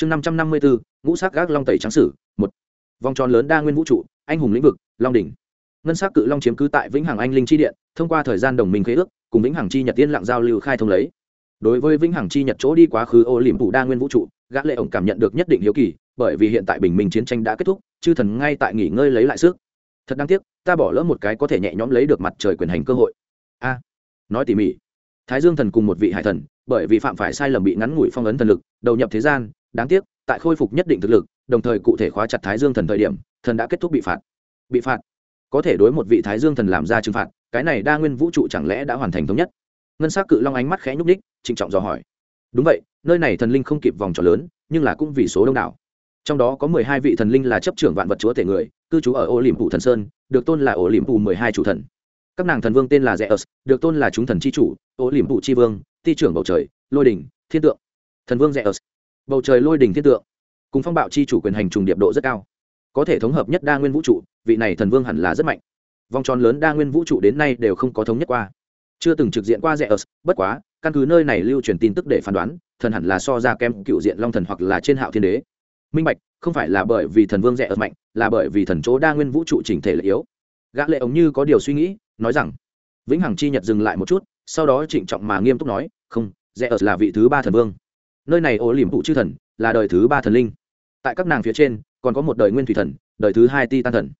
chương năm trăm năm mươi bốn, ngũ sắc gác long tẩy trắng sử, một. Vòng tròn lớn đa nguyên vũ trụ, anh hùng lĩnh vực, long đỉnh. Ngân sắc cự long chiếm cứ tại vĩnh hằng anh linh chi điện, thông qua thời gian đồng minh khế ước, cùng vĩnh hằng chi nhật tiên lặng giao lưu khai thông lấy. Đối với vĩnh hằng chi nhật chỗ đi quá khứ ô liềm phủ đa nguyên vũ trụ, gã lệ ổng cảm nhận được nhất định hiếu kỳ, bởi vì hiện tại bình minh chiến tranh đã kết thúc, chư thần ngay tại nghỉ ngơi lấy lại sức. Thật đáng tiếc, ta bỏ lỡ một cái có thể nhẹ nhõm lấy được mặt trời quyền hành cơ hội. A. Nói tỉ mỉ. Thái dương thần cùng một vị hải thần, bởi vì phạm phải sai lầm bị ngắn ngủi phong ấn thần lực, đầu nhập thế gian đáng tiếc, tại khôi phục nhất định thực lực, đồng thời cụ thể khóa chặt thái dương thần thời điểm, thần đã kết thúc bị phạt. Bị phạt? Có thể đối một vị thái dương thần làm ra trừng phạt, cái này đa nguyên vũ trụ chẳng lẽ đã hoàn thành thống nhất? Ngân s á c cự long ánh mắt khẽ nhúc ních trịnh trọng dò hỏi. Đúng vậy, nơi này thần linh không kịp vòng tròn lớn, nhưng là cũng vì số đông đảo. Trong đó có mười hai vị thần linh là chấp trưởng vạn vật chúa thể người, cư trú ở ô liềm phủ thần sơn, được tôn là ô liềm phủ mười hai chủ thần. Các nàng thần vương tên là rẽ ớt được tôn là chúng thần c h i chủ ô liềm phủ c h i vương, ti trưởng bầu trời, lôi đình thiên tượng. Thần vương rẽ ớt bầu trời lôi đình thiên tượng, cùng phong bạo c h i chủ quyền hành trùng điệp độ rất cao. Có thể thống hợp nhất đa nguyên vũ trụ, vị này thần vương hẳn là rất mạnh. Vòng tròn lớn đa nguyên vũ trụ đến nay đều không có thống nhất qua. Chưa từng trực diện qua rẽ ớt, bất quá, căn cứ nơi này lưu truyền tin tức để phán đoán, thần hẳn là so ra kem cựu diện long thần hoặc là trên hạo thiên đế. Minh bạch, không phải là bởi vì thần vương rẽ ớt mạnh, là bởi vì thần chỗ đa nguyên vũ trụ chỉnh thể lợi yếu. Gã lệ ống như có điều suy nghĩ, nói rằng, vĩnh hằng chi nhật dừng lại một chút, sau đó trịnh trọng mà nghiêm túc nói, không, rẽ ớt là vị thứ ba thần vương nơi này ô liềm phụ chư thần là đời thứ ba thần linh. Tại các nàng phía trên, còn có một đời nguyên thủy thần, đời thứ hai ti tan thần.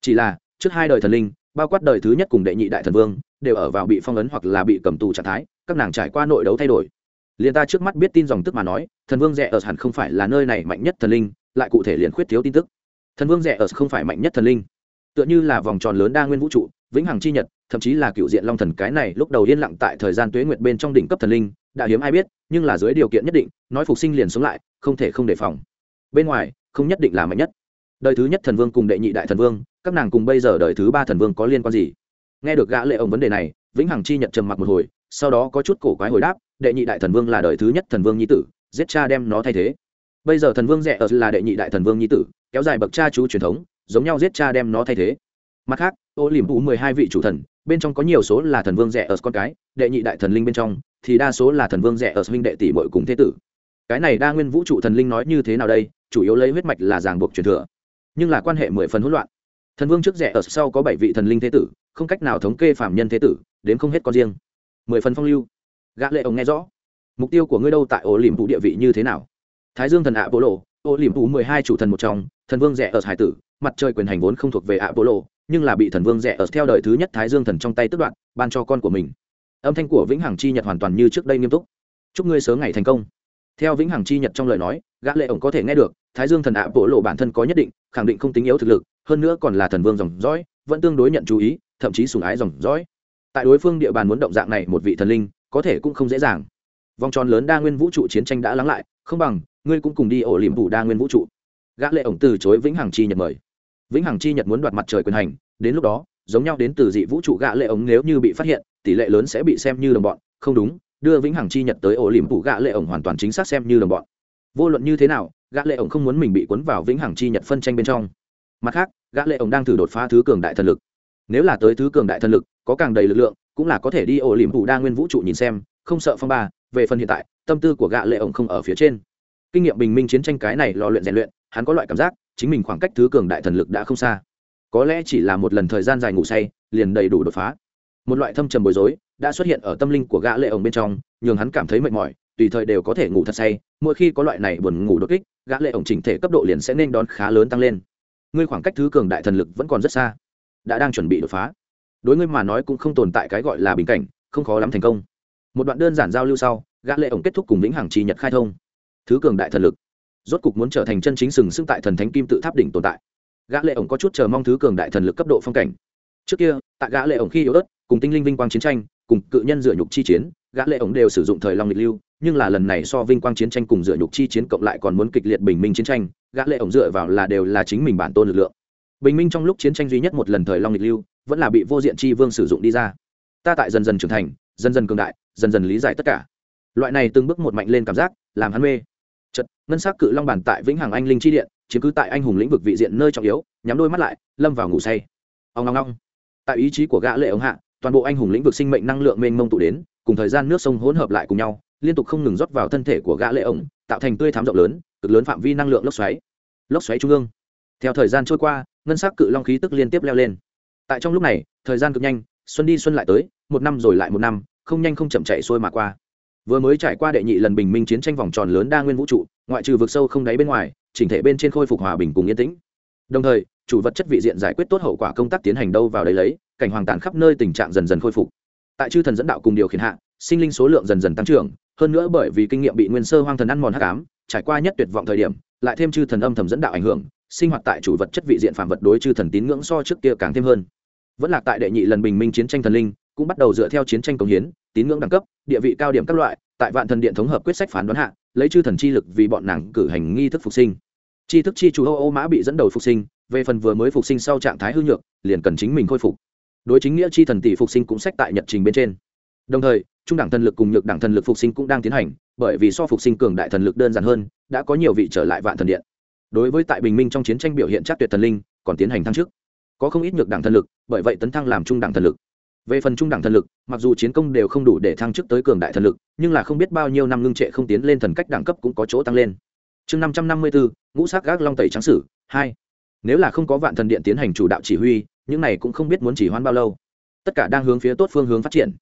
Chỉ là, trước hai đời thần linh, bao quát đời thứ nhất cùng đệ nhị đại thần vương, đều ở vào bị phong ấn hoặc là bị cầm tù trạng thái, các nàng trải qua nội đấu thay đổi. Liền ta trước mắt biết tin dòng tức mà nói, thần vương rẽ ở hẳn không phải là nơi này mạnh nhất thần linh, lại cụ thể liền khuyết thiếu tin tức. Thần vương rẽ ở không phải mạnh nhất thần linh. Tựa như là vòng tròn lớn đa nguyên vũ trụ, vĩnh hằng chi nhật, thậm chí là cựu diện long thần cái này lúc đầu yên lặng tại thời gian tuế nguyệt bên trong đỉnh cấp thần linh đã hiếm ai biết, nhưng là dưới điều kiện nhất định, nói phục sinh liền sống lại, không thể không đề phòng. Bên ngoài, không nhất định là mạnh nhất. Đời thứ nhất thần vương cùng đệ nhị đại thần vương, các nàng cùng bây giờ đời thứ ba thần vương có liên quan gì? Nghe được gã lệ ông vấn đề này, vĩnh hằng chi nhận trầm mặc một hồi, sau đó có chút cổ quái hồi đáp, đệ nhị đại thần vương là đời thứ nhất thần vương nhi tử, giết cha đem nó thay thế. Bây giờ thần vương rẻ ở là đệ nhị đại thần vương nhi tử, kéo dài bậc cha chú truyền thống, giống nhau giết cha đem nó thay thế. Mặt khác, ô liềm vũ mười hai vị chủ thần bên trong có nhiều số là thần vương rẻ ở con cái, đệ nhị đại thần linh bên trong, thì đa số là thần vương rẻ ở huynh đệ tỷ bội cùng thế tử. Cái này đa nguyên vũ trụ thần linh nói như thế nào đây? Chủ yếu lấy huyết mạch là ràng buộc truyền thừa, nhưng là quan hệ mười phần hỗn loạn. Thần vương trước rẻ ở sau có bảy vị thần linh thế tử, không cách nào thống kê phạm nhân thế tử đến không hết con riêng. Mười phần phong lưu. Gã lệ ông nghe rõ. Mục tiêu của ngươi đâu tại ổ liềm vũ địa vị như thế nào? Thái dương thần ạ bộ lộ ổ liềm phủ mười hai chủ thần một trong, thần vương rẻ ở hải tử, mặt trời quyền hành vốn không thuộc về ạ bộ lộ nhưng là bị thần vương rẻ ở theo đời thứ nhất thái dương thần trong tay tức đoạn ban cho con của mình. Âm thanh của vĩnh hằng chi nhật hoàn toàn như trước đây nghiêm túc. Chúc ngươi sớm ngày thành công. Theo vĩnh hằng chi nhật trong lời nói, gã lệ ổng có thể nghe được, thái dương thần ạ bộ lộ bản thân có nhất định, khẳng định không tính yếu thực lực, hơn nữa còn là thần vương dòng dõi, vẫn tương đối nhận chú ý, thậm chí sùng ái dòng dõi. Tại đối phương địa bàn muốn động dạng này một vị thần linh, có thể cũng không dễ dàng. Vòng tròn lớn đa nguyên vũ trụ chiến tranh đã lắng lại, không bằng, ngươi cũng cùng đi ổ liềm vũ đa nguyên vũ trụ. Gã lệ ổng từ chối vĩnh hằng chi nhật mời vĩnh hằng chi nhật muốn đoạt mặt trời quyền hành, đến lúc đó, giống nhau đến từ dị vũ trụ gã lệ ống nếu như bị phát hiện, tỷ lệ lớn sẽ bị xem như đồng bọn. Không đúng, đưa vĩnh hằng chi nhật tới ổ liềm phủ gã lệ ổng hoàn toàn chính xác xem như đồng bọn. Vô luận như thế nào gã lệ ổng không muốn mình bị cuốn vào vĩnh hằng chi nhật phân tranh bên trong. Mặt khác gã lệ ổng đang thử đột phá thứ cường đại thần lực. Nếu là tới thứ cường đại thần lực, có càng đầy lực lượng, cũng là có thể đi ổ liềm phủ đa nguyên vũ trụ nhìn xem, không sợ phong ba, về phần hiện tại, tâm tư của gã lệ ổng không ở phía trên. Kinh nghiệm bình minh chiến tranh cái này lò luyện rèn luyện, hắn có loại cảm giác chính mình khoảng cách thứ cường đại thần lực đã không xa. Có lẽ chỉ là một lần thời gian dài ngủ say, liền đầy đủ đột phá. Một loại thâm trầm bối rối đã xuất hiện ở tâm linh của gã lệ ổng bên trong, nhường hắn cảm thấy mệt mỏi, tùy thời đều có thể ngủ thật say. Mỗi khi có loại này buồn ngủ đột kích, gã lệ ổng chỉnh thể cấp độ liền sẽ nên đón khá lớn tăng lên. Ngươi khoảng cách thứ cường đại thần lực vẫn còn rất xa, đã đang chuẩn bị đột phá. Đối ngươi mà nói cũng không tồn tại cái gọi là bình cảnh, không khó lắm thành công. Một đoạn đơn giản giao lưu sau, gã lệ ổng kết thúc cùng vĩnh hằng chi nhật khai thông. Thứ cường đại thần lực rốt cục muốn trở thành chân chính sừng sững tại thần thánh kim tự tháp đỉnh tồn tại. Gã lệ ổng có chút chờ mong thứ cường đại thần lực cấp độ phong cảnh. Trước kia, tại gã lệ ổng khi yếu ớt, cùng tinh linh vinh quang chiến tranh, cùng cự nhân dựa nhục chi chiến, gã lệ ổng đều sử dụng thời long lịch lưu, nhưng là lần này so vinh quang chiến tranh cùng dựa nhục chi chiến cộng lại còn muốn kịch liệt bình minh chiến tranh, gã lệ ổng dựa vào là đều là chính mình bản tôn lực lượng. Bình minh trong lúc chiến tranh duy nhất một lần thời long lịch lưu, vẫn là bị vô diện chi vương sử dụng đi ra. Ta tại dần dần trưởng thành, dần dần cường đại, dần dần lý giải tất cả. Loại này từng bước một mạnh lên cảm giác, làm hắn mê chật, ngân sắc cự long bản tại vĩnh hằng anh linh chi điện, chiếm cứ tại anh hùng lĩnh vực vị diện nơi trọng yếu, nhắm đôi mắt lại, lâm vào ngủ say. Ông ong ong. Tại ý chí của gã lệ ông hạ, toàn bộ anh hùng lĩnh vực sinh mệnh năng lượng mênh mông tụ đến, cùng thời gian nước sông hỗn hợp lại cùng nhau, liên tục không ngừng rót vào thân thể của gã lệ ông, tạo thành tươi thắm rộng lớn, cực lớn phạm vi năng lượng lốc xoáy. Lốc xoáy trung ương. Theo thời gian trôi qua, ngân sắc cự long khí tức liên tiếp leo lên. Tại trong lúc này, thời gian cực nhanh, xuân đi xuân lại tới, một năm rồi lại một năm, không nhanh không chậm chạy xuôi mà qua vừa mới trải qua đệ nhị lần bình minh chiến tranh vòng tròn lớn đa nguyên vũ trụ, ngoại trừ vực sâu không đáy bên ngoài, chỉnh thể bên trên khôi phục hòa bình cùng yên tĩnh. Đồng thời, chủ vật chất vị diện giải quyết tốt hậu quả công tác tiến hành đâu vào đấy lấy, cảnh hoàng tàn khắp nơi tình trạng dần dần khôi phục. Tại chư thần dẫn đạo cùng điều khiển hạ, sinh linh số lượng dần dần tăng trưởng, hơn nữa bởi vì kinh nghiệm bị nguyên sơ hoang thần ăn mòn hắc ám, trải qua nhất tuyệt vọng thời điểm, lại thêm chư thần âm thầm dẫn đạo ảnh hưởng, sinh hoạt tại chủ vật chất vị diện phạm vật đối chư thần tín ngưỡng so trước kia càng thêm hơn. Vẫn là tại đệ nhị lần bình minh chiến tranh thần linh, cũng bắt đầu dựa theo chiến tranh công hiến tín ngưỡng đẳng cấp, địa vị cao điểm các loại, tại vạn thần điện thống hợp quyết sách phán đoán hạ, lấy chư thần chi lực vì bọn nàng cử hành nghi thức phục sinh. Chi thức chi chủ ô ô mã bị dẫn đầu phục sinh, về phần vừa mới phục sinh sau trạng thái hư nhược, liền cần chính mình khôi phục. Đối chính nghĩa chi thần tỷ phục sinh cũng sách tại nhật trình bên trên. Đồng thời, trung đẳng thần lực cùng nhược đẳng thần lực phục sinh cũng đang tiến hành, bởi vì so phục sinh cường đại thần lực đơn giản hơn, đã có nhiều vị trở lại vạn thần điện. Đối với tại bình minh trong chiến tranh biểu hiện chắc tuyệt thần linh, còn tiến hành thăng chức. Có không ít nhược đẳng thần lực, bởi vậy tấn thăng làm trung đẳng thần lực về phần trung đẳng thần lực, mặc dù chiến công đều không đủ để thăng chức tới cường đại thần lực, nhưng là không biết bao nhiêu năm ngưng trệ không tiến lên thần cách đẳng cấp cũng có chỗ tăng lên. Chương năm trăm năm mươi bốn ngũ sắc gác long tẩy trắng sử, hai. Nếu là không có vạn thần điện tiến hành chủ đạo chỉ huy, những này cũng không biết muốn chỉ hoãn bao lâu. Tất cả đang hướng phía tốt phương hướng phát triển.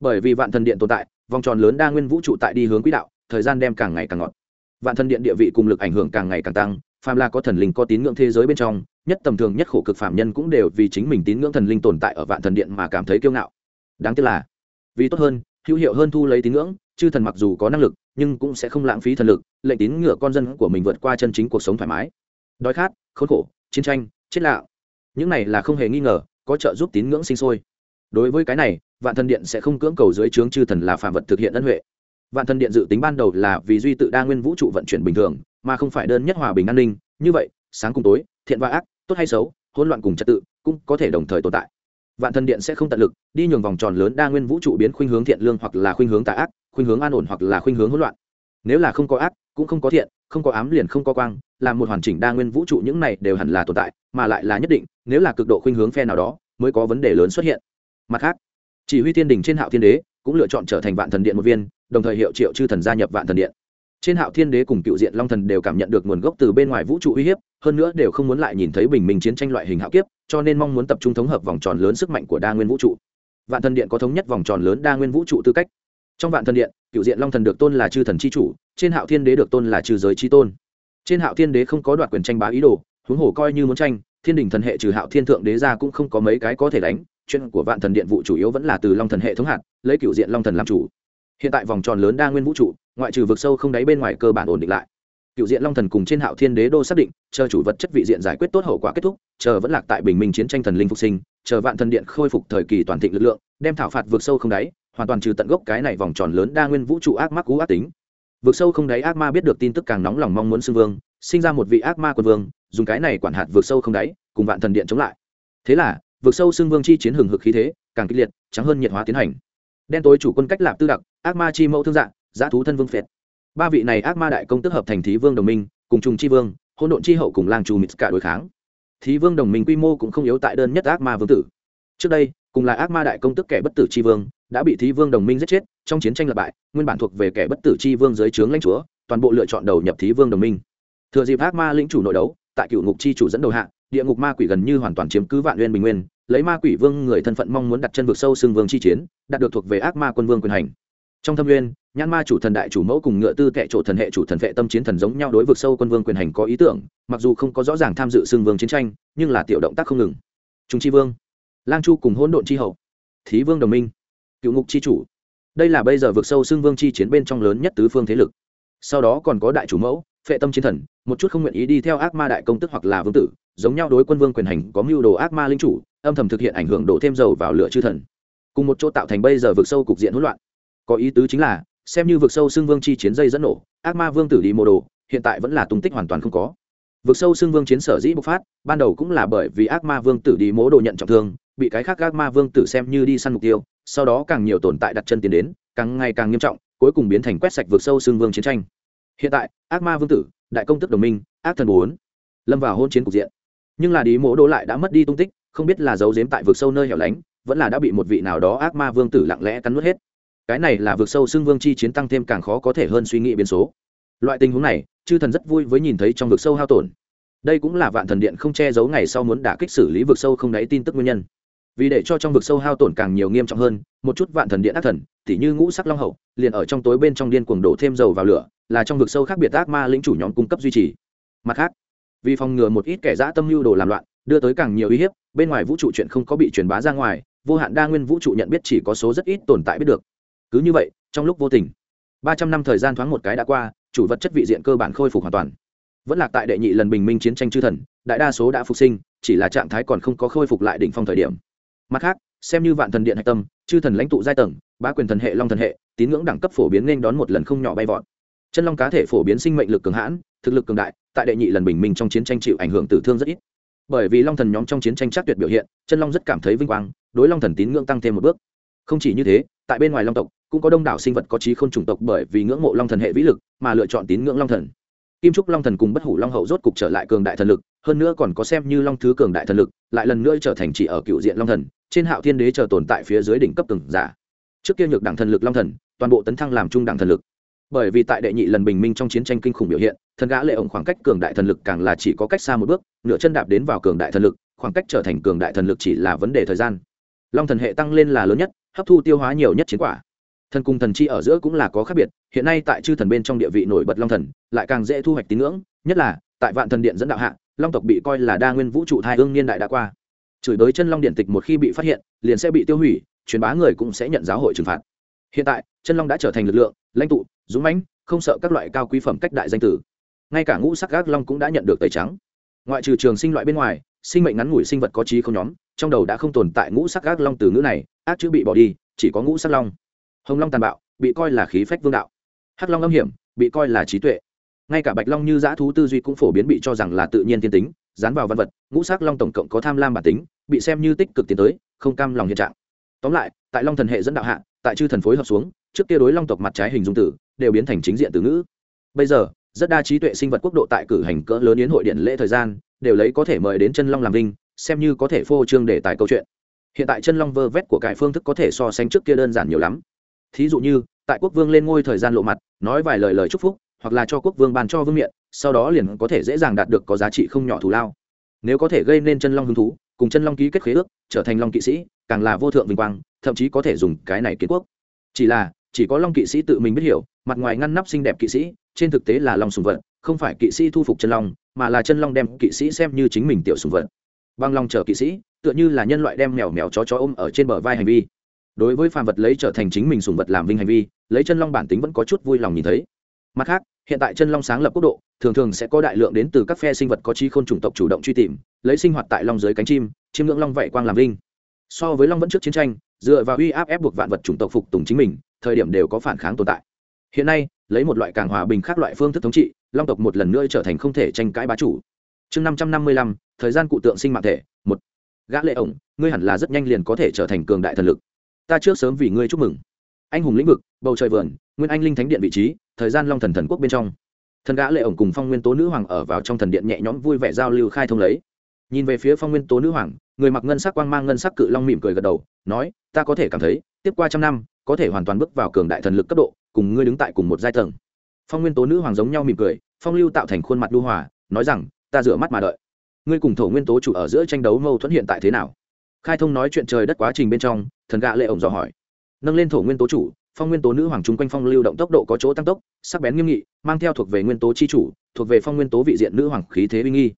Bởi vì vạn thần điện tồn tại, vòng tròn lớn đa nguyên vũ trụ tại đi hướng quỹ đạo, thời gian đem càng ngày càng ngọt. Vạn thần điện địa vị cùng lực ảnh hưởng càng ngày càng tăng, phàm là có thần linh có tín ngưỡng thế giới bên trong nhất tầm thường nhất khổ cực phạm nhân cũng đều vì chính mình tín ngưỡng thần linh tồn tại ở vạn thần điện mà cảm thấy kiêu ngạo. Đáng tiếc là, vì tốt hơn, hữu hiệu hơn thu lấy tín ngưỡng, chư thần mặc dù có năng lực, nhưng cũng sẽ không lãng phí thần lực, lệnh tín ngựa con dân của mình vượt qua chân chính cuộc sống thoải mái. Đói khát, khốn khổ, chiến tranh, chết lạ những này là không hề nghi ngờ, có trợ giúp tín ngưỡng sinh sôi. Đối với cái này, vạn thần điện sẽ không cưỡng cầu dưới trướng chư thần là phạm vật thực hiện ân huệ. Vạn thần điện dự tính ban đầu là vì duy tự đa nguyên vũ trụ vận chuyển bình thường, mà không phải đơn nhất hòa bình an ninh. Như vậy, sáng cùng tối, thiện và ác tốt hay xấu, hỗn loạn cùng trật tự cũng có thể đồng thời tồn tại. Vạn thần điện sẽ không tận lực, đi nhường vòng tròn lớn đa nguyên vũ trụ biến khuynh hướng thiện lương hoặc là khuynh hướng tà ác, khuynh hướng an ổn hoặc là khuynh hướng hỗn loạn. Nếu là không có ác, cũng không có thiện, không có ám liền không có quang, là một hoàn chỉnh đa nguyên vũ trụ những này đều hẳn là tồn tại, mà lại là nhất định, nếu là cực độ khuynh hướng phe nào đó, mới có vấn đề lớn xuất hiện. Mặt khác, chỉ huy thiên đình trên hạo thiên đế cũng lựa chọn trở thành vạn thần điện một viên, đồng thời hiệu triệu chư thần gia nhập vạn thần điện trên hạo thiên đế cùng cựu diện long thần đều cảm nhận được nguồn gốc từ bên ngoài vũ trụ uy hiếp, hơn nữa đều không muốn lại nhìn thấy bình minh chiến tranh loại hình hạo kiếp, cho nên mong muốn tập trung thống hợp vòng tròn lớn sức mạnh của đa nguyên vũ trụ. Vạn thần điện có thống nhất vòng tròn lớn đa nguyên vũ trụ tư cách. Trong vạn thần điện, cựu diện long thần được tôn là chư thần c h i chủ, trên hạo thiên đế được tôn là trừ giới c h i tôn. Trên hạo thiên đế không có đoạt quyền tranh bá ý đồ, huống hồ coi như muốn tranh, thiên đình thần hệ trừ hạo thiên thượng đế ra cũng không có mấy cái có thể đánh, chuyện của vạn thần điện vụ chủ yếu vẫn là từ long thần hệ thống hạt, lấy cựu diện long thần làm chủ. Hiện tại vòng tròn lớn đa nguyên vũ trụ ngoại trừ vực sâu không đáy bên ngoài cơ bản ổn định lại. Cựu diện long thần cùng trên hạo thiên đế đô xác định, chờ chủ vật chất vị diện giải quyết tốt hậu quả kết thúc, chờ vẫn lạc tại bình minh chiến tranh thần linh phục sinh, chờ vạn thần điện khôi phục thời kỳ toàn thịnh lực lượng, đem thảo phạt vượt sâu không đáy, hoàn toàn trừ tận gốc cái này vòng tròn lớn đa nguyên vũ trụ ác mắc cú ác tính. Vượt sâu không đáy ác ma biết được tin tức càng nóng lòng mong muốn xưng vương, sinh ra một vị ác ma quân vương, dùng cái này quản hạt vượt sâu không đáy, cùng vạn thần điện chống lại. Thế là vượt sâu xưng vương chi chiến hừng hực khí thế, càng kịch liệt, trắng hơn nhiệt hóa tiến hành. Đen tối chủ quân cách lạp tư đặc, ác ma chi mẫu thương dạng giá thú thân vương phệt. Ba vị này ác ma đại công tức hợp thành thí vương đồng minh, cùng trùng chi vương hôn độn chi hậu cùng lang trù mít cả đối kháng. Thí vương đồng minh quy mô cũng không yếu tại đơn nhất ác ma vương tử. Trước đây, cùng là ác ma đại công tức kẻ bất tử chi vương, đã bị thí vương đồng minh giết chết, trong chiến tranh lập bại, nguyên bản thuộc về kẻ bất tử chi vương dưới trướng lãnh chúa, toàn bộ lựa chọn đầu nhập thí vương đồng minh. Thừa dịp ác ma lĩnh chủ nội đấu, tại cựu ngục chi chủ dẫn đầu hạ, địa ngục ma quỷ gần như hoàn toàn chiếm cứ vạn nguyên bình nguyên, lấy ma quỷ vương người thân phận mong muốn đặt chân vực sâu xương vương chi chiến, đạt được thuộc về ác ma quân vương quyền hành trong thâm nguyên, nhãn ma chủ thần đại chủ mẫu cùng ngựa tư kệ chỗ thần hệ chủ thần vệ tâm chiến thần giống nhau đối vực sâu quân vương quyền hành có ý tưởng, mặc dù không có rõ ràng tham dự xưng vương chiến tranh, nhưng là tiểu động tác không ngừng. Trung chi vương, lang chu cùng hỗn độn chi hậu, thí vương đồng minh, cựu ngục chi chủ. Đây là bây giờ vực sâu xưng vương chi chiến bên trong lớn nhất tứ phương thế lực. Sau đó còn có đại chủ mẫu, phệ tâm chiến thần, một chút không nguyện ý đi theo ác ma đại công tức hoặc là vương tử, giống nhau đối quân vương quyền hành có mưu đồ ác ma linh chủ, âm thầm thực hiện ảnh hưởng đổ thêm dầu vào lửa chư thần. Cùng một chỗ tạo thành bây giờ vực sâu cục diện hỗn loạn có ý tứ chính là, xem như vực sâu xương vương chi chiến dây dẫn nổ, ác ma vương tử đi mô đồ, hiện tại vẫn là tung tích hoàn toàn không có. Vực sâu xương vương chiến sở dĩ bộc phát, ban đầu cũng là bởi vì ác ma vương tử đi mố đồ nhận trọng thương, bị cái khác ác ma vương tử xem như đi săn mục tiêu, sau đó càng nhiều tồn tại đặt chân tiến đến, càng ngày càng nghiêm trọng, cuối cùng biến thành quét sạch vực sâu xương vương chiến tranh. Hiện tại, ác ma vương tử, đại công tức đồng minh, ác thần bốn, lâm vào hôn chiến cục diện. Nhưng là đi mỗ đồ lại đã mất đi tung tích, không biết là giấu giếm tại vực sâu nơi hẻo lánh, vẫn là đã bị một vị nào đó ác ma vương tử lặng lẽ cắn nuốt hết cái này là vực sâu xưng vương chi chiến tăng thêm càng khó có thể hơn suy nghĩ biến số. Loại tình huống này, chư thần rất vui với nhìn thấy trong vực sâu hao tổn. Đây cũng là vạn thần điện không che giấu ngày sau muốn đả kích xử lý vực sâu không đáy tin tức nguyên nhân. Vì để cho trong vực sâu hao tổn càng nhiều nghiêm trọng hơn, một chút vạn thần điện ác thần, tỉ như ngũ sắc long hậu, liền ở trong tối bên trong điên cuồng đổ thêm dầu vào lửa, là trong vực sâu khác biệt ác ma lĩnh chủ nhóm cung cấp duy trì. Mặt khác, vì phòng ngừa một ít kẻ dã tâm lưu đồ làm loạn, đưa tới càng nhiều uy hiếp, bên ngoài vũ trụ chuyện không có bị truyền bá ra ngoài, vô hạn đa nguyên vũ trụ nhận biết chỉ có số rất ít tồn tại biết được cứ như vậy, trong lúc vô tình, ba trăm năm thời gian thoáng một cái đã qua, chủ vật chất vị diện cơ bản khôi phục hoàn toàn. Vẫn lạc tại đệ nhị lần bình minh chiến tranh chư thần, đại đa số đã phục sinh, chỉ là trạng thái còn không có khôi phục lại đỉnh phong thời điểm. Mặt khác, xem như vạn thần điện hạch tâm, chư thần lãnh tụ giai tầng ba quyền thần hệ, long thần hệ, tín ngưỡng đẳng cấp phổ biến nên đón một lần không nhỏ bay vọt. Chân long cá thể phổ biến sinh mệnh lực cường hãn, thực lực cường đại, tại đệ nhị lần bình minh trong chiến tranh chịu ảnh hưởng tử thương rất ít. Bởi vì long thần nhóm trong chiến tranh chắc tuyệt biểu hiện, chân long rất cảm thấy vinh quang, đối long thần tín ngưỡng tăng thêm một bước không chỉ như thế, tại bên ngoài long tộc, cũng có đông đảo sinh vật có trí không chủng tộc bởi vì ngưỡng mộ long thần hệ vĩ lực mà lựa chọn tín ngưỡng long thần. Kim trúc long thần cùng bất hủ long hậu rốt cục trở lại cường đại thần lực, hơn nữa còn có xem như long thứ cường đại thần lực, lại lần nữa trở thành chỉ ở cựu diện long thần, trên hạo thiên đế chờ tồn tại phía dưới đỉnh cấp từng giả. Trước kia nhược đảng thần lực long thần, toàn bộ tấn thăng làm trung đẳng thần lực. Bởi vì tại đệ nhị lần bình minh trong chiến tranh kinh khủng biểu hiện, thần gã lệ ổng khoảng cách cường đại thần lực càng là chỉ có cách xa một bước, nửa chân đạp đến vào cường đại thần lực, khoảng cách trở thành cường đại thần lực chỉ là vấn đề thời gian. Long thần hệ tăng lên là lớn nhất hấp thu tiêu hóa nhiều nhất chiến quả. Thần cùng thần chi ở giữa cũng là có khác biệt, hiện nay tại chư thần bên trong địa vị nổi bật long thần, lại càng dễ thu hoạch tín ngưỡng, nhất là, tại vạn thần điện dẫn đạo hạ, long tộc bị coi là đa nguyên vũ trụ thai ương niên đại đã qua. Chửi bới chân long điện tịch một khi bị phát hiện, liền sẽ bị tiêu hủy, truyền bá người cũng sẽ nhận giáo hội trừng phạt. Hiện tại, chân long đã trở thành lực lượng, lãnh tụ, dũng mãnh, không sợ các loại cao quý phẩm cách đại danh tử. Ngay cả ngũ sắc gác long cũng đã nhận được tẩy trắng. Ngoại trừ trường sinh loại bên ngoài, sinh mệnh ngắn ngủi sinh vật có trí không nhóm, trong đầu đã không tồn tại ngũ sắc gác long từ ngữ này ác chữ bị bỏ đi, chỉ có ngũ sắc long. Hồng long tàn bạo, bị coi là khí phách vương đạo. Hắc long âm hiểm, bị coi là trí tuệ. Ngay cả bạch long như dã thú tư duy cũng phổ biến bị cho rằng là tự nhiên thiên tính, dán vào văn vật, ngũ sắc long tổng cộng có tham lam bản tính, bị xem như tích cực tiến tới, không cam lòng hiện trạng. Tóm lại, tại long thần hệ dẫn đạo hạ, tại chư thần phối hợp xuống, trước kia đối long tộc mặt trái hình dung tử, đều biến thành chính diện từ ngữ. Bây giờ, rất đa trí tuệ sinh vật quốc độ tại cử hành cỡ lớn yến hội điện lễ thời gian, đều lấy có thể mời đến chân long làm linh xem như có thể phô trương để tài câu chuyện hiện tại chân long vơ vét của cải phương thức có thể so sánh trước kia đơn giản nhiều lắm. Thí dụ như, tại quốc vương lên ngôi thời gian lộ mặt, nói vài lời lời chúc phúc, hoặc là cho quốc vương ban cho vương miện, sau đó liền có thể dễ dàng đạt được có giá trị không nhỏ thù lao. Nếu có thể gây nên chân long hứng thú, cùng chân long ký kết khế ước, trở thành long kỵ sĩ, càng là vô thượng vinh quang, thậm chí có thể dùng cái này kiến quốc. Chỉ là, chỉ có long kỵ sĩ tự mình biết hiểu, mặt ngoài ngăn nắp xinh đẹp kỵ sĩ, trên thực tế là long sùng vật, không phải kỵ sĩ thu phục chân long, mà là chân long đem kỵ sĩ xem như chính mình tiểu sùng vật. Bằng lòng chở kỵ sĩ tựa như là nhân loại đem mèo mèo chó chó ôm ở trên bờ vai hành vi. Đối với phàm vật lấy trở thành chính mình sùng vật làm vinh hành vi, lấy chân long bản tính vẫn có chút vui lòng nhìn thấy. Mặt khác, hiện tại chân long sáng lập quốc độ, thường thường sẽ có đại lượng đến từ các phe sinh vật có chi khôn chủng tộc chủ động truy tìm, lấy sinh hoạt tại long dưới cánh chim, chiêm ngưỡng long vậy quang làm vinh. So với long vẫn trước chiến tranh, dựa vào uy áp ép buộc vạn vật chủng tộc phục tùng chính mình, thời điểm đều có phản kháng tồn tại. Hiện nay, lấy một loại càng hòa bình khác loại phương thức thống trị, long tộc một lần nữa trở thành không thể tranh cãi bá chủ. Chương năm trăm năm mươi lăm, thời gian cụ tượng sinh mạng thể gã lệ ổng, ngươi hẳn là rất nhanh liền có thể trở thành cường đại thần lực. Ta trước sớm vì ngươi chúc mừng. Anh hùng lĩnh vực, bầu trời vườn, nguyên anh linh thánh điện vị trí, thời gian long thần thần quốc bên trong. Thần gã lệ ổng cùng phong nguyên tố nữ hoàng ở vào trong thần điện nhẹ nhõm vui vẻ giao lưu khai thông lấy. Nhìn về phía phong nguyên tố nữ hoàng, người mặc ngân sắc quang mang ngân sắc cự long mỉm cười gật đầu, nói, ta có thể cảm thấy, tiếp qua trăm năm, có thể hoàn toàn bước vào cường đại thần lực cấp độ, cùng ngươi đứng tại cùng một giai tầng. Phong nguyên tố nữ hoàng giống nhau mỉm cười, phong lưu tạo thành khuôn mặt đu hòa, nói rằng, ta rửa mắt mà đợi ngươi cùng thổ nguyên tố chủ ở giữa tranh đấu mâu thuẫn hiện tại thế nào? Khai thông nói chuyện trời đất quá trình bên trong, thần gạ lệ ổng dò hỏi. Nâng lên thổ nguyên tố chủ, phong nguyên tố nữ hoàng trung quanh phong lưu động tốc độ có chỗ tăng tốc, sắc bén nghiêm nghị, mang theo thuộc về nguyên tố chi chủ, thuộc về phong nguyên tố vị diện nữ hoàng khí thế uy nghi.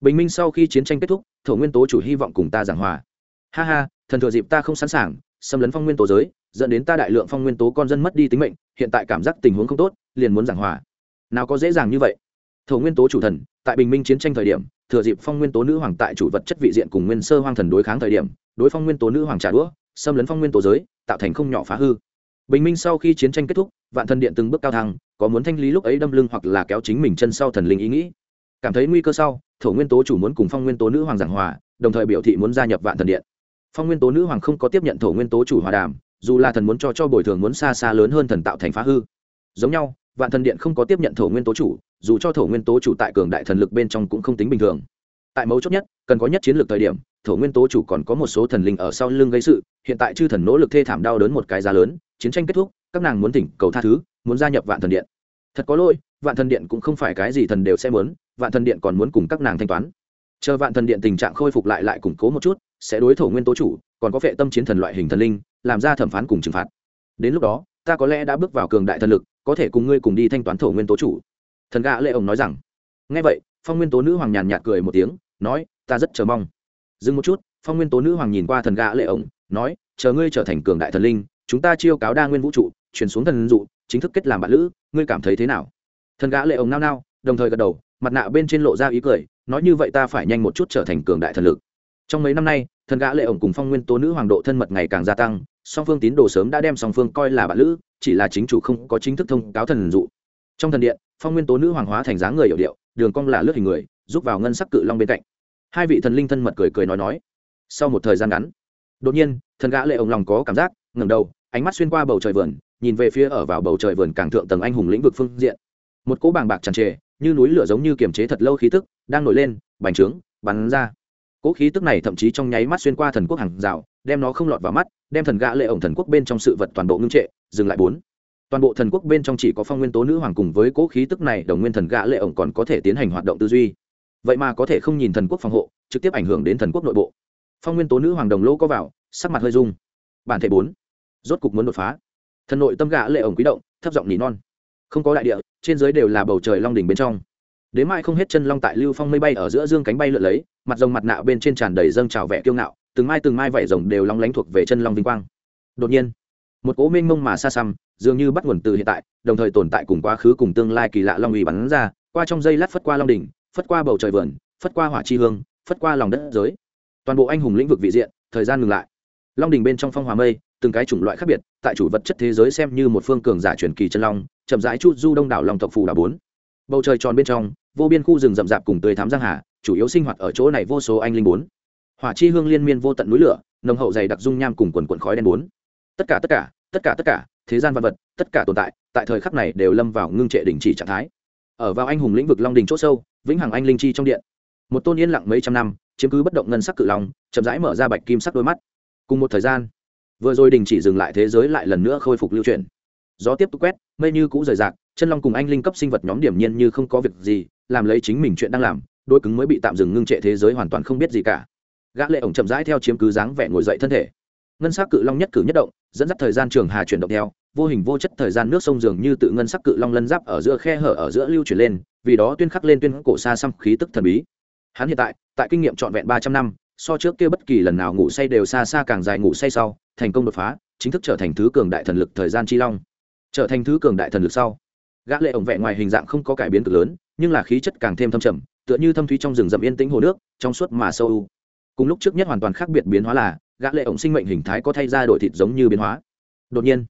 Bình minh sau khi chiến tranh kết thúc, thổ nguyên tố chủ hy vọng cùng ta giảng hòa. Ha ha, thần thừa dịp ta không sẵn sàng, xâm lấn phong nguyên tố giới, dẫn đến ta đại lượng phong nguyên tố con dân mất đi tính mệnh, hiện tại cảm giác tình huống không tốt, liền muốn giảng hòa. Nào có dễ dàng như vậy. Thổ nguyên tố chủ thần, tại bình minh chiến tranh thời điểm thừa dịp phong nguyên tố nữ hoàng tại chủ vật chất vị diện cùng nguyên sơ hoang thần đối kháng thời điểm, đối phong nguyên tố nữ hoàng trả đũa, xâm lấn phong nguyên tố giới, tạo thành không nhỏ phá hư. Bình minh sau khi chiến tranh kết thúc, vạn thần điện từng bước cao thăng, có muốn thanh lý lúc ấy đâm lưng hoặc là kéo chính mình chân sau thần linh ý nghĩ. Cảm thấy nguy cơ sau, thổ nguyên tố chủ muốn cùng phong nguyên tố nữ hoàng giảng hòa, đồng thời biểu thị muốn gia nhập vạn thần điện. Phong nguyên tố nữ hoàng không có tiếp nhận thổ nguyên tố chủ hòa đàm, dù là thần muốn cho cho bồi thường muốn xa xa lớn hơn thần tạo thành phá hư. Giống nhau vạn thần điện không có tiếp nhận thổ nguyên tố chủ, dù cho thổ nguyên tố chủ tại cường đại thần lực bên trong cũng không tính bình thường. Tại mấu chốt nhất, cần có nhất chiến lược thời điểm, thổ nguyên tố chủ còn có một số thần linh ở sau lưng gây sự, hiện tại chư thần nỗ lực thê thảm đau đớn một cái giá lớn, chiến tranh kết thúc, các nàng muốn tỉnh cầu tha thứ, muốn gia nhập vạn thần điện. Thật có lỗi, vạn thần điện cũng không phải cái gì thần đều sẽ muốn, vạn thần điện còn muốn cùng các nàng thanh toán. Chờ vạn thần điện tình trạng khôi phục lại lại củng cố một chút, sẽ đối thổ nguyên tố chủ, còn có vệ tâm chiến thần loại hình thần linh, làm ra thẩm phán cùng trừng phạt. Đến lúc đó, ta có lẽ đã bước vào cường đại thần lực có thể cùng ngươi cùng đi thanh toán thổ nguyên tố chủ. Thần gã lệ ông nói rằng. Nghe vậy, phong nguyên tố nữ hoàng nhàn nhạt cười một tiếng, nói, ta rất chờ mong. Dừng một chút, phong nguyên tố nữ hoàng nhìn qua thần gã lệ ông nói, chờ ngươi trở thành cường đại thần linh, chúng ta chiêu cáo đa nguyên vũ trụ chuyển xuống thần dụ, chính thức kết làm bạn lữ, ngươi cảm thấy thế nào? Thần gã lệ ông nao nao, đồng thời gật đầu, mặt nạ bên trên lộ ra ý cười, nói, như vậy ta phải nhanh một chút trở thành cường đại thần lực. Trong mấy năm nay, thần gã lệ ổng cùng phong nguyên tố nữ hoàng độ thân mật ngày càng gia tăng song phương tín đồ sớm đã đem song phương coi là bạn lữ, chỉ là chính chủ không có chính thức thông cáo thần dụ. Trong thần điện, phong nguyên tố nữ hoàng hóa thành dáng người hiệu điệu, đường cong là lướt hình người rút vào ngân sắc cự long bên cạnh. Hai vị thần linh thân mật cười cười nói nói. Sau một thời gian ngắn, đột nhiên, thần gã lệ ổng lòng có cảm giác, ngẩng đầu, ánh mắt xuyên qua bầu trời vườn, nhìn về phía ở vào bầu trời vườn càng thượng tầng anh hùng lĩnh vực phương diện. Một cỗ bàng bạc tràn trề, như núi lửa giống như kiềm chế thật lâu khí tức, đang nổi lên, bành trướng, bắn ra cỗ khí tức này thậm chí trong nháy mắt xuyên qua thần quốc hàng rào, đem nó không lọt vào mắt, đem thần gã lệ ổng thần quốc bên trong sự vật toàn bộ ngưng trệ, dừng lại bốn. Toàn bộ thần quốc bên trong chỉ có phong nguyên tố nữ hoàng cùng với cỗ khí tức này đồng nguyên thần gã lệ ổng còn có thể tiến hành hoạt động tư duy. Vậy mà có thể không nhìn thần quốc phòng hộ, trực tiếp ảnh hưởng đến thần quốc nội bộ. Phong nguyên tố nữ hoàng đồng lỗ có vào, sắc mặt hơi rung. Bản thể bốn. Rốt cục muốn đột phá. Thần nội tâm gã lệ ổng quý động, thấp giọng nỉ non. Không có đại địa, trên dưới đều là bầu trời long đỉnh bên trong. Đến mai không hết chân long tại lưu phong mây bay ở giữa dương cánh bay lượn lấy mặt rồng mặt nạ bên trên tràn đầy dâng trào vẻ kiêu ngạo, từng mai từng mai vảy rồng đều long lánh thuộc về chân long vinh quang. Đột nhiên, một cố mênh mông mà xa xăm, dường như bắt nguồn từ hiện tại, đồng thời tồn tại cùng quá khứ cùng tương lai kỳ lạ long uy bắn ra, qua trong dây lát phất qua long đỉnh, phất qua bầu trời vườn, phất qua hỏa chi hương, phất qua lòng đất giới. Toàn bộ anh hùng lĩnh vực vị diện, thời gian ngừng lại. Long đỉnh bên trong phong hòa mây, từng cái chủng loại khác biệt, tại chủ vật chất thế giới xem như một phương cường giả truyền kỳ chân long, chậm rãi chút du đông đảo long tộc phù đảo bốn. Bầu trời tròn bên trong, vô biên khu rừng rậm rạp cùng tươi thám giang hà chủ yếu sinh hoạt ở chỗ này vô số anh linh bốn. Hỏa chi hương liên miên vô tận núi lửa, nồng hậu dày đặc dung nham cùng quần quần khói đen bốn. Tất cả tất cả tất cả tất cả, thế gian văn vật, tất cả tồn tại tại thời khắc này đều lâm vào ngưng trệ đình chỉ trạng thái. Ở vào anh hùng lĩnh vực long đình c h ỗ sâu, vĩnh hằng anh linh chi trong điện. Một tôn yên lặng mấy trăm năm, chiếm cứ bất động ngân sắc cự long, chậm rãi mở ra bạch kim sắc đôi mắt. Cùng một thời gian, vừa rồi đình chỉ dừng lại thế giới lại lần nữa khôi phục lưu truyền. Gió tiếp tục quét, mây như cũ rời rạc, chân long cùng anh linh cấp sinh vật nhóm điểm nhiên như không có việc gì, làm lấy chính mình chuyện đang làm đôi cứng mới bị tạm dừng ngưng trệ thế giới hoàn toàn không biết gì cả. Gã lệ ổng chậm rãi theo chiếm cứ dáng vẻ ngồi dậy thân thể. Ngân sắc cự long nhất cử nhất động, dẫn dắt thời gian trường hà chuyển động theo, vô hình vô chất thời gian nước sông dường như tự ngân sắc cự long lân giáp ở giữa khe hở ở giữa lưu chuyển lên, vì đó tuyên khắc lên tuyên cổ xa xăm khí tức thần bí. Hắn hiện tại tại kinh nghiệm trọn vẹn ba trăm năm, so trước kia bất kỳ lần nào ngủ say đều xa xa càng dài ngủ say sau, thành công đột phá, chính thức trở thành thứ cường đại thần lực thời gian chi long. Trở thành thứ cường đại thần lực sau, gã lệ ổng vẹn ngoài hình dạng không có cải biến cực lớn, nhưng là khí chất càng thêm thâm trầm tựa như thâm thúy trong rừng rậm yên tĩnh hồ nước, trong suốt mà sâu u. Cùng lúc trước nhất hoàn toàn khác biệt biến hóa là, gã lệ ổng sinh mệnh hình thái có thay ra đổi thịt giống như biến hóa. Đột nhiên,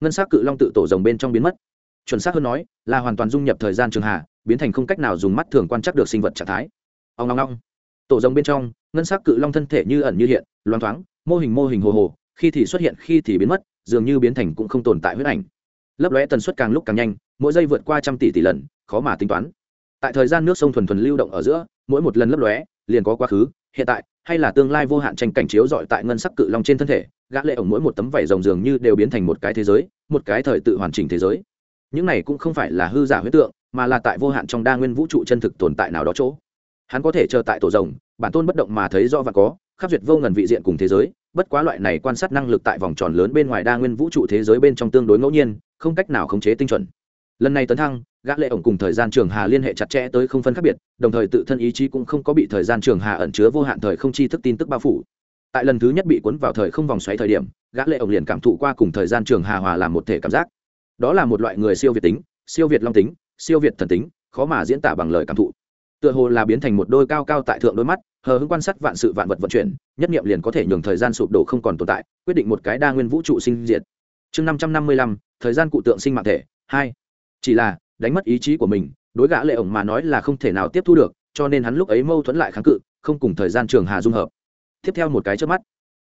ngân sắc cự long tự tổ rồng bên trong biến mất. Chuẩn xác hơn nói, là hoàn toàn dung nhập thời gian trường hạ, biến thành không cách nào dùng mắt thường quan trắc được sinh vật trạng thái. Ong ong ong. Tổ rồng bên trong, ngân sắc cự long thân thể như ẩn như hiện loáng thoáng, mô hình mô hình hồ hồ, khi thì xuất hiện, khi thì biến mất, dường như biến thành cũng không tồn tại huyết ảnh. Lấp lóe tần suất càng lúc càng nhanh, mỗi giây vượt qua trăm tỷ tỷ lần, khó mà tính toán tại thời gian nước sông thuần thuần lưu động ở giữa, mỗi một lần lấp lóe, liền có quá khứ, hiện tại, hay là tương lai vô hạn tranh cảnh chiếu dọi tại ngân sắc cự long trên thân thể, gã lệ ổng mỗi một tấm vảy rồng dường như đều biến thành một cái thế giới, một cái thời tự hoàn chỉnh thế giới. Những này cũng không phải là hư giả huyễn tượng, mà là tại vô hạn trong đa nguyên vũ trụ chân thực tồn tại nào đó chỗ. Hắn có thể chờ tại tổ rồng, bản tôn bất động mà thấy rõ và có khắc duyệt vô ngần vị diện cùng thế giới, bất quá loại này quan sát năng lực tại vòng tròn lớn bên ngoài đa nguyên vũ trụ thế giới bên trong tương đối ngẫu nhiên, không cách nào khống chế tinh chuẩn lần này tấn thăng, gã lệ ổng cùng thời gian trường hà liên hệ chặt chẽ tới không phân khác biệt, đồng thời tự thân ý chí cũng không có bị thời gian trường hà ẩn chứa vô hạn thời không chi thức tin tức bao phủ. Tại lần thứ nhất bị cuốn vào thời không vòng xoáy thời điểm, gã lệ ổng liền cảm thụ qua cùng thời gian trường hà hòa làm một thể cảm giác. Đó là một loại người siêu việt tính, siêu việt long tính, siêu việt thần tính, khó mà diễn tả bằng lời cảm thụ. Tựa hồ là biến thành một đôi cao cao tại thượng đôi mắt, hờ hững quan sát vạn sự vạn vật vận chuyển, nhất niệm liền có thể nhường thời gian sụp đổ không còn tồn tại, quyết định một cái đa nguyên vũ trụ sinh diệt. Chương năm trăm năm mươi lăm, thời gian cụ tượng sinh mạng thể, hai chỉ là, đánh mất ý chí của mình, đối gã lệ ổng mà nói là không thể nào tiếp thu được, cho nên hắn lúc ấy mâu thuẫn lại kháng cự, không cùng thời gian trường hà dung hợp. Tiếp theo một cái trước mắt,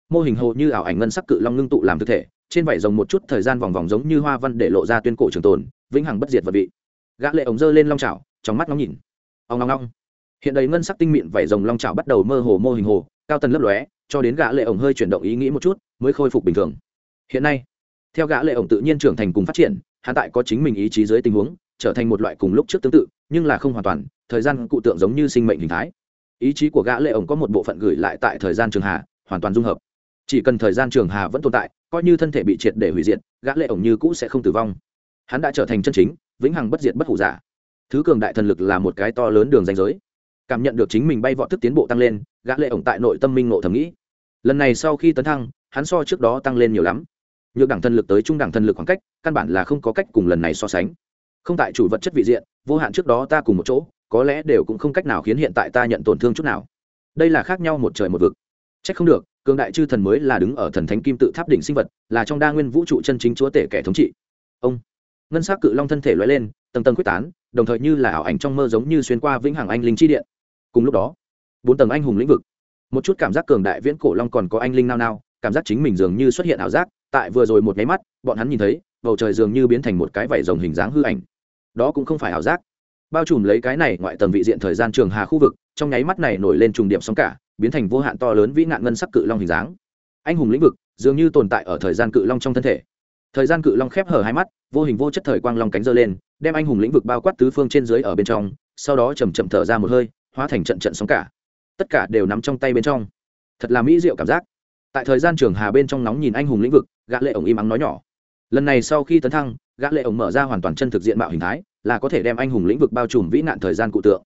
mô hình hồ như ảo ảnh ngân sắc cự long ngưng tụ làm thực thể, trên vảy rồng một chút thời gian vòng vòng giống như hoa văn để lộ ra tuyên cổ trường tồn, vĩnh hằng bất diệt vật vị. Gã lệ ổng giơ lên long chảo, trong mắt ngóng nhìn. Ong long long hiện đầy ngân sắc tinh mịn vảy rồng long chảo bắt đầu mơ hồ mô hình hồ, cao tần lấp lóe, cho đến gã lệ ổng hơi chuyển động ý nghĩ một chút, mới khôi phục bình thường. Hiện nay, theo gã lệ ổng tự nhiên trưởng thành cùng phát triển hắn tại có chính mình ý chí dưới tình huống, trở thành một loại cùng lúc trước tương tự, nhưng là không hoàn toàn, thời gian cụ tượng giống như sinh mệnh hình thái. Ý chí của gã lệ ổng có một bộ phận gửi lại tại thời gian trường hà, hoàn toàn dung hợp. Chỉ cần thời gian trường hà vẫn tồn tại, coi như thân thể bị triệt để hủy diệt, gã lệ ổng như cũ sẽ không tử vong. Hắn đã trở thành chân chính, vĩnh hằng bất diệt bất hủ giả. Thứ cường đại thần lực là một cái to lớn đường ranh giới. Cảm nhận được chính mình bay vọt thức tiến bộ tăng lên, gã lệ ổng tại nội tâm minh ngộ thầm nghĩ. Lần này sau khi tấn thăng, hắn so trước đó tăng lên nhiều lắm nhược đẳng thần lực tới trung đẳng thần lực khoảng cách, căn bản là không có cách cùng lần này so sánh. Không tại chủ vật chất vị diện, vô hạn trước đó ta cùng một chỗ, có lẽ đều cũng không cách nào khiến hiện tại ta nhận tổn thương chút nào. Đây là khác nhau một trời một vực. Trách không được, cường đại chư thần mới là đứng ở thần thánh kim tự tháp đỉnh sinh vật, là trong đa nguyên vũ trụ chân chính chúa tể kẻ thống trị. Ông, ngân s á c cự long thân thể loay lên, tầng tầng quyết tán, đồng thời như là ảo ảnh trong mơ giống như xuyên qua vĩnh hằng anh linh chi điện. Cùng lúc đó, bốn tầng anh hùng lĩnh vực. Một chút cảm giác cường đại viễn cổ long còn có anh linh nao nao, cảm giác chính mình dường như xuất hiện ảo giác tại vừa rồi một nháy mắt, bọn hắn nhìn thấy, bầu trời dường như biến thành một cái vảy rồng hình dáng hư ảnh. Đó cũng không phải ảo giác. Bao trùm lấy cái này ngoại tầng vị diện thời gian trường hà khu vực, trong nháy mắt này nổi lên trùng điểm sóng cả, biến thành vô hạn to lớn vĩ nạn ngân sắc cự long hình dáng. Anh hùng lĩnh vực dường như tồn tại ở thời gian cự long trong thân thể. Thời gian cự long khép hở hai mắt, vô hình vô chất thời quang long cánh giơ lên, đem anh hùng lĩnh vực bao quát tứ phương trên dưới ở bên trong, sau đó chầm chậm thở ra một hơi, hóa thành trận trận sóng cả. Tất cả đều nắm trong tay bên trong. Thật là mỹ diệu cảm giác. Tại thời gian trường hà bên trong nóng nhìn anh hùng lĩnh vực gã lệ ổng im ắng nói nhỏ. Lần này sau khi tấn thăng, gã lệ ổng mở ra hoàn toàn chân thực diện mạo hình thái, là có thể đem anh hùng lĩnh vực bao trùm vĩ nạn thời gian cụ tượng.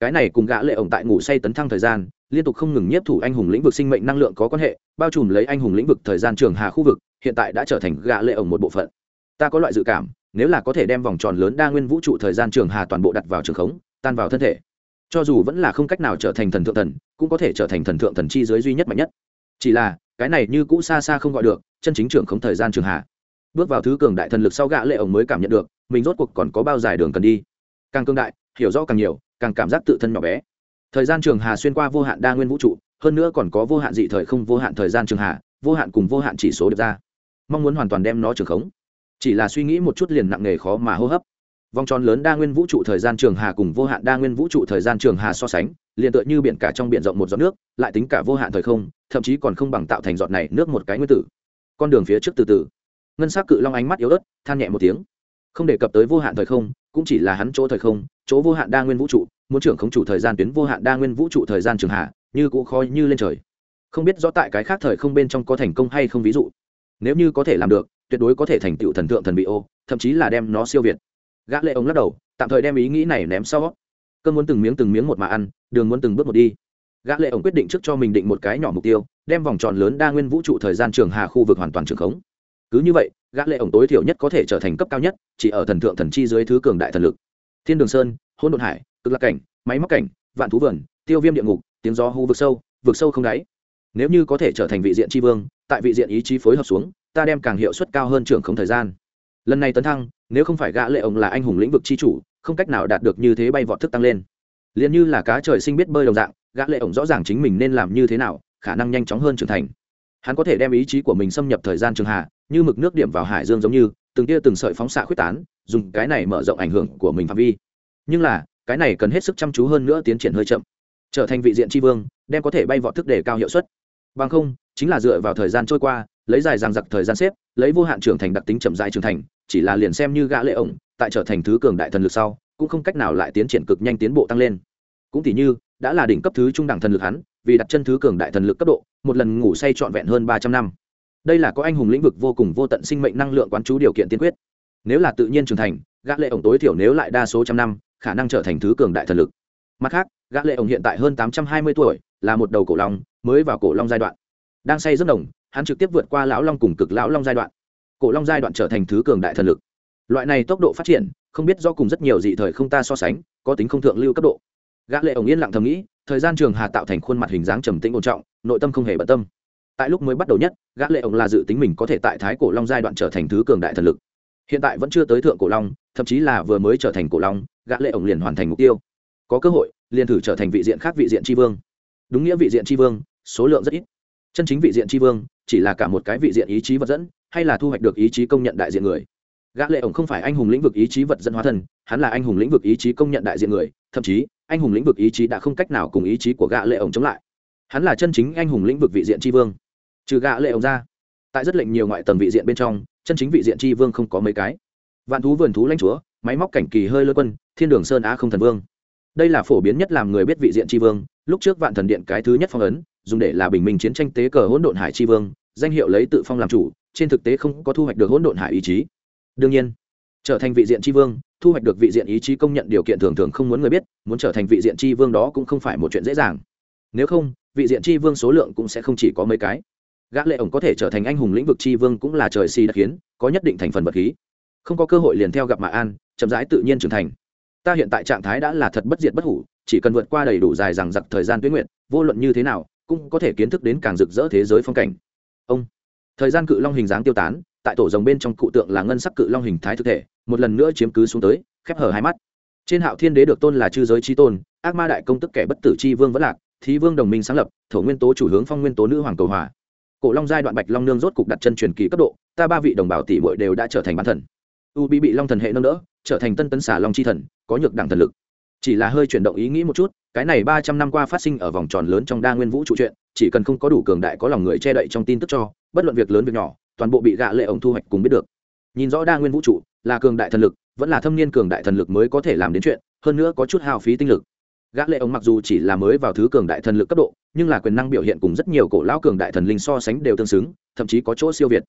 Cái này cùng gã lệ ổng tại ngủ say tấn thăng thời gian, liên tục không ngừng nhiếp thủ anh hùng lĩnh vực sinh mệnh năng lượng có quan hệ, bao trùm lấy anh hùng lĩnh vực thời gian trường hà khu vực, hiện tại đã trở thành gã lệ ổng một bộ phận. Ta có loại dự cảm, nếu là có thể đem vòng tròn lớn đa nguyên vũ trụ thời gian trường hà toàn bộ đặt vào trường khống, tan vào thân thể. Cho dù vẫn là không cách nào trở thành thần thượng thần, cũng có thể trở thành thần thượng thần chi giới duy nhất mạnh nhất. Chỉ là, cái này như cũ xa xa không gọi được chân chính trưởng không thời gian trường hà bước vào thứ cường đại thần lực sau gã lệ ổng mới cảm nhận được, mình rốt cuộc còn có bao dài đường cần đi. Càng cường đại, hiểu rõ càng nhiều, càng cảm giác tự thân nhỏ bé. Thời gian trường hà xuyên qua vô hạn đa nguyên vũ trụ, hơn nữa còn có vô hạn dị thời không, vô hạn thời gian trường hà vô hạn cùng vô hạn chỉ số được ra. Mong muốn hoàn toàn đem nó trường khống. Chỉ là suy nghĩ một chút liền nặng nề khó mà hô hấp. Vòng tròn lớn đa nguyên vũ trụ thời gian trường hà cùng vô hạn đa nguyên vũ trụ thời gian trường hà so sánh, liền tựa như biển cả trong biển rộng một giọt nước, lại tính cả vô hạn thời không, thậm chí còn không bằng tạo thành giọt này nước một cái nguyên tử con đường phía trước từ từ. Ngân s á c cự long ánh mắt yếu ớt, than nhẹ một tiếng. Không đề cập tới vô hạn thời không, cũng chỉ là hắn chỗ thời không, chỗ vô hạn đa nguyên vũ trụ, muốn trưởng không chủ thời gian tuyến vô hạn đa nguyên vũ trụ thời gian trường hạ, như cũ khó như lên trời. Không biết rõ tại cái khác thời không bên trong có thành công hay không ví dụ. Nếu như có thể làm được, tuyệt đối có thể thành tựu thần tượng thần bị ô, thậm chí là đem nó siêu việt. Gã lệ ông lắc đầu, tạm thời đem ý nghĩ này ném sau. Cơn muốn từng miếng từng miếng một mà ăn, đường muốn từng bước một đi. Gã lệ ông quyết định trước cho mình định một cái nhỏ mục tiêu đem vòng tròn lớn đa nguyên vũ trụ thời gian trường hà khu vực hoàn toàn trường khống. Cứ như vậy, gã lệ ổng tối thiểu nhất có thể trở thành cấp cao nhất, chỉ ở thần thượng thần chi dưới thứ cường đại thần lực. Thiên đường sơn, hỗn độn hải, cực lạc cảnh, máy móc cảnh, vạn thú vườn, tiêu viêm địa ngục, tiếng gió hú vực sâu vực sâu không đáy. Nếu như có thể trở thành vị diện tri vương, tại vị diện ý chí phối hợp xuống, ta đem càng hiệu suất cao hơn trưởng không thời gian. Lần này tấn thăng, nếu không phải gã lệ ổng là anh hùng lĩnh vực chi chủ, không cách nào đạt được như thế bay vọt thức tăng lên. Liền như là cá trời sinh biết bơi đồng dạng, gã lệ ổng rõ ràng chính mình nên làm như thế nào khả năng nhanh chóng hơn trưởng thành. Hắn có thể đem ý chí của mình xâm nhập thời gian trường hạ, như mực nước điểm vào hải dương giống như, từng tia từng sợi phóng xạ khuyết tán, dùng cái này mở rộng ảnh hưởng của mình phạm vi. Nhưng là, cái này cần hết sức chăm chú hơn nữa tiến triển hơi chậm. Trở thành vị diện tri vương, đem có thể bay vọt thức để cao hiệu suất. Bằng không, chính là dựa vào thời gian trôi qua, lấy dài ràng giặc thời gian xếp, lấy vô hạn trưởng thành đặc tính chậm dài trưởng thành, chỉ là liền xem như gã lệ ổng, tại trở thành thứ cường đại thần lực sau, cũng không cách nào lại tiến triển cực nhanh tiến bộ tăng lên. Cũng tỉ như, đã là đỉnh cấp thứ trung đẳng thần lực hắn vì đặt chân thứ cường đại thần lực cấp độ, một lần ngủ say trọn vẹn hơn ba trăm năm. Đây là có anh hùng lĩnh vực vô cùng vô tận sinh mệnh năng lượng quán chú điều kiện tiên quyết. Nếu là tự nhiên trưởng thành, gã lệ ổng tối thiểu nếu lại đa số trăm năm, khả năng trở thành thứ cường đại thần lực. Mặt khác, gã lệ ổng hiện tại hơn tám trăm hai mươi tuổi, là một đầu cổ long, mới vào cổ long giai đoạn. Đang say rất đồng hắn trực tiếp vượt qua lão long cùng cực lão long giai đoạn. Cổ long giai đoạn trở thành thứ cường đại thần lực. Loại này tốc độ phát triển, không biết do cùng rất nhiều dị thời không ta so sánh, có tính không thượng lưu cấp độ gã lệ ổng yên lặng thầm nghĩ, thời gian trường hà tạo thành khuôn mặt hình dáng trầm tĩnh ổn trọng, nội tâm không hề bận tâm. Tại lúc mới bắt đầu nhất, gã lệ ổng là dự tính mình có thể tại thái cổ long giai đoạn trở thành thứ cường đại thần lực. Hiện tại vẫn chưa tới thượng cổ long, thậm chí là vừa mới trở thành cổ long, gã lệ ổng liền hoàn thành mục tiêu. Có cơ hội, liền thử trở thành vị diện khác vị diện tri vương. Đúng nghĩa vị diện tri vương, số lượng rất ít. Chân chính vị diện tri vương, chỉ là cả một cái vị diện ý chí vật dẫn, hay là thu hoạch được ý chí công nhận đại diện người. Gã lệ ổng không phải anh hùng lĩnh vực ý chí vật dẫn hóa thân, hắn là anh hùng lĩnh vực ý chí công nhận đại diện người, thậm chí anh hùng lĩnh vực ý chí đã không cách nào cùng ý chí của gã lệ ổng chống lại. Hắn là chân chính anh hùng lĩnh vực vị diện tri vương. Trừ gã lệ ổng ra, tại rất lệnh nhiều ngoại tầng vị diện bên trong, chân chính vị diện tri vương không có mấy cái. Vạn thú vườn thú lãnh chúa, máy móc cảnh kỳ hơi lơ quân, thiên đường sơn á không thần vương. Đây là phổ biến nhất làm người biết vị diện tri vương, lúc trước vạn thần điện cái thứ nhất phong ấn, dùng để là bình minh chiến tranh tế cờ hỗn độn hải tri vương, danh hiệu lấy tự phong làm chủ, trên thực tế không có thu hoạch được hỗn độn hải ý chí. Đương nhiên, trở thành vị diện tri vương thu hoạch được vị diện ý chí công nhận điều kiện thường thường không muốn người biết, muốn trở thành vị diện tri vương đó cũng không phải một chuyện dễ dàng. Nếu không, vị diện tri vương số lượng cũng sẽ không chỉ có mấy cái. Gã lệ ổng có thể trở thành anh hùng lĩnh vực tri vương cũng là trời si đặc kiến có nhất định thành phần vật khí. Không có cơ hội liền theo gặp mà an, chậm rãi tự nhiên trưởng thành. Ta hiện tại trạng thái đã là thật bất diệt bất hủ, chỉ cần vượt qua đầy đủ dài rằng giặc thời gian tuyến nguyện, vô luận như thế nào, cũng có thể kiến thức đến càng rực rỡ thế giới phong cảnh. Ông, thời gian cự long hình dáng tiêu tán tại tổ rồng bên trong cụ tượng là ngân sắc cự long hình thái thực thể, một lần nữa chiếm cứ xuống tới, khép hở hai mắt. Trên hạo thiên đế được tôn là chư giới chi tôn, ác ma đại công tức kẻ bất tử chi vương vẫn lạc, thí vương đồng minh sáng lập, thổ nguyên tố chủ hướng phong nguyên tố nữ hoàng cầu hòa. Cổ long giai đoạn bạch long nương rốt cục đặt chân truyền kỳ cấp độ, ta ba vị đồng bào tỷ bội đều đã trở thành bán thần. U bị bị long thần hệ nâng đỡ, trở thành tân tấn xả long chi thần, có nhược đẳng thần lực. Chỉ là hơi chuyển động ý nghĩ một chút, cái này ba trăm năm qua phát sinh ở vòng tròn lớn trong đa nguyên vũ trụ chuyện, chỉ cần không có đủ cường đại có lòng người che đậy trong tin tức cho, bất luận việc lớn việc nhỏ toàn bộ bị gạ lệ ổng thu hoạch cùng biết được. Nhìn rõ đa nguyên vũ trụ, là cường đại thần lực, vẫn là thâm niên cường đại thần lực mới có thể làm đến chuyện, hơn nữa có chút hao phí tinh lực. Gã lệ ổng mặc dù chỉ là mới vào thứ cường đại thần lực cấp độ, nhưng là quyền năng biểu hiện cùng rất nhiều cổ lão cường đại thần linh so sánh đều tương xứng, thậm chí có chỗ siêu việt.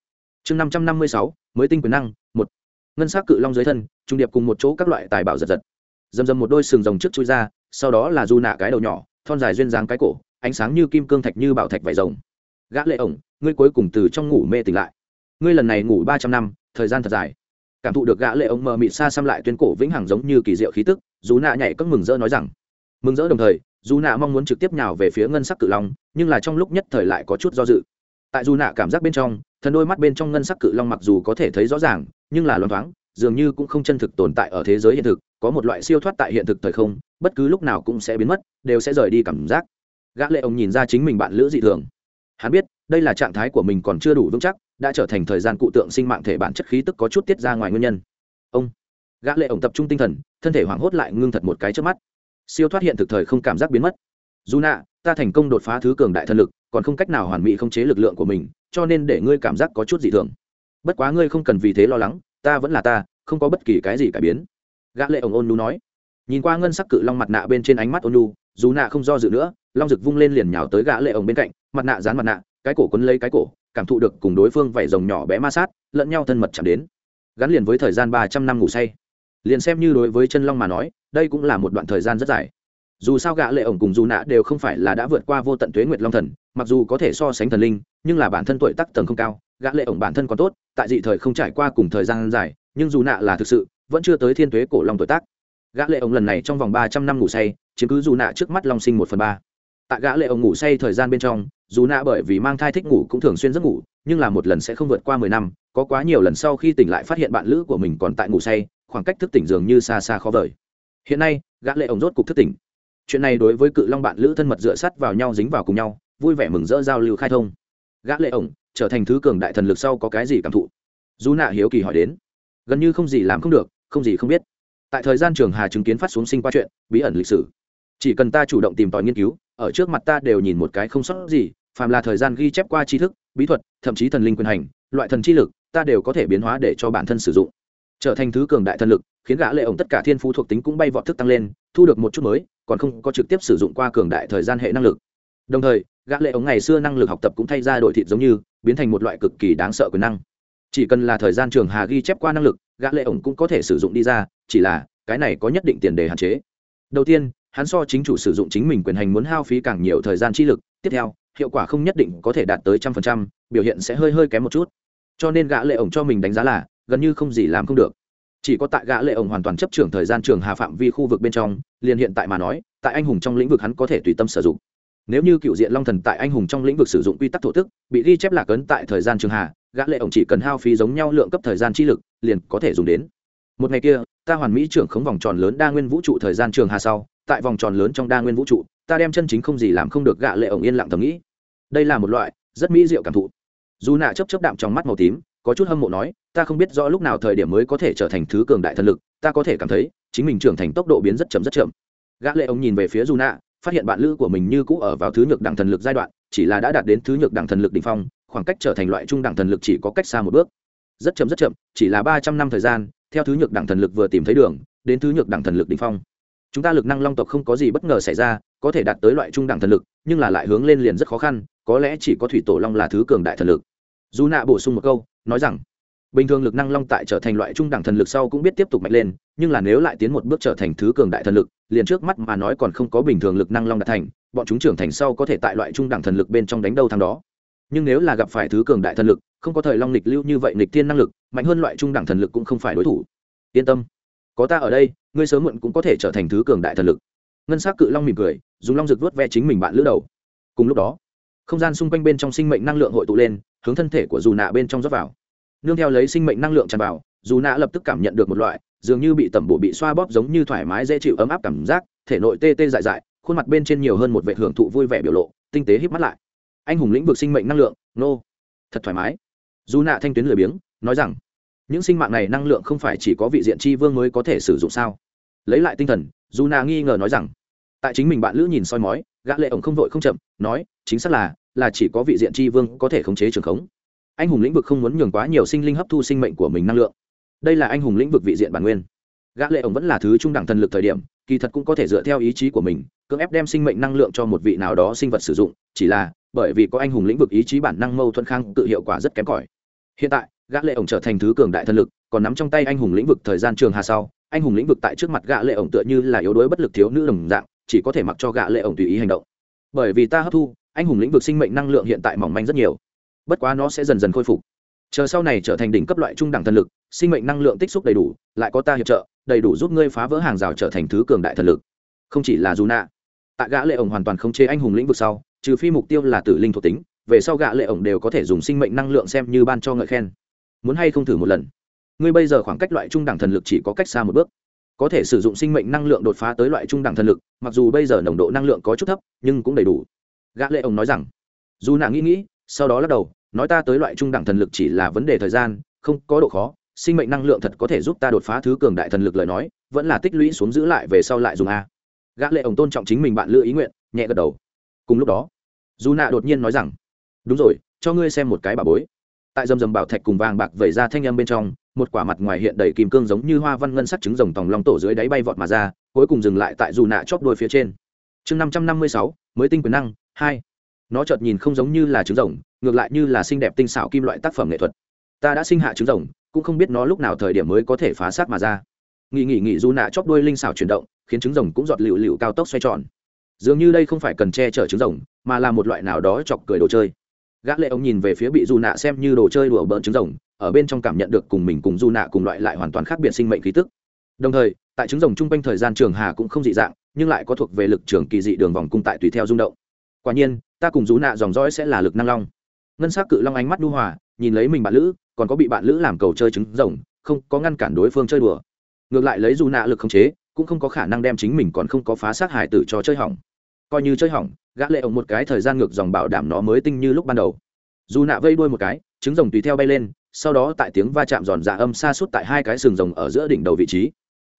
Chương năm trăm năm mươi sáu, mới tinh quyền năng, một. Ngân sắc cự long dưới thân, trung điệp cùng một chỗ các loại tài bảo giật giật. Dầm dầm một đôi sừng rồng trước chui ra, sau đó là du nạ cái đầu nhỏ, thon dài duyên dáng cái cổ, ánh sáng như kim cương thạch như bảo thạch vải rồng. Gã lệ ổng, ngươi cuối cùng từ trong ngủ mê tỉnh lại ngươi lần này ngủ ba trăm năm, thời gian thật dài. Cảm thụ được gã lệ ông mờ mịt xa xăm lại tuyên cổ vĩnh hằng giống như kỳ diệu khí tức, dù nạ nhảy cất mừng rỡ nói rằng, mừng rỡ đồng thời, dù nạ mong muốn trực tiếp nhào về phía ngân sắc cự long, nhưng là trong lúc nhất thời lại có chút do dự. Tại dù nạ cảm giác bên trong, thần đôi mắt bên trong ngân sắc cự long mặc dù có thể thấy rõ ràng, nhưng là loáng thoáng, dường như cũng không chân thực tồn tại ở thế giới hiện thực, có một loại siêu thoát tại hiện thực thời không, bất cứ lúc nào cũng sẽ biến mất, đều sẽ rời đi cảm giác. Gã lệ ông nhìn ra chính mình bạn lữ dị thường. Hắn biết, đây là trạng thái của mình còn chưa đủ vững chắc đã trở thành thời gian cụ tượng sinh mạng thể bản chất khí tức có chút tiết ra ngoài nguyên nhân. Ông gã lệ ông tập trung tinh thần, thân thể hoảng hốt lại ngưng thật một cái trước mắt. Siêu thoát hiện thực thời không cảm giác biến mất. Dù nạ, ta thành công đột phá thứ cường đại thân lực, còn không cách nào hoàn mỹ không chế lực lượng của mình, cho nên để ngươi cảm giác có chút dị thường. Bất quá ngươi không cần vì thế lo lắng, ta vẫn là ta, không có bất kỳ cái gì cải biến. Gã lệ ổng ôn nu nói. Nhìn qua ngân sắc cự long mặt nạ bên trên ánh mắt ôn nu dù nạ không do dự nữa, long rực vung lên liền nhào tới gã lệ ổng bên cạnh, mặt nạ dán mặt nạ, cái cổ quấn lấy cái cổ cảm thụ được cùng đối phương vảy rồng nhỏ bé ma sát, lẫn nhau thân mật chạm đến. Gắn liền với thời gian ba trăm năm ngủ say. Liền xem như đối với chân long mà nói, đây cũng là một đoạn thời gian rất dài. Dù sao gã lệ ổng cùng dù nạ đều không phải là đã vượt qua vô tận tuế nguyệt long thần, mặc dù có thể so sánh thần linh, nhưng là bản thân tuổi tác tầng không cao, gã lệ ổng bản thân còn tốt, tại dị thời không trải qua cùng thời gian dài, nhưng dù nạ là thực sự, vẫn chưa tới thiên tuế cổ long tuổi tác. Gã lệ ổng lần này trong vòng ba trăm năm ngủ say, chiếm cứ dù nạ trước mắt long sinh một phần ba. Tại gã lệ ổng ngủ say thời gian bên trong dù nạ bởi vì mang thai thích ngủ cũng thường xuyên giấc ngủ, nhưng là một lần sẽ không vượt qua mười năm, có quá nhiều lần sau khi tỉnh lại phát hiện bạn lữ của mình còn tại ngủ say, khoảng cách thức tỉnh dường như xa xa khó vời. Hiện nay, gã lệ ổng rốt cục thức tỉnh. Chuyện này đối với cự long bạn lữ thân mật dựa sát vào nhau dính vào cùng nhau, vui vẻ mừng rỡ giao lưu khai thông. Gã lệ ổng trở thành thứ cường đại thần lực sau có cái gì cảm thụ? Dù nạ hiếu kỳ hỏi đến. Gần như không gì làm không được, không gì không biết. Tại thời gian trường hà chứng kiến phát xuống sinh qua chuyện, bí ẩn lịch sử. Chỉ cần ta chủ động tìm tòi nghiên cứu ở trước mặt ta đều nhìn một cái không sót gì, phàm là thời gian ghi chép qua tri thức, bí thuật, thậm chí thần linh quyền hành, loại thần chi lực, ta đều có thể biến hóa để cho bản thân sử dụng. Trở thành thứ cường đại thần lực, khiến gã lệ ổng tất cả thiên phú thuộc tính cũng bay vọt thức tăng lên, thu được một chút mới, còn không có trực tiếp sử dụng qua cường đại thời gian hệ năng lực. Đồng thời, gã lệ ổng ngày xưa năng lực học tập cũng thay ra đổi thịt giống như, biến thành một loại cực kỳ đáng sợ quyền năng. Chỉ cần là thời gian trường hà ghi chép qua năng lực, gã lệ ổng cũng có thể sử dụng đi ra, chỉ là cái này có nhất định tiền đề hạn chế. Đầu tiên hắn so chính chủ sử dụng chính mình quyền hành muốn hao phí càng nhiều thời gian chi lực, tiếp theo, hiệu quả không nhất định có thể đạt tới trăm phần trăm, biểu hiện sẽ hơi hơi kém một chút. Cho nên gã lệ ổng cho mình đánh giá là, gần như không gì làm không được. Chỉ có tại gã lệ ổng hoàn toàn chấp trưởng thời gian trường hà phạm vi khu vực bên trong, liền hiện tại mà nói, tại anh hùng trong lĩnh vực hắn có thể tùy tâm sử dụng. Nếu như cựu diện long thần tại anh hùng trong lĩnh vực sử dụng quy tắc thổ tức, bị ghi chép lạc ấn tại thời gian trường hà, gã lệ ổng chỉ cần hao phí giống nhau lượng cấp thời gian chi lực, liền có thể dùng đến. Một ngày kia, ta hoàn mỹ trưởng khống vòng tròn lớn đa nguyên vũ trụ thời gian trường hà sau tại vòng tròn lớn trong đa nguyên vũ trụ, ta đem chân chính không gì làm không được gã lệ ổng yên lặng thầm nghĩ. Đây là một loại rất mỹ diệu cảm thụ. Dù nạ chấp chấp đạm trong mắt màu tím, có chút hâm mộ nói, ta không biết rõ lúc nào thời điểm mới có thể trở thành thứ cường đại thần lực, ta có thể cảm thấy, chính mình trưởng thành tốc độ biến rất chậm rất chậm. Gã lệ ông nhìn về phía dù nạ, phát hiện bạn lữ của mình như cũ ở vào thứ nhược đẳng thần lực giai đoạn, chỉ là đã đạt đến thứ nhược đẳng thần lực đỉnh phong, khoảng cách trở thành loại trung đẳng thần lực chỉ có cách xa một bước. Rất chậm rất chậm, chỉ là ba trăm năm thời gian, theo thứ nhược đẳng thần lực vừa tìm thấy đường, đến thứ nhược đẳng thần lực đỉnh phong chúng ta lực năng long tộc không có gì bất ngờ xảy ra, có thể đạt tới loại trung đẳng thần lực, nhưng là lại hướng lên liền rất khó khăn, có lẽ chỉ có thủy tổ long là thứ cường đại thần lực. Dù nạ bổ sung một câu, nói rằng, bình thường lực năng long tại trở thành loại trung đẳng thần lực sau cũng biết tiếp tục mạnh lên, nhưng là nếu lại tiến một bước trở thành thứ cường đại thần lực, liền trước mắt mà nói còn không có bình thường lực năng long đạt thành, bọn chúng trưởng thành sau có thể tại loại trung đẳng thần lực bên trong đánh đâu thằng đó. Nhưng nếu là gặp phải thứ cường đại thần lực, không có thời long lịch lưu như vậy lịch thiên năng lực, mạnh hơn loại trung đẳng thần lực cũng không phải đối thủ. Yên tâm, có ta ở đây ngươi sớm muộn cũng có thể trở thành thứ cường đại thần lực. Ngân s á c cự long mỉm cười, dùng long rực vớt ve chính mình bạn lữ đầu. Cùng lúc đó, không gian xung quanh bên trong sinh mệnh năng lượng hội tụ lên, hướng thân thể của dù nạ bên trong rót vào. Nương theo lấy sinh mệnh năng lượng tràn vào, dù nạ lập tức cảm nhận được một loại, dường như bị tẩm bổ, bị xoa bóp giống như thoải mái, dễ chịu, ấm áp cảm giác, thể nội tê tê dại dại, khuôn mặt bên trên nhiều hơn một vệ hưởng thụ vui vẻ biểu lộ, tinh tế híp mắt lại. Anh hùng lĩnh vực sinh mệnh năng lượng, nô. Thật thoải mái. Dù nạ thanh tuyến lười biếng, nói rằng, những sinh mạng này năng lượng không phải chỉ có vị diện tri vương mới có thể sử dụng sao? Lấy lại tinh thần, dù nà nghi ngờ nói rằng, tại chính mình bạn lữ nhìn soi mói, gã lệ ổng không vội không chậm, nói, chính xác là là chỉ có vị diện tri vương có thể khống chế trường khống. Anh hùng lĩnh vực không muốn nhường quá nhiều sinh linh hấp thu sinh mệnh của mình năng lượng. Đây là anh hùng lĩnh vực vị diện bản nguyên. Gã lệ ổng vẫn là thứ trung đẳng thần lực thời điểm, kỳ thật cũng có thể dựa theo ý chí của mình, cưỡng ép đem sinh mệnh năng lượng cho một vị nào đó sinh vật sử dụng, chỉ là, bởi vì có anh hùng lĩnh vực ý chí bản năng mâu thuẫn khang tự hiệu quả rất kém cỏi. Hiện tại, gã lệ ổng trở thành thứ cường đại thần lực, còn nắm trong tay anh hùng lĩnh vực thời gian trường hà sau anh hùng lĩnh vực tại trước mặt gã lệ ổng tựa như là yếu đuối bất lực thiếu nữ đồng dạng, chỉ có thể mặc cho gã lệ ổng tùy ý hành động. Bởi vì ta hấp thu, anh hùng lĩnh vực sinh mệnh năng lượng hiện tại mỏng manh rất nhiều. Bất quá nó sẽ dần dần khôi phục. Chờ sau này trở thành đỉnh cấp loại trung đẳng thần lực, sinh mệnh năng lượng tích xúc đầy đủ, lại có ta hiệp trợ, đầy đủ giúp ngươi phá vỡ hàng rào trở thành thứ cường đại thần lực. Không chỉ là dù nạ tại gã lệ ổng hoàn toàn không chế anh hùng lĩnh vực sau, trừ phi mục tiêu là tử linh thuộc tính, về sau gã lệ ổng đều có thể dùng sinh mệnh năng lượng xem như ban cho ngợi khen. Muốn hay không thử một lần? Ngươi bây giờ khoảng cách loại trung đẳng thần lực chỉ có cách xa một bước. Có thể sử dụng sinh mệnh năng lượng đột phá tới loại trung đẳng thần lực, mặc dù bây giờ nồng độ năng lượng có chút thấp, nhưng cũng đầy đủ. Gã lệ ông nói rằng, dù nàng nghĩ nghĩ, sau đó lắc đầu, nói ta tới loại trung đẳng thần lực chỉ là vấn đề thời gian, không có độ khó, sinh mệnh năng lượng thật có thể giúp ta đột phá thứ cường đại thần lực lời nói, vẫn là tích lũy xuống giữ lại về sau lại dùng a. Gã lệ ổng tôn trọng chính mình bạn lựa ý nguyện, nhẹ gật đầu. Cùng lúc đó, dù nạ đột nhiên nói rằng, đúng rồi, cho ngươi xem một cái bà bối. Tại dầm dầm bảo thạch cùng vàng bạc vẩy ra thanh âm bên trong một quả mặt ngoài hiện đầy kim cương giống như hoa văn ngân sắc trứng rồng tòng long tổ dưới đáy bay vọt mà ra, cuối cùng dừng lại tại dù nạ chóp đôi phía trên. Chương năm trăm năm mươi sáu, mới tinh quyền năng, hai. Nó chợt nhìn không giống như là trứng rồng, ngược lại như là xinh đẹp tinh xảo kim loại tác phẩm nghệ thuật. Ta đã sinh hạ trứng rồng, cũng không biết nó lúc nào thời điểm mới có thể phá xác mà ra. Nghỉ nghỉ nghỉ dù nạ chóp đuôi linh xảo chuyển động, khiến trứng rồng cũng giọt lựu lựu cao tốc xoay tròn. Dường như đây không phải cần che chở trứng rồng, mà là một loại nào đó chọc cười đồ chơi. Gã lệ ông nhìn về phía bị dù nạ xem như đồ chơi đùa bỡn trứng rồng ở bên trong cảm nhận được cùng mình cùng Du nạ cùng loại lại hoàn toàn khác biệt sinh mệnh khí tức. Đồng thời, tại trứng rồng chung quanh thời gian trường hà cũng không dị dạng, nhưng lại có thuộc về lực trường kỳ dị đường vòng cung tại tùy theo rung động. Quả nhiên, ta cùng Du nạ dòng dõi sẽ là lực năng long. Ngân sắc cự long ánh mắt đu hòa, nhìn lấy mình bạn lữ, còn có bị bạn lữ làm cầu chơi trứng rồng, không có ngăn cản đối phương chơi đùa. Ngược lại lấy dù nạ lực không chế, cũng không có khả năng đem chính mình còn không có phá sát hải tử cho chơi hỏng. Coi như chơi hỏng, gã lệ ổng một cái thời gian ngược dòng bảo đảm nó mới tinh như lúc ban đầu. Dù nạ vây đuôi một cái, trứng rồng tùy theo bay lên sau đó tại tiếng va chạm giòn dạ âm xa suốt tại hai cái sừng rồng ở giữa đỉnh đầu vị trí.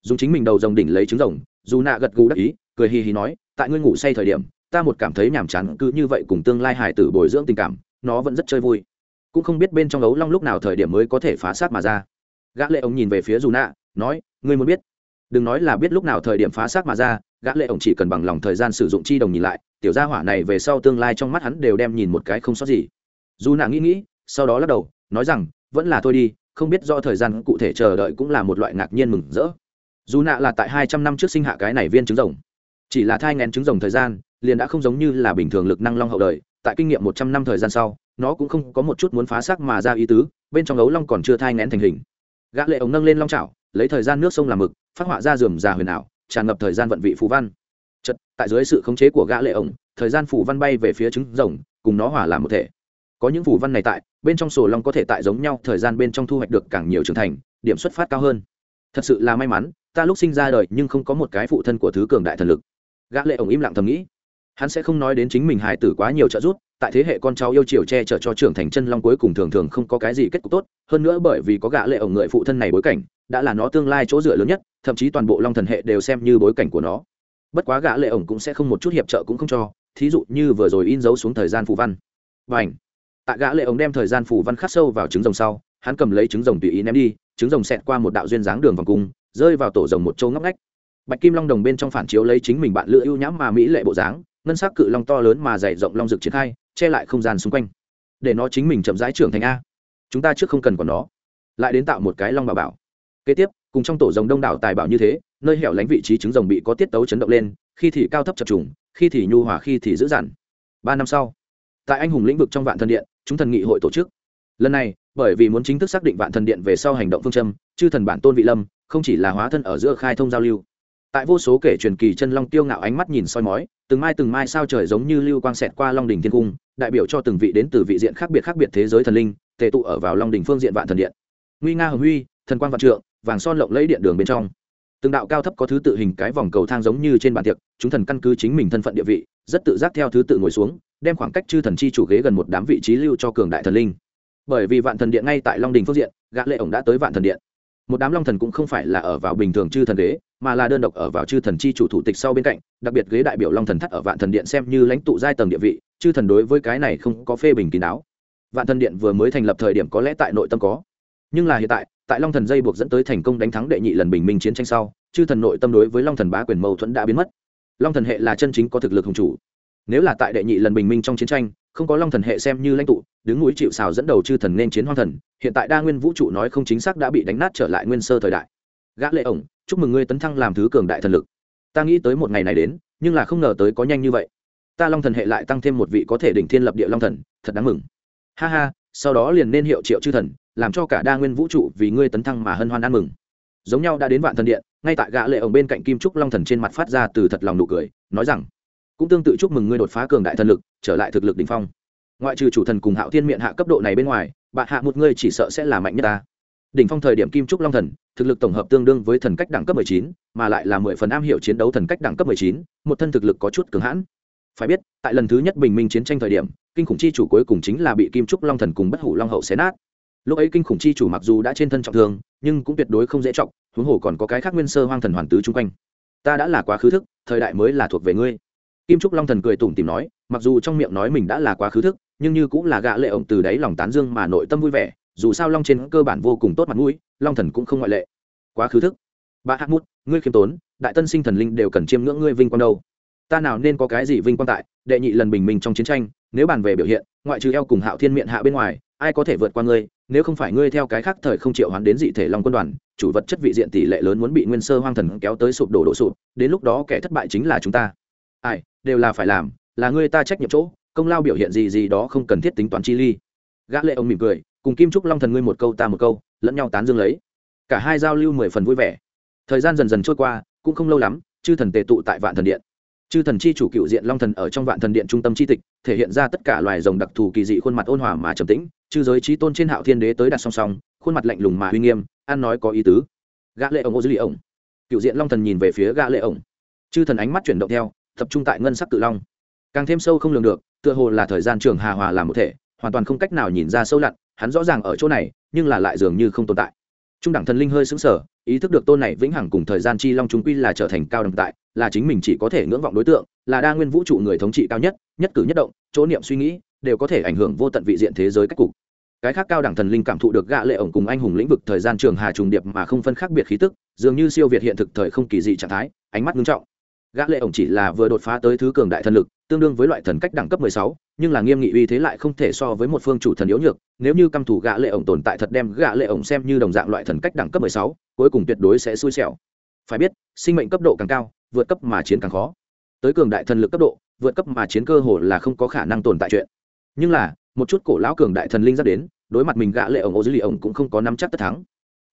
Dùng chính mình đầu rồng đỉnh lấy trứng rồng, dù nạ gật gù đắc ý, cười hì hì nói, tại ngươi ngủ say thời điểm, ta một cảm thấy nhàm chán cứ như vậy cùng tương lai hải tử bồi dưỡng tình cảm, nó vẫn rất chơi vui. Cũng không biết bên trong ấu long lúc nào thời điểm mới có thể phá sát mà ra. Gã lệ ổng nhìn về phía dù nạ, nói, ngươi muốn biết. Đừng nói là biết lúc nào thời điểm phá xác mà ra, gã lệ ổng chỉ cần bằng lòng thời gian sử dụng chi đồng nhìn lại, tiểu gia hỏa này về sau tương lai trong mắt hắn đều đem nhìn một cái không sót gì. Dù nạ nghĩ nghĩ, sau đó lắc đầu, nói rằng vẫn là thôi đi, không biết do thời gian cụ thể chờ đợi cũng là một loại ngạc nhiên mừng rỡ. Dù nạ là tại hai trăm năm trước sinh hạ cái này viên trứng rồng, chỉ là thai ngén trứng rồng thời gian, liền đã không giống như là bình thường lực năng long hậu đời, tại kinh nghiệm một trăm năm thời gian sau, nó cũng không có một chút muốn phá xác mà ra ý tứ, bên trong ấu long còn chưa thai ngén thành hình. Gã lệ ống nâng lên long chảo, lấy thời gian nước sông làm mực, phát họa ra dườm già huyền ảo, tràn ngập thời gian vận vị phù văn. Chật tại dưới sự khống chế của gã lệ ổng, thời gian phù văn bay về phía trứng rồng, cùng nó hòa làm một thể có những phủ văn này tại, bên trong sổ long có thể tại giống nhau thời gian bên trong thu hoạch được càng nhiều trưởng thành, điểm xuất phát cao hơn. Thật sự là may mắn, ta lúc sinh ra đời nhưng không có một cái phụ thân của thứ cường đại thần lực. Gã lệ ổng im lặng thầm nghĩ. Hắn sẽ không nói đến chính mình hài tử quá nhiều trợ giúp, tại thế hệ con cháu yêu chiều che chở cho trưởng thành chân long cuối cùng thường thường không có cái gì kết cục tốt, hơn nữa bởi vì có gã lệ ổng người phụ thân này bối cảnh, đã là nó tương lai chỗ dựa lớn nhất, thậm chí toàn bộ long thần hệ đều xem như bối cảnh của nó. Bất quá gã lệ ổng cũng sẽ không một chút hiệp trợ cũng không cho, thí dụ như vừa rồi in dấu xuống thời gian phù văn. Và tạ gã lệ ông đem thời gian phủ văn khắc sâu vào trứng rồng sau, hắn cầm lấy trứng rồng tùy ý ném đi, trứng rồng xẹt qua một đạo duyên dáng đường vòng cung, rơi vào tổ rồng một châu ngóc ngách. Bạch kim long đồng bên trong phản chiếu lấy chính mình bạn lựa ưu nhãm mà mỹ lệ bộ dáng, ngân sắc cự long to lớn mà dày rộng long rực triển khai, che lại không gian xung quanh. Để nó chính mình chậm rãi trưởng thành a. Chúng ta trước không cần còn nó. Lại đến tạo một cái long bảo bảo. Kế tiếp, cùng trong tổ rồng đông đảo tài bảo như thế, nơi hẻo lánh vị trí trứng rồng bị có tiết tấu chấn động lên, khi thì cao thấp chập trùng, khi thì nhu hòa, khi thì dữ dằn. Ba năm sau, tại anh hùng lĩnh vực trong vạn thần điện chúng thần nghị hội tổ chức. Lần này, bởi vì muốn chính thức xác định vạn thần điện về sau hành động phương châm, chư thần bản tôn vị lâm, không chỉ là hóa thân ở giữa khai thông giao lưu. Tại vô số kể truyền kỳ chân long tiêu ngạo ánh mắt nhìn soi mói, từng mai từng mai sao trời giống như lưu quang xẹt qua long đình thiên cung, đại biểu cho từng vị đến từ vị diện khác biệt khác biệt thế giới thần linh, tề tụ ở vào long đình phương diện vạn thần điện. Nguy nga hồng huy, thần quang vạn trượng, vàng son lộng lấy điện đường bên trong. Từng đạo cao thấp có thứ tự hình cái vòng cầu thang giống như trên bàn tiệc, chúng thần căn cứ chính mình thân phận địa vị, rất tự giác theo thứ tự ngồi xuống đem khoảng cách chư thần chi chủ ghế gần một đám vị trí lưu cho cường đại thần linh. Bởi vì vạn thần điện ngay tại long đình phước diện, gã lệ ổng đã tới vạn thần điện. Một đám long thần cũng không phải là ở vào bình thường chư thần ghế, mà là đơn độc ở vào chư thần chi chủ thủ tịch sau bên cạnh, đặc biệt ghế đại biểu long thần thắt ở vạn thần điện xem như lãnh tụ giai tầng địa vị, chư thần đối với cái này không có phê bình kín đáo. Vạn thần điện vừa mới thành lập thời điểm có lẽ tại nội tâm có. Nhưng là hiện tại tại long thần dây buộc dẫn tới thành công đánh thắng đệ nhị lần bình minh chiến tranh sau, chư thần nội tâm đối với long thần bá quyền mâu thuẫn đã biến mất. Long thần hệ là chân chính có thực lực hùng chủ nếu là tại đệ nhị lần bình minh trong chiến tranh, không có long thần hệ xem như lãnh tụ, đứng núi chịu xào dẫn đầu chư thần nên chiến hoang thần, hiện tại đa nguyên vũ trụ nói không chính xác đã bị đánh nát trở lại nguyên sơ thời đại. Gã lệ ổng, chúc mừng ngươi tấn thăng làm thứ cường đại thần lực. Ta nghĩ tới một ngày này đến, nhưng là không ngờ tới có nhanh như vậy. Ta long thần hệ lại tăng thêm một vị có thể đỉnh thiên lập địa long thần, thật đáng mừng. Ha ha, sau đó liền nên hiệu triệu chư thần, làm cho cả đa nguyên vũ trụ vì ngươi tấn thăng mà hân hoan ăn mừng. Giống nhau đã đến vạn thần điện, ngay tại gã lệ ổng bên cạnh kim trúc long thần trên mặt phát ra từ thật lòng nụ cười, nói rằng cũng tương tự chúc mừng ngươi đột phá cường đại thần lực trở lại thực lực đỉnh phong. Ngoại trừ chủ thần cùng hạo thiên miệng hạ cấp độ này bên ngoài bạn hạ một ngươi chỉ sợ sẽ là mạnh nhất ta. Đỉnh phong thời điểm kim trúc long thần thực lực tổng hợp tương đương với thần cách đẳng cấp 19, mà lại là mười phần am hiểu chiến đấu thần cách đẳng cấp 19, một thân thực lực có chút cường hãn. Phải biết tại lần thứ nhất bình minh chiến tranh thời điểm kinh khủng chi chủ cuối cùng chính là bị kim trúc long thần cùng bất hủ long hậu xé nát. Lúc ấy kinh khủng chi chủ mặc dù đã trên thân trọng thương nhưng cũng tuyệt đối không dễ trọng huống hồ còn có cái khác nguyên sơ hoang thần hoàn tứ chung quanh. Ta đã là quá khứ thức thời đại mới là thuộc về ngươi kim trúc long thần cười tủm tìm nói, mặc dù trong miệng nói mình đã là quá khứ thức, nhưng như cũng là gã lệ ổng từ đấy lòng tán dương mà nội tâm vui vẻ, dù sao long trên cơ bản vô cùng tốt mặt mũi, long thần cũng không ngoại lệ. Quá khứ thức. Ba hát mút, ngươi khiêm tốn, đại tân sinh thần linh đều cần chiêm ngưỡng ngươi vinh quang đâu. Ta nào nên có cái gì vinh quang tại, đệ nhị lần bình minh trong chiến tranh, nếu bàn về biểu hiện, ngoại trừ eo cùng hạo thiên miệng hạ bên ngoài, ai có thể vượt qua ngươi, nếu không phải ngươi theo cái khác thời không triệu hoán đến dị thể long quân đoàn, chủ vật chất vị diện tỷ lệ lớn muốn bị nguyên sơ hoang thần kéo tới sụp đổ đổ sụp, đến lúc đó kẻ thất bại chính là chúng ta ai, đều là phải làm, là người ta trách nhiệm chỗ, công lao biểu hiện gì gì đó không cần thiết tính toán chi ly. Gã lệ ông mỉm cười, cùng kim trúc long thần ngươi một câu ta một câu, lẫn nhau tán dương lấy. Cả hai giao lưu mười phần vui vẻ. Thời gian dần dần trôi qua, cũng không lâu lắm, chư thần tề tụ tại vạn thần điện. Chư thần chi chủ cựu diện long thần ở trong vạn thần điện trung tâm chi tịch, thể hiện ra tất cả loài rồng đặc thù kỳ dị khuôn mặt ôn hòa mà trầm tĩnh, chư giới trí tôn trên hạo thiên đế tới đặt song song, khuôn mặt lạnh lùng mà uy nghiêm, ăn nói có ý tứ. Gã lệ ổng ô dư lì ổng cựu diện long thần nhìn về phía gã lệ ổng chư thần ánh mắt chuyển động theo tập trung tại ngân sắc cự long. Càng thêm sâu không lường được, tựa hồ là thời gian trường hà hòa làm một thể, hoàn toàn không cách nào nhìn ra sâu lặn, hắn rõ ràng ở chỗ này, nhưng là lại dường như không tồn tại. Trung đẳng thần linh hơi xứng sở ý thức được tôn này vĩnh hằng cùng thời gian chi long chúng quy là trở thành cao đẳng tại, là chính mình chỉ có thể ngưỡng vọng đối tượng, là đa nguyên vũ trụ người thống trị cao nhất nhất cử nhất động, chỗ niệm suy nghĩ, đều có thể ảnh hưởng vô tận vị diện thế giới cách cục. Cái khác cao đẳng thần linh cảm thụ được gạ lệ ổng cùng anh hùng lĩnh vực thời gian trường hà trùng điệp mà không phân khác biệt khí tức, dường như siêu việt hiện thực thời không kỳ dị trạng thái, ánh mắt nghiêm trọng gã lệ ổng chỉ là vừa đột phá tới thứ cường đại thần lực tương đương với loại thần cách đẳng cấp 16, nhưng là nghiêm nghị uy thế lại không thể so với một phương chủ thần yếu nhược nếu như căm thủ gã lệ ổng tồn tại thật đem gã lệ ổng xem như đồng dạng loại thần cách đẳng cấp 16, cuối cùng tuyệt đối sẽ xui xẻo. Phải biết sinh mệnh cấp độ càng cao vượt cấp mà chiến càng khó. Tới cường đại thần lực cấp độ vượt cấp mà chiến cơ hồ là không có khả năng tồn tại chuyện. Nhưng là một chút cổ lão cường đại thần linh ra đến đối mặt mình gã lệ ổng ô dưới lì ổng cũng không có nắm chắc tất thắng.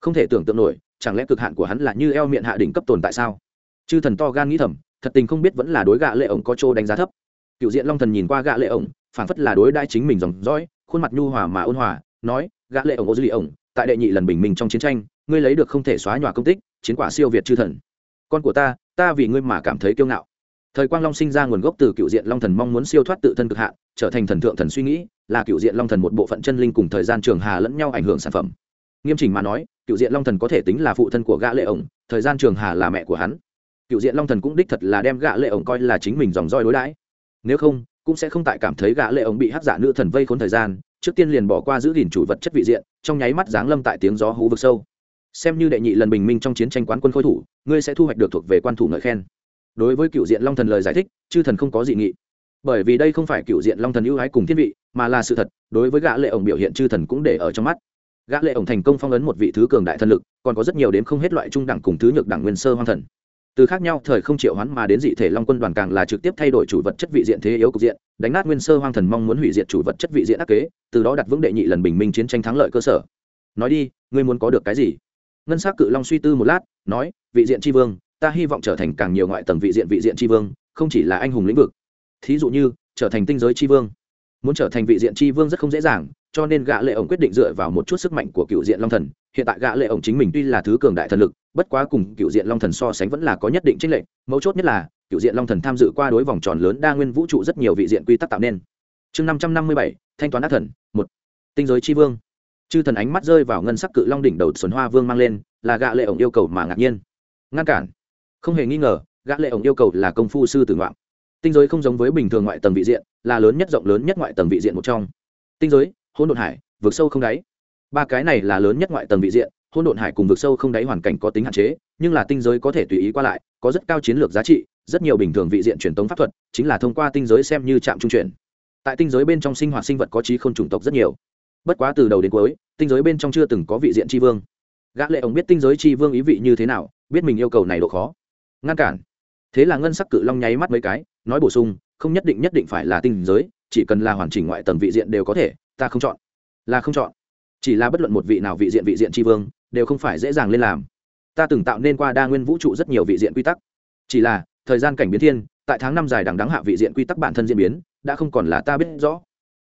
Không thể tưởng tượng nổi chẳng lẽ cực hạn của hắn là như eo miệng hạ đỉnh cấp tồn tại sao? Chư thần to gan nghĩ thầm, thật tình không biết vẫn là đối gã lệ ổng có chỗ đánh giá thấp. Cựu diện long thần nhìn qua gã lệ ổng phản phất là đối đai chính mình dòng dõi, khuôn mặt nhu hòa mà ôn hòa, nói, gã lệ ổng ô dưới lì ổng, tại đệ nhị lần bình minh trong chiến tranh, ngươi lấy được không thể xóa nhòa công tích, chiến quả siêu việt chư thần. Con của ta ta vì ngươi mà cảm thấy kiêu ngạo. Thời quang long sinh ra nguồn gốc từ cựu diện long thần mong muốn siêu thoát tự thân cực hạn, trở thành thần thượng thần suy nghĩ, là cựu diện long thần một bộ phận chân linh cùng thời gian trường hà lẫn nhau ảnh hưởng sản phẩm. Nghiêm chỉnh mà nói, cựu diện long thần có thể tính là phụ thân của gã lệ ổng, thời gian trường hà là mẹ của hắn cựu diện long thần cũng đích thật là đem gã lệ ổng coi là chính mình dòng roi đối đãi. Nếu không, cũng sẽ không tại cảm thấy gã lệ ổng bị hắc giả nữ thần vây khốn thời gian, trước tiên liền bỏ qua giữ gìn chủ vật chất vị diện, trong nháy mắt giáng lâm tại tiếng gió hú vực sâu. Xem như đệ nhị lần bình minh trong chiến tranh quán quân khôi thủ, ngươi sẽ thu hoạch được thuộc về quan thủ ngợi khen. Đối với cựu diện long thần lời giải thích, chư thần không có dị nghị. Bởi vì đây không phải cựu diện long thần ưu ái cùng thiên vị, mà là sự thật, đối với gã lệ ổng biểu hiện chư thần cũng để ở trong mắt. Gã lệ ổng thành công phong ấn một vị thứ cường đại thần lực, còn có rất nhiều đến không hết loại trung đẳng cùng thứ nhược đẳng nguyên sơ hoang thần từ khác nhau, thời không triệu hoán mà đến dị thể long quân đoàn càng là trực tiếp thay đổi chủ vật chất vị diện thế yếu cục diện, đánh nát nguyên sơ hoang thần mong muốn hủy diệt chủ vật chất vị diện ác kế, từ đó đặt vững đệ nhị lần bình minh chiến tranh thắng lợi cơ sở. Nói đi, ngươi muốn có được cái gì? Ngân s á c cự long suy tư một lát, nói, vị diện tri vương, ta hy vọng trở thành càng nhiều ngoại tầng vị diện vị diện tri vương, không chỉ là anh hùng lĩnh vực. Thí dụ như, trở thành tinh giới tri vương. Muốn trở thành vị diện tri vương rất không dễ dàng cho nên gã lệ ổng quyết định dựa vào một chút sức mạnh của cựu diện long thần. Hiện tại gã lệ ổng chính mình tuy là thứ cường đại thần lực, bất quá cùng cựu diện long thần so sánh vẫn là có nhất định tranh lệ. mấu chốt nhất là, cựu diện long thần tham dự qua đối vòng tròn lớn đa nguyên vũ trụ rất nhiều vị diện quy tắc tạo nên. Chương năm trăm năm mươi bảy, thanh toán ác thần, một. Tinh giới tri vương. Chư thần ánh mắt rơi vào ngân sắc cự long đỉnh đầu xuân hoa vương mang lên, là gã lệ ổng yêu cầu mà ngạc nhiên. Ngăn cản. Không hề nghi ngờ, gã lệ ổng yêu cầu là công phu sư tử ngoạn. Tinh giới không giống với bình thường ngoại tầng vị diện, là lớn nhất rộng lớn nhất ngoại tầng vị diện một trong. Tinh giới hỗn độn hải, vực sâu không đáy. Ba cái này là lớn nhất ngoại tầng vị diện, hỗn độn hải cùng vực sâu không đáy hoàn cảnh có tính hạn chế, nhưng là tinh giới có thể tùy ý qua lại, có rất cao chiến lược giá trị, rất nhiều bình thường vị diện truyền tống pháp thuật, chính là thông qua tinh giới xem như trạm trung chuyển. Tại tinh giới bên trong sinh hoạt sinh vật có trí không chủng tộc rất nhiều. Bất quá từ đầu đến cuối, tinh giới bên trong chưa từng có vị diện tri vương. Gã lệ ông biết tinh giới tri vương ý vị như thế nào, biết mình yêu cầu này độ khó. Ngăn cản. Thế là ngân sắc cự long nháy mắt mấy cái, nói bổ sung, không nhất định nhất định phải là tinh giới chỉ cần là hoàn chỉnh ngoại tầng vị diện đều có thể, ta không chọn. Là không chọn. Chỉ là bất luận một vị nào vị diện vị diện tri vương, đều không phải dễ dàng lên làm. Ta từng tạo nên qua đa nguyên vũ trụ rất nhiều vị diện quy tắc. Chỉ là, thời gian cảnh biến thiên, tại tháng năm dài đằng đắng hạ vị diện quy tắc bản thân diễn biến, đã không còn là ta biết rõ.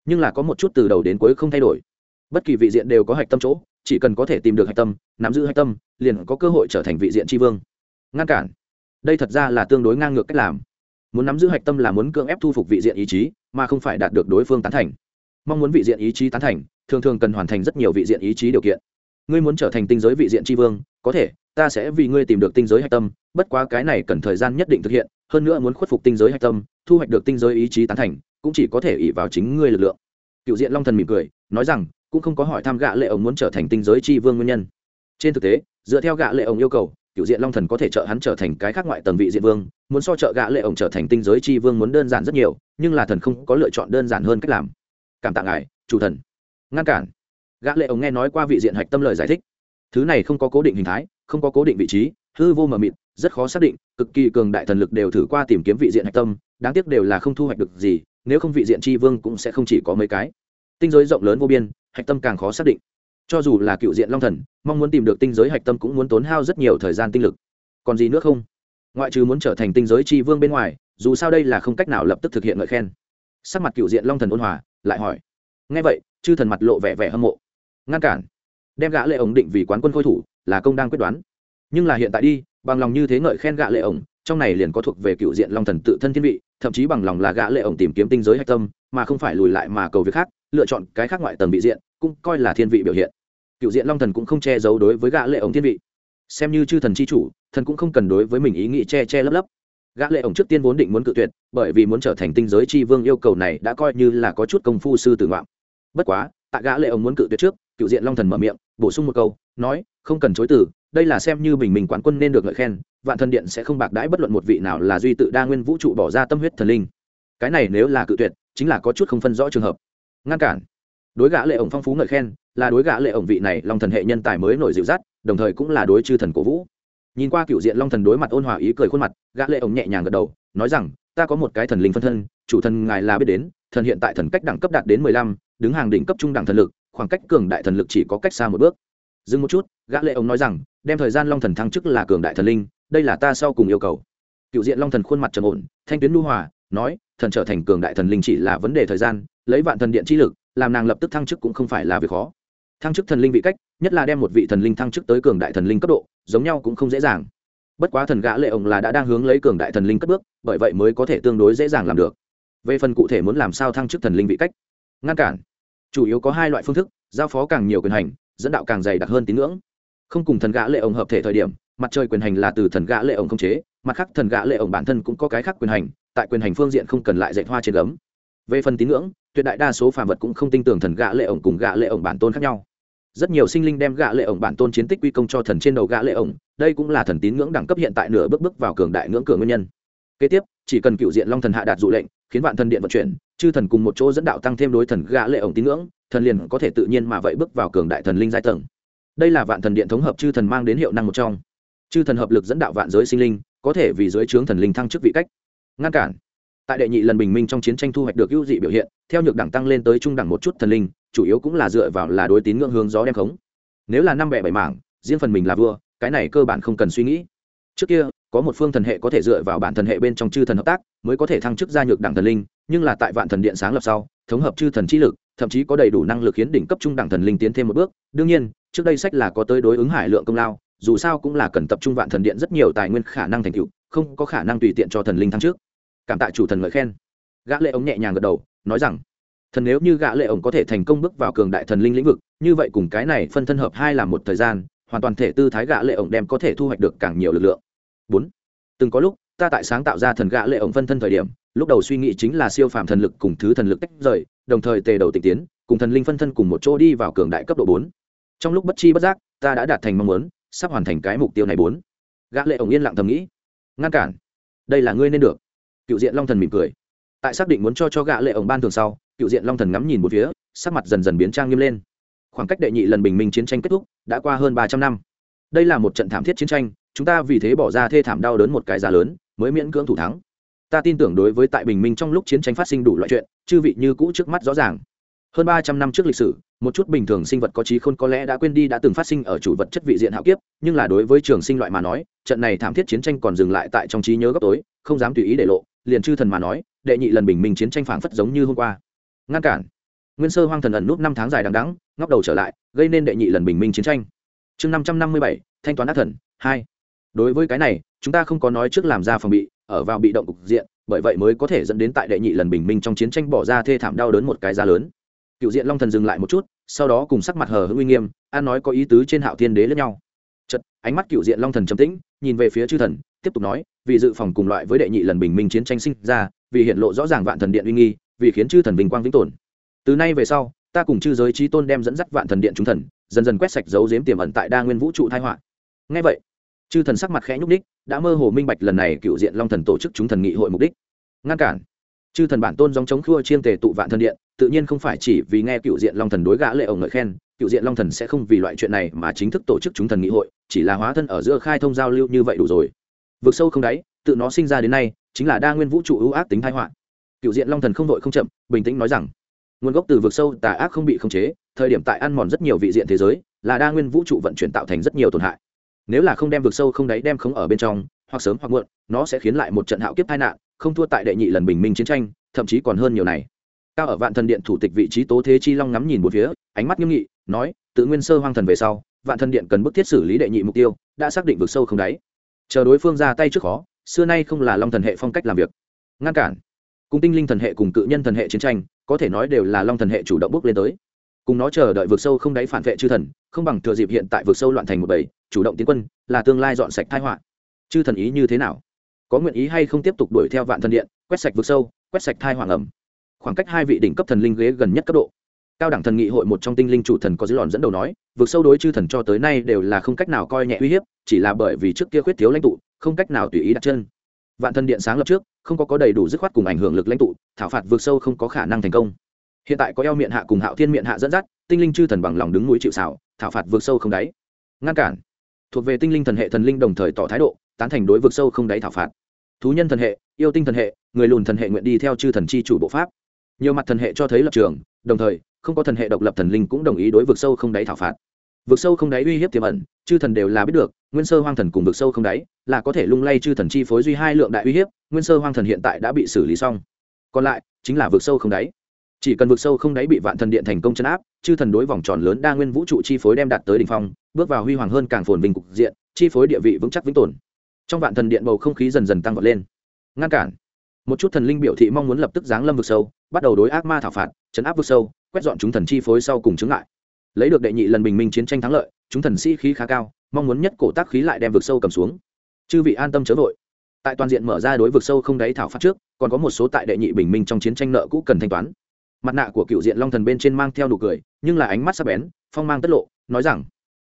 Nhưng là có một chút từ đầu đến cuối không thay đổi. Bất kỳ vị diện đều có hạch tâm chỗ, chỉ cần có thể tìm được hạch tâm, nắm giữ hạch tâm, liền có cơ hội trở thành vị diện tri vương. Ngăn cản. Đây thật ra là tương đối ngang ngược cách làm muốn nắm giữ hạch tâm là muốn cưỡng ép thu phục vị diện ý chí, mà không phải đạt được đối phương tán thành. Mong muốn vị diện ý chí tán thành, thường thường cần hoàn thành rất nhiều vị diện ý chí điều kiện. Ngươi muốn trở thành tinh giới vị diện tri vương, có thể, ta sẽ vì ngươi tìm được tinh giới hạch tâm, bất quá cái này cần thời gian nhất định thực hiện, hơn nữa muốn khuất phục tinh giới hạch tâm, thu hoạch được tinh giới ý chí tán thành, cũng chỉ có thể ỉ vào chính ngươi lực lượng. Cựu diện long thần mỉm cười, nói rằng, cũng không có hỏi thăm gạ lệ ổng muốn trở thành tinh giới tri vương nguyên nhân. Trên thực tế, dựa theo gạ lệ ổng yêu cầu cựu diện long thần có thể trợ hắn trở thành cái khác ngoại tầng vị diện vương, muốn so trợ Gã lệ ổng trở thành tinh giới Chi vương muốn đơn giản rất nhiều, nhưng là thần không có lựa chọn đơn giản hơn cách làm. Cảm tạ ngài, chủ thần. Ngăn cản. Gã lệ ổng nghe nói qua vị diện hạch tâm lời giải thích. Thứ này không có cố định hình thái, không có cố định vị trí, hư vô mờ mịt, rất khó xác định, cực kỳ cường đại thần lực đều thử qua tìm kiếm vị diện hạch tâm, đáng tiếc đều là không thu hoạch được gì, nếu không vị diện tri vương cũng sẽ không chỉ có mấy cái. Tinh giới rộng lớn vô biên, hạch tâm càng khó xác định cho dù là cựu diện long thần, mong muốn tìm được tinh giới hạch tâm cũng muốn tốn hao rất nhiều thời gian tinh lực. Còn gì nữa không? Ngoại trừ muốn trở thành tinh giới tri vương bên ngoài, dù sao đây là không cách nào lập tức thực hiện ngợi khen. Sắc mặt cựu diện long thần ôn hòa, lại hỏi. Ngay vậy, chư thần mặt lộ vẻ vẻ hâm mộ. Ngăn cản. Đem gã lệ ổng định vì quán quân khôi thủ, là công đang quyết đoán. Nhưng là hiện tại đi, bằng lòng như thế ngợi khen gã lệ ổng, trong này liền có thuộc về cựu diện long thần tự thân thiên vị, thậm chí bằng lòng là gã lệ ổng tìm kiếm tinh giới hạch tâm, mà không phải lùi lại mà cầu việc khác, lựa chọn cái khác ngoại tầng bị diện, cũng coi là thiên vị biểu hiện cựu diện long thần cũng không che giấu đối với gã lệ ổng thiên vị. Xem như chư thần chi chủ, thần cũng không cần đối với mình ý nghĩ che che lấp lấp. Gã lệ ổng trước tiên vốn định muốn cự tuyệt, bởi vì muốn trở thành tinh giới chi vương yêu cầu này đã coi như là có chút công phu sư tử ngoạm. Bất quá, tại gã lệ ổng muốn cự tuyệt trước, cựu diện long thần mở miệng, bổ sung một câu, nói, không cần chối từ, đây là xem như bình mình quán quân nên được lợi khen, vạn thần điện sẽ không bạc đãi bất luận một vị nào là duy tự đa nguyên vũ trụ bỏ ra tâm huyết thần linh. Cái này nếu là cự tuyệt, chính là có chút không phân rõ trường hợp. Ngăn cản đối gã lệ ổng phong phú ngợi khen, là đối gã lệ ổng vị này long thần hệ nhân tài mới nổi dịu dắt, đồng thời cũng là đối chư thần cổ vũ. Nhìn qua cựu diện long thần đối mặt ôn hòa ý cười khuôn mặt, gã lệ ổng nhẹ nhàng gật đầu, nói rằng, ta có một cái thần linh phân thân, chủ thần ngài là biết đến, thần hiện tại thần cách đẳng cấp đạt đến mười lăm, đứng hàng đỉnh cấp trung đẳng thần lực, khoảng cách cường đại thần lực chỉ có cách xa một bước. Dừng một chút, gã lệ ổng nói rằng, đem thời gian long thần thăng chức là cường đại thần linh, đây là ta sau cùng yêu cầu. Cựu diện long thần khuôn mặt trầm ổn, thanh tuyến nu hòa, nói, thần trở thành cường đại thần linh chỉ là vấn đề thời gian, lấy vạn thần điện chi lực làm nàng lập tức thăng chức cũng không phải là việc khó. Thăng chức thần linh vị cách, nhất là đem một vị thần linh thăng chức tới cường đại thần linh cấp độ, giống nhau cũng không dễ dàng. Bất quá thần gã lệ ông là đã đang hướng lấy cường đại thần linh cất bước, bởi vậy mới có thể tương đối dễ dàng làm được. Về phần cụ thể muốn làm sao thăng chức thần linh vị cách, ngăn cản. Chủ yếu có hai loại phương thức, giao phó càng nhiều quyền hành, dẫn đạo càng dày đặc hơn tín ngưỡng. Không cùng thần gã lệ ổng hợp thể thời điểm, mặt trời quyền hành là từ thần gã lệ ổng không chế, mặt khác thần gã lệ ổng bản thân cũng có cái khác quyền hành, tại quyền hành phương diện không cần lại dạy hoa trên gấm. Về phần tín ngưỡng tuyệt đại đa số phàm vật cũng không tin tưởng thần gã lệ ổng cùng gã lệ ổng bản tôn khác nhau. Rất nhiều sinh linh đem gã lệ ổng bản tôn chiến tích quy công cho thần trên đầu gã lệ ổng, đây cũng là thần tín ngưỡng đẳng cấp hiện tại nửa bước bước vào cường đại ngưỡng cửa nguyên nhân. Kế tiếp, chỉ cần cựu diện long thần hạ đạt dụ lệnh, khiến vạn thần điện vận chuyển, chư thần cùng một chỗ dẫn đạo tăng thêm đối thần gã lệ ổng tín ngưỡng, thần liền có thể tự nhiên mà vậy bước vào cường đại thần linh giai tầng. Đây là vạn thần điện thống hợp chư thần mang đến hiệu năng một trong. Chư thần hợp lực dẫn đạo vạn giới sinh linh, có thể vì dưới trướng thần linh thăng chức vị cách. Ngăn cản tại đệ nhị lần bình minh trong chiến tranh thu hoạch được ưu dị biểu hiện, theo nhược đẳng tăng lên tới trung đẳng một chút thần linh, chủ yếu cũng là dựa vào là đối tín ngưỡng hướng gió đem khống. Nếu là năm bẻ bảy mảng, riêng phần mình là vua, cái này cơ bản không cần suy nghĩ. Trước kia, có một phương thần hệ có thể dựa vào bản thần hệ bên trong chư thần hợp tác, mới có thể thăng chức gia nhược đẳng thần linh, nhưng là tại vạn thần điện sáng lập sau, thống hợp chư thần trí lực, thậm chí có đầy đủ năng lực khiến đỉnh cấp trung đẳng thần linh tiến thêm một bước. Đương nhiên, trước đây sách là có tới đối ứng hải lượng công lao, dù sao cũng là cần tập trung vạn thần điện rất nhiều tài nguyên khả năng thành tựu, không có khả năng tùy tiện cho thần linh thăng trước cảm tạ chủ thần ngợi khen. Gã lệ ống nhẹ nhàng gật đầu, nói rằng, thần nếu như gã lệ ống có thể thành công bước vào cường đại thần linh lĩnh vực, như vậy cùng cái này phân thân hợp hai là một thời gian, hoàn toàn thể tư thái gã lệ ống đem có thể thu hoạch được càng nhiều lực lượng. Bốn, từng có lúc, ta tại sáng tạo ra thần gã lệ ống phân thân thời điểm, lúc đầu suy nghĩ chính là siêu phàm thần lực cùng thứ thần lực tách rời, đồng thời tề đầu tịnh tiến, cùng thần linh phân thân cùng một chỗ đi vào cường đại cấp độ bốn. Trong lúc bất chi bất giác, ta đã đạt thành mong muốn, sắp hoàn thành cái mục tiêu này bốn. Gã lệ ổng yên lặng thầm nghĩ. Ngăn cản, đây là ngươi nên được cựu diện long thần mỉm cười. Tại xác định muốn cho cho gã lệ ổng ban thường sau, cựu diện long thần ngắm nhìn một phía, sắc mặt dần dần biến trang nghiêm lên. Khoảng cách đệ nhị lần bình minh chiến tranh kết thúc, đã qua hơn ba trăm năm. Đây là một trận thảm thiết chiến tranh, chúng ta vì thế bỏ ra thê thảm đau đớn một cái giá lớn, mới miễn cưỡng thủ thắng. Ta tin tưởng đối với tại bình minh trong lúc chiến tranh phát sinh đủ loại chuyện, chư vị như cũ trước mắt rõ ràng. Hơn ba trăm năm trước lịch sử, một chút bình thường sinh vật có trí khôn có lẽ đã quên đi đã từng phát sinh ở chủ vật chất vị diện hạo kiếp, nhưng là đối với trường sinh loại mà nói, trận này thảm thiết chiến tranh còn dừng lại tại trong trí nhớ góc tối, không dám tùy ý để lộ liền chư thần mà nói, đệ nhị lần bình minh chiến tranh phảng phất giống như hôm qua. Ngăn cản. Nguyên sơ hoang thần ẩn nút năm tháng dài đằng đắng ngóc đầu trở lại, gây nên đệ nhị lần bình minh chiến tranh. Chương năm trăm năm mươi bảy, thanh toán ác thần, hai. Đối với cái này, chúng ta không có nói trước làm ra phòng bị, ở vào bị động cục diện, bởi vậy mới có thể dẫn đến tại đệ nhị lần bình minh trong chiến tranh bỏ ra thê thảm đau đớn một cái giá lớn. Cựu diện long thần dừng lại một chút, sau đó cùng sắc mặt hờ hững uy nghiêm, an nói có ý tứ trên hạo thiên đế lẫn nhau. Chật ánh mắt cựu diện long thần trầm tĩnh, nhìn về phía chư thần tiếp tục nói, vì dự phòng cùng loại với đệ nhị lần bình minh chiến tranh sinh ra, vì hiện lộ rõ ràng vạn thần điện uy nghi, vì khiến chư thần vinh quang vĩnh tồn. Từ nay về sau, ta cùng chư giới trí tôn đem dẫn dắt vạn thần điện chúng thần, dần dần quét sạch dấu dếm tiềm ẩn tại đa nguyên vũ trụ thái họa. Ngay vậy, chư thần sắc mặt khẽ nhúc đích đã mơ hồ minh bạch lần này cựu diện long thần tổ chức chúng thần nghị hội mục đích. Ngăn cản. Chư thần bản tôn dòng chống khua chiêm tề tụ vạn thần điện, tự nhiên không phải chỉ vì nghe cựu diện long thần đối gã lệ ổng ngợi khen, cựu diện long thần sẽ không vì loại chuyện này mà chính thức tổ chức chúng thần nghị hội, chỉ là hóa thân ở giữa khai thông giao lưu như vậy đủ rồi vực sâu không đáy, tự nó sinh ra đến nay, chính là đa nguyên vũ trụ ưu ác tính thái họa. Cựu diện long thần không vội không chậm, bình tĩnh nói rằng, nguồn gốc từ vực sâu tà ác không bị khống chế, thời điểm tại ăn mòn rất nhiều vị diện thế giới, là đa nguyên vũ trụ vận chuyển tạo thành rất nhiều tổn hại. Nếu là không đem vực sâu không đáy đem khống ở bên trong, hoặc sớm hoặc muộn, nó sẽ khiến lại một trận hạo kiếp tai nạn, không thua tại đệ nhị lần bình minh chiến tranh, thậm chí còn hơn nhiều này. Cao ở vạn thần điện thủ tịch vị trí tố thế chi long ngắm nhìn một phía, ánh mắt nghiêm nghị, nói, tự nguyên sơ hoang thần về sau, vạn thần điện cần bức thiết xử lý đệ nhị mục tiêu, đã xác định vực sâu không đáy chờ đối phương ra tay trước khó, xưa nay không là long thần hệ phong cách làm việc. Ngăn cản. Cùng tinh linh thần hệ cùng cự nhân thần hệ chiến tranh, có thể nói đều là long thần hệ chủ động bước lên tới. Cùng nó chờ đợi vực sâu không đáy phản vệ chư thần, không bằng thừa dịp hiện tại vực sâu loạn thành một bầy, chủ động tiến quân, là tương lai dọn sạch thái họa. Chư thần ý như thế nào? Có nguyện ý hay không tiếp tục đuổi theo vạn thần điện, quét sạch vực sâu, quét sạch thai hoàng ẩm khoảng cách hai vị đỉnh cấp thần linh ghế gần nhất cấp độ cao đẳng thần nghị hội một trong tinh linh chủ thần có dư lòn dẫn đầu nói, vượt sâu đối chư thần cho tới nay đều là không cách nào coi nhẹ uy hiếp, chỉ là bởi vì trước kia khuyết thiếu lãnh tụ, không cách nào tùy ý đặt chân. Vạn thần điện sáng lập trước, không có có đầy đủ dứt khoát cùng ảnh hưởng lực lãnh tụ, thảo phạt vượt sâu không có khả năng thành công. Hiện tại có eo miệng hạ cùng hạo thiên miệng hạ dẫn dắt, tinh linh chư thần bằng lòng đứng núi chịu xảo thảo phạt vượt sâu không đáy. Ngăn cản. Thuộc về tinh linh thần hệ thần linh đồng thời tỏ thái độ, tán thành đối vượt sâu không đáy thảo phạt. Thú nhân thần hệ, yêu tinh thần hệ, người lùn thần hệ nguyện đi theo chư thần chi chủ bộ pháp. Nhiều mặt thần hệ cho thấy lập trường, đồng thời không có thần hệ độc lập thần linh cũng đồng ý đối vực sâu không đáy thảo phạt. Vực sâu không đáy uy hiếp tiềm ẩn, chư thần đều là biết được, nguyên sơ hoang thần cùng vực sâu không đáy là có thể lung lay chư thần chi phối duy hai lượng đại uy hiếp, nguyên sơ hoang thần hiện tại đã bị xử lý xong. Còn lại, chính là vực sâu không đáy. Chỉ cần vực sâu không đáy bị vạn thần điện thành công chấn áp, chư thần đối vòng tròn lớn đa nguyên vũ trụ chi phối đem đạt tới đ ỉ n h phong, bước vào huy hoàng hơn càng phồn vinh cục diện, chi phối địa vị vững chắc vĩnh tồn. Trong vạn thần điện bầu không khí dần dần tăng vọt lên. Ngăn cản. Một chút thần linh biểu thị mong muốn lập tức giáng lâm vực sâu, bắt đầu đối ác ma thảo phạt, chấn áp vực sâu quét dọn chúng thần chi phối sau cùng chứng lại lấy được đệ nhị lần bình minh chiến tranh thắng lợi, chúng thần sĩ khí khá cao, mong muốn nhất cổ tác khí lại đem vực sâu cầm xuống. Chư vị an tâm chớ vội. Tại toàn diện mở ra đối vực sâu không đáy thảo phạt trước, còn có một số tại đệ nhị bình minh trong chiến tranh nợ cũ cần thanh toán. Mặt nạ của cựu diện long thần bên trên mang theo nụ cười, nhưng là ánh mắt sắc bén, phong mang tất lộ, nói rằng,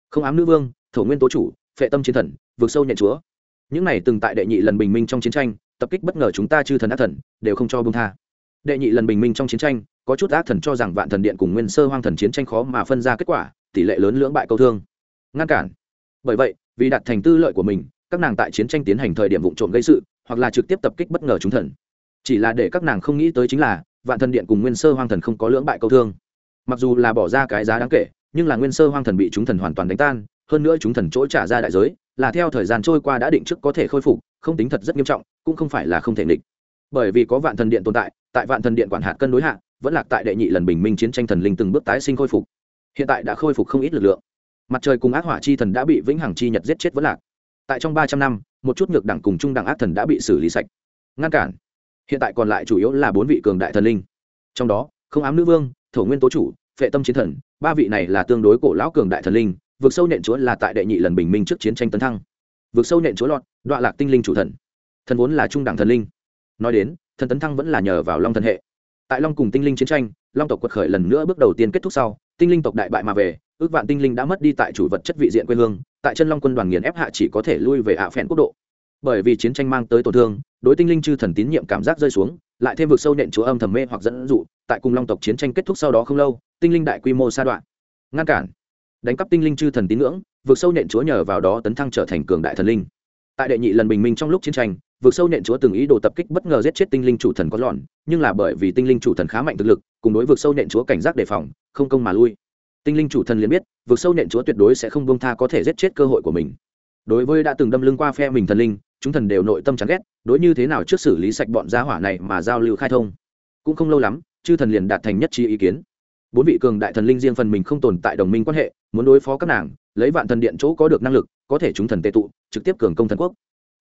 không ám nữ vương, thổ nguyên tố chủ, phệ tâm chiến thần vượt sâu nhận chúa. Những này từng tại đệ nhị lần bình minh trong chiến tranh, tập kích bất ngờ chúng ta chư thần ác thần, đều không cho bông tha. Đệ nhị lần bình minh trong chiến tranh có chút ác thần cho rằng vạn thần điện cùng nguyên sơ hoang thần chiến tranh khó mà phân ra kết quả, tỷ lệ lớn lưỡng bại câu thương. Ngăn cản. Bởi vậy, vì đạt thành tư lợi của mình, các nàng tại chiến tranh tiến hành thời điểm vụ trộm gây sự, hoặc là trực tiếp tập kích bất ngờ chúng thần. Chỉ là để các nàng không nghĩ tới chính là, vạn thần điện cùng nguyên sơ hoang thần không có lưỡng bại câu thương. Mặc dù là bỏ ra cái giá đáng kể, nhưng là nguyên sơ hoang thần bị chúng thần hoàn toàn đánh tan, hơn nữa chúng thần chỗ trả ra đại giới, là theo thời gian trôi qua đã định trước có thể khôi phục, không tính thật rất nghiêm trọng, cũng không phải là không thể nghịch bởi vì có vạn thần điện tồn tại tại vạn thần điện quản hạt cân đối hạ, vẫn lạc tại đệ nhị lần bình minh chiến tranh thần linh từng bước tái sinh khôi phục. Hiện tại đã khôi phục không ít lực lượng. Mặt trời cùng ác hỏa chi thần đã bị vĩnh hằng chi nhật giết chết vẫn lạc. Tại trong ba trăm năm, một chút ngược đẳng cùng trung đẳng ác thần đã bị xử lý sạch. Ngăn cản. Hiện tại còn lại chủ yếu là bốn vị cường đại thần linh. Trong đó, không ám nữ vương, thổ nguyên tố chủ, phệ tâm chiến thần, ba vị này là tương đối cổ lão cường đại thần linh vượt sâu nện chúa là tại đệ nhị lần bình minh trước chiến tranh tấn thăng. Vượt sâu nện chúa lọt, đọa lạc tinh linh chủ thần. Thần vốn là trung đẳng thần linh nói đến, thần tấn thăng vẫn là nhờ vào long thần hệ. Tại long cùng tinh linh chiến tranh, long tộc quật khởi lần nữa bước đầu tiên kết thúc sau, tinh linh tộc đại bại mà về, ước vạn tinh linh đã mất đi tại chủ vật chất vị diện quê hương, tại chân long quân đoàn nghiền ép hạ chỉ có thể lui về hạ phèn quốc độ. Bởi vì chiến tranh mang tới tổn thương, đối tinh linh chư thần tín nhiệm cảm giác rơi xuống, lại thêm vực sâu nện chúa âm thầm mê hoặc dẫn dụ, tại cùng long tộc chiến tranh kết thúc sau đó không lâu, tinh linh đại quy mô sa đoạn. Ngăn cản. Đánh cắp tinh linh chư thần tín ngưỡng, vực sâu nện chúa nhờ vào đó tấn thăng trở thành cường đại thần linh. Tại đệ nhị lần bình minh trong lúc chiến tranh Vượt sâu nện chúa từng ý đồ tập kích bất ngờ giết chết tinh linh chủ thần có lọn, nhưng là bởi vì tinh linh chủ thần khá mạnh thực lực, cùng đối vượt sâu nện chúa cảnh giác đề phòng, không công mà lui. Tinh linh chủ thần liền biết vượt sâu nện chúa tuyệt đối sẽ không bông tha có thể giết chết cơ hội của mình. Đối với đã từng đâm lưng qua phe mình thần linh, chúng thần đều nội tâm chán ghét, đối như thế nào trước xử lý sạch bọn gia hỏa này mà giao lưu khai thông. Cũng không lâu lắm, chư thần liền đạt thành nhất trí ý kiến. Bốn vị cường đại thần linh riêng phần mình không tồn tại đồng minh quan hệ, muốn đối phó các nàng, lấy vạn thần điện chỗ có được năng lực, có thể chúng thần tệ tụ, trực tiếp cường công thần quốc.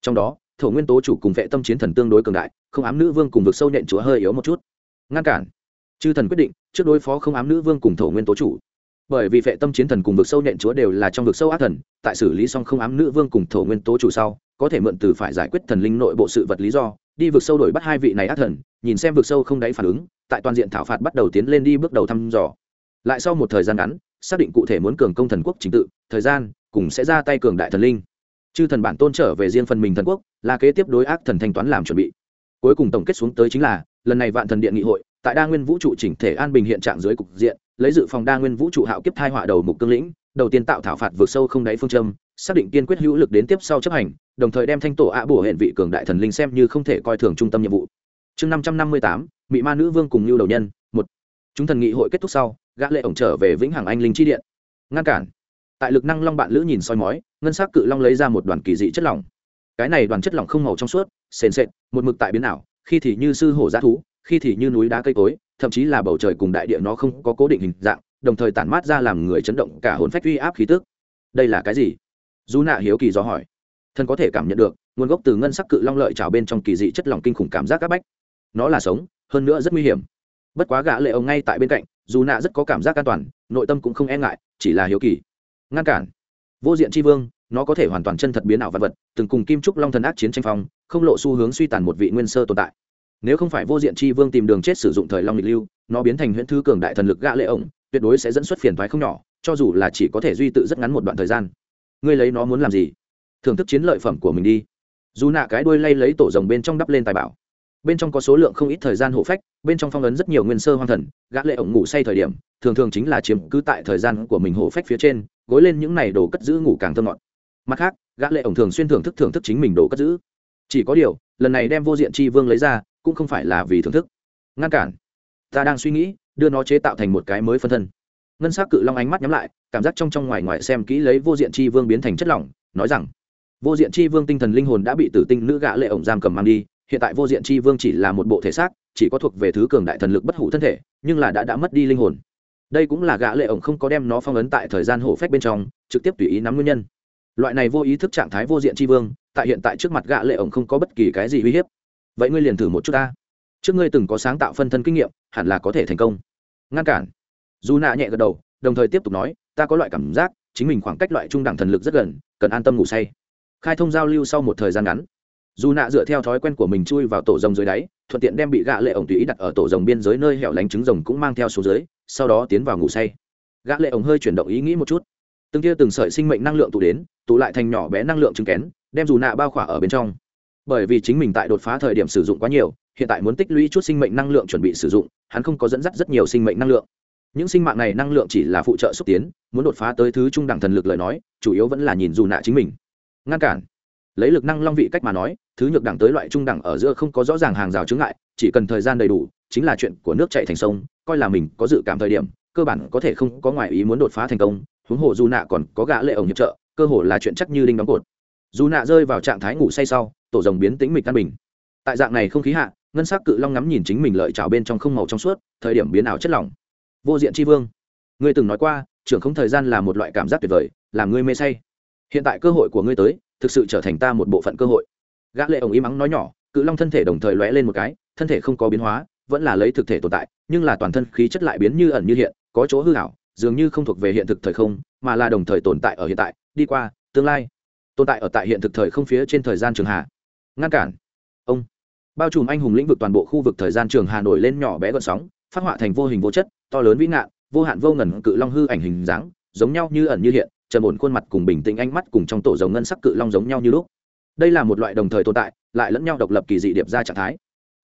Trong đó thổ nguyên tố chủ cùng vệ tâm chiến thần tương đối cường đại, không ám nữ vương cùng vực sâu nện chúa hơi yếu một chút. Ngăn cản. Chư thần quyết định, trước đối phó không ám nữ vương cùng thổ nguyên tố chủ. Bởi vì vệ tâm chiến thần cùng vực sâu nện chúa đều là trong vực sâu ác thần, tại xử lý xong không ám nữ vương cùng thổ nguyên tố chủ sau, có thể mượn từ phải giải quyết thần linh nội bộ sự vật lý do, đi vực sâu đổi bắt hai vị này ác thần, nhìn xem vực sâu không đáy phản ứng, tại toàn diện thảo phạt bắt đầu tiến lên đi bước đầu thăm dò. Lại sau một thời gian ngắn, xác định cụ thể muốn cường công thần quốc chính tự, thời gian, cùng sẽ ra tay cường đại thần linh chư thần bản tôn trở về riêng phần mình thần quốc, là kế tiếp đối ác thần thanh toán làm chuẩn bị. Cuối cùng tổng kết xuống tới chính là, lần này vạn thần điện nghị hội, tại đa nguyên vũ trụ chỉnh thể an bình hiện trạng dưới cục diện, lấy dự phòng đa nguyên vũ trụ hạo kiếp thai họa đầu mục cương lĩnh, đầu tiên tạo thảo phạt vượt sâu không đáy phương châm, xác định kiên quyết hữu lực đến tiếp sau chấp hành, đồng thời đem thanh tổ ạ bổ hệ vị cường đại thần linh xem như không thể coi thường trung tâm nhiệm vụ. Chương năm trăm năm mươi tám mỹ ma nữ vương cùng lưu đầu nhân, một. Chúng thần nghị hội kết thúc sau, gã lệ ổng trở về vĩnh hằng anh linh chi điện. Ngăn cản tại lực năng long bạn lữ nhìn soi mói, ngân sắc cự long lấy ra một đoàn kỳ dị chất lỏng. Cái này đoàn chất lỏng không màu trong suốt, sền sệt, một mực tại biến ảo, khi thì như sư hổ giá thú, khi thì như núi đá cây cối, thậm chí là bầu trời cùng đại địa nó không có cố định hình dạng, đồng thời tản mát ra làm người chấn động cả hồn phách uy áp khí tức. Đây là cái gì? Dù nạ hiếu kỳ do hỏi. Thân có thể cảm nhận được, nguồn gốc từ ngân sắc cự long lợi trào bên trong kỳ dị chất lỏng kinh khủng cảm giác áp bách. Nó là sống, hơn nữa rất nguy hiểm. Bất quá gã lệ ông ngay tại bên cạnh, dù nạ rất có cảm giác an toàn, nội tâm cũng không e ngại, chỉ là hiếu kỳ ngăn cản. Vô diện tri vương, nó có thể hoàn toàn chân thật biến ảo vật vật, từng cùng kim trúc long thần ác chiến tranh phong, không lộ xu hướng suy tàn một vị nguyên sơ tồn tại. Nếu không phải vô diện tri vương tìm đường chết sử dụng thời long lịch lưu, nó biến thành huyễn thư cường đại thần lực gã lệ ổng, tuyệt đối sẽ dẫn xuất phiền thoái không nhỏ, cho dù là chỉ có thể duy tự rất ngắn một đoạn thời gian. Ngươi lấy nó muốn làm gì? Thưởng thức chiến lợi phẩm của mình đi. Dù nạ cái đuôi lay lấy tổ rồng bên trong đắp lên tài bảo. Bên trong có số lượng không ít thời gian hộ phách, bên trong phong ấn rất nhiều nguyên sơ hoang thần, gã lệ ổng ngủ say thời điểm, thường thường chính là chiếm cứ tại thời gian của mình hộ phách phía trên gối lên những này đồ cất giữ ngủ càng thơm ngọt. Mặt khác, gã lệ ổng thường xuyên thưởng thức thưởng thức chính mình đồ cất giữ. Chỉ có điều, lần này đem vô diện chi vương lấy ra, cũng không phải là vì thưởng thức. Ngăn cản. Ta đang suy nghĩ, đưa nó chế tạo thành một cái mới phân thân. Ngân s á c cự long ánh mắt nhắm lại, cảm giác trong trong ngoài ngoài xem kỹ lấy vô diện chi vương biến thành chất lỏng, nói rằng, vô diện chi vương tinh thần linh hồn đã bị tử tinh nữ gã lệ ổng giam cầm mang đi, hiện tại vô diện chi vương chỉ là một bộ thể xác, chỉ có thuộc về thứ cường đại thần lực bất hủ thân thể, nhưng là đã đã mất đi linh hồn đây cũng là gã lệ ổng không có đem nó phong ấn tại thời gian hổ phách bên trong, trực tiếp tùy ý nắm nguyên nhân. Loại này vô ý thức trạng thái vô diện chi vương, tại hiện tại trước mặt gã lệ ổng không có bất kỳ cái gì uy hiếp. Vậy ngươi liền thử một chút ta. Trước ngươi từng có sáng tạo phân thân kinh nghiệm, hẳn là có thể thành công. Ngăn cản. Dù nạ nhẹ gật đầu, đồng thời tiếp tục nói, ta có loại cảm giác, chính mình khoảng cách loại trung đẳng thần lực rất gần, cần an tâm ngủ say. Khai thông giao lưu sau một thời gian ngắn dù nạ dựa theo thói quen của mình chui vào tổ rồng dưới đáy, thuận tiện đem bị gạ lệ ổng tùy ý đặt ở tổ rồng biên giới nơi hẻo lánh trứng rồng cũng mang theo xuống dưới, sau đó tiến vào ngủ say. Gạ lệ ổng hơi chuyển động ý nghĩ một chút. Từng tia từng sợi sinh mệnh năng lượng tụ đến, tụ lại thành nhỏ bé năng lượng chứng kén, đem dù nạ bao khỏa ở bên trong. Bởi vì chính mình tại đột phá thời điểm sử dụng quá nhiều, hiện tại muốn tích lũy chút sinh mệnh năng lượng chuẩn bị sử dụng, hắn không có dẫn dắt rất nhiều sinh mệnh năng lượng. Những sinh mạng này năng lượng chỉ là phụ trợ xúc tiến, muốn đột phá tới thứ trung đẳng thần lực lời nói, chủ yếu vẫn là nhìn dù nạ chính mình. Ngăn cản lấy lực năng long vị cách mà nói, thứ nhược đẳng tới loại trung đẳng ở giữa không có rõ ràng hàng rào chướng ngại, chỉ cần thời gian đầy đủ, chính là chuyện của nước chạy thành sông, coi là mình có dự cảm thời điểm, cơ bản có thể không có ngoại ý muốn đột phá thành công, huống hồ dù nạ còn có gã lệ ổng hiệp trợ, cơ hồ là chuyện chắc như đinh đóng cột. Dù nạ rơi vào trạng thái ngủ say sau, tổ rồng biến tĩnh mịch căn bình. Tại dạng này không khí hạ, ngân sắc cự long ngắm nhìn chính mình lợi trào bên trong không màu trong suốt, thời điểm biến ảo chất lỏng. Vô diện tri vương, ngươi từng nói qua, trưởng không thời gian là một loại cảm giác tuyệt vời, làm ngươi mê say. Hiện tại cơ hội của ngươi tới thực sự trở thành ta một bộ phận cơ hội. Gã lệ ổng im ắng nói nhỏ, cự long thân thể đồng thời lóe lên một cái, thân thể không có biến hóa, vẫn là lấy thực thể tồn tại, nhưng là toàn thân khí chất lại biến như ẩn như hiện, có chỗ hư ảo dường như không thuộc về hiện thực thời không, mà là đồng thời tồn tại ở hiện tại, đi qua, tương lai. Tồn tại ở tại hiện thực thời không phía trên thời gian trường hà ngăn cản. Ông. Bao trùm anh hùng lĩnh vực toàn bộ khu vực thời gian trường hà nổi lên nhỏ bé gợn sóng, phát họa thành vô hình vô chất, to lớn vĩ ngạn, vô hạn vô ngần cự long hư ảnh hình dáng, giống nhau như ẩn như hiện trầm ổn khuôn mặt cùng bình tĩnh ánh mắt cùng trong tổ dòng ngân sắc cự long giống nhau như lúc. Đây là một loại đồng thời tồn tại, lại lẫn nhau độc lập kỳ dị điệp ra trạng thái.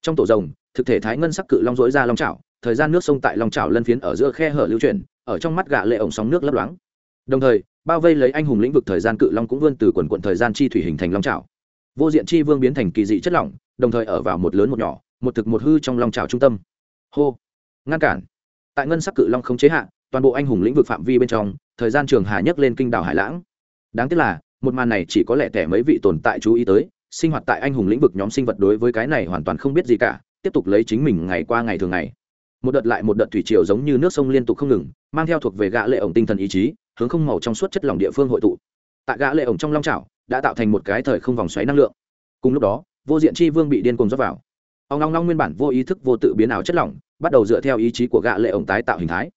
Trong tổ rồng thực thể thái ngân sắc cự long dối ra long trào thời gian nước sông tại long trào lân phiến ở giữa khe hở lưu chuyển, ở trong mắt gạ lệ ổng sóng nước lấp loáng. Đồng thời, bao vây lấy anh hùng lĩnh vực thời gian cự long cũng vươn từ quần quận thời gian chi thủy hình thành long trào vô diện chi vương biến thành kỳ dị chất lỏng, đồng thời ở vào một lớn một nhỏ, một thực một hư trong long trào trung tâm. Hô! Ngăn cản. Tại ngân sắc cự long không chế hạ, toàn bộ anh hùng lĩnh vực phạm vi bên trong thời gian trường hà nhấc lên kinh đảo hải lãng. Đáng tiếc là, một màn này chỉ có lẽ tẻ mấy vị tồn tại chú ý tới, sinh hoạt tại anh hùng lĩnh vực nhóm sinh vật đối với cái này hoàn toàn không biết gì cả, tiếp tục lấy chính mình ngày qua ngày thường ngày. Một đợt lại một đợt thủy triều giống như nước sông liên tục không ngừng, mang theo thuộc về gã lệ ổng tinh thần ý chí, hướng không màu trong suốt chất lỏng địa phương hội tụ. Tại gã lệ ổng trong long chảo, đã tạo thành một cái thời không vòng xoáy năng lượng. Cùng lúc đó, vô diện chi vương bị điên cuồng dốc vào. Ông long long nguyên bản vô ý thức vô tự biến ảo chất lỏng, bắt đầu dựa theo ý chí của gã lệ ổng tái tạo hình thái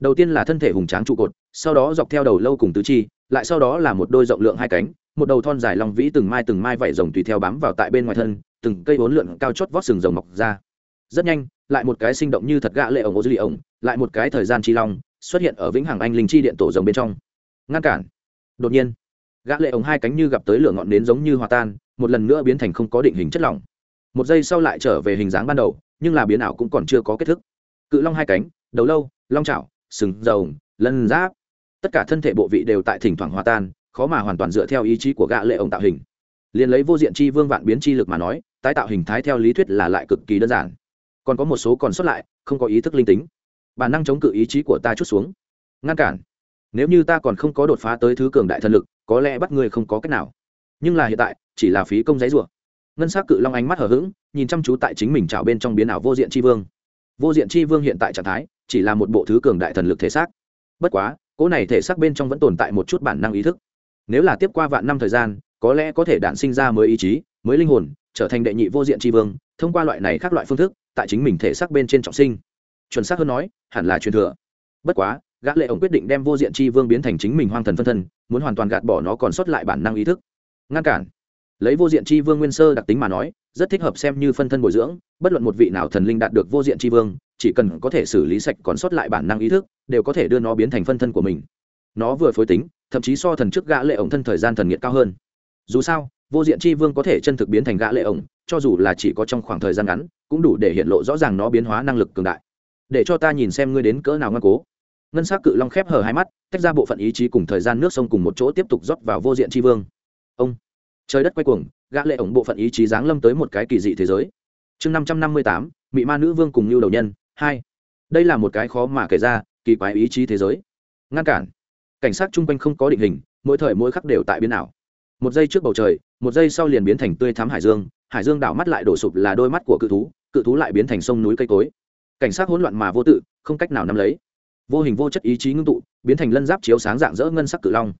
đầu tiên là thân thể hùng tráng trụ cột, sau đó dọc theo đầu lâu cùng tứ chi, lại sau đó là một đôi rộng lượng hai cánh, một đầu thon dài long vĩ từng mai từng mai vảy rồng tùy theo bám vào tại bên ngoài thân, từng cây bốn lượn cao chót vót sừng rồng mọc ra. Rất nhanh, lại một cái sinh động như thật gã lệ ổng ô dư lì ổng, lại một cái thời gian chi long, xuất hiện ở vĩnh hằng anh linh chi điện tổ rồng bên trong. Ngăn cản. Đột nhiên, gã lệ ổng hai cánh như gặp tới lửa ngọn nến giống như hòa tan, một lần nữa biến thành không có định hình chất lỏng. Một giây sau lại trở về hình dáng ban đầu, nhưng là biến ảo cũng còn chưa có kết thúc. Cự long hai cánh, đầu lâu, long chảo sừng rồng, lân giáp. Tất cả thân thể bộ vị đều tại thỉnh thoảng hòa tan, khó mà hoàn toàn dựa theo ý chí của gã lệ ổng tạo hình. Liền lấy vô diện chi vương vạn biến chi lực mà nói, tái tạo hình thái theo lý thuyết là lại cực kỳ đơn giản. Còn có một số còn sót lại, không có ý thức linh tính. Bản năng chống cự ý chí của ta chút xuống. Ngăn cản. Nếu như ta còn không có đột phá tới thứ cường đại thần lực, có lẽ bắt người không có cách nào. Nhưng là hiện tại, chỉ là phí công giấy rủa ngân s á c cự long ánh mắt hở h ữ g nhìn chăm chú tại chính mình trào bên trong biến ảo vô diện tri vương. Vô diện tri vương hiện tại trạng thái chỉ là một bộ thứ cường đại thần lực thể xác. Bất quá, cỗ này thể xác bên trong vẫn tồn tại một chút bản năng ý thức. Nếu là tiếp qua vạn năm thời gian, có lẽ có thể đản sinh ra mới ý chí, mới linh hồn, trở thành đệ nhị vô diện tri vương, thông qua loại này khác loại phương thức, tại chính mình thể xác bên trên trọng sinh. Chuẩn xác hơn nói, hẳn là truyền thừa. Bất quá, gã lệ ổng quyết định đem vô diện chi vương biến thành chính mình hoang thần phân thân, muốn hoàn toàn gạt bỏ nó còn sót lại bản năng ý thức. Ngăn cản lấy vô diện chi vương nguyên sơ đặc tính mà nói, rất thích hợp xem như phân thân bồi dưỡng, bất luận một vị nào thần linh đạt được vô diện chi vương, chỉ cần có thể xử lý sạch còn sót lại bản năng ý thức, đều có thể đưa nó biến thành phân thân của mình. Nó vừa phối tính, thậm chí so thần trước gã lệ ổng thân thời gian thần nghiện cao hơn. Dù sao, vô diện chi vương có thể chân thực biến thành gã lệ ổng, cho dù là chỉ có trong khoảng thời gian ngắn, cũng đủ để hiện lộ rõ ràng nó biến hóa năng lực cường đại. Để cho ta nhìn xem ngươi đến cỡ nào ngoan cố. Ngân s á c cự long khép hờ hai mắt, tách ra bộ phận ý chí cùng thời gian nước sông cùng một chỗ tiếp tục rót vào vô diện tri vương. Ông trời đất quay cuồng, gã lệ ổng bộ phận ý chí giáng lâm tới một cái kỳ dị thế giới. Chương năm trăm năm mươi tám mị ma nữ vương cùng lưu đầu nhân, hai. Đây là một cái khó mà kể ra, kỳ quái ý chí thế giới. Ngăn cản. Cảnh sát chung quanh không có định hình, mỗi thời mỗi khắc đều tại biến ảo. Một giây trước bầu trời, một giây sau liền biến thành tươi thắm hải dương hải dương đảo mắt lại đổ sụp là đôi mắt của cự thú cự thú lại biến thành sông núi cây cối. Cảnh sát hỗn loạn mà vô tự, không cách nào nắm lấy. Vô hình vô chất ý chí ngưng tụ, biến thành lân giáp chiếu sáng dạng dỡ ngân sắc cự long.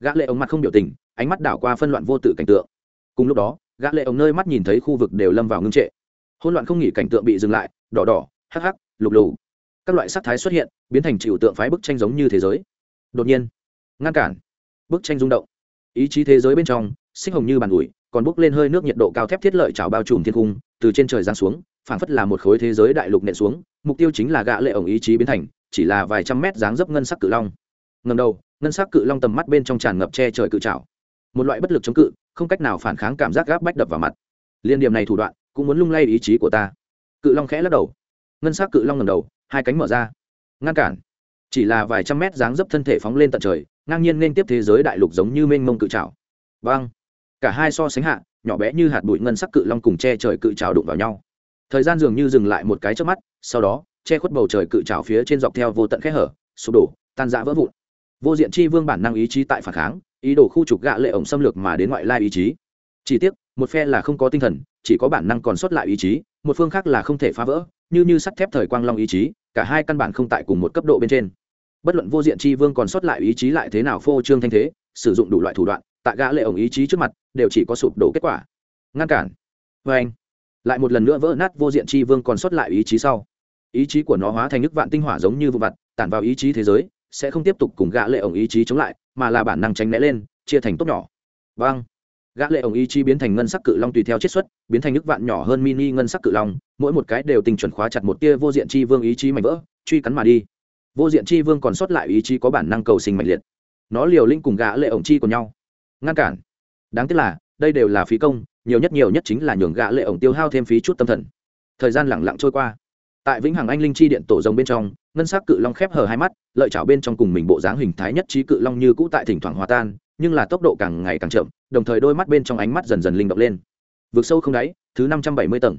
Gã lệ ống mặt không biểu tình ánh mắt đảo qua phân loạn vô tự cảnh tượng. Cùng lúc đó, gã lệ ống nơi mắt nhìn thấy khu vực đều lâm vào ngưng trệ. Hỗn loạn không nghỉ cảnh tượng bị dừng lại, đỏ đỏ, hắc hắc, lục lục. Các loại sắc thái xuất hiện, biến thành chịu tượng phái bức tranh giống như thế giới. Đột nhiên, ngăn cản, bức tranh rung động. Ý chí thế giới bên trong, xích hồng như bàn ủi, còn bốc lên hơi nước nhiệt độ cao thép thiết lợi trào bao trùm thiên cung, từ trên trời giáng xuống, phảng phất là một khối thế giới đại lục nện xuống, mục tiêu chính là gã lệ ổng ý chí biến thành, chỉ là vài trăm mét dáng dấp ngân sắc cự long. Ngầm đầu, ngân sắc cự long tầm mắt bên trong tràn ngập che trời cự trào một loại bất lực chống cự, không cách nào phản kháng cảm giác gáp bách đập vào mặt. Liên điểm này thủ đoạn, cũng muốn lung lay ý chí của ta. Cự long khẽ lắc đầu. Ngân sắc cự long ngầm đầu, hai cánh mở ra. Ngăn cản. Chỉ là vài trăm mét dáng dấp thân thể phóng lên tận trời, ngang nhiên nên tiếp thế giới đại lục giống như mênh mông cự trào vang cả hai so sánh hạ, nhỏ bé như hạt bụi ngân sắc cự long cùng che trời cự trào đụng vào nhau. Thời gian dường như dừng lại một cái trước mắt, sau đó, che khuất bầu trời cự trào phía trên dọc theo vô tận khe hở, sụp đổ, tan rã vỡ vụn. Vô diện chi vương bản năng ý chí tại phản kháng ý đồ khu trục gạ lệ ổng xâm lược mà đến ngoại lai ý chí. Chỉ tiếc, một phe là không có tinh thần, chỉ có bản năng còn sót lại ý chí, một phương khác là không thể phá vỡ, như như sắt thép thời quang long ý chí, cả hai căn bản không tại cùng một cấp độ bên trên. Bất luận vô diện chi vương còn sót lại ý chí lại thế nào phô trương thanh thế, sử dụng đủ loại thủ đoạn, tại gã lệ ổng ý chí trước mặt, đều chỉ có sụp đổ kết quả. Ngăn cản. Vê anh, lại một lần nữa vỡ nát vô diện chi vương còn sót lại ý chí sau. Ý chí của nó hóa thành nước vạn tinh hỏa giống như vụ vặt, tản vào ý chí thế giới sẽ không tiếp tục cùng gã lệ ổng ý chí chống lại, mà là bản năng tránh né lên, chia thành tốt nhỏ. Vâng. Gã lệ ổng ý chí biến thành ngân sắc cự long tùy theo chiết xuất, biến thành nước vạn nhỏ hơn mini ngân sắc cự long, mỗi một cái đều tình chuẩn khóa chặt một tia vô diện chi vương ý chí mạnh vỡ, truy cắn mà đi. Vô diện chi vương còn sót lại ý chí có bản năng cầu sinh mạnh liệt. Nó liều linh cùng gã lệ ổng chi của nhau. Ngăn cản. Đáng tiếc là, đây đều là phí công, nhiều nhất nhiều nhất chính là nhường gã lệ ổng tiêu hao thêm phí chút tâm thần. Thời gian lặng lặng trôi qua tại vĩnh hằng anh linh chi điện tổ rồng bên trong, ngân sắc cự long khép hờ hai mắt, lợi chảo bên trong cùng mình bộ dáng hình thái nhất trí cự long như cũ tại thỉnh thoảng hòa tan, nhưng là tốc độ càng ngày càng chậm, đồng thời đôi mắt bên trong ánh mắt dần dần linh động lên. Vực sâu không đáy, thứ năm trăm bảy mươi tầng.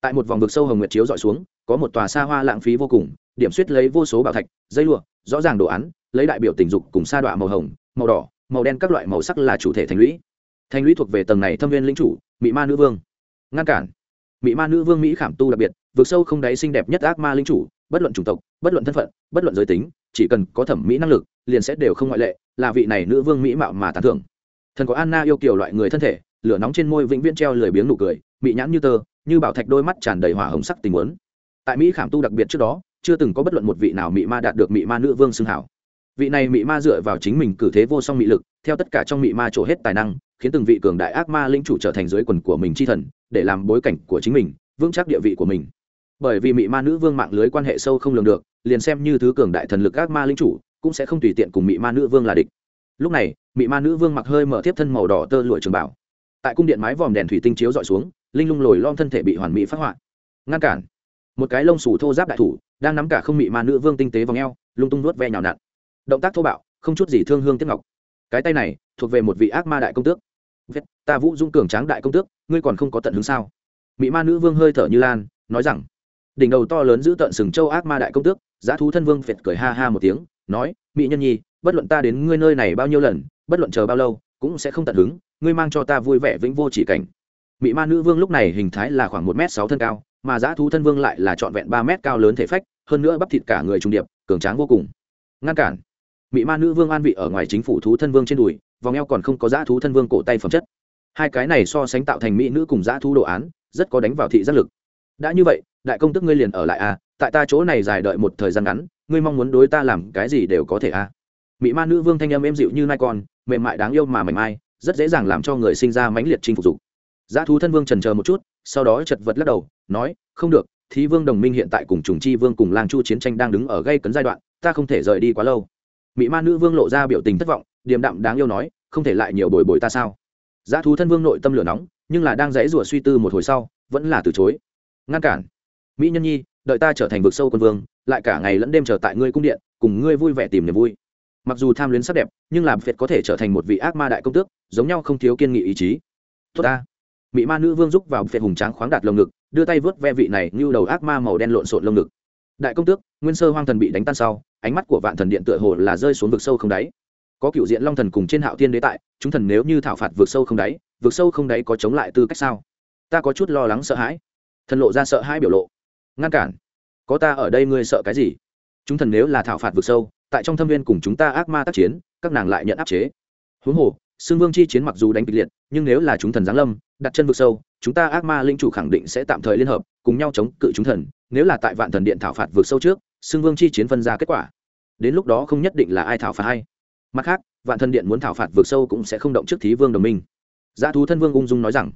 Tại một vòng vực sâu hồng nguyệt chiếu dọi xuống, có một tòa xa hoa lãng phí vô cùng, điểm suýt lấy vô số bảo thạch, dây lụa, rõ ràng đồ án, lấy đại biểu tình dục cùng sa đọa màu hồng, màu đỏ, màu đen các loại màu sắc là chủ thể thành lũy. Thành lũy thuộc về tầng này thâm viên lính chủ mỹ ma nữ vương. Ngăn cản. Mỹ ma nữ vương mỹ khảm tu đặc biệt vượt sâu không đáy xinh đẹp nhất ác ma linh chủ, bất luận chủng tộc, bất luận thân phận, bất luận giới tính, chỉ cần có thẩm mỹ năng lực, liền sẽ đều không ngoại lệ, là vị này nữ vương mỹ mạo mà tán thưởng. Thần có anna yêu kiều loại người thân thể, lửa nóng trên môi vĩnh viễn treo lười biếng nụ cười, mị nhãn như tơ, như bảo thạch đôi mắt tràn đầy hỏa hồng sắc tình huống. Tại mỹ khảm tu đặc biệt trước đó, chưa từng có bất luận một vị nào mỹ ma đạt được mị ma nữ vương xưng hảo. Vị này mỹ ma dựa vào chính mình cử thế vô song mỹ lực, theo tất cả trong mỹ ma trổ hết tài năng, khiến từng vị cường đại ác ma linh chủ trở thành dưới quần của mình chi thần, để làm bối cảnh của chính mình, vững chắc địa vị của mình bởi vì mỹ ma nữ vương mạng lưới quan hệ sâu không lường được liền xem như thứ cường đại thần lực ác ma linh chủ cũng sẽ không tùy tiện cùng mỹ ma nữ vương là địch. Lúc này mỹ ma nữ vương mặc hơi mở tiếp thân màu đỏ tơ lụa trường bảo. Tại cung điện mái vòm đèn thủy tinh chiếu dọi xuống linh lung lồi lom thân thể bị hoàn mỹ phát họa. Ngăn cản. Một cái lông xù thô giáp đại thủ đang nắm cả không mỹ ma nữ vương tinh tế v ò lung tung nuốt ve nhào nặn. Động tác thô bạo không chút gì thương hương tiếc ngọc. Cái tay này thuộc về một vị ác ma đại công tước. Vết, ta vũ dung cường tráng đại công tước ngươi còn không có tận hứng sao? Mỹ ma nữ vương hơi thở như lan nói rằng đỉnh đầu to lớn giữ tận sừng châu ác ma đại công tước, giá thú thân vương phệt cười ha ha một tiếng, nói, mỹ nhân nhi, bất luận ta đến ngươi nơi này bao nhiêu lần, bất luận chờ bao lâu, cũng sẽ không tận hứng, ngươi mang cho ta vui vẻ vĩnh vô chỉ cảnh. Mỹ ma nữ vương lúc này hình thái là khoảng một m sáu thân cao, mà giá thú thân vương lại là trọn vẹn ba m cao lớn thể phách, hơn nữa bắp thịt cả người trung điệp, cường tráng vô cùng. Ngăn cản. Mỹ ma nữ vương an vị ở ngoài chính phủ thú thân vương trên đùi, vòng eo còn không có Giá thú thân vương cổ tay phẩm chất. Hai cái này so sánh tạo thành mỹ nữ cùng Giá thú đồ án, rất có đánh vào thị giác lực. Đã như vậy đại công tức ngươi liền ở lại à tại ta chỗ này dài đợi một thời gian ngắn, ngươi mong muốn đối ta làm cái gì đều có thể à. Mỹ ma nữ vương thanh âm êm dịu như nai con, mềm mại đáng yêu mà mảnh mai, rất dễ dàng làm cho người sinh ra mãnh liệt chinh phục dục. Dã thú thân vương trần chờ một chút, sau đó chật vật lắc đầu, nói, không được, thí vương đồng minh hiện tại cùng trùng chi vương cùng lang chu chiến tranh đang đứng ở gây cấn giai đoạn, ta không thể rời đi quá lâu. Mỹ ma nữ vương lộ ra biểu tình thất vọng, điềm đạm đáng yêu nói, không thể lại nhiều bồi bồi ta sao? Giá thú thân vương nội tâm lửa nóng, nhưng là đang dãy rủa suy tư một hồi sau, vẫn là từ chối. Ngăn cản mỹ nhân nhi, đợi ta trở thành vực sâu quân vương, lại cả ngày lẫn đêm chờ tại ngươi cung điện, cùng ngươi vui vẻ tìm niềm vui. Mặc dù tham luyến sắc đẹp, nhưng làm phiệt có thể trở thành một vị ác ma đại công tước, giống nhau không thiếu kiên nghị ý chí. Tốt ta. Mỹ ma nữ vương giúp vào việt hùng tráng khoáng đạt lồng ngực, đưa tay vớt ve vị này như đầu ác ma màu đen lộn xộn lồng ngực. Đại công tước, nguyên sơ hoang thần bị đánh tan sau, ánh mắt của vạn thần điện tựa hồ là rơi xuống vực sâu không đáy. Có cựu diện long thần cùng trên hạo thiên đế tại, chúng thần nếu như thảo phạt vực sâu không đáy, vực sâu không đáy có chống lại tư cách sao? Ta có chút lo lắng sợ hãi. Thần lộ ra sợ hãi biểu lộ ngăn cản. Có ta ở đây ngươi sợ cái gì? Chúng thần nếu là thảo phạt vực sâu, tại trong thâm viên cùng chúng ta ác ma tác chiến, các nàng lại nhận áp chế. Huống hồ xương vương chi chiến mặc dù đánh kịch liệt, nhưng nếu là chúng thần giáng lâm, đặt chân vực sâu, chúng ta ác ma linh chủ khẳng định sẽ tạm thời liên hợp, cùng nhau chống cự chúng thần. Nếu là tại vạn thần điện thảo phạt vực sâu trước xương vương chi chiến phân ra kết quả. Đến lúc đó không nhất định là ai thảo phạt hay mặt khác, vạn thần điện muốn thảo phạt vực sâu cũng sẽ không động trước thí vương đồng minh. Giá thú thân vương ung dung nói rằng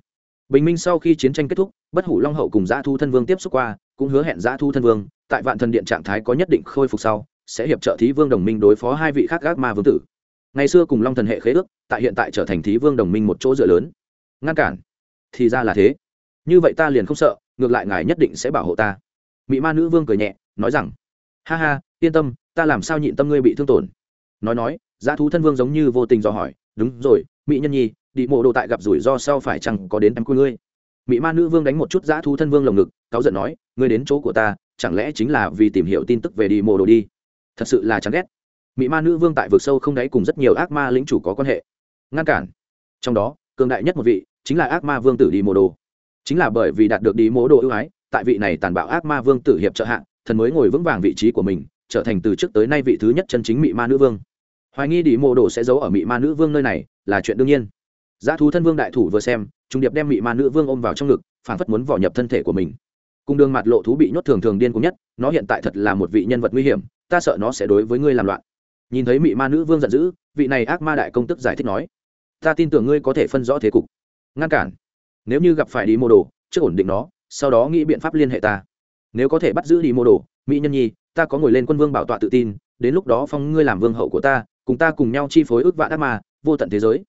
bình minh sau khi chiến tranh kết thúc, bất hủ long hậu cùng giá Thu thân vương tiếp xúc qua, cũng hứa hẹn giá Thu thân vương, tại vạn thần điện trạng thái có nhất định khôi phục sau, sẽ hiệp trợ thí vương đồng minh đối phó hai vị khác gác ma vương tử. Ngày xưa cùng long thần hệ khế ước, tại hiện tại trở thành thí vương đồng minh một chỗ dựa lớn. Ngăn cản. Thì ra là thế. Như vậy ta liền không sợ, ngược lại ngài nhất định sẽ bảo hộ ta. Mỹ ma nữ vương cười nhẹ, nói rằng, ha ha, yên tâm, ta làm sao nhịn tâm ngươi bị thương tổn? Nói nói giá thú thân vương giống như vô tình dò hỏi, đúng rồi mỹ nhân nhi đi mộ đồ tại gặp rủi ro sau phải chăng có đến em quê ngươi? Mỹ ma nữ vương đánh một chút giã thú thân vương lồng ngực, cáu giận nói, ngươi đến chỗ của ta, chẳng lẽ chính là vì tìm hiểu tin tức về đi mộ đồ đi? Thật sự là chán ghét. Mỹ ma nữ vương tại vực sâu không đáy cùng rất nhiều ác ma lĩnh chủ có quan hệ. Ngăn cản. Trong đó, cường đại nhất một vị, chính là ác ma vương tử đi mộ đồ. Chính là bởi vì đạt được đi mộ đồ ưu ái, tại vị này tàn bạo ác ma vương tử hiệp trợ hạng thần mới ngồi vững vàng vị trí của mình, trở thành từ trước tới nay vị thứ nhất chân chính mỹ ma nữ vương. Hoài nghi đi mộ đồ sẽ giấu ở mỹ ma nữ vương nơi này là chuyện đương nhiên giá thú thân vương đại thủ vừa xem trung điệp đem mỹ ma nữ vương ôm vào trong ngực phản phất muốn vỏ nhập thân thể của mình. Cùng đường mặt lộ thú bị nhốt thường thường điên cùng nhất, nó hiện tại thật là một vị nhân vật nguy hiểm, ta sợ nó sẽ đối với ngươi làm loạn. Nhìn thấy mỹ ma nữ vương giận dữ, vị này ác ma đại công tức giải thích nói, ta tin tưởng ngươi có thể phân rõ thế cục. Ngăn cản. Nếu như gặp phải đi mô đồ, trước ổn định nó, sau đó nghĩ biện pháp liên hệ ta. Nếu có thể bắt giữ đi mô đồ, mỹ nhân nhi, ta có ngồi lên quân vương bảo tọa tự tin, đến lúc đó phong ngươi làm vương hậu của ta, cùng ta cùng nhau chi phối ước vạn ác ma, vô tận thế giới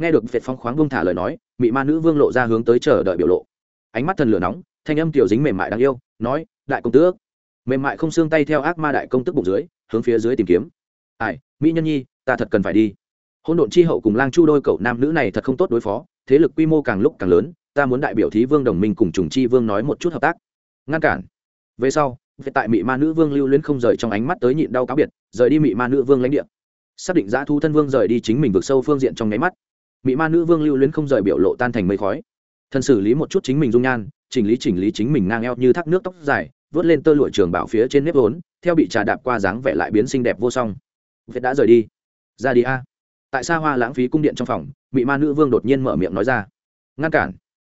nghe được việt phong khoáng vương thả lời nói mỹ ma nữ vương lộ ra hướng tới chờ đợi biểu lộ. Ánh mắt thần lửa nóng, thanh âm tiểu dính mềm mại đáng yêu, nói, đại công tước. Mềm mại không xương tay theo ác ma đại công tức bụng dưới, hướng phía dưới tìm kiếm. Ai, mỹ nhân nhi, ta thật cần phải đi. Hôn độn chi hậu cùng lang chu đôi cậu nam nữ này thật không tốt đối phó, thế lực quy mô càng lúc càng lớn, ta muốn đại biểu thí vương đồng minh cùng trùng chi vương nói một chút hợp tác. Ngăn cản. Về sau về tại mị ma nữ vương lưu luyến không rời trong ánh mắt tới nhịn đau cáo biệt, rời đi mị ma nữ vương lãnh địa. Xác định giã thu thân vương rời đi chính mình vực sâu phương diện trong nháy mắt mị ma nữ vương lưu luyến không rời biểu lộ tan thành mây khói. Thân xử lý một chút chính mình dung nhan, chỉnh lý chỉnh lý chính mình ngang eo như thác nước tóc dài, vớt lên tơ lụa trường bảo phía trên nếp vốn, theo bị trà đạp qua dáng vẻ lại biến xinh đẹp vô song. Việt đã rời đi. Ra đi a. Tại xa hoa lãng phí cung điện trong phòng, mị ma nữ vương đột nhiên mở miệng nói ra. Ngăn cản.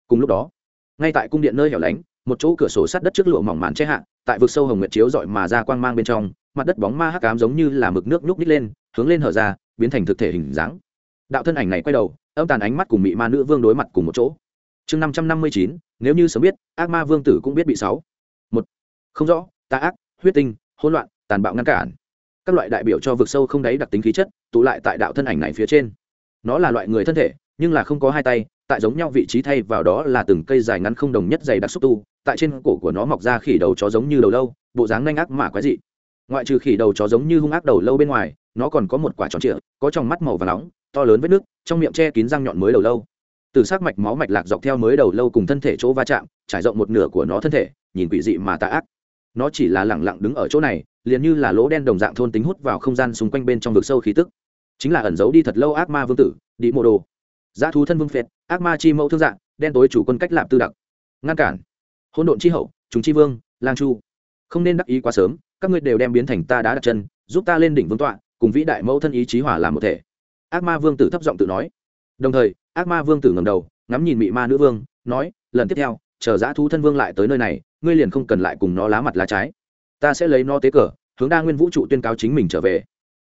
Cùng lúc đó, ngay tại cung điện nơi hẻo lánh, một chỗ cửa sổ sắt đất trước lụa mỏng màn che hạ, tại vực sâu hồng nguyệt chiếu dọi mà ra quang mang bên trong, mặt đất bóng ma hắc cám giống như là mực nước nhúc nít lên, hướng lên hở ra, biến thành thực thể hình dáng đạo thân ảnh này quay đầu, âm tàn ánh mắt cùng mị ma nữ vương đối mặt cùng một chỗ. Chương năm trăm năm mươi chín, nếu như sớm biết, ác ma vương tử cũng biết bị sáu. Một, không rõ, tà ác, huyết tinh, hỗn loạn, tàn bạo ngăn cản. Các loại đại biểu cho vực sâu không đáy đặc tính khí chất, tụ lại tại đạo thân ảnh này phía trên. Nó là loại người thân thể, nhưng là không có hai tay, tại giống nhau vị trí thay vào đó là từng cây dài ngắn không đồng nhất dày đặc xúc tu, tại trên cổ của nó mọc ra khỉ đầu chó giống như đầu lâu, bộ dáng nhanh ác mà quái dị. Ngoại trừ khỉ đầu chó giống như hung ác đầu lâu bên ngoài, nó còn có một quả tròn trịa, có trong mắt màu và nóng to lớn vết nước, trong miệng che kín răng nhọn mới đầu lâu. Từ sắc mạch, máu mạch lạc dọc theo mới đầu lâu cùng thân thể chỗ va chạm, trải rộng một nửa của nó thân thể, nhìn quỷ dị mà tà ác. Nó chỉ là lẳng lặng đứng ở chỗ này, liền như là lỗ đen đồng dạng thôn tính hút vào không gian xung quanh bên trong vực sâu khí tức. Chính là ẩn giấu đi thật lâu ác ma vương tử đi mô đồ. Giá thú thân vương phệt, ác ma chi mẫu thương dạng, đen tối chủ quân cách lạp tư đặc. Ngăn cản. Hỗn độn chi hậu chúng chi vương, lang chu. Không nên đắc ý quá sớm, các ngươi đều đem biến thành ta đã đặt chân, giúp ta lên đỉnh vương tọa, cùng vĩ đại mẫu thân ý chí hỏa làm một thể ác ma vương tử thấp giọng tự nói. Đồng thời, ác ma vương tử ngầm đầu, ngắm nhìn mị ma nữ vương, nói, lần tiếp theo, chờ giã thú thân vương lại tới nơi này, ngươi liền không cần lại cùng nó lá mặt lá trái. Ta sẽ lấy nó tế cờ, hướng đa nguyên vũ trụ tuyên cáo chính mình trở về.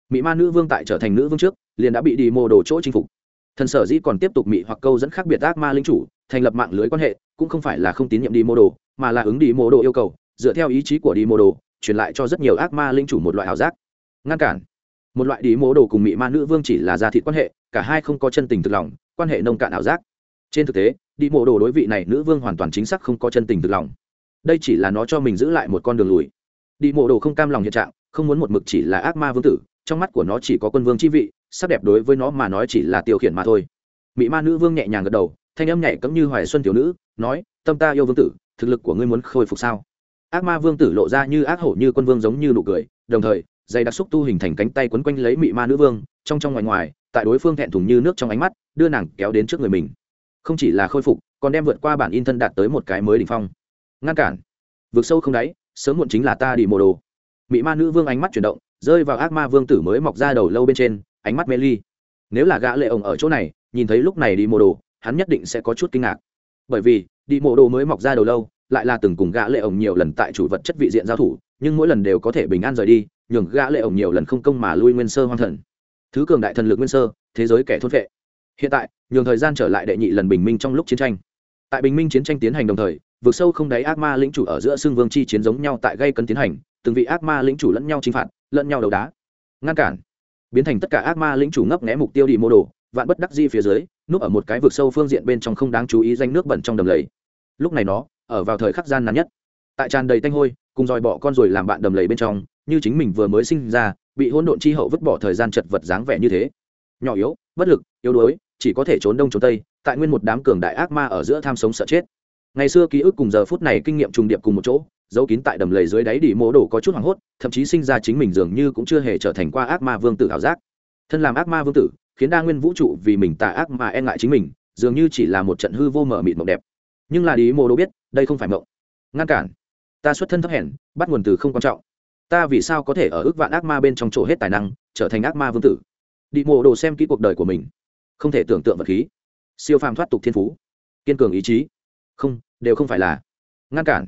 Mị ma nữ vương tại trở thành nữ vương trước, liền đã bị đi mô đồ chỗ chinh phục. Thần sở dĩ còn tiếp tục mị hoặc câu dẫn khác biệt ác ma linh chủ, thành lập mạng lưới quan hệ, cũng không phải là không tín nhiệm đi mô đồ, mà là ứng đi mô đồ yêu cầu, dựa theo ý chí của đi mô đồ, truyền lại cho rất nhiều ác ma linh chủ một loại ảo giác. Ngăn cản một loại đi mô đồ cùng mị ma nữ vương chỉ là gia thị quan hệ, cả hai không có chân tình thực lòng, quan hệ nông cạn ảo giác. Trên thực tế đi mô đồ đối vị này nữ vương hoàn toàn chính xác không có chân tình thực lòng. Đây chỉ là nó cho mình giữ lại một con đường lùi. Đi mộ đồ không cam lòng hiện trạng, không muốn một mực chỉ là ác ma vương tử, trong mắt của nó chỉ có quân vương chi vị, sắc đẹp đối với nó mà nói chỉ là tiêu khiển mà thôi. Mỹ ma nữ vương nhẹ nhàng gật đầu, thanh âm nhảy cấm như hoài xuân tiểu nữ, nói, tâm ta yêu vương tử, thực lực của ngươi muốn khôi phục sao? Ác ma vương tử lộ ra như ác hổ như quân vương giống như nụ cười, đồng thời dây đặc xúc tu hình thành cánh tay quấn quanh lấy mị ma nữ vương, trong trong ngoài ngoài, tại đối phương thẹn thùng như nước trong ánh mắt, đưa nàng kéo đến trước người mình. Không chỉ là khôi phục, còn đem vượt qua bản in thân đạt tới một cái mới đ ỉ n h phong. Ngăn cản. Vượt sâu không đáy, sớm muộn chính là ta đi mồ đồ. Mị ma nữ vương ánh mắt chuyển động, rơi vào ác ma vương tử mới mọc ra đầu lâu bên trên, ánh mắt mê ly. Nếu là gã lệ ổng ở chỗ này, nhìn thấy lúc này đi mồ đồ, hắn nhất định sẽ có chút kinh ngạc. Bởi vì, đi mồ đồ mới mọc ra đầu lâu, lại là từng cùng gã lệ ổng nhiều lần tại chủ vật chất vị diện giao thủ nhưng mỗi lần đều có thể bình an rời đi, nhường gã lệ ổng nhiều lần không công mà lui nguyên sơ hoang thần. Thứ cường đại thần lực nguyên sơ, thế giới kẻ thôn vệ hiện tại, nhường thời gian trở lại đệ nhị lần bình minh trong lúc chiến tranh. Tại bình minh chiến tranh tiến hành đồng thời vượt sâu không đáy ác ma lĩnh chủ ở giữa xương vương chi chiến giống nhau tại gây cấn tiến hành, từng vị ác ma lĩnh chủ lẫn nhau chinh phạt, lẫn nhau đầu đá. Ngăn cản. Biến thành tất cả ác ma lĩnh chủ ngấp nghé mục tiêu đi mô đồ, vạn bất đắc di phía dưới, núp ở một cái vực sâu phương diện bên trong không đáng chú ý danh nước bẩn trong đầm lầy. Lúc này nó, ở vào thời khắc gian nan nhất. Tại tràn đầy tanh hôi cùng dòi bỏ con rồi làm bạn đầm lầy bên trong, như chính mình vừa mới sinh ra, bị hỗn độn chi hậu vứt bỏ thời gian chật vật dáng vẻ như thế. Nhỏ yếu, bất lực, yếu đuối, chỉ có thể trốn đông trốn tây, tại nguyên một đám cường đại ác ma ở giữa tham sống sợ chết. Ngày xưa ký ức cùng giờ phút này kinh nghiệm trùng điệp cùng một chỗ, giấu kín tại đầm lầy dưới đáy đỉ mô đồ có chút hoảng hốt, thậm chí sinh ra chính mình dường như cũng chưa hề trở thành qua ác ma vương tử ảo giác. Thân làm ác ma vương tử, khiến đa nguyên vũ trụ vì mình tà ác mà e ngại chính mình, dường như chỉ là một trận hư vô mở mịt mộng đẹp. Nhưng là đi mô đồ biết, đây không phải mộng. Ngăn cản ta xuất thân thấp hèn, bắt nguồn từ không quan trọng. Ta vì sao có thể ở ước vạn ác ma bên trong chỗ hết tài năng, trở thành ác ma vương tử? Đi mộ đồ xem kỹ cuộc đời của mình. Không thể tưởng tượng vật khí. Siêu phàm thoát tục thiên phú. Kiên cường ý chí. Không, đều không phải là ngăn cản.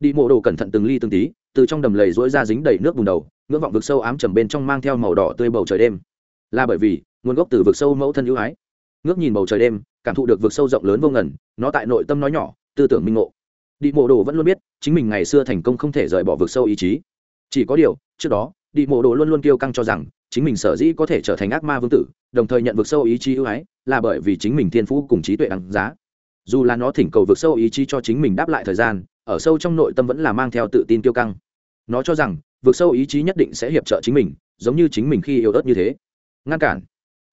Đi mộ đồ cẩn thận từng ly từng tí, từ trong đầm lầy rỗi ra dính đầy nước bùn đầu, ngưỡng vọng vực sâu ám trầm bên trong mang theo màu đỏ tươi bầu trời đêm. Là bởi vì, nguồn gốc từ vực sâu mẫu thân ưu ái. Ngước nhìn bầu trời đêm, cảm thụ được vực sâu rộng lớn vô ngần, nó tại nội tâm nói nhỏ, tư tưởng minh ngộ đi mộ đồ vẫn luôn biết, chính mình ngày xưa thành công không thể rời bỏ vực sâu ý chí. Chỉ có điều, trước đó, đi mộ đồ luôn luôn kiêu căng cho rằng, chính mình sở dĩ có thể trở thành ác ma vương tử, đồng thời nhận vực sâu ý chí ưu ái, là bởi vì chính mình thiên phú cùng trí tuệ đáng giá. Dù là nó thỉnh cầu vực sâu ý chí cho chính mình đáp lại thời gian, ở sâu trong nội tâm vẫn là mang theo tự tin kiêu căng. Nó cho rằng, vực sâu ý chí nhất định sẽ hiệp trợ chính mình, giống như chính mình khi yêu ớt như thế. Ngăn cản.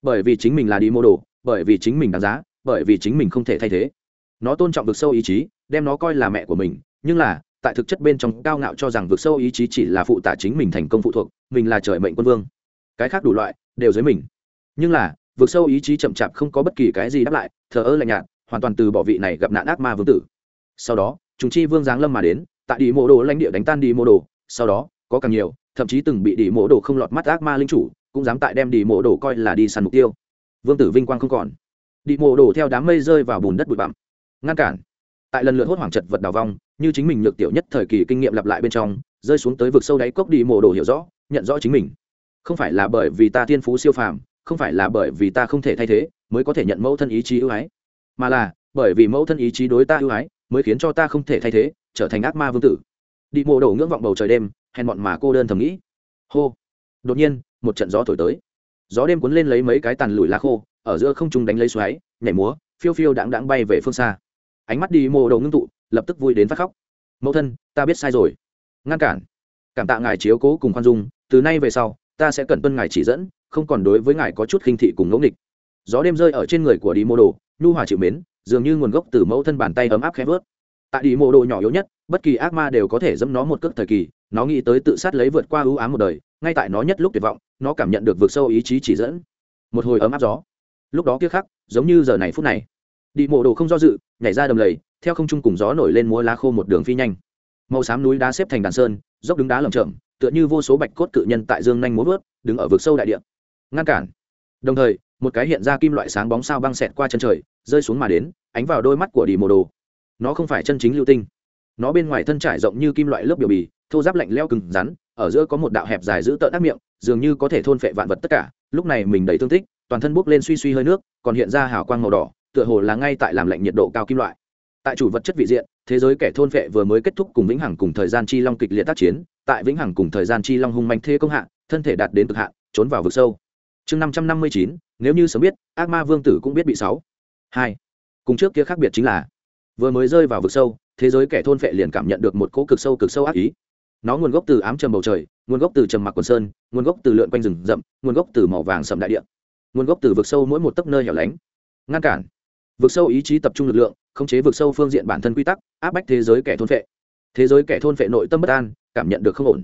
Bởi vì chính mình là đi mô đồ, bởi vì chính mình đáng giá, bởi vì chính mình không thể thay thế. Nó tôn trọng vực sâu ý chí đem nó coi là mẹ của mình, nhưng là, tại thực chất bên trong cao ngạo cho rằng vực sâu ý chí chỉ là phụ tả chính mình thành công phụ thuộc, mình là trời mệnh quân vương. Cái khác đủ loại, đều dưới mình. Nhưng là, vực sâu ý chí chậm chạp không có bất kỳ cái gì đáp lại, thờ ơ lạnh nhạt, hoàn toàn từ bỏ vị này gặp nạn ác ma vương tử. Sau đó chúng chi vương giáng lâm mà đến, tại đi mô đồ lãnh địa đánh tan đi mô đồ, sau đó, có càng nhiều, thậm chí từng bị đi mô đồ không lọt mắt ác ma linh chủ, cũng dám tại đem đi mô đồ coi là đi săn mục tiêu. Vương tử vinh quang không còn. Đi mô đồ theo đám mây rơi vào bùn đất bụi bặm. Ngăn cản tại lần lượt hốt hoảng chật vật đào vong, như chính mình nhược tiểu nhất thời kỳ kinh nghiệm lặp lại bên trong, rơi xuống tới vực sâu đáy cốc đi mồ đồ hiểu rõ, nhận rõ chính mình. Không phải là bởi vì ta thiên phú siêu phàm, không phải là bởi vì ta không thể thay thế, mới có thể nhận mẫu thân ý chí ưu ái, mà là bởi vì mẫu thân ý chí đối ta ưu ái, mới khiến cho ta không thể thay thế, trở thành ác ma vương tử. Đi mộ đổ ngưỡng vọng bầu trời đêm, hèn bọn mà cô đơn thầm nghĩ. Hô. Đột nhiên, một trận gió thổi tới. Gió đêm cuốn lên lấy mấy cái tàn lùi lá khô, ở giữa không trung đánh lấy xoáy, nhảy múa, phiêu phiêu đãng đãng bay về phương xa ánh mắt đi Mô đầu ngưng tụ, lập tức vui đến phát khóc. Mẫu thân, ta biết sai rồi. Ngăn cản. Cảm tạ ngài chiếu cố cùng khoan dung, từ nay về sau, ta sẽ cần tuân ngài chỉ dẫn, không còn đối với ngài có chút khinh thị cùng ngẫu nghịch. Gió đêm rơi ở trên người của đi mô đồ, nhu hòa chịu mến, dường như nguồn gốc từ mẫu thân bàn tay ấm áp khẽ vớt. Tại đi mô đồ nhỏ yếu nhất, bất kỳ ác ma đều có thể dẫm nó một cước thời kỳ, nó nghĩ tới tự sát lấy vượt qua ưu ám một đời, ngay tại nó nhất lúc tuyệt vọng, nó cảm nhận được vượt sâu ý chí chỉ dẫn. Một hồi ấm áp gió. Lúc đó kia khắc, giống như giờ này phút này đi mộ đồ không do dự, nhảy ra đầm lầy, theo không trung cùng gió nổi lên múa lá khô một đường phi nhanh. Màu xám núi đá xếp thành đàn sơn, dốc đứng đá lầm chậm tựa như vô số bạch cốt cự nhân tại dương nhanh múa vớt, đứng ở vực sâu đại địa. Ngăn cản. Đồng thời, một cái hiện ra kim loại sáng bóng sao băng xẹt qua chân trời, rơi xuống mà đến, ánh vào đôi mắt của đi mộ đồ. Nó không phải chân chính lưu tinh. Nó bên ngoài thân trải rộng như kim loại lớp biểu bì, thô giáp lạnh leo cứng rắn, ở giữa có một đạo hẹp dài giữ tợn ác miệng, dường như có thể thôn phệ vạn vật tất cả. Lúc này mình đầy thương tích, toàn thân bốc lên suy suy hơi nước, còn hiện ra hào quang màu đỏ tựa hồ là ngay tại làm lạnh nhiệt độ cao kim loại. Tại chủ vật chất vị diện, thế giới kẻ thôn phệ vừa mới kết thúc cùng vĩnh hằng cùng thời gian chi long kịch liệt tác chiến, tại vĩnh hằng cùng thời gian chi long hung manh thế công hạ, thân thể đạt đến cực hạn, trốn vào vực sâu. Chương năm trăm năm mươi chín, nếu như sớm biết, ác ma vương tử cũng biết bị sáu. Hai. Cùng trước kia khác biệt chính là, vừa mới rơi vào vực sâu, thế giới kẻ thôn phệ liền cảm nhận được một cỗ cực sâu cực sâu ác ý. Nó nguồn gốc từ ám trầm bầu trời, nguồn gốc từ trầm mặc quần sơn, nguồn gốc từ lượn quanh rừng rậm, nguồn gốc từ màu vàng sầm đại địa, nguồn gốc từ vực sâu mỗi một tấc nơi hẻo lánh. Ngăn cản vực sâu ý chí tập trung lực lượng, khống chế vực sâu phương diện bản thân quy tắc, áp bách thế giới kẻ thôn vệ. thế giới kẻ thôn vệ nội tâm bất an, cảm nhận được không ổn.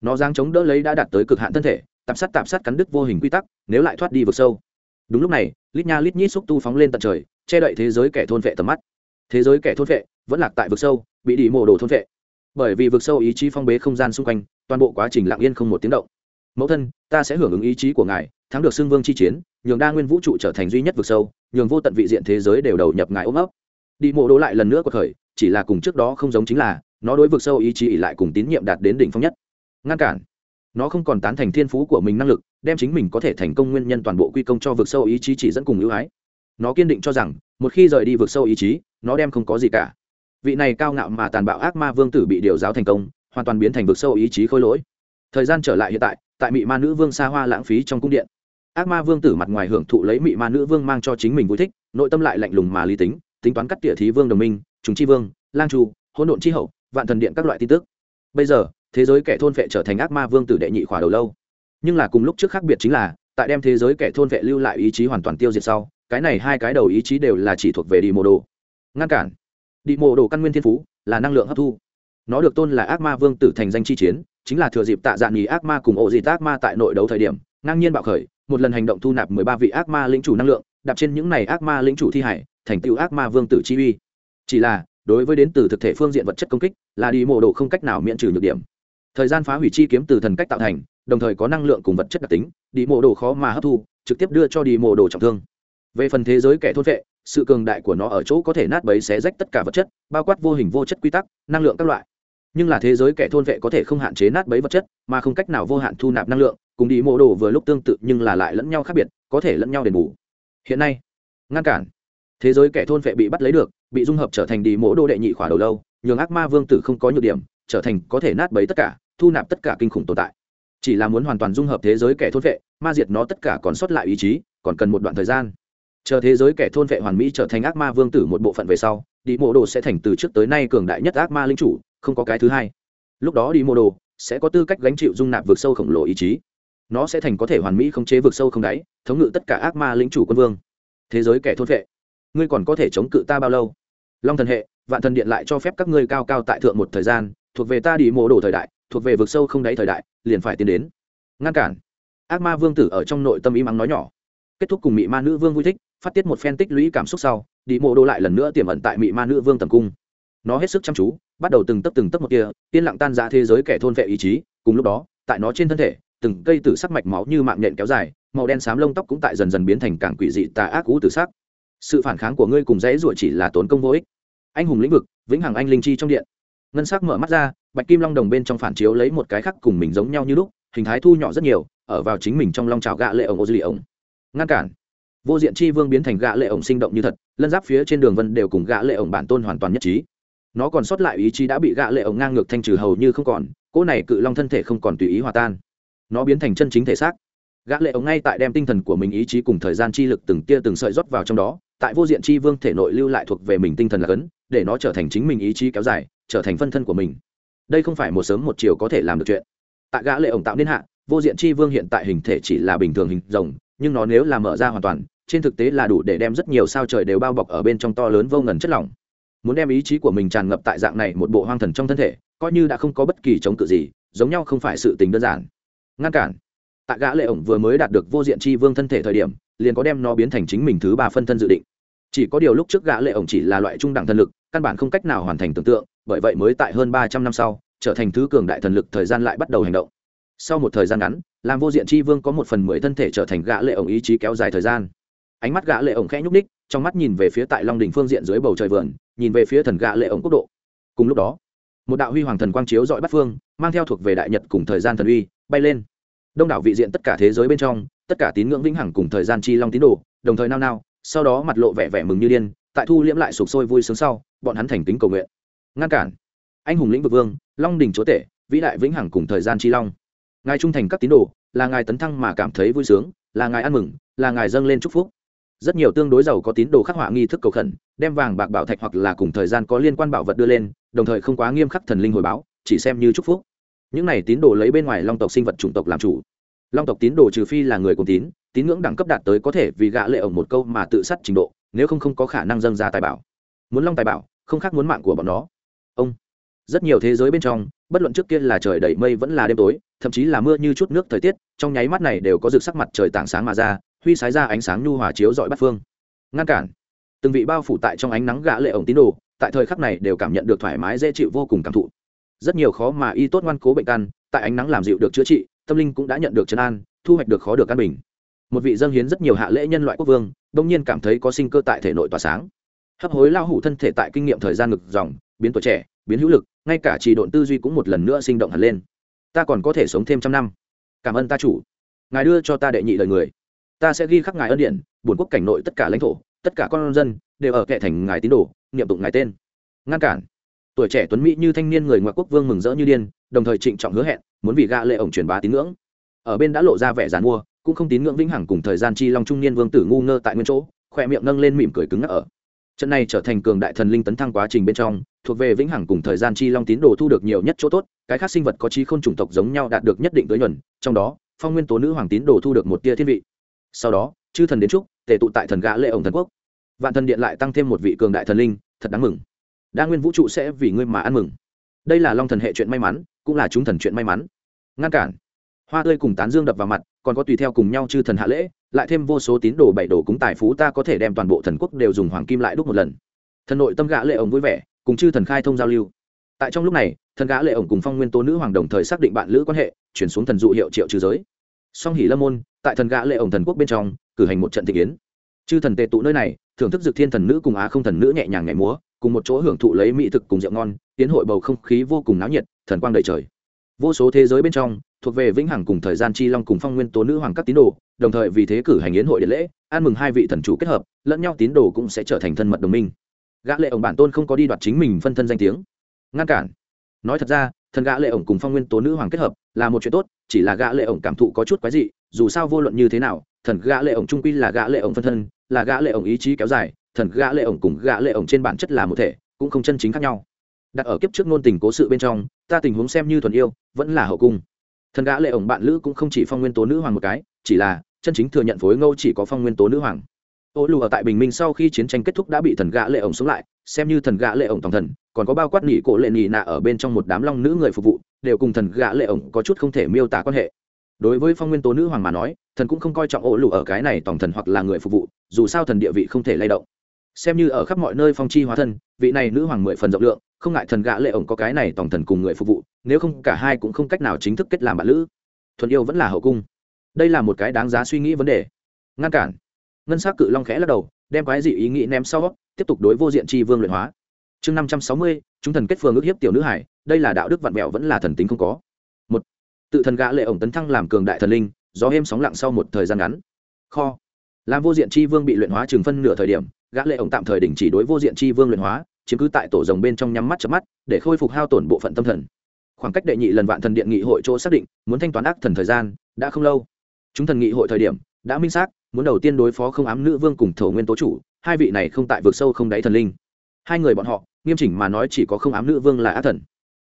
Nó giang chống đỡ lấy đã đạt tới cực hạn thân thể, tạp sát tạp sát cắn đứt vô hình quy tắc, nếu lại thoát đi vực sâu. Đúng lúc này, lít nha lít nhít xúc tu phóng lên tận trời, che đậy thế giới kẻ thôn vệ tầm mắt. Thế giới kẻ thôn vệ vẫn lạc tại vực sâu, bị đi mổ đồ thôn vệ bởi vì vực sâu ý chí phong bế không gian xung quanh, toàn bộ quá trình lặng yên không một tiếng động. Mẫu thân, ta sẽ hưởng ứng ý chí của ngài, thắng được xưng vương chi chiến, nhường đa nguyên vũ trụ trở thành duy nhất vực sâu nhường vô tận vị diện thế giới đều đầu nhập ngài ôm ấp. Đi mộ đỗ lại lần nữa cuộc khởi chỉ là cùng trước đó không giống chính là, nó đối vực sâu ý chí ỉ lại cùng tín nhiệm đạt đến đỉnh phong nhất. Ngăn cản. Nó không còn tán thành thiên phú của mình năng lực, đem chính mình có thể thành công nguyên nhân toàn bộ quy công cho vực sâu ý chí chỉ dẫn cùng ưu ái. Nó kiên định cho rằng, một khi rời đi vực sâu ý chí, nó đem không có gì cả. Vị này cao ngạo mà tàn bạo ác ma vương tử bị điều giáo thành công, hoàn toàn biến thành vực sâu ý chí khôi lỗi. Thời gian trở lại hiện tại tại mị ma nữ vương xa hoa lãng phí trong cung điện ác ma vương tử mặt ngoài hưởng thụ lấy mị ma nữ vương mang cho chính mình vui thích, nội tâm lại lạnh lùng mà lý tính tính toán cắt tỉa thí vương đồng minh chúng chi vương, lang tru, hỗn độn chi hậu, vạn thần điện các loại tin tức. Bây giờ, thế giới kẻ thôn vệ trở thành ác ma vương tử đệ nhị khỏa đầu lâu. Nhưng là cùng lúc trước khác biệt chính là, tại đem thế giới kẻ thôn vệ lưu lại ý chí hoàn toàn tiêu diệt sau, cái này hai cái đầu ý chí đều là chỉ thuộc về đi mô đồ. Ngăn cản. Đi mô đồ căn nguyên thiên phú, là năng lượng hấp thu. Nó được tôn là ác ma vương tử thành danh chi chiến, chính là thừa dịp tạ dạn nghỉ ác ma cùng ổ dịt ác ma tại nội đấu thời điểm, ngang nhiên bạo khởi một lần hành động thu nạp mười ba vị ác ma lĩnh chủ năng lượng, đạp trên những này ác ma lĩnh chủ thi hải, thành tựu ác ma vương tử chi uy. Chỉ là, đối với đến từ thực thể phương diện vật chất công kích, là đi mộ độ không cách nào miễn trừ nhược điểm. Thời gian phá hủy chi kiếm từ thần cách tạo thành, đồng thời có năng lượng cùng vật chất đặc tính, đi mộ đồ khó mà hấp thu, trực tiếp đưa cho đi mộ đồ trọng thương. Về phần thế giới kẻ thôn vệ, sự cường đại của nó ở chỗ có thể nát bấy xé rách tất cả vật chất, bao quát vô hình vô chất quy tắc, năng lượng các loại. Nhưng là thế giới kẻ thôn vệ có thể không hạn chế nát bấy vật chất, mà không cách nào vô hạn thu nạp năng lượng cùng đi mộ đồ vừa lúc tương tự nhưng là lại lẫn nhau khác biệt, có thể lẫn nhau đền bù. Hiện nay, ngăn cản. Thế giới kẻ thôn vệ bị bắt lấy được, bị dung hợp trở thành đi mộ đồ đệ nhị khỏa đầu lâu, nhường ác ma vương tử không có nhược điểm, trở thành có thể nát bấy tất cả, thu nạp tất cả kinh khủng tồn tại. Chỉ là muốn hoàn toàn dung hợp thế giới kẻ thôn vệ ma diệt nó tất cả còn sót lại ý chí, còn cần một đoạn thời gian. Chờ thế giới kẻ thôn vệ hoàn mỹ trở thành ác ma vương tử một bộ phận về sau, đi mộ đồ sẽ thành từ trước tới nay cường đại nhất ác ma linh chủ, không có cái thứ hai. Lúc đó đi mộ đồ sẽ có tư cách gánh chịu dung nạp vượt sâu khổng lồ ý chí nó sẽ thành có thể hoàn mỹ không chế vượt sâu không đáy, thống ngự tất cả ác ma lính chủ quân vương. Thế giới kẻ thôn vệ, ngươi còn có thể chống cự ta bao lâu? Long thần hệ, vạn thần điện lại cho phép các ngươi cao cao tại thượng một thời gian, thuộc về ta đi mộ đồ thời đại, thuộc về vực sâu không đáy thời đại, liền phải tiến đến. Ngăn cản. Ác ma vương tử ở trong nội tâm im ắng nói nhỏ. Kết thúc cùng mị ma nữ vương vui thích, phát tiết một phen tích lũy cảm xúc sau, đi mộ đồ lại lần nữa tiềm ẩn tại mị ma nữ vương tầm cung. Nó hết sức chăm chú, bắt đầu từng tấp từng tấp một kia, yên lặng tan ra thế giới kẻ thôn vệ ý chí, cùng lúc đó, tại nó trên thân thể từng cây tử sắc mạch máu như mạng nhện kéo dài, màu đen xám lông tóc cũng tại dần dần biến thành càng quỷ dị tà ác cũ tử sắc. Sự phản kháng của ngươi cùng dễ ruột chỉ là tốn công vô ích. Anh hùng lĩnh vực, vĩnh hằng anh linh chi trong điện. Ngân sắc mở mắt ra, bạch kim long đồng bên trong phản chiếu lấy một cái khắc cùng mình giống nhau như lúc, hình thái thu nhỏ rất nhiều, ở vào chính mình trong long trào gạ lệ ổng ô dư lì ổng ngăn cản. Vô diện chi vương biến thành gạ lệ ổng sinh động như thật, lân giáp phía trên đường vân đều cùng gạ lệ ổng bản tôn hoàn toàn nhất trí. Nó còn sót lại ý chí đã bị gạ lệ ổng ngang ngược thanh trừ hầu như không còn, cỗ này cự long thân thể không còn tùy ý hòa tan nó biến thành chân chính thể xác. Gã lệ ống ngay tại đem tinh thần của mình ý chí cùng thời gian chi lực từng tia từng sợi rót vào trong đó, tại vô diện chi vương thể nội lưu lại thuộc về mình tinh thần là cấn, để nó trở thành chính mình ý chí kéo dài, trở thành phân thân của mình. Đây không phải một sớm một chiều có thể làm được chuyện. Tại gã lệ ổng tạo nên hạ, vô diện chi vương hiện tại hình thể chỉ là bình thường hình rồng, nhưng nó nếu là mở ra hoàn toàn, trên thực tế là đủ để đem rất nhiều sao trời đều bao bọc ở bên trong to lớn vô ngần chất lỏng. Muốn đem ý chí của mình tràn ngập tại dạng này một bộ hoang thần trong thân thể, coi như đã không có bất kỳ chống cự gì, giống nhau không phải sự tình đơn giản ngăn cản. Tại gã lệ ổng vừa mới đạt được vô diện chi vương thân thể thời điểm, liền có đem nó biến thành chính mình thứ ba phân thân dự định. Chỉ có điều lúc trước gã lệ ổng chỉ là loại trung đẳng thần lực, căn bản không cách nào hoàn thành tưởng tượng, bởi vậy mới tại hơn ba trăm năm sau, trở thành thứ cường đại thần lực thời gian lại bắt đầu hành động. Sau một thời gian ngắn, làm vô diện chi vương có một phần mười thân thể trở thành gã lệ ổng ý chí kéo dài thời gian. Ánh mắt gã lệ ổng khẽ nhúc ních trong mắt nhìn về phía tại long đỉnh phương diện dưới bầu trời vườn, nhìn về phía thần gã lệ ổng quốc độ. Cùng lúc đó một đạo huy hoàng thần quang chiếu dọi bắt phương, mang theo thuộc về đại nhật cùng thời gian thần uy, bay lên. Đông đảo vị diện tất cả thế giới bên trong, tất cả tín ngưỡng vĩnh hằng cùng thời gian chi long tín đồ, đồng thời nao nao, sau đó mặt lộ vẻ vẻ mừng như điên, tại thu liễm lại sụp sôi vui sướng sau, bọn hắn thành tính cầu nguyện. Ngăn cản. Anh hùng lĩnh vực vương, long đình chúa tể, vĩ đại vĩnh hằng cùng thời gian chi long. Ngài trung thành các tín đồ, là ngài tấn thăng mà cảm thấy vui sướng, là ngài ăn mừng, là ngài dâng lên chúc phúc rất nhiều tương đối giàu có tín đồ khắc họa nghi thức cầu khẩn, đem vàng bạc bảo thạch hoặc là cùng thời gian có liên quan bảo vật đưa lên, đồng thời không quá nghiêm khắc thần linh hồi báo, chỉ xem như chúc phúc. Những này tín đồ lấy bên ngoài long tộc sinh vật chủng tộc làm chủ. Long tộc tín đồ trừ phi là người cùng tín tín ngưỡng đẳng cấp đạt tới có thể vì gã lệ ổng một câu mà tự sát trình độ, nếu không không có khả năng dâng ra tài bảo. Muốn long tài bảo, không khác muốn mạng của bọn nó. Ông, rất nhiều thế giới bên trong, bất luận trước kia là trời đầy mây vẫn là đêm tối, thậm chí là mưa như chút nước thời tiết, trong nháy mắt này đều có rực sắc mặt trời tảng sáng mà ra huy sái ra ánh sáng nhu hòa chiếu dọi bắt phương. Ngăn cản. Từng vị bao phủ tại trong ánh nắng gã lệ ổng tín đồ, tại thời khắc này đều cảm nhận được thoải mái, dễ chịu vô cùng cảm thụ. Rất nhiều khó mà y tốt ngoan cố bệnh căn, tại ánh nắng làm dịu được chữa trị, tâm linh cũng đã nhận được trấn an, thu hoạch được khó được an bình. Một vị dân hiến rất nhiều hạ lễ nhân loại quốc vương, đông nhiên cảm thấy có sinh cơ tại thể nội tỏa sáng. Hấp hối lao hủ thân thể tại kinh nghiệm thời gian ngực dòng, biến tuổi trẻ, biến hữu lực, ngay cả trì độn tư duy cũng một lần nữa sinh động hẳn lên. Ta còn có thể sống thêm trăm năm. Cảm ơn ta chủ. Ngài đưa cho ta đệ nhị lời người ta sẽ ghi khắc ngài ân điện bổn quốc cảnh nội tất cả lãnh thổ, tất cả con dân, đều ở kệ thành ngài tín đồ, niệm tụng ngài tên. Ngăn cản. Tuổi trẻ tuấn mỹ như thanh niên người ngoại quốc vương mừng rỡ như điên, đồng thời trịnh trọng hứa hẹn, muốn vì gạ lệ ổng truyền bá tín ngưỡng. Ở bên đã lộ ra vẻ giàn mua, cũng không tín ngưỡng vĩnh hằng cùng thời gian chi long trung niên vương tử ngu ngơ tại nguyên chỗ, khoe miệng nâng lên mỉm cười cứng ngắc ở. Trận này trở thành cường đại thần linh tấn thăng quá trình bên trong, thuộc về vĩnh hằng cùng thời gian chi long tín đồ thu được nhiều nhất chỗ tốt, cái khác sinh vật có trí không chủng tộc giống nhau đạt được nhất định tới nhuần, trong đó, phong nguyên tố nữ hoàng tín đồ thu được một tia thiên vị sau đó, chư thần đến trúc tề tụ tại thần gã lệ ổng thần quốc. Vạn thần điện lại tăng thêm một vị cường đại thần linh, thật đáng mừng. Đa nguyên vũ trụ sẽ vì ngươi mà ăn mừng. Đây là long thần hệ chuyện may mắn, cũng là chúng thần chuyện may mắn. Ngăn cản. Hoa tươi cùng tán dương đập vào mặt, còn có tùy theo cùng nhau chư thần hạ lễ, lại thêm vô số tín đồ bảy đồ cúng tài phú ta có thể đem toàn bộ thần quốc đều dùng hoàng kim lại đúc một lần. Thần nội tâm gã lệ ổng vui vẻ, cùng chư thần khai thông giao lưu. Tại trong lúc này, thần gã lệ ổng cùng phong nguyên tố nữ hoàng đồng thời xác định bạn lữ quan hệ, chuyển xuống thần dụ hiệu triệu trừ giới song hỉ lâm môn, tại thần gã lệ ổng thần quốc bên trong, cử hành một trận thị kiến chư thần tề tụ nơi này, thưởng thức dược thiên thần nữ cùng á không thần nữ nhẹ nhàng nhảy múa, cùng một chỗ hưởng thụ lấy mỹ thực cùng rượu ngon, tiến hội bầu không khí vô cùng náo nhiệt, thần quang đầy trời. Vô số thế giới bên trong, thuộc về vĩnh hằng cùng thời gian chi long cùng phong nguyên tố nữ hoàng các tín đồ, đồng thời vì thế cử hành yến hội điện lễ ăn mừng hai vị thần chủ kết hợp, lẫn nhau tín đồ cũng sẽ trở thành thân mật đồng minh. Gã lệ ổng bản tôn không có đi đoạt chính mình phân thân danh tiếng. Ngăn cản. Nói thật ra thần gã lệ ổng cùng phong nguyên tố nữ hoàng kết hợp, là một chuyện tốt, chỉ là gã lệ ổng cảm thụ có chút quái dị, dù sao vô luận như thế nào, thần gã lệ ổng trung quy là gã lệ ổng phân thân, là gã lệ ổng ý chí kéo dài, thần gã lệ ổng cùng gã lệ ổng trên bản chất là một thể, cũng không chân chính khác nhau. Đặt ở kiếp trước ngôn tình cố sự bên trong, ta tình huống xem như thuần yêu, vẫn là hậu cung. Thần gã lệ ổng bạn lữ cũng không chỉ phong nguyên tố nữ hoàng một cái, chỉ là, chân chính thừa nhận phối ngâu chỉ có phong nguyên tố nữ hoàng. Ô lù ở tại bình minh sau khi chiến tranh kết thúc đã bị thần gã lệ ổng sống lại xem như thần gã lệ ổng tổng thần, còn có bao quát nỉ cổ lệ nỉ nạ ở bên trong một đám long nữ người phục vụ, đều cùng thần gã lệ ổng có chút không thể miêu tả quan hệ. Đối với phong nguyên tố nữ hoàng mà nói, thần cũng không coi trọng ổ lù ở cái này tổng thần hoặc là người phục vụ, dù sao thần địa vị không thể lay động. Xem như ở khắp mọi nơi phong chi hóa thân, vị này nữ hoàng mười phần rộng lượng, không ngại thần gã lệ ổng có cái này tổng thần cùng người phục vụ, nếu không cả hai cũng không cách nào chính thức kết làm bạn lữ. Thuần yêu vẫn là hậu cung. Đây là một cái đáng giá suy nghĩ vấn đề. Ngăn cản. Ngân s á c cự long khẽ lắc đầu, đem quái dị ý nghĩ ném sau tiếp tục đối vô diện tri vương luyện hóa. Chương năm trăm sáu mươi, chúng thần kết phường ước hiếp tiểu nữ hải, đây là đạo đức vạn mẹo vẫn là thần tính không có. Một, tự thần gã lệ ổng tấn thăng làm cường đại thần linh do êm sóng lặng sau một thời gian ngắn. Kho, làm vô diện tri vương bị luyện hóa chừng phân nửa thời điểm, gã lệ ổng tạm thời đình chỉ đối vô diện tri vương luyện hóa, chiếm cứ tại tổ rồng bên trong nhắm mắt chớp mắt, để khôi phục hao tổn bộ phận tâm thần. Khoảng cách đệ nhị lần vạn thần điện nghị hội chỗ xác định, muốn thanh toán ác thần thời gian, đã không lâu. Chúng thần nghị hội thời điểm, đã minh xác muốn đầu tiên đối phó không ám nữ vương cùng thổ nguyên tố chủ, hai vị này không tại vực sâu không đáy thần linh. Hai người bọn họ, nghiêm chỉnh mà nói chỉ có không ám nữ vương là ác thần.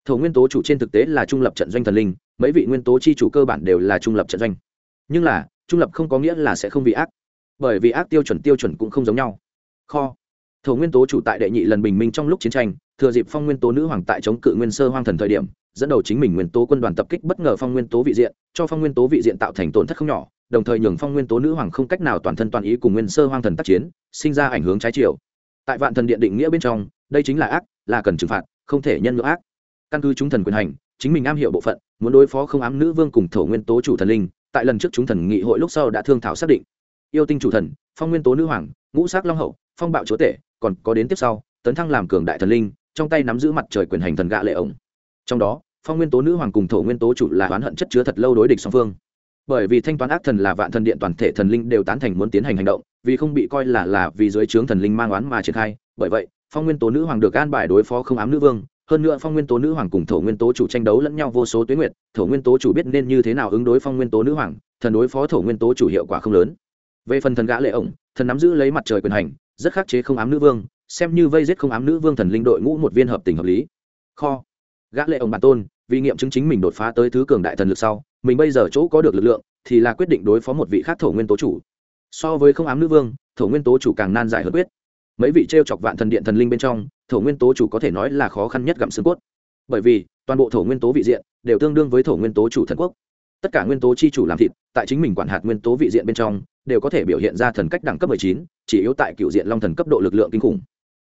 Thổ nguyên tố chủ trên thực tế là trung lập trận doanh thần linh, mấy vị nguyên tố chi chủ cơ bản đều là trung lập trận doanh. Nhưng là, trung lập không có nghĩa là sẽ không bị ác. Bởi vì ác tiêu chuẩn tiêu chuẩn cũng không giống nhau. Kho. Thổ nguyên tố chủ tại đệ nhị lần bình minh trong lúc chiến tranh, thừa dịp phong nguyên tố nữ hoàng tại chống cự nguyên sơ hoang thần thời điểm dẫn đầu chính mình nguyên tố quân đoàn tập kích bất ngờ phong nguyên tố vị diện, cho phong nguyên tố vị diện tạo thành tổn thất không nhỏ, đồng thời nhường phong nguyên tố nữ hoàng không cách nào toàn thân toàn ý cùng nguyên sơ hoang thần tác chiến, sinh ra ảnh hướng trái chiều. Tại vạn thần điện định nghĩa bên trong, đây chính là ác, là cần trừng phạt, không thể nhân ngữ ác. Căn cứ chúng thần quyền hành, chính mình am hiểu bộ phận, muốn đối phó không ám nữ vương cùng thổ nguyên tố chủ thần linh, tại lần trước chúng thần nghị hội lúc sau đã thương thảo xác định. Yêu tinh chủ thần, phong nguyên tố nữ hoàng, ngũ sắc long hậu, phong bạo chúa tể, còn có đến tiếp sau, tấn thăng làm cường đại thần linh, trong tay nắm giữ mặt trời quyền hành thần gạ lệ ổng trong đó, phong nguyên tố nữ hoàng cùng thổ nguyên tố chủ là oán hận chất chứa thật lâu đối địch song phương. Bởi vì thanh toán ác thần là vạn thần điện toàn thể thần linh đều tán thành muốn tiến hành hành động, vì không bị coi là là vì dưới trướng thần linh mang oán mà triển khai. Bởi vậy, phong nguyên tố nữ hoàng được an bài đối phó không ám nữ vương. Hơn nữa phong nguyên tố nữ hoàng cùng thổ nguyên tố chủ tranh đấu lẫn nhau vô số tuyến nguyệt, thổ nguyên tố chủ biết nên như thế nào ứng đối phong nguyên tố nữ hoàng, thần đối phó thổ nguyên tố chủ hiệu quả không lớn. Về phần thần gã lệ ổng, thần nắm giữ lấy mặt trời quyền hành, rất khắc chế không ám nữ vương, xem như vây giết không ám nữ vương thần linh đội ngũ một viên hợp tình hợp lý. Kho gã lệ ông bản tôn vì nghiệm chứng chính mình đột phá tới thứ cường đại thần lực sau mình bây giờ chỗ có được lực lượng thì là quyết định đối phó một vị khác thổ nguyên tố chủ. So với không ám nữ vương thổ nguyên tố chủ càng nan giải hơn quyết. Mấy vị t chọc vạn thần điện thần linh bên trong thổ nguyên tố chủ có thể nói là khó khăn nhất gặm xương cốt. Bởi vì toàn bộ thổ nguyên tố vị diện đều tương đương với thổ nguyên tố chủ thần quốc. Tất cả nguyên tố chi chủ làm thịt tại chính mình quản hạt nguyên tố vị diện bên trong đều có thể biểu hiện ra thần cách đẳng cấp 19, chỉ yếu tại cựu diện long thần cấp độ lực lượng kinh khủng.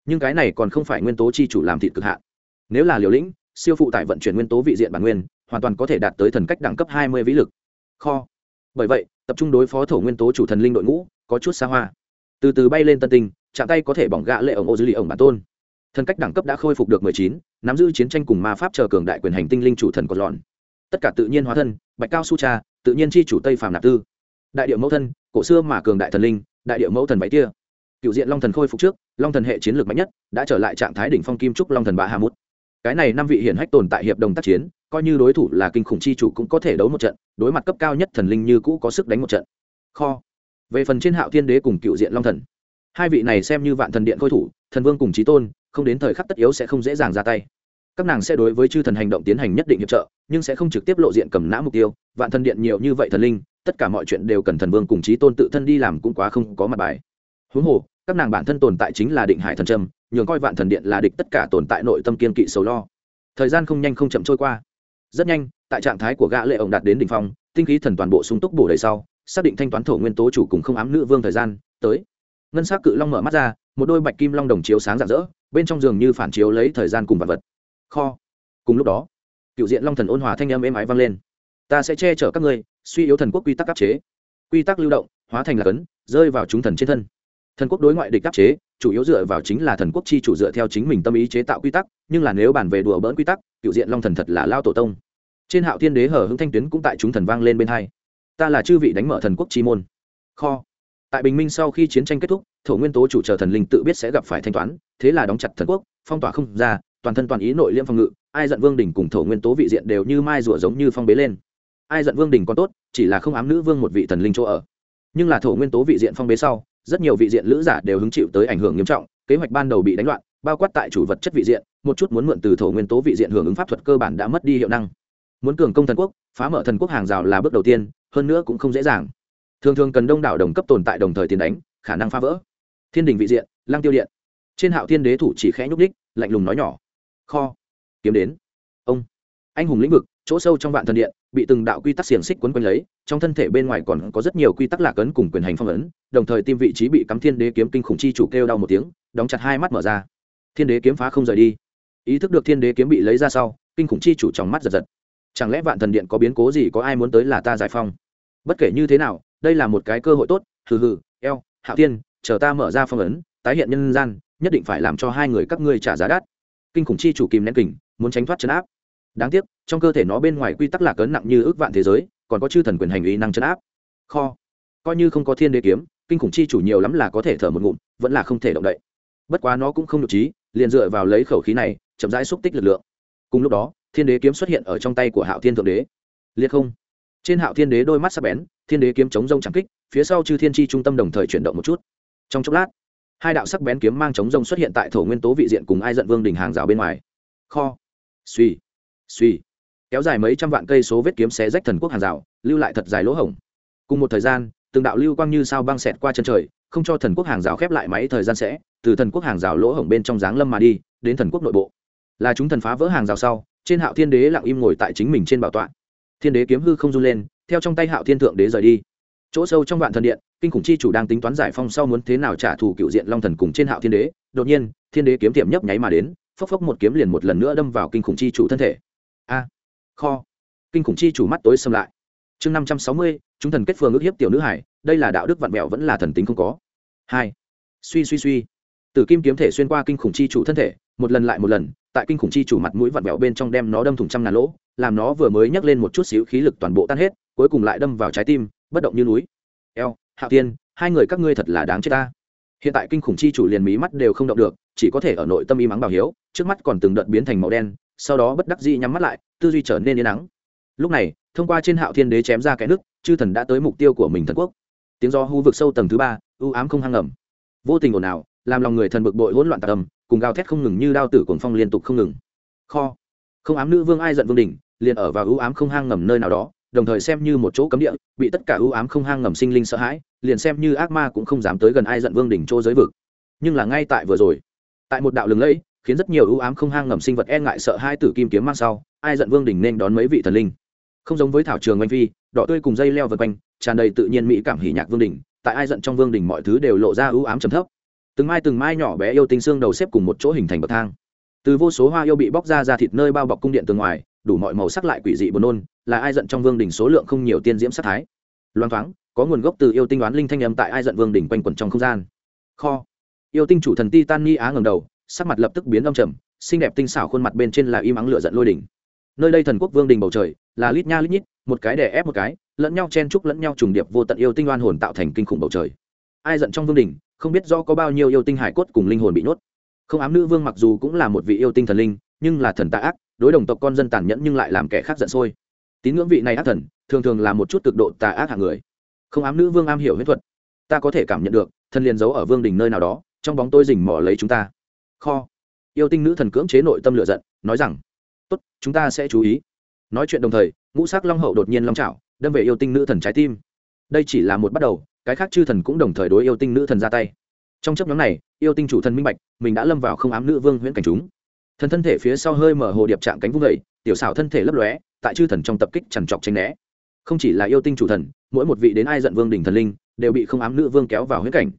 Nhưng cái này còn không phải nguyên tố chi chủ làm thịt cực hạn. Nếu là liều lĩnh siêu phụ tải vận chuyển nguyên tố vị diện bản nguyên hoàn toàn có thể đạt tới thần cách đẳng cấp 20 vĩ lực. Kho. Bởi vậy tập trung đối phó thổ nguyên tố chủ thần linh đội ngũ có chút xa hoa. Từ từ bay lên tân tinh chạm tay có thể bỏng gạ lệ ổng ô dư lì ổng bản tôn. Thần cách đẳng cấp đã khôi phục được 19, nắm giữ chiến tranh cùng ma pháp chờ cường đại quyền hành tinh linh chủ thần còn lọn tất cả tự nhiên hóa thân bạch cao su cha tự nhiên chi chủ tây phàm nạp tư. Đại điệu mẫu thân cổ xưa mà cường đại thần linh đại điệu mẫu thần váy tia. Cựu diện long thần khôi phục trước long thần hệ chiến lược mạnh nhất đã trở lại trạng thái đỉnh phong kim trúc long thần bà hà mút cái này năm vị hiển hách tồn tại hiệp đồng tác chiến, coi như đối thủ là kinh khủng chi chủ cũng có thể đấu một trận, đối mặt cấp cao nhất thần linh như cũ có sức đánh một trận. Kho. Về phần trên hạo thiên đế cùng cựu diện long thần. Hai vị này xem như vạn thần điện khôi thủ, thần vương cùng trí tôn, không đến thời khắc tất yếu sẽ không dễ dàng ra tay. Các nàng sẽ đối với chư thần hành động tiến hành nhất định hiệp trợ, nhưng sẽ không trực tiếp lộ diện cầm nã mục tiêu. Vạn thần điện nhiều như vậy thần linh, tất cả mọi chuyện đều cần thần vương cùng trí tôn tự thân đi làm cũng quá không có mặt bài. Huống hồ, các nàng bản thân tồn tại chính là định hải thần trâm nhường coi vạn thần điện là địch tất cả tồn tại nội tâm kiên kỵ sầu lo. Thời gian không nhanh không chậm trôi qua. Rất nhanh, tại trạng thái của gã lệ ổng đạt đến đỉnh phong, tinh khí thần toàn bộ sung túc bổ đầy sau, xác định thanh toán thổ nguyên tố chủ cùng không ám nữ vương thời gian, tới. Ngân sắc cự long mở mắt ra, một đôi bạch kim long đồng chiếu sáng rạng rỡ, bên trong giường như phản chiếu lấy thời gian cùng vật vật. Kho. Cùng lúc đó, cựu diện long thần ôn hòa thanh âm êm ái vang lên. Ta sẽ che chở các ngươi, suy yếu thần quốc quy tắc áp chế. Quy tắc lưu động, hóa thành là cấn, rơi vào chúng thần trên thân thần quốc đối ngoại địch đắc chế, chủ yếu dựa vào chính là thần quốc chi chủ dựa theo chính mình tâm ý chế tạo quy tắc, nhưng là nếu bàn về đùa bỡn quy tắc, cựu diện long thần thật là lao tổ tông. Trên hạo thiên đế hở hưng thanh tuyến cũng tại chúng thần vang lên bên hai. Ta là chư vị đánh mở thần quốc chi môn. Kho. Tại bình minh sau khi chiến tranh kết thúc, thổ nguyên tố chủ chờ thần linh tự biết sẽ gặp phải thanh toán, thế là đóng chặt thần quốc, phong tỏa không ra, toàn thân toàn ý nội liêm phòng ngự, ai giận vương đỉnh cùng thổ nguyên tố vị diện đều như mai rủa giống như phong bế lên. Ai giận vương đỉnh còn tốt, chỉ là không ám nữ vương một vị thần linh chỗ ở. Nhưng là thổ nguyên tố vị diện phong bế sau rất nhiều vị diện lữ giả đều hứng chịu tới ảnh hưởng nghiêm trọng, kế hoạch ban đầu bị đánh loạn, bao quát tại chủ vật chất vị diện, một chút muốn mượn từ thổ nguyên tố vị diện hưởng ứng pháp thuật cơ bản đã mất đi hiệu năng. Muốn cường công thần quốc, phá mở thần quốc hàng rào là bước đầu tiên, hơn nữa cũng không dễ dàng. Thường thường cần đông đảo đồng cấp tồn tại đồng thời tiền đánh, khả năng phá vỡ. Thiên đình vị diện lang tiêu điện. Trên hạo thiên đế thủ chỉ khẽ nhúc đích lạnh lùng nói nhỏ. Kho, kiếm đến. Ông, anh hùng lĩnh vực chỗ sâu trong vạn thần điện bị từng đạo quy tắc xiềng xích quấn quanh lấy trong thân thể bên ngoài còn có rất nhiều quy tắc lạc ấn cùng quyền hành phong ấn đồng thời tim vị trí bị cắm thiên đế kiếm kinh khủng chi chủ kêu đau một tiếng đóng chặt hai mắt mở ra. Thiên đế kiếm phá không rời đi. Ý thức được thiên đế kiếm bị lấy ra sau kinh khủng chi chủ trong mắt giật giật. Chẳng lẽ vạn thần điện có biến cố gì có ai muốn tới là ta giải phong? Bất kể như thế nào đây là một cái cơ hội tốt hừ hừ eo hạ tiên, chờ ta mở ra phong ấn tái hiện nhân gian nhất định phải làm cho hai người các ngươi trả giá đắt. Kinh khủng chi chủ kìm nén kình muốn tránh thoát chấn áp đáng tiếc, trong cơ thể nó bên ngoài quy tắc lạc ấn nặng như ước vạn thế giới, còn có chư thần quyền hành uy năng chấn áp. Kho. Coi như không có thiên đế kiếm, kinh khủng chi chủ nhiều lắm là có thể thở một ngụm, vẫn là không thể động đậy. Bất quá nó cũng không nhục trí liền dựa vào lấy khẩu khí này, chậm rãi xúc tích lực lượng. Cùng lúc đó, thiên đế kiếm xuất hiện ở trong tay của hạo thiên thượng đế. Liệt không. Trên hạo thiên đế đôi mắt sắc bén, thiên đế kiếm chống rông trắng kích, phía sau chư thiên tri trung tâm đồng thời chuyển động một chút. Trong chốc lát, hai đạo sắc bén kiếm mang chống rông xuất hiện tại thổ nguyên tố vị diện cùng ai giận vương đình hàng rào bên ngoài. Kho. Suy suy. Kéo dài mấy trăm vạn cây số vết kiếm xé rách thần quốc hàng rào, lưu lại thật dài lỗ hổng. Cùng một thời gian, từng đạo lưu quang như sao băng xẹt qua chân trời, không cho thần quốc hàng rào khép lại máy thời gian sẽ, từ thần quốc hàng rào lỗ hổng bên trong dáng lâm mà đi, đến thần quốc nội bộ. Là chúng thần phá vỡ hàng rào sau, trên hạo thiên đế lặng im ngồi tại chính mình trên bảo tọa. Thiên đế kiếm hư không run lên, theo trong tay hạo thiên thượng đế rời đi. Chỗ sâu trong vạn thần điện, kinh khủng chi chủ đang tính toán giải phong sau muốn thế nào trả thù cựu diện long thần cùng trên hạo thiên đế. Đột nhiên, thiên đế kiếm tiệm nhấp nháy mà đến, phốc phốc một kiếm liền một lần nữa đâm vào kinh khủng chi chủ thân thể a. Kho. Kinh khủng chi chủ mắt tối xâm lại. Chương năm trăm sáu mươi, chúng thần kết phường ước hiếp tiểu nữ hải, đây là đạo đức vạn mẹo vẫn là thần tính không có. Hai. Suy suy suy. Tử kim kiếm thể xuyên qua kinh khủng chi chủ thân thể, một lần lại một lần, tại kinh khủng chi chủ mặt mũi vặn vẹo bên trong đem nó đâm thủng trăm ngàn lỗ, làm nó vừa mới nhắc lên một chút xíu khí lực toàn bộ tan hết, cuối cùng lại đâm vào trái tim, bất động như núi. Eo hạ tiên hai người các ngươi thật là đáng chết ta. Hiện tại kinh khủng chi chủ liền mí mắt đều không động được, chỉ có thể ở nội tâm y mắng bảo hiếu, trước mắt còn từng đợt biến thành màu đen sau đó bất đắc dĩ nhắm mắt lại, tư duy trở nên yên nắng. Lúc này, thông qua trên hạo thiên đế chém ra cái nước chư thần đã tới mục tiêu của mình thần quốc. Tiếng do hú vực sâu tầng thứ ba ưu ám không hang ngầm vô tình ồn ào, làm lòng người thần bực bội hỗn loạn tạc tầm cùng gào thét không ngừng như đao tử cuồng phong liên tục không ngừng. Kho. Không ám nữ vương ai giận vương đỉnh, liền ở vào ưu ám không hang ngầm nơi nào đó, đồng thời xem như một chỗ cấm địa, bị tất cả ưu ám không hang ngầm sinh linh sợ hãi, liền xem như ác ma cũng không dám tới gần ai giận vương đỉnh chỗ giới vực. Nhưng là ngay tại vừa rồi, tại một đạo lừng lẫy khiến rất nhiều ưu ám không hang ngầm sinh vật e ngại sợ hai tử kim kiếm mang sau, ai giận vương đỉnh nên đón mấy vị thần linh. Không giống với thảo trường oanh phi, đỏ tươi cùng dây leo vật quanh, tràn đầy tự nhiên mỹ cảm hỉ nhạc vương đỉnh tại ai giận trong vương đỉnh mọi thứ đều lộ ra ưu ám trầm thấp. Từng mai từng mai nhỏ bé yêu tinh xương đầu xếp cùng một chỗ hình thành bậc thang. Từ vô số hoa yêu bị bóc ra ra thịt nơi bao bọc cung điện từ ngoài, đủ mọi màu sắc lại quỷ dị buồn nôn, là ai giận trong vương đỉnh số lượng không nhiều tiên diễm sắc thái. Loan thoáng, có nguồn gốc từ yêu tinh đoán linh thanh âm tại ai giận vương đỉnh quanh quẩn trong không gian. Kho. Yêu tinh chủ thần ti tan ni á ngầm đầu sắc mặt lập tức biến âm trầm, xinh đẹp tinh xảo khuôn mặt bên trên là im ắng lửa giận lôi đỉnh nơi đây thần quốc vương đình bầu trời, là lít nha lít nhít, một cái đè ép một cái, lẫn nhau chen trúc lẫn nhau trùng điệp vô tận yêu tinh oan hồn tạo thành kinh khủng bầu trời. Ai giận trong vương đình, không biết do có bao nhiêu yêu tinh hải cốt cùng linh hồn bị nhốt. Không ám nữ vương mặc dù cũng là một vị yêu tinh thần linh, nhưng là thần tạ ác, đối đồng tộc con dân tàn nhẫn nhưng lại làm kẻ khác giận sôi. Tín ngưỡng vị này ác thần, thường thường là một chút cực độ tà ác hạng người. Không ám nữ vương am hiểu huyết thuật, ta có thể cảm nhận được, thần liền giấu ở vương đình nơi nào đó, trong bóng tôi rình mò lấy chúng ta kho. Yêu tinh nữ thần cưỡng chế nội tâm lựa giận, nói rằng, tốt, chúng ta sẽ chú ý. Nói chuyện đồng thời, ngũ sắc long hậu đột nhiên long trào đâm về yêu tinh nữ thần trái tim. Đây chỉ là một bắt đầu, cái khác chư thần cũng đồng thời đối yêu tinh nữ thần ra tay. Trong chấp nhóm này, yêu tinh chủ thần minh bạch, mình đã lâm vào không ám nữ vương huyễn cảnh chúng. Thần thân thể phía sau hơi mở hồ điệp chạm cánh vung vẩy tiểu xảo thân thể lấp lóe, tại chư thần trong tập kích trằn trọc tranh né. Không chỉ là yêu tinh chủ thần, mỗi một vị đến ai giận vương đỉnh thần linh, đều bị không ám nữ vương kéo vào huyễn cảnh.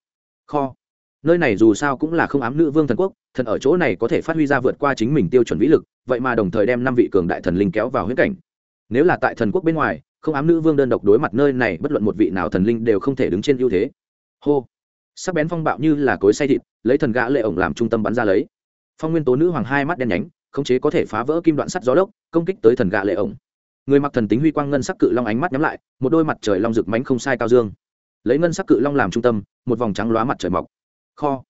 Kho nơi này dù sao cũng là không ám nữ vương thần quốc, thần ở chỗ này có thể phát huy ra vượt qua chính mình tiêu chuẩn vĩ lực, vậy mà đồng thời đem năm vị cường đại thần linh kéo vào huyết cảnh. Nếu là tại thần quốc bên ngoài, không ám nữ vương đơn độc đối mặt nơi này, bất luận một vị nào thần linh đều không thể đứng trên ưu thế. Hô. Sắc bén phong bạo như là cối say thịt, lấy thần gã lệ ổng làm trung tâm bắn ra lấy. Phong nguyên tố nữ hoàng hai mắt đen nhánh, khống chế có thể phá vỡ kim đoạn sắt gió lốc, công kích tới thần gã lệ ổng. Người mặc thần tính huy quang ngân sắc cự long ánh mắt nhắm lại, một đôi mặt trời long rực mánh không sai cao dương. Lấy ngân sắc cự long làm trung tâm, một vòng trắng lóa mặt trời mọc kho.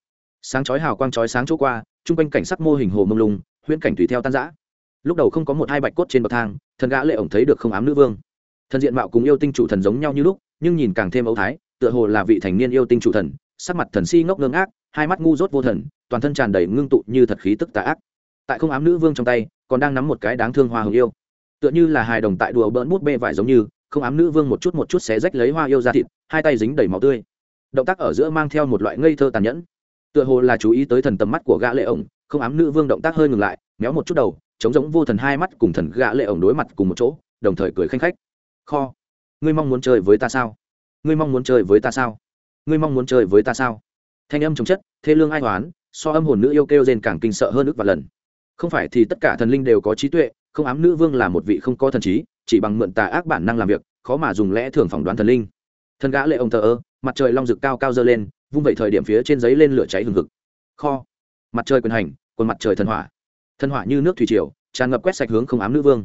Sáng chói hào quang chói sáng chỗ qua trung quanh cảnh sắc mô hình hồ mông lung, huyễn cảnh tùy theo tan rã. Lúc đầu không có một hai bạch cốt trên bậc thang, thần gã lệ ổng thấy được không ám nữ vương. Thần diện mạo cùng yêu tinh chủ thần giống nhau như lúc, nhưng nhìn càng thêm ấu thái, tựa hồ là vị thành niên yêu tinh chủ thần, sắc mặt thần si ngốc ngơ ác hai mắt ngu dốt vô thần, toàn thân tràn đầy ngưng tụ như thật khí tức tà ác. Tại không ám nữ vương trong tay, còn đang nắm một cái đáng thương hoa hồng yêu. Tựa như là hài đồng tại đùa bỡn bút bê vải giống như, không ám nữ vương một chút một chút xé rách lấy hoa yêu ra thịt, hai tay dính đầy máu tươi động tác ở giữa mang theo một loại ngây thơ tàn nhẫn. Tựa hồ là chú ý tới thần tầm mắt của gã lệ ổng, không ám nữ vương động tác hơi ngừng lại, méo một chút đầu, chống giống vô thần hai mắt cùng thần gã lệ ổng đối mặt cùng một chỗ, đồng thời cười khanh khách. Kho, ngươi mong muốn chơi với ta sao? Ngươi mong muốn chơi với ta sao? Ngươi mong muốn chơi với ta sao? Thanh âm chống chất, thê lương ai hoán, so âm hồn nữ yêu kêu rên càng kinh sợ hơn ước và lần. Không phải thì tất cả thần linh đều có trí tuệ, không ám nữ vương là một vị không có thần trí, chỉ bằng mượn tà ác bản năng làm việc, khó mà dùng lẽ thường phỏng đoán thần linh. Thần gã lệ ông thờ ơ mặt trời long rực cao cao dơ lên, vung vẩy thời điểm phía trên giấy lên lửa cháy hừng hực. Kho. Mặt trời quyền hành, quần mặt trời thần hỏa. Thần hỏa như nước thủy triều, tràn ngập quét sạch hướng không ám nữ vương.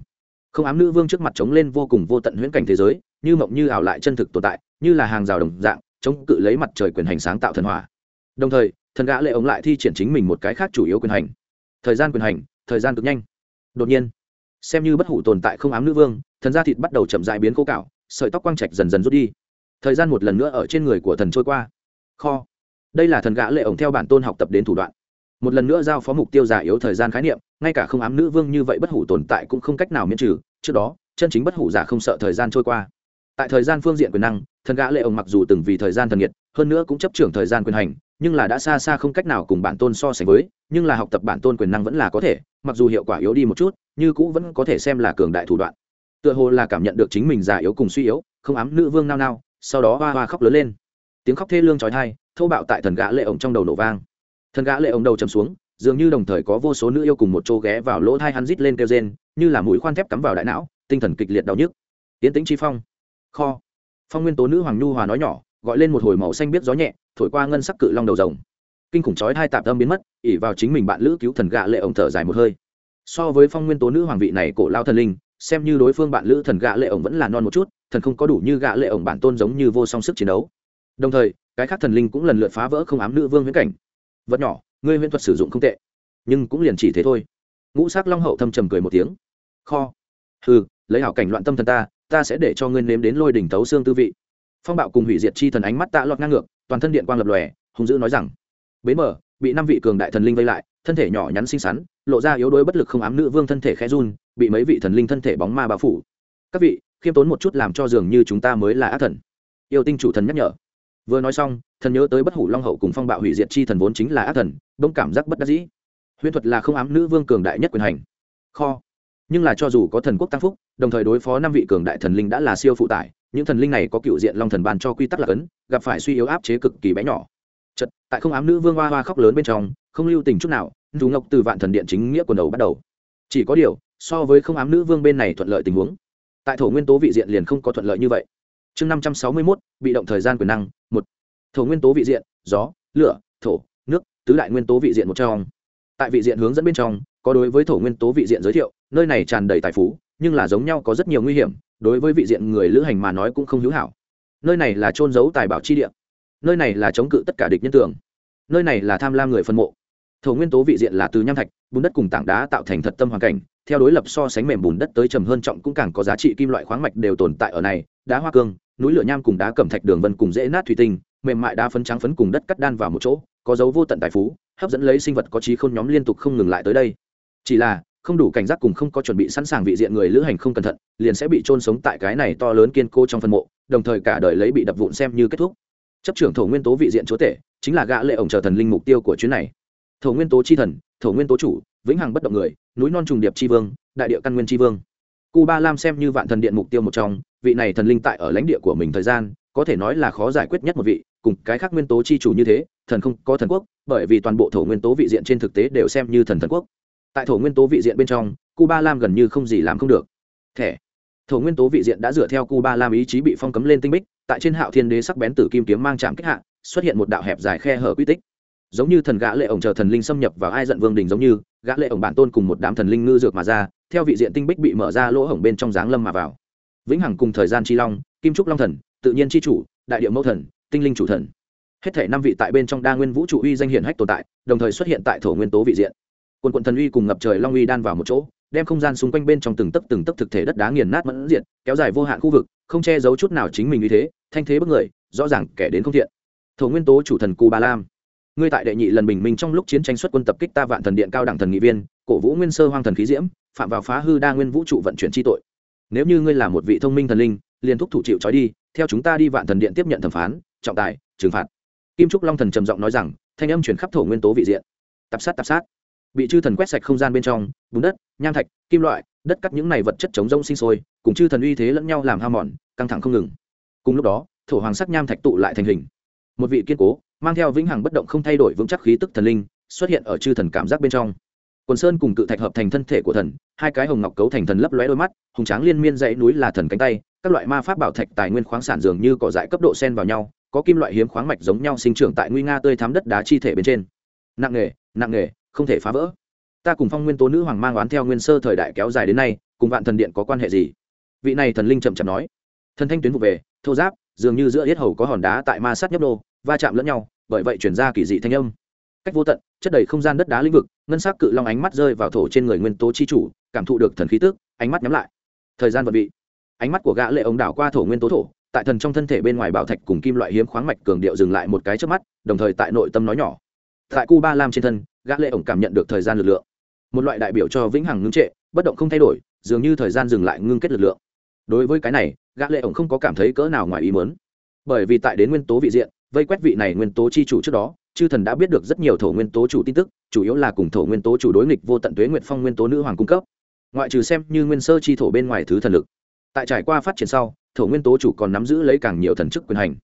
Không ám nữ vương trước mặt chống lên vô cùng vô tận huyễn cảnh thế giới, như mộng như ảo lại chân thực tồn tại, như là hàng rào đồng dạng, chống cự lấy mặt trời quyền hành sáng tạo thần hỏa. Đồng thời, thần gã lệ ống lại thi triển chính mình một cái khác chủ yếu quyền hành. Thời gian quyền hành, thời gian cực nhanh. Đột nhiên, xem như bất hủ tồn tại không ám nữ vương, thần da thịt bắt đầu chậm dại biến khô cạo, sợi tóc quang trạch dần dần rút đi thời gian một lần nữa ở trên người của thần trôi qua. Kho. Đây là thần gã lệ ổng theo bản tôn học tập đến thủ đoạn. Một lần nữa giao phó mục tiêu giả yếu thời gian khái niệm, ngay cả không ám nữ vương như vậy bất hủ tồn tại cũng không cách nào miễn trừ, trước đó, chân chính bất hủ giả không sợ thời gian trôi qua. Tại thời gian phương diện quyền năng, thần gã lệ ổng mặc dù từng vì thời gian thần nhiệt, hơn nữa cũng chấp trưởng thời gian quyền hành, nhưng là đã xa xa không cách nào cùng bản tôn so sánh với, nhưng là học tập bản tôn quyền năng vẫn là có thể, mặc dù hiệu quả yếu đi một chút nhưng cũ vẫn có thể xem là cường đại thủ đoạn. Tựa hồ là cảm nhận được chính mình già yếu cùng suy yếu, không ám nữ vương nao nao sau đó hoa hoa khóc lớn lên. Tiếng khóc thê lương trói thai, thô bạo tại thần gã lệ ổng trong đầu nổ vang. Thần gã lệ ổng đầu chầm xuống, dường như đồng thời có vô số nữ yêu cùng một chỗ ghé vào lỗ thai hắn rít lên kêu rên, như là mũi khoan thép cắm vào đại não, tinh thần kịch liệt đau nhức. Tiến tĩnh chi phong. Kho. Phong nguyên tố nữ hoàng nhu hòa nói nhỏ, gọi lên một hồi màu xanh biết gió nhẹ, thổi qua ngân sắc cự long đầu rồng. Kinh khủng chói hai tạm tâm biến mất ỉ vào chính mình bạn lữ cứu thần gạ lệ ổng thở dài một hơi. So với phong nguyên tố nữ hoàng vị này cổ lao thần linh, xem như đối phương bạn lữ thần gạ lệ ổng vẫn là non một chút thần không có đủ như gạ lệ ổng bản tôn giống như vô song sức chiến đấu. Đồng thời, cái khác thần linh cũng lần lượt phá vỡ không ám nữ vương viễn cảnh. Vật nhỏ, ngươi huyễn thuật sử dụng không tệ, nhưng cũng liền chỉ thế thôi. Ngũ sắc long hậu thâm trầm cười một tiếng. Kho. Hừ, lấy hảo cảnh loạn tâm thần ta ta sẽ để cho ngươi nếm đến lôi đỉnh tấu xương tư vị. Phong bạo cùng hủy diệt chi thần ánh mắt tạ lọt ngang ngược, toàn thân điện quang lập lòe, hung dữ nói rằng, bến mở, bị năm vị cường đại thần linh vây lại, thân thể nhỏ nhắn xinh xắn, lộ ra yếu đuối bất lực không ám nữ vương thân thể khẽ run, bị mấy vị thần linh thân thể bóng ma bao phủ. Các vị khiêm tốn một chút làm cho dường như chúng ta mới là ác thần. Yêu tinh chủ thần nhắc nhở. Vừa nói xong, thần nhớ tới bất hủ long hậu cùng phong bạo hủy diệt chi thần vốn chính là ác thần, bỗng cảm giác bất đắc dĩ. Huyễn thuật là không ám nữ vương cường đại nhất quyền hành. Kho. Nhưng là cho dù có thần quốc tăng phúc, đồng thời đối phó năm vị cường đại thần linh đã là siêu phụ tải, những thần linh này có cựu diện long thần ban cho quy tắc là cấn gặp phải suy yếu áp chế cực kỳ bé nhỏ. Chật tại không ám nữ vương hoa hoa khóc lớn bên trong, không lưu tình chút nào dù ngọc từ vạn thần điện chính nghĩa quần đầu bắt đầu. Chỉ có điều, so với không ám nữ vương bên này thuận lợi tình huống tại thổ nguyên tố vị diện liền không có thuận lợi như vậy. Chương năm trăm sáu mươi mốt, bị động thời gian quyền năng, một. Thổ nguyên tố vị diện, gió, lửa, thổ, nước, tứ đại nguyên tố vị diện một trong. Tại vị diện hướng dẫn bên trong, có đối với thổ nguyên tố vị diện giới thiệu, nơi này tràn đầy tài phú, nhưng là giống nhau có rất nhiều nguy hiểm, đối với vị diện người lữ hành mà nói cũng không hữu hảo. Nơi này là trôn giấu tài bảo chi địa. Nơi này là chống cự tất cả địch nhân tưởng nơi này là tham lam người phân mộ thổ nguyên tố vị diện là từ nham thạch, bùn đất cùng tảng đá tạo thành thật tâm hoàn cảnh. Theo đối lập so sánh mềm bùn đất tới trầm hơn trọng cũng càng có giá trị kim loại khoáng mạch đều tồn tại ở này. Đá hoa cương, núi lửa nham cùng đá cẩm thạch đường vân cùng dễ nát thủy tinh, mềm mại đá phấn trắng phấn cùng đất cắt đan vào một chỗ, có dấu vô tận tài phú, hấp dẫn lấy sinh vật có trí không nhóm liên tục không ngừng lại tới đây. Chỉ là, không đủ cảnh giác cùng không có chuẩn bị sẵn sàng vị diện người lữ hành không cẩn thận, liền sẽ bị trôn sống tại cái này to lớn kiên cố trong phân mộ, đồng thời cả đời lấy bị đập vụn xem như kết thúc. Chấp trưởng thổ nguyên tố vị diện chúa tể, chính là gã lệ ổng chờ thần linh mục tiêu của chuyến này thổ nguyên tố chi thần, thổ nguyên tố chủ, vĩnh hằng bất động người, núi non trùng điệp chi vương, đại địa căn nguyên chi vương. Cu ba lam xem như vạn thần điện mục tiêu một trong, vị này thần linh tại ở lãnh địa của mình thời gian, có thể nói là khó giải quyết nhất một vị, cùng cái khác nguyên tố chi chủ như thế, thần không có thần quốc, bởi vì toàn bộ thổ nguyên tố vị diện trên thực tế đều xem như thần thần quốc. Tại thổ nguyên tố vị diện bên trong, cu ba lam gần như không gì làm không được. Thẻ. Thổ nguyên tố vị diện đã dựa theo cu ba lam ý chí bị phong cấm lên tinh bích, tại trên hạo thiên đế sắc bén tử kim kiếm mang chạm kích hạ, xuất hiện một đạo hẹp dài khe hở quy tích giống như thần gã lệ ổng chờ thần linh xâm nhập vào ai giận vương đình giống như, gã lệ ổng bản tôn cùng một đám thần linh ngư dược mà ra, theo vị diện tinh bích bị mở ra lỗ hổng bên trong dáng lâm mà vào. Vĩnh hằng cùng thời gian chi long, kim trúc long thần, tự nhiên chi chủ, đại địa mẫu thần, tinh linh chủ thần. Hết thể năm vị tại bên trong đa nguyên vũ trụ uy danh hiển hách tồn tại, đồng thời xuất hiện tại thổ nguyên tố vị diện. Quân quận thần uy cùng ngập trời long uy đan vào một chỗ, đem không gian xung quanh bên trong từng tấc từng tấc thực thể đất đá nghiền nát mẫn diện kéo dài vô hạn khu vực, không che giấu chút nào chính mình như thế, thanh thế bất người, rõ ràng kẻ đến không thiện. Thổ nguyên tố chủ thần cù ba lam ngươi tại đệ nhị lần bình minh trong lúc chiến tranh xuất quân tập kích ta vạn thần điện cao đẳng thần nghị viên, cổ vũ nguyên sơ hoang thần khí diễm, phạm vào phá hư đa nguyên vũ trụ vận chuyển chi tội. Nếu như ngươi là một vị thông minh thần linh, liền thúc thủ chịu trói đi, theo chúng ta đi vạn thần điện tiếp nhận thẩm phán, trọng tài, trừng phạt. Kim trúc long thần trầm giọng nói rằng, thanh âm chuyển khắp thổ nguyên tố vị diện. Tạp sát tạp sát. Bị chư thần quét sạch không gian bên trong, bùn đất, nham thạch, kim loại, đất cắt những này vật chất chống rông sinh sôi, cùng chư thần uy thế lẫn nhau làm ham mòn, căng thẳng không ngừng. Cùng lúc đó, thổ hoàng sắc nham thạch tụ lại thành hình. Một vị kiên cố mang theo vĩnh hằng bất động không thay đổi vững chắc khí tức thần linh, xuất hiện ở chư thần cảm giác bên trong. Quần sơn cùng cự thạch hợp thành thân thể của thần, hai cái hồng ngọc cấu thành thần lấp lóe đôi mắt, hùng tráng liên miên dãy núi là thần cánh tay, các loại ma pháp bảo thạch tài nguyên khoáng sản dường như cỏ dại cấp độ sen vào nhau, có kim loại hiếm khoáng mạch giống nhau sinh trưởng tại nguy nga tươi thắm đất đá chi thể bên trên. Nặng nghề nặng nghề, không thể phá vỡ. Ta cùng phong nguyên tố nữ hoàng mang oán theo nguyên sơ thời đại kéo dài đến nay, cùng vạn thần điện có quan hệ gì? Vị này thần linh chậm chậm nói. Thần thanh tuyến vụ về, thô giáp, dường như giữa yết hầu có hòn đá tại ma sát nhấp đô va chạm lẫn nhau, bởi vậy chuyển ra kỳ dị thanh âm. Cách vô tận, chất đầy không gian đất đá lĩnh vực, ngân sắc cự long ánh mắt rơi vào thổ trên người nguyên tố chi chủ, cảm thụ được thần khí tức, ánh mắt nhắm lại. Thời gian vật vị. Ánh mắt của gã lệ ống đảo qua thổ nguyên tố thổ, tại thần trong thân thể bên ngoài bảo thạch cùng kim loại hiếm khoáng mạch cường điệu dừng lại một cái trước mắt, đồng thời tại nội tâm nói nhỏ. Tại cu ba lam trên thân, gã lệ ống cảm nhận được thời gian lực lượng. Một loại đại biểu cho vĩnh hằng ngưng trệ, bất động không thay đổi, dường như thời gian dừng lại ngưng kết lực lượng. Đối với cái này, gã lệ ống không có cảm thấy cỡ nào ngoài ý muốn. Bởi vì tại đến nguyên tố vị diện vây quét vị này nguyên tố chi chủ trước đó, chư thần đã biết được rất nhiều thổ nguyên tố chủ tin tức, chủ yếu là cùng thổ nguyên tố chủ đối nghịch vô tận tuế nguyệt phong nguyên tố nữ hoàng cung cấp. Ngoại trừ xem như nguyên sơ chi thổ bên ngoài thứ thần lực. Tại trải qua phát triển sau, thổ nguyên tố chủ còn nắm giữ lấy càng nhiều thần chức quyền hành.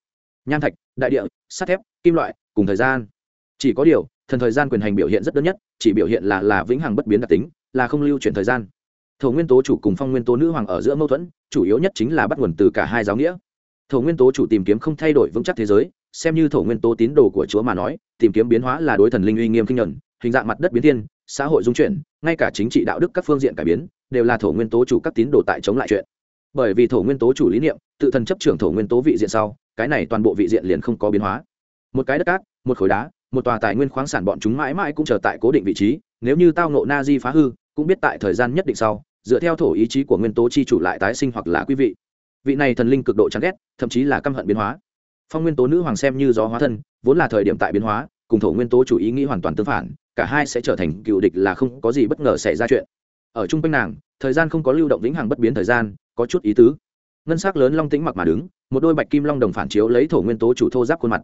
Nham thạch, đại địa, sắt thép, kim loại, cùng thời gian. Chỉ có điều, thần thời gian quyền hành biểu hiện rất đơn nhất, chỉ biểu hiện là là vĩnh hằng bất biến đặc tính, là không lưu chuyển thời gian. Thổ nguyên tố chủ cùng phong nguyên tố nữ hoàng ở giữa mâu thuẫn, chủ yếu nhất chính là bắt nguồn từ cả hai giáo nghĩa. Thổ nguyên tố chủ tìm kiếm không thay đổi vững chắc thế giới xem như thổ nguyên tố tín đồ của chúa mà nói, tìm kiếm biến hóa là đối thần linh uy nghiêm kinh nhuận hình dạng mặt đất biến thiên, xã hội dung chuyển, ngay cả chính trị đạo đức các phương diện cải biến, đều là thổ nguyên tố chủ các tín đồ tại chống lại chuyện. Bởi vì thổ nguyên tố chủ lý niệm, tự thần chấp trưởng thổ nguyên tố vị diện sau, cái này toàn bộ vị diện liền không có biến hóa. Một cái đất cát, một khối đá, một tòa tài nguyên khoáng sản bọn chúng mãi mãi cũng chờ tại cố định vị trí, nếu như tao nộ na di phá hư, cũng biết tại thời gian nhất định sau, dựa theo thổ ý chí của nguyên tố chi chủ lại tái sinh hoặc là quý vị. Vị này thần linh cực độ chán ghét, thậm chí là căm hận biến hóa phong nguyên tố nữ hoàng xem như gió hóa thân, vốn là thời điểm tại biến hóa, cùng thổ nguyên tố chủ ý nghĩ hoàn toàn tương phản, cả hai sẽ trở thành cựu địch là không có gì bất ngờ xảy ra chuyện. Ở chung quanh nàng, thời gian không có lưu động vĩnh hằng bất biến thời gian, có chút ý tứ. Ngân s ắ c lớn long tĩnh mặc mà đứng, một đôi bạch kim long đồng phản chiếu lấy thổ nguyên tố chủ thô giáp khuôn mặt.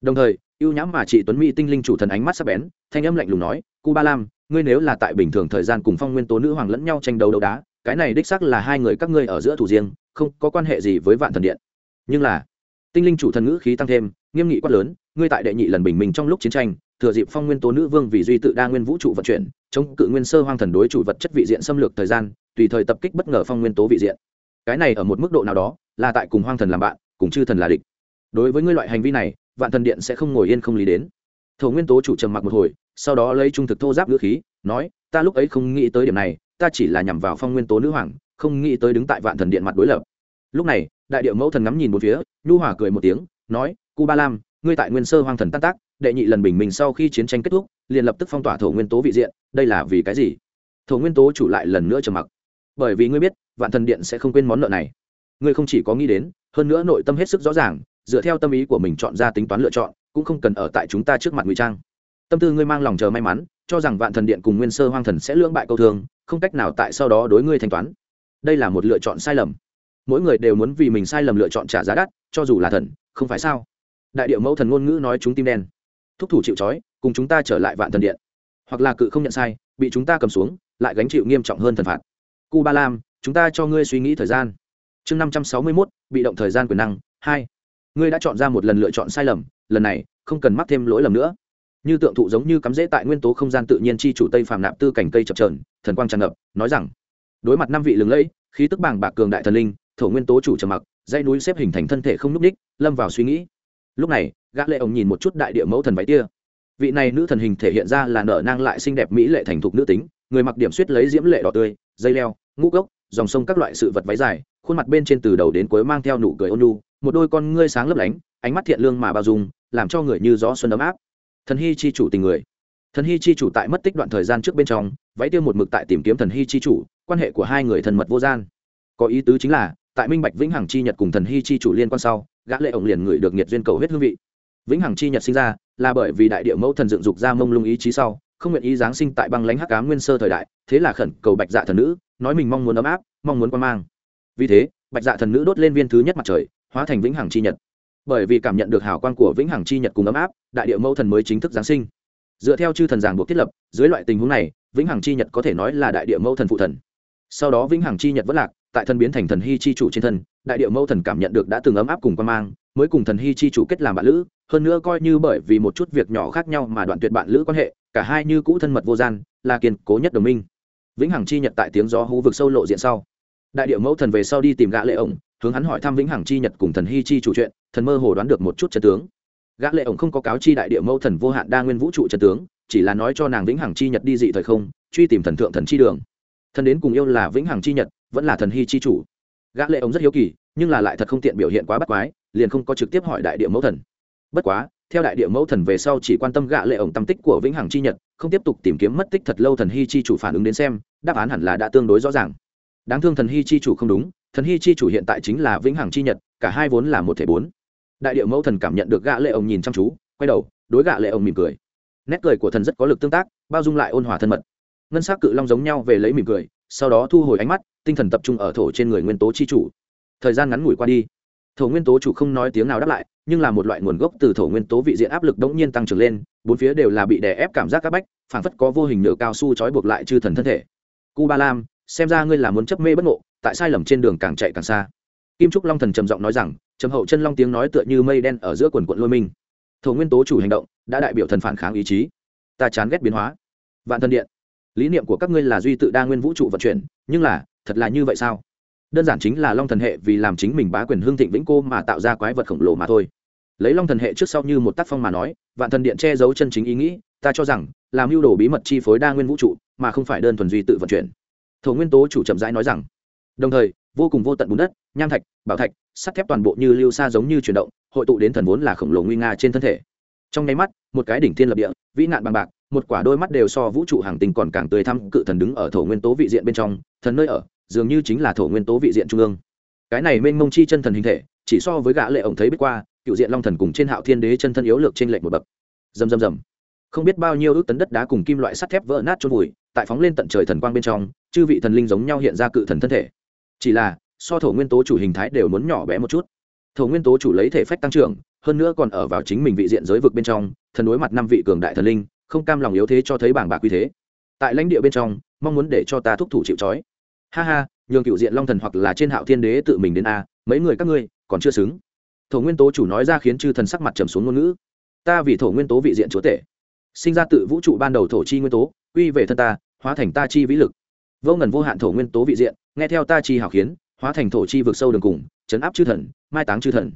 Đồng thời, ưu nhãm mà chị tuấn mỹ tinh linh chủ thần ánh mắt sắp bén, thanh âm lạnh lùng nói, cu ba lam, ngươi nếu là tại bình thường thời gian cùng phong nguyên tố nữ hoàng lẫn nhau tranh đấu đấu đá, cái này đích xác là hai người các ngươi ở giữa thủ riêng, không có quan hệ gì với vạn thần điện. Nhưng là tinh linh chủ thần ngữ khí tăng thêm, nghiêm nghị quát lớn, ngươi tại đệ nhị lần bình minh trong lúc chiến tranh, thừa dịp phong nguyên tố nữ vương vì duy tự đa nguyên vũ trụ vận chuyển, chống cự nguyên sơ hoang thần đối chủ vật chất vị diện xâm lược thời gian, tùy thời tập kích bất ngờ phong nguyên tố vị diện. Cái này ở một mức độ nào đó, là tại cùng hoang thần làm bạn, cùng chư thần là địch. Đối với ngươi loại hành vi này, vạn thần điện sẽ không ngồi yên không lý đến. Thổ nguyên tố chủ trầm mặc một hồi, sau đó lấy trung thực thô giáp ngữ khí, nói, ta lúc ấy không nghĩ tới điểm này, ta chỉ là nhằm vào phong nguyên tố nữ hoàng, không nghĩ tới đứng tại vạn thần điện mặt đối lập lúc này, đại điệu mẫu thần ngắm nhìn một phía, nhu hỏa cười một tiếng, nói, cu ba lam, ngươi tại nguyên sơ hoang thần tan tác, đệ nhị lần bình minh sau khi chiến tranh kết thúc, liền lập tức phong tỏa thổ nguyên tố vị diện, đây là vì cái gì? Thổ nguyên tố chủ lại lần nữa trầm mặc. Bởi vì ngươi biết, vạn thần điện sẽ không quên món nợ này. Ngươi không chỉ có nghĩ đến, hơn nữa nội tâm hết sức rõ ràng, dựa theo tâm ý của mình chọn ra tính toán lựa chọn, cũng không cần ở tại chúng ta trước mặt ngụy trang. Tâm tư ngươi mang lòng chờ may mắn, cho rằng vạn thần điện cùng nguyên sơ hoang thần sẽ lưỡng bại câu thương, không cách nào tại sau đó đối ngươi thanh toán. Đây là một lựa chọn sai lầm mỗi người đều muốn vì mình sai lầm lựa chọn trả giá đắt, cho dù là thần, không phải sao? Đại điệu mẫu thần ngôn ngữ nói chúng tim đen. Thúc thủ chịu trói, cùng chúng ta trở lại vạn thần điện. Hoặc là cự không nhận sai, bị chúng ta cầm xuống, lại gánh chịu nghiêm trọng hơn thần phạt. Cu ba lam, chúng ta cho ngươi suy nghĩ thời gian. Chương năm trăm sáu mươi mốt, bị động thời gian quyền năng, hai. Ngươi đã chọn ra một lần lựa chọn sai lầm, lần này, không cần mắc thêm lỗi lầm nữa. Như tượng thụ giống như cắm rễ tại nguyên tố không gian tự nhiên chi chủ tây phàm nạp tư cảnh cây chập trờn, thần quang tràn ngập, nói rằng, đối mặt năm vị lừng lẫy, khí tức bàng bạc cường đại thần linh thổ nguyên tố chủ trầm mặc dây núi xếp hình thành thân thể không n ú c ních lâm vào suy nghĩ. Lúc này, gã lệ ổng nhìn một chút đại địa mẫu thần váy tia. Vị này nữ thần hình thể hiện ra là nở nang lại xinh đẹp mỹ lệ thành thục nữ tính, người mặc điểm suýt lấy diễm lệ đỏ tươi, dây leo, ngũ gốc dòng sông các loại sự vật váy dài, khuôn mặt bên trên từ đầu đến cuối mang theo nụ cười ôn nhu, một đôi con ngươi sáng lấp lánh, ánh mắt thiện lương mà bao dung, làm cho người như gió xuân ấm áp. Thần hy chi chủ tình người. Thần hy chi chủ tại mất tích đoạn thời gian trước bên trong, váy tiêu một mực tại tìm kiếm thần hy chi chủ, quan hệ của hai người thân mật vô gian. Có ý tứ chính là tại minh bạch vĩnh hằng chi nhật cùng thần hy chi chủ liên quan sau, gã lệ ổng liền ngửi được nhiệt duyên cầu huyết hương vị. Vĩnh hằng chi nhật sinh ra, là bởi vì đại địa mẫu thần dựng dục ra mông lung ý chí sau, không nguyện ý giáng sinh tại băng lãnh hắc ám nguyên sơ thời đại, thế là khẩn cầu bạch dạ thần nữ, nói mình mong muốn ấm áp, mong muốn quan mang. Vì thế, bạch dạ thần nữ đốt lên viên thứ nhất mặt trời, hóa thành vĩnh hằng chi nhật. Bởi vì cảm nhận được hào quang của vĩnh hằng chi nhật cùng ấm áp, đại địa mẫu thần mới chính thức giáng sinh. Dựa theo chư thần giảng buộc thiết lập, dưới loại tình huống này, vĩnh hằng chi nhật có thể nói là đại địa mẫu thần phụ thần sau đó vĩnh hằng chi nhật vẫn lạc, tại thần biến thành thần hy chi chủ trên thân, đại địa mẫu thần cảm nhận được đã từng ấm áp cùng quan mang, mới cùng thần hy chi chủ kết làm bạn lữ, hơn nữa coi như bởi vì một chút việc nhỏ khác nhau mà đoạn tuyệt bạn lữ quan hệ, cả hai như cũ thân mật vô gian, là kiên cố nhất đồng minh. Vĩnh hằng chi nhật tại tiếng gió hú vực sâu lộ diện sau. Đại địa mẫu thần về sau đi tìm gã lệ ổng, hướng hắn hỏi thăm vĩnh hằng chi nhật cùng thần hy chi chủ chuyện, thần mơ hồ đoán được một chút chân tướng. Gã lệ ổng không có cáo chi đại địa mẫu thần vô hạn đa nguyên vũ trụ chân tướng, chỉ là nói cho nàng vĩnh hằng chi nhật đi dị thời không, truy tìm thần thượng thần chi đường thần đến cùng yêu là vĩnh hằng chi nhật, vẫn là thần hy chi chủ. Gã lệ ống rất hiếu kỳ, nhưng là lại thật không tiện biểu hiện quá bắt quái, liền không có trực tiếp hỏi đại địa mẫu thần. Bất quá, theo đại địa mẫu thần về sau chỉ quan tâm gã lệ ổng tâm tích của vĩnh hằng chi nhật, không tiếp tục tìm kiếm mất tích thật lâu thần hy chi chủ phản ứng đến xem, đáp án hẳn là đã tương đối rõ ràng. Đáng thương thần hy chi chủ không đúng, thần hy chi chủ hiện tại chính là vĩnh hằng chi nhật, cả hai vốn là một thể bốn. Đại địa mẫu thần cảm nhận được gã lệ ông nhìn chăm chú, quay đầu, đối gã lệ ông mỉm cười. Nét cười của thần rất có lực tương tác, bao dung lại ôn hòa thân mật ngân sắc cự long giống nhau về lấy mỉm cười, sau đó thu hồi ánh mắt, tinh thần tập trung ở thổ trên người nguyên tố chi chủ. Thời gian ngắn ngủi qua đi, thổ nguyên tố chủ không nói tiếng nào đáp lại, nhưng là một loại nguồn gốc từ thổ nguyên tố vị diện áp lực đống nhiên tăng trưởng lên, bốn phía đều là bị đè ép cảm giác các bách, phảng phất có vô hình nhựa cao su trói buộc lại chư thần thân thể. Cu ba lam, xem ra ngươi là muốn chấp mê bất ngộ, tại sai lầm trên đường càng chạy càng xa. Kim trúc long thần trầm giọng nói rằng, trầm hậu chân long tiếng nói tựa như mây đen ở giữa quần quận lôi minh thổ nguyên tố chủ hành động, đã đại biểu thần phản kháng ý chí. Ta chán ghét biến hóa. Vạn thần điện lý niệm của các ngươi là duy tự đa nguyên vũ trụ vận chuyển, nhưng là, thật là như vậy sao? Đơn giản chính là long thần hệ vì làm chính mình bá quyền hương thịnh vĩnh cô mà tạo ra quái vật khổng lồ mà thôi. Lấy long thần hệ trước sau như một tác phong mà nói, vạn thần điện che giấu chân chính ý nghĩ, ta cho rằng, làm mưu đồ bí mật chi phối đa nguyên vũ trụ, mà không phải đơn thuần duy tự vận chuyển. Thổ nguyên tố chủ chậm rãi nói rằng, đồng thời, vô cùng vô tận bùn đất, nham thạch, bảo thạch, sắt thép toàn bộ như lưu xa giống như chuyển động, hội tụ đến thần vốn là khổng lồ nguy nga trên thân thể. Trong nháy mắt, một cái đỉnh thiên lập địa, vĩ nạn bằng bạc một quả đôi mắt đều so vũ trụ hàng tinh còn càng tươi thăm cự thần đứng ở thổ nguyên tố vị diện bên trong, thần nơi ở, dường như chính là thổ nguyên tố vị diện trung ương. Cái này mênh mông chi chân thần hình thể, chỉ so với gã lệ ổng thấy biết qua, cựu diện long thần cùng trên hạo thiên đế chân thân yếu lược trên lệnh một bậc. Rầm rầm rầm. Không biết bao nhiêu ước tấn đất đá cùng kim loại sắt thép vỡ nát trôn vùi, tại phóng lên tận trời thần quang bên trong, chư vị thần linh giống nhau hiện ra cự thần thân thể. Chỉ là, so thổ nguyên tố chủ hình thái đều muốn nhỏ bé một chút. Thổ nguyên tố chủ lấy thể phách tăng trưởng, hơn nữa còn ở vào chính mình vị diện giới vực bên trong, thần đối mặt năm vị cường đại thần linh không cam lòng yếu thế cho thấy bảng bạc quy thế. Tại lãnh địa bên trong, mong muốn để cho ta thúc thủ chịu trói. Ha ha, nhường cựu diện long thần hoặc là trên hạo thiên đế tự mình đến a, mấy người các ngươi còn chưa xứng. Thổ nguyên tố chủ nói ra khiến chư thần sắc mặt trầm xuống ngôn ngữ. Ta vì thổ nguyên tố vị diện chúa tể. Sinh ra tự vũ trụ ban đầu thổ chi nguyên tố, quy về thân ta, hóa thành ta chi vĩ lực. Vô ngần vô hạn thổ nguyên tố vị diện, nghe theo ta chi hào khiến, hóa thành thổ chi vực sâu đường cùng, chấn áp chư thần, mai táng chư thần.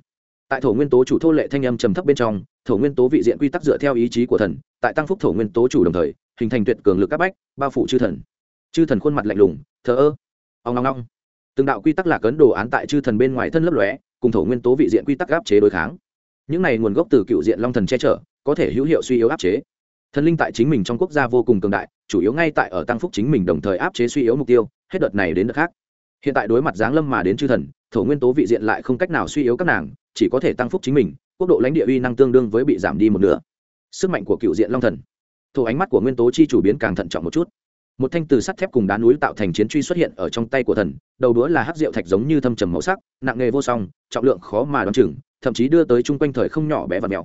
Tại thổ nguyên tố chủ thô lệ thanh âm trầm thấp bên trong, thổ nguyên tố vị diện quy tắc dựa theo ý chí của thần tại tăng phúc thổ nguyên tố chủ đồng thời, hình thành tuyệt cường lực các bách, bao phủ chư thần. Chư thần khuôn mặt lạnh lùng, thờ ơ. Ông long long từng đạo quy tắc lạc ấn đồ án tại chư thần bên ngoài thân lấp lóe, cùng thổ nguyên tố vị diện quy tắc áp chế đối kháng. Những này nguồn gốc từ cựu diện long thần che chở, có thể hữu hiệu suy yếu áp chế. Thần linh tại chính mình trong quốc gia vô cùng cường đại, chủ yếu ngay tại ở tăng phúc chính mình đồng thời áp chế suy yếu mục tiêu, hết đợt này đến đợt khác. Hiện tại đối mặt giáng lâm mà đến chư thần, thổ nguyên tố vị diện lại không cách nào suy yếu các nàng, chỉ có thể tăng phúc chính mình, quốc độ lãnh địa uy năng tương đương với bị giảm đi một nửa sức mạnh của cựu diện long thần. Thổ ánh mắt của nguyên tố chi chủ biến càng thận trọng một chút. Một thanh từ sắt thép cùng đá núi tạo thành chiến truy xuất hiện ở trong tay của thần, đầu đũa là hắc rượu thạch giống như thâm trầm màu sắc, nặng nghề vô song, trọng lượng khó mà đón chừng, thậm chí đưa tới chung quanh thời không nhỏ bé và mèo.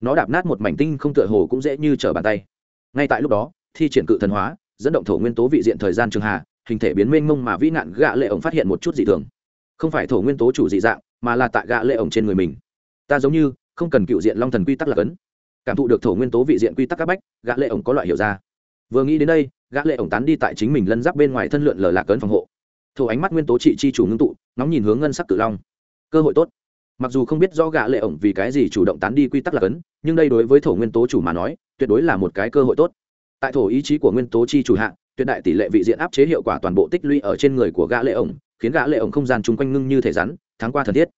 Nó đạp nát một mảnh tinh không tựa hồ cũng dễ như trở bàn tay. Ngay tại lúc đó, thi triển cự thần hóa, dẫn động thổ nguyên tố vị diện thời gian trường hà, hình thể biến mênh mông mà vĩ nạn gạ lệ ổng phát hiện một chút dị thường. Không phải thổ nguyên tố chủ dị dạng, mà là tại gạ lệ ổng trên người mình. Ta giống như, không cần cựu diện long thần quy tắc là cấn cảm thụ được thổ nguyên tố vị diện quy tắc các bách, gã lệ ổng có loại hiểu ra. Vừa nghĩ đến đây, gã lệ ổng tán đi tại chính mình lân giáp bên ngoài thân lượn lờ lạc cấn phòng hộ. Thổ ánh mắt nguyên tố trị chi chủ ngưng tụ nóng nhìn hướng ngân sắc cự long. Cơ hội tốt. Mặc dù không biết rõ gã lệ ổng vì cái gì chủ động tán đi quy tắc lạc cấn nhưng đây đối với thổ nguyên tố chủ mà nói, tuyệt đối là một cái cơ hội tốt. Tại thổ ý chí của nguyên tố chi chủ hạng tuyệt đại tỷ lệ vị diện áp chế hiệu quả toàn bộ tích lũy ở trên người của gã lệ ổng, khiến gã lệ ổng không gian chung quanh ngưng như thể rắn tháng qua thần thiết.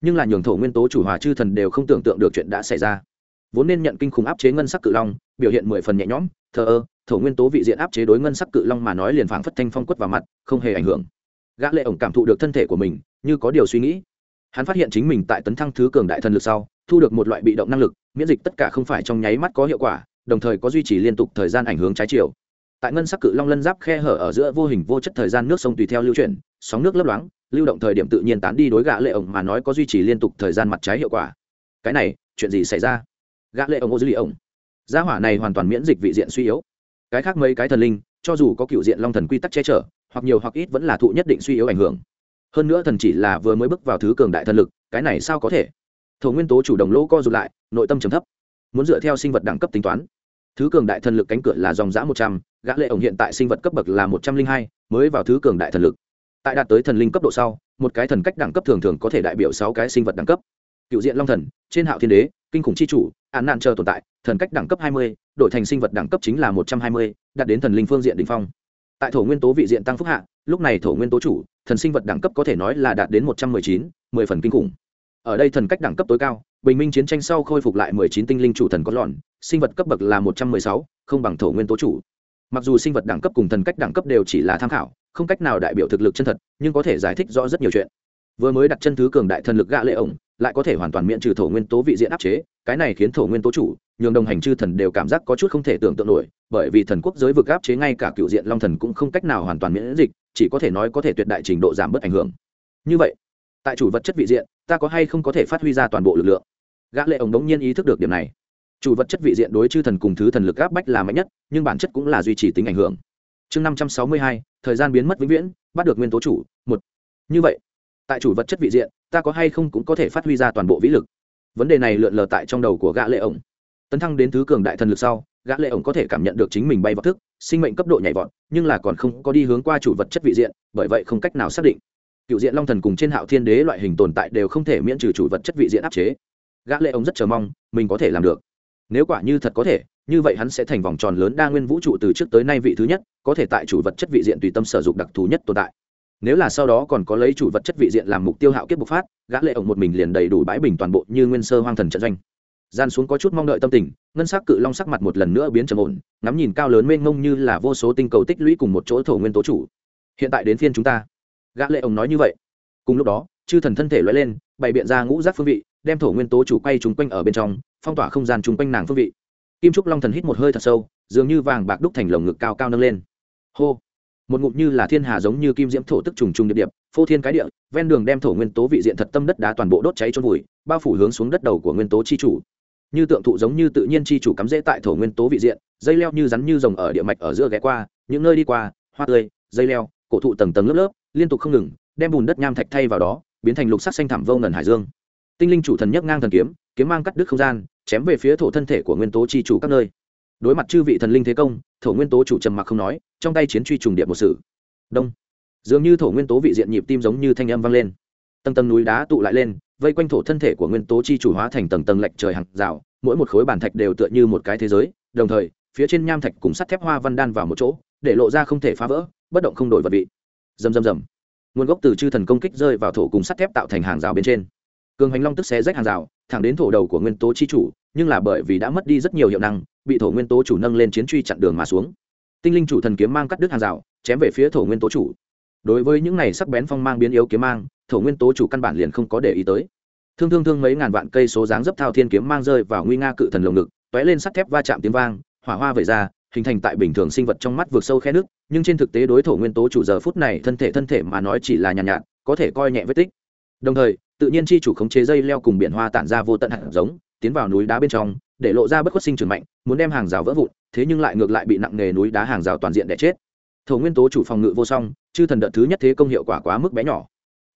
Nhưng là nhường thổ nguyên tố chủ hòa chư thần đều không tưởng tượng được chuyện đã xảy ra vốn nên nhận kinh khủng áp chế ngân sắc cự long, biểu hiện mười phần nhẹ nhõm, thờ ơ, thổ nguyên tố vị diện áp chế đối ngân sắc cự long mà nói liền phảng phất thanh phong quất vào mặt, không hề ảnh hưởng. Gã lệ ổng cảm thụ được thân thể của mình, như có điều suy nghĩ. Hắn phát hiện chính mình tại tấn thăng thứ cường đại thần lực sau, thu được một loại bị động năng lực, miễn dịch tất cả không phải trong nháy mắt có hiệu quả, đồng thời có duy trì liên tục thời gian ảnh hưởng trái chiều. Tại ngân sắc cự long lân giáp khe hở ở giữa vô hình vô chất thời gian nước sông tùy theo lưu chuyển, sóng nước lấp loáng, lưu động thời điểm tự nhiên tán đi đối gã lệ ổng mà nói có duy trì liên tục thời gian mặt trái hiệu quả. Cái này, chuyện gì xảy ra? Gã lệ ổng ô dư lì ổng gia hỏa này hoàn toàn miễn dịch vị diện suy yếu. Cái khác mấy cái thần linh, cho dù có cựu diện long thần quy tắc che chở, hoặc nhiều hoặc ít vẫn là thụ nhất định suy yếu ảnh hưởng. Hơn nữa thần chỉ là vừa mới bước vào thứ cường đại thần lực, cái này sao có thể? Thổ nguyên tố chủ động lỗ co rụt lại, nội tâm trầm thấp. Muốn dựa theo sinh vật đẳng cấp tính toán. Thứ cường đại thần lực cánh cửa là dòng giã một trăm, gã lệ ổng hiện tại sinh vật cấp bậc là một trăm linh hai, mới vào thứ cường đại thần lực. Tại đạt tới thần linh cấp độ sau, một cái thần cách đẳng cấp thường thường có thể đại biểu sáu cái sinh vật đẳng cấp. Cựu diện long thần, trên hạo thiên đế, kinh khủng chi chủ án nạn chờ tồn tại thần cách đẳng cấp hai mươi đổi thành sinh vật đẳng cấp chính là một trăm hai mươi đạt đến thần linh phương diện đỉnh phong. Tại thổ nguyên tố vị diện tăng phúc hạ lúc này thổ nguyên tố chủ thần sinh vật đẳng cấp có thể nói là đạt đến một trăm mười chín mười phần kinh khủng. Ở đây thần cách đẳng cấp tối cao bình minh chiến tranh sau khôi phục lại mười chín tinh linh chủ thần có lọn, sinh vật cấp bậc là một trăm mười sáu không bằng thổ nguyên tố chủ. Mặc dù sinh vật đẳng cấp cùng thần cách đẳng cấp đều chỉ là tham khảo không cách nào đại biểu thực lực chân thật nhưng có thể giải thích rõ rất nhiều chuyện vừa mới đặt chân thứ cường đại thần lực gạ lệ ổng, lại có thể hoàn toàn miễn trừ thổ nguyên tố vị diện áp chế, cái này khiến thổ nguyên tố chủ, nhường đồng hành chư thần đều cảm giác có chút không thể tưởng tượng nổi, bởi vì thần quốc giới vực áp chế ngay cả cựu diện long thần cũng không cách nào hoàn toàn miễn dịch, chỉ có thể nói có thể tuyệt đại trình độ giảm bớt ảnh hưởng. Như vậy, tại chủ vật chất vị diện, ta có hay không có thể phát huy ra toàn bộ lực lượng? Gã lệ ổng đống nhiên ý thức được điểm này. Chủ vật chất vị diện đối chư thần cùng thứ thần lực áp bách là mạnh nhất, nhưng bản chất cũng là duy trì tính ảnh hưởng. Chương năm trăm sáu mươi hai, thời gian biến mất vĩnh viễn, bắt được nguyên tố chủ, một. Như vậy tại chủ vật chất vị diện, ta có hay không cũng có thể phát huy ra toàn bộ vĩ lực. Vấn đề này lượn lờ tại trong đầu của gã lệ ổng. Tấn thăng đến thứ cường đại thần lực sau, gã lệ ổng có thể cảm nhận được chính mình bay vào thức, sinh mệnh cấp độ nhảy vọt, nhưng là còn không có đi hướng qua chủ vật chất vị diện, bởi vậy không cách nào xác định. Cựu diện long thần cùng trên hạo thiên đế loại hình tồn tại đều không thể miễn trừ chủ vật chất vị diện áp chế. Gã lệ ổng rất chờ mong, mình có thể làm được. Nếu quả như thật có thể, như vậy hắn sẽ thành vòng tròn lớn đa nguyên vũ trụ từ trước tới nay vị thứ nhất, có thể tại chủ vật chất vị diện tùy tâm sở dụng đặc thù nhất tồn tại nếu là sau đó còn có lấy chủ vật chất vị diện làm mục tiêu hạo kiếp bộc phát, gã lệ ổng một mình liền đầy đủ bãi bình toàn bộ như nguyên sơ hoang thần trận doanh. Gian xuống có chút mong đợi tâm tình, ngân sắc cự long sắc mặt một lần nữa biến trầm ổn, ngắm nhìn cao lớn mênh mông như là vô số tinh cầu tích lũy cùng một chỗ thổ nguyên tố chủ. Hiện tại đến phiên chúng ta. Gã lệ ổng nói như vậy. Cùng lúc đó, chư thần thân thể lóe lên, bày biện ra ngũ giác phương vị, đem thổ nguyên tố chủ quay chúng quanh ở bên trong, phong tỏa không gian trúng quanh nàng phương vị. Kim trúc long thần hít một hơi thật sâu, dường như vàng bạc đúc thành lồng ngực cao cao nâng lên. Hô một ngụm như là thiên hà giống như kim diễm thổ tức trùng trùng địa điệp, phô thiên cái địa, ven đường đem thổ nguyên tố vị diện thật tâm đất đá toàn bộ đốt cháy trôn vùi, bao phủ hướng xuống đất đầu của nguyên tố chi chủ. Như tượng thụ giống như tự nhiên chi chủ cắm rễ tại thổ nguyên tố vị diện, dây leo như rắn như rồng ở địa mạch ở giữa ghé qua, những nơi đi qua, hoa tươi, dây leo, cổ thụ tầng tầng lớp lớp, liên tục không ngừng, đem bùn đất nham thạch thay vào đó, biến thành lục sắc xanh thảm vô ngần hải dương. Tinh linh chủ thần nhấc ngang thần kiếm kiếm mang cắt đứt không gian, chém về phía thổ thân thể của nguyên tố chi chủ các nơi đối mặt chư vị thần linh thế công, thổ nguyên tố chủ trầm mặc không nói, trong tay chiến truy trùng điệp một sự. Đông. Dường như thổ nguyên tố vị diện nhịp tim giống như thanh âm vang lên. Tầng tầng núi đá tụ lại lên, vây quanh thổ thân thể của nguyên tố chi chủ hóa thành tầng tầng lệch trời hàng rào, mỗi một khối bản thạch đều tựa như một cái thế giới, đồng thời, phía trên nham thạch cùng sắt thép hoa văn đan vào một chỗ, để lộ ra không thể phá vỡ, bất động không đổi vật vị. Rầm rầm rầm. Nguồn gốc từ chư thần công kích rơi vào thổ cùng sắt thép tạo thành hàng rào bên trên. Cường hành long tức xé rách hàng rào, thẳng đến thổ đầu của nguyên tố chi chủ, nhưng là bởi vì đã mất đi rất nhiều hiệu năng bị thổ nguyên tố chủ nâng lên chiến truy chặn đường mà xuống. Tinh linh chủ thần kiếm mang cắt đứt hàng rào chém về phía thổ nguyên tố chủ. Đối với những này sắc bén phong mang biến yếu kiếm mang thổ nguyên tố chủ căn bản liền không có để ý tới. Thương thương thương mấy ngàn vạn cây số dáng dấp thao thiên kiếm mang rơi vào nguy nga cự thần lồng ngực t ó é lên sắt thép va chạm tiếng vang hỏa hoa vẩy ra hình thành tại bình thường sinh vật trong mắt vượt sâu khe nước nhưng trên thực tế đối thổ nguyên tố chủ giờ phút này thân thể thân thể mà nói chỉ là nhàn nhạt, nhạt có thể coi nhẹ vết tích. Đồng thời tự nhiên chi chủ khống chế dây leo cùng biển hoa tản ra vô tận hạt giống tiến vào núi đá bên trong để lộ ra bất khuất sinh trưởng mạnh, muốn đem hàng rào vỡ vụn, thế nhưng lại ngược lại bị nặng nghề núi đá hàng rào toàn diện để chết. Thổ nguyên tố chủ phòng ngự vô song, chư thần đợt thứ nhất thế công hiệu quả quá mức bé nhỏ.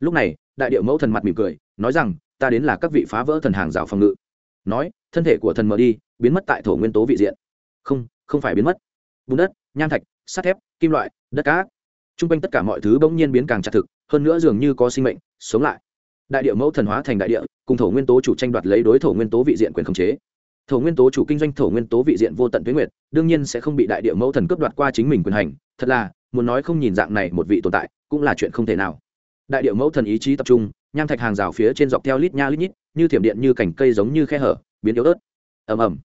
Lúc này, đại điệu mẫu thần mặt mỉm cười, nói rằng, ta đến là các vị phá vỡ thần hàng rào phòng ngự. Nói, thân thể của thần mở đi, biến mất tại thổ nguyên tố vị diện. Không không phải biến mất. Bùn đất, nham thạch, sắt thép, kim loại, đất cát. T r u n g quanh tất cả mọi thứ bỗng nhiên biến càng chặt thực, hơn nữa dường như có sinh mệnh, sống lại. Đại địa mẫu thần hóa thành đại địa, cùng thổ nguyên tố chủ tranh đoạt lấy đối thổ nguyên tố vị diện quyền khống chế thổ nguyên tố chủ kinh doanh thổ nguyên tố vị diện vô tận tuyến nguyệt, đương nhiên sẽ không bị đại địa mẫu thần cướp đoạt qua chính mình quyền hành. Thật là, muốn nói không nhìn dạng này một vị tồn tại, cũng là chuyện không thể nào. Đại địa mẫu thần ý chí tập trung, nham thạch hàng rào phía trên dọc theo lít nha lít nhít, như thiểm điện như cành cây giống như khe hở, biến yếu ớt. Ầm ầm.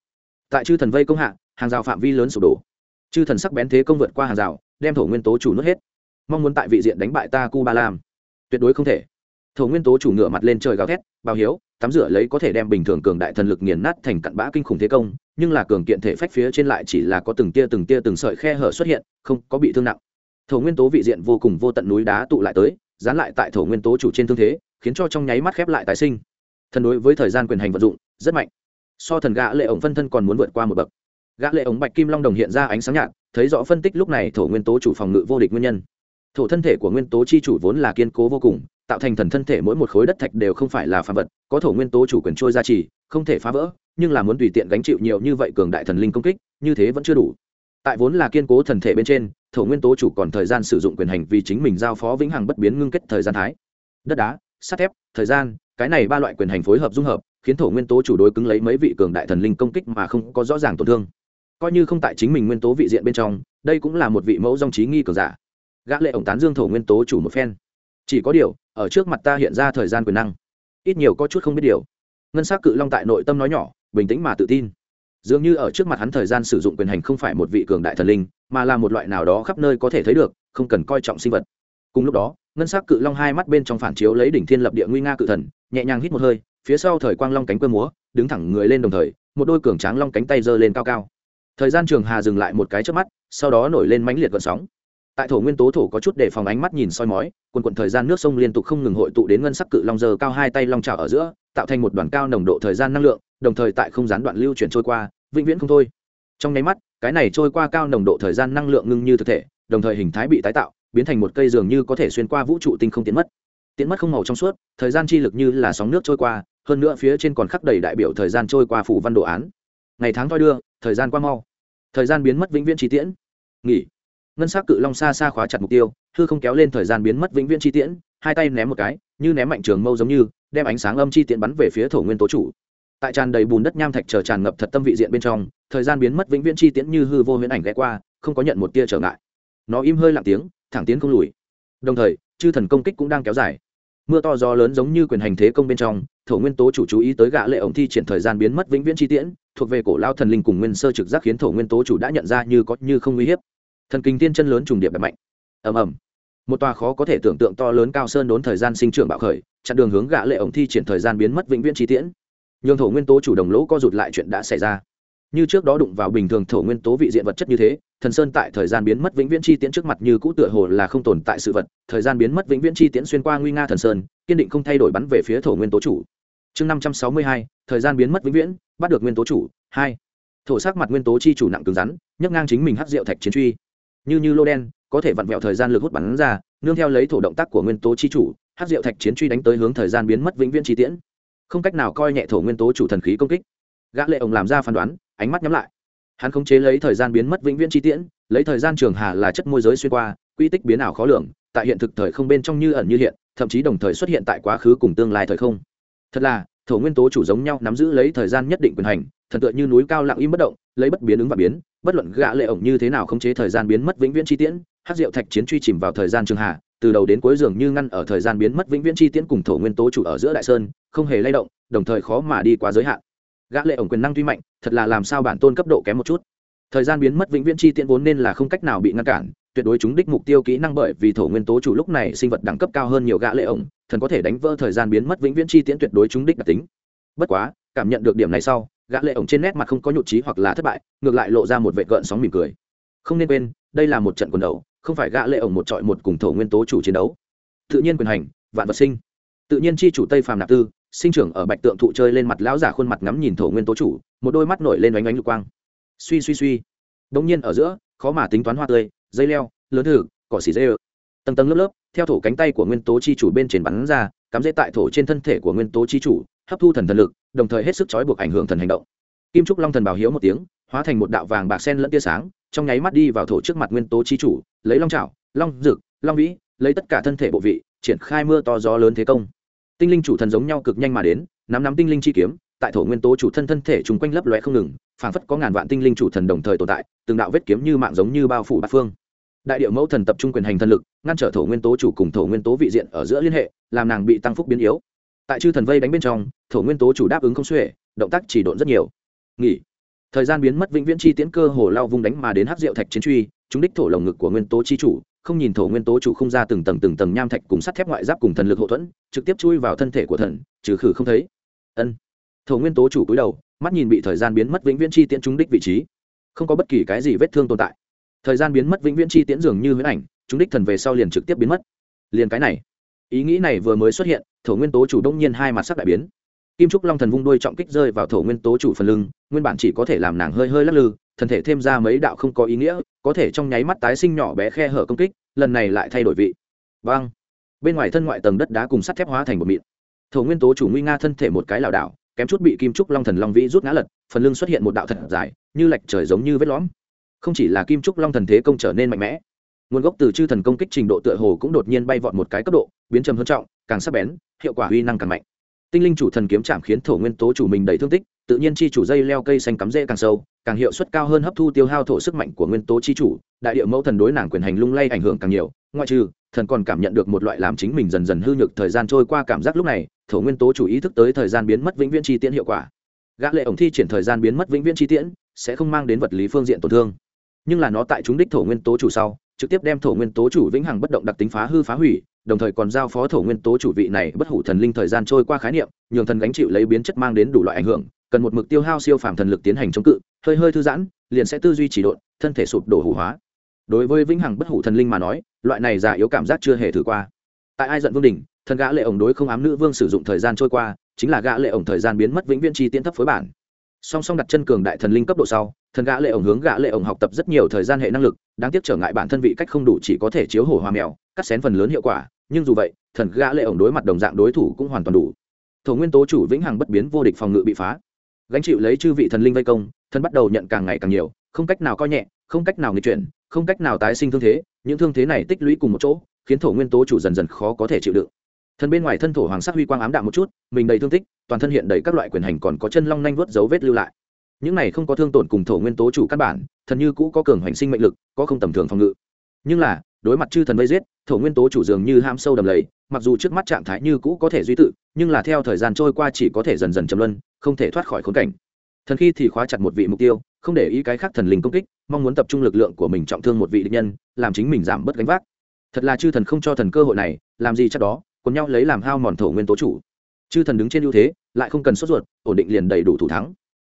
Tại chư thần vây công hạ, hàng rào phạm vi lớn sụp đổ. Chư thần sắc bén thế công vượt qua hàng rào, đem thổ nguyên tố chủ nuốt hết. Mong muốn tại vị diện đánh bại ta cu ba lam. Tuyệt đối không thể. Thổ nguyên tố chủ ngựa mặt lên trời gào thét, bao hiếu tắm rửa lấy có thể đem bình thường cường đại thần lực nghiền nát thành cặn bã kinh khủng thế công, nhưng là cường kiện thể phách phía trên lại chỉ là có từng tia từng tia từng sợi khe hở xuất hiện, không có bị thương nặng. Thổ nguyên tố vị diện vô cùng vô tận núi đá tụ lại tới, dán lại tại thổ nguyên tố chủ trên thương thế, khiến cho trong nháy mắt khép lại tái sinh. Thần đối với thời gian quyền hành vận dụng, rất mạnh. So thần gã lệ ổng phân thân còn muốn vượt qua một bậc. Gã lệ ổng bạch kim long đồng hiện ra ánh sáng nhạt, thấy rõ phân tích lúc này thổ nguyên tố chủ phòng ngự vô địch nguyên nhân. Thổ thân thể của nguyên tố chi chủ vốn là kiên cố vô cùng tạo thành thần thân thể mỗi một khối đất thạch đều không phải là phàm vật, có thổ nguyên tố chủ quyền trôi ra trì không thể phá vỡ, nhưng là muốn tùy tiện gánh chịu nhiều như vậy cường đại thần linh công kích, như thế vẫn chưa đủ. Tại vốn là kiên cố thần thể bên trên, thổ nguyên tố chủ còn thời gian sử dụng quyền hành vì chính mình giao phó vĩnh hằng bất biến ngưng kết thời gian thái. Đất đá, sắt thép, thời gian, cái này ba loại quyền hành phối hợp dung hợp, khiến thổ nguyên tố chủ đối cứng lấy mấy vị cường đại thần linh công kích mà không có rõ ràng tổn thương. Coi như không tại chính mình nguyên tố vị diện bên trong, đây cũng là một vị mẫu dòng trí nghi cường giả. Gã lệ ổng tán dương thổ nguyên tố chủ một phen chỉ có điều, ở trước mặt ta hiện ra thời gian quyền năng. Ít nhiều có chút không biết điều. Ngân sắc cự long tại nội tâm nói nhỏ, bình tĩnh mà tự tin. Dường như ở trước mặt hắn thời gian sử dụng quyền hành không phải một vị cường đại thần linh, mà là một loại nào đó khắp nơi có thể thấy được, không cần coi trọng sinh vật. Cùng lúc đó, ngân sắc cự long hai mắt bên trong phản chiếu lấy đỉnh thiên lập địa nguy nga cự thần, nhẹ nhàng hít một hơi, phía sau thời quang long cánh cơ múa, đứng thẳng người lên đồng thời, một đôi cường tráng long cánh tay giơ lên cao cao. Thời gian trường hà dừng lại một cái trước mắt, sau đó nổi lên mãnh liệt gợn sóng tại thổ nguyên tố thổ có chút để phòng ánh mắt nhìn soi mói, quần quận thời gian nước sông liên tục không ngừng hội tụ đến ngân sắc cự long giờ cao hai tay long trào ở giữa, tạo thành một đoàn cao nồng độ thời gian năng lượng, đồng thời tại không gián đoạn lưu chuyển trôi qua, vĩnh viễn không thôi. Trong nháy mắt, cái này trôi qua cao nồng độ thời gian năng lượng ngưng như thực thể, đồng thời hình thái bị tái tạo, biến thành một cây dường như có thể xuyên qua vũ trụ tinh không tiến mất. Tiến mất không màu trong suốt, thời gian chi lực như là sóng nước trôi qua, hơn nữa phía trên còn khắc đầy đại biểu thời gian trôi qua phủ văn đồ án. Ngày tháng thoi đưa, thời gian qua mau. Thời gian biến mất vĩnh viễn trí tiễn. Nghỉ ngân s á c cự long xa xa khóa chặt mục tiêu, hư không kéo lên thời gian biến mất vĩnh viễn chi tiễn, hai tay ném một cái, như ném mạnh trường mâu giống như, đem ánh sáng âm chi tiễn bắn về phía thổ nguyên tố chủ. Tại tràn đầy bùn đất nham thạch chờ tràn ngập thật tâm vị diện bên trong, thời gian biến mất vĩnh viễn chi tiễn như hư vô huyễn ảnh ghé qua, không có nhận một tia trở ngại. Nó im hơi lặng tiếng, thẳng tiến không lùi. Đồng thời, chư thần công kích cũng đang kéo dài. Mưa to gió lớn giống như quyền hành thế công bên trong, thổ nguyên tố chủ chú ý tới gã lệ ổng thi triển thời gian biến mất vĩnh viễn chi tiễn, thuộc về cổ lao thần linh cùng nguyên sơ trực giác khiến thổ nguyên tố chủ đã nhận ra như có như không uy hiếp thần kinh tiên chân lớn trùng điệp mạnh. Ầm ầm. Một tòa khó có thể tưởng tượng to lớn cao sơn đốn thời gian sinh trưởng bạo khởi, chặn đường hướng gã lệ ổng thi triển thời gian biến mất vĩnh viễn chi tiễn. Nhường thổ nguyên tố chủ đồng lỗ co rụt lại chuyện đã xảy ra. Như trước đó đụng vào bình thường thổ nguyên tố vị diện vật chất như thế, thần sơn tại thời gian biến mất vĩnh viễn chi tiễn trước mặt như cũ tựa hồ là không tồn tại sự vật, thời gian biến mất vĩnh viễn chi tiễn xuyên qua nguy nga thần sơn, kiên định không thay đổi bắn về phía thổ nguyên tố chủ. Chương năm trăm sáu mươi hai, thời gian biến mất vĩnh viễn, bắt được nguyên tố chủ, hai. Thổ sắc mặt nguyên tố chi chủ nặng cứng rắn, nhấc ngang chính mình hắc rượu thạch chiến truy như như lô đen, có thể vặn vẹo thời gian lực hút bắn ra, nương theo lấy thổ động tác của nguyên tố chi chủ hát rượu thạch chiến truy đánh tới hướng thời gian biến mất vĩnh viễn chi tiễn. Không cách nào coi nhẹ thổ nguyên tố chủ thần khí công kích. Gã lệ ông làm ra phán đoán, ánh mắt nhắm lại. Hắn khống chế lấy thời gian biến mất vĩnh viễn chi tiễn, lấy thời gian trường hà là chất môi giới xuyên qua, quy tích biến ảo khó lường, tại hiện thực thời không bên trong như ẩn như hiện, thậm chí đồng thời xuất hiện tại quá khứ cùng tương lai thời không. Thật là, thổ nguyên tố chủ giống nhau nắm giữ lấy thời gian nhất định quyền hành thần tựa như núi cao lặng im bất động, lấy bất biến ứng và biến bất luận gã lệ ổng như thế nào khống chế thời gian biến mất vĩnh viễn chi tiễn hắc diệu thạch chiến truy chìm vào thời gian trường hạ, từ đầu đến cuối dường như ngăn ở thời gian biến mất vĩnh viễn chi tiễn cùng thổ nguyên tố chủ ở giữa đại sơn không hề lay động đồng thời khó mà đi quá giới hạn. Gã lệ ổng quyền năng tuy mạnh thật là làm sao bản tôn cấp độ kém một chút. Thời gian biến mất vĩnh viễn chi tiễn vốn nên là không cách nào bị ngăn cản tuyệt đối chúng đích mục tiêu kỹ năng bởi vì thổ nguyên tố chủ lúc này sinh vật đẳng cấp cao hơn nhiều gã lệ ổng thần có thể đánh vỡ thời gian biến mất vĩnh viễn chi tiễn tuyệt đối chúng đích đặc tính. Bất quá cảm nhận được điểm này sau gã lệ ổng trên nét mặt không có nhụt chí hoặc là thất bại, ngược lại lộ ra một vẻ gợn sóng mỉm cười. Không nên quên, đây là một trận quần đấu không phải gã lệ ổng một trọi một cùng thổ nguyên tố chủ chiến đấu. Tự nhiên quyền hành, vạn vật sinh. Tự nhiên chi chủ tây phàm nạp tư, sinh trưởng ở bạch tượng thụ chơi lên mặt lão giả khuôn mặt ngắm nhìn thổ nguyên tố chủ, một đôi mắt nổi lên ánh ánh lục quang. Suy suy suy. Đông nhiên ở giữa, khó mà tính toán hoa tươi, dây leo, lớn thử, cỏ xỉ dê tầng tầng lớp lớp, theo thổ cánh tay của nguyên tố chi chủ bên trên bắn ra, cắm dễ tại thổ trên thân thể của nguyên tố chi chủ, hấp thu thần thần lực đồng thời hết sức trói buộc ảnh hưởng thần hành động. Kim trúc long thần bảo hiếu một tiếng hóa thành một đạo vàng bạc sen lẫn tia sáng trong nháy mắt đi vào thổ trước mặt nguyên tố chi chủ lấy long trảo, long dực long vĩ lấy tất cả thân thể bộ vị triển khai mưa to gió lớn thế công. Tinh linh chủ thần giống nhau cực nhanh mà đến nắm nắm tinh linh chi kiếm tại thổ nguyên tố chủ thân thân thể chúng quanh lấp lóe không ngừng phảng phất có ngàn vạn tinh linh chủ thần đồng thời tồn tại từng đạo vết kiếm như mạng giống như bao phủ bát phương. Đại điệu mẫu thần tập trung quyền hành thân lực ngăn trở thổ nguyên tố chủ cùng thổ nguyên tố vị diện ở giữa liên hệ làm nàng bị tăng phúc biến yếu tại chư thần vây đánh bên trong, thổ nguyên tố chủ đáp ứng không xuể, động tác chỉ độn rất nhiều. Nghỉ. Thời gian biến mất vĩnh viễn chi tiễn cơ hồ lao vung đánh mà đến hát rượu thạch chiến truy, chúng đích thổ lồng ngực của nguyên tố chi chủ, không nhìn thổ nguyên tố chủ không ra từng tầng từng tầng nham thạch cùng sắt thép ngoại giáp cùng thần lực hậu thuẫn, trực tiếp chui vào thân thể của thần, trừ khử không thấy. Ân. Thổ nguyên tố chủ cúi đầu, mắt nhìn bị thời gian biến mất vĩnh viễn chi tiễn chúng đích vị trí. Không có bất kỳ cái gì vết thương tồn tại. Thời gian biến mất vĩnh viễn chi tiễn dường như huyễn ảnh, chúng đích thần về sau liền trực tiếp biến mất. Liền cái này ý nghĩ này vừa mới xuất hiện, thổ nguyên tố chủ đông nhiên hai mặt sắc đại biến. Kim trúc long thần vung đuôi trọng kích rơi vào thổ nguyên tố chủ phần lưng, nguyên bản chỉ có thể làm nàng hơi hơi lắc lư thần thể thêm ra mấy đạo không có ý nghĩa, có thể trong nháy mắt tái sinh nhỏ bé khe hở công kích, lần này lại thay đổi vị. Vang bên ngoài thân ngoại tầng đất đá cùng sắt thép hóa thành một mịn. Thổ nguyên tố chủ nguy nga thân thể một cái lảo đảo, kém chút bị kim trúc long thần long vĩ rút ngã lật, phần lưng xuất hiện một đạo thật dài, như lệch trời giống như vết lõm. Không chỉ là kim trúc long thần thế công trở nên mạnh mẽ, nguồn gốc từ chư thần công kích trình độ tựa hồ cũng đột nhiên bay vọt một cái cấp độ biến trầm hơn trọng, càng sắc bén, hiệu quả uy năng càng mạnh. Tinh linh chủ thần kiếm chạm khiến thổ nguyên tố chủ mình đầy thương tích, tự nhiên chi chủ dây leo cây xanh cắm rễ càng sâu, càng hiệu suất cao hơn hấp thu tiêu hao thổ sức mạnh của nguyên tố chi chủ, đại địa mẫu thần đối nàng quyền hành lung lay ảnh hưởng càng nhiều, ngoại trừ, thần còn cảm nhận được một loại làm chính mình dần dần hư nhược thời gian trôi qua cảm giác lúc này, thổ nguyên tố chủ ý thức tới thời gian biến mất vĩnh viễn chi tiễn hiệu quả. Gã lệ ổng thi triển thời gian biến mất vĩnh viễn chi tiễn, sẽ không mang đến vật lý phương diện tổn thương. Nhưng là nó tại chúng đích thổ nguyên tố chủ sau, trực tiếp đem thổ nguyên tố chủ vĩnh hằng bất động đặc tính phá hư phá hủy đồng thời còn giao phó thổ nguyên tố chủ vị này bất hủ thần linh thời gian trôi qua khái niệm, nhường thần gánh chịu lấy biến chất mang đến đủ loại ảnh hưởng, cần một mực tiêu hao siêu phàm thần lực tiến hành chống cự, hơi hơi thư giãn, liền sẽ tư duy chỉ độn, thân thể sụp đổ hủ hóa. Đối với vĩnh hằng bất hủ thần linh mà nói, loại này già yếu cảm giác chưa hề thử qua. Tại ai giận vương đỉnh, thần gã lệ ổng đối không ám nữ vương sử dụng thời gian trôi qua, chính là gã lệ ổng thời gian biến mất vĩnh viễn chi tiến thấp phối bản. Song song đặt chân cường đại thần linh cấp độ sau thần gã lệ ổng hướng gã lệ ổng học tập rất nhiều thời gian hệ năng lực, đáng tiếc trở ngại bản thân vị cách không đủ chỉ có thể chiếu hổ hoa mèo, cắt xén phần lớn hiệu quả, nhưng dù vậy, thần gã lệ ổng đối mặt đồng dạng đối thủ cũng hoàn toàn đủ. Thổ nguyên tố chủ vĩnh hằng bất biến vô địch phòng ngự bị phá. Gánh chịu lấy chư vị thần linh vây công, thần bắt đầu nhận càng ngày càng nhiều, không cách nào coi nhẹ, không cách nào nghịch chuyển, không cách nào tái sinh thương thế, những thương thế này tích lũy cùng một chỗ, khiến thổ nguyên tố chủ dần dần khó có thể chịu đựng. Thần bên ngoài thân thổ hoàng sắc huy quang ám đạm một chút, mình đầy thương tích, toàn thân hiện đầy các loại quyền hành còn có chân long nhanh vuốt dấu vết lưu lại những này không có thương tổn cùng thổ nguyên tố chủ căn bản, thần như cũ có cường hoành sinh mệnh lực, có không tầm thường phòng ngự. Nhưng là, đối mặt chư thần vây giết, thổ nguyên tố chủ dường như ham sâu đầm lầy, mặc dù trước mắt trạng thái như cũ có thể duy tự, nhưng là theo thời gian trôi qua chỉ có thể dần dần chầm luân, không thể thoát khỏi khốn cảnh. Thần khi thì khóa chặt một vị mục tiêu, không để ý cái khác thần linh công kích, mong muốn tập trung lực lượng của mình trọng thương một vị địch nhân, làm chính mình giảm bớt gánh vác. Thật là chư thần không cho thần cơ hội này, làm gì chắc đó còn nhau lấy làm hao mòn thổ nguyên tố chủ. Chư thần đứng trên ưu thế, lại không cần sốt ruột, ổn định liền đầy đủ thủ thắng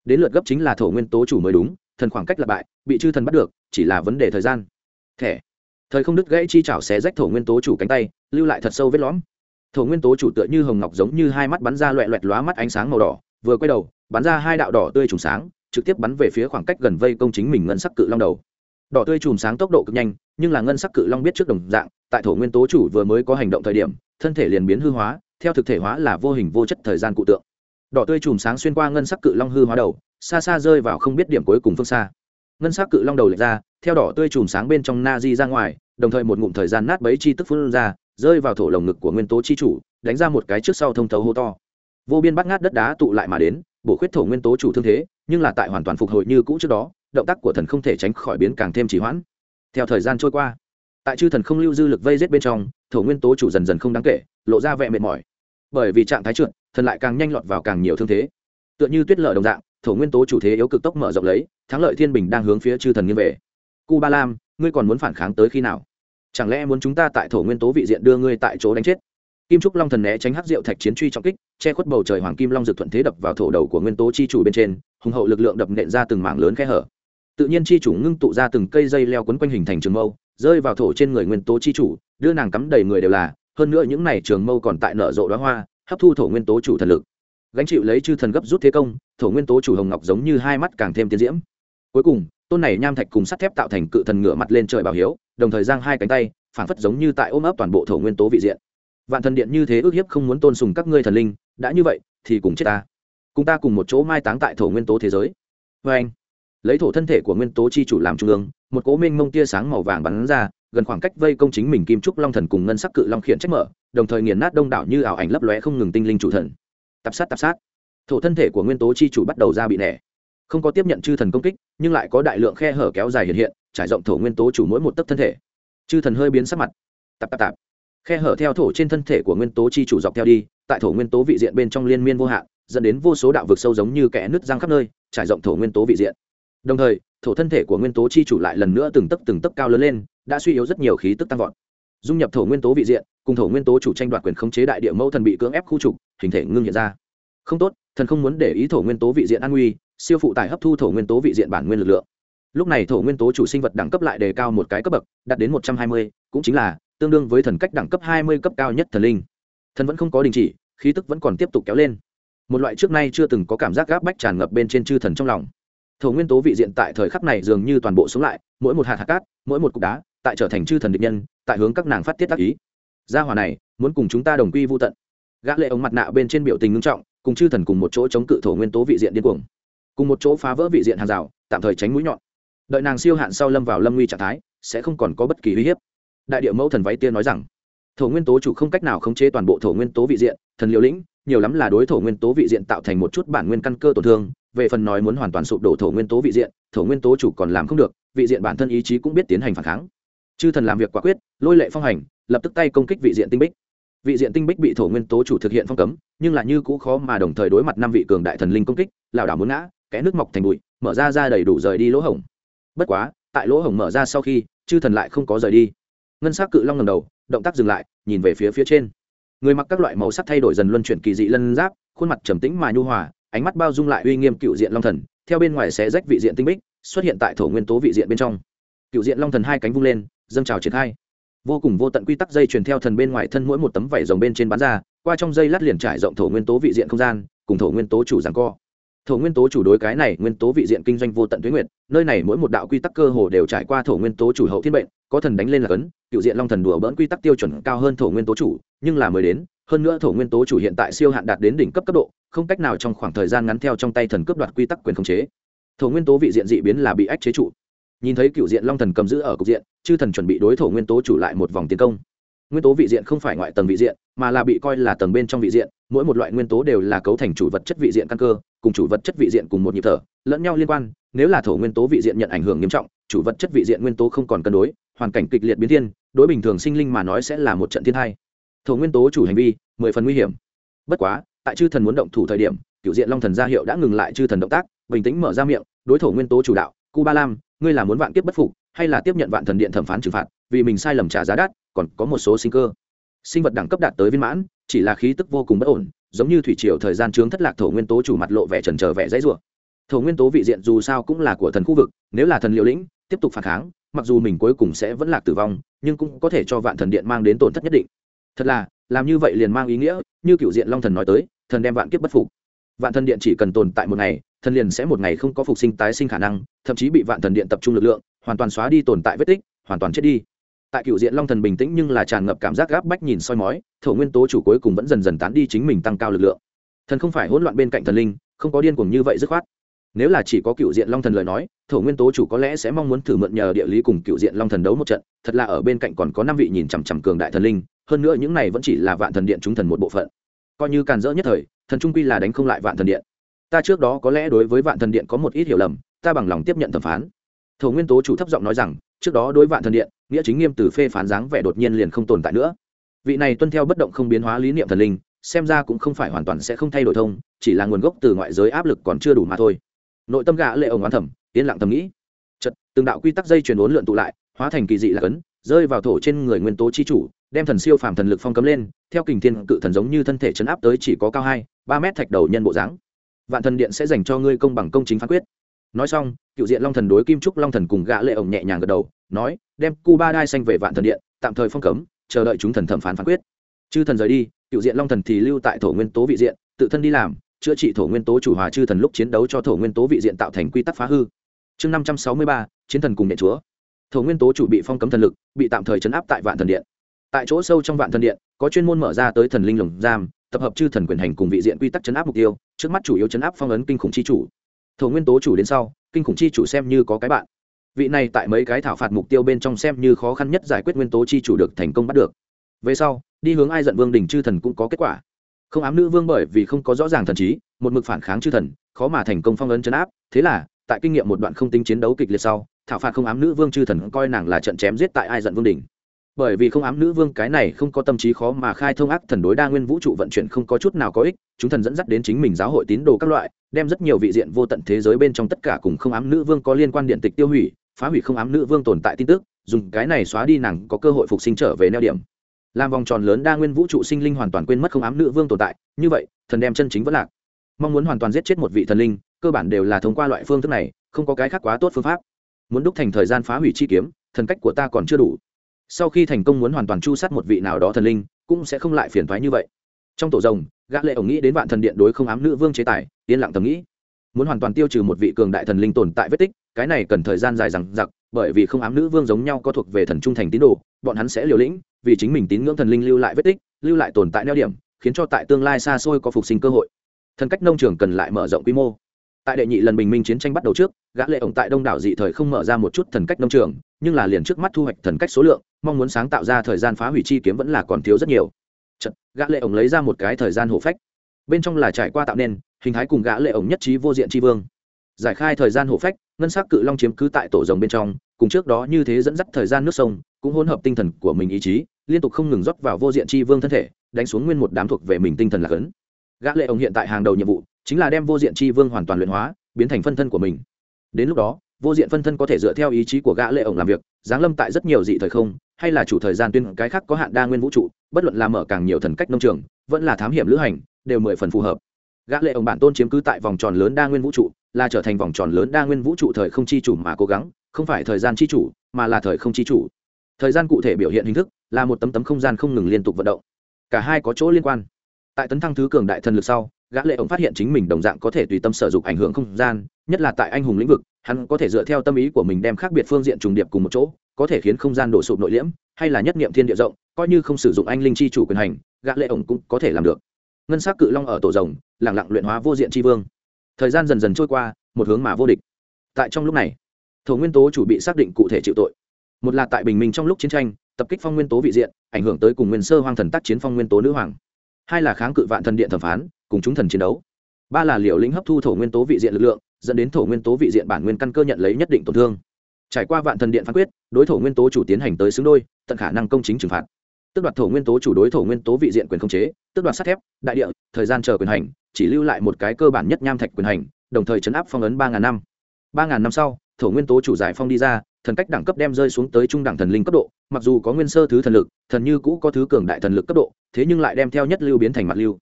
đến lượt gấp chính là thổ nguyên tố chủ mới đúng, thần khoảng cách là bại, bị chư thần bắt được, chỉ là vấn đề thời gian. Thẻ. Thời không đứt gãy chi chảo xé rách thổ nguyên tố chủ cánh tay, lưu lại thật sâu vết lõm. Thổ nguyên tố chủ tựa như hồng ngọc giống như hai mắt bắn ra loẹ loẹt lóa mắt ánh sáng màu đỏ, vừa quay đầu, bắn ra hai đạo đỏ tươi trùng sáng, trực tiếp bắn về phía khoảng cách gần vây công chính mình ngân sắc cự long đầu. Đỏ tươi chùm sáng tốc độ cực nhanh, nhưng là ngân sắc cự long biết trước đồng dạng, tại thổ nguyên tố chủ vừa mới có hành động thời điểm, thân thể liền biến hư hóa, theo thực thể hóa là vô hình vô chất thời gian cụ tượng đỏ tươi chùm sáng xuyên qua ngân sắc cự long hư hóa đầu, xa xa rơi vào không biết điểm cuối cùng phương xa. Ngân sắc cự long đầu lệch ra, theo đỏ tươi chùm sáng bên trong na di ra ngoài, đồng thời một ngụm thời gian nát bấy chi tức phun ra, rơi vào thổ lồng ngực của nguyên tố chi chủ, đánh ra một cái trước sau thông thấu hô to. Vô biên bắt ngát đất đá tụ lại mà đến, bổ khuyết thổ nguyên tố chủ thương thế, nhưng là tại hoàn toàn phục hồi như cũ trước đó, động tác của thần không thể tránh khỏi biến càng thêm trì hoãn. Theo thời gian trôi qua, tại chư thần không lưu dư lực vây rết bên trong, thổ nguyên tố chủ dần dần không đáng kể, lộ ra vẻ mệt mỏi. Bởi vì trạng thái trượt thần lại càng nhanh lọt vào càng nhiều thương thế. Tựa như tuyết lở đồng dạng, thổ nguyên tố chủ thế yếu cực tốc mở rộng lấy, thắng lợi thiên bình đang hướng phía chư thần nghiêng về. Cu ba lam, ngươi còn muốn phản kháng tới khi nào? Chẳng lẽ muốn chúng ta tại thổ nguyên tố vị diện đưa ngươi tại chỗ đánh chết? Kim trúc long thần né tránh hắc diệu thạch chiến truy trọng kích, che khuất bầu trời hoàng kim long dược thuận thế đập vào thổ đầu của nguyên tố chi chủ bên trên, hùng hậu lực lượng đập nện ra từng mảng lớn khe hở. Tự nhiên chi chủ ngưng tụ ra từng cây dây leo quấn quanh hình thành trường mâu, rơi vào thổ trên người nguyên tố chi chủ, đưa nàng cắm đầy người đều là, hơn nữa những này trường mâu còn tại nở rộ đoá hoa hấp thu thổ nguyên tố chủ thần lực. Gánh chịu lấy chư thần gấp rút thế công, thổ nguyên tố chủ hồng ngọc giống như hai mắt càng thêm tiến diễm. Cuối cùng, tôn này nham thạch cùng sắt thép tạo thành cự thần ngửa mặt lên trời bảo hiếu, đồng thời giang hai cánh tay phản phất giống như tại ôm ấp toàn bộ thổ nguyên tố vị diện. Vạn thần điện như thế ước hiếp không muốn tôn sùng các ngươi thần linh, đã như vậy, thì cùng chết ta. Cùng ta cùng một chỗ mai táng tại thổ nguyên tố thế giới. Vê anh lấy thổ thân thể của nguyên tố chi chủ làm trung ương, một cố minh mông tia sáng màu vàng bắn ra gần khoảng cách vây công chính mình kim trúc long thần cùng ngân sắc cự long khiển trách mở, đồng thời nghiền nát đông đảo như ảo ảnh lấp lóe không ngừng tinh linh chủ thần. Tạp sát tạp sát. Thổ thân thể của nguyên tố chi chủ bắt đầu ra bị nẻ. Không có tiếp nhận chư thần công kích, nhưng lại có đại lượng khe hở kéo dài hiện hiện, trải rộng thổ nguyên tố chủ mỗi một tấc thân thể. Chư thần hơi biến sắc mặt. Tạp tạp tạp. Khe hở theo thổ trên thân thể của nguyên tố chi chủ dọc theo đi, tại thổ nguyên tố vị diện bên trong liên miên vô hạn, dẫn đến vô số đạo vực sâu giống như kẽ nứt răng khắp nơi, trải rộng thổ nguyên tố vị diện đồng thời, thổ thân thể của nguyên tố chi chủ lại lần nữa từng tấc từng tấc cao lớn lên, đã suy yếu rất nhiều khí tức tăng vọt. Dung nhập thổ nguyên tố vị diện, cùng thổ nguyên tố chủ tranh đoạt quyền khống chế đại địa mẫu thần bị cưỡng ép khu trục, hình thể ngưng hiện ra. Không tốt, thần không muốn để ý thổ nguyên tố vị diện an nguy, siêu phụ tải hấp thu thổ nguyên tố vị diện bản nguyên lực lượng. Lúc này thổ nguyên tố chủ sinh vật đẳng cấp lại đề cao một cái cấp bậc, đạt đến một trăm hai mươi, cũng chính là tương đương với thần cách đẳng cấp hai mươi cấp cao nhất thần linh. Thần vẫn không có đình chỉ, khí tức vẫn còn tiếp tục kéo lên. Một loại trước nay chưa từng có cảm giác gáp bách tràn ngập bên trên chư thần trong lòng thổ nguyên tố vị diện tại thời khắc này dường như toàn bộ sống lại, mỗi một hạt hạt cát, mỗi một cục đá, tại trở thành chư thần địch nhân, tại hướng các nàng phát tiết tác ý. Gia hòa này, muốn cùng chúng ta đồng quy vô tận. Gã lệ ống mặt nạ bên trên biểu tình ngưng trọng, cùng chư thần cùng một chỗ chống cự thổ nguyên tố vị diện điên cuồng. Cùng một chỗ phá vỡ vị diện hàng rào, tạm thời tránh mũi nhọn. Đợi nàng siêu hạn sau lâm vào lâm nguy trạng thái, sẽ không còn có bất kỳ uy hiếp. Đại địa mẫu thần váy tiên nói rằng, thổ nguyên tố chủ không cách nào khống chế toàn bộ thổ nguyên tố vị diện, thần liều lĩnh, nhiều lắm là đối thổ nguyên tố vị diện tạo thành một chút bản nguyên căn cơ tổn thương về phần nói muốn hoàn toàn sụp đổ thổ nguyên tố vị diện, thổ nguyên tố chủ còn làm không được, vị diện bản thân ý chí cũng biết tiến hành phản kháng. Chư thần làm việc quả quyết, lôi lệ phong hành, lập tức tay công kích vị diện tinh bích. Vị diện tinh bích bị thổ nguyên tố chủ thực hiện phong cấm, nhưng là như cũ khó mà đồng thời đối mặt năm vị cường đại thần linh công kích, lảo đảo muốn ngã, kẽ nước mọc thành bụi, mở ra ra đầy đủ rời đi lỗ hổng. Bất quá, tại lỗ hổng mở ra sau khi, chư thần lại không có rời đi. Ngân s ắ c cự long ngầm đầu, động tác dừng lại, nhìn về phía phía trên. Người mặc các loại màu sắc thay đổi dần luân chuyển kỳ dị lân giáp, khuôn mặt trầm tĩnh mà nhu hòa ánh mắt bao dung lại uy nghiêm cựu diện long thần, theo bên ngoài xé rách vị diện tinh bích, xuất hiện tại thổ nguyên tố vị diện bên trong. Cựu diện long thần hai cánh vung lên, dâng trào triển khai. Vô cùng vô tận quy tắc dây truyền theo thần bên ngoài thân mỗi một tấm vảy rồng bên trên bán ra, qua trong dây lát liền trải rộng thổ nguyên tố vị diện không gian, cùng thổ nguyên tố chủ giảng co thổ nguyên tố chủ đối cái này nguyên tố vị diện kinh doanh vô tận tuyến nguyện nơi này mỗi một đạo quy tắc cơ hồ đều trải qua thổ nguyên tố chủ hậu thiên bệnh, có thần đánh lên là cấn, cựu diện long thần đùa bỡn quy tắc tiêu chuẩn cao hơn thổ nguyên tố chủ, nhưng là mới đến, hơn nữa thổ nguyên tố chủ hiện tại siêu hạn đạt đến đỉnh cấp cấp độ, không cách nào trong khoảng thời gian ngắn theo trong tay thần cướp đoạt quy tắc quyền khống chế. Thổ nguyên tố vị diện dị biến là bị ách chế trụ. Nhìn thấy cựu diện long thần cầm giữ ở cục diện, chư thần chuẩn bị đối thổ nguyên tố chủ lại một vòng tiến công. Nguyên tố vị diện không phải ngoại tầng vị diện, mà là bị coi là tầng bên trong vị diện, mỗi một loại nguyên tố đều là cấu thành chủ vật chất vị diện căn cơ cùng chủ vật chất vị diện cùng một nhịp thở, lẫn nhau liên quan, nếu là thổ nguyên tố vị diện nhận ảnh hưởng nghiêm trọng, chủ vật chất vị diện nguyên tố không còn cân đối, hoàn cảnh kịch liệt biến thiên, đối bình thường sinh linh mà nói sẽ là một trận thiên hai thổ nguyên tố chủ hành vi, mười phần nguy hiểm. Bất quá, tại chư thần muốn động thủ thời điểm cựu diện long thần gia hiệu đã ngừng lại chư thần động tác, bình tĩnh mở ra miệng, đối thổ nguyên tố chủ đạo, cu ba lam, ngươi là muốn vạn kiếp bất phục, hay là tiếp nhận vạn thần điện thẩm phán trừng phạt, vì mình sai lầm trả giá đắt, còn có một số sinh cơ. Sinh vật đẳng cấp đạt tới viên mãn, chỉ là khí tức vô cùng bất ổn giống như thủy triều thời gian chướng thất lạc thổ nguyên tố chủ mặt lộ vẻ trần trở vẻ dãy rủa. Thổ nguyên tố vị diện dù sao cũng là của thần khu vực, nếu là thần liều lĩnh, tiếp tục phản kháng, mặc dù mình cuối cùng sẽ vẫn lạc tử vong, nhưng cũng có thể cho vạn thần điện mang đến tổn thất nhất định. Thật là, làm như vậy liền mang ý nghĩa, như cựu diện long thần nói tới, thần đem vạn kiếp bất phục. Vạn thần điện chỉ cần tồn tại một ngày, thần liền sẽ một ngày không có phục sinh tái sinh khả năng, thậm chí bị vạn thần điện tập trung lực lượng, hoàn toàn xóa đi tồn tại vết tích, hoàn toàn chết đi tại cựu diện long thần bình tĩnh nhưng là tràn ngập cảm giác gáp bách nhìn soi mói, thổ nguyên tố chủ cuối cùng vẫn dần dần tán đi chính mình tăng cao lực lượng. Thần không phải hỗn loạn bên cạnh thần linh, không có điên cuồng như vậy dứt khoát. Nếu là chỉ có cựu diện long thần lời nói, thổ nguyên tố chủ có lẽ sẽ mong muốn thử mượn nhờ địa lý cùng cựu diện long thần đấu một trận, thật là ở bên cạnh còn có năm vị nhìn chằm chằm cường đại thần linh, hơn nữa những này vẫn chỉ là vạn thần điện chúng thần một bộ phận. Coi như càn rỡ nhất thời, thần trung quy là đánh không lại vạn thần điện. Ta trước đó có lẽ đối với vạn thần điện có một ít hiểu lầm, ta bằng lòng tiếp nhận thẩm phán. Thổ nguyên tố chủ thấp giọng nói rằng, trước đó đối vạn thần điện nghĩa chính nghiêm từ phê phán dáng vẻ đột nhiên liền không tồn tại nữa. Vị này tuân theo bất động không biến hóa lý niệm thần linh, xem ra cũng không phải hoàn toàn sẽ không thay đổi thông, chỉ là nguồn gốc từ ngoại giới áp lực còn chưa đủ mà thôi. Nội tâm gã lệ ổng oán thầm, yên lặng thầm nghĩ. Chật từng đạo quy tắc dây chuyển uốn lượn tụ lại, hóa thành kỳ dị là cấn, rơi vào thổ trên người nguyên tố chi chủ, đem thần siêu phàm thần lực phong cấm lên, theo kình thiên cự thần giống như thân thể chấn áp tới chỉ có cao hai, ba mét thạch đầu nhân bộ dáng. Vạn thần điện sẽ dành cho ngươi công bằng công chính phán quyết. Nói xong, cựu diện long thần đối kim trúc long thần cùng gã lệ ổng nhẹ nhàng gật đầu nói, đem Cuba đai xanh về vạn thần điện, tạm thời phong cấm, chờ đợi chúng thần thẩm phán phán quyết. Chư thần rời đi, cựu diện long thần thì lưu tại thổ nguyên tố vị diện, tự thân đi làm, chữa trị thổ nguyên tố chủ hòa chư thần lúc chiến đấu cho thổ nguyên tố vị diện tạo thành quy tắc phá hư. Chương năm trăm sáu mươi ba, chiến thần cùng điện chúa. Thổ nguyên tố chủ bị phong cấm thần lực, bị tạm thời chấn áp tại vạn thần điện. Tại chỗ sâu trong vạn thần điện, có chuyên môn mở ra tới thần linh lồng giam, tập hợp chư thần quyền hành cùng vị diện quy tắc chấn áp mục tiêu, trước mắt chủ yếu chấn áp phong ấn kinh khủng chi chủ. Thổ nguyên tố chủ đến sau, kinh khủng chi chủ xem như có cái bạn vị này tại mấy cái thảo phạt mục tiêu bên trong xem như khó khăn nhất giải quyết nguyên tố chi chủ được thành công bắt được. Về sau, đi hướng ai giận vương đình chư thần cũng có kết quả. Không ám nữ vương bởi vì không có rõ ràng thần trí, một mực phản kháng chư thần, khó mà thành công phong ấn chấn áp. Thế là, tại kinh nghiệm một đoạn không tính chiến đấu kịch liệt sau, thảo phạt không ám nữ vương chư thần coi nàng là trận chém giết tại ai giận vương đình bởi vì không ám nữ vương cái này không có tâm trí khó mà khai thông ác thần đối đa nguyên vũ trụ vận chuyển không có chút nào có ích, chúng thần dẫn dắt đến chính mình giáo hội tín đồ các loại, đem rất nhiều vị diện vô tận thế giới bên trong tất cả cùng không ám nữ vương có liên quan điện tịch tiêu hủy phá hủy không ám nữ vương tồn tại tin tức, dùng cái này xóa đi nàng có cơ hội phục sinh trở về neo điểm. Làm vòng tròn lớn đa nguyên vũ trụ sinh linh hoàn toàn quên mất không ám nữ vương tồn tại, như vậy, thần đem chân chính vẫn lạc. Mong muốn hoàn toàn giết chết một vị thần linh, cơ bản đều là thông qua loại phương thức này, không có cái khác quá tốt phương pháp. Muốn đúc thành thời gian phá hủy chi kiếm, thần cách của ta còn chưa đủ. Sau khi thành công muốn hoàn toàn chu sát một vị nào đó thần linh, cũng sẽ không lại phiền thoái như vậy. Trong tổ rồng, gã lệ ổng nghĩ đến vạn thần điện đối không ám nữ vương chế tài, yên lặng tầm nghĩ. Muốn hoàn toàn tiêu trừ một vị cường đại thần linh tồn tại vết tích cái này cần thời gian dài rằng giặc bởi vì không ám nữ vương giống nhau có thuộc về thần trung thành tín đồ bọn hắn sẽ liều lĩnh vì chính mình tín ngưỡng thần linh lưu lại vết tích lưu lại tồn tại neo điểm khiến cho tại tương lai xa xôi có phục sinh cơ hội. Thần cách nông trường cần lại mở rộng quy mô. Tại đệ nhị lần bình minh chiến tranh bắt đầu trước gã lệ ổng tại đông đảo dị thời không mở ra một chút thần cách nông trường nhưng là liền trước mắt thu hoạch thần cách số lượng mong muốn sáng tạo ra thời gian phá hủy chi kiếm vẫn là còn thiếu rất nhiều. Chật, gã lệ ổng lấy ra một cái thời gian hổ phách. Bên trong là trải qua tạo nên hình thái cùng gã lệ ổng nhất trí vô diện chi vương. Giải khai thời gian hổ phách ngân sắc cự long chiếm cứ tại tổ rồng bên trong, cùng trước đó như thế dẫn dắt thời gian nước sông, cũng hỗn hợp tinh thần của mình ý chí, liên tục không ngừng rót vào vô diện chi vương thân thể, đánh xuống nguyên một đám thuộc về mình tinh thần là cấn gã lệ ông hiện tại hàng đầu nhiệm vụ, chính là đem vô diện chi vương hoàn toàn luyện hóa, biến thành phân thân của mình. Đến lúc đó, vô diện phân thân có thể dựa theo ý chí của gã lệ ổng làm việc, giáng lâm tại rất nhiều dị thời không, hay là chủ thời gian tuyên cái khác có hạn đa nguyên vũ trụ, bất luận là mở càng nhiều thần cách nông trường, vẫn là thám hiểm lữ hành, đều mười phần phù hợp. Gã lệ ổng bản tôn chiếm cứ tại vòng tròn lớn đa nguyên vũ trụ là trở thành vòng tròn lớn đa nguyên vũ trụ thời không chi chủ mà cố gắng, không phải thời gian chi chủ, mà là thời không chi chủ. Thời gian cụ thể biểu hiện hình thức là một tấm tấm không gian không ngừng liên tục vận động. Cả hai có chỗ liên quan. Tại tấn thăng thứ cường đại thần lực sau, gã lệ ổng phát hiện chính mình đồng dạng có thể tùy tâm sở dụng ảnh hưởng không gian, nhất là tại anh hùng lĩnh vực, hắn có thể dựa theo tâm ý của mình đem khác biệt phương diện trùng điệp cùng một chỗ, có thể khiến không gian đổ sụp nội liễm, hay là nhất niệm thiên địa rộng, coi như không sử dụng anh linh chi chủ quyền hành, gã lệ ổng cũng có thể làm được. Ngân sắc cự long ở tổ rồng, lặng lặng luyện hóa vô diện chi vương thời gian dần dần trôi qua, một hướng mà vô địch. Tại trong lúc này, thổ nguyên tố chủ bị xác định cụ thể chịu tội. Một là tại bình minh trong lúc chiến tranh, tập kích phong nguyên tố vị diện, ảnh hưởng tới cùng nguyên sơ hoang thần tác chiến phong nguyên tố nữ hoàng. Hai là kháng cự vạn thần điện thẩm phán, cùng chúng thần chiến đấu. Ba là liều lĩnh hấp thu thổ nguyên tố vị diện lực lượng, dẫn đến thổ nguyên tố vị diện bản nguyên căn cơ nhận lấy nhất định tổn thương. Trải qua vạn thần điện phán quyết, đối thổ nguyên tố chủ tiến hành tới xứng đôi, tận khả năng công chính trừng phạt tước đoạt thổ nguyên tố chủ đối thổ nguyên tố vị diện quyền khống chế, tước đoạt sắt thép, đại địa, thời gian chờ quyền hành, chỉ lưu lại một cái cơ bản nhất nham thạch quyền hành, đồng thời chấn áp phong ấn ba ngàn năm. Ba ngàn năm sau, thổ nguyên tố chủ giải phong đi ra, thần cách đẳng cấp đem rơi xuống tới trung đẳng thần linh cấp độ, mặc dù có nguyên sơ thứ thần lực, thần như cũ có thứ cường đại thần lực cấp độ, thế nhưng lại đem theo nhất lưu biến thành mặt lưu.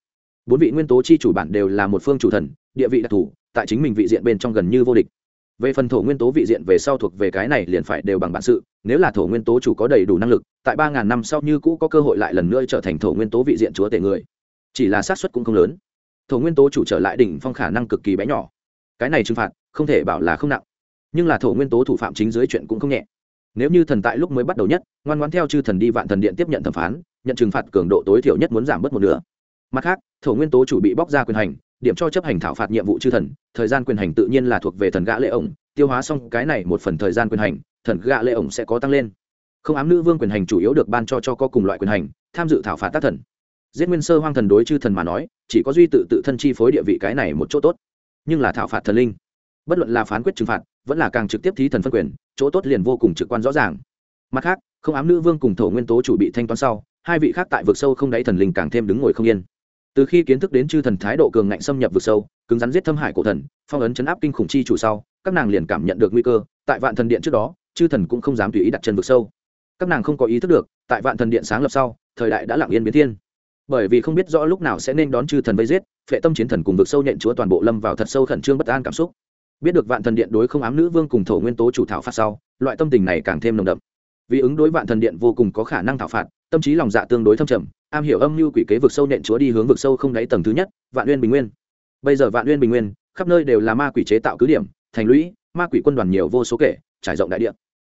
Bốn vị nguyên tố chi chủ bản đều là một phương chủ thần, địa vị đặc thù, tại chính mình vị diện bên trong gần như vô địch về phần thổ nguyên tố vị diện về sau thuộc về cái này liền phải đều bằng bản sự, nếu là thổ nguyên tố chủ có đầy đủ năng lực, tại ba ngàn năm sau như cũ có cơ hội lại lần nữa trở thành thổ nguyên tố vị diện chúa tể người. Chỉ là xác suất cũng không lớn. Thổ nguyên tố chủ trở lại đỉnh phong khả năng cực kỳ bé nhỏ. Cái này trừng phạt, không thể bảo là không nặng. Nhưng là thổ nguyên tố thủ phạm chính dưới chuyện cũng không nhẹ. Nếu như thần tại lúc mới bắt đầu nhất, ngoan ngoan theo chư thần đi vạn thần điện tiếp nhận thẩm phán, nhận trừng phạt cường độ tối thiểu nhất muốn giảm bớt một nửa. Mặt khác, thổ nguyên tố chủ bị bóc ra quyền hành điểm cho chấp hành thảo phạt nhiệm vụ chư thần, thời gian quyền hành tự nhiên là thuộc về thần gã lệ ổng, tiêu hóa xong cái này một phần thời gian quyền hành, thần gã lệ ổng sẽ có tăng lên. Không ám nữ vương quyền hành chủ yếu được ban cho cho có cùng loại quyền hành, tham dự thảo phạt tác thần. Giết nguyên sơ hoang thần đối chư thần mà nói, chỉ có duy tự tự thân chi phối địa vị cái này một chỗ tốt. Nhưng là thảo phạt thần linh, bất luận là phán quyết trừng phạt, vẫn là càng trực tiếp thí thần phân quyền, chỗ tốt liền vô cùng trực quan rõ ràng. Mặt khác, không ám nữ vương cùng thổ nguyên tố chủ bị thanh toán sau, hai vị khác tại vực sâu không đáy thần linh càng thêm đứng ngồi không yên từ khi kiến thức đến chư thần thái độ cường ngạnh xâm nhập vực sâu, cứng rắn giết thâm hải cổ thần, phong ấn chấn áp kinh khủng chi chủ sau, các nàng liền cảm nhận được nguy cơ. Tại vạn thần điện trước đó, chư thần cũng không dám tùy ý đặt chân vực sâu. Các nàng không có ý thức được, tại vạn thần điện sáng lập sau, thời đại đã lặng yên biến thiên. Bởi vì không biết rõ lúc nào sẽ nên đón chư thần vây giết, phệ tâm chiến thần cùng vực sâu nhện chúa toàn bộ lâm vào thật sâu khẩn trương bất an cảm xúc. Biết được vạn thần điện đối không ám nữ vương cùng thổ nguyên tố chủ thảo phạt sau, loại tâm tình này càng thêm nồng đậm. Vì ứng đối vạn thần điện vô cùng có khả năng thảo phạt, tâm trí lòng dạ tương đối thâm trầm am hiểu âm mưu quỷ kế vực sâu nện chúa đi hướng vực sâu không đáy tầng thứ nhất, vạn uyên bình nguyên. Bây giờ vạn uyên bình nguyên, khắp nơi đều là ma quỷ chế tạo cứ điểm, thành lũy, ma quỷ quân đoàn nhiều vô số kể, trải rộng đại địa.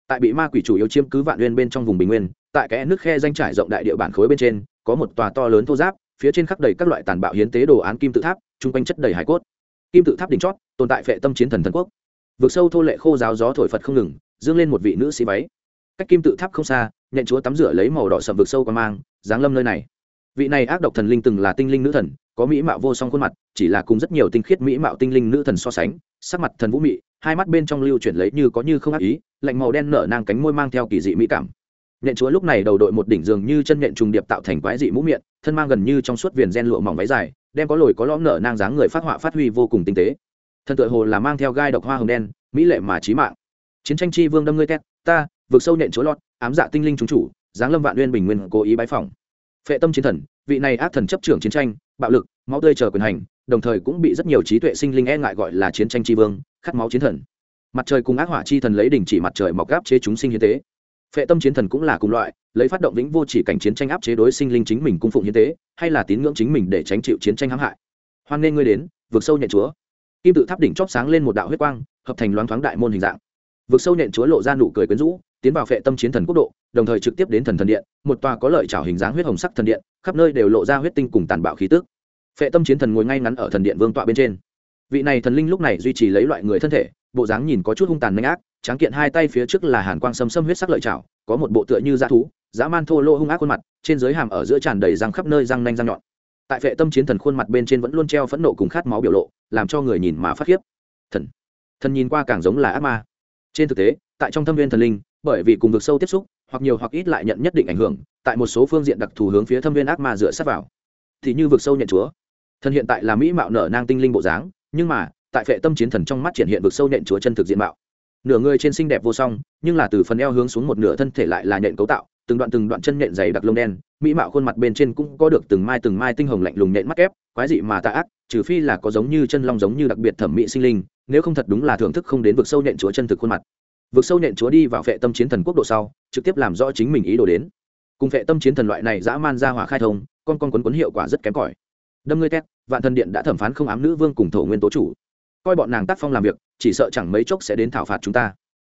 Tại bị ma quỷ chủ yếu chiếm cứ vạn uyên bên trong vùng bình nguyên, tại cái nước khe danh trải rộng đại địa bản khối bên trên, có một tòa to lớn thô giáp, phía trên khắp đầy các loại tàn bạo hiến tế đồ án kim tự tháp, chung quanh chất đầy hải cốt. Kim tự tháp đỉnh chót, tồn tại phệ tâm chiến thần thần quốc. Vực sâu thô lệ khô giáo gió thổi phật không ngừng, dương lên một vị nữ sĩ váy. Cách kim tự tháp không xa, nhện chúa tắm rửa lấy màu đỏ sầm vực sâu qua mang giáng lâm nơi này. Vị này ác độc thần linh từng là tinh linh nữ thần, có mỹ mạo vô song khuôn mặt, chỉ là cùng rất nhiều tinh khiết mỹ mạo tinh linh nữ thần so sánh, sắc mặt thần vũ mị, hai mắt bên trong lưu chuyển lấy như có như không ác ý, lạnh màu đen nở nang cánh môi mang theo kỳ dị mỹ cảm. Nhện chúa lúc này đầu đội một đỉnh dường như chân nhện trùng điệp tạo thành quái dị mũ miệng, thân mang gần như trong suốt viền gen lụa mỏng váy dài, đem có lồi có lõm nở nang dáng người phát họa phát huy vô cùng tinh tế. Thần tựa hồ là mang theo gai độc hoa hồng đen, mỹ lệ mà trí mạng. Chiến tranh chi vương đâm ngươi tét, ta vượt sâu nện chúa lọt, ám dạ tinh linh chúng chủ giáng lâm vạn uyên bình nguyên cố ý bái phỏng. Phệ tâm chiến thần, vị này ác thần chấp trưởng chiến tranh, bạo lực, máu tươi chờ quyền hành, đồng thời cũng bị rất nhiều trí tuệ sinh linh e ngại gọi là chiến tranh tri vương, khát máu chiến thần. Mặt trời cùng ác hỏa chi thần lấy đỉnh chỉ mặt trời mọc gáp chế chúng sinh hiến tế. Phệ tâm chiến thần cũng là cùng loại, lấy phát động vĩnh vô chỉ cảnh chiến tranh áp chế đối sinh linh chính mình cung phụng hiến tế, hay là tín ngưỡng chính mình để tránh chịu chiến tranh hãm hại. Hoan nghê ngươi đến, vượt sâu nhện chúa. Kim tự tháp đỉnh chóp sáng lên một đạo huyết quang, hợp thành loáng thoáng đại môn hình dạng. Vượt sâu nhện chúa lộ ra nụ cười quyến rũ tiến vào phệ tâm chiến thần quốc độ, đồng thời trực tiếp đến thần thần điện, một tòa có lợi trảo hình dáng huyết hồng sắc thần điện, khắp nơi đều lộ ra huyết tinh cùng tàn bạo khí tức. Phệ tâm chiến thần ngồi ngay ngắn ở thần điện vương tọa bên trên. Vị này thần linh lúc này duy trì lấy loại người thân thể, bộ dáng nhìn có chút hung tàn manh ác, tráng kiện hai tay phía trước là hàn quang xâm xâm huyết sắc lợi chảo có một bộ tựa như dã thú, dã man thô lô hung ác khuôn mặt, trên dưới hàm ở giữa tràn đầy răng khắp nơi răng nanh răng nhọn. Tại phệ tâm chiến thần khuôn mặt bên trên vẫn luôn treo phẫn nộ cùng khát máu biểu lộ, làm cho người nhìn mà phát khiếp. Thần. Thần nhìn qua càng giống là ác ma. Trên thực tế, tại trong thâm viên thần linh bởi vì cùng vực sâu tiếp xúc, hoặc nhiều hoặc ít lại nhận nhất định ảnh hưởng, tại một số phương diện đặc thù hướng phía thâm viên ác ma dựa sát vào. Thì như vực sâu nhận chúa thần hiện tại là mỹ mạo nở nang tinh linh bộ dáng, nhưng mà, tại phệ tâm chiến thần trong mắt triển hiện vực sâu nện chúa chân thực diện mạo. Nửa người trên xinh đẹp vô song, nhưng là từ phần eo hướng xuống một nửa thân thể lại là nhện cấu tạo, từng đoạn từng đoạn chân nhện dày đặc lông đen, mỹ mạo khuôn mặt bên trên cũng có được từng mai từng mai tinh hồng lạnh lùng nhện mắt kép, quái dị mà tạ ác, trừ phi là có giống như chân long giống như đặc biệt thẩm mỹ sinh linh, nếu không thật đúng là thưởng thức không đến vực sâu nhện chúa chân thực khuôn mặt vực sâu nhện chúa đi vào phệ tâm chiến thần quốc độ sau, trực tiếp làm rõ chính mình ý đồ đến. Cùng phệ tâm chiến thần loại này dã man ra hỏa khai thông, con con quấn quấn hiệu quả rất kém cỏi. Đâm ngươi tét, vạn thần điện đã thẩm phán không ám nữ vương cùng thổ nguyên tố chủ. Coi bọn nàng tác phong làm việc, chỉ sợ chẳng mấy chốc sẽ đến thảo phạt chúng ta.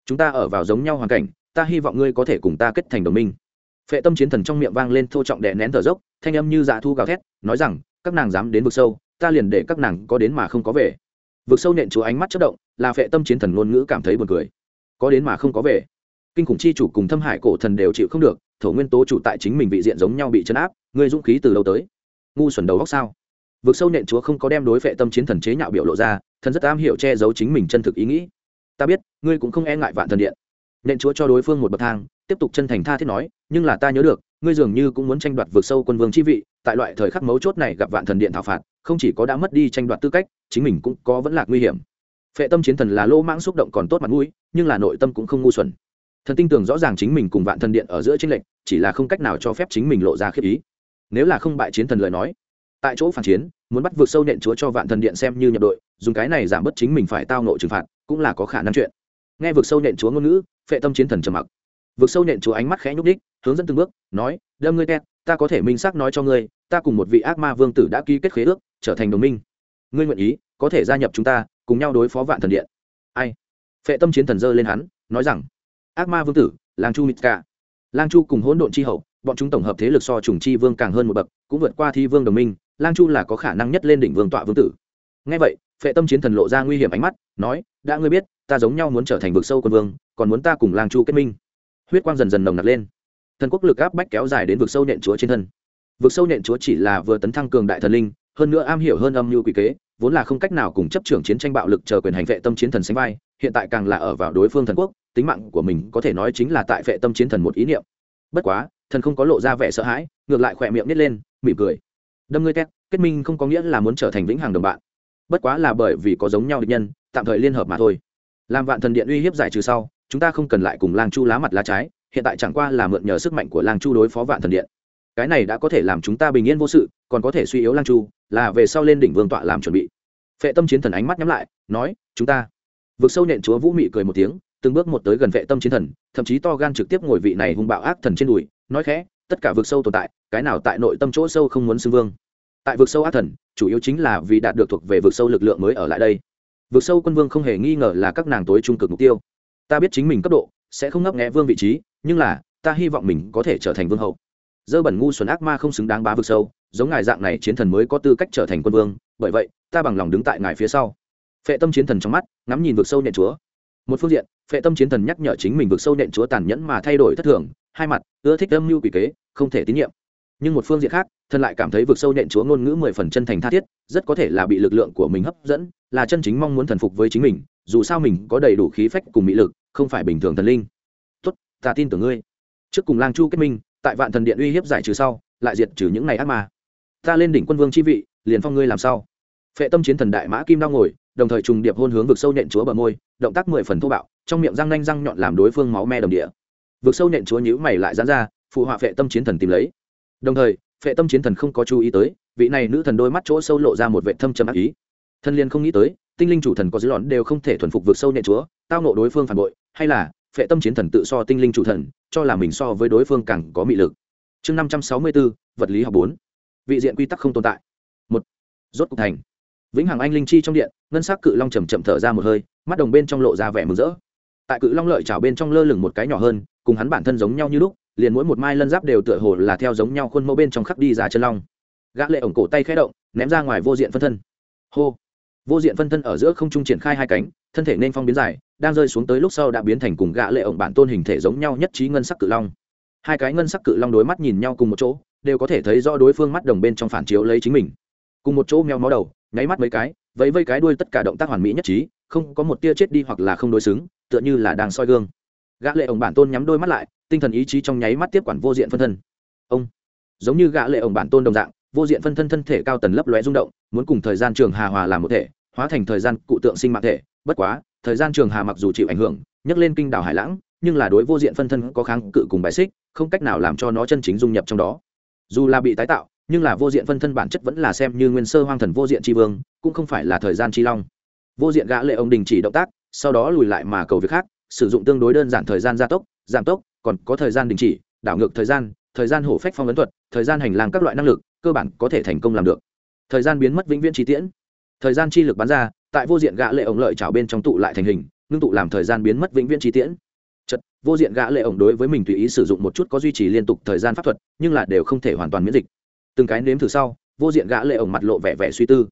Chúng ta ở vào giống nhau hoàn cảnh, ta hy vọng ngươi có thể cùng ta kết thành đồng minh. Phệ tâm chiến thần trong miệng vang lên thô trọng đè nén thở dốc, thanh âm như dạ thu gào thét, nói rằng, các nàng dám đến vực sâu, ta liền để các nàng có đến mà không có về. Vực sâu nện chúa ánh mắt chất động, là phệ tâm chiến thần ngôn ngữ cảm thấy buồn cười có đến mà không có về. Kinh khủng chi chủ cùng thâm hải cổ thần đều chịu không được, thổ nguyên tố chủ tại chính mình vị diện giống nhau bị chấn áp, ngươi dũng khí từ đâu tới. Ngu xuẩn đầu góc sao? Vực sâu nện chúa không có đem đối phệ tâm chiến thần chế nhạo biểu lộ ra, thần rất am hiểu che giấu chính mình chân thực ý nghĩ. Ta biết, ngươi cũng không e ngại vạn thần điện. Nện chúa cho đối phương một bậc thang, tiếp tục chân thành tha thiết nói, nhưng là ta nhớ được, ngươi dường như cũng muốn tranh đoạt vượt sâu quân vương chi vị, tại loại thời khắc mấu chốt này gặp vạn thần điện thảo phạt, không chỉ có đã mất đi tranh đoạt tư cách, chính mình cũng có vẫn là nguy hiểm phệ tâm chiến thần là lô mãng xúc động còn tốt mặt mũi, nhưng là nội tâm cũng không ngu xuẩn. Thần tin tưởng rõ ràng chính mình cùng vạn thần điện ở giữa tranh lệch, chỉ là không cách nào cho phép chính mình lộ ra khiếp ý. Nếu là không bại chiến thần lời nói, tại chỗ phản chiến, muốn bắt vượt sâu nện chúa cho vạn thần điện xem như nhập đội, dùng cái này giảm bớt chính mình phải tao nộ trừng phạt, cũng là có khả năng chuyện. Nghe vượt sâu nện chúa ngôn ngữ, phệ tâm chiến thần trầm mặc. Vượt sâu nện chúa ánh mắt khẽ nhúc đích hướng dẫn từng bước, nói, đâm ngươi tét ta có thể minh xác nói cho ngươi, ta cùng một vị ác ma vương tử đã ký kết khế ước, trở thành đồng minh. Ngươi nguyện ý, có thể gia nhập chúng ta cùng nhau đối phó vạn thần điện. Ai? Phệ tâm chiến thần dơ lên hắn, nói rằng, ác ma vương tử, lang chu mitka lang chu cùng hỗn độn chi hậu, bọn chúng tổng hợp thế lực so trùng chi vương càng hơn một bậc, cũng vượt qua thi vương đồng minh, lang chu là có khả năng nhất lên đỉnh vương tọa vương tử. Ngay vậy, phệ tâm chiến thần lộ ra nguy hiểm ánh mắt, nói, đã ngươi biết, ta giống nhau muốn trở thành vực sâu quân vương, còn muốn ta cùng lang chu kết minh. Huyết quang dần dần nồng nặc lên. Thần quốc lực áp bách kéo dài đến vực sâu nện chúa trên thân. Vực sâu nện chúa chỉ là vừa tấn thăng cường đại thần linh, hơn nữa am hiểu hơn âm mưu quỷ kế vốn là không cách nào cùng chấp trưởng chiến tranh bạo lực chờ quyền hành vệ tâm chiến thần sánh vai, hiện tại càng là ở vào đối phương thần quốc, tính mạng của mình có thể nói chính là tại vệ tâm chiến thần một ý niệm. Bất quá, thần không có lộ ra vẻ sợ hãi, ngược lại khỏe miệng nít lên, mỉm cười. Đâm ngươi két kết minh không có nghĩa là muốn trở thành vĩnh hằng đồng bạn. Bất quá là bởi vì có giống nhau địch nhân, tạm thời liên hợp mà thôi. Làm vạn thần điện uy hiếp giải trừ sau, chúng ta không cần lại cùng lang chu lá mặt lá trái, hiện tại chẳng qua là mượn nhờ sức mạnh của lang chu đối phó vạn thần điện cái này đã có thể làm chúng ta bình yên vô sự, còn có thể suy yếu lang chu, là về sau lên đỉnh vương tọa làm chuẩn bị. Phệ tâm chiến thần ánh mắt nhắm lại, nói, chúng ta. Vực sâu nhện chúa vũ mị cười một tiếng, từng bước một tới gần vệ tâm chiến thần, thậm chí to gan trực tiếp ngồi vị này hung bạo ác thần trên đùi, nói khẽ, tất cả vực sâu tồn tại, cái nào tại nội tâm chỗ sâu không muốn xưng vương. Tại vực sâu ác thần, chủ yếu chính là vì đạt được thuộc về vực sâu lực lượng mới ở lại đây. Vực sâu quân vương không hề nghi ngờ là các nàng tối trung cực mục tiêu. Ta biết chính mình cấp độ, sẽ không ngấp nghẽ vương vị trí, nhưng là, ta hy vọng mình có thể trở thành vương hậu dơ bẩn ngu xuẩn ác ma không xứng đáng bá vực sâu, giống ngài dạng này chiến thần mới có tư cách trở thành quân vương, bởi vậy, ta bằng lòng đứng tại ngài phía sau. Phệ tâm chiến thần trong mắt, ngắm nhìn vực sâu nện chúa. Một phương diện, phệ tâm chiến thần nhắc nhở chính mình vực sâu nện chúa tàn nhẫn mà thay đổi thất thường, hai mặt, ưa thích âm mưu quỷ kế, không thể tín nhiệm. Nhưng một phương diện khác, thần lại cảm thấy vực sâu nện chúa ngôn ngữ mười phần chân thành tha thiết, rất có thể là bị lực lượng của mình hấp dẫn, là chân chính mong muốn thần phục với chính mình, dù sao mình có đầy đủ khí phách cùng mỹ lực, không phải bình thường thần linh. Tốt, ta tin tưởng ngươi. Trước cùng lang chu kết minh tại vạn thần điện uy hiếp giải trừ sau, lại diệt trừ những này ác ma. Ta lên đỉnh quân vương chi vị, liền phong ngươi làm sao? Phệ tâm chiến thần đại mã kim đang ngồi, đồng thời trùng điệp hôn hướng vực sâu nện chúa bờ môi, động tác mười phần thô bạo, trong miệng răng nanh răng nhọn làm đối phương máu me đồng địa. Vực sâu nện chúa nhữ mày lại dán ra, phụ họa phệ tâm chiến thần tìm lấy. Đồng thời, phệ tâm chiến thần không có chú ý tới, vị này nữ thần đôi mắt chỗ sâu lộ ra một vệ thâm trầm ác ý. Thân liên không nghĩ tới, tinh linh chủ thần có dư lọn đều không thể thuần phục vực sâu nện chúa, tao nộ đối phương phản bội, hay là phệ tâm chiến thần tự so tinh linh chủ thần, cho là mình so với đối phương càng có mị lực. Chương năm trăm sáu mươi bốn, vật lý học bốn. Vị diện quy tắc không tồn tại. Một. Rốt cục thành. Vĩnh hằng anh linh chi trong điện, ngân s ắ c cự long chầm chậm thở ra một hơi, mắt đồng bên trong lộ ra vẻ mừng rỡ. Tại cự long lợi trào bên trong lơ lửng một cái nhỏ hơn, cùng hắn bản thân giống nhau như lúc, liền mỗi một mai lân giáp đều tựa hồ là theo giống nhau khuôn mẫu bên trong khắc đi ra chân long. Gã lệ ổng cổ tay khẽ động, ném ra ngoài vô diện phân thân. Hô vô diện phân thân ở giữa không trung triển khai hai cánh, thân thể nên phong biến dài, đang rơi xuống tới lúc sau đã biến thành cùng gã lệ ổng bản tôn hình thể giống nhau nhất trí ngân sắc cự long. Hai cái ngân sắc cự long đối mắt nhìn nhau cùng một chỗ, đều có thể thấy rõ đối phương mắt đồng bên trong phản chiếu lấy chính mình. Cùng một chỗ meo mó đầu, nháy mắt mấy cái, vẫy vây cái đuôi tất cả động tác hoàn mỹ nhất trí, không có một tia chết đi hoặc là không đối xứng, tựa như là đang soi gương. Gã lệ ổng bản tôn nhắm đôi mắt lại, tinh thần ý chí trong nháy mắt tiếp quản vô diện phân thân. Ông, giống như gã lệ ổng bản tôn đồng dạng, vô diện phân thân thân thể cao tần lấp lóe rung động, muốn cùng thời gian trường hà hòa làm một thể hóa thành thời gian cụ tượng sinh mạng thể. Bất quá, thời gian trường hà mặc dù chịu ảnh hưởng, nhấc lên kinh đảo hải lãng, nhưng là đối vô diện phân thân có kháng cự cùng bài xích, không cách nào làm cho nó chân chính dung nhập trong đó. Dù là bị tái tạo, nhưng là vô diện phân thân bản chất vẫn là xem như nguyên sơ hoang thần vô diện tri vương, cũng không phải là thời gian tri long. Vô diện gã lệ ông đình chỉ động tác, sau đó lùi lại mà cầu việc khác, sử dụng tương đối đơn giản thời gian gia tốc, giảm tốc, còn có thời gian đình chỉ, đảo ngược thời gian thời gian hổ phách phong ấn thuật, thời gian hành lang các loại năng lực, cơ bản có thể thành công làm được. Thời gian biến mất vĩnh viễn trí tiễn thời gian chi lực bắn ra, tại vô diện gã lệ ổng lợi chảo bên trong tụ lại thành hình, ngưng tụ làm thời gian biến mất vĩnh viễn trí tiễn. Chật, vô diện gã lệ ổng đối với mình tùy ý sử dụng một chút có duy trì liên tục thời gian pháp thuật, nhưng là đều không thể hoàn toàn miễn dịch. Từng cái nếm thử sau, vô diện gã lệ ổng mặt lộ vẻ vẻ suy tư.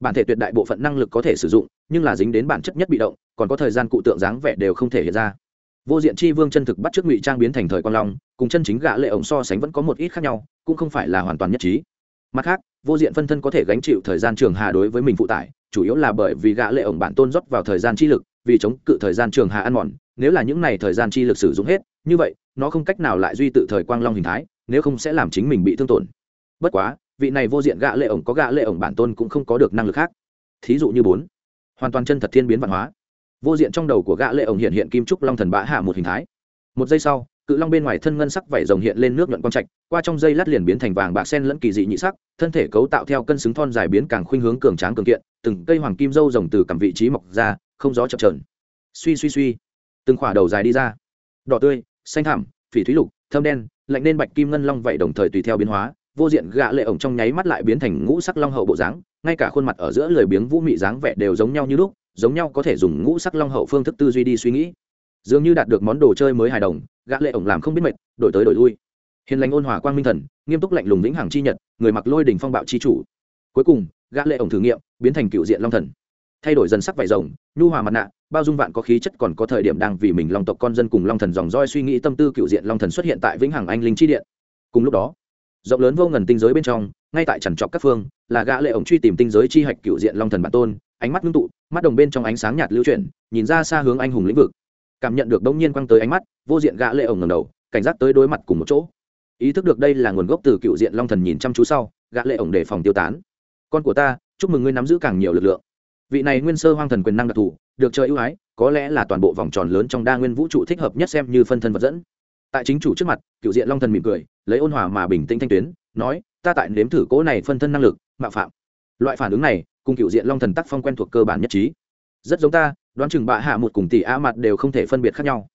Bản thể tuyệt đại bộ phận năng lực có thể sử dụng, nhưng là dính đến bản chất nhất bị động, còn có thời gian cụ tượng dáng vẻ đều không thể hiện ra. Vô diện chi vương chân thực bắt trước ngụy trang biến thành thời quang long, cùng chân chính gã lệ ổng so sánh vẫn có một ít khác nhau, cũng không phải là hoàn toàn nhất trí. Mặt khác vô diện phân thân có thể gánh chịu thời gian trường hà đối với mình phụ tải, chủ yếu là bởi vì gã lệ ổng bản tôn rót vào thời gian chi lực, vì chống cự thời gian trường hà ăn mòn, nếu là những này thời gian chi lực sử dụng hết, như vậy, nó không cách nào lại duy tự thời quang long hình thái, nếu không sẽ làm chính mình bị thương tổn. Bất quá, vị này vô diện gã lệ ổng có gã lệ ổng bản tôn cũng không có được năng lực khác. Thí dụ như bốn, hoàn toàn chân thật thiên biến văn hóa. Vô diện trong đầu của gã lệ ổng hiện hiện kim trúc long thần bã hạ một hình thái. Một giây sau cự long bên ngoài thân ngân sắc vảy rồng hiện lên nước nhuận quang trạch, qua trong dây lát liền biến thành vàng bạc sen lẫn kỳ dị nhị sắc, thân thể cấu tạo theo cân xứng thon dài biến càng khuynh hướng cường tráng cường kiện, từng cây hoàng kim dâu rồng từ cầm vị trí mọc ra, không gió chập trờn suy suy suy, từng khỏa đầu dài đi ra. Đỏ tươi, xanh thảm phỉ thúy lục, thâm đen, lạnh nên bạch kim ngân long vậy đồng thời tùy theo biến hóa, vô diện gã lệ ổng trong nháy mắt lại biến thành ngũ sắc long hậu bộ dáng, ngay cả khuôn mặt ở giữa lười biếng vũ mị dáng vẻ đều giống nhau như lúc, giống nhau có thể dùng ngũ sắc long hậu phương thức tư duy đi suy nghĩ dường như đạt được món đồ chơi mới hài đồng, gã lệ ổng làm không biết mệt, đổi tới đổi lui. Hiền lành ôn hòa quang minh thần, nghiêm túc lạnh lùng vĩnh hằng chi nhật, người mặc lôi đỉnh phong bạo chi chủ. Cuối cùng, gã lệ ổng thử nghiệm, biến thành cựu diện long thần. Thay đổi dần sắc vải rồng, nhu hòa mặt nạ, bao dung vạn có khí chất còn có thời điểm đang vì mình long tộc con dân cùng long thần dòng roi suy nghĩ tâm tư cựu diện long thần xuất hiện tại vĩnh hằng anh linh chi điện. Cùng lúc đó, rộng lớn vô ngần tinh giới bên trong, ngay tại chẩn trọc các phương, là gã lệ ổng truy tìm tinh giới chi hạch cựu diện long thần bản tôn, ánh mắt ngưng tụ, mắt đồng bên trong ánh sáng nhạt lưu chuyển, nhìn ra xa hướng anh hùng lĩnh vực cảm nhận được đông nhiên quăng tới ánh mắt, vô diện gã lệ ổng ngẩng đầu, cảnh giác tới đối mặt cùng một chỗ. Ý thức được đây là nguồn gốc từ cựu diện long thần nhìn chăm chú sau, gã lệ ổng đề phòng tiêu tán. Con của ta, chúc mừng ngươi nắm giữ càng nhiều lực lượng. Vị này nguyên sơ hoang thần quyền năng đặc thù, được trời ưu ái, có lẽ là toàn bộ vòng tròn lớn trong đa nguyên vũ trụ thích hợp nhất xem như phân thân vật dẫn. Tại chính chủ trước mặt, cựu diện long thần mỉm cười, lấy ôn hòa mà bình tĩnh thanh tuyến, nói, ta tại nếm thử cố này phân thân năng lực, mạo phạm. Loại phản ứng này, cùng cựu diện long thần tác phong quen thuộc cơ bản nhất trí. Rất giống ta đoán chừng bạ hạ một cùng tỷ a mặt đều không thể phân biệt khác nhau.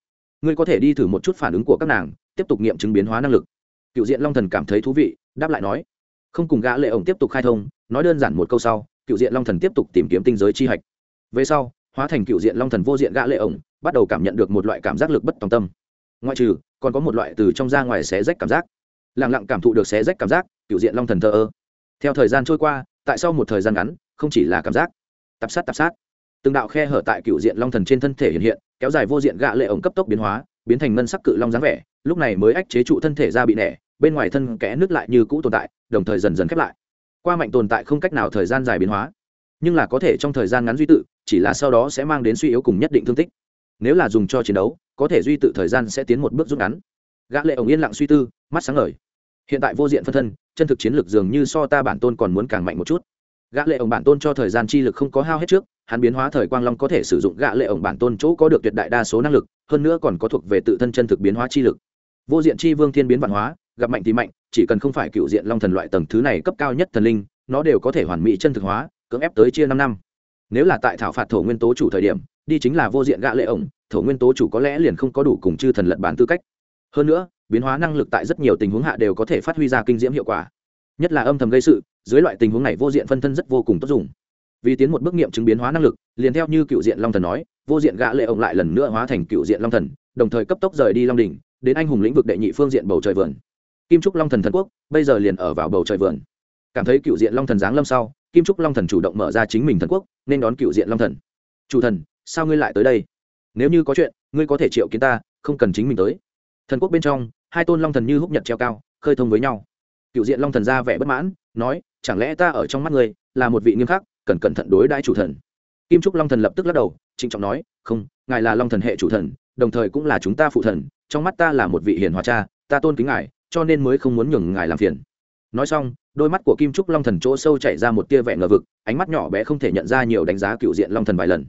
Ngươi có thể đi thử một chút phản ứng của các nàng, tiếp tục nghiệm chứng biến hóa năng lực. Cựu diện long thần cảm thấy thú vị, đáp lại nói. Không cùng gã lệ ổng tiếp tục khai thông, nói đơn giản một câu sau, cựu diện long thần tiếp tục tìm kiếm tinh giới chi hạch. Về sau, hóa thành cựu diện long thần vô diện gã lệ ổng, bắt đầu cảm nhận được một loại cảm giác lực bất tòng tâm. Ngoại trừ, còn có một loại từ trong ra ngoài xé rách cảm giác. Lặng lặng cảm thụ được xé rách cảm giác, cựu diện long thần thờ ơ. Theo thời gian trôi qua, tại sau một thời gian ngắn, không chỉ là cảm giác. Tập sát tập sát từng đạo khe hở tại cựu diện long thần trên thân thể hiện hiện, kéo dài vô diện gạ lệ ổng cấp tốc biến hóa, biến thành ngân sắc cự long dáng vẻ, lúc này mới ách chế trụ thân thể ra bị nẻ, bên ngoài thân kẽ nước lại như cũ tồn tại, đồng thời dần dần khép lại. Qua mạnh tồn tại không cách nào thời gian dài biến hóa, nhưng là có thể trong thời gian ngắn duy tự, chỉ là sau đó sẽ mang đến suy yếu cùng nhất định thương tích. Nếu là dùng cho chiến đấu, có thể duy tự thời gian sẽ tiến một bước rút ngắn. Gã lệ ổng yên lặng suy tư, mắt sáng ngời. Hiện tại vô diện phân thân, chân thực chiến lược dường như so ta bản tôn còn muốn càng mạnh một chút gã lệ ổng bản tôn cho thời gian chi lực không có hao hết trước, hắn biến hóa thời quang long có thể sử dụng gã lệ ổng bản tôn chỗ có được tuyệt đại đa số năng lực, hơn nữa còn có thuộc về tự thân chân thực biến hóa chi lực. Vô diện chi vương thiên biến văn hóa, gặp mạnh thì mạnh, chỉ cần không phải cựu diện long thần loại tầng thứ này cấp cao nhất thần linh, nó đều có thể hoàn mỹ chân thực hóa, cưỡng ép tới chia năm năm. Nếu là tại thảo phạt thổ nguyên tố chủ thời điểm, đi chính là vô diện gã lệ ổng, thổ nguyên tố chủ có lẽ liền không có đủ cùng chư thần lật bản tư cách. Hơn nữa, biến hóa năng lực tại rất nhiều tình huống hạ đều có thể phát huy ra kinh diễm hiệu quả. Nhất là âm thầm gây sự dưới loại tình huống này vô diện phân thân rất vô cùng tốt dùng. Vì tiến một bước nghiệm chứng biến hóa năng lực, liền theo như cựu diện long thần nói, vô diện gã lệ ổng lại lần nữa hóa thành cựu diện long thần, đồng thời cấp tốc rời đi long đỉnh, đến anh hùng lĩnh vực đệ nhị phương diện bầu trời vườn. Kim trúc long thần thần quốc, bây giờ liền ở vào bầu trời vườn. Cảm thấy cựu diện long thần giáng lâm sau, kim trúc long thần chủ động mở ra chính mình thần quốc, nên đón cựu diện long thần. Chủ thần, sao ngươi lại tới đây? Nếu như có chuyện, ngươi có thể triệu kiến ta, không cần chính mình tới. Thần quốc bên trong, hai tôn long thần như húc nhật treo cao, khơi thông với nhau cựu diện long thần ra vẻ bất mãn, nói, chẳng lẽ ta ở trong mắt ngươi là một vị nghiêm khắc, cần cẩn thận đối đãi chủ thần? Kim trúc long thần lập tức lắc đầu, trịnh trọng nói, không, ngài là long thần hệ chủ thần, đồng thời cũng là chúng ta phụ thần, trong mắt ta là một vị hiền hòa cha, ta tôn kính ngài, cho nên mới không muốn nhường ngài làm phiền. Nói xong, đôi mắt của kim trúc long thần chỗ sâu chảy ra một tia vẻ ngờ vực, ánh mắt nhỏ bé không thể nhận ra nhiều đánh giá cựu diện long thần vài lần.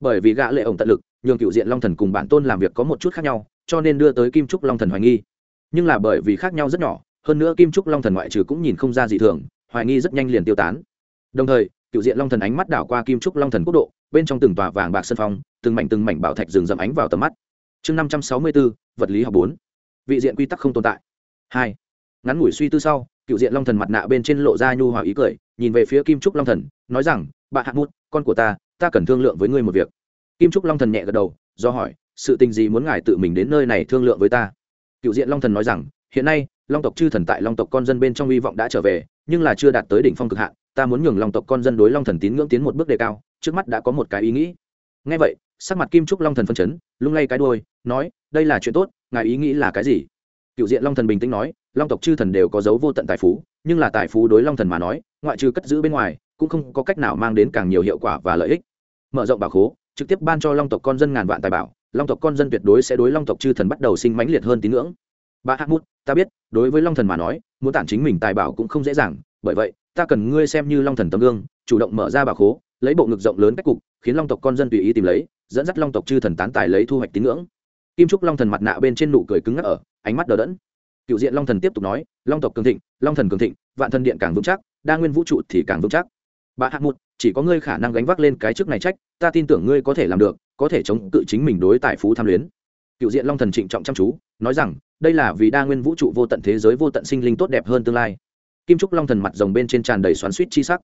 Bởi vì gã lệ ổng tận lực, nhường cựu diện long thần cùng bản tôn làm việc có một chút khác nhau, cho nên đưa tới kim trúc long thần hoài nghi. Nhưng là bởi vì khác nhau rất nhỏ hơn nữa kim trúc long thần ngoại trừ cũng nhìn không ra dị thường, hoài nghi rất nhanh liền tiêu tán. Đồng thời, cựu diện long thần ánh mắt đảo qua kim trúc long thần quốc độ, bên trong từng tòa vàng bạc sân phong, từng mảnh từng mảnh bảo thạch rừng rậm ánh vào tầm mắt. Chương năm trăm sáu mươi bốn vật lý học bốn. Vị diện quy tắc không tồn tại. Hai. Ngắn ngủi suy tư sau, cựu diện long thần mặt nạ bên trên lộ ra nhu hòa ý cười, nhìn về phía kim trúc long thần, nói rằng, bạn hạ mút, con của ta ta cần thương lượng với ngươi một việc. Kim trúc long thần nhẹ gật đầu, do hỏi, sự tình gì muốn ngài tự mình đến nơi này thương lượng với ta? Cựu diện long thần nói rằng, hiện nay long tộc chư thần tại long tộc con dân bên trong hy vọng đã trở về, nhưng là chưa đạt tới đỉnh phong cực hạn, ta muốn nhường long tộc con dân đối long thần tín ngưỡng tiến một bước đề cao, trước mắt đã có một cái ý nghĩ. Ngay vậy, sắc mặt kim trúc long thần phân chấn, lung lay cái đôi nói, đây là chuyện tốt, ngài ý nghĩ là cái gì? Cựu diện long thần bình tĩnh nói, long tộc chư thần đều có dấu vô tận tài phú, nhưng là tài phú đối long thần mà nói, ngoại trừ cất giữ bên ngoài, cũng không có cách nào mang đến càng nhiều hiệu quả và lợi ích. Mở rộng bảo khố, trực tiếp ban cho long tộc con dân ngàn vạn tài bảo, long tộc con dân tuyệt đối sẽ đối long tộc chư thần bắt đầu sinh mãnh liệt hơn tín ngưỡng. Bà hát mút, ta biết, đối với long thần mà nói, muốn tản chính mình tài bảo cũng không dễ dàng, bởi vậy, ta cần ngươi xem như long thần tấm gương, chủ động mở ra bảo khố, lấy bộ ngực rộng lớn cách cục, khiến long tộc con dân tùy ý tìm lấy, dẫn dắt long tộc chư thần tán tài lấy thu hoạch tín ngưỡng. Kim trúc long thần mặt nạ bên trên nụ cười cứng ngắc ở, ánh mắt đờ đẫn. Cựu diện long thần tiếp tục nói, long tộc cường thịnh, long thần cường thịnh, vạn thần điện càng vững chắc, đa nguyên vũ trụ thì càng vững chắc. Bà hạng một chỉ có ngươi khả năng gánh vác lên cái trước này trách, ta tin tưởng ngươi có thể làm được, có thể chống cự chính mình đối tài phú tham luyến. Cựu diện long thần trịnh trọng chăm chú, nói rằng đây là vì đa nguyên vũ trụ vô tận thế giới vô tận sinh linh tốt đẹp hơn tương lai. Kim trúc long thần mặt rồng bên trên tràn đầy xoắn suýt chi sắc.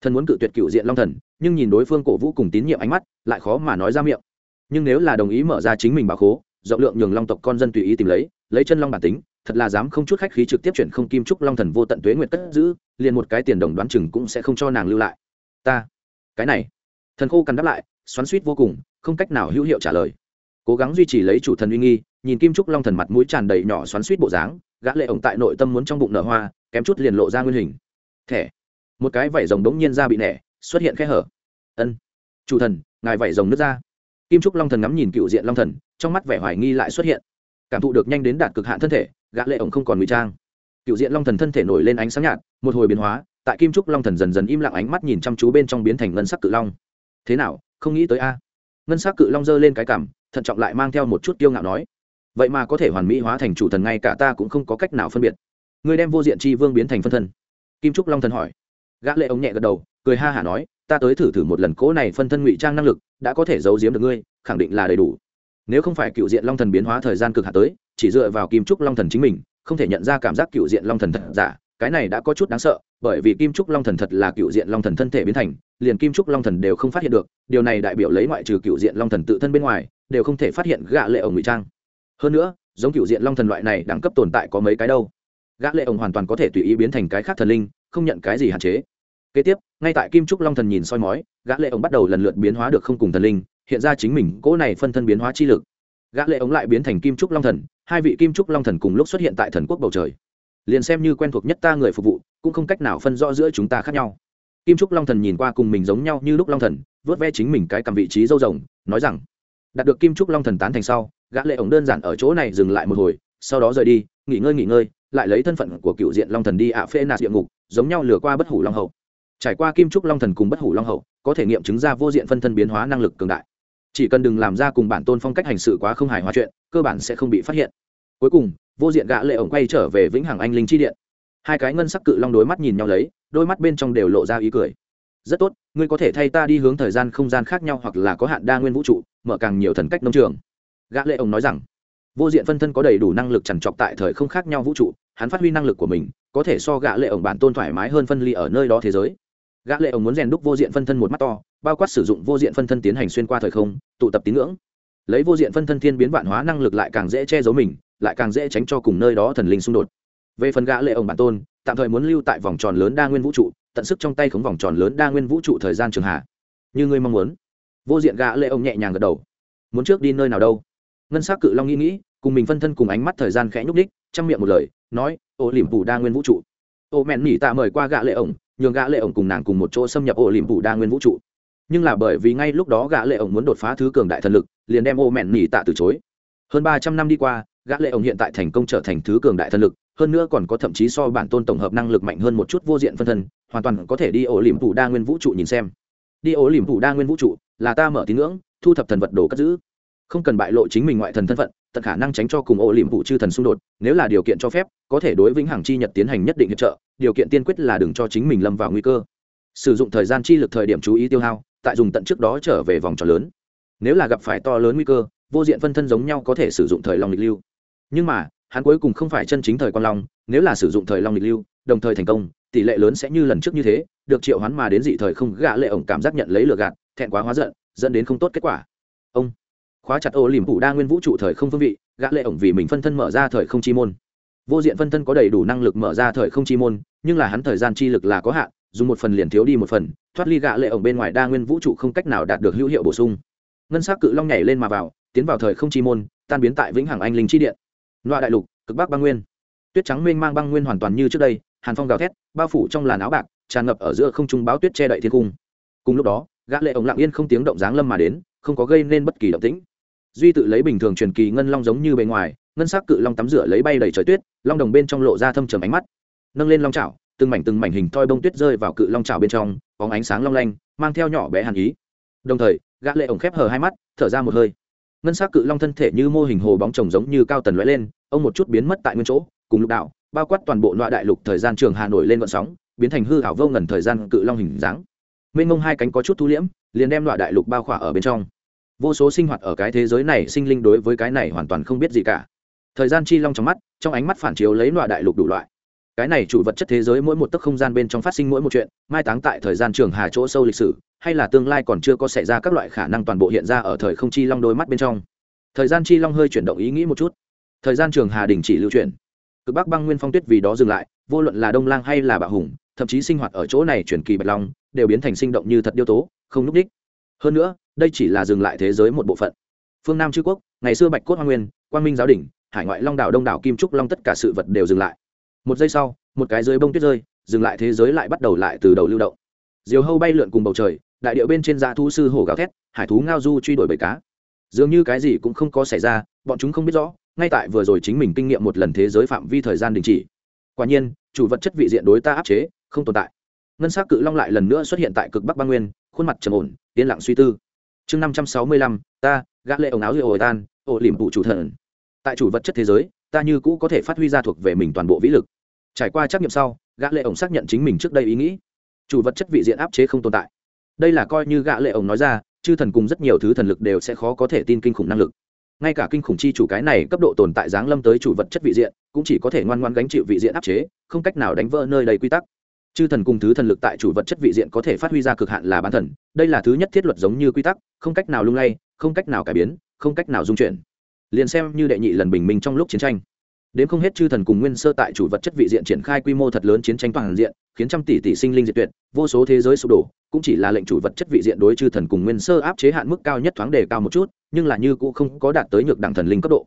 Thần muốn cự tuyệt cựu diện long thần, nhưng nhìn đối phương cổ vũ cùng tín nhiệm ánh mắt, lại khó mà nói ra miệng. Nhưng nếu là đồng ý mở ra chính mình bà khố, rộng lượng nhường long tộc con dân tùy ý tìm lấy lấy chân long bản tính, thật là dám không chút khách khí trực tiếp chuyển không kim trúc long thần vô tận tuế nguyệt cất giữ, liền một cái tiền đồng đoán chừng cũng sẽ không cho nàng lưu lại. Ta, cái này. Thần khô cằn đáp lại, xoắn suýt vô cùng, không cách nào hữu hiệu trả lời cố gắng duy trì lấy chủ thần uy nghi, nhìn kim trúc long thần mặt mũi tràn đầy nhỏ xoắn suýt bộ dáng, gã lệ ổng tại nội tâm muốn trong bụng nở hoa, kém chút liền lộ ra nguyên hình. Thẻ. Một cái vảy rồng đống nhiên ra bị nẻ, xuất hiện khe hở. Ân. Chủ thần, ngài vảy rồng nứt ra. Kim trúc long thần ngắm nhìn cựu diện long thần, trong mắt vẻ hoài nghi lại xuất hiện. Cảm thụ được nhanh đến đạt cực hạn thân thể, gã lệ ổng không còn ngụy trang. Cựu diện long thần thân thể nổi lên ánh sáng nhạt, một hồi biến hóa, tại kim trúc long thần dần dần im lặng ánh mắt nhìn chăm chú bên trong biến thành ngân sắc cự long. Thế nào, không nghĩ tới a? Ngân sắc cự long giơ lên cái cảm thận trọng lại mang theo một chút kiêu ngạo nói, vậy mà có thể hoàn mỹ hóa thành chủ thần ngay cả ta cũng không có cách nào phân biệt. Ngươi đem vô diện chi vương biến thành phân thân. Kim trúc long thần hỏi. Gã lệ ống nhẹ gật đầu, cười ha hả nói, ta tới thử thử một lần cố này phân thân ngụy trang năng lực, đã có thể giấu giếm được ngươi, khẳng định là đầy đủ. Nếu không phải cựu diện long thần biến hóa thời gian cực hạ tới, chỉ dựa vào kim trúc long thần chính mình, không thể nhận ra cảm giác cựu diện long thần thật giả cái này đã có chút đáng sợ, bởi vì kim trúc long thần thật là cựu diện long thần thân thể biến thành, liền kim trúc long thần đều không phát hiện được, điều này đại biểu lấy ngoại trừ cựu diện long thần tự thân bên ngoài, đều không thể phát hiện gã lệ ổng ngụy trang. Hơn nữa, giống cựu diện long thần loại này đẳng cấp tồn tại có mấy cái đâu. Gã lệ ổng hoàn toàn có thể tùy ý biến thành cái khác thần linh, không nhận cái gì hạn chế. Kế tiếp, ngay tại kim trúc long thần nhìn soi mói, gã lệ ổng bắt đầu lần lượt biến hóa được không cùng thần linh, hiện ra chính mình cỗ này phân thân biến hóa chi lực. Gã lệ ổng lại biến thành kim trúc long thần, hai vị kim trúc long thần cùng lúc xuất hiện tại thần quốc bầu trời liền xem như quen thuộc nhất ta người phục vụ, cũng không cách nào phân rõ giữa chúng ta khác nhau. Kim trúc long thần nhìn qua cùng mình giống nhau như lúc long thần, vớt ve chính mình cái cầm vị trí dâu rồng, nói rằng, đạt được kim trúc long thần tán thành sau, gã lệ ống đơn giản ở chỗ này dừng lại một hồi, sau đó rời đi, nghỉ ngơi nghỉ ngơi, lại lấy thân phận của cựu diện long thần đi ạ phê nạt địa ngục, giống nhau lừa qua bất hủ long hậu. Trải qua kim trúc long thần cùng bất hủ long hậu, có thể nghiệm chứng ra vô diện phân thân biến hóa năng lực cường đại. Chỉ cần đừng làm ra cùng bản tôn phong cách hành sự quá không hài hòa chuyện, cơ bản sẽ không bị phát hiện. Cuối cùng vô diện gã lệ ổng quay trở về vĩnh hằng anh linh chi điện. Hai cái ngân sắc cự long đối mắt nhìn nhau lấy, đôi mắt bên trong đều lộ ra ý cười. Rất tốt, ngươi có thể thay ta đi hướng thời gian không gian khác nhau hoặc là có hạn đa nguyên vũ trụ, mở càng nhiều thần cách nông trường. Gã lệ ổng nói rằng, vô diện phân thân có đầy đủ năng lực chằn trọc tại thời không khác nhau vũ trụ, hắn phát huy năng lực của mình, có thể so gã lệ ổng bản tôn thoải mái hơn phân ly ở nơi đó thế giới. Gã lệ ổng muốn rèn đúc vô diện phân thân một mắt to, bao quát sử dụng vô diện phân thân tiến hành xuyên qua thời không, tụ tập tín ngưỡng. Lấy vô diện phân thân thiên biến vạn hóa năng lực lại càng dễ che giấu mình lại càng dễ tránh cho cùng nơi đó thần linh xung đột. Về phần gã lệ ổng bản tôn, tạm thời muốn lưu tại vòng tròn lớn đa nguyên vũ trụ, tận sức trong tay khống vòng tròn lớn đa nguyên vũ trụ thời gian trường hạ. Như ngươi mong muốn. Vô diện gã lệ ổng nhẹ nhàng gật đầu. Muốn trước đi nơi nào đâu? Ngân sắc cự long nghĩ nghĩ, cùng mình phân thân cùng ánh mắt thời gian khẽ nhúc đích trong miệng một lời, nói, ô liềm phủ đa nguyên vũ trụ. Ô mẹn nhỉ tạ mời qua gã lệ ổng nhường gã lệ ổng cùng nàng cùng một chỗ xâm nhập ô liềm phủ đa nguyên vũ trụ. Nhưng là bởi vì ngay lúc đó gã lệ ổng muốn đột phá thứ cường đại thần lực, liền đem ô mẹn nhỉ tạ từ chối. Hơn ba trăm năm đi qua gã lệ ổng hiện tại thành công trở thành thứ cường đại thần lực, hơn nữa còn có thậm chí so bản tôn tổng hợp năng lực mạnh hơn một chút vô diện phân thân, hoàn toàn có thể đi ổ liềm phủ đa nguyên vũ trụ nhìn xem. Đi ổ liềm phủ đa nguyên vũ trụ, là ta mở tín ngưỡng, thu thập thần vật đồ cất giữ. Không cần bại lộ chính mình ngoại thần thân phận, tận khả năng tránh cho cùng ổ liềm phủ chư thần xung đột, nếu là điều kiện cho phép, có thể đối vĩnh hằng chi nhật tiến hành nhất định hiệp trợ, điều kiện tiên quyết là đừng cho chính mình lâm vào nguy cơ. Sử dụng thời gian chi lực thời điểm chú ý tiêu hao, tại dùng tận trước đó trở về vòng tròn lớn. Nếu là gặp phải to lớn nguy cơ, vô diện phân thân giống nhau có thể sử dụng thời long lịch lưu nhưng mà, hắn cuối cùng không phải chân chính thời quan long, nếu là sử dụng thời long lịch lưu, đồng thời thành công, tỷ lệ lớn sẽ như lần trước như thế, được triệu hoán mà đến dị thời không gã lệ ổng cảm giác nhận lấy lừa gạt, thẹn quá hóa giận, dẫn đến không tốt kết quả. Ông, khóa chặt ô liềm phủ đa nguyên vũ trụ thời không phương vị, gã lệ ổng vì mình phân thân mở ra thời không chi môn. Vô diện phân thân có đầy đủ năng lực mở ra thời không chi môn, nhưng là hắn thời gian chi lực là có hạn, dùng một phần liền thiếu đi một phần, thoát ly gã lệ ổng bên ngoài đa nguyên vũ trụ không cách nào đạt được hữu hiệu bổ sung. Ngân sắc cự long nhảy lên mà vào, tiến vào thời không chi môn, tan biến tại vĩnh hằng anh linh chi điện loại đại lục, cực bắc băng nguyên. Tuyết trắng mênh mang băng nguyên hoàn toàn như trước đây, hàn phong gào thét, bao phủ trong làn áo bạc, tràn ngập ở giữa không trung báo tuyết che đậy thiên cung. Cùng lúc đó, gã lệ ổng lặng yên không tiếng động dáng lâm mà đến, không có gây nên bất kỳ động tĩnh. Duy tự lấy bình thường truyền kỳ ngân long giống như bề ngoài, ngân sắc cự long tắm rửa lấy bay đầy trời tuyết, long đồng bên trong lộ ra thâm trầm ánh mắt. Nâng lên long chảo, từng mảnh từng mảnh hình thoi bông tuyết rơi vào cự long chảo bên trong, bóng ánh sáng long lanh, mang theo nhỏ bé hàn ý. Đồng thời, gã lệ ổng khép hờ hai mắt, thở ra một hơi ngân sắc cự long thân thể như mô hình hồ bóng chồng giống như cao tần lóe lên, ông một chút biến mất tại nguyên chỗ, cùng lục đạo, bao quát toàn bộ loại đại lục thời gian trường hà nổi lên vận sóng, biến thành hư ảo vô ngần thời gian cự long hình dáng. Mênh mông hai cánh có chút thu liễm, liền đem loại đại lục bao khỏa ở bên trong. Vô số sinh hoạt ở cái thế giới này sinh linh đối với cái này hoàn toàn không biết gì cả. Thời gian chi long trong mắt, trong ánh mắt phản chiếu lấy loại đại lục đủ loại cái này chủ vật chất thế giới mỗi một tấc không gian bên trong phát sinh mỗi một chuyện, mai táng tại thời gian trường hà chỗ sâu lịch sử, hay là tương lai còn chưa có xảy ra các loại khả năng toàn bộ hiện ra ở thời không chi long đôi mắt bên trong. Thời gian chi long hơi chuyển động ý nghĩ một chút. Thời gian trường hà đình chỉ lưu chuyển. Cực bắc băng nguyên phong tuyết vì đó dừng lại, vô luận là đông lang hay là bạo hùng, thậm chí sinh hoạt ở chỗ này chuyển kỳ bạch long, đều biến thành sinh động như thật điêu tố, không núp đích. Hơn nữa, đây chỉ là dừng lại thế giới một bộ phận. Phương nam chư quốc, ngày xưa bạch cốt hoa nguyên, quang minh giáo đình hải ngoại long đảo đông đảo kim trúc long tất cả sự vật đều dừng lại một giây sau, một cái dưới bông tuyết rơi, dừng lại thế giới lại bắt đầu lại từ đầu lưu động. Diều hâu bay lượn cùng bầu trời, đại điệu bên trên da thu sư hổ gào thét, hải thú ngao du truy đuổi bầy cá. Dường như cái gì cũng không có xảy ra, bọn chúng không biết rõ, ngay tại vừa rồi chính mình kinh nghiệm một lần thế giới phạm vi thời gian đình chỉ. Quả nhiên, chủ vật chất vị diện đối ta áp chế, không tồn tại. Ngân s á c cự long lại lần nữa xuất hiện tại cực bắc ba nguyên, khuôn mặt trầm ổn, yên lặng suy tư. Chương năm trăm sáu mươi lăm, ta, gã lệ ống áo hiệu hồi tan, ổ liềm phụ chủ thần. Tại chủ vật chất thế giới, ta như cũ có thể phát huy ra thuộc về mình toàn bộ vĩ lực trải qua trắc nghiệm sau, gã lệ ổng xác nhận chính mình trước đây ý nghĩ. Chủ vật chất vị diện áp chế không tồn tại. Đây là coi như gã lệ ổng nói ra, chư thần cùng rất nhiều thứ thần lực đều sẽ khó có thể tin kinh khủng năng lực. Ngay cả kinh khủng chi chủ cái này cấp độ tồn tại giáng lâm tới chủ vật chất vị diện, cũng chỉ có thể ngoan ngoan gánh chịu vị diện áp chế, không cách nào đánh vỡ nơi đầy quy tắc. Chư thần cùng thứ thần lực tại chủ vật chất vị diện có thể phát huy ra cực hạn là bán thần, đây là thứ nhất thiết luật giống như quy tắc, không cách nào lung lay, không cách nào cải biến, không cách nào dung chuyển. Liền xem như đệ nhị lần bình minh trong lúc chiến tranh đến không hết chư thần cùng nguyên sơ tại chủ vật chất vị diện triển khai quy mô thật lớn chiến tranh toàn diện, khiến trăm tỷ tỷ sinh linh diệt tuyệt, vô số thế giới sụp đổ, cũng chỉ là lệnh chủ vật chất vị diện đối chư thần cùng nguyên sơ áp chế hạn mức cao nhất thoáng đề cao một chút, nhưng là như cũng không có đạt tới nhược đẳng thần linh cấp độ.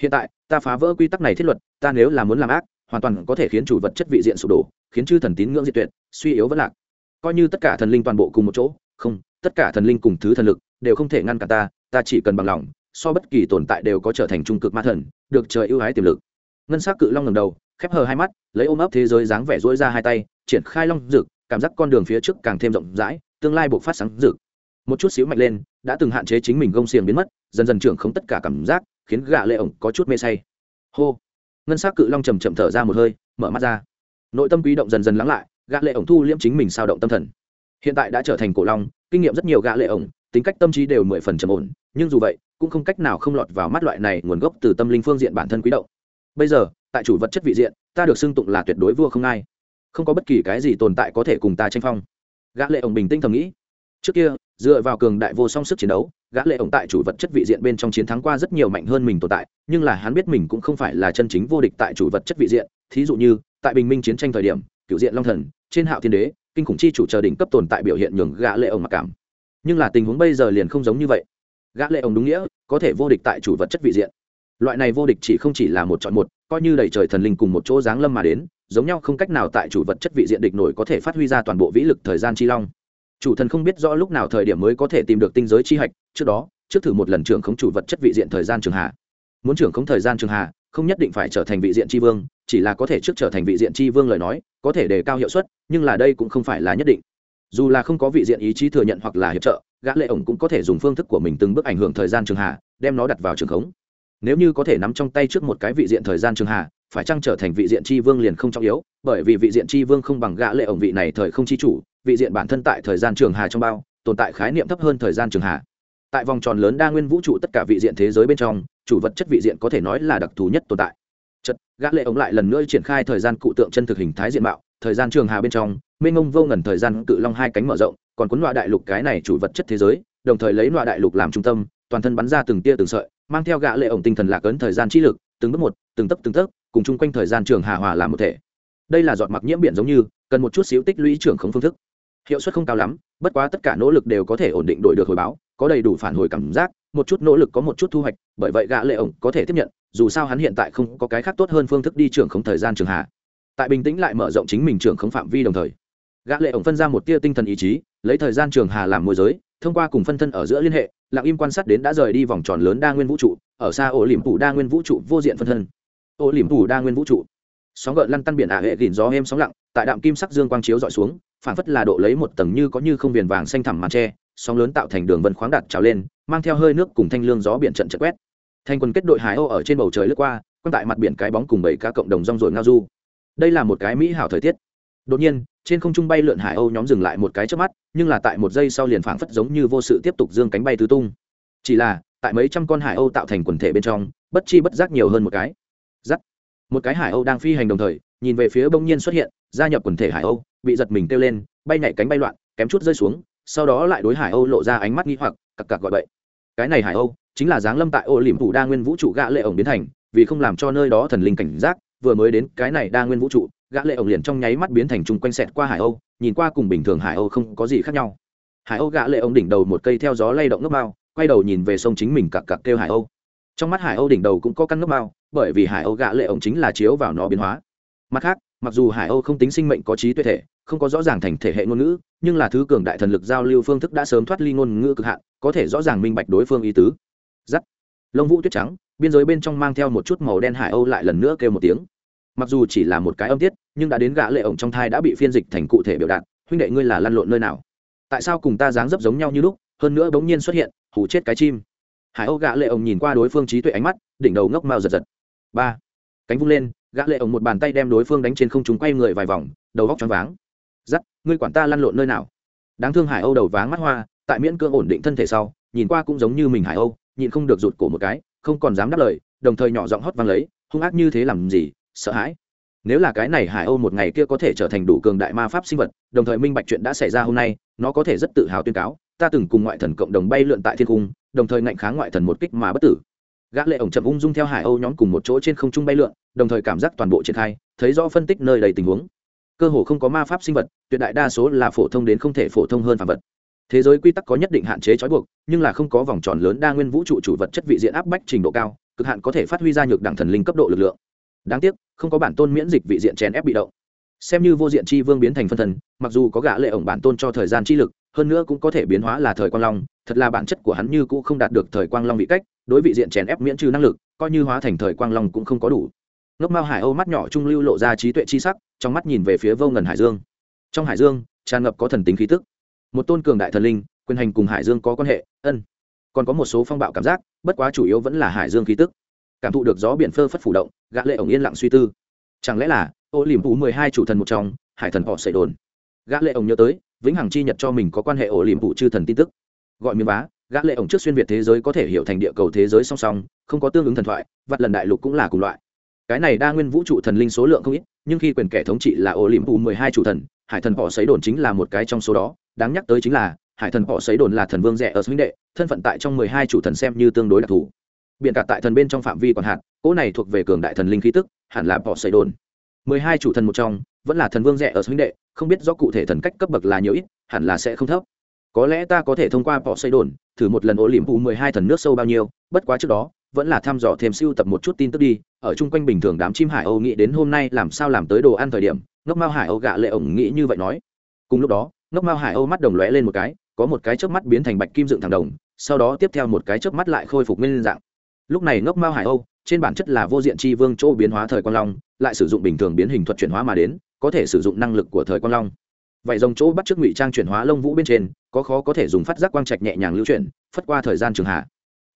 Hiện tại, ta phá vỡ quy tắc này thiết luật, ta nếu là muốn làm ác, hoàn toàn có thể khiến chủ vật chất vị diện sụp đổ, khiến chư thần tín ngưỡng diệt tuyệt, suy yếu vẫn lạc. Coi như tất cả thần linh toàn bộ cùng một chỗ, không, tất cả thần linh cùng thứ thần lực đều không thể ngăn cản ta ta chỉ cần bằng lòng, so bất kỳ tồn tại đều có trở thành trung cực ma thần, được trời ưu ái tiềm lực ngân s ắ c cự long ngầm đầu, khép hờ hai mắt, lấy ôm ấp thế giới dáng vẻ rỗi ra hai tay, triển khai long rực cảm giác con đường phía trước càng thêm rộng rãi, tương lai buộc phát sáng rực một chút xíu mạnh lên, đã từng hạn chế chính mình gông xiềng biến mất, dần dần trưởng không tất cả cảm giác, khiến gạ lệ ổng có chút mê say. Hô. Ngân s á c cự long chầm chậm thở ra một hơi, mở mắt ra. Nội tâm quý động dần dần lắng lại gạ lệ ổng thu liễm chính mình sao động tâm thần. Hiện tại đã trở thành cổ long, kinh nghiệm rất nhiều gạ lệ ổng, tính cách tâm trí đều mười phần trầm ổn, nhưng dù vậy, cũng không cách nào không lọt vào mắt loại này nguồn gốc từ tâm linh phương diện bản thân quý động bây giờ, tại chủ vật chất vị diện, ta được xưng tụng là tuyệt đối vua không ai. Không có bất kỳ cái gì tồn tại có thể cùng ta tranh phong. Gã lệ ổng bình tĩnh thầm nghĩ. Trước kia, dựa vào cường đại vô song sức chiến đấu, gã lệ ổng tại chủ vật chất vị diện bên trong chiến thắng qua rất nhiều mạnh hơn mình tồn tại, nhưng là hắn biết mình cũng không phải là chân chính vô địch tại chủ vật chất vị diện. Thí dụ như, tại bình minh chiến tranh thời điểm cựu diện long thần, trên hạo thiên đế, kinh khủng chi chủ chờ đỉnh cấp tồn tại biểu hiện nhường gã lệ ổng mặc cảm. Nhưng là tình huống bây giờ liền không giống như vậy. Gã lệ ổng đúng nghĩa, có thể vô địch tại chủ vật chất vị diện loại này vô địch chỉ không chỉ là một chọn một, coi như đầy trời thần linh cùng một chỗ giáng lâm mà đến, giống nhau không cách nào tại chủ vật chất vị diện địch nổi có thể phát huy ra toàn bộ vĩ lực thời gian chi long. Chủ thần không biết rõ lúc nào thời điểm mới có thể tìm được tinh giới chi hạch, trước đó, trước thử một lần trưởng khống chủ vật chất vị diện thời gian trường hạ. Muốn trưởng khống thời gian trường hạ, không nhất định phải trở thành vị diện tri vương, chỉ là có thể trước trở thành vị diện tri vương lời nói, có thể đề cao hiệu suất, nhưng là đây cũng không phải là nhất định. Dù là không có vị diện ý chí thừa nhận hoặc là hiệp trợ, gã lệ ổng cũng có thể dùng phương thức của mình từng bước ảnh hưởng thời gian trường hạ, đem nó đặt vào trường khống nếu như có thể nắm trong tay trước một cái vị diện thời gian trường hạ, phải chăng trở thành vị diện tri vương liền không trọng yếu, bởi vì vị diện tri vương không bằng gã lệ ổng vị này thời không chi chủ, vị diện bản thân tại thời gian trường hà trong bao, tồn tại khái niệm thấp hơn thời gian trường hà tại vòng tròn lớn đa nguyên vũ trụ tất cả vị diện thế giới bên trong, chủ vật chất vị diện có thể nói là đặc thù nhất tồn tại. Chất gã lệ ổng lại lần nữa triển khai thời gian cụ tượng chân thực hình thái diện mạo, thời gian trường hà bên trong, mênh mông vô ngần thời gian cự long hai cánh mở rộng, còn cuốn loại đại lục cái này chủ vật chất thế giới, đồng thời lấy loại đại lục làm trung tâm toàn thân bắn ra từng tia từng sợi, mang theo gã lệ ổng tinh thần lạc ấn thời gian chi lực, từng bước một, từng tấp từng tấp cùng chung quanh thời gian trường hà hòa làm một thể. Đây là giọt mặc nhiễm biển giống như, cần một chút xíu tích lũy trưởng không phương thức. Hiệu suất không cao lắm, bất quá tất cả nỗ lực đều có thể ổn định đổi được hồi báo, có đầy đủ phản hồi cảm giác, một chút nỗ lực có một chút thu hoạch, bởi vậy gã lệ ổng có thể tiếp nhận, dù sao hắn hiện tại không có cái khác tốt hơn phương thức đi trưởng không thời gian trường hạ tại bình tĩnh lại mở rộng chính mình trưởng không phạm vi đồng thời, gã lệ ổng phân ra một tia tinh thần ý chí, lấy thời gian trường hà làm môi giới, thông qua cùng phân thân ở giữa liên hệ lặng im quan sát đến đã rời đi vòng tròn lớn đa nguyên vũ trụ, ở xa ổ liềm phủ đa nguyên vũ trụ vô diện phân thân. Ổ liềm phủ đa nguyên vũ trụ. Sóng gợn lăn tăn biển ả hệ gìn gió êm sóng lặng, tại đạm kim sắc dương quang chiếu dọi xuống phản phất là độ lấy một tầng như có như không viền vàng xanh thẳm màn tre, sóng lớn tạo thành đường vân khoáng đặt trào lên, mang theo hơi nước cùng thanh lương gió biển trận trận quét. Thành quần kết đội hải âu ở trên bầu trời lướt qua, quăng tại mặt biển cái bóng cùng bảy cá cộng đồng rong rồi ngao du. Đây là một cái mỹ hảo thời tiết. Đột nhiên trên không trung bay lượn hải âu nhóm dừng lại một cái trước mắt, nhưng là tại một giây sau liền phảng phất giống như vô sự tiếp tục dương cánh bay tứ tung. Chỉ là, tại mấy trăm con hải âu tạo thành quần thể bên trong, bất chi bất giác nhiều hơn một cái. Giắt. Một cái hải âu đang phi hành đồng thời, nhìn về phía bỗng nhiên xuất hiện, gia nhập quần thể hải âu, bị giật mình kêu lên, bay nhảy cánh bay loạn, kém chút rơi xuống, sau đó lại đối hải âu lộ ra ánh mắt nghi hoặc, cặc cặc gọi bậy. Cái này hải âu, chính là giáng lâm tại ô liềm thủ đa nguyên vũ trụ gạ lệ ổng biến thành, vì không làm cho nơi đó thần linh cảnh giác, vừa mới đến cái này đa nguyên vũ trụ gã lệ ổng liền trong nháy mắt biến thành trung quanh sẹt qua hải âu, nhìn qua cùng bình thường hải âu không có gì khác nhau. Hải âu gã lệ ổng đỉnh đầu một cây theo gió lay động nước bao, quay đầu nhìn về sông chính mình cặc cặc kêu hải âu. Trong mắt hải âu đỉnh đầu cũng có căn nước bao, bởi vì hải âu gã lệ ổng chính là chiếu vào nó biến hóa. Mặt khác, mặc dù hải âu không tính sinh mệnh có trí tuệ thể, không có rõ ràng thành thể hệ ngôn ngữ, nhưng là thứ cường đại thần lực giao lưu phương thức đã sớm thoát ly ngôn ngữ cực hạn, có thể rõ ràng minh bạch đối phương ý tứ. Giắt. Lông vũ tuyết trắng, biên giới bên trong mang theo một chút màu đen hải âu lại lần nữa kêu một tiếng mặc dù chỉ là một cái âm tiết, nhưng đã đến gã lệ ổng trong thai đã bị phiên dịch thành cụ thể biểu đạt, huynh đệ ngươi là lăn lộn nơi nào? Tại sao cùng ta dáng dấp giống nhau như lúc, hơn nữa bỗng nhiên xuất hiện hủ chết cái chim? Hải âu gã lệ ổng nhìn qua đối phương trí tuệ ánh mắt, đỉnh đầu ngốc mao giật giật. Ba, cánh vung lên, gã lệ ổng một bàn tay đem đối phương đánh trên không trung quay người vài vòng, đầu góc choáng váng. Dắt ngươi quản ta lăn lộn nơi nào? Đáng thương hải âu đầu váng mắt hoa, tại miễn cưỡng ổn định thân thể sau, nhìn qua cũng giống như mình hải âu, nhịn không được rụt cổ một cái, không còn dám đáp lời, đồng thời nhỏ giọng hót vang lấy, hung ác như thế làm gì sợ hãi. Nếu là cái này hải âu một ngày kia có thể trở thành đủ cường đại ma pháp sinh vật, đồng thời minh bạch chuyện đã xảy ra hôm nay, nó có thể rất tự hào tuyên cáo, ta từng cùng ngoại thần cộng đồng bay lượn tại thiên cung, đồng thời ngạnh kháng ngoại thần một kích mà bất tử. Gã lệ ổng chậm ung dung theo hải âu nhóm cùng một chỗ trên không trung bay lượn, đồng thời cảm giác toàn bộ triển khai, thấy rõ phân tích nơi đầy tình huống. Cơ hồ không có ma pháp sinh vật, tuyệt đại đa số là phổ thông đến không thể phổ thông hơn phàm vật. Thế giới quy tắc có nhất định hạn chế trói buộc, nhưng là không có vòng tròn lớn đa nguyên vũ trụ chủ vật chất vị diện áp bách trình độ cao, cực hạn có thể phát huy ra nhược đẳng thần linh cấp độ lực lượng đáng tiếc, không có bản tôn miễn dịch vị diện chèn ép bị động. Xem như vô diện chi vương biến thành phân thần mặc dù có gã lệ ổng bản tôn cho thời gian chi lực, hơn nữa cũng có thể biến hóa là thời quang long, thật là bản chất của hắn như cũ không đạt được thời quang long vị cách, đối vị diện chèn ép miễn trừ năng lực, coi như hóa thành thời quang long cũng không có đủ. Ngốc mao hải âu mắt nhỏ trung lưu lộ ra trí tuệ chi sắc, trong mắt nhìn về phía vô ngần hải dương. Trong hải dương, tràn ngập có thần tính khí tức. Một tôn cường đại thần linh, quyền hành cùng hải dương có quan hệ, ân. Còn có một số phong bạo cảm giác, bất quá chủ yếu vẫn là hải dương khí tức cảm thụ được gió biển phơ phất phủ động, gã lệ ổng yên lặng suy tư. Chẳng lẽ là, ô liềm phủ mười hai chủ thần một trong, hải thần họ xảy đồn? Gã lệ ổng nhớ tới, vĩnh hằng chi nhật cho mình có quan hệ ổ liềm phủ chư thần tin tức. Gọi miếng vá, gã lệ ổng trước xuyên việt thế giới có thể hiểu thành địa cầu thế giới song song, không có tương ứng thần thoại, vặt lần đại lục cũng là cùng loại. Cái này đa nguyên vũ trụ thần linh số lượng không ít, nhưng khi quyền kẻ thống trị là ổ liềm phủ mười hai chủ thần, hải thần họ xảy đồn chính là một cái trong số đó. Đáng nhắc tới chính là, hải thần họ xảy đồn là thần vương rẻ ở huynh đệ, thân phận tại trong mười hai chủ thần xem như tương đối đặc thù biện cả tại thần bên trong phạm vi còn hạn, cỗ này thuộc về cường đại thần linh khí tức, hẳn là bỏ xây đồn. Mười hai chủ thần một trong, vẫn là thần vương rẻ ở huynh đệ, không biết do cụ thể thần cách cấp bậc là nhiều ít, hẳn là sẽ không thấp. Có lẽ ta có thể thông qua bỏ xây đồn, thử một lần ổ liềm phụ mười hai thần nước sâu bao nhiêu, bất quá trước đó, vẫn là thăm dò thêm siêu tập một chút tin tức đi, ở chung quanh bình thường đám chim hải âu nghĩ đến hôm nay làm sao làm tới đồ ăn thời điểm, ngốc mao hải âu gạ lệ ổng nghĩ như vậy nói. Cùng lúc đó, ngốc mao hải âu mắt đồng lóe lên một cái, có một cái chớp mắt biến thành bạch kim dựng thẳng đồng, sau đó tiếp theo một cái chớp mắt lại khôi phục nguyên dạng lúc này ngốc mao hải âu, trên bản chất là vô diện chi vương chỗ biến hóa thời quang long, lại sử dụng bình thường biến hình thuật chuyển hóa mà đến, có thể sử dụng năng lực của thời quang long. Vậy dòng chỗ bắt trước ngụy trang chuyển hóa lông vũ bên trên, có khó có thể dùng phát giác quang trạch nhẹ nhàng lưu chuyển, phất qua thời gian trường hạ.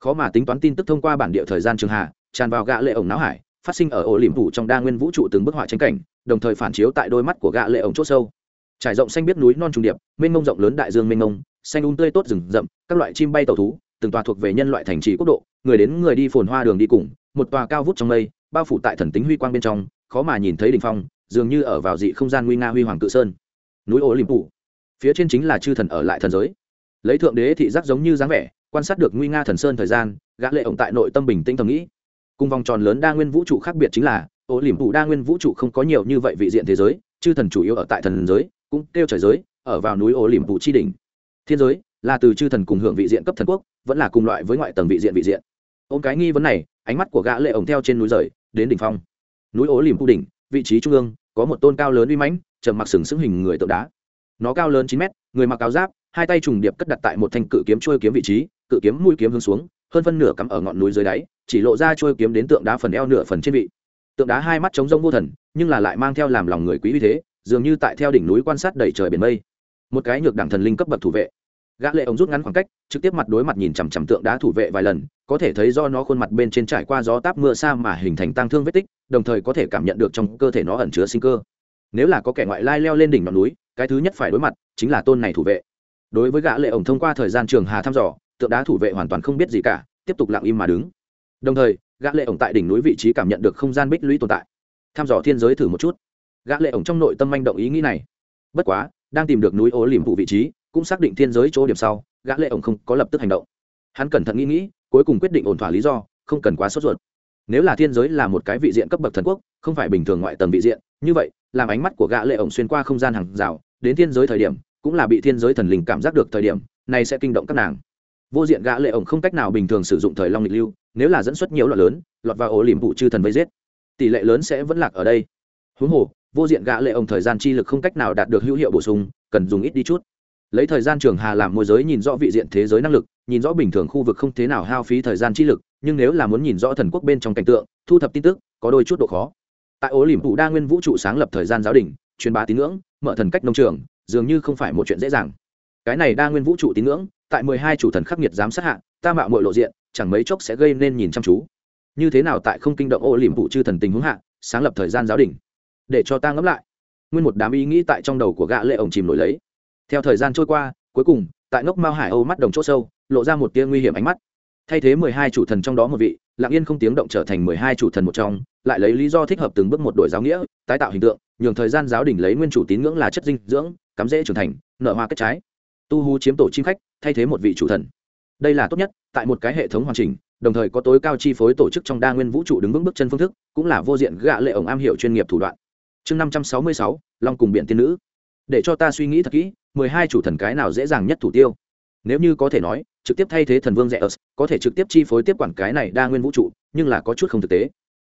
Khó mà tính toán tin tức thông qua bản địa thời gian trường hạ, tràn vào gạ lệ ổng não hải, phát sinh ở ổ liềm vũ trong đa nguyên vũ trụ từng bức họa tranh cảnh, đồng thời phản chiếu tại đôi mắt của gạ lệ ổng chốt sâu. Trải rộng xanh biết núi non trùng điệp, mênh mông rộng lớn đại dương mênh mông, xanh un tươi tốt rừng rậm, các loại chim bay tàu thú từng tòa thuộc về nhân loại thành trì quốc độ, người đến người đi phồn hoa đường đi cùng, một tòa cao vút trong mây, bao phủ tại thần tính huy quang bên trong, khó mà nhìn thấy đỉnh phong, dường như ở vào dị không gian nguy nga huy hoàng cự sơn. Núi ô lim phủ phía trên chính là chư thần ở lại thần giới. Lấy thượng đế thị giác giống như dáng vẻ, quan sát được nguy nga thần sơn thời gian, gã lệ ổng tại nội tâm bình tĩnh thầm nghĩ. Cùng vòng tròn lớn đa nguyên vũ trụ khác biệt chính là ô liềm phủ đa nguyên vũ trụ không có nhiều như vậy vị diện thế giới, chư thần chủ yếu ở tại thần giới, cũng kêu trời giới, ở vào núi ô liềm phủ tri đỉnh. Thiên giới là từ chư thần cùng hưởng vị diện cấp thần quốc vẫn là cùng loại với ngoại tầng vị diện vị diện. Ôm cái nghi vấn này, ánh mắt của gã lệ ổng theo trên núi rời, đến đỉnh phong. Núi ố liềm khu đỉnh, vị trí trung ương, có một tôn cao lớn uy mãnh, trầm mặc sừng sững hình người tượng đá. Nó cao lớn chín mét, người mặc áo giáp, hai tay trùng điệp cất đặt tại một thanh cự kiếm trôi kiếm vị trí, cự kiếm mũi kiếm hướng xuống, hơn phân nửa cắm ở ngọn núi dưới đáy, chỉ lộ ra trôi kiếm đến tượng đá phần eo nửa phần trên vị. Tượng đá hai mắt trống rông vô thần, nhưng là lại mang theo làm lòng người quý uy thế, dường như tại theo đỉnh núi quan sát đầy trời biển mây. Một cái nhược đẳng thần linh cấp bậc thủ vệ gã lệ ống rút ngắn khoảng cách, trực tiếp mặt đối mặt nhìn chằm chằm tượng đá thủ vệ vài lần, có thể thấy do nó khuôn mặt bên trên trải qua gió táp mưa xa mà hình thành tăng thương vết tích, đồng thời có thể cảm nhận được trong cơ thể nó ẩn chứa sinh cơ. Nếu là có kẻ ngoại lai leo lên đỉnh ngọn núi, cái thứ nhất phải đối mặt chính là tôn này thủ vệ. Đối với gã lệ ống thông qua thời gian trường hà thăm dò, tượng đá thủ vệ hoàn toàn không biết gì cả, tiếp tục lặng im mà đứng. Đồng thời, gã lệ ống tại đỉnh núi vị trí cảm nhận được không gian bích lũy tồn tại. Thăm dò thiên giới thử một chút. Gã lệ ống trong nội tâm manh động ý nghĩ này. Bất quá, đang tìm được núi ố liềm vụ vị trí cũng xác định thiên giới chỗ điểm sau, gã lệ ổng không có lập tức hành động. Hắn cẩn thận nghĩ nghĩ, cuối cùng quyết định ổn thỏa lý do, không cần quá sốt ruột. Nếu là thiên giới là một cái vị diện cấp bậc thần quốc, không phải bình thường ngoại tầng vị diện, như vậy, làm ánh mắt của gã lệ ổng xuyên qua không gian hàng rào, đến thiên giới thời điểm, cũng là bị thiên giới thần linh cảm giác được thời điểm, này sẽ kinh động các nàng. Vô diện gã lệ ổng không cách nào bình thường sử dụng thời long lịch lưu, nếu là dẫn xuất nhiều loạn lớn, lọt vào ổ liềm vụ chư thần vây giết, tỷ lệ lớn sẽ vẫn lạc ở đây. Huống hồ, vô diện gã lệ ổng thời gian chi lực không cách nào đạt được hữu hiệu bổ sung, cần dùng ít đi chút lấy thời gian trường hà làm môi giới nhìn rõ vị diện thế giới năng lực, nhìn rõ bình thường khu vực không thế nào hao phí thời gian chi lực, nhưng nếu là muốn nhìn rõ thần quốc bên trong cảnh tượng, thu thập tin tức, có đôi chút độ khó. Tại ố liềm phụ đa nguyên vũ trụ sáng lập thời gian giáo đình, truyền bá tín ngưỡng, mở thần cách nông trường, dường như không phải một chuyện dễ dàng. Cái này đa nguyên vũ trụ tín ngưỡng, tại mười hai chủ thần khắc nghiệt giám sát hạ, ta mạo mọi lộ diện, chẳng mấy chốc sẽ gây nên nhìn chăm chú. Như thế nào tại không kinh động ô liềm vụ chư thần tình huống hạ, sáng lập thời gian giáo đình? Để cho ta ngẫm lại. Nguyên một đám ý nghĩ tại trong đầu của gã lệ ổng chìm nổi lấy theo thời gian trôi qua, cuối cùng, tại ngốc mao hải âu mắt đồng chỗ sâu, lộ ra một tia nguy hiểm ánh mắt. Thay thế mười hai chủ thần trong đó một vị, lặng yên không tiếng động trở thành mười hai chủ thần một trong, lại lấy lý do thích hợp từng bước một đổi giáo nghĩa, tái tạo hình tượng, nhường thời gian giáo đình lấy nguyên chủ tín ngưỡng là chất dinh dưỡng, cắm dễ trưởng thành nợ hoa kết trái. Tu hú chiếm tổ chim khách, thay thế một vị chủ thần. Đây là tốt nhất, tại một cái hệ thống hoàn chỉnh, đồng thời có tối cao chi phối tổ chức trong đa nguyên vũ trụ đứng vững bước chân phương thức, cũng là vô diện gạ lệ ổng am hiểu chuyên nghiệp thủ đoạn. Chương năm trăm sáu mươi sáu, long cùng biện tiên nữ. Để cho ta suy nghĩ thật kỹ mười hai chủ thần cái nào dễ dàng nhất thủ tiêu? Nếu như có thể nói, trực tiếp thay thế thần vương rẽ ớt có thể trực tiếp chi phối tiếp quản cái này đa nguyên vũ trụ, nhưng là có chút không thực tế.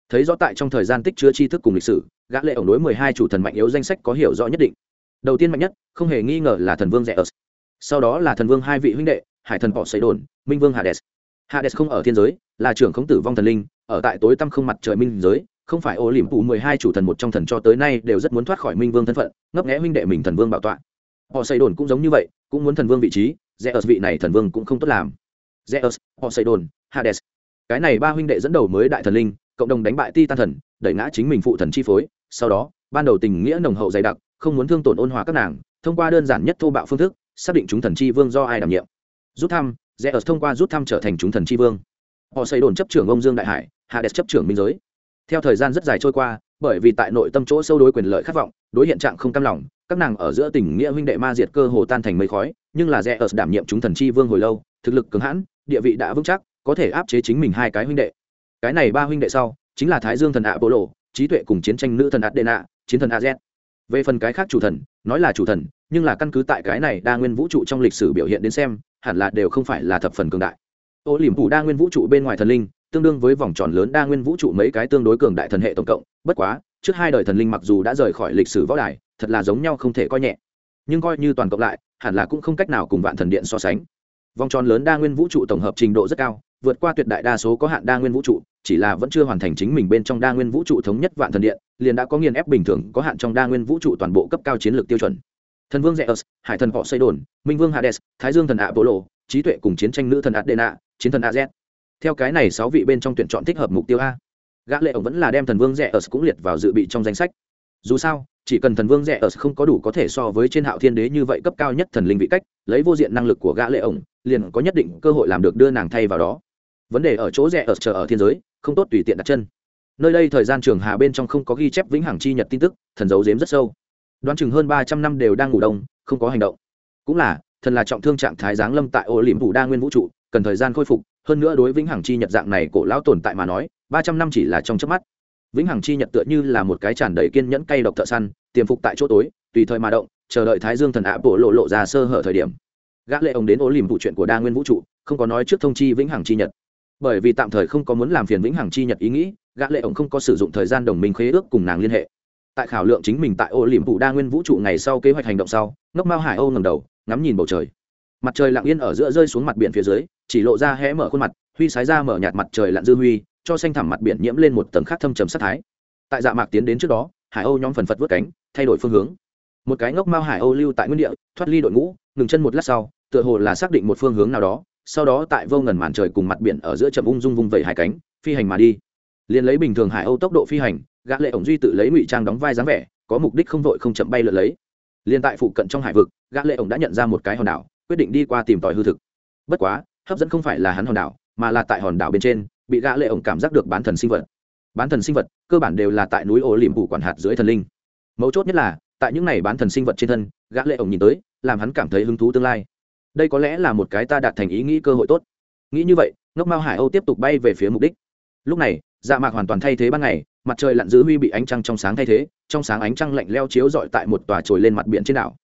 Thấy rõ tại trong thời gian tích chứa tri thức cùng lịch sử, gã lệ ổng đối mười hai chủ thần mạnh yếu danh sách có hiểu rõ nhất định. Đầu tiên mạnh nhất, không hề nghi ngờ là thần vương rẽ ớt sau đó là thần vương hai vị huynh đệ, hải thần bỏ xây đồn, minh vương hades. Hades không ở thiên giới, là trưởng khống tử vong thần linh, ở tại tối tăm không mặt trời minh giới, không phải ô liềm phụ mười hai chủ thần một trong thần cho tới nay đều rất muốn thoát khỏi minh vương thân phận, ngấp nghẽ huynh đệ mình thần vương bảo tọa họ xây đồn cũng giống như vậy, cũng muốn thần vương vị trí rẽ ở vị này thần vương cũng không tốt làm. Rẽ ở họ xây đồn, hades. Cái này ba huynh đệ dẫn đầu mới đại thần linh, cộng đồng đánh bại ti tan thần, đẩy ngã chính mình phụ thần chi phối. Sau đó, ban đầu tình nghĩa nồng hậu dày đặc, không muốn thương tổn ôn hòa các nàng, thông qua đơn giản nhất thô bạo phương thức, xác định chúng thần chi vương do ai đảm nhiệm. Rút thăm rẽ ở thông qua rút thăm trở thành chúng thần chi vương. Họ xây đồn chấp trưởng ông dương đại hải, hades chấp trưởng minh giới. Theo thời gian rất dài trôi qua bởi vì tại nội tâm chỗ sâu đối quyền lợi khát vọng, đối hiện trạng không cam lòng, các nàng ở giữa tình nghĩa huynh đệ ma diệt cơ hồ tan thành mây khói, nhưng là rẽ ở đảm nhiệm chúng thần chi vương hồi lâu, thực lực cứng hãn, địa vị đã vững chắc, có thể áp chế chính mình hai cái huynh đệ. Cái này ba huynh đệ sau, chính là thái dương thần ạ bộ lộ trí tuệ cùng chiến tranh nữ thần adena, chiến thần az về phần cái khác chủ thần, nói là chủ thần, nhưng là căn cứ tại cái này đa nguyên vũ trụ trong lịch sử biểu hiện đến xem, hẳn là đều không phải là thập phần cường đại. Ô liềm phủ đa nguyên vũ trụ bên ngoài thần linh tương đương với vòng tròn lớn đa nguyên vũ trụ mấy cái tương đối cường đại thần hệ tổng cộng, bất quá, trước hai đời thần linh mặc dù đã rời khỏi lịch sử võ đài, thật là giống nhau không thể coi nhẹ. Nhưng coi như toàn cộng lại, hẳn là cũng không cách nào cùng vạn thần điện so sánh. Vòng tròn lớn đa nguyên vũ trụ tổng hợp trình độ rất cao, vượt qua tuyệt đại đa số có hạn đa nguyên vũ trụ, chỉ là vẫn chưa hoàn thành chính mình bên trong đa nguyên vũ trụ thống nhất vạn thần điện, liền đã có nghiền ép bình thường có hạn trong đa nguyên vũ trụ toàn bộ cấp cao chiến lược tiêu chuẩn. Thần vương zeus, hải thần họ xây đồn minh vương hades, thái dương thần apollo, trí tuệ cùng chiến tranh nữ thần adena chiến thần az theo cái này sáu vị bên trong tuyển chọn thích hợp mục tiêu a. Gã lệ ổng vẫn là đem thần vương rẻ ở cũng liệt vào dự bị trong danh sách. Dù sao, chỉ cần thần vương rẻ ở không có đủ có thể so với trên hạo thiên đế như vậy cấp cao nhất thần linh vị cách, lấy vô diện năng lực của gã lệ ổng, liền có nhất định cơ hội làm được đưa nàng thay vào đó. Vấn đề ở chỗ rẻ ở chờ ở thiên giới, không tốt tùy tiện đặt chân. Nơi đây thời gian trường hà bên trong không có ghi chép vĩnh hằng chi nhật tin tức, thần giấu giếm rất sâu. Đoán chừng hơn ba trăm năm đều đang ngủ đông, không có hành động. Cũng là, thần là trọng thương trạng thái giáng lâm tại ô liễm phủ đa nguyên vũ trụ, cần thời gian khôi phục hơn nữa đối vĩnh hằng chi nhật dạng này cổ lão tồn tại mà nói, ba trăm năm chỉ là trong chớp mắt. Vĩnh hằng chi nhật tựa như là một cái tràn đầy kiên nhẫn cay độc thợ săn, tiềm phục tại chỗ tối, tùy thời mà động, chờ đợi thái dương thần ạ bộ lộ lộ ra sơ hở thời điểm. Gã lệ ông đến ố liềm vụ chuyện của đa nguyên vũ trụ, không có nói trước thông chi vĩnh hằng chi nhật. Bởi vì tạm thời không có muốn làm phiền vĩnh hằng chi nhật ý nghĩ, gã lệ ông không có sử dụng thời gian đồng minh khế ước cùng nàng liên hệ. Tại khảo lượng chính mình tại ô liềm vụ đa nguyên vũ trụ ngày sau kế hoạch hành động sau, ngốc mao hải âu ngẩng đầu, ngắm nhìn bầu trời mặt trời lặng yên ở giữa rơi xuống mặt biển phía dưới, chỉ lộ ra hé mở khuôn mặt, huy sái ra mở nhạt mặt trời lặn dư huy, cho xanh thẳm mặt biển nhiễm lên một tầng khác thâm trầm sát thái. Tại dạ mạc tiến đến trước đó, hải âu nhóm phần phật vớt cánh, thay đổi phương hướng. Một cái ngốc mao hải âu lưu tại nguyên địa, thoát ly đội ngũ, ngừng chân một lát sau, tựa hồ là xác định một phương hướng nào đó, sau đó tại vô ngần màn trời cùng mặt biển ở giữa chậm ung dung vung vẩy hai cánh, phi hành mà đi. Liền lấy bình thường hải âu tốc độ phi hành, gã lệ ổng duy tự lấy ngụy trang đóng vai dáng vẻ, có mục đích không vội không chậm bay lượn lấy. Liền tại phụ cận trong hải vực, gã lệ ổng đã nhận ra một cái hòn đảo quyết định đi qua tìm tòi hư thực. Bất quá, hấp dẫn không phải là hắn hòn đảo, mà là tại hòn đảo bên trên, bị gã lệ ổng cảm giác được bán thần sinh vật. Bán thần sinh vật, cơ bản đều là tại núi ổ liềm phủ quản hạt dưới thần linh. Mấu chốt nhất là, tại những này bán thần sinh vật trên thân, gã lệ ổng nhìn tới, làm hắn cảm thấy hứng thú tương lai. Đây có lẽ là một cái ta đạt thành ý nghĩ cơ hội tốt. Nghĩ như vậy, ngốc mao hải âu tiếp tục bay về phía mục đích. Lúc này dạ mạc hoàn toàn thay thế ban ngày, mặt trời lặn dữ huy bị ánh trăng trong sáng thay thế, trong sáng ánh trăng lạnh leo chiếu rọi tại một tòa trồi lên mặt biển trên đảo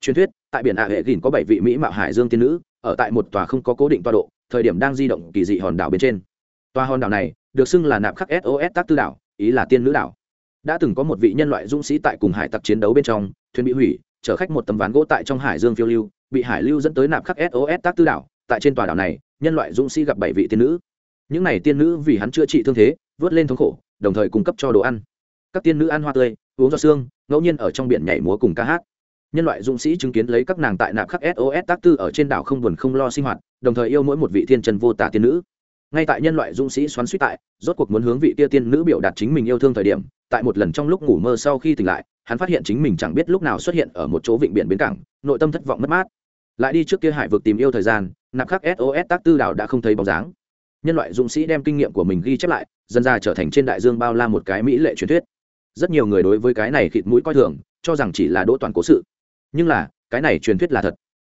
truyền thuyết, tại biển ạ hệ gìn có bảy vị mỹ mạo hải dương tiên nữ, ở tại một tòa không có cố định tọa độ, thời điểm đang di động kỳ dị hòn đảo bên trên. Tòa hòn đảo này, được xưng là nạp khắc sos tác tư đảo, ý là tiên nữ đảo. Đã từng có một vị nhân loại dũng sĩ tại cùng hải tặc chiến đấu bên trong, thuyền bị hủy, chở khách một tấm ván gỗ tại trong hải dương phiêu lưu, bị hải lưu dẫn tới nạp khắc sos tác tư đảo. Tại trên tòa đảo này, nhân loại dũng sĩ gặp bảy vị tiên nữ. Những n à y tiên nữ vì hắn chữa trị thương thế, vớt lên thống khổ, đồng thời cung cấp cho đồ ăn. Các tiên nữ ăn hoa tươi, uống do xương ngẫu nhiên ở trong biển nhảy múa cùng ca hát nhân loại dũng sĩ chứng kiến lấy các nàng tại nạp khắc sos tác tư ở trên đảo không buồn không lo sinh hoạt, đồng thời yêu mỗi một vị thiên trần vô tả tiên nữ. Ngay tại nhân loại dũng sĩ xoắn suýt tại, rốt cuộc muốn hướng vị tia tiên nữ biểu đạt chính mình yêu thương thời điểm, tại một lần trong lúc ngủ mơ sau khi tỉnh lại, hắn phát hiện chính mình chẳng biết lúc nào xuất hiện ở một chỗ vịnh biển bến cảng, nội tâm thất vọng mất mát. Lại đi trước kia hải vực tìm yêu thời gian, nạp khắc sos tác tư đảo đã không thấy bóng dáng. Nhân loại dũng sĩ đem kinh nghiệm của mình ghi chép lại, dần ra trở thành trên đại dương bao la một cái mỹ lệ truyền thuyết. Rất nhiều người đối với cái này khịt mũi coi thường, cho rằng chỉ là đỗ toàn cố sự nhưng là, cái này truyền thuyết là thật.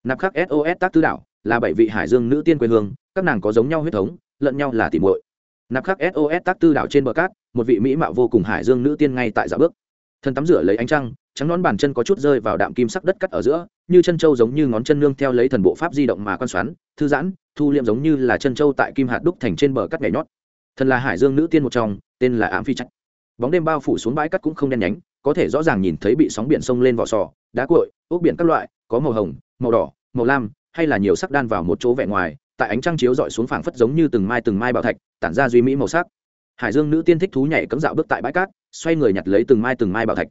Nạp khắc sos tác tư đảo là bảy vị hải dương nữ tiên quê hương, các nàng có giống nhau huyết thống, lẫn nhau là tìm muội. Nạp khắc sos tác tư đảo trên bờ cát, một vị mỹ mạo vô cùng hải dương nữ tiên ngay tại dạ bước. Thân tắm rửa lấy ánh trăng, trắng nón bàn chân có chút rơi vào đạm kim sắc đất cắt ở giữa, như chân trâu giống như ngón chân nương theo lấy thần bộ pháp di động mà quan xoắn, thư giãn, thu liệm giống như là chân trâu tại kim hạt đúc thành trên bờ cắt nhảy nhót. Thần là hải dương nữ tiên một trong, tên là ám phi chắc bóng đêm bao phủ xuống bãi cắt cũng không đen nhánh, có thể rõ ràng nhìn thấy bị sóng biển sông lên vỏ sò đá cội ốc biển các loại, có màu hồng, màu đỏ, màu lam, hay là nhiều sắc đan vào một chỗ vẻ ngoài, tại ánh trăng chiếu dọi xuống phảng phất giống như từng mai từng mai bảo thạch, tản ra duy mỹ màu sắc. Hải dương nữ tiên thích thú nhảy cấm dạo bước tại bãi cát, xoay người nhặt lấy từng mai từng mai bảo thạch.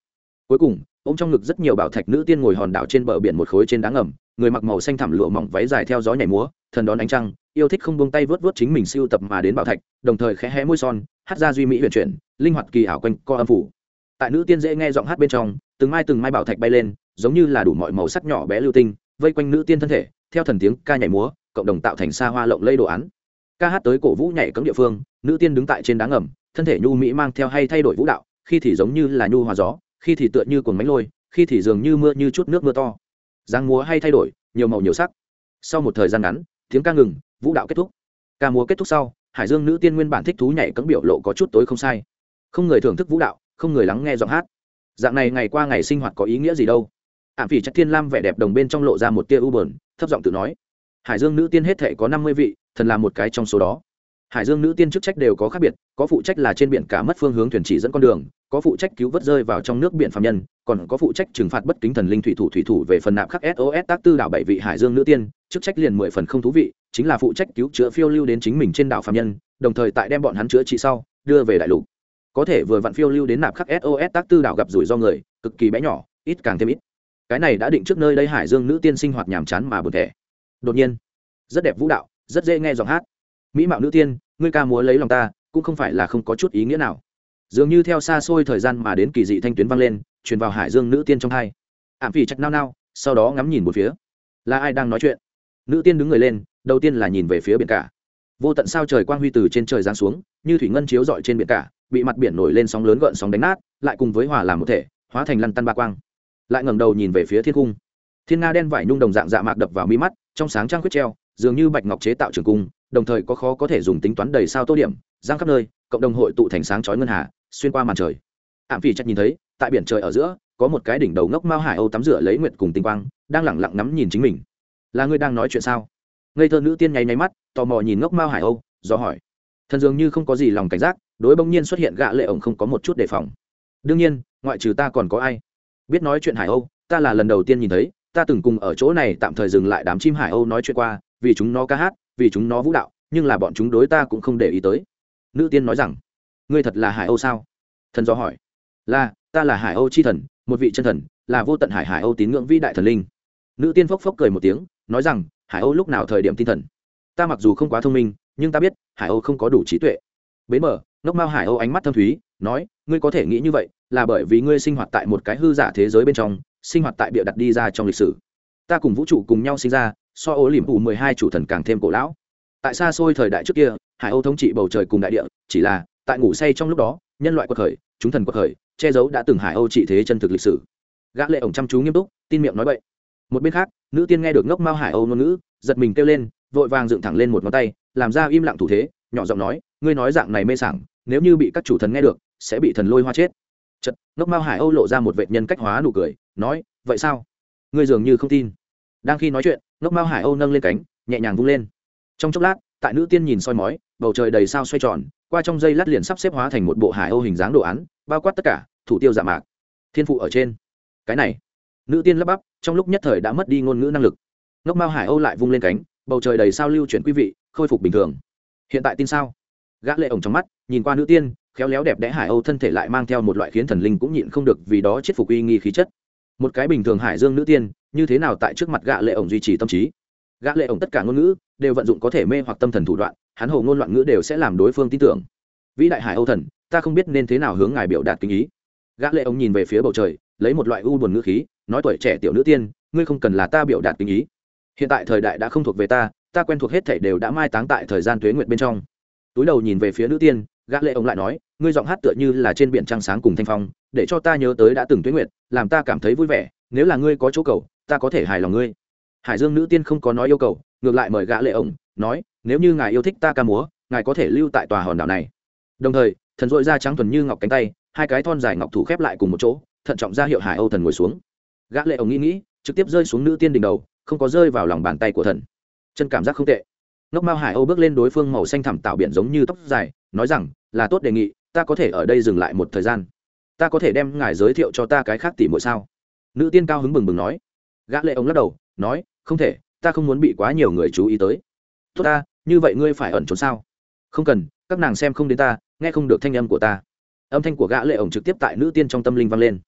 Cuối cùng ô m trong ngực rất nhiều bảo thạch nữ tiên ngồi hòn đảo trên bờ biển một khối trên đá ngầm, người mặc màu xanh thẳm lụa mỏng váy dài theo gió nhảy múa, thần đón ánh trăng, yêu thích không buông tay vớt vớt chính mình siêu tập mà đến bảo thạch, đồng thời khẽ hé môi son, hát ra duy mỹ huyền chuyển, linh hoạt kỳ ảo quanh co âm phủ. Tại nữ tiên dễ nghe giọng hát bên trong, từng mai từng mai bảo thạch bay lên giống như là đủ mọi màu sắc nhỏ bé lưu tinh, vây quanh nữ tiên thân thể, theo thần tiếng ca nhảy múa, cộng đồng tạo thành xa hoa lộng lây đồ án. Ca hát tới cổ vũ nhảy cấm địa phương, nữ tiên đứng tại trên đá ngầm, thân thể nhu mỹ mang theo hay thay đổi vũ đạo, khi thì giống như là nhu hòa gió, khi thì tựa như cồn mánh lôi, khi thì dường như mưa như chút nước mưa to. Giang múa hay thay đổi, nhiều màu nhiều sắc. Sau một thời gian ngắn, tiếng ca ngừng, vũ đạo kết thúc. Ca múa kết thúc sau, hải dương nữ tiên nguyên bản thích thú nhảy cấm biểu lộ có chút tối không sai. Không người thưởng thức vũ đạo, không người lắng nghe giọng hát. Dạng này ngày qua ngày sinh hoạt có ý nghĩa gì đâu? Ảm phỉ chắc thiên lam vẻ đẹp đồng bên trong lộ ra một tia u bờn thấp giọng tự nói. Hải dương nữ tiên hết thể có năm mươi vị, thần là một cái trong số đó. Hải dương nữ tiên chức trách đều có khác biệt, có phụ trách là trên biển cả mất phương hướng thuyền chỉ dẫn con đường, có phụ trách cứu vớt rơi vào trong nước biển phạm nhân, còn có phụ trách trừng phạt bất kính thần linh thủy thủ thủy thủ về phần nạp khắc sos tác tư đảo bảy vị hải dương nữ tiên, chức trách liền mười phần không thú vị, chính là phụ trách cứu chữa phiêu lưu đến chính mình trên đảo phạm nhân, đồng thời tại đem bọn hắn chữa trị sau, đưa về đại lục. Có thể vừa vặn phiêu lưu đến nạp khắc sos tác tư đảo gặp rủi ro người, cực kỳ bé nhỏ, ít càng thêm ít cái này đã định trước nơi đây hải dương nữ tiên sinh hoạt nhàm chán mà buồn thẻ. Đột nhiên, rất đẹp vũ đạo, rất dễ nghe giọng hát. Mỹ mạo nữ tiên, ngươi ca múa lấy lòng ta, cũng không phải là không có chút ý nghĩa nào. Dường như theo xa xôi thời gian mà đến kỳ dị thanh tuyến vang lên, truyền vào hải dương nữ tiên trong hai. Ảm phỉ chặt nao nao, sau đó ngắm nhìn một phía. Là ai đang nói chuyện? Nữ tiên đứng người lên, đầu tiên là nhìn về phía biển cả. Vô tận sao trời quang huy từ trên trời giáng xuống, như thủy ngân chiếu rọi trên biển cả, bị mặt biển nổi lên sóng lớn gợn sóng đánh nát, lại cùng với hòa làm một thể, hóa thành lăn tăn ba quang lại ngẩng đầu nhìn về phía thiên cung. Thiên nga đen vải nhung đồng dạng dạ mạc đập vào mi mắt, trong sáng trang khuyết treo, dường như bạch ngọc chế tạo trường cung, đồng thời có khó có thể dùng tính toán đầy sao tô điểm, giang khắp nơi, cộng đồng hội tụ thành sáng chói ngân hà, xuyên qua màn trời. Ảm phi chắc nhìn thấy, tại biển trời ở giữa, có một cái đỉnh đầu ngốc mao hải âu tắm rửa lấy nguyệt cùng tinh quang, đang lẳng lặng ngắm nhìn chính mình. Là ngươi đang nói chuyện sao? Ngây thơ nữ tiên nháy nháy mắt, tò mò nhìn ngốc mao hải âu, do hỏi. Thần dường như không có gì lòng cảnh giác, đối bỗng nhiên xuất hiện gạ lệ ổng không có một chút đề phòng. Đương nhiên, ngoại trừ ta còn có ai? Biết nói chuyện hải âu, ta là lần đầu tiên nhìn thấy, ta từng cùng ở chỗ này tạm thời dừng lại đám chim hải âu nói chuyện qua, vì chúng nó ca hát, vì chúng nó vũ đạo, nhưng là bọn chúng đối ta cũng không để ý tới. Nữ tiên nói rằng, ngươi thật là hải âu sao? Thần do hỏi. Là, ta là hải âu c h i thần, một vị chân thần, là vô tận hải hải âu tín ngưỡng vĩ đại thần linh. Nữ tiên phốc phốc cười một tiếng, nói rằng, hải âu lúc nào thời điểm tinh thần? Ta mặc dù không quá thông minh, nhưng ta biết, hải âu không có đủ trí tuệ. Bến mở, ngốc mao hải âu ánh mắt thâm thúy, nói ngươi có thể nghĩ như vậy, là bởi vì ngươi sinh hoạt tại một cái hư giả thế giới bên trong, sinh hoạt tại bịa đặt đi ra trong lịch sử. Ta cùng vũ trụ cùng nhau sinh ra, so ố liềm phủ mười hai chủ thần càng thêm cổ lão. Tại xa xôi thời đại trước kia, hải âu thống trị bầu trời cùng đại địa, chỉ là, tại ngủ say trong lúc đó, nhân loại quật khởi, chúng thần quật khởi, che giấu đã từng hải âu trị thế chân thực lịch sử. Gã lệ ổng chăm chú nghiêm túc, tin miệng nói vậy một bên khác, nữ tiên nghe được ngốc mao hải âu ngôn ngữ, giật mình kêu lên, vội vàng dựng thẳng lên một ngón tay, làm ra im lặng thủ thế, nhỏ giọng nói, ngươi nói dạng này mê sảng, nếu như bị các chủ thần nghe được sẽ bị thần lôi hoa chết. Chật ngốc mao hải âu lộ ra một vệ nhân cách hóa nụ cười, nói, vậy sao? Ngươi dường như không tin. Đang khi nói chuyện, ngốc mao hải âu nâng lên cánh, nhẹ nhàng vung lên. Trong chốc lát, tại nữ tiên nhìn soi mói, bầu trời đầy sao xoay tròn, qua trong dây lát liền sắp xếp hóa thành một bộ hải âu hình dáng đồ án, bao quát tất cả, thủ tiêu giả mạc. Thiên phụ ở trên. Cái này. Nữ tiên lắp bắp, trong lúc nhất thời đã mất đi ngôn ngữ năng lực. Ngốc mao hải âu lại vung lên cánh, bầu trời đầy sao lưu chuyển quý vị, khôi phục bình thường. Hiện tại tin sao? Gã lệ ổng trong mắt, nhìn qua nữ tiên khéo léo đẹp đẽ hải âu thân thể lại mang theo một loại khiến thần linh cũng nhịn không được vì đó chết phục uy nghi khí chất. Một cái bình thường hải dương nữ tiên, như thế nào tại trước mặt gã lệ ổng duy trì tâm trí? Gã lệ ổng tất cả ngôn ngữ đều vận dụng có thể mê hoặc tâm thần thủ đoạn, hắn hồ ngôn loạn ngữ đều sẽ làm đối phương tin tưởng. Vĩ đại hải âu thần, ta không biết nên thế nào hướng ngài biểu đạt kinh ý. Gã lệ ổng nhìn về phía bầu trời, lấy một loại u buồn ngữ khí, nói tuổi trẻ tiểu nữ tiên, ngươi không cần là ta biểu đạt kinh ý. Hiện tại thời đại đã không thuộc về ta ta quen thuộc hết thảy đều đã mai táng tại thời gian tuế nguyệt bên trong. Túi đầu nhìn về phía nữ tiên gã lệ ông lại nói ngươi giọng hát tựa như là trên biển trăng sáng cùng thanh phong để cho ta nhớ tới đã từng tuyết nguyệt làm ta cảm thấy vui vẻ nếu là ngươi có chỗ cầu ta có thể hài lòng ngươi. Hải dương nữ tiên không có nói yêu cầu ngược lại mời gã lệ ông, nói nếu như ngài yêu thích ta ca múa ngài có thể lưu tại tòa hòn đảo này. Đồng thời thần dội da trắng thuần như ngọc cánh tay hai cái thon dài ngọc thủ khép lại cùng một chỗ thận trọng ra hiệu hải âu thần ngồi xuống. Gã lệ ông nghĩ nghĩ trực tiếp rơi xuống nữ tiên đỉnh đầu không có rơi vào lòng bàn tay của thần. Chân cảm giác không tệ. Ngốc mao hải âu bước lên đối phương màu xanh thẳm tạo biển giống như tóc dài nói rằng là tốt đề nghị, ta có thể ở đây dừng lại một thời gian. Ta có thể đem ngài giới thiệu cho ta cái khác tỷ muội sao? Nữ tiên cao hứng bừng bừng nói. Gã lệ ông lắc đầu, nói, không thể, ta không muốn bị quá nhiều người chú ý tới. Tốt ta, như vậy ngươi phải ẩn trốn sao? Không cần, các nàng xem không đến ta, nghe không được thanh âm của ta. Âm thanh của gã lệ ổng trực tiếp tại nữ tiên trong tâm linh vang lên.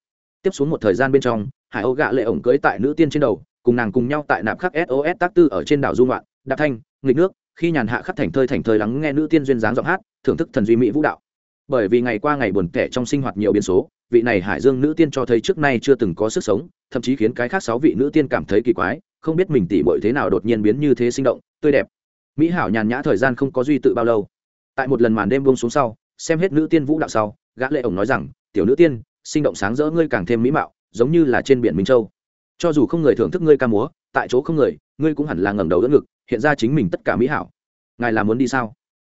Tiếp xuống một thời gian bên trong, hải âu gã lệ ổng cưỡi tại nữ tiên trên đầu, cùng nàng cùng nhau tại nạp khắc sos tác tư ở trên đảo du ngoạn, đạp thanh, nghịch nước khi nhàn hạ khắc thành thơi thành thơi lắng nghe nữ tiên duyên dáng giọng hát, thưởng thức thần duy mỹ vũ đạo. Bởi vì ngày qua ngày buồn tẻ trong sinh hoạt nhiều biến số, vị này hải dương nữ tiên cho thấy trước nay chưa từng có sức sống, thậm chí khiến cái khác sáu vị nữ tiên cảm thấy kỳ quái, không biết mình tỉ bội thế nào đột nhiên biến như thế sinh động, tươi đẹp. Mỹ hảo nhàn nhã thời gian không có duy tự bao lâu. Tại một lần màn đêm buông xuống sau, xem hết nữ tiên vũ đạo sau, gã lệ ổng nói rằng, tiểu nữ tiên, sinh động sáng rỡ ngươi càng thêm mỹ mạo, giống như là trên biển minh châu. Cho dù không người thưởng thức ngươi ca múa, tại chỗ không người, ngươi cũng hẳn là ngẩng đầu đỡ ngực hiện ra chính mình tất cả mỹ hảo. Ngài là muốn đi sao?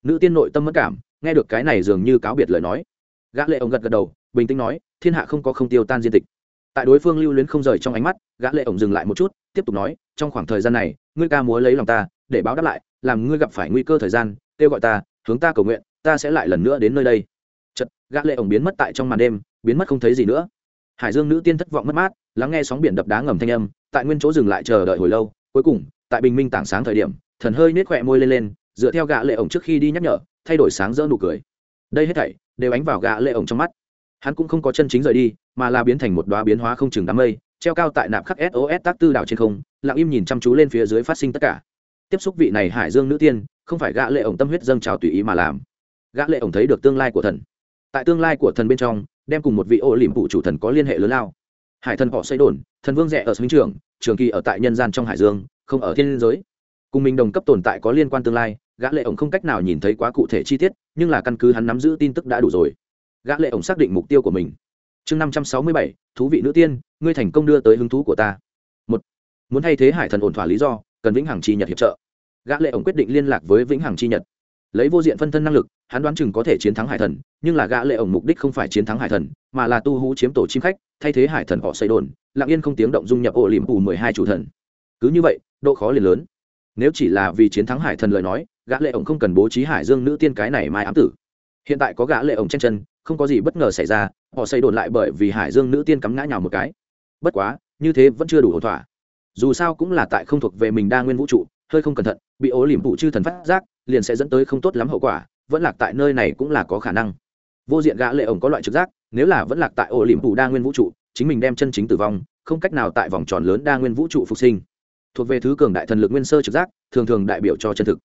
Nữ tiên nội tâm mất cảm, nghe được cái này dường như cáo biệt lời nói. Gã lệ ổng gật gật đầu, bình tĩnh nói, thiên hạ không có không tiêu tan diên tịch. Tại đối phương lưu luyến không rời trong ánh mắt, gã lệ ổng dừng lại một chút, tiếp tục nói, trong khoảng thời gian này, ngươi ca múa lấy lòng ta, để báo đáp lại, làm ngươi gặp phải nguy cơ thời gian, kêu gọi ta, hướng ta cầu nguyện, ta sẽ lại lần nữa đến nơi đây. Chật gã lệ ổng biến mất tại trong màn đêm, biến mất không thấy gì nữa. Hải dương nữ tiên thất vọng mất mát, lắng nghe sóng biển đập đá ngầm thanh âm, tại nguyên chỗ dừng lại chờ đợi hồi lâu, cuối cùng tại bình minh tảng sáng thời điểm, thần hơi nết khỏe môi lên lên, dựa theo gã lệ ổng trước khi đi nhắc nhở, thay đổi sáng rỡ nụ cười. Đây hết thảy đều ánh vào gã lệ ổng trong mắt. Hắn cũng không có chân chính rời đi, mà là biến thành một đóa biến hóa không chừng đám mây, treo cao tại nạp khắc sos tác tư đảo trên không, lặng im nhìn chăm chú lên phía dưới phát sinh tất cả. Tiếp xúc vị này hải dương nữ tiên, không phải gã lệ ổng tâm huyết dâng trào tùy ý mà làm. Gã lệ ổng thấy được tương lai của thần. Tại tương lai của thần bên trong, đem cùng một vị ô liềm phụ chủ thần có liên hệ lớn lao. Hải thần họ xây đồn, thần vương rẻ ở sinh trường trường kỳ ở tại nhân gian trong hải dương không ở thiên giới. Cùng mình đồng cấp tồn tại có liên quan tương lai, gã lệ ổng không cách nào nhìn thấy quá cụ thể chi tiết, nhưng là căn cứ hắn nắm giữ tin tức đã đủ rồi. Gã lệ ổng xác định mục tiêu của mình. Chương năm trăm sáu mươi bảy, thú vị nữ tiên, ngươi thành công đưa tới hứng thú của ta. Một, muốn thay thế hải thần ổn thỏa lý do, cần vĩnh hằng chi nhật hiệp trợ. Gã lệ ổng quyết định liên lạc với vĩnh hằng chi nhật. Lấy vô diện phân thân năng lực, hắn đoán chừng có thể chiến thắng hải thần, nhưng là gã lệ ổng mục đích không phải chiến thắng hải thần, mà là tu hú chiếm tổ chim khách, thay thế hải thần họ xây đồn lặng yên không tiếng động dung nhập ổ liềm phù mười hai chủ thần. Cứ như vậy độ khó liền lớn. Nếu chỉ là vì chiến thắng hải thần lời nói, gã lệ ổng không cần bố trí hải dương nữ tiên cái này mai ám tử. Hiện tại có gã lệ ổng chen chân, không có gì bất ngờ xảy ra, họ xây đồn lại bởi vì hải dương nữ tiên cắm ngã nhào một cái. Bất quá, như thế vẫn chưa đủ hậu thỏa. Dù sao cũng là tại không thuộc về mình đa nguyên vũ trụ, hơi không cẩn thận, bị ố liềm vụ chư thần phát giác, liền sẽ dẫn tới không tốt lắm hậu quả, vẫn lạc tại nơi này cũng là có khả năng. Vô diện gã lệ ổng có loại trực giác, nếu là vẫn lạc tại ố liềm vụ đa nguyên vũ trụ, chính mình đem chân chính tử vong, không cách nào tại vòng tròn lớn đa nguyên vũ trụ phục sinh thuộc về thứ cường đại thần lực nguyên sơ trực giác, thường thường đại biểu cho chân thực.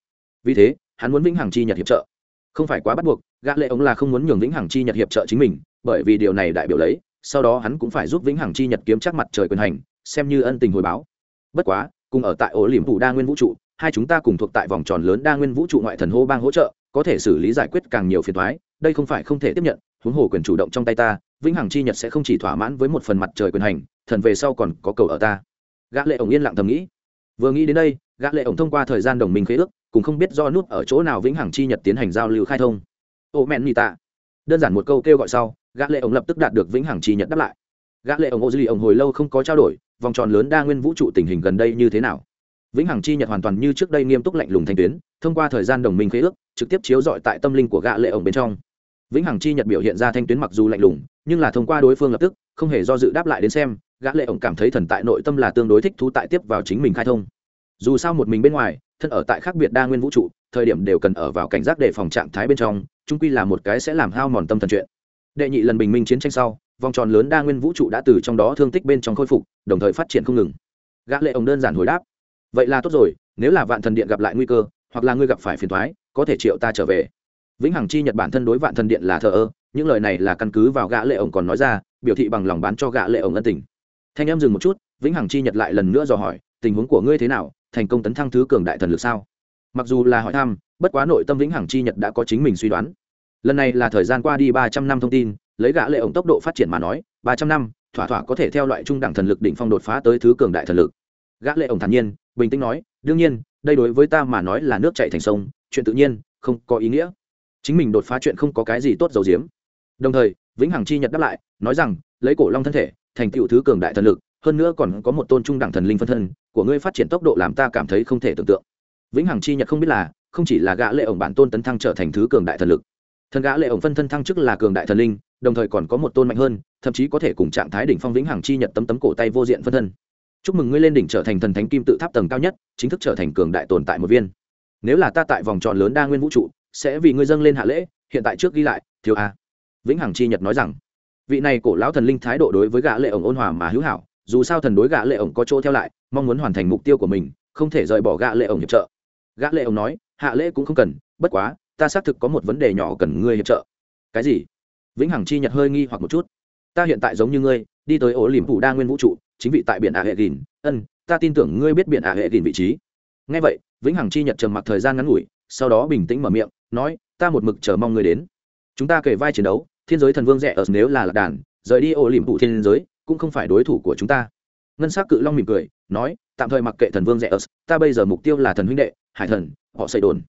Vì thế, hắn muốn vĩnh hằng chi nhật hiệp trợ. Không phải quá bắt buộc, gã lệ ống là không muốn nhường vĩnh hằng chi nhật hiệp trợ chính mình, bởi vì điều này đại biểu lấy, sau đó hắn cũng phải giúp vĩnh hằng chi nhật kiếm chắc mặt trời quyền hành, xem như ân tình hồi báo. Bất quá, cùng ở tại ổ liềm phủ đa nguyên vũ trụ, hai chúng ta cùng thuộc tại vòng tròn lớn đa nguyên vũ trụ ngoại thần hô bang hỗ trợ, có thể xử lý giải quyết càng nhiều phiền toái, đây không phải không thể tiếp nhận, huống hồ quyền chủ động trong tay ta, vĩnh hằng chi nhật sẽ không chỉ thỏa mãn với một phần mặt trời quyền hành, thần về sau còn có cầu ở ta. Gã lệ ổng yên lặng thầm nghĩ vừa nghĩ đến đây, gã lệ ổng thông qua thời gian đồng minh khế ước cũng không biết do nút ở chỗ nào vĩnh hằng chi nhật tiến hành giao lưu khai thông. Ô mẹn nhị tạ. Đơn giản một câu kêu gọi sau, gã lệ ổng lập tức đạt được vĩnh hằng chi nhật đáp lại. Gã lệ ổng ô dư ổng hồi lâu không có trao đổi, vòng tròn lớn đa nguyên vũ trụ tình hình gần đây như thế nào? Vĩnh hằng chi nhật hoàn toàn như trước đây nghiêm túc lạnh lùng thanh tuyến, thông qua thời gian đồng minh khế ước, trực tiếp chiếu dọi tại tâm linh của gã lệ ổng bên trong vĩnh hằng chi nhật biểu hiện ra thanh tuyến mặc dù lạnh lùng, nhưng là thông qua đối phương lập tức, không hề do dự đáp lại đến xem, gã lệ ổng cảm thấy thần tại nội tâm là tương đối thích thú tại tiếp vào chính mình khai thông. Dù sao một mình bên ngoài, thân ở tại khác biệt đa nguyên vũ trụ, thời điểm đều cần ở vào cảnh giác để phòng trạng thái bên trong trung quy là một cái sẽ làm hao mòn tâm thần chuyện. Đệ nhị lần bình minh chiến tranh sau, vòng tròn lớn đa nguyên vũ trụ đã từ trong đó thương tích bên trong khôi phục, đồng thời phát triển không ngừng. Gã lệ ổng đơn giản hồi đáp, vậy là tốt rồi, nếu là vạn thần điện gặp lại nguy cơ, hoặc là ngươi gặp phải phiền toái, có thể triệu ta trở về vĩnh hằng chi nhật bản thân đối vạn thần điện là thờ ơ, những lời này là căn cứ vào gã lệ ổng còn nói ra, biểu thị bằng lòng bán cho gã lệ ổng ân tình. Thanh em dừng một chút, vĩnh hằng chi nhật lại lần nữa dò hỏi, tình huống của ngươi thế nào, thành công tấn thăng thứ cường đại thần lực sao? Mặc dù là hỏi thăm, bất quá nội tâm vĩnh hằng chi nhật đã có chính mình suy đoán. Lần này là thời gian qua đi ba trăm năm thông tin, lấy gã lệ ổng tốc độ phát triển mà nói, ba trăm năm, thỏa thỏa có thể theo loại trung đẳng thần lực đỉnh phong đột phá tới thứ cường đại thần lực. Gã lệ ổng thản nhiên, bình tĩnh nói, đương nhiên, đây đối với ta mà nói là nước chảy thành sông, chuyện tự nhiên, không có ý nghĩa chính mình đột phá chuyện không có cái gì tốt dầu diếm. Đồng thời, vĩnh hằng chi nhật đáp lại, nói rằng, lấy cổ long thân thể, thành tựu thứ cường đại thần lực, hơn nữa còn có một tôn trung đẳng thần linh phân thân, của ngươi phát triển tốc độ làm ta cảm thấy không thể tưởng tượng. Vĩnh hằng chi nhật không biết là, không chỉ là gã lệ ổng bản tôn tấn thăng trở thành thứ cường đại thần lực. Thần gã lệ ổng phân thân thăng chức là cường đại thần linh, đồng thời còn có một tôn mạnh hơn, thậm chí có thể cùng trạng thái đỉnh phong vĩnh hằng chi nhật tấm tấm cổ tay vô diện phân thân. Chúc mừng ngươi lên đỉnh trở thành thần thánh kim tự tháp tầng cao nhất, chính thức trở thành cường đại tồn tại một viên. Nếu là ta tại vòng tròn lớn đa nguyên vũ trụ sẽ vì ngươi dâng lên hạ lễ, hiện tại trước ghi lại, thiếu a. Vĩnh hằng chi nhật nói rằng, vị này cổ lão thần linh thái độ đối với gã lệ ổng ôn hòa mà hữu hảo, dù sao thần đối gã lệ ổng có chỗ theo lại, mong muốn hoàn thành mục tiêu của mình, không thể rời bỏ gã lệ ổng hiệp trợ. Gã lệ ổng nói, hạ lễ cũng không cần, bất quá, ta xác thực có một vấn đề nhỏ cần ngươi hiệp trợ. Cái gì? Vĩnh hằng chi nhật hơi nghi hoặc một chút. Ta hiện tại giống như ngươi, đi tới ổ liềm phủ đa nguyên vũ trụ, chính vị tại biển ả hệ gìn. Ân, ta tin tưởng ngươi biết biển ả hệ gìn vị trí. Ngay vậy, vĩnh hằng chi nhật trầm mặc thời gian ngắn ngủi, sau đó bình tĩnh mở miệng nói, ta một mực chờ mong người đến. Chúng ta kể vai chiến đấu, thiên giới thần vương rẻ ở nếu là lạc đàn, rời đi ô liềm phụ thiên giới, cũng không phải đối thủ của chúng ta. Ngân s á c cự long mỉm cười, nói, tạm thời mặc kệ thần vương rẻ ở, ta bây giờ mục tiêu là thần huynh đệ, hải thần, họ xây đồn.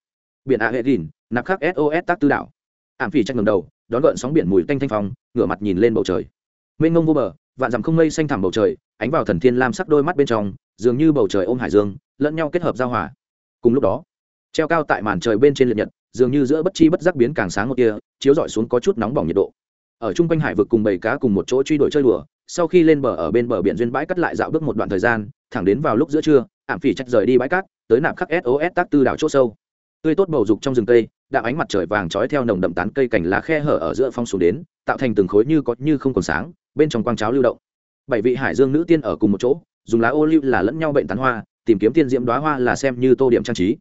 Biển a hệ gìn, nạp khắc sos tác tư đạo. ảm phỉ chắc ngầm đầu, đón gợn sóng biển mùi tanh thanh phong, ngửa mặt nhìn lên bầu trời. Mênh ngông vô bờ, vạn dặm không mây xanh thẳm bầu trời, ánh vào thần thiên lam sắc đôi mắt bên trong, dường như bầu trời ôm hải dương, lẫn nhau kết hợp giao hòa. Cùng lúc đó treo cao tại màn trời bên trên liệt nhật, dường như giữa bất chi bất giác biến càng sáng một kia chiếu rọi xuống có chút nóng bỏng nhiệt độ. Ở chung quanh hải vực cùng bầy cá cùng một chỗ truy đuổi chơi đùa, sau khi lên bờ ở bên bờ biển duyên bãi cắt lại dạo bước một đoạn thời gian, thẳng đến vào lúc giữa trưa, ảm phỉ trách rời đi bãi cát, tới nạp khắc sos tác tư đảo chỗ sâu. Tươi tốt bầu dục trong rừng cây, đạm ánh mặt trời vàng trói theo nồng đậm tán cây cành lá khe hở ở giữa phong xuống đến, tạo thành từng khối như có như không còn sáng, bên trong quang cháo lưu động. Bảy vị hải dương nữ tiên ở cùng một chỗ, dùng lá ô lưu là lẫn nhau bệnh tán hoa, tìm kiếm tiên diễm đoá hoa là xem như tô điểm trang trí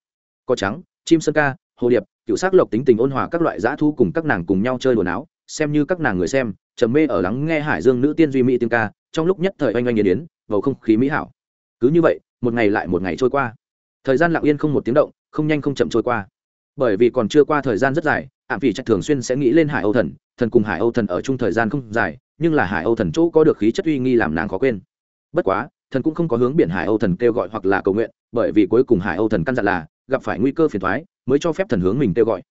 có trắng, chim sơn ca, hồ điệp, cựu sắc lộc tính tình ôn hòa các loại dã thu cùng các nàng cùng nhau chơi đồn áo xem như các nàng người xem, trầm mê ở lắng nghe hải dương nữ tiên duy mỹ tiếng ca, trong lúc nhất thời oanh oanh nghiền yến bầu không khí mỹ hảo. Cứ như vậy, một ngày lại một ngày trôi qua. Thời gian lặng yên không một tiếng động, không nhanh không chậm trôi qua. Bởi vì còn chưa qua thời gian rất dài, ảm phỉ trạch thường xuyên sẽ nghĩ lên hải âu thần thần cùng hải âu thần ở chung thời gian không dài, nhưng là hải âu thần chỗ có được khí chất uy nghi làm nàng khó quên. Bất quá, thần cũng không có hướng biển hải âu thần kêu gọi hoặc là cầu nguyện, bởi vì cuối cùng hải âu thần căn dặn là gặp phải nguy cơ phiền thoái, mới cho phép thần hướng mình kêu gọi.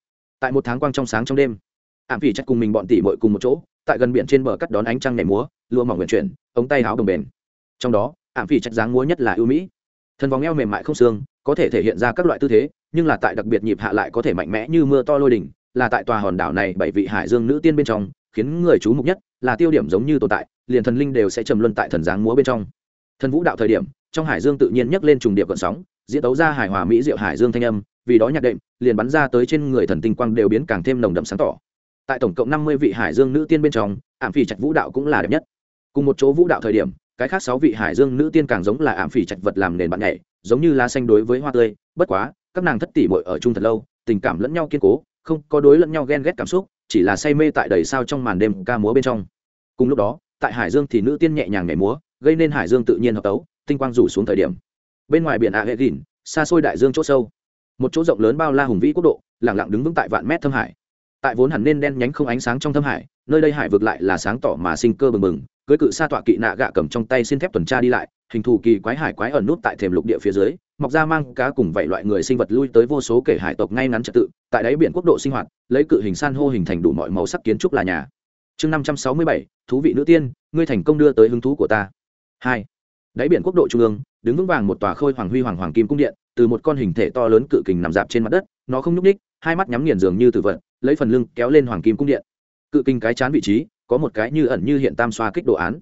Tại một tháng quang trong sáng trong đêm, ảm phỉ chắc cùng mình bọn tỉ bội cùng một chỗ, tại gần biển trên bờ cắt đón ánh trăng nhảy múa, lụa mỏng nguyện chuyển, ống tay áo đồng bền. Trong đó, ảm phỉ chắc dáng múa nhất là ưu mỹ. Thần vòng eo mềm mại không xương, có thể thể hiện ra các loại tư thế, nhưng là tại đặc biệt nhịp hạ lại có thể mạnh mẽ như mưa to lôi đỉnh, là tại tòa hòn đảo này bảy vị hải dương nữ tiên bên trong, khiến người chú mục nhất, là tiêu điểm giống như tồn tại, liền thần linh đều sẽ trầm luân tại thần dáng múa bên trong. Thần vũ đạo thời điểm, trong hải dương tự nhiên nhấc lên trùng điệp gợn sóng diễn tấu ra hài hòa mỹ diệu hải dương thanh âm, vì đó nhạc đệm, liền bắn ra tới trên người thần tinh quang đều biến càng thêm nồng đậm sáng tỏ. Tại tổng cộng năm mươi vị hải dương nữ tiên bên trong, ảm phỉ trạch vũ đạo cũng là đẹp nhất. Cùng một chỗ vũ đạo thời điểm, cái khác sáu vị hải dương nữ tiên càng giống là ảm phỉ trạch vật làm nền bạn nhảy, giống như lá xanh đối với hoa tươi. Bất quá, các nàng thất tỷ bội ở chung thật lâu, tình cảm lẫn nhau kiên cố, không có đối lẫn nhau ghen ghét cảm xúc, chỉ là say mê tại đầy sao trong màn đêm ca múa bên trong. Cùng lúc đó, tại hải dương thì nữ tiên nhẹ nhàng nhảy múa, gây nên hải dương tự nhiên hợp tấu, tinh quang rủ xuống thời điểm bên ngoài biển ạ hệ gìn, xa xôi đại dương chỗ sâu. Một chỗ rộng lớn bao la hùng vĩ quốc độ lẳng lặng đứng vững tại vạn mét thâm hải. Tại vốn hẳn nên đen nhánh không ánh sáng trong thâm hải, nơi đây hải vực lại là sáng tỏ mà sinh cơ bừng bừng, cưới cự sa tọa kỵ nạ gạ cầm trong tay xin thép tuần tra đi lại, hình thù kỳ quái hải quái ẩn nút tại thềm lục địa phía dưới, mọc ra mang cá cùng vậy loại người sinh vật lui tới vô số kể hải tộc ngay ngắn trật tự, tại đáy biển quốc độ sinh hoạt, lấy cự hình san hô hình thành đủ mọi màu sắc kiến trúc là nhà. Chương năm trăm sáu mươi bảy, thú vị nữ tiên, ngươi thành công đưa tới hứng thú của ta. Hai đáy biển quốc độ trung ương, đứng vững vàng một tòa khôi hoàng huy hoàng hoàng kim cung điện, từ một con hình thể to lớn cự kình nằm dạp trên mặt đất, nó không nhúc ních hai mắt nhắm nghiền dường như tử vận lấy phần lưng kéo lên hoàng kim cung điện. Cự kình cái chán vị trí, có một cái như ẩn như hiện tam xoa kích đồ án.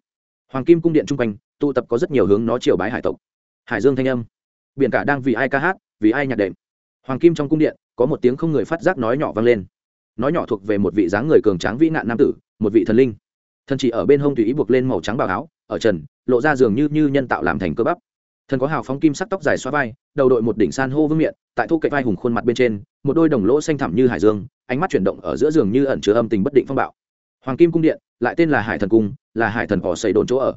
Hoàng kim cung điện chung quanh, tụ tập có rất nhiều hướng nó triều bái hải tộc. Hải dương thanh âm. Biển cả đang vì ai ca hát, vì ai nhạc đệm. Hoàng kim trong cung điện, có một tiếng không người phát giác nói nhỏ vang lên. Nói nhỏ thuộc về một vị dáng người cường tráng vĩ nạn nam tử, một vị thần linh. Thần chỉ ở bên hông tùy ý buộc lên màu trắng bào áo, ở trần lộ ra dường như như nhân tạo làm thành cơ bắp. Thần có hào phóng kim sắc tóc dài xoa vai, đầu đội một đỉnh san hô vương miệng tại thu cậy vai hùng khuôn mặt bên trên, một đôi đồng lỗ xanh thẳm như hải dương, ánh mắt chuyển động ở giữa giường như ẩn chứa âm tình bất định phong bạo. Hoàng kim cung điện, lại tên là hải thần cung, là hải thần họ xây đồn chỗ ở.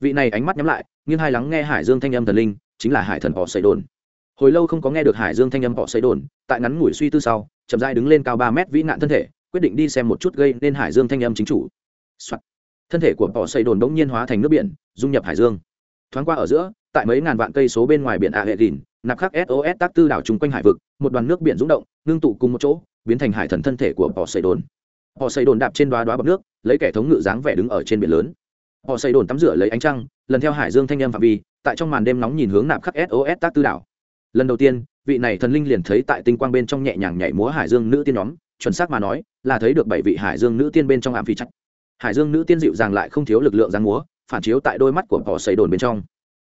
Vị này ánh mắt nhắm lại, nghiêng hai lắng nghe hải dương thanh âm thần linh, chính là hải thần họ xây đồn. Hồi lâu không có nghe được hải dương thanh âm họ xây đồn, tại ngắn ngủi suy tư sau, chậm dai đứng lên cao ba mét vĩ nạn thân thể, quyết định đi xem một chút gây nên hải dương thanh âm chính chủ、Soạn thân thể của bỏ xây đồn bỗng nhiên hóa thành nước biển, dung nhập hải dương. Thoáng qua ở giữa, tại mấy ngàn vạn cây số bên ngoài biển a hệ đìn nạp khắc sos tác tư đảo chung quanh hải vực, một đoàn nước biển rúng động, ngưng tụ cùng một chỗ, biến thành hải thần thân thể của bỏ xây đồn. Họ xây đồn đạp trên đoá đoá bọc nước, lấy kẻ thống ngự dáng vẻ đứng ở trên biển lớn. Họ xây đồn tắm rửa lấy ánh trăng, lần theo hải dương thanh âm phạm vi, tại trong màn đêm nóng nhìn hướng nạp khắc sos tác tư đảo. Lần đầu tiên, vị này thần linh liền thấy tại tinh quang bên trong nhẹ nhàng nhảy múa hải dương nữ tiên nhóm, chuẩn xác mà nói, là thấy được bảy vị hải dương nữ tiên bên trong ám phi chắc hải dương nữ tiên dịu dàng lại không thiếu lực lượng giang múa, phản chiếu tại đôi mắt của cỏ xây đồn bên trong.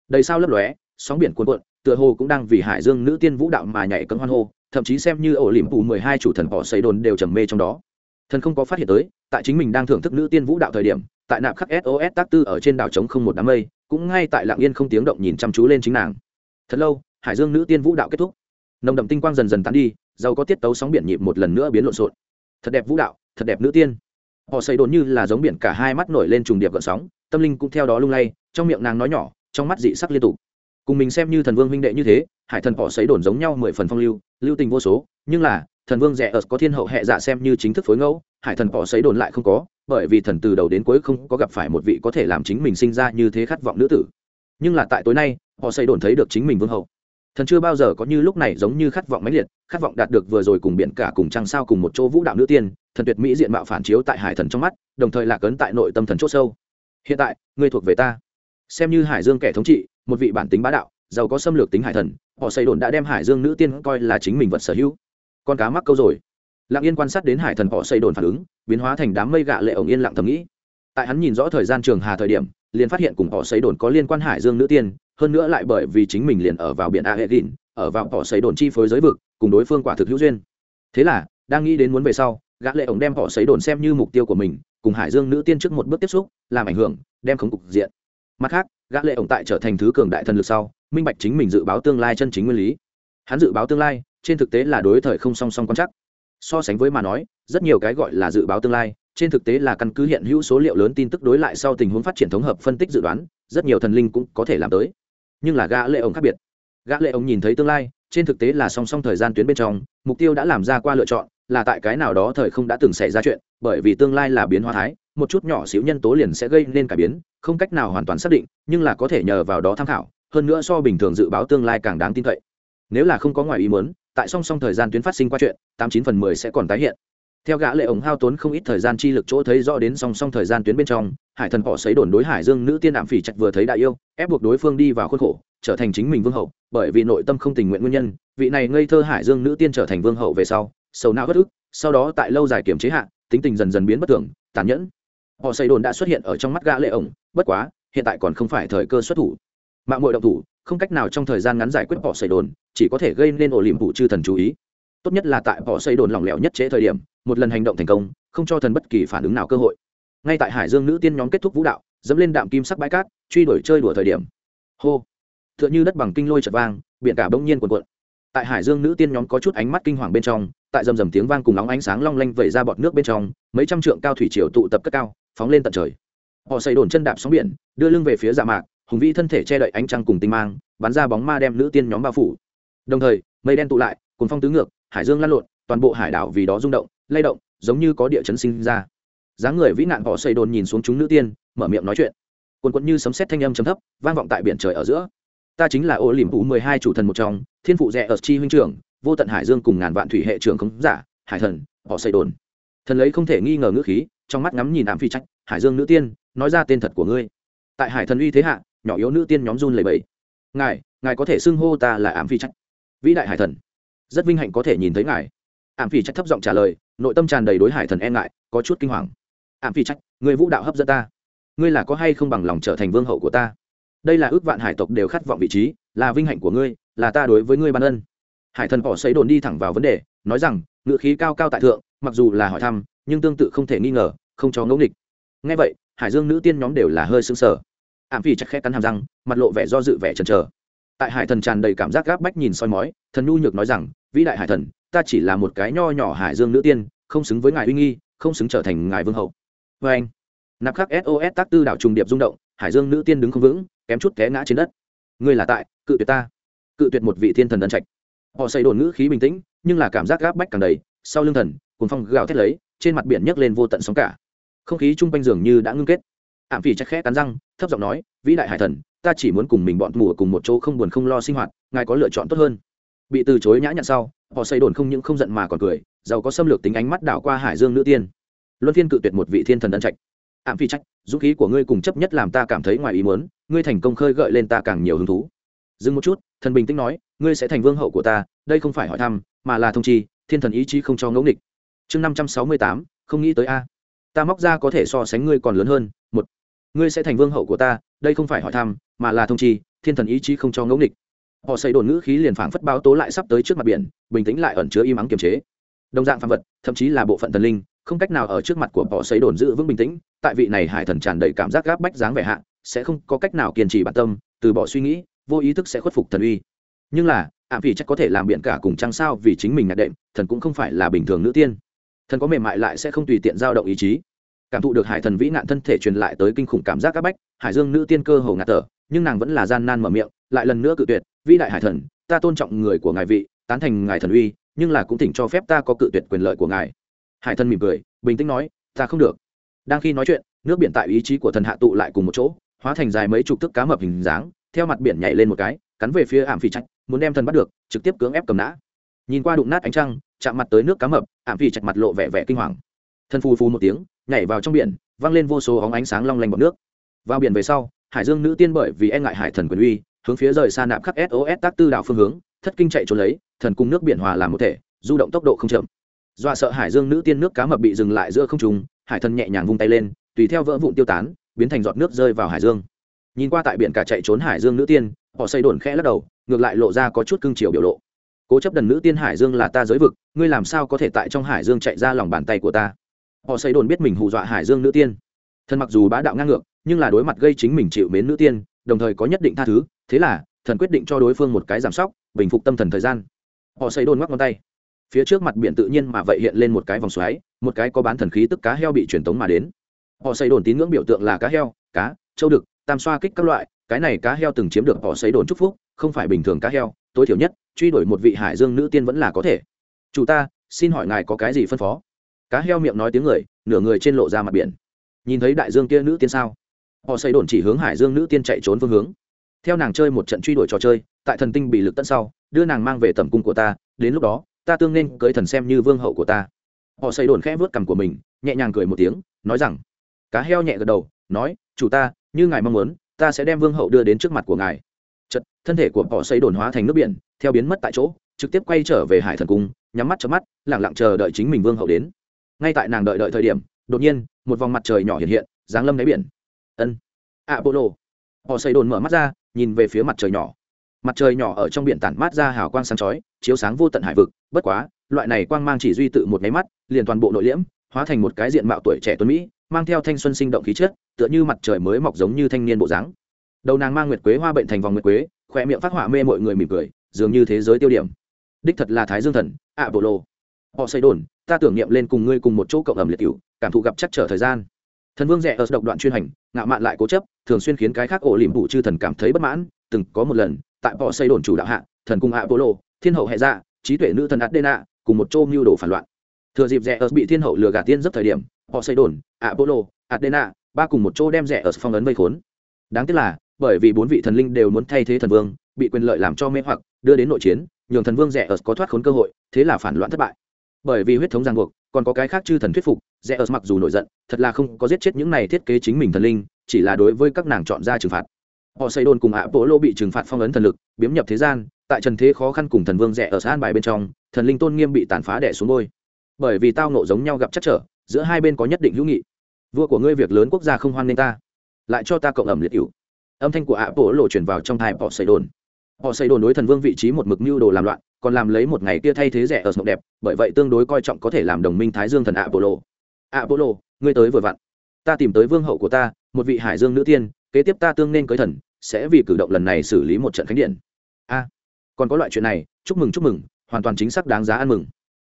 Đầy sao lấp lóe, sóng biển cuồn cuộn, tựa hồ cũng đang vì hải dương nữ tiên vũ đạo mà nhảy cấm hoan hô, thậm chí xem như ổ lỉm phủ mười hai chủ thần cỏ xây đồn đều trầm mê trong đó. Thần không có phát hiện tới, tại chính mình đang thưởng thức nữ tiên vũ đạo thời điểm, tại nạp khắc sos tác tư ở trên đảo trống không một đám mây, cũng ngay tại lạng yên không tiếng động nhìn chăm chú lên chính nàng. Thật lâu, hải dương nữ tiên vũ đạo kết thúc. Nồng đậm tinh quang dần dần tán đi giàu có tiết tấu sóng biển nhịp một lần nữa biến lộn xộn. Thật đẹp vũ đạo, thật đẹp nữ tiên họ xây đồn như là giống biển cả hai mắt nổi lên trùng điệp gợn sóng, tâm linh cũng theo đó lung lay, trong miệng nàng nói nhỏ, trong mắt dị sắc liên tục. Cùng mình xem như thần vương huynh đệ như thế, hải thần họ xây đồn giống nhau mười phần phong lưu lưu tình vô số, nhưng là, thần vương rẻ ở có thiên hậu hệ dạ xem như chính thức phối ngẫu, hải thần họ xây đồn lại không có, bởi vì thần từ đầu đến cuối không có gặp phải một vị có thể làm chính mình sinh ra như thế khát vọng nữ tử. Nhưng là tại tối nay, họ xây đồn thấy được chính mình vương hậu thần chưa bao giờ có như lúc này giống như khát vọng mãnh liệt, khát vọng đạt được vừa rồi cùng biển cả cùng trăng sao cùng một chỗ vũ đạo nữ tiên, thần tuyệt mỹ diện mạo phản chiếu tại hải thần trong mắt, đồng thời lạc ấn tại nội tâm thần c h ố sâu. Hiện tại, ngươi thuộc về ta. Xem như hải dương kẻ thống trị, một vị bản tính bá đạo, giàu có xâm lược tính hải thần, họ xây đồn đã đem hải dương nữ tiên coi là chính mình vật sở hữu. Con cá mắc câu rồi. Lặng yên quan sát đến hải thần họ xây đồn phản ứng, biến hóa thành đám mây gạ lệ ổng yên lặng thầm nghĩ. Tại hắn nhìn rõ thời gian trường hà thời điểm, liền phát hiện cùng họ xây đồn có liên quan hải dương nữ tiên hơn nữa lại bởi vì chính mình liền ở vào biển a ở vào bỏ sấy đồn chi phối giới vực, cùng đối phương quả thực hữu duyên. Thế là, đang nghĩ đến muốn về sau, gã lệ ổng đem bỏ sấy đồn xem như mục tiêu của mình, cùng hải dương nữ tiên trước một bước tiếp xúc, làm ảnh hưởng, đem khống cục diện. Mặt khác, gã lệ ổng tại trở thành thứ cường đại thần lực sau, minh bạch chính mình dự báo tương lai chân chính nguyên lý. Hắn dự báo tương lai, trên thực tế là đối thời không song song quan chắc so sánh với mà nói, rất nhiều cái gọi là dự báo tương lai, trên thực tế là căn cứ hiện hữu số liệu lớn tin tức đối lại sau tình huống phát triển thống hợp phân tích dự đoán, rất nhiều thần linh cũng có thể làm tới nhưng là gã lệ ổng khác biệt. Gã lệ ổng nhìn thấy tương lai, trên thực tế là song song thời gian tuyến bên trong, mục tiêu đã làm ra qua lựa chọn, là tại cái nào đó thời không đã từng xảy ra chuyện, bởi vì tương lai là biến hóa thái, một chút nhỏ xíu nhân tố liền sẽ gây nên cải biến, không cách nào hoàn toàn xác định, nhưng là có thể nhờ vào đó tham khảo, hơn nữa so bình thường dự báo tương lai càng đáng tin cậy. Nếu là không có ngoài ý muốn, tại song song thời gian tuyến phát sinh qua chuyện, tám chín phần mười sẽ còn tái hiện theo gã lệ ổng hao tốn không ít thời gian chi lực chỗ thấy rõ đến song song thời gian tuyến bên trong, hải thần họ sấy đồn đối hải dương nữ tiên đạm phỉ chặt vừa thấy đại yêu, ép buộc đối phương đi vào khuôn khổ, trở thành chính mình vương hậu, bởi vì nội tâm không tình nguyện nguyên nhân, vị này ngây thơ hải dương nữ tiên trở thành vương hậu về sau, sầu não bất ức, sau đó tại lâu dài kiểm chế hạ, tính tình dần dần biến bất thường, tàn nhẫn. Họ sấy đồn đã xuất hiện ở trong mắt gã lệ ổng, bất quá, hiện tại còn không phải thời cơ xuất thủ. Mạng muội động thủ, không cách nào trong thời gian ngắn giải quyết họ sấy đồn, chỉ có thể gây nên ổ liềm vụ chư thần chú ý. Tốt nhất là tại họ xây đồn lỏng lẻo nhất chế thời điểm một lần hành động thành công, không cho thần bất kỳ phản ứng nào cơ hội. Ngay tại hải dương nữ tiên nhóm kết thúc vũ đạo, dẫm lên đạm kim sắc bãi cát, truy đuổi chơi đùa thời điểm. Hô! T h ư ợ n h ư đất bằng kinh lôi chật vang, biển cả bỗng nhiên cuộn cuộn. Tại hải dương nữ tiên nhóm có chút ánh mắt kinh hoàng bên trong, tại rầm rầm tiếng vang cùng nóng ánh sáng long lanh vẩy ra bọt nước bên trong, mấy trăm trượng cao thủy triều tụ tập cất cao, phóng lên tận trời. Họ xây đồn chân đạp sóng biển, đưa lưng về phía dạ mạc, hùng vĩ thân thể che đậy ánh trăng cùng tinh mang, bắn ra bóng ma đem nữ tiên nhóm bao phủ. Đồng thời, mây đen tụ lại cùng phong tứ ngược, hải dương lăn lộn, toàn bộ hải đảo vì đó rung động lay động, giống như có địa chấn sinh ra. Dáng người vĩ nạn họ xây đồn nhìn xuống chúng nữ tiên, mở miệng nói chuyện. Quần quận như sấm sét thanh âm chấm thấp, vang vọng tại biển trời ở giữa. Ta chính là ô liềm vũ mười hai chủ thần một trong, thiên phụ rẻ ở chi huynh trưởng, vô tận hải dương cùng ngàn vạn thủy hệ trưởng khống giả, hải thần, họ xây đồn. Thần lấy không thể nghi ngờ ngữ khí, trong mắt ngắm nhìn ám phi trách hải dương nữ tiên, nói ra tên thật của ngươi. Tại hải thần uy thế hạ, nhỏ yếu nữ tiên nhóm run lầy bẫy ngài ngài có thể xưng hô ta là ám phi trách vĩ đại hải thần. Rất vinh hạnh có thể nhìn thấy ngài ảm phi trách thấp giọng trả lời, nội tâm tràn đầy đối hải thần e ngại, có chút kinh hoàng. Ảm phi trách người vũ đạo hấp dẫn ta. Ngươi là có hay không bằng lòng trở thành vương hậu của ta? Đây là ước vạn hải tộc đều khát vọng vị trí, là vinh hạnh của ngươi, là ta đối với ngươi ban ân. Hải thần bỏ xấy đồn đi thẳng vào vấn đề, nói rằng, ngự khí cao cao tại thượng, mặc dù là hỏi thăm, nhưng tương tự không thể nghi ngờ, không cho ngẫu nghịch. Ngay vậy, hải dương nữ tiên nhóm đều là hơi sững sờ. Ảm phi chắc khẽ cắn hàm răng, mặt lộ vẻ do dự vẻ chần chờ. Tại hải thần tràn đầy cảm giác gáp bách nhìn soi mói, thần nhu nhược nói rằng, vĩ đại hải thần ta chỉ là một cái nho nhỏ hải dương nữ tiên, không xứng với ngài uy nghi, không xứng trở thành ngài vương hậu. Vê anh, nạp khắc sos tác tư đảo trùng điệp rung động, hải dương nữ tiên đứng không vững, kém chút té ngã trên đất. Ngươi là tại, cự tuyệt ta. Cự tuyệt một vị thiên thần ân trạch. Họ xây đồn ngữ khí bình tĩnh, nhưng là cảm giác gáp bách càng đầy, sau lưng thần cùng phong gào thét lấy, trên mặt biển nhấc lên vô tận sóng cả. Không khí chung quanh dường như đã ngưng kết. Ảm phỉ chắc khẽ cắn răng, thấp giọng nói, vĩ đại hải thần, ta chỉ muốn cùng mình bọn mùa cùng một chỗ không buồn không lo sinh hoạt, ngài có lựa chọn tốt hơn. Bị từ chối nhã nhặn sau họ xây đồn không những không giận mà còn cười, giàu có xâm lược tính ánh mắt đảo qua hải dương nữ tiên. Luân phiên cự tuyệt một vị thiên thần ân trạch. Ảm phi trách dũng khí của ngươi cùng chấp nhất làm ta cảm thấy ngoài ý muốn, ngươi thành công khơi gợi lên ta càng nhiều hứng thú. Dừng một chút, thần bình tĩnh nói, ngươi sẽ thành vương hậu của ta, đây không phải hỏi thăm, mà là thông chi, thiên thần ý chí không cho ngẫu nghịch. Chương năm trăm sáu mươi tám, không nghĩ tới a. Ta móc ra có thể so sánh ngươi còn lớn hơn. Một, ngươi sẽ thành vương hậu của ta, đây không phải hỏi thăm, mà là thông chi, thiên thần ý chí không cho ngẫu nghịch họ xây đồn ngữ khí liền phảng phất báo tố lại sắp tới trước mặt biển, bình tĩnh lại ẩn chứa im ắng kiềm chế. Đồng dạng phạm vật, thậm chí là bộ phận thần linh, không cách nào ở trước mặt của họ xây đồn giữ vững bình tĩnh, tại vị này hải thần tràn đầy cảm giác gáp bách dáng vẻ hạ, sẽ không có cách nào kiên trì bản tâm, từ bỏ suy nghĩ, vô ý thức sẽ khuất phục thần uy. Nhưng là, ảm vì chắc có thể làm biện cả cùng trăng sao vì chính mình nhạc đệm, thần cũng không phải là bình thường nữ tiên. Thần có mềm mại lại sẽ không tùy tiện giao động ý chí. Cảm thụ được hải thần vĩ nạn thân thể truyền lại tới kinh khủng cảm giác áp bách, hải dương nữ tiên cơ hồ ngạt thở, nhưng nàng vẫn là gian nan mở miệng lại lần nữa cự tuyệt vĩ đại hải thần, ta tôn trọng người của ngài vị, tán thành ngài thần uy, nhưng là cũng thỉnh cho phép ta có cự tuyệt quyền lợi của ngài. Hải thần mỉm cười, bình tĩnh nói, ta không được. Đang khi nói chuyện, nước biển tại ý chí của thần hạ tụ lại cùng một chỗ, hóa thành dài mấy chục thức cá mập hình dáng, theo mặt biển nhảy lên một cái, cắn về phía ảm phi trạch, muốn đem thần bắt được, trực tiếp cưỡng ép cầm nã. Nhìn qua đụng nát ánh trăng, chạm mặt tới nước cá mập, ảm phi trạch mặt lộ vẻ vẻ kinh hoàng. Thân phù phù một tiếng, nhảy vào trong biển văng lên vô số óng ánh sáng long lanh bọc nước. Vào biển về sau, hải dương nữ tiên bởi vì e ngại hải thần quyền uy hướng phía rời xa nạp khắc sos tác tư đạo phương hướng, thất kinh chạy trốn lấy, thần cung nước biển hòa làm một thể, du động tốc độ không chậm. Dọa sợ hải dương nữ tiên nước cá mập bị dừng lại giữa không trung, hải thần nhẹ nhàng vung tay lên, tùy theo vỡ vụn tiêu tán, biến thành giọt nước rơi vào hải dương. Nhìn qua tại biển cả chạy trốn hải dương nữ tiên, họ xây đồn khẽ lắc đầu, ngược lại lộ ra có chút cưng chiều biểu lộ. Cố chấp đần nữ tiên hải dương là ta giới vực, ngươi làm sao có thể tại trong hải dương chạy ra lòng bàn tay của ta? Họ xây đồn biết mình hù dọa hải dương nữ tiên. Thần mặc dù bá đạo ngang ngược, nhưng là đối mặt gây chính mình chịu mến nữ tiên, đồng thời có nhất định tha thứ thế là, thần quyết định cho đối phương một cái giảm sóc, bình phục tâm thần thời gian. Họ xây đồn ngoắc ngón tay. Phía trước mặt biển tự nhiên mà vậy hiện lên một cái vòng xoáy, một cái có bán thần khí tức cá heo bị truyền tống mà đến. Họ xây đồn tín ngưỡng biểu tượng là cá heo, cá, châu đực, tam xoa kích các loại, cái này cá heo từng chiếm được họ xây đồn chúc phúc, không phải bình thường cá heo, tối thiểu nhất, truy đuổi một vị hải dương nữ tiên vẫn là có thể. Chủ ta, xin hỏi ngài có cái gì phân phó? Cá heo miệng nói tiếng người, nửa người trên lộ ra mặt biển. Nhìn thấy đại dương kia nữ tiên sao? Họ xây đồn chỉ hướng hải dương nữ tiên chạy trốn phương hướng theo nàng chơi một trận truy đuổi trò chơi, tại thần tinh bị lực tận sau, đưa nàng mang về tầm cung của ta, đến lúc đó, ta tương nên cưới thần xem như vương hậu của ta. Họ xây đồn khẽ vớt cằm của mình, nhẹ nhàng cười một tiếng, nói rằng, cá heo nhẹ gật đầu, nói, chủ ta, như ngài mong muốn, ta sẽ đem vương hậu đưa đến trước mặt của ngài. Chật thân thể của họ xây đồn hóa thành nước biển, theo biến mất tại chỗ, trực tiếp quay trở về hải thần cung, nhắm mắt cho mắt lẳng lặng chờ đợi chính mình vương hậu đến. Ngay tại nàng đợi đợi thời điểm, đột nhiên, một vòng mặt trời nhỏ hiện hiện, giáng lâm đáy biển. Ân, apollo. Họ xây đồn mở mắt ra nhìn về phía mặt trời nhỏ. Mặt trời nhỏ ở trong biển tản mát ra hào quang sáng chói, chiếu sáng vô tận hải vực, bất quá, loại này quang mang chỉ duy tự một máy mắt, liền toàn bộ nội liễm, hóa thành một cái diện mạo tuổi trẻ tuấn mỹ, mang theo thanh xuân sinh động khí chất, tựa như mặt trời mới mọc giống như thanh niên bộ dáng. Đầu nàng mang nguyệt quế hoa bệnh thành vòng nguyệt quế khỏe miệng phát họa mê mọi người mỉm cười, dường như thế giới tiêu điểm. Đích thật là thái dương thần ạ bộ lô họ xây đồn ta tưởng niệm lên cùng ngươi cùng một chỗ cộng ẩm liệt cựu cảm thụ gặp chắc trở thời gian thần vương rẻ ở độc đoạn chuyên hành, ngạo mạn lại cố chấp, thường xuyên khiến cái khác ổ liềm vụ chư thần cảm thấy bất mãn. Từng có một lần, tại họ xây đồn chủ đạo hạ, thần cung ạ bộ lô thiên hậu hệ dạ trí tuệ nữ thần adena, cùng một chỗ mưu đồ phản loạn. Thừa dịp rẻ ở bị thiên hậu lừa gạt tiên rất thời điểm họ xây đồn ạ bộ lô adena, ba cùng một chỗ đem rẻ ở phong ấn vây khốn. Đáng tiếc là, bởi vì bốn vị thần linh đều muốn thay thế thần vương, bị quyền lợi làm cho mê hoặc, đưa đến nội chiến, nhường thần vương rẻ ở có thoát khốn cơ hội, thế là phản loạn thất bại. Bởi vì huyết thống ràng buộc còn có cái khác chư thần thuyết phục, rẽ ở mặc dù nổi giận, thật là không có giết chết những này thiết kế chính mình thần linh, chỉ là đối với các nàng chọn ra trừng phạt. Họ xây đồn cùng ạ bộ lô bị trừng phạt phong ấn thần lực, biếm nhập thế gian, tại trần thế khó khăn cùng thần vương rẽ ở an bài bên trong, thần linh tôn nghiêm bị tàn phá đẻ xuống ngôi. Bởi vì tao nộ giống nhau gặp chắc trở, giữa hai bên có nhất định hữu nghị. Vua của ngươi việc lớn quốc gia không hoan nghênh ta, lại cho ta cộng ẩm liệt cựu âm thanh của ạ bộ lộ chuyển vào trong thai họ xây đồn họ xây đồn đối thần vương vị trí một mực mưu đồ làm loạn, còn làm lấy một ngày kia thay thế rẻ ở mộng đẹp, bởi vậy tương đối coi trọng có thể làm đồng minh thái dương thần apollo. Apollo, ngươi tới vừa vặn. Ta tìm tới vương hậu của ta, một vị hải dương nữ tiên, kế tiếp ta tương nên cưới thần, sẽ vì cử động lần này xử lý một trận khánh điện. A, còn có loại chuyện này, chúc mừng chúc mừng, hoàn toàn chính xác đáng giá ăn mừng.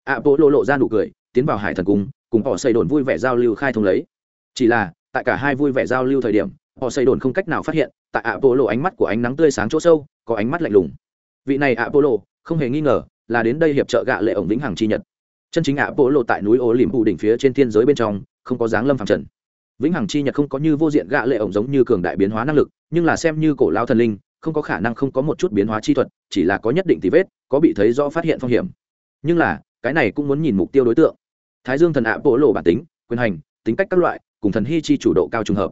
Ạ bộ lộ lộ ra nụ cười, tiến vào hải thần cung, cùng họ xây đồn vui vẻ giao lưu khai thông lấy. Chỉ là, tại cả hai vui vẻ giao lưu thời điểm, họ xây đồn không cách nào phát hiện tại ạ bộ lộ ánh mắt của ánh nắng tươi sáng chỗ sâu, có ánh mắt lạnh lùng. Vị này ạ bộ lộ không hề nghi ngờ là đến đây hiệp trợ gạ lệ ổng vĩnh hằng chi nhật. Chân chính ạ bộ lộ tại núi ô liềm phụ đỉnh phía trên thiên giới bên trong, không có dáng lâm phẳng trần. Vĩnh hằng chi nhật không có như vô diện gạ lệ ổng giống như cường đại biến hóa năng lực, nhưng là xem như cổ lao thần linh, không có khả năng không có một chút biến hóa chi thuật, chỉ là có nhất định tí vết, có bị thấy rõ phát hiện phong hiểm. Nhưng là, cái này cũng muốn nhìn mục tiêu đối tượng. Thái dương thần ạ bộ lộ bản tính, quyền hành, tính cách các loại, cùng thần hy chi chủ độ cao trùng hợp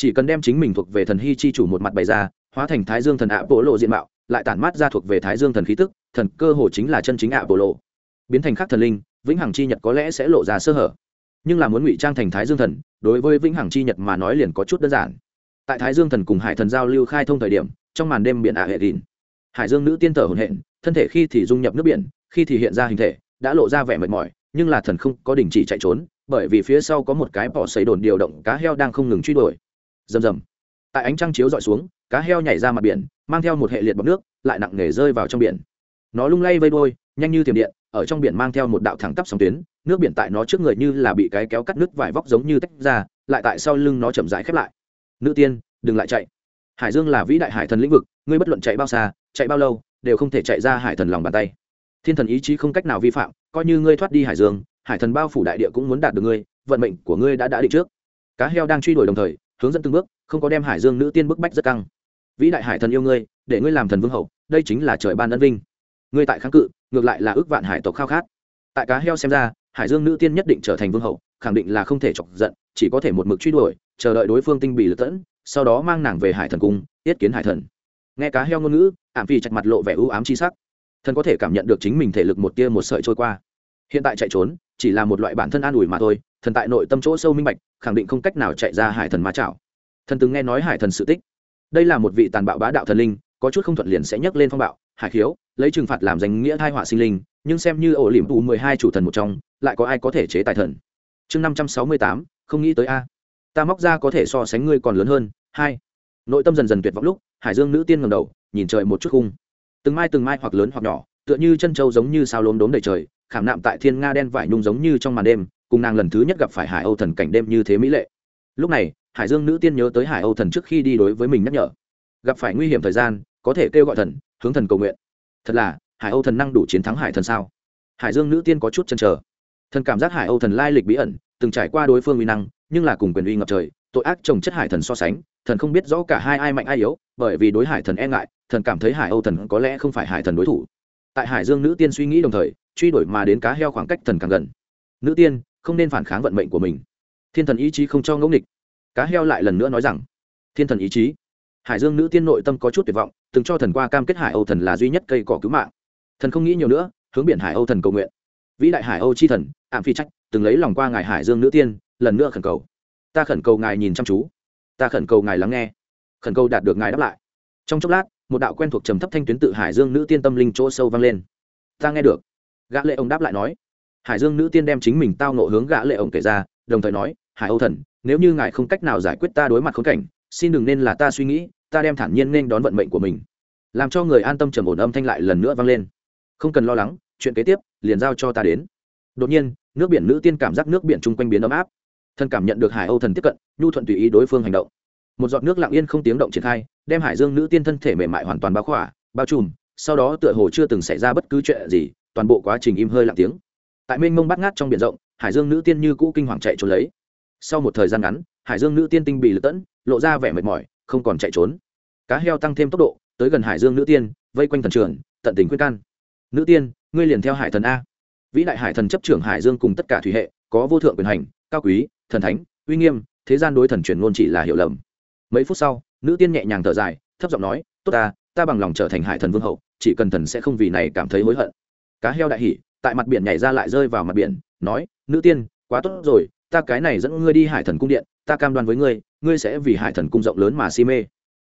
chỉ cần đem chính mình thuộc về thần hy chi chủ một mặt bày ra, hóa thành thái dương thần ạ bộ lộ diện mạo, lại tản mát ra thuộc về thái dương thần khí tức, thần cơ hồ chính là chân chính ạ bộ lộ biến thành khắc thần linh, vĩnh hằng chi nhật có lẽ sẽ lộ ra sơ hở. Nhưng là muốn ngụy trang thành thái dương thần, đối với vĩnh hằng chi nhật mà nói liền có chút đơn giản. Tại thái dương thần cùng hải thần giao lưu khai thông thời điểm, trong màn đêm biển ả hệ đìn hải dương nữ tiên thở hồn hện thân thể khi thì dung nhập nước biển, khi thì hiện ra hình thể, đã lộ ra vẻ mệt mỏi, nhưng là thần không có đình chỉ chạy trốn, bởi vì phía sau có một cái bỏ xấy đồn điều động cá heo đang không ngừng truy đuổi rầm rầm. Tại ánh trăng chiếu dọi xuống, cá heo nhảy ra mặt biển, mang theo một hệ liệt bọc nước, lại nặng nề rơi vào trong biển. Nó lung lay vây đôi nhanh như thiểm điện, ở trong biển mang theo một đạo thẳng tắp sóng tuyến, nước biển tại nó trước người như là bị cái kéo cắt nước vải vóc giống như tách ra, lại tại sau lưng nó chậm rãi khép lại. Nữ tiên, đừng lại chạy. Hải dương là vĩ đại hải thần lĩnh vực, ngươi bất luận chạy bao xa, chạy bao lâu, đều không thể chạy ra hải thần lòng bàn tay. Thiên thần ý chí không cách nào vi phạm, coi như ngươi thoát đi hải dương, hải thần bao phủ đại địa cũng muốn đạt được ngươi, vận mệnh của ngươi đã đã định trước. Cá heo đang truy đuổi đồng thời hướng dẫn từng bước, không có đem hải dương nữ tiên bức bách rất căng. Vĩ đại hải thần yêu ngươi, để ngươi làm thần vương hậu, đây chính là trời ban ân vinh. Ngươi tại kháng cự, ngược lại là ước vạn hải tộc khao khát. Tại cá heo xem ra, hải dương nữ tiên nhất định trở thành vương hậu, khẳng định là không thể chọc giận, chỉ có thể một mực truy đuổi, chờ đợi đối phương tinh bị lật tẫn, sau đó mang nàng về hải thần cung, yết kiến hải thần. Nghe cá heo ngôn ngữ, ảm phi chặt mặt lộ vẻ ưu ám chi sắc. Thần có thể cảm nhận được chính mình thể lực một tia một sợi trôi qua. Hiện tại chạy trốn chỉ là một loại bản thân an ủi mà thôi, thần tại nội tâm chỗ sâu minh bạch, khẳng định không cách nào chạy ra hải thần ma chảo. Thần từng nghe nói hải thần sự tích. Đây là một vị tàn bạo bá đạo thần linh, có chút không thuận liền sẽ nhấc lên phong bạo, hải khiếu, lấy trừng phạt làm danh nghĩa thai họa sinh linh, nhưng xem như ổ liềm tù mười hai chủ thần một trong, lại có ai có thể chế tài thần? Chương năm trăm sáu mươi tám, không nghĩ tới a. Ta móc ra có thể so sánh ngươi còn lớn hơn. Hai. Nội tâm dần dần tuyệt vọng lúc, hải dương nữ tiên ngầm đầu, nhìn trời một chút khung. Từng mai từng mai hoặc lớn hoặc nhỏ, tựa như chân trâu giống như sao lốm đốm đầy trời khảm nạm tại thiên nga đen vải nhung giống như trong màn đêm, cùng nàng lần thứ nhất gặp phải hải âu thần cảnh đêm như thế mỹ lệ. Lúc này, hải dương nữ tiên nhớ tới hải âu thần trước khi đi đối với mình nhắc nhở. Gặp phải nguy hiểm thời gian, có thể kêu gọi thần, hướng thần cầu nguyện. Thật là, hải âu thần năng đủ chiến thắng hải thần sao? Hải dương nữ tiên có chút chăn trở thần cảm giác hải âu thần lai lịch bí ẩn, từng trải qua đối phương uy năng, nhưng là cùng quyền uy ngập trời, tội ác trồng chất hải thần so sánh, thần không biết rõ cả hai ai mạnh ai yếu, bởi vì đối hải thần e ngại, thần cảm thấy hải âu thần có lẽ không phải hải thần đối thủ. Tại hải dương nữ tiên suy nghĩ đồng thời truy đuổi mà đến cá heo khoảng cách thần càng gần. Nữ tiên, không nên phản kháng vận mệnh của mình. Thiên thần ý chí không cho ngẫu nghịch. Cá heo lại lần nữa nói rằng, thiên thần ý chí. Hải dương nữ tiên nội tâm có chút tuyệt vọng, từng cho thần qua cam kết hải âu thần là duy nhất cây cỏ cứu mạng. Thần không nghĩ nhiều nữa, hướng biển hải âu thần cầu nguyện. Vĩ đại hải âu chi thần, ảm phi trách, từng lấy lòng qua ngài hải dương nữ tiên, lần nữa khẩn cầu. Ta khẩn cầu ngài nhìn chăm chú. Ta khẩn cầu ngài lắng nghe. Khẩn cầu đạt được ngài đáp lại. Trong chốc lát, một đạo quen thuộc trầm thấp thanh tuyến tự hải dương nữ tiên tâm linh chỗ sâu vang lên. Ta nghe được gã lệ ông đáp lại nói, hải dương nữ tiên đem chính mình tao nộ hướng gã lệ ông kể ra, đồng thời nói, hải âu thần, nếu như ngài không cách nào giải quyết ta đối mặt khốn cảnh, xin đừng nên là ta suy nghĩ, ta đem thản nhiên nên đón vận mệnh của mình. Làm cho người an tâm trầm ổn âm thanh lại lần nữa vang lên. Không cần lo lắng, chuyện kế tiếp liền giao cho ta đến. Đột nhiên, nước biển nữ tiên cảm giác nước biển chung quanh biến ấm áp. Thân cảm nhận được hải âu thần tiếp cận, nhu thuận tùy ý đối phương hành động. Một giọt nước lặng yên không tiếng động triển khai, đem hải dương nữ tiên thân thể mềm mại hoàn toàn bao khỏa, bao trùm, sau đó tựa hồ chưa từng xảy ra bất cứ chuyện gì toàn bộ quá trình im hơi lặng tiếng. Tại mênh mông bắt ngát trong biển rộng, hải dương nữ tiên như cũ kinh hoàng chạy trốn lấy. Sau một thời gian ngắn, hải dương nữ tiên tinh bị lật tẫn, lộ ra vẻ mệt mỏi, không còn chạy trốn. Cá heo tăng thêm tốc độ, tới gần hải dương nữ tiên, vây quanh thần trường, tận tình khuyên can. Nữ tiên, ngươi liền theo hải thần a. Vĩ đại hải thần chấp trưởng hải dương cùng tất cả thủy hệ, có vô thượng quyền hành, cao quý, thần thánh, uy nghiêm, thế gian đối thần truyền ngôn chỉ là hiểu lầm. Mấy phút sau, nữ tiên nhẹ nhàng thở dài, thấp giọng nói, tốt ta ta bằng lòng trở thành hải thần vương hậu, chỉ cần thần sẽ không vì này cảm thấy hối hận cá heo đại hỉ, tại mặt biển nhảy ra lại rơi vào mặt biển, nói, nữ tiên, quá tốt rồi, ta cái này dẫn ngươi đi hải thần cung điện, ta cam đoan với ngươi ngươi sẽ vì hải thần cung rộng lớn mà si mê.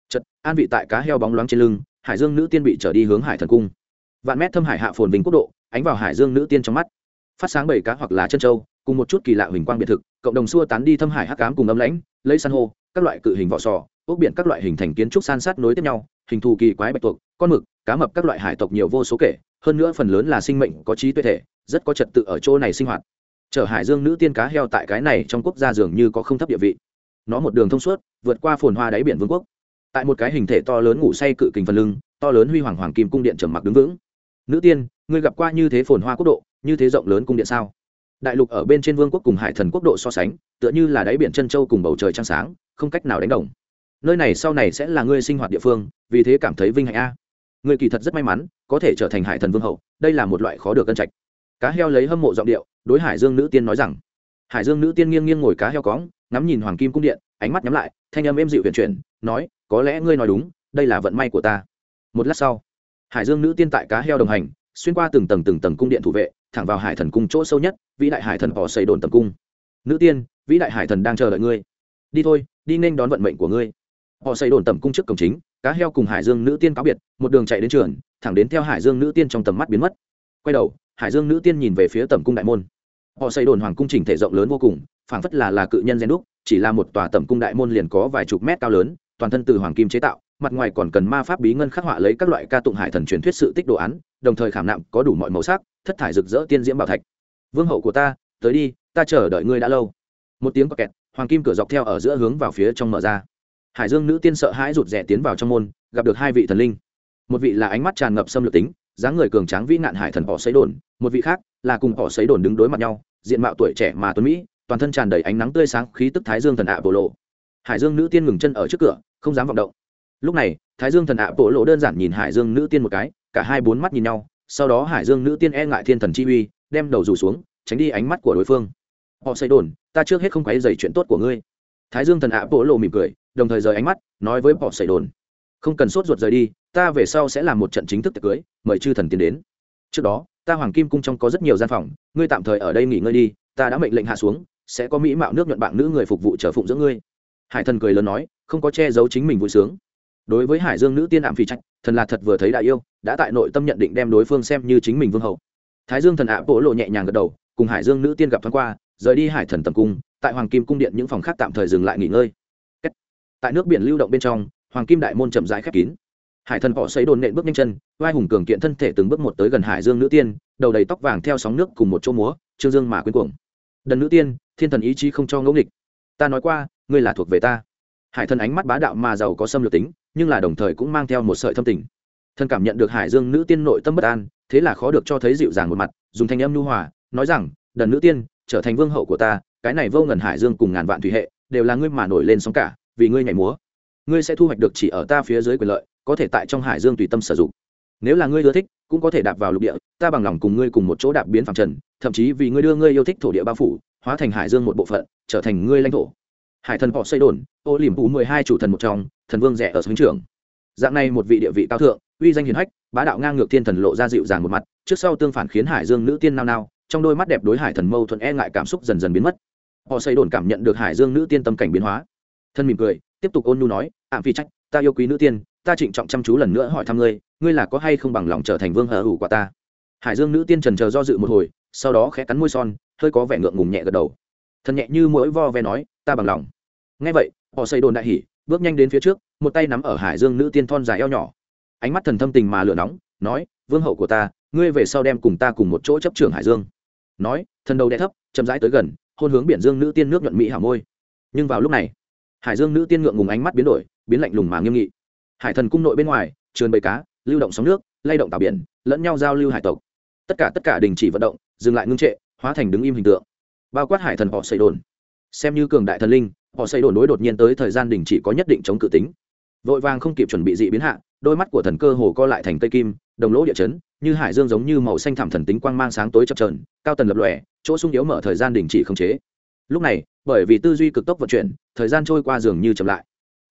Chật an vị tại cá heo bóng loáng trên lưng, hải dương nữ tiên bị trở đi hướng hải thần cung. Vạn mét thâm hải hạ phồn vinh quốc độ, ánh vào hải dương nữ tiên trong mắt. Phát sáng bảy cá hoặc là chân trâu cùng một chút kỳ lạ huỳnh quang biệt thực, cộng đồng xua tán đi thâm hải hắc cám cùng âm lãnh, lấy san hô, các loại cự hình vỏ sò, ốc biển các loại hình thành kiến trúc san sát nối tiếp nhau, hình thù kỳ quái bạch tuộc, con mực, cá mập các loại hải tộc nhiều vô số kể hơn nữa phần lớn là sinh mệnh có trí tuệ thể, rất có trật tự ở chỗ này sinh hoạt. Chở hải dương nữ tiên cá heo tại cái này trong quốc gia dường như có không thấp địa vị. Nó một đường thông suốt, vượt qua phồn hoa đáy biển vương quốc. Tại một cái hình thể to lớn ngủ say cự kình phần lưng, to lớn huy hoàng hoàng kim cung điện trầm mặc đứng vững. Nữ tiên, ngươi gặp qua như thế phồn hoa quốc độ, như thế rộng lớn cung điện sao? Đại lục ở bên trên vương quốc cùng hải thần quốc độ so sánh, tựa như là đáy biển chân châu cùng bầu trời trăng sáng, không cách nào đánh đồng. Nơi này sau này sẽ là ngươi sinh hoạt địa phương, vì thế cảm thấy vinh hạnh a người kỳ thật rất may mắn, có thể trở thành hải thần vương hậu, đây là một loại khó được cân trạch. Cá heo lấy hâm mộ giọng điệu, đối hải dương nữ tiên nói rằng. Hải dương nữ tiên nghiêng nghiêng ngồi cá heo cóng ngắm nhìn hoàng kim cung điện, ánh mắt nhắm lại, thanh âm êm dịu huyền chuyển, nói, có lẽ ngươi nói đúng, đây là vận may của ta. Một lát sau, hải dương nữ tiên tại cá heo đồng hành, xuyên qua từng tầng từng tầng cung điện thủ vệ, thẳng vào hải thần cung chỗ sâu nhất, vĩ đại hải thần bỏ xây đồn tầm cung. Nữ tiên, vĩ đại hải thần đang chờ đợi ngươi. Đi thôi, đi nên đón vận mệnh của ngươi. Họ xây đồn tầm cung trước cổng chính cá heo cùng hải dương nữ tiên cáo biệt, một đường chạy đến trường, thẳng đến theo hải dương nữ tiên trong tầm mắt biến mất. Quay đầu, hải dương nữ tiên nhìn về phía tầm cung đại môn. Họ xây đồn hoàng cung chỉnh thể rộng lớn vô cùng, phảng phất là là cự nhân gen đúc, chỉ là một tòa tầm cung đại môn liền có vài chục mét cao lớn, toàn thân từ hoàng kim chế tạo, mặt ngoài còn cần ma pháp bí ngân khắc họa lấy các loại ca tụng hải thần truyền thuyết sự tích đồ án, đồng thời khảm nạm có đủ mọi màu sắc, thất thải rực rỡ tiên diễm bảo thạch. Vương hậu của ta, tới đi, ta chờ đợi ngươi đã lâu. Một tiếng có kẹt, hoàng kim cửa dọc theo ở giữa hướng vào phía trong mở ra hải dương nữ tiên sợ hãi rụt rè tiến vào trong môn, gặp được hai vị thần linh. Một vị là ánh mắt tràn ngập xâm lược tính, dáng người cường tráng vĩ nạn hải thần họ xấy đồn, một vị khác là cùng họ xấy đồn đứng đối mặt nhau, diện mạo tuổi trẻ mà tuấn mỹ, toàn thân tràn đầy ánh nắng tươi sáng, khí tức thái dương thần ạ bộ lộ hải dương nữ tiên ngừng chân ở trước cửa, không dám vọng động. Lúc này, thái dương thần ạ bộ lộ đơn giản nhìn hải dương nữ tiên một cái, cả hai bốn mắt nhìn nhau, sau đó hải dương nữ tiên e ngại thiên thần chi uy, đem đầu rủ xuống, tránh đi ánh mắt của đối phương. Họ xây đồn, ta trước hết không quấy dày chuyện tốt của ngươi. Thái dương thần ạ bộ lộ mỉm cười đồng thời rời ánh mắt, nói với họ xây đồn không cần sốt ruột rời đi, ta về sau sẽ làm một trận chính thức tiệc cưới, mời chư thần tiến đến. Trước đó, ta hoàng kim cung trong có rất nhiều gian phòng, ngươi tạm thời ở đây nghỉ ngơi đi, ta đã mệnh lệnh hạ xuống, sẽ có mỹ mạo nước nhuận bạn nữ người phục vụ chờ phụng dưỡng ngươi. Hải thần cười lớn nói, không có che giấu chính mình vui sướng. Đối với hải dương nữ tiên ảm phi trạch, thần là thật vừa thấy đại yêu, đã tại nội tâm nhận định đem đối phương xem như chính mình vương hậu. Thái dương thần ạ bộ lộ nhẹ nhàng gật đầu, cùng hải dương nữ tiên gặp thoáng qua, rời đi hải thần tầm cung, tại hoàng kim cung điện những phòng khác tạm thời dừng lại nghỉ ngơi tại nước biển lưu động bên trong, hoàng kim đại môn chậm rãi khép kín. Hải thần họ xấy đồn nện bước nhanh chân, vai hùng cường kiện thân thể từng bước một tới gần hải dương nữ tiên, đầu đầy tóc vàng theo sóng nước cùng một chỗ múa, trương dương mà quên cuồng. Đần nữ tiên, thiên thần ý chí không cho ngẫu nghịch. Ta nói qua, ngươi là thuộc về ta. Hải thần ánh mắt bá đạo mà giàu có xâm lược tính, nhưng là đồng thời cũng mang theo một sợi thâm tình. Thần cảm nhận được hải dương nữ tiên nội tâm bất an, thế là khó được cho thấy dịu dàng một mặt, dùng thanh âm nhu hòa, nói rằng, đần nữ tiên, trở thành vương hậu của ta, cái này vô ngần hải dương cùng ngàn vạn thủy hệ, đều là ngươi mà nổi lên sóng cả vì ngươi nhảy múa. Ngươi sẽ thu hoạch được chỉ ở ta phía dưới quyền lợi, có thể tại trong hải dương tùy tâm sử dụng. Nếu là ngươi ưa thích, cũng có thể đạp vào lục địa, ta bằng lòng cùng ngươi cùng một chỗ đạp biến phẳng trần, thậm chí vì ngươi đưa ngươi yêu thích thổ địa bao phủ, hóa thành hải dương một bộ phận, trở thành ngươi lãnh thổ. Hải thần họ xây đồn, ô liềm phủ mười hai chủ thần một trong, thần vương rẻ ở huynh trưởng. Dạng này một vị địa vị cao thượng, uy danh hiền hách, bá đạo ngang ngược thiên thần lộ ra dịu dàng một mặt, trước sau tương phản khiến hải dương nữ tiên nao nao, trong đôi mắt đẹp đối hải thần mâu thuẫn e ngại cảm xúc dần dần biến mất. Họ xây đồn cảm nhận được hải dương nữ tiên tâm cảnh biến hóa thân mỉm cười, tiếp tục ôn nhu nói, ảm phi trách, ta yêu quý nữ tiên, ta trịnh trọng chăm chú lần nữa hỏi thăm ngươi ngươi là có hay không bằng lòng trở thành vương hờ hủ quả ta? Hải dương nữ tiên trần chờ do dự một hồi, sau đó khẽ cắn môi son, hơi có vẻ ngượng ngùng nhẹ gật đầu. Thân nhẹ như mỗi vo ve nói, ta bằng lòng. Ngay vậy, họ xây đồn đại hỉ, bước nhanh đến phía trước, một tay nắm ở hải dương nữ tiên thon dài eo nhỏ. Ánh mắt thần thâm tình mà lửa nóng, nói, vương hậu của ta, ngươi về sau đem cùng ta cùng một chỗ chấp trưởng hải dương. Nói thần đầu đe thấp, chậm rãi tới gần, hôn hướng biển dương nữ tiên nước nhuận mỹ hảo môi. Nhưng vào lúc này hải dương nữ tiên ngượng ngùng ánh mắt biến đổi, biến lạnh lùng mà nghiêm nghị. Hải thần cung nội bên ngoài, trườn bầy cá, lưu động sóng nước, lay động tàu biển, lẫn nhau giao lưu hải tộc. Tất cả tất cả đình chỉ vận động, dừng lại ngưng trệ, hóa thành đứng im hình tượng. Bao quát hải thần họ xây đồn. Xem như cường đại thần linh, họ xây đồn đối đột nhiên tới thời gian đình chỉ có nhất định chống cự tính. Vội vàng không kịp chuẩn bị dị biến hạ, đôi mắt của thần cơ hồ co lại thành cây kim, đồng lỗ địa chấn, như hải dương giống như màu xanh thảm thần tính quang mang sáng tối chập trờn cao tần lập lòe, chỗ sung yếu mở thời gian đình chỉ không chế. Lúc này, bởi vì tư duy cực tốc vận chuyển thời gian trôi qua dường như chậm lại.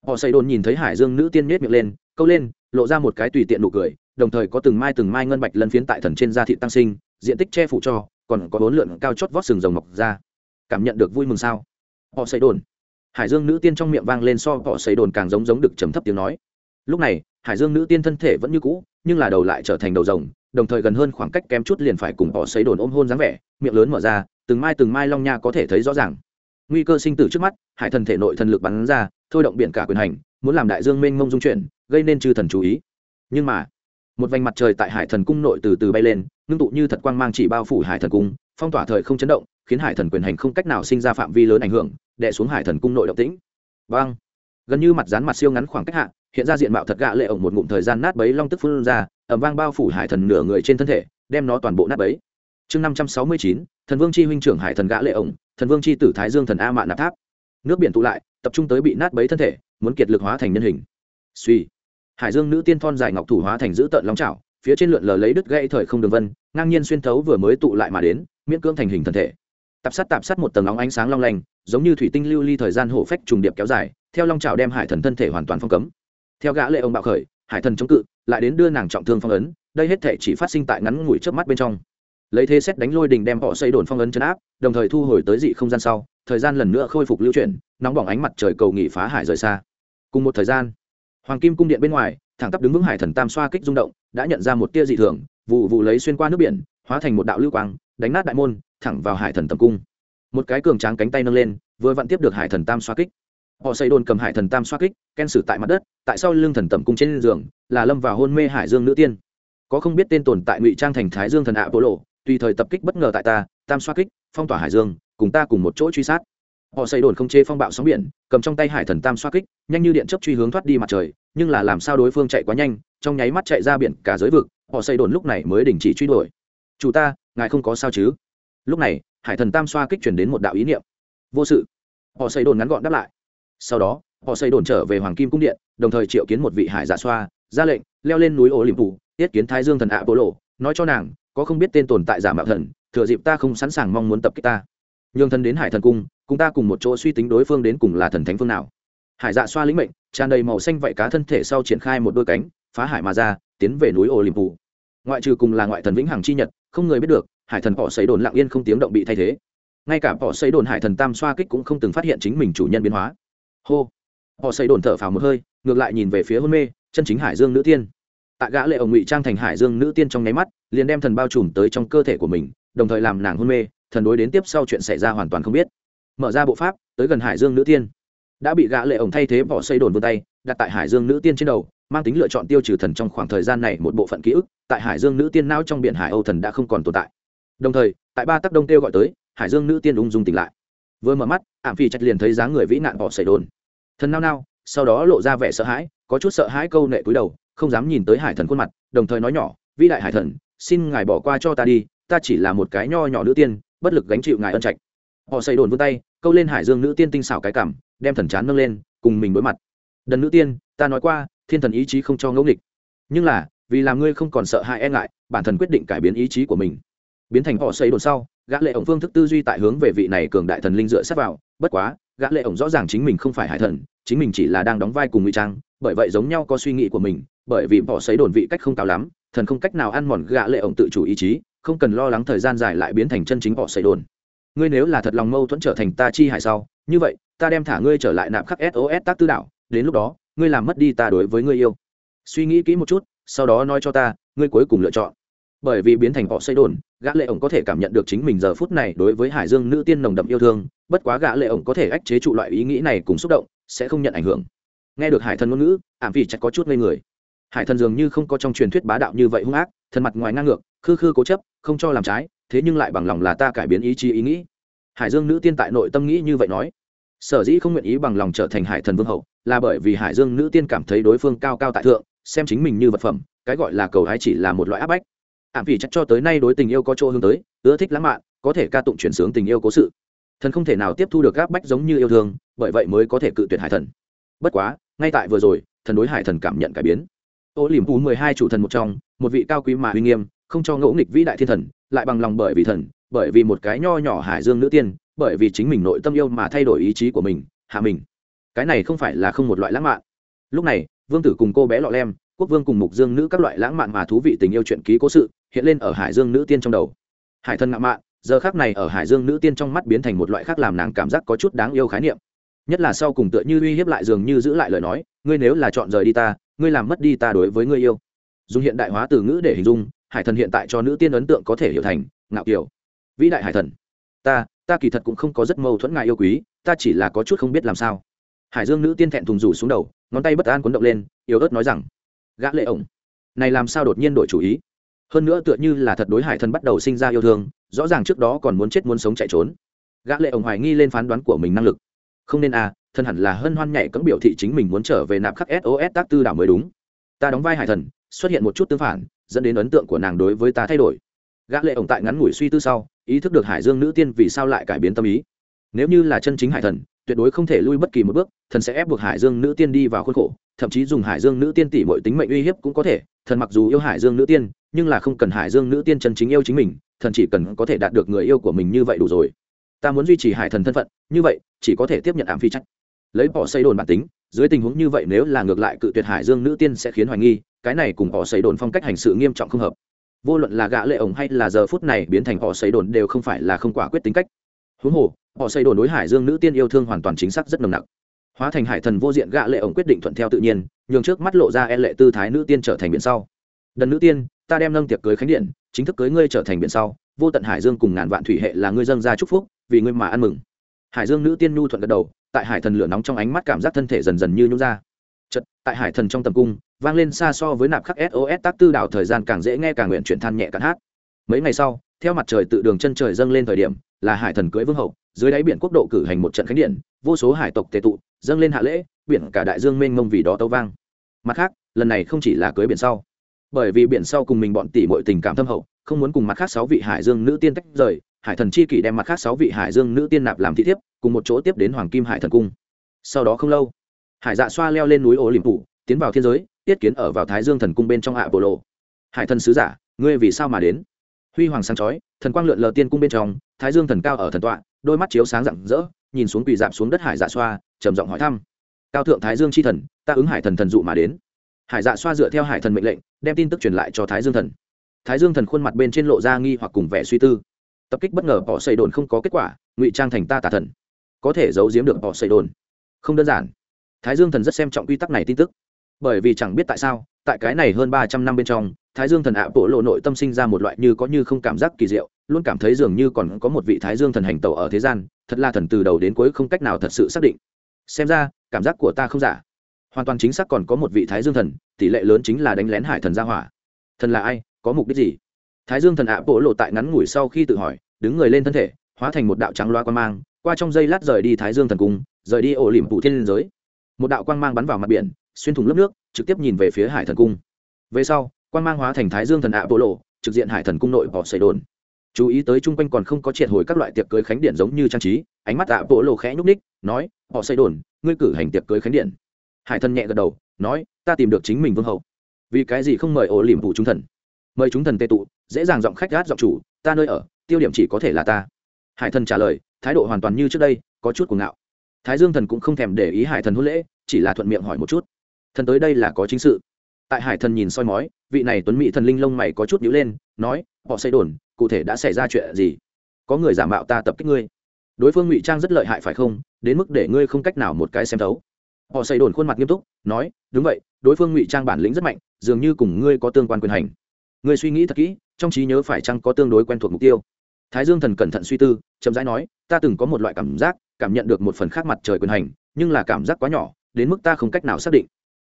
Họ xây đồn nhìn thấy hải dương nữ tiên nết miệng lên, câu lên, lộ ra một cái tùy tiện nụ cười, đồng thời có từng mai từng mai ngân bạch lân phiến tại thần trên da thị tăng sinh, diện tích che phủ cho, còn có bốn lượn cao chót vót sừng rồng mọc ra. Cảm nhận được vui mừng sao? Họ xây đồn. Hải dương nữ tiên trong miệng vang lên so họ xây đồn càng giống giống được trầm thấp tiếng nói. Lúc này, hải dương nữ tiên thân thể vẫn như cũ, nhưng là đầu lại trở thành đầu rồng, đồng thời gần hơn khoảng cách kém chút liền phải cùng họ xây đồn ôm hôn dáng vẻ, miệng lớn mở ra, từng mai từng mai long nha có thể thấy rõ ràng nguy cơ sinh tử trước mắt, hải thần thể nội thần lực bắn ra, thôi động biển cả quyền hành, muốn làm đại dương mênh mông dung chuyển, gây nên chư thần chú ý. Nhưng mà, một vành mặt trời tại hải thần cung nội từ từ bay lên, ngưng tụ như thật quang mang chỉ bao phủ hải thần cung, phong tỏa thời không chấn động, khiến hải thần quyền hành không cách nào sinh ra phạm vi lớn ảnh hưởng, đè xuống hải thần cung nội động tĩnh. Vang gần như mặt dán mặt siêu ngắn khoảng cách hạ, hiện ra diện mạo thật gạ lệ ổng một ngụm thời gian nát bấy long tức phun ra ẩm vang bao phủ hải thần nửa người trên thân thể, đem nó toàn bộ nát bấy. Chương năm trăm sáu mươi chín, thần vương chi huynh trưởng hải thần gã lệ ổng thần vương chi tử thái dương thần a mạn nạp tháp. Nước biển tụ lại, tập trung tới bị nát bấy thân thể, muốn kiệt lực hóa thành nhân hình. Suy hải dương nữ tiên thon dài ngọc thủ hóa thành giữ tợn long trào phía trên lượn lờ lấy đứt gãy thời không đường vân, ngang nhiên xuyên thấu vừa mới tụ lại mà đến, miễn cưỡng thành hình thân thể. Tạp sắt tạp sắt một tầng óng ánh sáng long lanh, giống như thủy tinh lưu ly thời gian hổ phách trùng điệp kéo dài, theo long trào đem hải thần thân thể hoàn toàn phong cấm. Theo gã lệ ông bạo khởi, hải thần chống cự, lại đến đưa nàng trọng thương phong ấn, đây hết thể chỉ phát sinh tại ngắn ngủi trước mắt bên trong lấy thế xét đánh lôi đình đem họ xây đồn phong ấn chấn áp, đồng thời thu hồi tới dị không gian sau, thời gian lần nữa khôi phục lưu chuyển, nóng bỏng ánh mặt trời cầu nghỉ phá hải rời xa. Cùng một thời gian, hoàng kim cung điện bên ngoài, thẳng tắp đứng vững hải thần tam xoa kích rung động, đã nhận ra một tia dị thường, vụ vụ lấy xuyên qua nước biển, hóa thành một đạo lưu quang, đánh nát đại môn, thẳng vào hải thần tầm cung. Một cái cường tráng cánh tay nâng lên, vừa vặn tiếp được hải thần tam xoa kích. Họ xây đồn cầm hải thần tam xoa kích, ken sử tại mặt đất, tại sao lưng thần tầm cung trên giường, là lâm vào hôn mê hải dương nữ tiên. Có không biết tên tồn tại ngụy trang thành thái dương thần ạ bộ lộ tùy thời tập kích bất ngờ tại ta, tam xoa kích, phong tỏa hải dương, cùng ta cùng một chỗ truy sát. Họ xây đồn không chê phong bạo sóng biển, cầm trong tay hải thần tam xoa kích, nhanh như điện chấp truy hướng thoát đi mặt trời, nhưng là làm sao đối phương chạy quá nhanh, trong nháy mắt chạy ra biển cả giới vực, họ xây đồn lúc này mới đình chỉ truy đuổi. Chủ ta, ngài không có sao chứ? Lúc này, hải thần tam xoa kích chuyển đến một đạo ý niệm. Vô sự. Họ xây đồn ngắn gọn đáp lại. Sau đó, họ xây đồn trở về hoàng kim cung điện, đồng thời triệu kiến một vị hải giả xoa, ra lệnh, leo lên núi Ô liềm phủ tiết kiến thái dương thần ạ bộ lộ nói cho nàng có không biết tên tồn tại giả mạo thần, thừa dịp ta không sẵn sàng mong muốn tập kích ta. Nhường thần đến hải thần cung, cùng ta cùng một chỗ suy tính đối phương đến cùng là thần thánh phương nào. Hải dạ xoa lĩnh mệnh, tràn đầy màu xanh vạy cá thân thể sau triển khai một đôi cánh, phá hải mà ra, tiến về núi ô liềm phủ ngoại trừ cùng là ngoại thần vĩnh hằng chi nhật, không người biết được, hải thần họ xấy đồn lặng yên không tiếng động bị thay thế. Ngay cả họ xấy đồn hải thần tam xoa kích cũng không từng phát hiện chính mình chủ nhân biến hóa. Hô! Họ xấy đồn thở phào một hơi, ngược lại nhìn về phía hôn mê, chân chính hải dương nữ tiên tạ gã lệ ông ngụy trang thành hải dương nữ tiên trong nháy mắt, liền đem thần bao trùm tới trong cơ thể của mình, đồng thời làm nàng hôn mê, thần đối đến tiếp sau chuyện xảy ra hoàn toàn không biết. Mở ra bộ pháp, tới gần hải dương nữ tiên. Đã bị gã lệ ổng thay thế bỏ xây đồn vươn tay, đặt tại hải dương nữ tiên trên đầu, mang tính lựa chọn tiêu trừ thần trong khoảng thời gian này một bộ phận ký ức, tại hải dương nữ tiên não trong biển hải âu thần đã không còn tồn tại. Đồng thời, tại ba tác đông tiêu gọi tới, hải dương nữ tiên ung dung tỉnh lại. Vừa mở mắt, ảm phi chặt liền thấy dáng người vĩ nạn bỏ xây đồn. Thần nao nao, sau đó lộ ra vẻ sợ hãi, có chút sợ hãi câu nệ cúi đầu không dám nhìn tới hải thần khuôn mặt, đồng thời nói nhỏ vĩ đại hải thần, xin ngài bỏ qua cho ta đi, ta chỉ là một cái nho nhỏ nữ tiên, bất lực gánh chịu ngài ân trạch. Họ xây đồn vươn tay, câu lên hải dương nữ tiên tinh xảo cái cảm, đem thần chán nâng lên, cùng mình đối mặt. Đần nữ tiên, ta nói qua, thiên thần ý chí không cho ngẫu nghịch. Nhưng là, vì làm ngươi không còn sợ hãi e ngại, bản thần quyết định cải biến ý chí của mình. Biến thành họ xây đồn sau, gã lệ ổng phương thức tư duy tại hướng về vị này cường đại thần linh dựa sát vào, bất quá, gã lệ ổng rõ ràng chính mình không phải hải thần, chính mình chỉ là đang đóng vai cùng ngụy trang bởi vậy giống nhau có suy nghĩ của mình, bởi vì bỏ xấy đồn vị cách không cao lắm, thần không cách nào ăn mòn gã lệ ổng tự chủ ý chí, không cần lo lắng thời gian dài lại biến thành chân chính bỏ xấy đồn. Ngươi nếu là thật lòng mâu thuẫn trở thành ta chi hải sau, như vậy, ta đem thả ngươi trở lại nạp khắc sos tác tư đạo, đến lúc đó, ngươi làm mất đi ta đối với ngươi yêu. Suy nghĩ kỹ một chút, sau đó nói cho ta, ngươi cuối cùng lựa chọn. Bởi vì biến thành họ xây đồn, gã lệ ổng có thể cảm nhận được chính mình giờ phút này đối với hải dương nữ tiên nồng đậm yêu thương, bất quá gã lệ ổng có thể ách chế trụ loại ý nghĩ này cùng xúc động, sẽ không nhận ảnh hưởng nghe được hải thần ngôn ngữ, ảm vì chặt có chút ngây người. Hải thần dường như không có trong truyền thuyết bá đạo như vậy hung ác thần mặt ngoài ngang ngược, khư khư cố chấp, không cho làm trái, thế nhưng lại bằng lòng là ta cải biến ý chí, ý nghĩ. Hải dương nữ tiên tại nội tâm nghĩ như vậy nói. Sở dĩ không nguyện ý bằng lòng trở thành hải thần vương hậu, là bởi vì hải dương nữ tiên cảm thấy đối phương cao cao tại thượng, xem chính mình như vật phẩm, cái gọi là cầu hái chỉ là một loại áp bách. Ảm vì chắc cho tới nay đối tình yêu có chỗ hướng tới, ưa thích lãng mạn, có thể ca tụng chuyển sướng tình yêu cố sự. Thần không thể nào tiếp thu được áp bách giống như yêu thương, bởi vậy mới có thể cự tuyệt hải thần. Bất quá ngay tại vừa rồi, thần đối hải thần cảm nhận cải biến. Ô liềm phú mười hai chủ thần một trong, một vị cao quý mà uy nghiêm, không cho ngẫu nghịch vĩ đại thiên thần, lại bằng lòng bởi vì thần, bởi vì một cái nho nhỏ hải dương nữ tiên, bởi vì chính mình nội tâm yêu mà thay đổi ý chí của mình, hạ mình. Cái này không phải là không một loại lãng mạn. Lúc này, vương tử cùng cô bé lọ lem, quốc vương cùng mục dương nữ các loại lãng mạn mà thú vị tình yêu chuyện ký cố sự, hiện lên ở hải dương nữ tiên trong đầu. Hải thần ngạo mạn, giờ khác này ở hải dương nữ tiên trong mắt biến thành một loại khác làm nàng cảm giác có chút đáng yêu khái niệm nhất là sau cùng tựa như uy hiếp lại dường như giữ lại lời nói, ngươi nếu là chọn rời đi ta, ngươi làm mất đi ta đối với ngươi yêu. Dùng hiện đại hóa từ ngữ để hình dung, hải thần hiện tại cho nữ tiên ấn tượng có thể hiểu thành, ngạo kiểu vĩ đại hải thần, ta ta kỳ thật cũng không có rất mâu thuẫn ngại yêu quý, ta chỉ là có chút không biết làm sao. Hải dương nữ tiên thẹn thùng rủ xuống đầu, ngón tay bất an cuốn động lên, yếu ớt nói rằng, gã lệ ổng, này làm sao đột nhiên đổi chủ ý? Hơn nữa tựa như là thật đối hải thần bắt đầu sinh ra yêu thương, rõ ràng trước đó còn muốn chết muốn sống chạy trốn. Gã lệ ổng hoài nghi lên phán đoán của mình năng lực không nên à thân hẳn là hân hoan nhảy cấm biểu thị chính mình muốn trở về nạp khắc sos tác tư đảo mới đúng. Ta đóng vai hải thần, xuất hiện một chút tương phản, dẫn đến ấn tượng của nàng đối với ta thay đổi. Gã lệ ổng tại ngắn ngủi suy tư sau, ý thức được hải dương nữ tiên vì sao lại cải biến tâm ý. Nếu như là chân chính hải thần, tuyệt đối không thể lui bất kỳ một bước, thần sẽ ép buộc hải dương nữ tiên đi vào khuôn khổ, thậm chí dùng hải dương nữ tiên tỷ mọi tính mệnh uy hiếp cũng có thể, thần mặc dù yêu hải dương nữ tiên, nhưng là không cần hải dương nữ tiên chân chính yêu chính mình, thần chỉ cần có thể đạt được người yêu của mình như vậy đủ rồi ta muốn duy trì hải thần thân phận, như vậy, chỉ có thể tiếp nhận ảm phi trách. Lấy bỏ xây đồn bản tính, dưới tình huống như vậy nếu là ngược lại cự tuyệt hải dương nữ tiên sẽ khiến hoài nghi, cái này cùng bỏ xây đồn phong cách hành sự nghiêm trọng không hợp. Vô luận là gã lệ ổng hay là giờ phút này biến thành họ xây đồn đều không phải là không quả quyết tính cách. Huống hồ họ xây đồn đối hải dương nữ tiên yêu thương hoàn toàn chính xác rất nồng nặc. Hóa thành hải thần vô diện gã lệ ổng quyết định thuận theo tự nhiên, nhường trước mắt lộ ra e lệ tư thái nữ tiên trở thành biển sau. Đần nữ tiên, ta đem nâng tiệc cưới khánh điện, chính thức cưới ngươi trở thành biển sau, vô tận hải dương cùng ngàn vạn thủy hệ là ngươi dâng ra chúc phúc vì ngươi mà ăn mừng. Hải dương nữ tiên nhu thuận gật đầu, tại hải thần lửa nóng trong ánh mắt cảm giác thân thể dần dần như nhũ ra. Chật tại hải thần trong tầm cung, vang lên xa so với nạp khắc sos tác tư đảo thời gian càng dễ nghe càng nguyện chuyển than nhẹ cạn hát. Mấy ngày sau, theo mặt trời tự đường chân trời dâng lên thời điểm, là hải thần cưới vương hậu, dưới đáy biển quốc độ cử hành một trận khánh điện, vô số hải tộc tề tụ, dâng lên hạ lễ, biển cả đại dương mênh mông vì đó tấu vang. Mặt khác, lần này không chỉ là cưới biển sau, bởi vì biển sau cùng mình bọn tỷ mọi tình cảm thâm hậu không muốn cùng mặt khác sáu vị hải dương nữ tiên tách rời, hải thần chi kỷ đem mặt khác sáu vị hải dương nữ tiên nạp làm thị thiếp, cùng một chỗ tiếp đến hoàng kim hải thần cung. Sau đó không lâu, hải dạ xoa leo lên núi ô liềm phủ, tiến vào thiên giới, tiết kiến ở vào thái dương thần cung bên trong hạ bộ lộ. Hải thần sứ giả, ngươi vì sao mà đến? Huy hoàng sáng chói, thần quang lượn lờ tiên cung bên trong, thái dương thần cao ở thần tọa, đôi mắt chiếu sáng rạng rỡ, nhìn xuống quỳ dạp xuống đất hải dạ xoa, trầm giọng hỏi thăm. Cao thượng thái dương c h i thần, ta ứng hải thần thần dụ mà đến. Hải dạ xoa dựa theo hải thần mệnh lệnh, đem tin tức truyền lại cho thái dương thần thái dương thần khuôn mặt bên trên lộ ra nghi hoặc cùng vẻ suy tư. Tập kích bất ngờ, bỏ xây đồn không có kết quả, ngụy trang thành ta tà thần. Có thể giấu giếm được bỏ xây đồn. Không đơn giản. Thái dương thần rất xem trọng quy tắc này tin tức. Bởi vì chẳng biết tại sao, tại cái này hơn ba trăm năm bên trong, thái dương thần ạ bộ lộ nội tâm sinh ra một loại như có như không cảm giác kỳ diệu, luôn cảm thấy dường như còn có một vị thái dương thần hành tẩu ở thế gian, thật là thần từ đầu đến cuối không cách nào thật sự xác định. Xem ra, cảm giác của ta không giả. Hoàn toàn chính xác còn có một vị thái dương thần, tỷ lệ lớn chính là đánh lén hải thần gia hỏa. Thần là ai? Có mục đích gì? Thái dương thần ạ bộ lộ tại ngắn ngủi sau khi tự hỏi, đứng người lên thân thể, hóa thành một đạo trắng loa quan mang, qua trong giây lát rời đi thái dương thần cung, rời đi ổ lỉm phụ thiên liên giới. Một đạo quang mang bắn vào mặt biển, xuyên thủng lớp nước, trực tiếp nhìn về phía hải thần cung. Về sau, quang mang hóa thành thái dương thần ạ bộ lộ, trực diện hải thần cung nội bỏ xây đồn. Chú ý tới chung quanh còn không có triệt hồi các loại tiệc cưới khánh điện giống như trang trí, ánh mắt ạ bộ lộ khẽ nhúc ních nói họ xây đồn, ngươi cử hành tiệc cưới khánh điện. Hải thần nhẹ gật đầu, nói, ta tìm được chính mình vương hậu. Vì cái gì không mời ổ lỉm phụ Trung thần? Mời chúng thần tệ tụ, dễ dàng giọng khách gát giọng chủ, ta nơi ở, tiêu điểm chỉ có thể là ta. Hải thần trả lời, thái độ hoàn toàn như trước đây, có chút cuồng ngạo. Thái dương thần cũng không thèm để ý hải thần hôn lễ, chỉ là thuận miệng hỏi một chút. Thần tới đây là có chính sự. Tại hải thần nhìn soi mói, vị này tuấn mỹ thần linh lông mày có chút nhữ lên, nói, họ xây đồn, cụ thể đã xảy ra chuyện gì? Có người giả mạo ta tập kích ngươi. Đối phương ngụy trang rất lợi hại phải không? Đến mức để ngươi không cách nào một cái xem thấu. Họ xây đồn khuôn mặt nghiêm túc, nói, đúng vậy, đối phương ngụy trang bản lĩnh rất mạnh, dường như cùng ngươi có tương quan quyền hành ngươi suy nghĩ thật kỹ, trong trí nhớ phải chăng có tương đối quen thuộc mục tiêu? Thái dương thần cẩn thận suy tư, chậm rãi nói, ta từng có một loại cảm giác, cảm nhận được một phần khác mặt trời quyền hành, nhưng là cảm giác quá nhỏ, đến mức ta không cách nào xác định.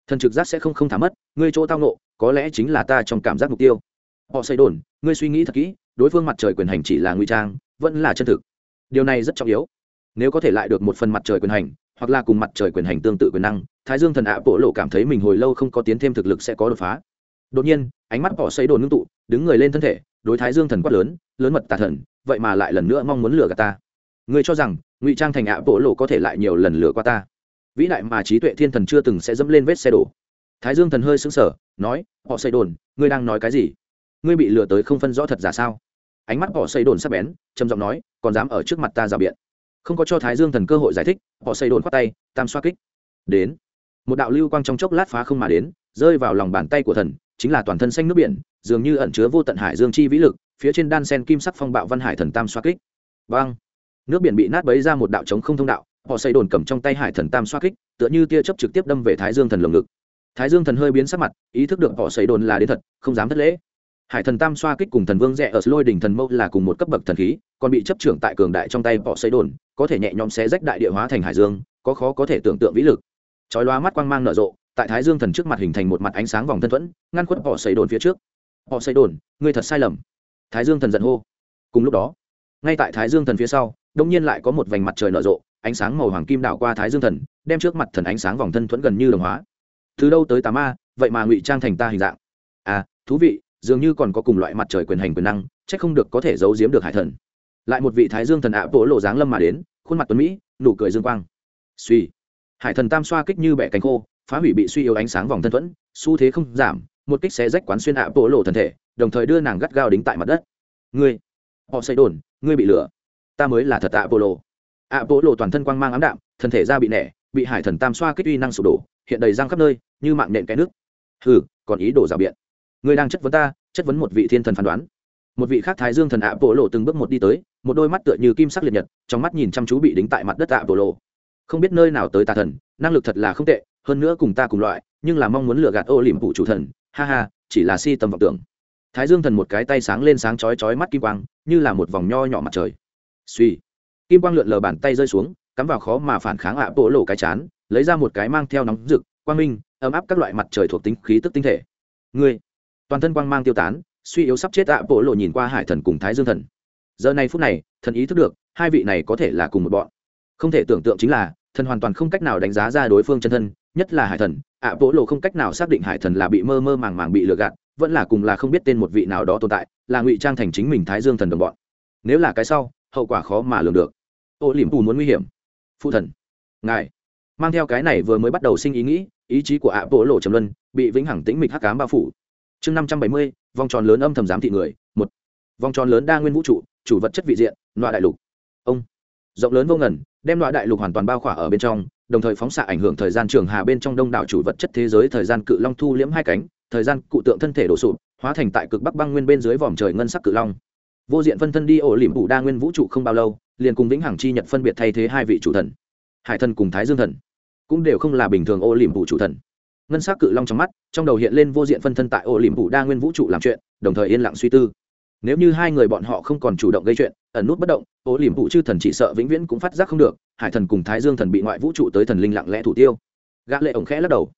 Thần trực giác sẽ không không thả mất, ngươi chỗ tao nộ có lẽ chính là ta trong cảm giác mục tiêu. Họ xây đồn, ngươi suy nghĩ thật kỹ, đối phương mặt trời quyền hành chỉ là nguy trang, vẫn là chân thực. Điều này rất trọng yếu. Nếu có thể lại được một phần mặt trời quyền hành, hoặc là cùng mặt trời quyền hành tương tự quyền năng, thái dương thần ạ bộ lộ cảm thấy mình hồi lâu không có tiến thêm thực lực sẽ có đột phá đột nhiên, ánh mắt họ xây đồn ngưng tụ, đứng người lên thân thể, đối thái dương thần quát lớn lớn mật tà thần, vậy mà lại lần nữa mong muốn lừa gạt ta. Ngươi cho rằng, ngụy trang thành ạ bộ lộ có thể lại nhiều lần lừa qua ta? Vĩ đại mà trí tuệ thiên thần chưa từng sẽ dẫm lên vết xe đổ. Thái dương thần hơi sững sờ, nói, họ xây đồn, ngươi đang nói cái gì? Ngươi bị lừa tới không phân rõ thật giả sao? Ánh mắt họ xây đồn sắp bén, trầm giọng nói, còn dám ở trước mặt ta rào biện? Không có cho thái dương thần cơ hội giải thích, họ xây đồn khoát tay, tam xoa kích. Đến. Một đạo lưu quang trong chốc lát phá không mà đến, rơi vào lòng bàn tay của thần chính là toàn thân xanh nước biển, dường như ẩn chứa vô tận hải dương chi vĩ lực, phía trên đan sen kim sắc phong bạo văn hải thần tam xoa kích. Vang nước biển bị nát bấy ra một đạo trống không thông đạo, họ xây đồn cầm trong tay hải thần tam xoa kích, tựa như tia chớp trực tiếp đâm về thái dương thần lồng ngực. Thái dương thần hơi biến sắc mặt, ý thức được họ xây đồn là đến thật, không dám thất lễ. Hải thần tam xoa kích cùng thần vương rẽ ở lôi đỉnh thần mâu là cùng một cấp bậc thần khí, còn bị chấp trưởng tại cường đại trong tay họ xây đồn, có thể nhẹ nhõm xé rách đại địa hóa thành hải dương, có khó có thể tưởng tượng vĩ lực. Chói loa mắt quang mang nở rộ tại thái dương thần trước mặt hình thành một mặt ánh sáng vòng thân thuẫn, ngăn khuất họ xây đồn phía trước. Họ xây đồn, ngươi thật sai lầm. Thái dương thần giận hô. Cùng lúc đó, ngay tại thái dương thần phía sau, đông nhiên lại có một vành mặt trời nở rộ, ánh sáng màu hoàng kim đảo qua thái dương thần, đem trước mặt thần ánh sáng vòng thân thuẫn gần như đồng hóa. Từ đâu tới tà ma, vậy mà ngụy trang thành ta hình dạng? À thú vị, dường như còn có cùng loại mặt trời quyền hành quyền năng c h ắ c không được có thể giấu giếm được hải thần. Lại một vị thái dương thần ạ vỗ lộ dáng lâm mà đến, khuôn mặt tuấn mỹ, nụ cười dương quang. Suy hải thần tam xoa kích như bẻ cánh khô phá hủy bị suy yếu ánh sáng vòng thân thuẫn, xu thế không giảm, một kích xé rách quán xuyên ạ vỗ lộ thân thể, đồng thời đưa nàng gắt gao đính tại mặt đất. Ngươi, họ xây đồn, ngươi bị lửa ta mới là thật ạ vỗ lộ. Ạ vỗ lộ toàn thân quang mang ám đạm, thân thể da bị nẻ, bị hải thần tam xoa kích uy năng sụp đổ, hiện đầy răng khắp nơi, như mạng nện cái nước. Hừ, còn ý đồ rào biện. Ngươi đang chất vấn ta, chất vấn một vị thiên thần phán đoán. Một vị khác thái dương thần ạ bộ lộ từng bước một đi tới, một đôi mắt tựa như kim sắc liệt nhật, trong mắt nhìn chăm chú bị đính tại mặt đất ạ bộ lộ. Không biết nơi nào tới tà thần, năng lực thật là không tệ hơn nữa cùng ta cùng loại, nhưng là mong muốn lừa gạt ô liềm phụ chủ thần. Ha ha, chỉ là si tầm vọng tưởng. Thái dương thần một cái tay sáng lên sáng chói chói mắt kim quang, như là một vòng nho nhỏ mặt trời. Suy kim quang lượn lờ bàn tay rơi xuống, cắm vào khó mà phản kháng ạ bộ lộ cái chán, lấy ra một cái mang theo nóng rực, quang minh, ấm áp các loại mặt trời thuộc tính khí tức tinh thể. Người toàn thân quang mang tiêu tán, suy yếu sắp chết ạ bộ lộ nhìn qua hải thần cùng thái dương thần. Giờ này phút này, thần ý thức được, hai vị này có thể là cùng một bọn. Không thể tưởng tượng chính là, thần hoàn toàn không cách nào đánh giá ra đối phương chân thân nhất là hải thần ạ vỗ lộ không cách nào xác định hải thần là bị mơ mơ màng màng bị lừa gạt, vẫn là cùng là không biết tên một vị nào đó tồn tại, là ngụy trang thành chính mình thái dương thần đồng bọn. Nếu là cái sau, hậu quả khó mà lường được. Ô liềm tù muốn nguy hiểm. Phụ thần. Ngài. Mang theo cái này vừa mới bắt đầu sinh ý nghĩ, ý chí của ạ vỗ lộ trầm luân, bị vĩnh hằng tĩnh mịch hắc cám bao phủ. Chương năm trăm bảy mươi, vòng tròn lớn âm thầm giám thị người, một. Vòng tròn lớn đa nguyên vũ trụ, chủ vật chất vị diện loại đại lục. Ông. Rộng lớn vô ngần, đem loại đại lục hoàn toàn bao khỏa ở bên trong đồng thời phóng xạ ảnh hưởng thời gian trường hà bên trong đông đảo chủ vật chất thế giới, thời gian cự long thu liễm hai cánh, thời gian cụ tượng thân thể đổ sụp, hóa thành tại cực bắc băng nguyên bên dưới vòm trời ngân sắc cự long. Vô diện phân thân đi ổ liềm phủ đa nguyên vũ trụ không bao lâu, liền cùng vĩnh hằng chi nhật phân biệt thay thế hai vị chủ thần. Hải thần cùng thái dương thần cũng đều không là bình thường ô liềm phủ chủ thần. Ngân sắc cự long trong mắt, trong đầu hiện lên vô diện phân thân tại ô liềm phủ đa nguyên vũ trụ làm chuyện, đồng thời yên lặng suy tư nếu như hai người bọn họ không còn chủ động gây chuyện, ẩn nút bất động ố liềm vụ chư thần chỉ sợ vĩnh viễn cũng phát giác không được, hải thần cùng thái dương thần bị ngoại vũ trụ tới thần linh lặng lẽ thủ tiêu. Gã lệ ổng khẽ lắc đầu.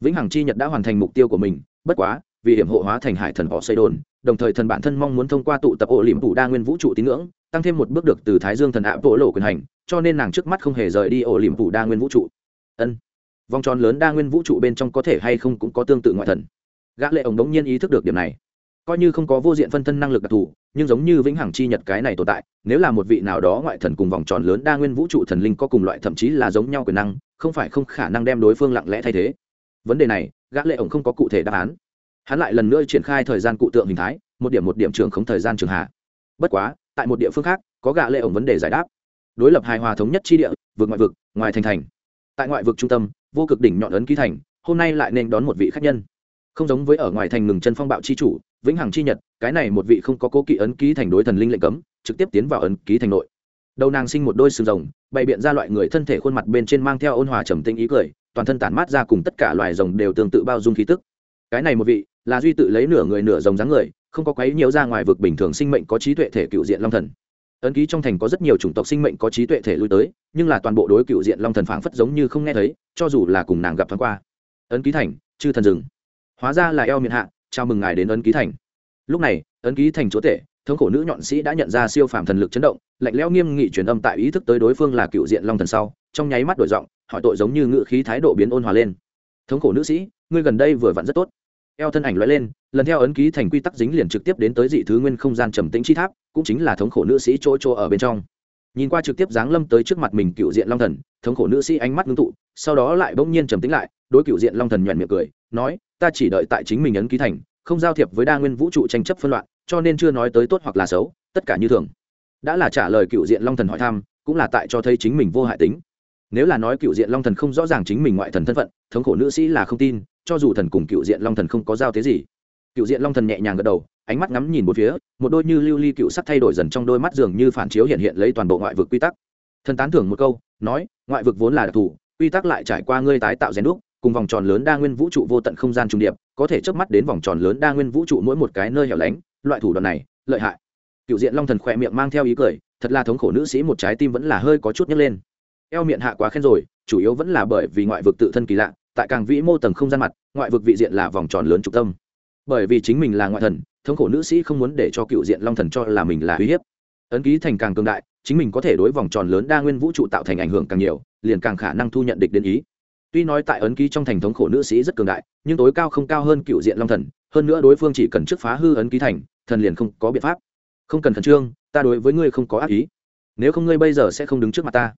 Vĩnh hằng chi nhật đã hoàn thành mục tiêu của mình, bất quá, vì hiểm hộ hóa thành hải thần họ xây đồn, đồng thời thần bản thân mong muốn thông qua tụ tập ô liềm vụ đa nguyên vũ trụ tín ngưỡng, tăng thêm một bước được từ thái dương thần ạ vỗ lộ quyền hành, cho nên nàng trước mắt không hề rời đi ổ liềm vụ đa nguyên vũ trụ. Ân. Vòng tròn lớn đa nguyên vũ trụ bên trong có thể hay không cũng có tương tự ngoại thần. Gã lệ ổng đống nhiên ý thức được điểm này coi như không có vô diện phân thân năng lực đặc thù, nhưng giống như vĩnh hằng chi nhật cái này tồn tại, nếu là một vị nào đó ngoại thần cùng vòng tròn lớn đa nguyên vũ trụ thần linh có cùng loại thậm chí là giống nhau quyền năng, không phải không khả năng đem đối phương lặng lẽ thay thế. Vấn đề này, gã lệ ổng không có cụ thể đáp án. Hắn lại lần nữa triển khai thời gian cụ tượng hình thái, một điểm một điểm trường không thời gian trường hạ. Bất quá, tại một địa phương khác, có gã lệ ổng vấn đề giải đáp. Đối lập hài hòa thống nhất chi địa vượt ngoại vực, ngoài thành thành. Tại ngoại vực trung tâm, vô cực đỉnh nhọn ấn ký thành, hôm nay lại nên đón một vị khách nhân. Không giống với ở ngoài thành ngừng chân phong bạo chi chủ vĩnh hằng chi nhật, cái này một vị không có cố kỵ ấn ký thành đối thần linh lệnh cấm, trực tiếp tiến vào ấn ký thành nội. Đầu nàng sinh một đôi sừng rồng, bày biện ra loại người thân thể khuôn mặt bên trên mang theo ôn hòa trầm tinh ý cười, toàn thân tản mát ra cùng tất cả loài rồng đều tương tự bao dung khí tức. Cái này một vị, là duy tự lấy nửa người nửa rồng dáng người, không có quấy nhiều ra ngoài vực bình thường sinh mệnh có trí tuệ thể cựu diện long thần. Ấn ký trong thành có rất nhiều chủng tộc sinh mệnh có trí tuệ thể lui tới, nhưng là toàn bộ đối cựu diện long thần phảng phất giống như không nghe thấy, cho dù là cùng nàng gặp thoáng qua. Ấn ký thành, chư thần rừng. Hóa ra là eo miền hạ chào mừng ngài đến ấn ký thành. Lúc này, ấn ký thành chúa tể, thống khổ nữ nhọn sĩ đã nhận ra siêu phàm thần lực chấn động, lạnh lẽo nghiêm nghị truyền âm tại ý thức tới đối phương là cựu diện long thần sau, trong nháy mắt đổi giọng, hỏi tội giống như ngự khí thái độ biến ôn hòa lên. Thống khổ nữ sĩ, ngươi gần đây vừa vặn rất tốt. Eo thân ảnh loại lên, lần theo ấn ký thành quy tắc dính liền trực tiếp đến tới dị thứ nguyên không gian trầm tĩnh chi tháp, cũng chính là thống khổ nữ sĩ chỗ chỗ ở bên trong. Nhìn qua trực tiếp giáng lâm tới trước mặt mình cựu diện long thần, thống khổ nữ sĩ ánh mắt ngưng tụ, sau đó lại bỗng nhiên trầm tĩnh lại, đối cựu diện long thần nhoẻn miệng cười nói, ta chỉ đợi tại chính mình ấn ký thành, không giao thiệp với đa nguyên vũ trụ tranh chấp phân loạn, cho nên chưa nói tới tốt hoặc là xấu, tất cả như thường. Đã là trả lời cựu diện long thần hỏi thăm, cũng là tại cho thấy chính mình vô hại tính. Nếu là nói cựu diện long thần không rõ ràng chính mình ngoại thần thân phận, thống khổ nữ sĩ là không tin, cho dù thần cùng cựu diện long thần không có giao thế gì. Cựu diện long thần nhẹ nhàng gật đầu, ánh mắt ngắm nhìn một phía, một đôi như lưu ly cựu sắc thay đổi dần trong đôi mắt dường như phản chiếu hiện hiện lấy toàn bộ ngoại vực quy tắc. Thần tán thưởng một câu, nói, ngoại vực vốn là đặc thù, quy tắc lại trải qua ngươi tái tạo rèn đúc cùng vòng tròn lớn đa nguyên vũ trụ vô tận không gian trung điệp, có thể chớp mắt đến vòng tròn lớn đa nguyên vũ trụ mỗi một cái nơi hẻo lánh, loại thủ đoạn này, lợi hại. Cựu diện long thần khỏe miệng mang theo ý cười, thật là thống khổ nữ sĩ một trái tim vẫn là hơi có chút nhấc lên. Eo miệng hạ quá khen rồi, chủ yếu vẫn là bởi vì ngoại vực tự thân kỳ lạ, tại càng vĩ mô tầng không gian mặt, ngoại vực vị diện là vòng tròn lớn trục tâm. Bởi vì chính mình là ngoại thần, thống khổ nữ sĩ không muốn để cho cựu diện long thần cho là mình là uy hiếp. Ấn ký thành càng cường đại, chính mình có thể đối vòng tròn lớn đa nguyên vũ trụ tạo thành ảnh hưởng càng nhiều, liền càng khả năng thu nhận địch đến ý tuy nói tại ấn ký trong thành thống khổ nữ sĩ rất cường đại, nhưng tối cao không cao hơn cựu diện long thần, hơn nữa đối phương chỉ cần trước phá hư ấn ký thành, thần liền không có biện pháp. Không cần khẩn trương, ta đối với ngươi không có ác ý. Nếu không ngươi bây giờ sẽ không đứng trước mặt ta.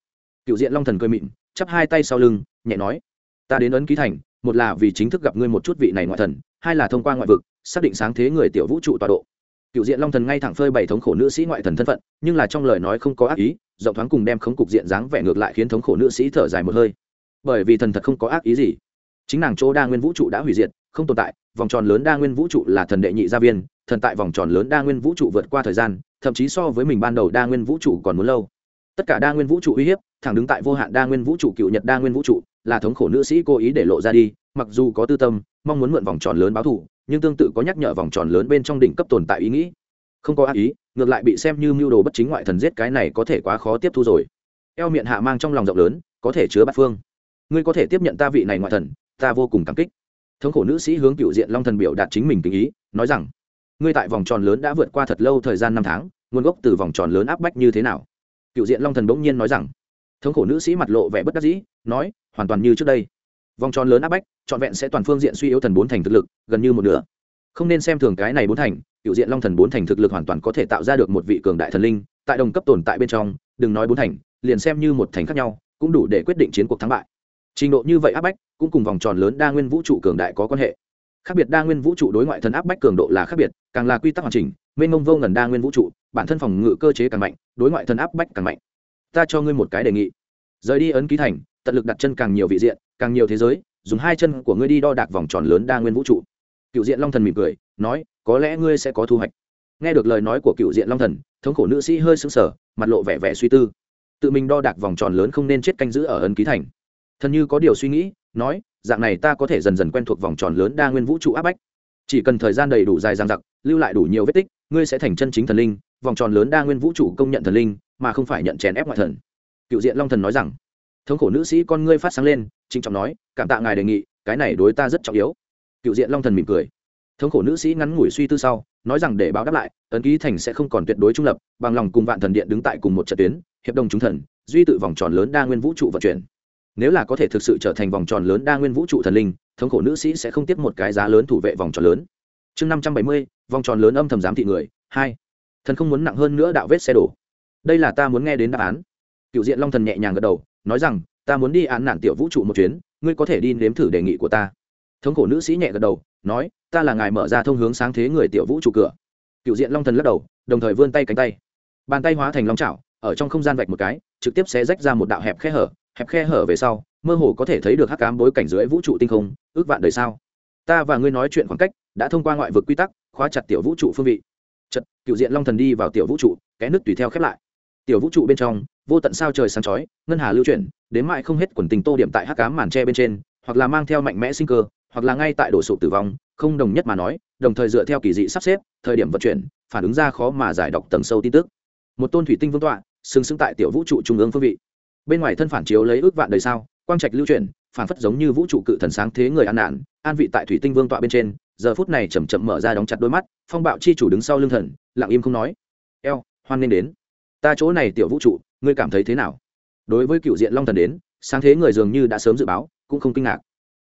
Cựu diện long thần cười mịn chắp hai tay sau lưng, nhẹ nói, ta đến ấn ký thành, một là vì chính thức gặp ngươi một chút vị này ngoại thần, hai là thông qua ngoại vực, xác định sáng thế người tiểu vũ trụ tọa độ. Cựu diện long thần ngay thẳng phơi bày thống khổ nữ sĩ ngoại thần thân phận, nhưng là trong lời nói không có ác ý, rộng thoáng cùng đem khống cục diện dáng vẻ ngược lại khiến thống khổ nữ sĩ thở dài một hơi bởi vì thần thật không có ác ý gì. Chính nàng chỗ đa nguyên vũ trụ đã hủy diệt, không tồn tại, vòng tròn lớn đa nguyên vũ trụ là thần đệ nhị gia viên, thần tại vòng tròn lớn đa nguyên vũ trụ vượt qua thời gian, thậm chí so với mình ban đầu đa nguyên vũ trụ còn muốn lâu. Tất cả đa nguyên vũ trụ uy hiếp, thẳng đứng tại vô hạn đa nguyên vũ trụ cựu nhật đa nguyên vũ trụ, là thống khổ nữ sĩ cố ý để lộ ra đi, mặc dù có tư tâm, mong muốn mượn vòng tròn lớn báo thù, nhưng tương tự có nhắc nhở vòng tròn lớn bên trong đỉnh cấp tồn tại ý nghĩ. Không có ác ý, ngược lại bị xem như mưu đồ bất chính ngoại thần giết cái này có thể quá khó tiếp thu rồi. Eo miệng hạ mang trong lòng rộng lớn, có thể chứa bát phương ngươi có thể tiếp nhận ta vị này ngoại thần, ta vô cùng cảm kích. Thống khổ nữ sĩ hướng cựu diện long thần biểu đạt chính mình tình ý, nói rằng, ngươi tại vòng tròn lớn đã vượt qua thật lâu thời gian năm tháng, nguồn gốc từ vòng tròn lớn áp bách như thế nào? Cựu diện long thần bỗng nhiên nói rằng, thống khổ nữ sĩ mặt lộ vẻ bất đắc dĩ, nói, hoàn toàn như trước đây. Vòng tròn lớn áp bách, trọn vẹn sẽ toàn phương diện suy yếu thần bốn thành thực lực, gần như một nửa. Không nên xem thường cái này bốn thành, cựu diện long thần bốn thành thực lực hoàn toàn có thể tạo ra được một vị cường đại thần linh, tại đồng cấp tồn tại bên trong, đừng nói bốn thành, liền xem như một thành khác nhau, cũng đủ để quyết định chiến cuộc thắng bại trình độ như vậy áp bách, cũng cùng vòng tròn lớn đa nguyên vũ trụ cường đại có quan hệ. Khác biệt đa nguyên vũ trụ đối ngoại thần áp bách cường độ là khác biệt, càng là quy tắc hoàn chỉnh, mênh mông vô ngần đa nguyên vũ trụ, bản thân phòng ngự cơ chế càng mạnh, đối ngoại thần áp bách càng mạnh. Ta cho ngươi một cái đề nghị. Rời đi ấn ký thành, tận lực đặt chân càng nhiều vị diện, càng nhiều thế giới, dùng hai chân của ngươi đi đo đạc vòng tròn lớn đa nguyên vũ trụ. Cựu diện long thần mỉm cười, nói, có lẽ ngươi sẽ có thu hoạch. Nghe được lời nói của cựu diện long thần, thống khổ nữ sĩ hơi sững sờ, mặt lộ vẻ vẻ suy tư. Tự mình đo đạc vòng tròn lớn không nên chết canh giữ ở ấn ký thành thần như có điều suy nghĩ, nói, dạng này ta có thể dần dần quen thuộc vòng tròn lớn đa nguyên vũ trụ áp bách. Chỉ cần thời gian đầy đủ dài dằng dặc, lưu lại đủ nhiều vết tích, ngươi sẽ thành chân chính thần linh, vòng tròn lớn đa nguyên vũ trụ công nhận thần linh, mà không phải nhận chèn ép ngoại thần. Cựu diện long thần nói rằng. Thống khổ nữ sĩ con ngươi phát sáng lên, trịnh trọng nói, cảm tạ ngài đề nghị, cái này đối ta rất trọng yếu. Cựu diện long thần mỉm cười. Thống khổ nữ sĩ ngắn ngủi suy tư sau, nói rằng để báo đáp lại, ấn ký thành sẽ không còn tuyệt đối trung lập, bằng lòng cùng vạn thần điện đứng tại cùng một trận tuyến, hiệp đồng chúng thần, duy tự vòng tròn lớn đa nguyên vũ trụ vận chuyển nếu là có thể thực sự trở thành vòng tròn lớn đa nguyên vũ trụ thần linh, thống khổ nữ sĩ sẽ không tiếp một cái giá lớn thủ vệ vòng tròn lớn. Chương năm trăm bảy mươi, vòng tròn lớn âm thầm giám thị người, hai. Thần không muốn nặng hơn nữa đạo vết xe đổ. Đây là ta muốn nghe đến đáp án. Cựu diện long thần nhẹ nhàng gật đầu, nói rằng, ta muốn đi án nạn tiểu vũ trụ một chuyến, ngươi có thể đi nếm thử đề nghị của ta. Thống khổ nữ sĩ nhẹ gật đầu, nói, ta là ngài mở ra thông hướng sáng thế người tiểu vũ trụ cửa. Cựu diện long thần lắc đầu, đồng thời vươn tay cánh tay. Bàn tay hóa thành long chảo, ở trong không gian vạch một cái, trực tiếp xé rách ra một đạo hẹp khe hở hẹp khe hở về sau, mơ hồ có thể thấy được hắc cám bối cảnh dưới vũ trụ tinh không, ước vạn đời sao ta và ngươi nói chuyện khoảng cách, đã thông qua ngoại vực quy tắc, khóa chặt tiểu vũ trụ phương vị. Chật, cựu diện long thần đi vào tiểu vũ trụ cái nước tùy theo khép lại. Tiểu vũ trụ bên trong, vô tận sao trời sáng chói, ngân hà lưu chuyển, đến mãi không hết quần tình tô điểm tại hắc cám màn tre bên trên, hoặc là mang theo mạnh mẽ sinh cơ, hoặc là ngay tại đổ sụp tử vong, không đồng nhất mà nói, đồng thời dựa theo kỳ dị sắp xếp, thời điểm vận chuyển, phản ứng ra khó mà giải đọc tầng sâu tin tức. Một tôn thủy tinh vương tọa, sừng sững tại tiểu vũ trụ trung ương phương vị bên ngoài thân phản chiếu lấy ước vạn đời sao, quang trạch lưu chuyển, phản phất giống như vũ trụ cự thần sáng thế người an nạn an vị tại thủy tinh vương tọa bên trên, giờ phút này chầm chậm mở ra đóng chặt đôi mắt, phong bạo chi chủ đứng sau lưng thần, lặng im không nói. Eo, hoan nên đến. Ta chỗ này tiểu vũ trụ, ngươi cảm thấy thế nào? Đối với cựu diện long thần đến, sáng thế người dường như đã sớm dự báo, cũng không kinh ngạc.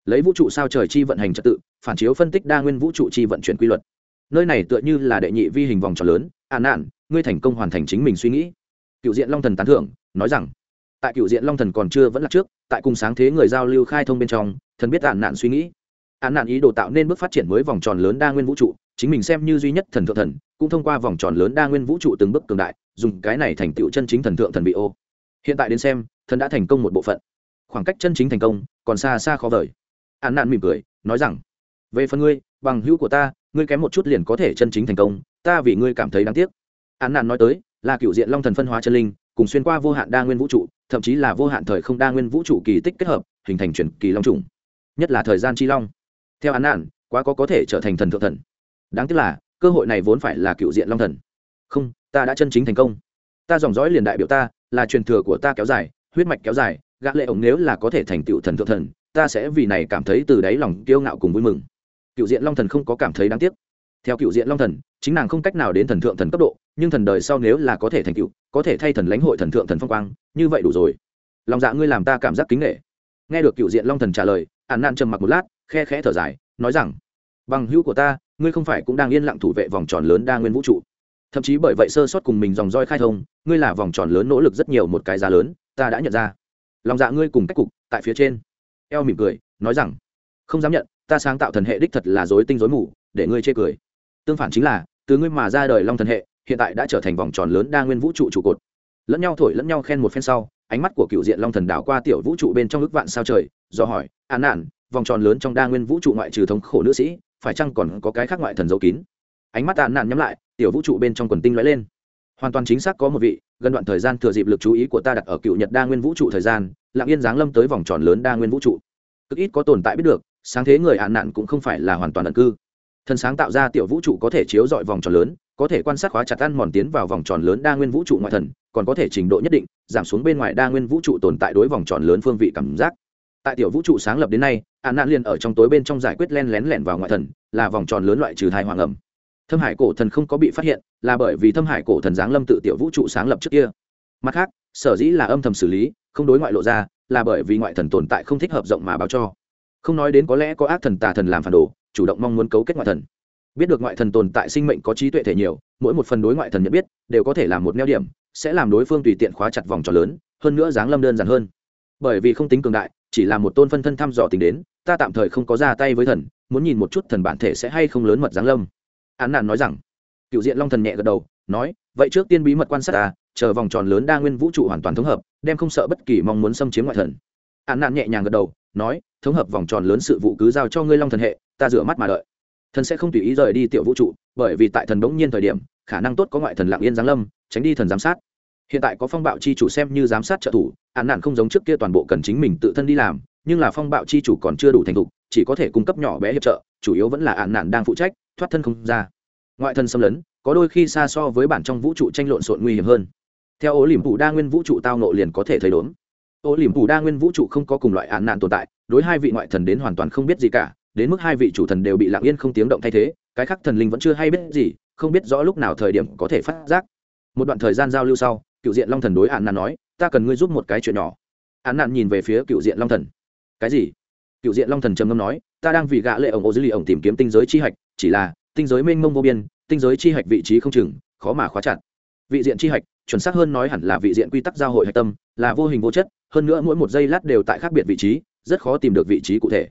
Lấy vũ trụ sao trời chi vận hành trật tự, phản chiếu phân tích đa nguyên vũ trụ chi vận chuyển quy luật. Nơi này tựa như là đệ nhị vi hình vòng tròn lớn, an nạn ngươi thành công hoàn thành chính mình suy nghĩ. Cựu diện long thần tán thưởng, nói rằng tại cựu diện long thần còn chưa vẫn là trước, tại cùng sáng thế người giao lưu khai thông bên trong, thần biết ạn nạn suy nghĩ. Ạn nạn ý đồ tạo nên bước phát triển mới vòng tròn lớn đa nguyên vũ trụ, chính mình xem như duy nhất thần thượng thần, cũng thông qua vòng tròn lớn đa nguyên vũ trụ từng bước cường đại, dùng cái này thành tựu chân chính thần thượng thần bị ô. Hiện tại đến xem, thần đã thành công một bộ phận. Khoảng cách chân chính thành công, còn xa xa khó vời. Ạn nạn mỉm cười, nói rằng, về phần ngươi, bằng hữu của ta, ngươi kém một chút liền có thể chân chính thành công, ta vì ngươi cảm thấy đáng tiếc. Ạn nạn nói tới, là cựu diện long thần phân hóa chân linh cùng xuyên qua vô hạn đa nguyên vũ trụ, thậm chí là vô hạn thời không đa nguyên vũ trụ kỳ tích kết hợp, hình thành truyền kỳ long trùng. Nhất là thời gian chi long. Theo án nạn, quá có có thể trở thành thần thượng thần. Đáng tiếc là, cơ hội này vốn phải là cựu diện long thần. Không, ta đã chân chính thành công. Ta dòng dõi liền đại biểu ta, là truyền thừa của ta kéo dài, huyết mạch kéo dài, gã lệ ổng nếu là có thể thành tựu thần thượng thần, ta sẽ vì này cảm thấy từ đáy lòng kiêu ngạo cùng vui mừng. Cựu diện long thần không có cảm thấy đáng tiếc. Theo cựu diện long thần, chính nàng không cách nào đến thần thượng thần cấp độ nhưng thần đời sau nếu là có thể thành cựu có thể thay thần lãnh hội thần thượng thần phong quang, như vậy đủ rồi. Lòng dạ ngươi làm ta cảm giác kính nghệ nghe được cựu diện long thần trả lời ạn nạn trầm mặc một lát, khe khẽ thở dài, nói rằng, bằng hữu của ta, ngươi không phải cũng đang yên lặng thủ vệ vòng tròn lớn đa nguyên vũ trụ. Thậm chí bởi vậy sơ sót cùng mình dòng roi khai thông, ngươi là vòng tròn lớn nỗ lực rất nhiều một cái giá lớn, ta đã nhận ra. Lòng dạ ngươi cùng cách cục, tại phía trên. Eo mỉm cười, nói rằng, không dám nhận, ta sáng tạo thần hệ đích thật là dối tinh dối mù, để ngươi chê cười. Tương phản chính là, từ ngươi mà ra đời long thần hệ hiện tại đã trở thành vòng tròn lớn đa nguyên vũ trụ trụ cột. Lẫn nhau thổi lẫn nhau khen một phen sau, ánh mắt của cựu diện long thần đảo qua tiểu vũ trụ bên trong ước vạn sao trời, do hỏi à an nạn vòng tròn lớn trong đa nguyên vũ trụ ngoại trừ thống khổ nữ sĩ, phải chăng còn có cái khác ngoại thần dấu kín? Ánh mắt an nạn nhắm lại, tiểu vũ trụ bên trong quần tinh lóe lên. Hoàn toàn chính xác có một vị, gần đoạn thời gian thừa dịp lực chú ý của ta đặt ở cựu nhật đa nguyên vũ trụ thời gian, lặng yên giáng lâm tới vòng tròn lớn đa nguyên vũ trụ. Cực ít có tồn tại biết được, sáng thế người à nạn cũng không phải là hoàn toàn ẩn cư. Thần sáng tạo ra tiểu vũ trụ có thể chiếu dọi vòng tròn lớn có thể quan sát khóa chặt ăn mòn tiến vào vòng tròn lớn đa nguyên vũ trụ ngoại thần, còn có thể trình độ nhất định, giảm xuống bên ngoài đa nguyên vũ trụ tồn tại đối vòng tròn lớn phương vị cảm giác. Tại tiểu vũ trụ sáng lập đến nay ạn nạn liền ở trong tối bên trong giải quyết len lén lẻn vào ngoại thần, là vòng tròn lớn loại trừ thai hoàng ẩm. Thâm hải cổ thần không có bị phát hiện, là bởi vì thâm hải cổ thần giáng lâm tự tiểu vũ trụ sáng lập trước kia. Mặt khác, sở dĩ là âm thầm xử lý, không đối ngoại lộ ra, là bởi vì ngoại thần tồn tại không thích hợp rộng mà báo cho. Không nói đến có lẽ có ác thần tà thần làm phản đồ, chủ động mong muốn cấu kết ngoại thần biết được ngoại thần tồn tại sinh mệnh có trí tuệ thể nhiều, mỗi một phần đối ngoại thần nhận biết, đều có thể là một neo điểm, sẽ làm đối phương tùy tiện khóa chặt vòng tròn lớn, hơn nữa dáng lâm đơn giản hơn. Bởi vì không tính cường đại, chỉ là một tôn phân thân thăm dò tính đến, ta tạm thời không có ra tay với thần, muốn nhìn một chút thần bản thể sẽ hay không lớn mật dáng lâm. Án nạn nói rằng, cựu diện long thần nhẹ gật đầu, nói, vậy trước tiên bí mật quan sát ta, chờ vòng tròn lớn đa nguyên vũ trụ hoàn toàn thống hợp, đem không sợ bất kỳ mong muốn xâm chiếm ngoại thần. Án nạn nhẹ nhàng gật đầu, nói, thống hợp vòng tròn lớn sự vụ cứ giao cho ngươi long thần hệ, ta rửa mắt mà đợi thần sẽ không tùy ý rời đi tiểu vũ trụ, bởi vì tại thần bỗng nhiên thời điểm, khả năng tốt có ngoại thần lạng yên giáng lâm, tránh đi thần giám sát. Hiện tại có phong bạo chi chủ xem như giám sát trợ thủ, án nạn không giống trước kia toàn bộ cần chính mình tự thân đi làm, nhưng là phong bạo chi chủ còn chưa đủ thành thục, chỉ có thể cung cấp nhỏ bé hiệp trợ, chủ yếu vẫn là án nạn đang phụ trách, thoát thân không ra. Ngoại thân xâm lấn, có đôi khi xa so với bản trong vũ trụ tranh lộn xộn nguy hiểm hơn. Theo ố liềm phủ đa nguyên vũ trụ tao nộ liền có thể thấy đốn. Ố liềm phủ đa nguyên vũ trụ không có cùng loại án nạn tồn tại, đối hai vị ngoại thần đến hoàn toàn không biết gì cả đến mức hai vị chủ thần đều bị lặng yên không tiếng động thay thế, cái khác thần linh vẫn chưa hay biết gì, không biết rõ lúc nào thời điểm có thể phát giác. Một đoạn thời gian giao lưu sau, cựu diện long thần đối hạn nạn nói, ta cần ngươi giúp một cái chuyện nhỏ. Án nạn nhìn về phía cựu diện long thần. Cái gì? Cựu diện long thần trầm ngâm nói, ta đang vì gã lệ ổng ô dư lì ổng tìm kiếm tinh giới chi hạch, chỉ là, tinh giới mênh mông vô biên, tinh giới chi hạch vị trí không chừng, khó mà khóa chặt. Vị diện chi hạch, chuẩn xác hơn nói hẳn là vị diện quy tắc giao hội hạch tâm, là vô hình vô chất, hơn nữa mỗi một giây lát đều tại khác biệt vị trí, rất khó tìm được vị trí cụ thể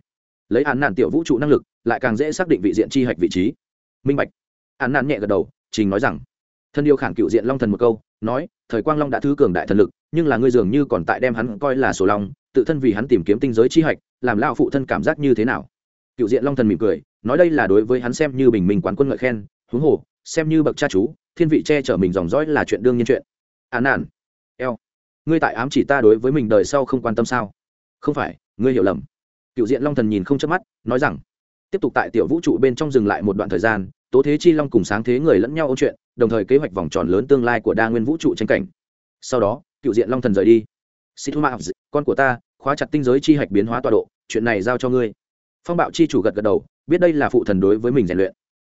lấy án nạn tiểu vũ trụ năng lực, lại càng dễ xác định vị diện chi hạch vị trí. Minh bạch. Án nạn nhẹ gật đầu, trình nói rằng, thân yêu khản cựu diện long thần một câu, nói, thời quang long đã thứ cường đại thần lực, nhưng là ngươi dường như còn tại đem hắn coi là sổ long, tự thân vì hắn tìm kiếm tinh giới chi hạch, làm lao phụ thân cảm giác như thế nào? Cựu diện long thần mỉm cười, nói đây là đối với hắn xem như bình minh quán quân ngợi khen, huống hồ, xem như bậc cha chú, thiên vị che chở mình dòng dõi là chuyện đương nhiên chuyện. Án nạn. Eo. Ngươi tại ám chỉ ta đối với mình đời sau không quan tâm sao? Không phải, ngươi hiểu lầm cựu diện long thần nhìn không chớp mắt nói rằng tiếp tục tại tiểu vũ trụ bên trong dừng lại một đoạn thời gian tố thế chi long cùng sáng thế người lẫn nhau ôn chuyện đồng thời kế hoạch vòng tròn lớn tương lai của đa nguyên vũ trụ tranh cảnh sau đó cựu diện long thần rời đi Situma, con của ta, khóa chặt tinh giới chi hạch biến hóa tọa độ, chuyện này giao cho ngươi. Phong bạo chi chủ gật gật đầu, biết đây là phụ thần đối với mình rèn luyện.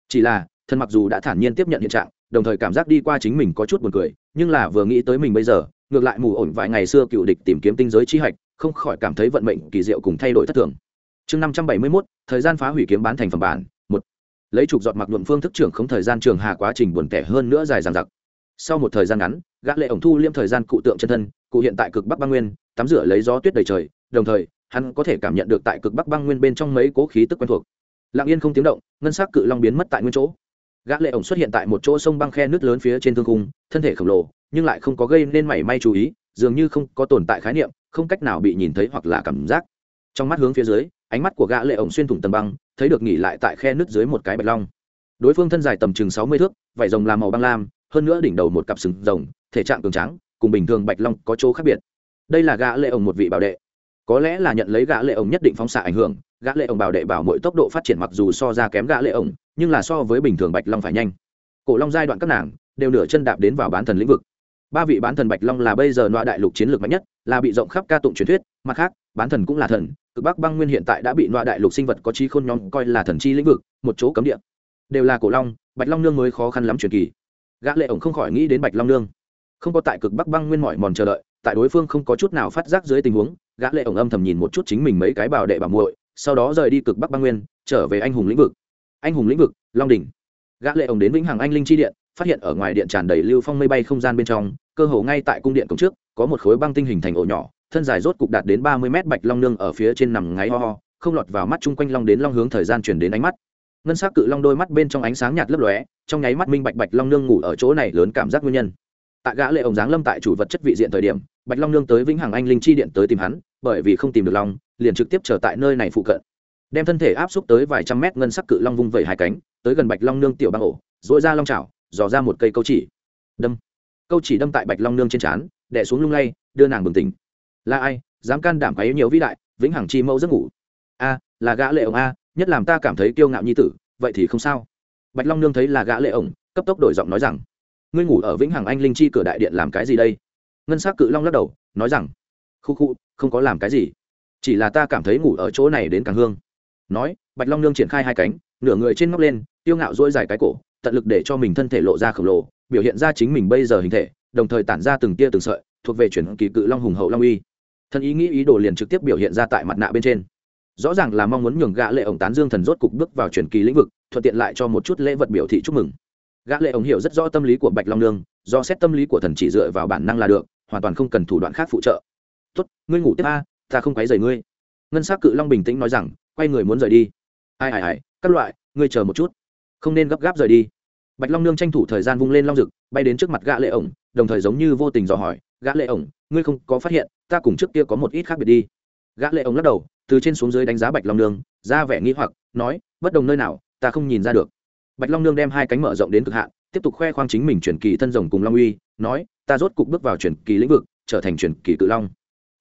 Chỉ là, thần mặc dù đã thản nhiên tiếp nhận hiện trạng, đồng thời cảm giác đi qua chính mình có chút buồn cười, nhưng là vừa nghĩ tới mình bây giờ, ngược lại mù ổn vài ngày xưa cựu địch tìm kiếm tinh giới chi hạch, không khỏi cảm thấy vận mệnh kỳ diệu cùng thay đổi thất thường. Chương năm trăm bảy mươi 571, thời gian phá hủy kiếm bán thành phẩm bản, một Lấy trục giọt mặc luận phương thức trưởng không thời gian trường hà quá trình buồn tẻ hơn nữa dài dằng dặc. Sau một thời gian ngắn, gã lệ ổng thu liêm thời gian cụ tượng chân thân, cụ hiện tại cực bắc băng nguyên tắm rửa lấy gió tuyết đầy trời đồng thời hắn có thể cảm nhận được tại cực bắc băng nguyên bên trong mấy cố khí tức quen thuộc lặng yên không tiếng động ngân sắc cự long biến mất tại nguyên chỗ gã lệ ổng xuất hiện tại một chỗ sông băng khe nước lớn phía trên thương cung thân thể khổng lồ nhưng lại không có gây nên mảy may chú ý dường như không có tồn tại khái niệm không cách nào bị nhìn thấy hoặc là cảm giác. Trong mắt hướng phía dưới, ánh mắt của gã lệ ổng xuyên thủng tầng băng, thấy được nghỉ lại tại khe nứt dưới một cái bạch long. Đối phương thân dài tầm chừng sáu mươi thước vảy rồng làm màu băng lam, hơn nữa đỉnh đầu một cặp sừng rồng, thể trạng cường tráng, cùng bình thường bạch long có chỗ khác biệt. Đây là gã lệ ổng một vị bảo đệ. Có lẽ là nhận lấy gã lệ ổng nhất định phóng xạ ảnh hưởng, gã lệ ổng bảo đệ bảo mỗi tốc độ phát triển mặc dù so ra kém gã lệ ổng, nhưng là so với bình thường bạch long phải nhanh. Cổ long giai đoạn các nàng đều nửa chân đạp đến vào bán thần lĩnh vực. Ba vị bán thần bạch long là bây giờ loại đại lục chiến lược mạnh nhất là bị rộng khắp ca tụng truyền thuyết, mặt khác, bán thần cũng là thần, cực bắc băng nguyên hiện tại đã bị loại đại lục sinh vật có trí khôn nhóm coi là thần chi lĩnh vực, một chỗ cấm địa. Đều là cổ long, bạch long nương mới khó khăn lắm truyền kỳ. Gã lệ ổng không khỏi nghĩ đến bạch long nương. Không có tại cực bắc băng nguyên mỏi mòn chờ đợi, tại đối phương không có chút nào phát giác dưới tình huống, gã lệ ổng âm thầm nhìn một chút chính mình mấy cái bảo đệ bảo muội, sau đó rời đi cực bắc băng nguyên, trở về anh hùng lĩnh vực. Anh hùng lĩnh vực, long đỉnh. Gã lệ ổng đến vĩnh hằng anh linh chi điện, phát hiện ở ngoài điện tràn đầy lưu phong mây bay không gian bên trong cơ hồ ngay tại cung điện cổng trước, có một khối băng tinh hình thành ổ nhỏ, thân dài rốt cục đạt đến ba mươi mét bạch long nương ở phía trên nằm ngáy ho ho, không lọt vào mắt chung quanh long đến long hướng thời gian chuyển đến ánh mắt. Ngân sắc cự long đôi mắt bên trong ánh sáng nhạt lấp lóe, trong nháy mắt minh bạch bạch long nương ngủ ở chỗ này lớn cảm giác nguyên nhân. Tạ gã lệ ổng giáng lâm tại chủ vật chất vị diện thời điểm, bạch long nương tới vĩnh hằng anh linh chi điện tới tìm hắn, bởi vì không tìm được long, liền trực tiếp trở tại nơi này phụ cận. Đem thân thể áp xúc tới vài trăm mét, ngân sắc cự long vung vẩy hai cánh, tới gần bạch long nương tiểu băng ổ dội ra long chảo, dò ra một cây câu chỉ. Đâm câu chỉ đâm tại bạch long nương trên trán đẻ xuống lung lay, đưa nàng bừng tỉnh. Là ai, dám can đảm quấy nhiều vĩ đại, vĩnh hằng chi mẫu giấc ngủ? A, là gã lệ ổng a, nhất làm ta cảm thấy kiêu ngạo như tử, vậy thì không sao. Bạch long nương thấy là gã lệ ổng, cấp tốc đổi giọng nói rằng, ngươi ngủ ở vĩnh hằng anh linh chi cửa đại điện làm cái gì đây? Ngân sắc cự long lắc đầu, nói rằng, khu khu, không có làm cái gì, chỉ là ta cảm thấy ngủ ở chỗ này đến càng hương. Nói, bạch long nương triển khai hai cánh, nửa người trên ngóc lên tiêu ngạo dỗi dài cái cổ, tận lực để cho mình thân thể lộ ra khổng lồ biểu hiện ra chính mình bây giờ hình thể, đồng thời tản ra từng tia từng sợi, thuộc về chuyển kỳ cự long hùng hậu long uy. Thân ý nghĩ ý đồ liền trực tiếp biểu hiện ra tại mặt nạ bên trên. Rõ ràng là mong muốn nhường gã lệ ổng tán dương thần rốt cục bước vào chuyển kỳ lĩnh vực, thuận tiện lại cho một chút lễ vật biểu thị chúc mừng. Gã lệ ổng hiểu rất rõ tâm lý của bạch long nương, do xét tâm lý của thần chỉ dựa vào bản năng là được, hoàn toàn không cần thủ đoạn khác phụ trợ. Tốt, ngươi ngủ tiếp a, ta không quấy rầy ngươi. Ngân sắc cự long bình tĩnh nói rằng, quay người muốn rời đi. Ai ai ai, các loại, ngươi chờ một chút. Không nên gấp gáp rời đi bạch long nương tranh thủ thời gian vung lên long rực bay đến trước mặt gã lệ ổng đồng thời giống như vô tình dò hỏi gã lệ ổng ngươi không có phát hiện ta cùng trước kia có một ít khác biệt đi. Gã lệ ổng lắc đầu từ trên xuống dưới đánh giá bạch long nương ra vẻ nghi hoặc nói bất đồng nơi nào ta không nhìn ra được. Bạch long nương đem hai cánh mở rộng đến cực hạn tiếp tục khoe khoang chính mình chuyển kỳ thân rồng cùng long uy nói ta rốt cục bước vào chuyển kỳ lĩnh vực trở thành chuyển kỳ cự long.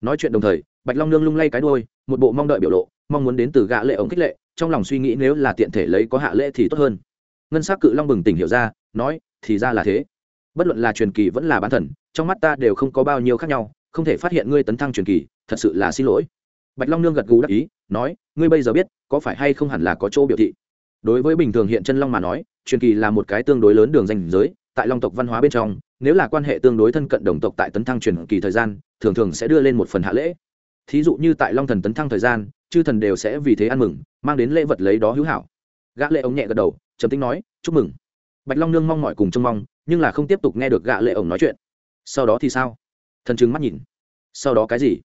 Nói chuyện đồng thời bạch long nương lung lay cái đuôi, một bộ mong đợi biểu lộ mong muốn đến từ gã lệ ổng khích lệ trong lòng suy nghĩ nếu là tiện thể lấy có hạ lễ thì tốt hơn ngân sắc cự long bừng tỉnh hiểu ra, nói, thì ra là thế. Bất luận là truyền kỳ vẫn là bán thần, trong mắt ta đều không có bao nhiêu khác nhau, không thể phát hiện ngươi tấn thăng truyền kỳ, thật sự là xin lỗi. Bạch long nương gật gù đáp ý, nói, ngươi bây giờ biết, có phải hay không hẳn là có chỗ biểu thị. Đối với bình thường hiện chân long mà nói, truyền kỳ là một cái tương đối lớn đường danh giới, tại long tộc văn hóa bên trong, nếu là quan hệ tương đối thân cận đồng tộc tại tấn thăng truyền kỳ thời gian, thường thường sẽ đưa lên một phần hạ lễ. Thí dụ như tại long thần tấn thăng thời gian, chư thần đều sẽ vì thế ăn mừng, mang đến lễ vật lấy đó hữu hảo. Gã lễ ống nhẹ gật đầu trầm tính nói, chúc mừng. Bạch long nương mong mọi cùng trông mong, nhưng là không tiếp tục nghe được gạ lệ ổng nói chuyện. Sau đó thì sao? Thần trừng mắt nhìn. Sau đó cái gì?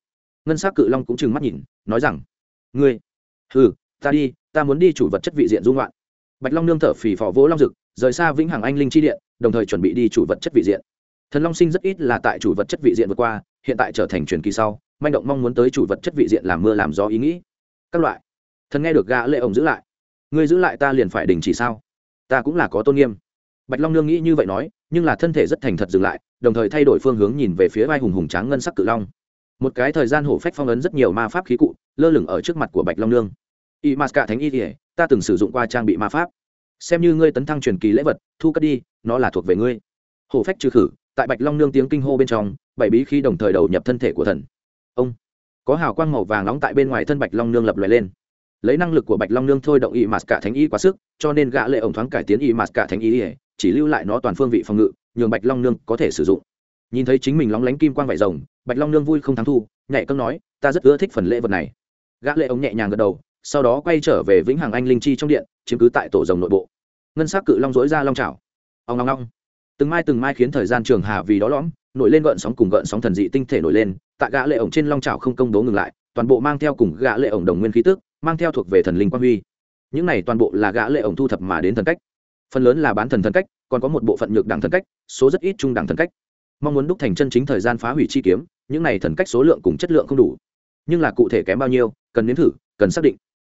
Ngân s á c cự long cũng trừng mắt nhìn, nói rằng, ngươi ừ ta đi, ta muốn đi chủ vật chất vị diện dung loạn. Bạch long nương thở phì phò vỗ long rực rời xa vĩnh hằng anh linh chi điện, đồng thời chuẩn bị đi chủ vật chất vị diện. Thần long sinh rất ít là tại chủ vật chất vị diện vượt qua, hiện tại trở thành truyền kỳ sau, manh động mong muốn tới chủ vật chất vị diện làm mưa làm gió ý nghĩ. Các loại. Thần nghe được gã lệ ổng giữ lại ngươi giữ lại ta liền phải đình chỉ sao? Ta cũng là có tôn nghiêm. Bạch long nương nghĩ như vậy nói, nhưng là thân thể rất thành thật dừng lại, đồng thời thay đổi phương hướng nhìn về phía vai hùng hùng tráng ngân sắc cự long. Một cái thời gian hổ phách phong ấn rất nhiều ma pháp khí cụ, lơ lửng ở trước mặt của bạch long nương. Y m a s cả thánh y thì ta từng sử dụng qua trang bị ma pháp. Xem như ngươi tấn thăng truyền kỳ lễ vật, thu cất đi, nó là thuộc về ngươi. Hổ phách trừ khử, tại bạch long nương tiếng kinh hô bên trong, bảy bí khí đồng thời đầu nhập thân thể của thần. Ông, có hào quang màu vàng nóng tại bên ngoài thân bạch long nương lập lòe lên lấy năng lực của bạch long nương thôi động y m cả thánh y quá sức, cho nên gã lệ ổng thoáng cải tiến y m cả thánh y chỉ lưu lại nó toàn phương vị phòng ngự, nhường bạch long nương có thể sử dụng. Nhìn thấy chính mình lóng lánh kim quang vải rồng, bạch long nương vui không thắng thu nhảy cấm nói, ta rất ưa thích phần lễ vật này. Gã lệ ống nhẹ nhàng gật đầu, sau đó quay trở về vĩnh hằng anh linh chi trong điện, chiếm cứ tại tổ rồng nội bộ. Ngân sắc cự long rối ra long chảo. Ong ong ong. Từng mai từng mai khiến thời gian trường hà vì đó lõm, nổi lên gợn sóng cùng gợn sóng thần dị tinh thể nổi lên, tại gã lệ ổng trên long chảo không công đố ngừng lại, toàn bộ mang theo cùng gã lệ ổng đồng nguyên khí tức mang theo thuộc về thần linh quang huy. Những này toàn bộ là gã lệ ổng thu thập mà đến thần cách. Phần lớn là bán thần thần cách, còn có một bộ phận nhược đẳng thần cách, số rất ít trung đẳng thần cách. Mong muốn đúc thành chân chính thời gian phá hủy chi kiếm, những này thần cách số lượng cùng chất lượng không đủ. Nhưng là cụ thể kém bao nhiêu, cần nếm thử, cần xác định.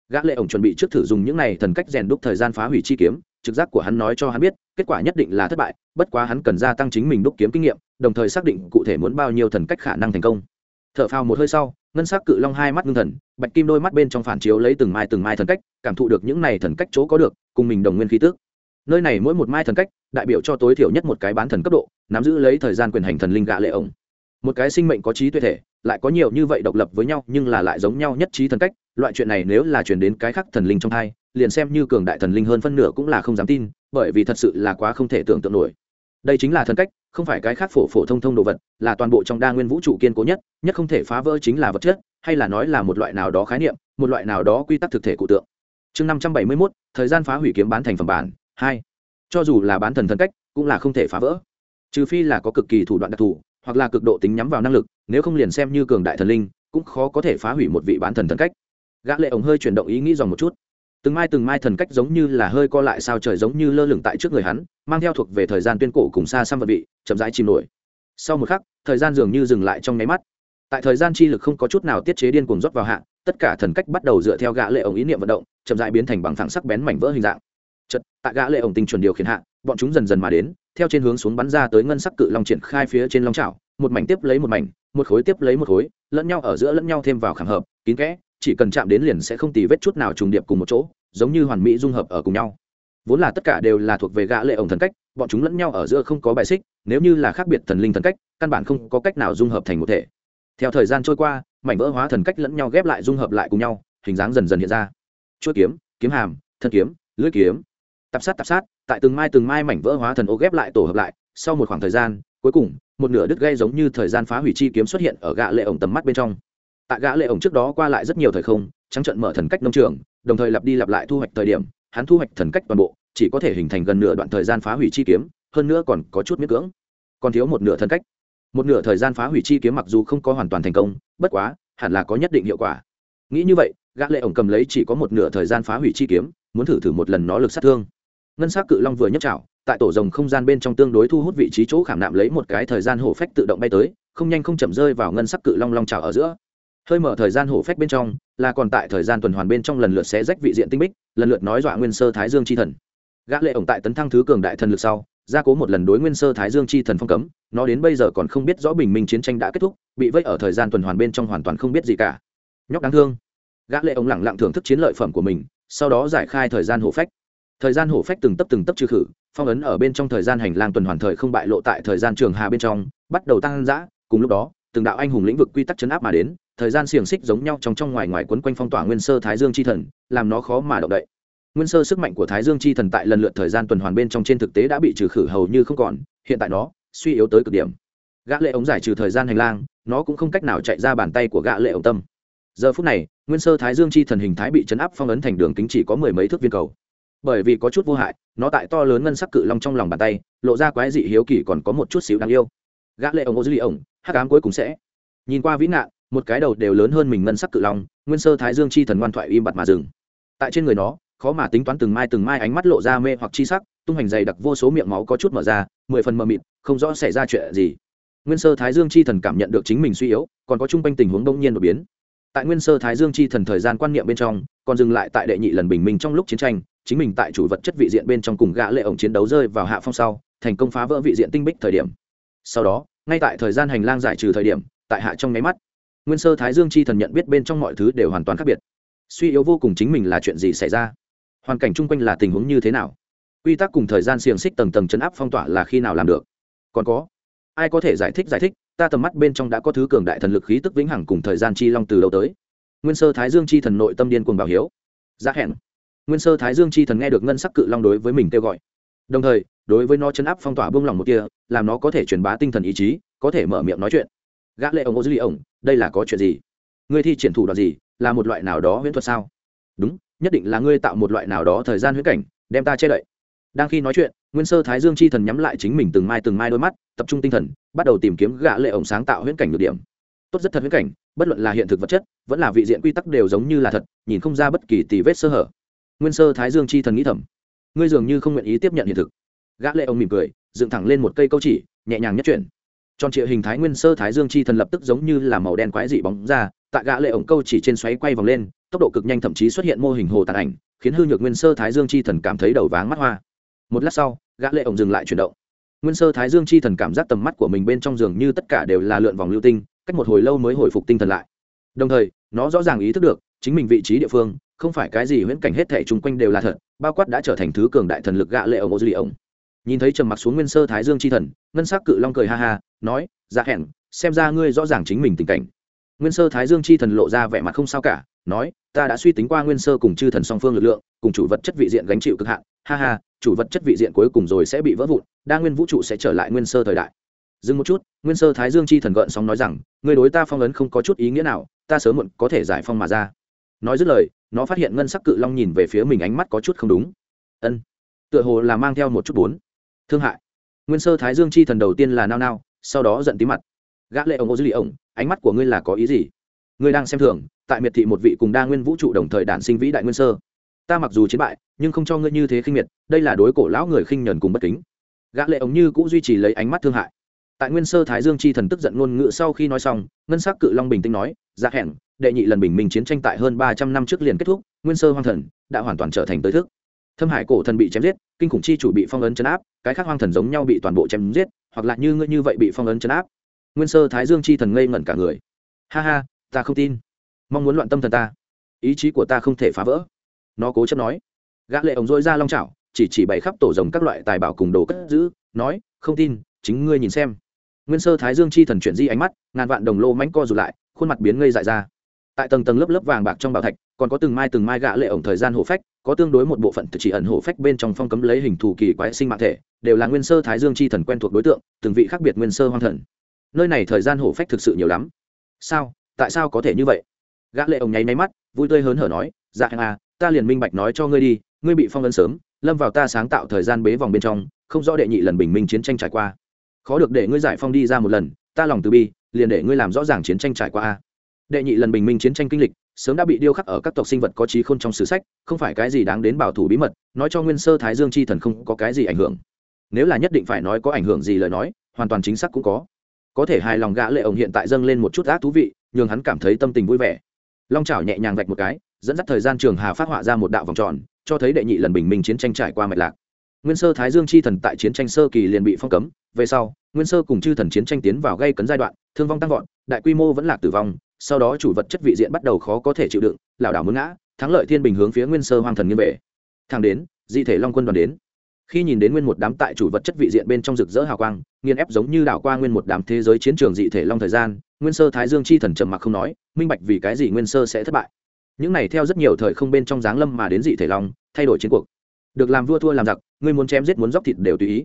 Gã lệ ổng chuẩn bị trước thử dùng những này thần cách rèn đúc thời gian phá hủy chi kiếm, trực giác của hắn nói cho hắn biết, kết quả nhất định là thất bại, bất quá hắn cần gia tăng chính mình đúc kiếm kinh nghiệm, đồng thời xác định cụ thể muốn bao nhiêu thần cách khả năng thành công. Thở phào một hơi sau ngân sắc cự long hai mắt ngưng thần, bạch kim đôi mắt bên trong phản chiếu lấy từng mai từng mai thần cách, cảm thụ được những này thần cách chỗ có được, cùng mình đồng nguyên khí tước nơi này mỗi một mai thần cách, đại biểu cho tối thiểu nhất một cái bán thần cấp độ, nắm giữ lấy thời gian quyền hành thần linh gạ lệ ổng. Một cái sinh mệnh có trí tuệ thể, lại có nhiều như vậy độc lập với nhau, nhưng là lại giống nhau nhất trí thần cách, loại chuyện này nếu là chuyển đến cái khác thần linh trong thai liền xem như cường đại thần linh hơn phân nửa cũng là không dám tin, bởi vì thật sự là quá không thể tưởng tượng nổi đây chính là thần cách, không phải cái khác phổ phổ thông thông đồ vật, là toàn bộ trong đa nguyên vũ trụ kiên cố nhất nhất không thể phá vỡ chính là vật chất, hay là nói là một loại nào đó khái niệm, một loại nào đó quy tắc thực thể cụ tượng. Chương năm trăm bảy mươi mốt, thời gian phá hủy kiếm bán thành phẩm bản, hai. Cho dù là bán thần thần cách, cũng là không thể phá vỡ. Trừ phi là có cực kỳ thủ đoạn đặc thù, hoặc là cực độ tính nhắm vào năng lực, nếu không liền xem như cường đại thần linh, cũng khó có thể phá hủy một vị bán thần thần cách. Gã lệ ổng hơi chuyển động ý nghĩ dòng một chút. Từng mai từng mai thần cách giống như là hơi co lại sao trời giống như lơ lửng tại trước người hắn mang theo thuộc về thời gian tuyên cổ cùng xa xăm vật vị, chậm rãi chìm nổi. Sau một khắc, thời gian dường như dừng lại trong nháy mắt. Tại thời gian chi lực không có chút nào tiết chế điên cuồng rót vào hạ, tất cả thần cách bắt đầu dựa theo gã lệ ổng ý niệm vận động, chậm rãi biến thành bằng thẳng sắc bén mảnh vỡ hình dạng. Chật tại gã lệ ổng tinh chuẩn điều khiển hạ, bọn chúng dần dần mà đến, theo trên hướng xuống bắn ra tới ngân sắc cự long triển khai phía trên long chảo, một mảnh tiếp lấy một mảnh, một khối tiếp lấy một khối, lẫn nhau ở giữa lẫn nhau thêm vào khảm hợp, kín kẽ, chỉ cần chạm đến liền sẽ không tì vết chút nào trùng điệp cùng một chỗ, giống như hoàn mỹ dung hợp ở cùng nhau vốn là tất cả đều là thuộc về gã lệ ổng thần cách, bọn chúng lẫn nhau ở giữa không có bài xích, nếu như là khác biệt thần linh thần cách, căn bản không có cách nào dung hợp thành một thể. Theo thời gian trôi qua, mảnh vỡ hóa thần cách lẫn nhau ghép lại dung hợp lại cùng nhau, hình dáng dần dần hiện ra. Chuôi kiếm kiếm hàm, thân kiếm, lưỡi kiếm. Tập sát tập sát, tại từng mai từng mai mảnh vỡ hóa thần ô ghép lại tổ hợp lại, sau một khoảng thời gian, cuối cùng, một nửa đứt gây giống như thời gian phá hủy chi kiếm xuất hiện ở gã lệ ổng tầm mắt bên trong. Tại gã lệ ổng trước đó qua lại rất nhiều thời không, trắng trận mở thần cách nông trường, đồng thời lặp đi lặp lại thu hoạch thời điểm hắn thu hoạch thần cách toàn bộ, chỉ có thể hình thành gần nửa đoạn thời gian phá hủy chi kiếm, hơn nữa còn có chút miễn cưỡng. Còn thiếu một nửa thần cách. Một nửa thời gian phá hủy chi kiếm mặc dù không có hoàn toàn thành công, bất quá, hẳn là có nhất định hiệu quả. Nghĩ như vậy, gã lệ ổng cầm lấy chỉ có một nửa thời gian phá hủy chi kiếm, muốn thử thử một lần nó lực sát thương. Ngân sắc cự long vừa nhấc chảo, tại tổ rồng không gian bên trong tương đối thu hút vị trí chỗ khảm nạm lấy một cái thời gian hổ phách tự động bay tới, không nhanh không chậm rơi vào ngân sắc cự long long chảo ở giữa hơi mở thời gian hổ phách bên trong, là còn tại thời gian tuần hoàn bên trong lần lượt sẽ rách vị diện tinh bích, lần lượt nói dọa nguyên sơ thái dương chi thần. Gã lệ ổng tại tấn thăng thứ cường đại thần lực sau, gia cố một lần đối nguyên sơ thái dương chi thần phong cấm, nó đến bây giờ còn không biết rõ bình minh chiến tranh đã kết thúc, bị vây ở thời gian tuần hoàn bên trong hoàn toàn không biết gì cả. Nhóc đáng thương. Gã lệ ổng lẳng lặng thưởng thức chiến lợi phẩm của mình, sau đó giải khai thời gian hổ phách. Thời gian hổ phách từng tấp từng tấp trừ khử, phong ấn ở bên trong thời gian hành lang tuần hoàn thời không bại lộ tại thời gian trường hà bên trong, bắt đầu tăng dã, cùng lúc đó, từng đạo anh hùng lĩnh vực quy tắc chấn áp mà đến thời gian xiềng xích giống nhau trong trong ngoài ngoài quấn quanh phong tỏa nguyên sơ thái dương chi thần, làm nó khó mà động đậy. Nguyên sơ sức mạnh của thái dương chi thần tại lần lượt thời gian tuần hoàn bên trong trên thực tế đã bị trừ khử hầu như không còn, hiện tại nó suy yếu tới cực điểm. Gã lệ ống giải trừ thời gian hành lang, nó cũng không cách nào chạy ra bàn tay của gã lệ ống tâm. Giờ phút này, nguyên sơ thái dương chi thần hình thái bị chấn áp phong ấn thành đường kính chỉ có mười mấy thước viên cầu. Bởi vì có chút vô hại, nó tại to lớn ngân sắc cự long trong lòng bàn tay, lộ ra quái dị hiếu kỳ còn có một chút xíu đáng yêu. Gã lệ ống ô dư ly ổng, hắc ám cuối cùng sẽ nhìn qua vĩ nạn một cái đầu đều lớn hơn mình ngân sắc cự long, nguyên sơ thái dương chi thần ngoan thoại im bặt mà dừng. Tại trên người nó, khó mà tính toán từng mai từng mai ánh mắt lộ ra mê hoặc chi sắc, tung hành dày đặc vô số miệng máu có chút mở ra, mười phần mờ mịt, không rõ xảy ra chuyện gì. Nguyên sơ thái dương chi thần cảm nhận được chính mình suy yếu, còn có chung quanh tình huống đông nhiên đột biến. Tại nguyên sơ thái dương chi thần thời gian quan niệm bên trong, còn dừng lại tại đệ nhị lần bình minh trong lúc chiến tranh, chính mình tại chủ vật chất vị diện bên trong cùng gã lệ ổng chiến đấu rơi vào hạ phong sau, thành công phá vỡ vị diện tinh bích thời điểm. Sau đó, ngay tại thời gian hành lang giải trừ thời điểm, tại hạ trong nháy mắt nguyên sơ thái dương chi thần nhận biết bên trong mọi thứ đều hoàn toàn khác biệt. Suy yếu vô cùng chính mình là chuyện gì xảy ra? Hoàn cảnh chung quanh là tình huống như thế nào? Quy tắc cùng thời gian xiềng xích tầng tầng chấn áp phong tỏa là khi nào làm được? Còn có, ai có thể giải thích giải thích, ta tầm mắt bên trong đã có thứ cường đại thần lực khí tức vĩnh hằng cùng thời gian chi long từ đầu tới? Nguyên sơ thái dương chi thần nội tâm điên cuồng bảo hiếu. Giá hẹn. Nguyên sơ thái dương chi thần nghe được ngân sắc cự long đối với mình kêu gọi. Đồng thời, đối với nó chấn áp phong tỏa buông lỏng một kia, làm nó có thể truyền bá tinh thần ý chí, có thể mở miệng nói chuyện gã lệ ông ô dư ly ổng đây là có chuyện gì? Ngươi thi triển thủ đoạn gì? Là một loại nào đó huyễn thuật sao? Đúng, nhất định là ngươi tạo một loại nào đó thời gian huyễn cảnh, đem ta che đậy. Đang khi nói chuyện, nguyên sơ thái dương chi thần nhắm lại chính mình từng mai từng mai đôi mắt, tập trung tinh thần, bắt đầu tìm kiếm gã lệ ổng sáng tạo huyễn cảnh được điểm. Tốt rất thật huyễn cảnh, bất luận là hiện thực vật chất, vẫn là vị diện quy tắc đều giống như là thật, nhìn không ra bất kỳ tì vết sơ hở. Nguyên sơ thái dương chi thần nghĩ thầm. Ngươi dường như không nguyện ý tiếp nhận hiện thực. Gã lệ ổng mỉm cười, dựng thẳng lên một cây câu chỉ, nhẹ nhàng nhất chuyển tròn trịa hình thái nguyên sơ thái dương chi thần lập tức giống như là màu đen quái dị bóng ra, tại gã lệ ổng câu chỉ trên xoáy quay vòng lên, tốc độ cực nhanh thậm chí xuất hiện mô hình hồ tàn ảnh, khiến hư nhược nguyên sơ thái dương chi thần cảm thấy đầu váng mắt hoa. Một lát sau, gã lệ ổng dừng lại chuyển động. Nguyên sơ thái dương chi thần cảm giác tầm mắt của mình bên trong giường như tất cả đều là lượn vòng lưu tinh, cách một hồi lâu mới hồi phục tinh thần lại. Đồng thời, nó rõ ràng ý thức được, chính mình vị trí địa phương, không phải cái gì huyễn cảnh hết thể chung quanh đều là thật, bao quát đã trở thành thứ cường đại thần lực gã lệ ổng ô dư lì ổng nhìn thấy trầm mặc xuống nguyên sơ thái dương chi thần, ngân sắc cự long cười ha ha, nói dạ hẹn, xem ra ngươi rõ ràng chính mình tình cảnh. Nguyên sơ thái dương chi thần lộ ra vẻ mặt không sao cả, nói, ta đã suy tính qua nguyên sơ cùng chư thần song phương lực lượng, cùng chủ vật chất vị diện gánh chịu cực hạn. Ha ha, chủ vật chất vị diện cuối cùng rồi sẽ bị vỡ vụn, đa nguyên vũ trụ sẽ trở lại nguyên sơ thời đại. Dừng một chút, nguyên sơ thái dương chi thần gợn sóng nói rằng người đối ta phong ấn không có chút ý nghĩa nào, ta sớm muộn có thể giải phong mà ra. Nói dứt lời, nó phát hiện ngân sắc cự long nhìn về phía mình ánh mắt có chút không đúng. Ân, tựa hồ là mang theo một chút bốn thương hại. Nguyên sơ thái dương chi thần đầu tiên là nao nao, sau đó giận tí mặt. Gã lệ ông ô dư lì ổng ánh mắt của ngươi là có ý gì? Ngươi đang xem thường, tại miệt thị một vị cùng đa nguyên vũ trụ đồng thời đản sinh vĩ đại nguyên sơ. Ta mặc dù chiến bại, nhưng không cho ngươi như thế khinh miệt, đây là đối cổ lão người khinh nhẫn cùng bất kính. Gã lệ ông như cũng duy trì lấy ánh mắt thương hại. Tại nguyên sơ thái dương chi thần tức giận ngôn ngữ sau khi nói xong, ngân sắc cự long bình tĩnh nói ra hẹn, đệ nhị lần bình minh chiến tranh tại hơn ba trăm năm trước liền kết thúc, nguyên sơ hoang thần đã hoàn toàn trở thành tới thức thâm hải cổ thần bị chém giết, kinh khủng chi chủ bị phong ấn chấn áp, cái khác hoang thần giống nhau bị toàn bộ chém giết, hoặc là như ngươi như vậy bị phong ấn chấn áp. Nguyên sơ thái dương chi thần ngây ngẩn cả người. Ha ha, ta không tin. Mong muốn loạn tâm thần ta. Ý chí của ta không thể phá vỡ. Nó cố chấp nói. Gã lệ ổng dội ra long chảo, chỉ chỉ bày khắp tổ rồng các loại tài bảo cùng đồ cất giữ, nói, không tin, chính ngươi nhìn xem. Nguyên sơ thái dương chi thần chuyển di ánh mắt, ngàn vạn đồng lô mánh co rụt lại, khuôn mặt biến ngây dại ra tại tầng tầng lớp lớp vàng bạc trong bảo thạch, còn có từng mai từng mai gã lệ ổng thời gian hổ phách, có tương đối một bộ phận chỉ ẩn hổ phách bên trong phong cấm lấy hình thù kỳ quái sinh mạng thể, đều là nguyên sơ thái dương chi thần quen thuộc đối tượng, từng vị khác biệt nguyên sơ hoang thần. Nơi này thời gian hổ phách thực sự nhiều lắm. Sao? Tại sao có thể như vậy? Gã lệ ổng nháy máy mắt, vui tươi hớn hở nói dạ à ta liền minh bạch nói cho ngươi đi, ngươi bị phong ấn sớm, lâm vào ta sáng tạo thời gian bế vòng bên trong, không rõ đệ nhị lần bình minh chiến tranh trải qua. Khó được để ngươi giải phong đi ra một lần, ta lòng từ bi, liền để ngươi làm rõ ràng chiến tranh trải qua a đệ nhị lần bình minh chiến tranh kinh lịch, sớm đã bị điêu khắc ở các tộc sinh vật có trí khôn trong sử sách, không phải cái gì đáng đến bảo thủ bí mật, nói cho nguyên sơ thái dương chi thần không có cái gì ảnh hưởng. Nếu là nhất định phải nói có ảnh hưởng gì lời nói, hoàn toàn chính xác cũng có. Có thể hài lòng gã lệ ổng hiện tại dâng lên một chút ác thú vị, nhường hắn cảm thấy tâm tình vui vẻ. Long chảo nhẹ nhàng vạch một cái, dẫn dắt thời gian trường hà phát họa ra một đạo vòng tròn, cho thấy đệ nhị lần bình minh chiến tranh trải qua mạch lạc. Nguyên sơ thái dương chi thần tại chiến tranh sơ kỳ liền bị phong cấm, về sau, nguyên sơ cùng chư thần chiến tranh tiến vào gây cấn giai đoạn, thương vong tăng vọt, đại quy mô vẫn lạc tử vong sau đó chủ vật chất vị diện bắt đầu khó có thể chịu đựng, lảo đảo muốn ngã, thắng lợi thiên bình hướng phía nguyên sơ hoang thần nghiêm vệ thang đến di thể long quân đoàn đến. Khi nhìn đến nguyên một đám tại chủ vật chất vị diện bên trong rực rỡ hào quang nghiên ép giống như đảo qua nguyên một đám thế giới chiến trường dị thể long thời gian, nguyên sơ thái dương chi thần trầm mặc không nói, minh bạch vì cái gì nguyên sơ sẽ thất bại. Những này theo rất nhiều thời không bên trong giáng lâm mà đến dị thể long, thay đổi chiến cuộc. Được làm vua thua làm giặc, ngươi muốn chém giết muốn dóc thịt đều tùy ý.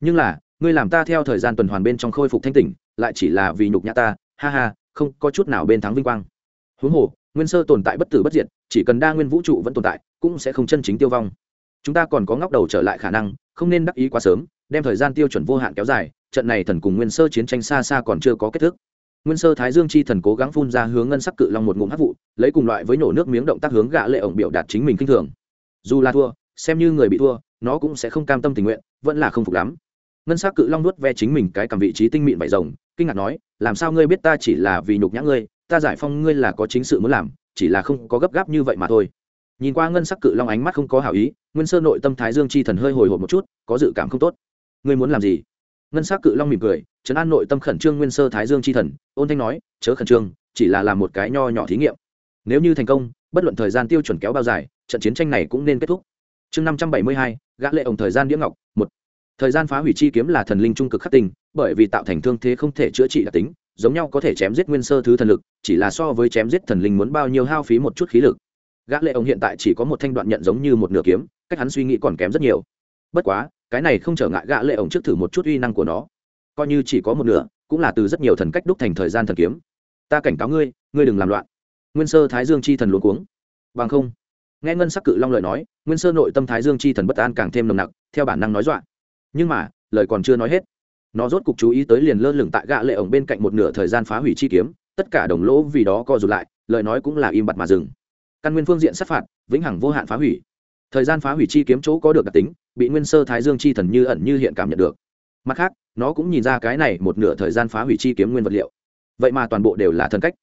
Nhưng là, ngươi làm ta theo thời gian tuần hoàn bên trong khôi phục thanh tỉnh, lại chỉ là vì nhục nhã ta, ha ha không có chút nào bên thắng vinh quang. Huống hồ, nguyên sơ tồn tại bất tử bất diệt, chỉ cần đa nguyên vũ trụ vẫn tồn tại, cũng sẽ không chân chính tiêu vong. Chúng ta còn có ngóc đầu trở lại khả năng, không nên đắc ý quá sớm, đem thời gian tiêu chuẩn vô hạn kéo dài, trận này thần cùng nguyên sơ chiến tranh xa xa còn chưa có kết thúc. Nguyên sơ thái dương chi thần cố gắng phun ra hướng ngân sắc cự long một ngụm hắc vụ, lấy cùng loại với nổ nước miếng động tác hướng gã lệ ổng biểu đạt chính mình kinh thường. Dù là thua, xem như người bị thua, nó cũng sẽ không cam tâm tình nguyện, vẫn là không phục lắm ngân sắc cự long nuốt ve chính mình cái cầm vị trí tinh mịn vải rồng, kinh ngạc nói, làm sao ngươi biết ta chỉ là vì nhục nhã ngươi, ta giải phong ngươi là có chính sự muốn làm, chỉ là không có gấp gáp như vậy mà thôi. Nhìn qua ngân sắc cự long ánh mắt không có hảo ý, nguyên sơ nội tâm thái dương chi thần hơi hồi hộp một chút, có dự cảm không tốt. Ngươi muốn làm gì? Ngân sắc cự long mỉm cười, trấn an nội tâm khẩn trương nguyên sơ thái dương chi thần, ôn thanh nói, chớ khẩn trương, chỉ là làm một cái nho nhỏ thí nghiệm. Nếu như thành công, bất luận thời gian tiêu chuẩn kéo bao dài, trận chiến tranh này cũng nên kết thúc. Chương năm trăm bảy mươi hai, gã lệ ổng thời gian đĩa ngọc, một thời gian phá hủy chi kiếm là thần linh trung cực khắc tinh, bởi vì tạo thành thương thế không thể chữa trị đặc tính, giống nhau có thể chém giết nguyên sơ thứ thần lực, chỉ là so với chém giết thần linh muốn bao nhiêu hao phí một chút khí lực. Gã lệ ông hiện tại chỉ có một thanh đoạn nhận giống như một nửa kiếm, cách hắn suy nghĩ còn kém rất nhiều. Bất quá, cái này không trở ngại gã lệ ông trước thử một chút uy năng của nó. Coi như chỉ có một nửa, cũng là từ rất nhiều thần cách đúc thành thời gian thần kiếm. Ta cảnh cáo ngươi ngươi đừng làm loạn. Nguyên sơ thái dương chi thần luống cuống. Bằng không. Nghe ngân sắc cự long lời nói, nguyên sơ nội tâm thái dương chi thần bất an càng thêm nồng nặc, theo bản năng nói dọa nhưng mà, lời còn chưa nói hết. Nó rốt cục chú ý tới liền lơ lửng tại gã lệ ổng bên cạnh một nửa thời gian phá hủy chi kiếm, tất cả đồng lỗ vì đó co rụt lại, lời nói cũng là im bặt mà dừng. Căn nguyên phương diện sát phạt, vĩnh hằng vô hạn phá hủy. Thời gian phá hủy chi kiếm chỗ có được đặc tính, bị nguyên sơ thái dương chi thần như ẩn như hiện cảm nhận được. Mặt khác, nó cũng nhìn ra cái này một nửa thời gian phá hủy chi kiếm nguyên vật liệu. Vậy mà toàn bộ đều là thần cách.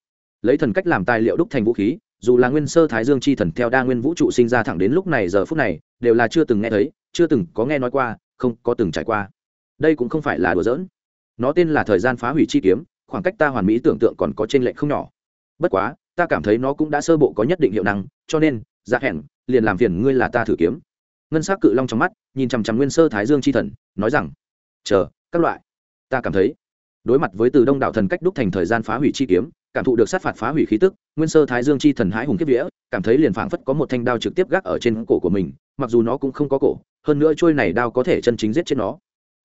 Lấy thần cách làm tài liệu đúc thành vũ khí, dù là nguyên sơ thái dương chi thần theo đa nguyên vũ trụ sinh ra thẳng đến lúc này giờ phút này, đều là chưa từng nghe thấy, chưa từng có nghe nói qua không có từng trải qua. Đây cũng không phải là đùa giỡn. Nó tên là thời gian phá hủy chi kiếm, khoảng cách ta hoàn mỹ tưởng tượng còn có trên lệch không nhỏ. Bất quá, ta cảm thấy nó cũng đã sơ bộ có nhất định hiệu năng, cho nên dạ hẹn, liền làm phiền ngươi là ta thử kiếm. Ngân s á c cự long trong mắt, nhìn chằm chằm nguyên sơ thái dương c h i thần, nói rằng, chờ, các loại. Ta cảm thấy, đối mặt với từ đông đảo thần cách đúc thành thời gian phá hủy chi kiếm, cảm thụ được sát phạt phá hủy khí tức, nguyên sơ thái dương chi thần hái hùng kiếp vĩa cảm thấy liền phảng phất có một thanh đao trực tiếp gác ở trên cổ của mình, mặc dù nó cũng không có cổ hơn nữa trôi này đao có thể chân chính giết chết nó.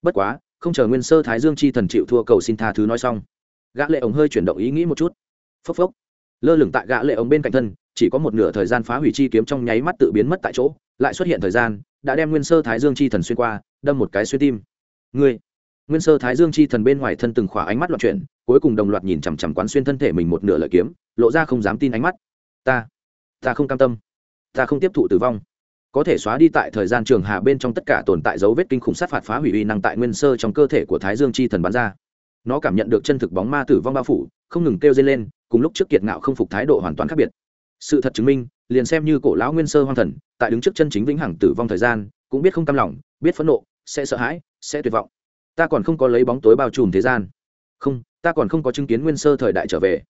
Bất quá, không chờ nguyên sơ thái dương chi thần chịu thua cầu xin tha thứ nói xong, gã lệ ống hơi chuyển động ý nghĩ một chút. Phốc phốc. Lơ lửng tại gã lệ ống bên cạnh thân, chỉ có một nửa thời gian phá hủy chi kiếm trong nháy mắt tự biến mất tại chỗ, lại xuất hiện thời gian, đã đem nguyên sơ thái dương chi thần xuyên qua, đâm một cái xuyên tim. Ngươi! Nguyên sơ thái dương chi thần bên ngoài thân từng khỏa ánh mắt loạn chuyển, cuối cùng đồng loạt nhìn chằm chằm quán xuyên thân thể mình một nửa lợi kiếm, lộ ra không dám tin ánh mắt. Ta! Ta không cam tâm. Ta không tiếp thụ tử vong có thể xóa đi tại thời gian trường hà bên trong tất cả tồn tại dấu vết kinh khủng sát phạt phá hủy uy năng tại nguyên sơ trong cơ thể của thái dương chi thần bắn ra. Nó cảm nhận được chân thực bóng ma tử vong bao phủ, không ngừng kêu dây lên, cùng lúc trước kiệt ngạo không phục thái độ hoàn toàn khác biệt. Sự thật chứng minh, liền xem như cổ lão nguyên sơ hoang thần, tại đứng trước chân chính vĩnh hằng tử vong thời gian, cũng biết không cam lòng, biết phẫn nộ, sẽ sợ hãi, sẽ tuyệt vọng. Ta còn không có lấy bóng tối bao trùm thế gian. Không, ta còn không có chứng kiến nguyên sơ thời đại trở về.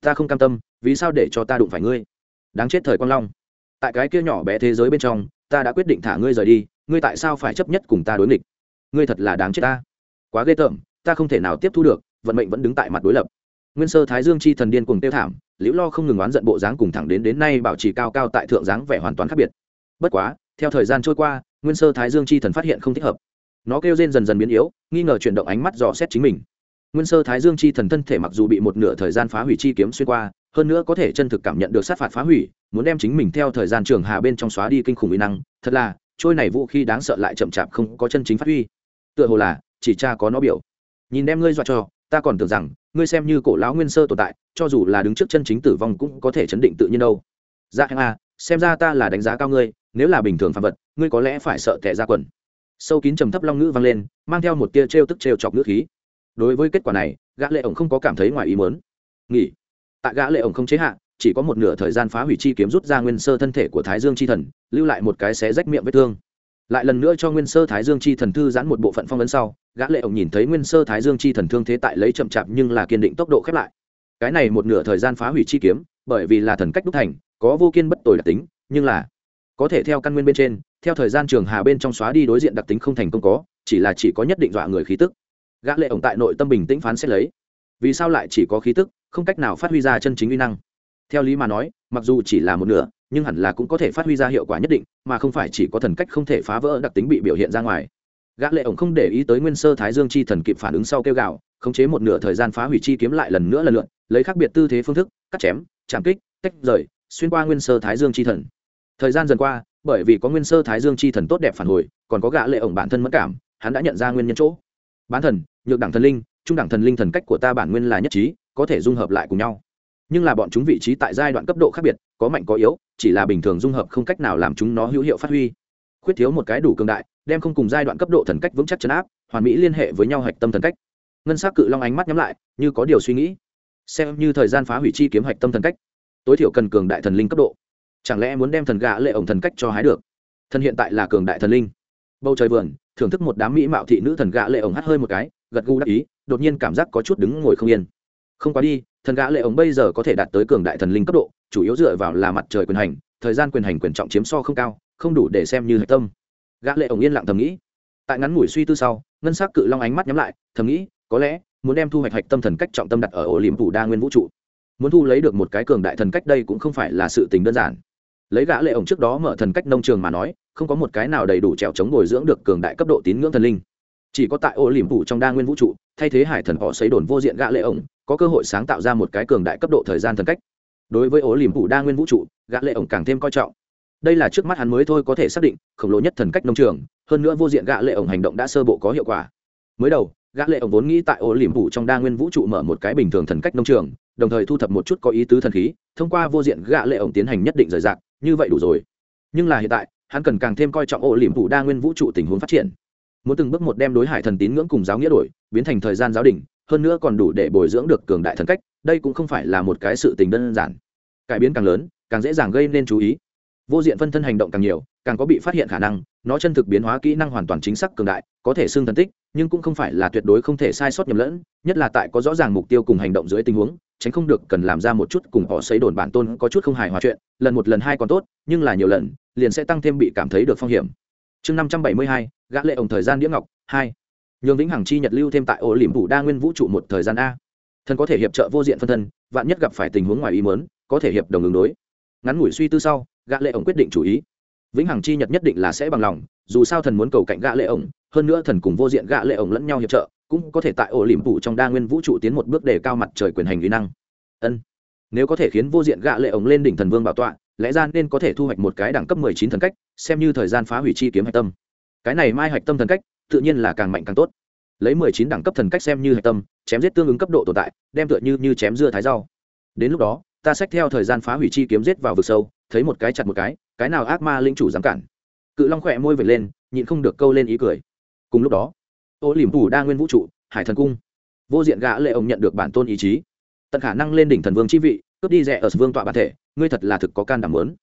Ta không cam tâm, vì sao để cho ta đụng phải ngươi? Đáng chết thời quang long tại cái kia nhỏ bé thế giới bên trong, ta đã quyết định thả ngươi rời đi, ngươi tại sao phải chấp nhất cùng ta đối nghịch? Ngươi thật là đáng chết ta. Quá ghê tởm, ta không thể nào tiếp thu được, vận mệnh vẫn đứng tại mặt đối lập. Nguyên sơ thái dương chi thần điên cùng tiêu thảm, liễu lo không ngừng oán giận bộ dáng cùng thẳng đến đến nay bảo trì cao cao tại thượng dáng vẻ hoàn toàn khác biệt. Bất quá, theo thời gian trôi qua, nguyên sơ thái dương chi thần phát hiện không thích hợp. Nó kêu rên dần dần biến yếu, nghi ngờ chuyển động ánh mắt dò xét chính mình. Nguyên sơ thái dương chi thần thân thể mặc dù bị một nửa thời gian phá hủy chi kiếm xuyên qua hơn nữa có thể chân thực cảm nhận được sát phạt phá hủy, muốn đem chính mình theo thời gian trường hà bên trong xóa đi kinh khủng uy năng, thật là, trôi này vũ khí đáng sợ lại chậm chạp không có chân chính phát huy. Tựa hồ là, chỉ cha có nó biểu. Nhìn đem ngươi dọa cho, ta còn tưởng rằng, ngươi xem như cổ lão nguyên sơ tồn tại, cho dù là đứng trước chân chính tử vong cũng có thể chấn định tự nhiên đâu. Dạ hạng a à, xem ra ta là đánh giá cao ngươi, nếu là bình thường phạm vật, ngươi có lẽ phải sợ tệ ra quần. Sâu kín trầm thấp long ngữ vang lên, mang theo một tia trêu tức trêu chọc ngữ khí. Đối với kết quả này, gã lệ ổng không có cảm thấy ngoài ý muốn. Nghỉ tại gã lệ ổng không chế hạ, chỉ có một nửa thời gian phá hủy chi kiếm rút ra nguyên sơ thân thể của thái dương chi thần, lưu lại một cái xé rách miệng vết thương. Lại lần nữa cho nguyên sơ thái dương chi thần thư giãn một bộ phận phong ấn sau, gã lệ ổng nhìn thấy nguyên sơ thái dương chi thần thương thế tại lấy chậm chạp nhưng là kiên định tốc độ khép lại. Cái này một nửa thời gian phá hủy chi kiếm, bởi vì là thần cách đúc thành, có vô kiên bất tồi đặc tính, nhưng là có thể theo căn nguyên bên trên, theo thời gian trường hà bên trong xóa đi đối diện đặc tính không thành công có, chỉ là chỉ có nhất định dọa người khí tức. Gã lệ ổng tại nội tâm bình tĩnh phán xét lấy. Vì sao lại chỉ có khí tức? Không cách nào phát huy ra chân chính uy năng. Theo lý mà nói, mặc dù chỉ là một nửa, nhưng hẳn là cũng có thể phát huy ra hiệu quả nhất định, mà không phải chỉ có thần cách không thể phá vỡ đặc tính bị biểu hiện ra ngoài. Gã lệ ổng không để ý tới nguyên sơ thái dương chi thần kịp phản ứng sau kêu gào, khống chế một nửa thời gian phá hủy chi kiếm lại lần nữa lần lượt, lấy khác biệt tư thế phương thức, cắt chém, chạm kích, tách rời, xuyên qua nguyên sơ thái dương chi thần. Thời gian dần qua, bởi vì có nguyên sơ thái dương chi thần tốt đẹp phản hồi, còn có gã lệ ổng bản thân mất cảm, hắn đã nhận ra nguyên nhân chỗ. Bán thần, nhược đẳng thần linh, trung đẳng thần linh thần cách của ta bản nguyên là nhất trí có thể dung hợp lại cùng nhau. Nhưng là bọn chúng vị trí tại giai đoạn cấp độ khác biệt, có mạnh có yếu, chỉ là bình thường dung hợp không cách nào làm chúng nó hữu hiệu phát huy. Khuyết thiếu một cái đủ cường đại, đem không cùng giai đoạn cấp độ thần cách vững chắc chấn áp, hoàn mỹ liên hệ với nhau hạch tâm thần cách. Ngân s á c cự long ánh mắt nhắm lại, như có điều suy nghĩ. Xem như thời gian phá hủy chi kiếm hạch tâm thần cách, tối thiểu cần cường đại thần linh cấp độ. Chẳng lẽ muốn đem thần gã lệ ổng thần cách cho hái được? Thần hiện tại là cường đại thần linh. Bầu trời vườn, thưởng thức một đám mỹ mạo thị nữ thần gã lệ ổng hắt hơi một cái, gật gù đắc ý, đột nhiên cảm giác có chút đứng ngồi không yên không quá đi, thần gã lệ ống bây giờ có thể đạt tới cường đại thần linh cấp độ, chủ yếu dựa vào là mặt trời quyền hành, thời gian quyền hành quyền trọng chiếm so không cao, không đủ để xem như hạch tâm. Gã lệ ổng yên lặng thầm nghĩ. Tại ngắn ngủi suy tư sau, ngân sắc cự long ánh mắt nhắm lại, thầm nghĩ, có lẽ, muốn đem thu hoạch hạch tâm thần cách trọng tâm đặt ở ổ liềm phủ đa nguyên vũ trụ. Muốn thu lấy được một cái cường đại thần cách đây cũng không phải là sự tình đơn giản. Lấy gã lệ ổng trước đó mở thần cách nông trường mà nói, không có một cái nào đầy đủ trèo chống bồi dưỡng được cường đại cấp độ tín ngưỡng thần linh chỉ có tại ô liềm phủ trong đa nguyên vũ trụ, thay thế hải thần họ xấy đồn vô diện gã lệ ổng, có cơ hội sáng tạo ra một cái cường đại cấp độ thời gian thần cách. Đối với ố liềm phủ đa nguyên vũ trụ gã lệ ổng càng thêm coi trọng. Đây là trước mắt hắn mới thôi có thể xác định, khổng lồ nhất thần cách nông trường, hơn nữa vô diện gã lệ ổng hành động đã sơ bộ có hiệu quả. Mới đầu gã lệ ổng vốn nghĩ tại ố liềm phủ trong đa nguyên vũ trụ mở một cái bình thường thần cách nông trường, đồng thời thu thập một chút có ý tứ thần khí, thông qua vô diện gã lệ ổng tiến hành nhất định rời rạc, như vậy đủ rồi. Nhưng là hiện tại, hắn cần càng thêm coi trọng ô liềm phủ đa nguyên vũ trụ tình huống phát triển muốn từng bước một đem đối hải thần tín ngưỡng cùng giáo nghĩa đổi, biến thành thời gian giáo đình, hơn nữa còn đủ để bồi dưỡng được cường đại thần cách, đây cũng không phải là một cái sự tình đơn giản. Cải biến càng lớn, càng dễ dàng gây nên chú ý. Vô diện phân thân hành động càng nhiều, càng có bị phát hiện khả năng, nó chân thực biến hóa kỹ năng hoàn toàn chính xác cường đại, có thể xưng thần tích, nhưng cũng không phải là tuyệt đối không thể sai sót nhầm lẫn, nhất là tại có rõ ràng mục tiêu cùng hành động dưới tình huống, tránh không được cần làm ra một chút cùng họ xây đồn bản tôn có chút không hài hòa chuyện, lần một lần hai còn tốt, nhưng là nhiều lần, liền sẽ tăng thêm bị cảm thấy được phong hiểm chương năm trăm bảy mươi hai, gã lệ ổng thời gian đĩa ngọc, hai. Nhường vĩnh hằng chi nhật lưu thêm tại ổ liềm phủ đa nguyên vũ trụ một thời gian a. Thần có thể hiệp trợ vô diện phân thân, vạn nhất gặp phải tình huống ngoài ý mớn có thể hiệp đồng ứng đối. Ngắn ngủi suy tư sau, gã lệ ổng quyết định chủ ý. Vĩnh hằng chi nhật nhất định là sẽ bằng lòng, dù sao thần muốn cầu cạnh gã lệ ổng, hơn nữa thần cùng vô diện gã lệ ổng lẫn nhau hiệp trợ, cũng có thể tại ổ liềm phủ trong đa nguyên vũ trụ tiến một bước để cao mặt trời quyền hành uy năng. Ân. Nếu có thể khiến vô diện gã lệ ổng lên đỉnh thần vương bảo tọa lẽ ra nên có thể thu hoạch một cái đẳng cấp mười chín thần cách, xem như thời gian phá hủy chi kiếm hạch tâm. Cái này mai hạch tâm thần cách, tự nhiên là càng mạnh càng tốt. Lấy mười chín đẳng cấp thần cách xem như hạch tâm, chém giết tương ứng cấp độ tồn tại, đem tựa như như chém dưa thái rau. Đến lúc đó, ta xách theo thời gian phá hủy chi kiếm giết vào vực sâu, thấy một cái chặt một cái cái nào ác ma linh chủ dám cản. Cự long khỏe môi vệt lên, nhịn không được câu lên ý cười. Cùng lúc đó, ô liềm thủ đa nguyên vũ trụ, hải thần cung. Vô diện gã lệ ông nhận được bản tôn ý chí. Tận khả năng lên đỉnh thần vương chi vị, cướp đi rẻ ở vương tọa bản thể ngươi thật là thực có can đảm lớn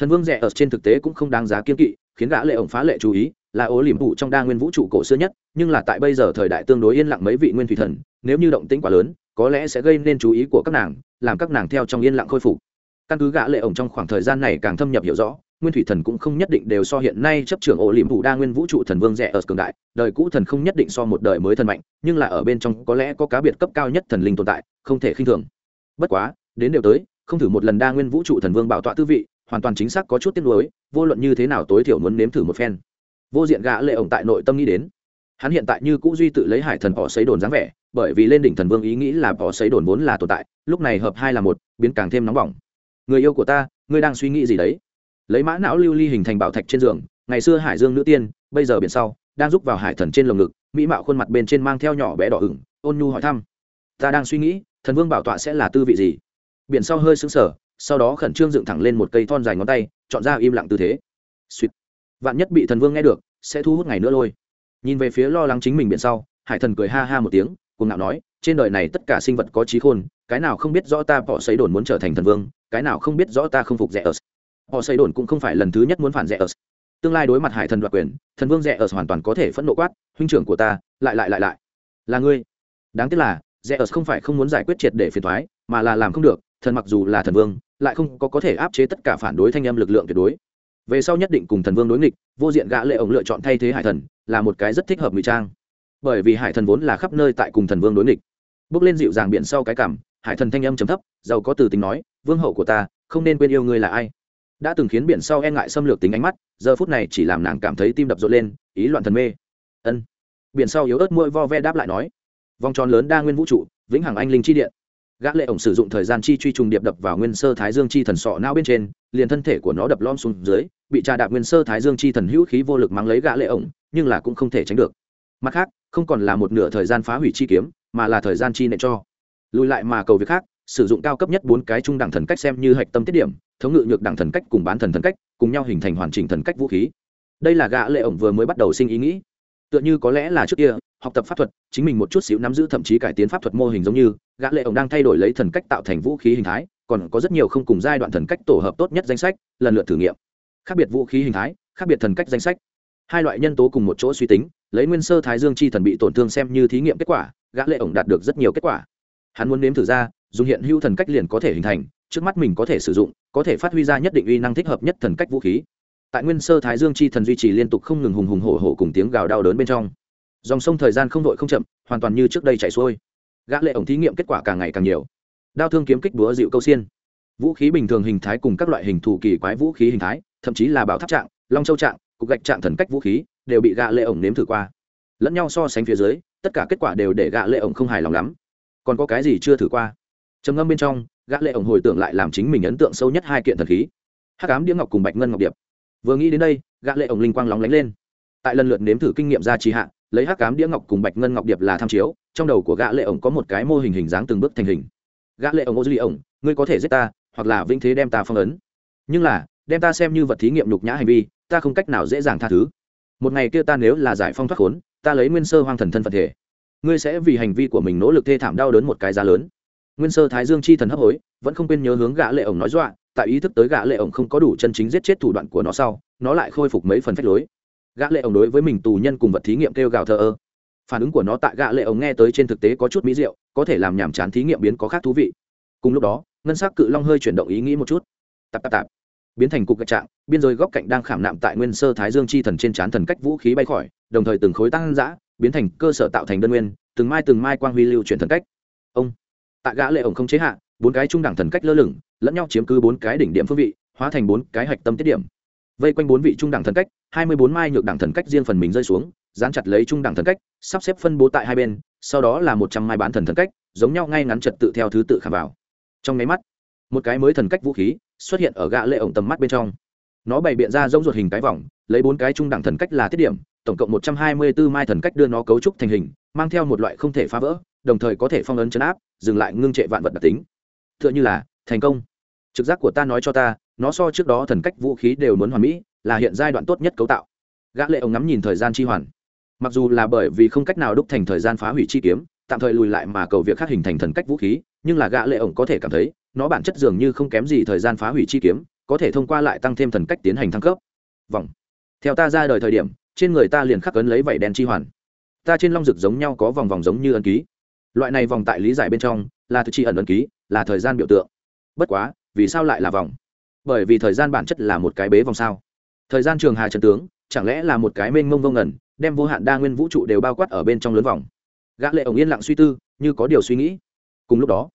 thần vương rẻ ở trên thực tế cũng không đáng giá kiên kỵ, khiến gã lệ ổng phá lệ chú ý, là ố liềm phụ trong đa nguyên vũ trụ cổ xưa nhất, nhưng là tại bây giờ thời đại tương đối yên lặng mấy vị nguyên thủy thần, nếu như động tĩnh quá lớn, có lẽ sẽ gây nên chú ý của các nàng, làm các nàng theo trong yên lặng khôi phục. Căn cứ gã lệ ổng trong khoảng thời gian này càng thâm nhập hiểu rõ, nguyên thủy thần cũng không nhất định đều so hiện nay chấp trưởng ổ liềm phụ đa nguyên vũ trụ thần vương rẻ ở cường đại, đời cũ thần không nhất định so một đời mới thần mạnh, nhưng là ở bên trong có lẽ có cá biệt cấp cao nhất thần linh tồn tại, không thể khinh thường. Bất quá, đến đều tới không thử một lần đa nguyên vũ trụ thần vương bảo tọa tư vị, hoàn toàn chính xác có chút tiếc nuối, vô luận như thế nào tối thiểu muốn nếm thử một phen. Vô diện gã lệ ổng tại nội tâm nghĩ đến. Hắn hiện tại như cũ duy tự lấy hải thần bỏ sấy đồn dáng vẻ, bởi vì lên đỉnh thần vương ý nghĩ là bỏ sấy đồn vốn là tồn tại, lúc này hợp hai là một, biến càng thêm nóng bỏng. Người yêu của ta, ngươi đang suy nghĩ gì đấy? Lấy mã não lưu ly hình thành bảo thạch trên giường, ngày xưa hải dương nữ tiên, bây giờ biển sau, đang giúp vào hải thần trên lồng ngực, mỹ mạo khuôn mặt bên trên mang theo nhỏ bé đỏ ửng, ôn nhu hỏi thăm. Ta đang suy nghĩ, thần vương bảo tọa sẽ là tư vị gì? Biển sau hơi sững sờ, sau đó khẩn trương dựng thẳng lên một cây thon dài ngón tay, chọn ra im lặng tư thế. Suýt vạn nhất bị thần vương nghe được, sẽ thu hút ngày nữa lôi. Nhìn về phía lo lắng chính mình biển sau, hải thần cười ha ha một tiếng cùng ngạo nói, trên đời này tất cả sinh vật có trí khôn, cái nào không biết rõ ta bỏ xấy đồn muốn trở thành thần vương, cái nào không biết rõ ta không phục rẻ ớt. Họ xây đồn cũng không phải lần thứ nhất muốn phản rẻ ớt. Tương lai đối mặt hải thần đoạt quyền, thần vương rẻ ớt hoàn toàn có thể phẫn nộ quát, huynh trưởng của ta, lại lại lại lại. Là ngươi. Đáng tiếc là, rẻ ớt không phải không muốn giải quyết triệt để phiền thoái mà là làm không được thần mặc dù là thần vương, lại không có có thể áp chế tất cả phản đối thanh âm lực lượng tuyệt đối. Về sau nhất định cùng thần vương đối nghịch, vô diện gã lệ ổng lựa chọn thay thế hải thần, là một cái rất thích hợp ngụy trang. Bởi vì hải thần vốn là khắp nơi tại cùng thần vương đối nghịch. Bước lên dịu dàng biển sau cái cảm, hải thần thanh âm trầm thấp, giàu có từ tính nói, vương hậu của ta, không nên quên yêu ngươi là ai. Đã từng khiến biển sau e ngại xâm lược tính ánh mắt, giờ phút này chỉ làm nàng cảm thấy tim đập rộn lên, ý loạn thần mê. Ân. Biển sau yếu ớt môi vo ve đáp lại nói, vòng tròn lớn đa nguyên vũ trụ, vĩnh hằng anh linh chi điện gã lệ ổng sử dụng thời gian chi truy trùng điệp đập vào nguyên sơ thái dương chi thần sọ não bên trên, liền thân thể của nó đập lom xuống dưới, bị trà đạp nguyên sơ thái dương chi thần hữu khí vô lực mang lấy gã lệ ổng, nhưng là cũng không thể tránh được. Mặt khác, không còn là một nửa thời gian phá hủy chi kiếm, mà là thời gian chi nệ cho. Lùi lại mà cầu việc khác, sử dụng cao cấp nhất bốn cái trung đẳng thần cách xem như hạch tâm tiết điểm, thống ngự nhược đẳng thần cách cùng bán thần thần cách, cùng nhau hình thành hoàn chỉnh thần cách vũ khí. Đây là gã lệ ổng vừa mới bắt đầu sinh ý nghĩ. Tựa như có lẽ là trước kia học tập pháp thuật, chính mình một chút xíu nắm giữ thậm chí cải tiến pháp thuật mô hình giống như, gã lệ ổng đang thay đổi lấy thần cách tạo thành vũ khí hình thái, còn có rất nhiều không cùng giai đoạn thần cách tổ hợp tốt nhất danh sách, lần lượt thử nghiệm. Khác biệt vũ khí hình thái, khác biệt thần cách danh sách. Hai loại nhân tố cùng một chỗ suy tính, lấy nguyên sơ thái dương chi thần bị tổn thương xem như thí nghiệm kết quả, gã lệ ổng đạt được rất nhiều kết quả. Hắn muốn nếm thử ra, dùng hiện hữu thần cách liền có thể hình thành, trước mắt mình có thể sử dụng, có thể phát huy ra nhất định uy năng thích hợp nhất thần cách vũ khí. Tại nguyên sơ thái dương chi thần duy trì liên tục không ngừng hùng hùng hổ hổ cùng tiếng gào đau đớn bên trong dòng sông thời gian không đội không chậm, hoàn toàn như trước đây chảy xuôi. Gã lệ ổng thí nghiệm kết quả càng ngày càng nhiều. Đao thương kiếm kích búa dịu câu xiên. Vũ khí bình thường hình thái cùng các loại hình thù kỳ quái vũ khí hình thái, thậm chí là bảo tháp trạng, long châu trạng, cục gạch trạng thần cách vũ khí, đều bị gã lệ ổng nếm thử qua. Lẫn nhau so sánh phía dưới, tất cả kết quả đều để gã lệ ổng không hài lòng lắm. Còn có cái gì chưa thử qua? Trầm ngâm bên trong, gã lệ ổng hồi tưởng lại làm chính mình ấn tượng sâu nhất hai kiện thần khí. Hắc ám đĩa ngọc cùng bạch ngân ngọc điệp. Vừa nghĩ đến đây, gã lệ ổng linh quang lóng lánh lên. Tại lần lượt nếm thử kinh nghiệm ra trì hạ lấy hắc cám đĩa ngọc cùng bạch ngân ngọc điệp là tham chiếu, trong đầu của gã lệ ổng có một cái mô hình hình dáng từng bước thành hình. Gã lệ ổng ô duy ổng, ngươi có thể giết ta, hoặc là vĩnh thế đem ta phong ấn. Nhưng là, đem ta xem như vật thí nghiệm nhục nhã hành vi, ta không cách nào dễ dàng tha thứ. Một ngày kia ta nếu là giải phong thoát khốn, ta lấy nguyên sơ hoang thần thân phận thể. Ngươi sẽ vì hành vi của mình nỗ lực thê thảm đau đớn một cái giá lớn. Nguyên sơ thái dương chi thần hấp hối, vẫn không quên nhớ hướng gã lệ ổng nói dọa, tại ý thức tới gã lệ ổng không có đủ chân chính giết chết thủ đoạn của nó sau, nó lại khôi phục mấy phần phách lối gã lệ ổng đối với mình tù nhân cùng vật thí nghiệm kêu gào thờ ơ. Phản ứng của nó tại gã lệ ổng nghe tới trên thực tế có chút mỹ diệu, có thể làm nhảm chán thí nghiệm biến có khác thú vị. Cùng lúc đó, ngân sắc cự long hơi chuyển động ý nghĩ một chút. Tạp tạp tạp. Biến thành cục gạch trạng, biên giới góc cạnh đang khảm nạm tại nguyên sơ thái dương chi thần trên chán thần cách vũ khí bay khỏi, đồng thời từng khối tăng dã, biến thành cơ sở tạo thành đơn nguyên, từng mai từng mai quang huy lưu chuyển thần cách. Ông. Tại gã lệ ổng không chế hạ, bốn cái trung đẳng thần cách lơ lửng, lẫn nhau chiếm cứ bốn cái đỉnh điểm phương vị, hóa thành bốn cái hạch tâm tiết điểm vây quanh bốn vị trung đẳng thần cách, hai mươi bốn mai nhược đẳng thần cách riêng phần mình rơi xuống, dán chặt lấy trung đẳng thần cách, sắp xếp phân bố tại hai bên, sau đó là một trăm mai bán thần thần cách, giống nhau ngay ngắn trật tự theo thứ tự khảm vào. Trong máy mắt, một cái mới thần cách vũ khí xuất hiện ở gã lệ ổng tầm mắt bên trong. Nó bày biện ra giống ruột hình cái vòng, lấy bốn cái trung đẳng thần cách là tiết điểm, tổng cộng một trăm hai mươi 124 mai thần cách đưa nó cấu trúc thành hình, mang theo một loại không thể phá vỡ, đồng thời có thể phong ấn chấn áp, dừng lại ngưng trệ vạn vật đặc tính. Tựa như là, thành công. Trực giác của ta nói cho ta nó so trước đó thần cách vũ khí đều muốn hoàn mỹ, là hiện giai đoạn tốt nhất cấu tạo. Gã lệ ông ngắm nhìn thời gian chi hoàn. Mặc dù là bởi vì không cách nào đúc thành thời gian phá hủy chi kiếm, tạm thời lùi lại mà cầu việc khác hình thành thần cách vũ khí, nhưng là gã lệ ổng có thể cảm thấy, nó bản chất dường như không kém gì thời gian phá hủy chi kiếm, có thể thông qua lại tăng thêm thần cách tiến hành thăng cấp. Vòng. Theo ta ra đời thời điểm, trên người ta liền khắc ấn lấy vảy đen chi hoàn. Ta trên long rực giống nhau có vòng vòng giống như ấn ký. Loại này vòng tại lý giải bên trong là thực chi ẩn ấn ký, là thời gian biểu tượng. Bất quá, vì sao lại là vòng? Bởi vì thời gian bản chất là một cái bế vòng sao. Thời gian trường hà trần tướng chẳng lẽ là một cái mênh mông vông ngẩn đem vô hạn đa nguyên vũ trụ đều bao quát ở bên trong lớn vòng. Gã lệ ổng yên lặng suy tư như có điều suy nghĩ. Cùng lúc đó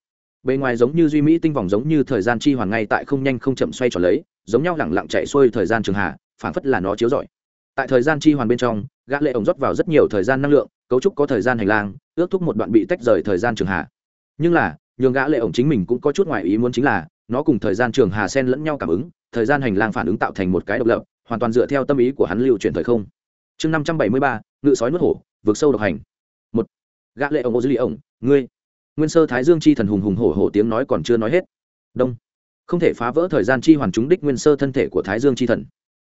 bề ngoài giống như duy mỹ tinh vòng giống như thời gian chi hoàn ngay tại không nhanh không chậm xoay tròn lấy giống nhau lẳng lặng chạy xuôi thời gian trường hà, phảng phất là nó chiếu rọi. Tại thời gian chi hoàn bên trong gã lệ ổng rót vào rất nhiều thời gian năng lượng cấu trúc có thời gian hành lang ước thúc một đoạn bị tách rời thời gian trường hà, nhưng là nhường gã lệ ổng chính mình cũng có chút ngoại ý muốn chính là, nó cùng thời gian trường hà sen lẫn nhau cảm ứng, thời gian hành lang phản ứng tạo thành một cái độc lập, hoàn toàn dựa theo tâm ý của hắn lưu chuyển thời không. Chương năm trăm bảy mươi ba, ngự sói nuốt hổ, vượt sâu độc hành. Một, gã lệ ổng ô dư ổng, ngươi. Nguyên sơ thái dương chi thần hùng hùng hổ hổ tiếng nói còn chưa nói hết. Đông. Không thể phá vỡ thời gian chi hoàn chúng đích nguyên sơ thân thể của thái dương chi thần.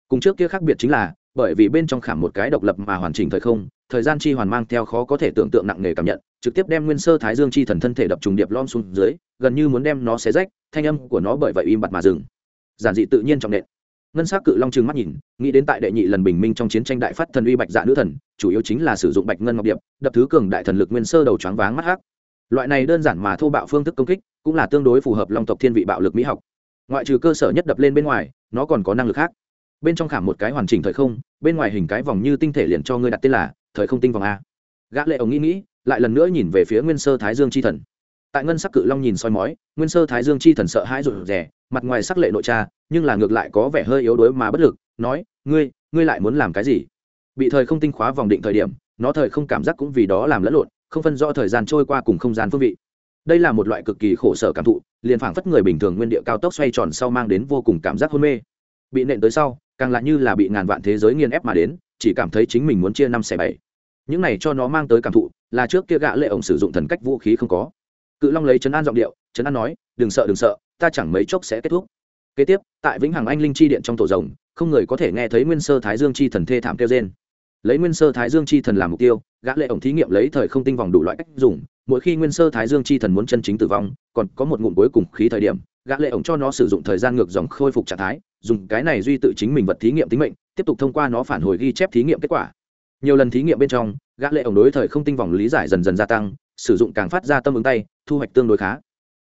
Cùng trước kia khác biệt chính là, bởi vì bên trong khảm một cái độc lập mà hoàn chỉnh thời không, thời gian chi hoàn mang theo khó có thể tưởng tượng nặng nề cảm nhận trực tiếp đem nguyên sơ thái dương chi thần thân thể đập trùng điệp lom xuống dưới, gần như muốn đem nó xé rách, thanh âm của nó bởi vậy im bặt mà dừng. Giản dị tự nhiên trọng nện. Ngân s á c cự long trừng mắt nhìn, nghĩ đến tại đệ nhị lần bình minh trong chiến tranh đại phát thần uy bạch dạ nữ thần, chủ yếu chính là sử dụng bạch ngân ngọc điệp, đập thứ cường đại thần lực nguyên sơ đầu choáng váng mắt hắc. Loại này đơn giản mà thô bạo phương thức công kích, cũng là tương đối phù hợp long tộc thiên vị bạo lực mỹ học. Ngoại trừ cơ sở nhất đập lên bên ngoài, nó còn có năng lực khác. Bên trong khảm một cái hoàn chỉnh thời không, bên ngoài hình cái vòng như tinh thể liền cho ngươi đặt tên là thời không tinh vòng a. Gã lệ ổng nghĩ nghĩ lại lần nữa nhìn về phía nguyên sơ thái dương chi thần. Tại ngân sắc cự long nhìn soi mói, nguyên sơ thái dương chi thần sợ hãi rụt rè, mặt ngoài sắc lệ nội tra, nhưng là ngược lại có vẻ hơi yếu đuối mà bất lực, nói, ngươi ngươi lại muốn làm cái gì? Bị thời không tinh khóa vòng định thời điểm, nó thời không cảm giác cũng vì đó làm lẫn lộn, không phân rõ thời gian trôi qua cùng không gian phương vị. Đây là một loại cực kỳ khổ sở cảm thụ, liền phảng phất người bình thường nguyên địa cao tốc xoay tròn sau mang đến vô cùng cảm giác hôn mê. Bị nện tới sau, càng lại như là bị ngàn vạn thế giới nghiền ép mà đến, chỉ cảm thấy chính mình muốn chia năm xẻ bảy những này cho nó mang tới cảm thụ, là trước kia gã lệ ổng sử dụng thần cách vũ khí không có. Cự long lấy chấn an giọng điệu chấn an nói, đừng sợ đừng sợ, ta chẳng mấy chốc sẽ kết thúc. Kế tiếp, tại vĩnh hằng anh linh chi điện trong tổ rồng, không người có thể nghe thấy nguyên sơ thái dương chi thần thê thảm kêu trên lấy nguyên sơ thái dương chi thần làm mục tiêu, gã lệ ổng thí nghiệm lấy thời không tinh vòng đủ loại cách dùng, mỗi khi nguyên sơ thái dương chi thần muốn chân chính tử vong, còn có một ngụm cuối cùng khí thời điểm, gã lệ ổng cho nó sử dụng thời gian ngược dòng khôi phục trạng thái, dùng cái này duy tự chính mình vật thí nghiệm tính mệnh, tiếp tục thông qua nó phản hồi ghi chép thí nghiệm kết quả nhiều lần thí nghiệm bên trong, gã lệ ổng đối thời không tinh vòng lý giải dần dần gia tăng, sử dụng càng phát ra tâm ứng tay, thu hoạch tương đối khá.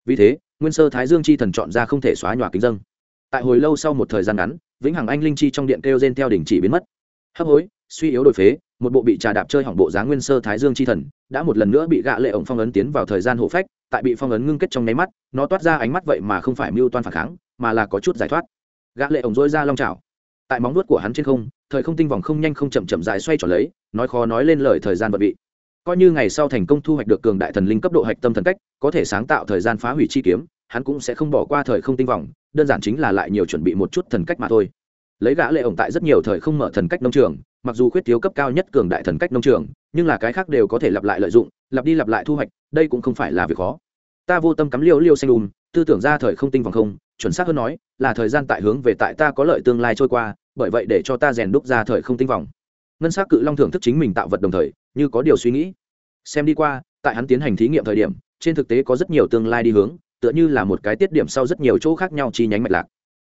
Vì thế, nguyên sơ thái dương chi thần chọn ra không thể xóa nhòa kính dâng. Tại hồi lâu sau một thời gian ngắn, vĩnh hằng anh linh chi trong điện kêu gen theo đỉnh chỉ biến mất. Hấp hối, suy yếu đổi phế, một bộ bị trà đạp chơi hỏng bộ dáng nguyên sơ thái dương chi thần, đã một lần nữa bị gạ lệ ổng phong ấn tiến vào thời gian hộ phách, tại bị phong ấn ngưng kết trong nháy mắt, nó toát ra ánh mắt vậy mà không phải mưu toan phản kháng, mà là có chút giải thoát. Gã lệ ổng dối ra long trào tại móng nuốt của hắn trên không thời không tinh vòng không nhanh không chậm chậm dài xoay tròn lấy, nói khó nói lên lời thời gian vật vị. Coi như ngày sau thành công thu hoạch được cường đại thần linh cấp độ hạch tâm thần cách, có thể sáng tạo thời gian phá hủy chi kiếm, hắn cũng sẽ không bỏ qua thời không tinh vòng, đơn giản chính là lại nhiều chuẩn bị một chút thần cách mà thôi. Lấy gã lệ ổng tại rất nhiều thời không mở thần cách nông trường, mặc dù khuyết thiếu cấp cao nhất cường đại thần cách nông trường, nhưng là cái khác đều có thể lặp lại lợi dụng, lặp đi lặp lại thu hoạch, đây cũng không phải là việc khó. Ta vô tâm cắm liêu liêu xanh um tư tưởng ra thời không tinh vòng không, chuẩn xác hơn nói, là thời gian tại hướng về tại ta có lợi tương lai trôi qua bởi vậy để cho ta rèn đúc ra thời không tinh vòng. Ngân s á c cự long thưởng thức chính mình tạo vật đồng thời, như có điều suy nghĩ. Xem đi qua, tại hắn tiến hành thí nghiệm thời điểm, trên thực tế có rất nhiều tương lai đi hướng, tựa như là một cái tiết điểm sau rất nhiều chỗ khác nhau chi nhánh mạch lạc.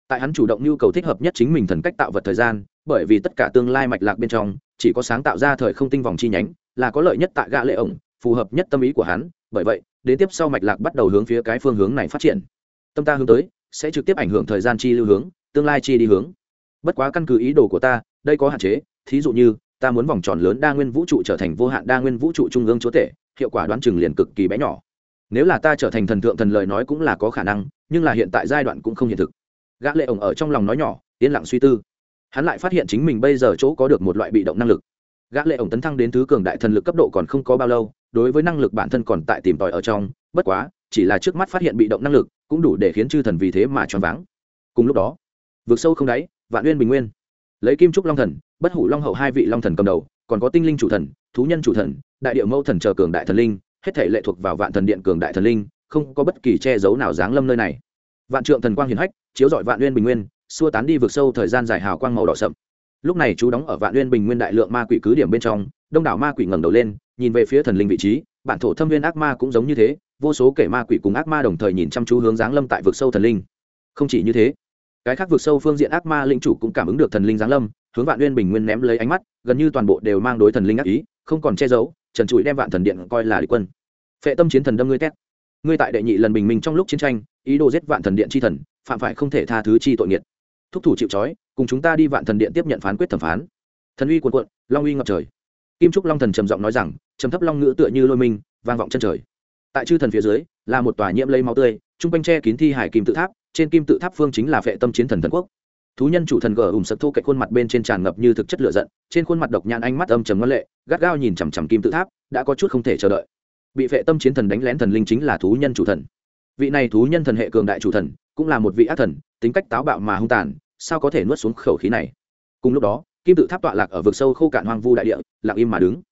Tại hắn chủ động nhu cầu thích hợp nhất chính mình thần cách tạo vật thời gian, bởi vì tất cả tương lai mạch lạc bên trong, chỉ có sáng tạo ra thời không tinh vòng chi nhánh, là có lợi nhất tại gã lệ ổng, phù hợp nhất tâm ý của hắn, bởi vậy, đến tiếp sau mạch lạc bắt đầu hướng phía cái phương hướng này phát triển. Tâm ta hướng tới, sẽ trực tiếp ảnh hưởng thời gian chi lưu hướng, tương lai chi đi hướng bất quá căn cứ ý đồ của ta, đây có hạn chế, thí dụ như, ta muốn vòng tròn lớn đa nguyên vũ trụ trở thành vô hạn đa nguyên vũ trụ trung ương chúa tể, hiệu quả đoán chừng liền cực kỳ bé nhỏ. Nếu là ta trở thành thần thượng thần lời nói cũng là có khả năng, nhưng là hiện tại giai đoạn cũng không hiện thực. Gã lệ ổng ở trong lòng nói nhỏ, yên lặng suy tư. Hắn lại phát hiện chính mình bây giờ chỗ có được một loại bị động năng lực. Gã lệ ổng tấn thăng đến thứ cường đại thần lực cấp độ còn không có bao lâu, đối với năng lực bản thân còn tại tìm tòi ở trong, bất quá, chỉ là trước mắt phát hiện bị động năng lực, cũng đủ để khiến chư thần vì thế mà choáng váng. Cùng lúc đó vượt sâu không đáy vạn uyên bình nguyên. Lấy kim trúc long thần, bất hủ long hậu hai vị long thần cầm đầu, còn có tinh linh chủ thần, thú nhân chủ thần, đại địa mẫu thần chờ cường đại thần linh, hết thể lệ thuộc vào vạn thần điện cường đại thần linh, không có bất kỳ che giấu nào dáng lâm nơi này. Vạn trượng thần quang hiển hách, chiếu dọi vạn uyên bình nguyên, xua tán đi vượt sâu thời gian dài hào quang màu đỏ sậm. Lúc này chú đóng ở vạn uyên bình nguyên đại lượng ma quỷ cứ điểm bên trong, đông đảo ma quỷ ngẩng đầu lên, nhìn về phía thần linh vị trí, bản thổ thâm viên ác ma cũng giống như thế, vô số kẻ ma quỷ cùng ác ma đồng thời nhìn chăm chú hướng giáng lâm tại vực sâu thần linh. Không chỉ như thế cái khác vượt sâu phương diện ác ma linh chủ cũng cảm ứng được thần linh giáng lâm, hướng vạn uyên bình nguyên ném lấy ánh mắt, gần như toàn bộ đều mang đối thần linh ác ý, không còn che giấu, trần trụi đem vạn thần điện coi là địch quân. Phệ tâm chiến thần đâm ngươi tét. Ngươi tại đệ nhị lần bình minh trong lúc chiến tranh, ý đồ giết vạn thần điện chi thần, phạm phải không thể tha thứ chi tội nghiệt. Thúc thủ chịu trói, cùng chúng ta đi vạn thần điện tiếp nhận phán quyết thẩm phán. Thần uy quần quận long uy ngập trời. Kim trúc long thần trầm giọng nói rằng, trầm thấp long ngữ tựa như lôi minh, vang vọng chân trời. Tại chư thần phía dưới, là một tòa nhiễm lấy máu tươi chung quanh tre kín thi hải kim tự tháp trên kim tự tháp phương chính là phệ tâm chiến thần thần quốc. Thú nhân chủ thần gờ ủng sập thô cạnh khuôn mặt bên trên tràn ngập như thực chất lửa giận, trên khuôn mặt độc nhãn ánh mắt âm trầm ngân lệ, gắt gao nhìn chằm chằm kim tự tháp, đã có chút không thể chờ đợi. Bị phệ tâm chiến thần đánh lén thần linh chính là thú nhân chủ thần. Vị này thú nhân thần hệ cường đại chủ thần, cũng là một vị ác thần, tính cách táo bạo mà hung tàn, sao có thể nuốt xuống khẩu khí này? Cùng lúc đó, kim tự tháp tọa lạc ở vực sâu khô cạn hoang vu đại địa, lặng im mà đứng.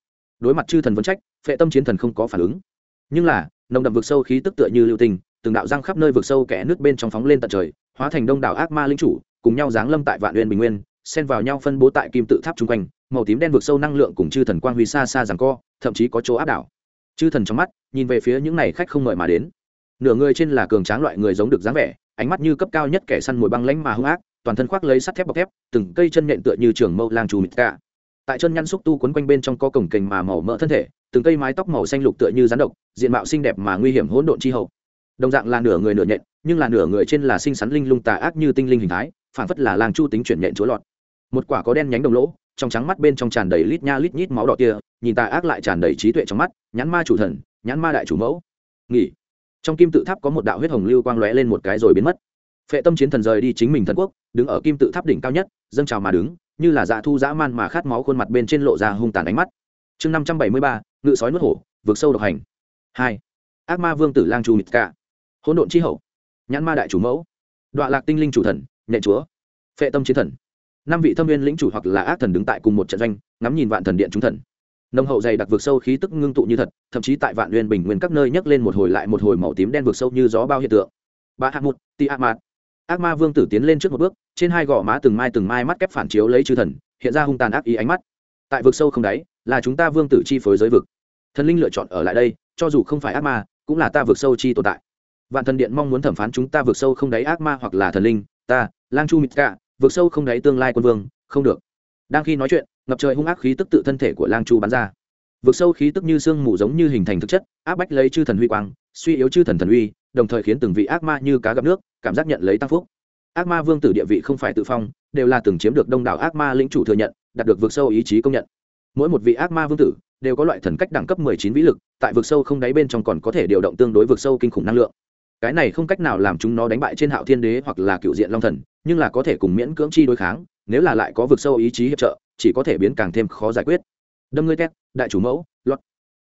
Đối mặt chư thần vấn trách, phệ tâm chiến thần không có phản ứng. Nhưng là, nồng đậm vực sâu khí tức tựa như lưu tình từng đạo răng khắp nơi vực sâu kẽ nước bên trong phóng lên tận trời, hóa thành đông đảo ác ma linh chủ, cùng nhau giáng lâm tại vạn uyên bình nguyên, xen vào nhau phân bố tại kim tự tháp chung quanh, màu tím đen vực sâu năng lượng cùng chư thần quang huy xa xa rằng co, thậm chí có chỗ áp đảo. Chư thần trong mắt, nhìn về phía những này khách không mời mà đến. Nửa người trên là cường tráng loại người giống được dáng vẻ, ánh mắt như cấp cao nhất kẻ săn mồi băng lãnh mà hung ác, toàn thân khoác lấy sắt thép bọc thép, từng cây chân nhện tựa như trường mâu lang trù mịt cả tại chân nhăn xúc tu quấn quanh bên trong có cổng kềnh mà màu mỡ thân thể, từng cây mái tóc màu xanh lục tựa như rắn độc, diện mạo xinh đẹp mà nguy hiểm hỗn độn chi hậu đồng dạng là nửa người nửa nhện, nhưng là nửa người trên là xinh xắn linh lung tà ác như tinh linh hình thái phản phất là làng chu tính chuyển nhện chúa lọt. Một quả có đen nhánh đồng lỗ, trong trắng mắt bên trong tràn đầy lít nha lít nhít máu đỏ kia, nhìn tà ác lại tràn đầy trí tuệ trong mắt, nhãn ma chủ thần, nhãn ma đại chủ mẫu. Nghỉ. Trong kim tự tháp có một đạo huyết hồng lưu quang lóe lên một cái rồi biến mất. Phệ tâm chiến thần rời đi chính mình thần quốc, đứng ở kim tự tháp đỉnh cao nhất, dâng trào mà đứng, như là dạ thu dã man mà khát máu khuôn mặt bên trên lộ ra hung tàn ánh mắt. Chương năm trăm bảy mươi ba, ngự sói nuốt hổ, vượt sâu độc hành. Hai. Ác ma vương tử lang chu mịt cả hỗn độn chi hậu. Nhãn ma đại chủ mẫu. Đọa lạc tinh linh chủ thần, nhện chúa. Phệ tâm chiến thần. Năm vị thâm viên lĩnh chủ hoặc là ác thần đứng tại cùng một trận doanh, ngắm nhìn vạn thần điện chúng thần. Nông hậu dày đặc vực sâu khí tức ngưng tụ như thật, thậm chí tại vạn uyên bình nguyên các nơi nhấc lên một hồi lại một hồi màu tím đen vực sâu như gió bao hiện tượng. Ba hạng một ti ác mạt. Ác ma vương tử tiến lên trước một bước, trên hai gò má từng mai từng mai mắt kép phản chiếu lấy chư thần, hiện ra hung tàn ác ý ánh mắt. Tại vực sâu không đáy, là chúng ta vương tử chi phối giới vực. Thần linh lựa chọn ở lại đây, cho dù không phải ác ma, cũng là ta vực sâu chi tồn tại vạn thần điện mong muốn thẩm phán chúng ta vượt sâu không đáy ác ma hoặc là thần linh, ta, lang chu mít cả vượt sâu không đáy tương lai quân vương, không được. Đang khi nói chuyện, ngập trời hung ác khí tức tự thân thể của lang chu bắn ra. Vượt sâu khí tức như sương mù giống như hình thành thực chất, áp bách lấy chư thần huy quang, suy yếu chư thần thần uy, đồng thời khiến từng vị ác ma như cá gặp nước, cảm giác nhận lấy tăng phúc. Ác ma vương tử địa vị không phải tự phong, đều là từng chiếm được đông đảo ác ma lĩnh chủ thừa nhận, đạt được vượt sâu ý chí công nhận. Mỗi một vị ác ma vương tử đều có loại thần cách đẳng cấp mười chín vĩ lực, tại vượt sâu không đáy bên trong còn có thể điều động tương đối vượt sâu kinh khủng năng lượng cái này không cách nào làm chúng nó đánh bại trên hạo thiên đế hoặc là cựu diện long thần, nhưng là có thể cùng miễn cưỡng chi đối kháng, nếu là lại có vực sâu ý chí hiệp trợ, chỉ có thể biến càng thêm khó giải quyết. Đâm ngươi tét đại chủ mẫu lót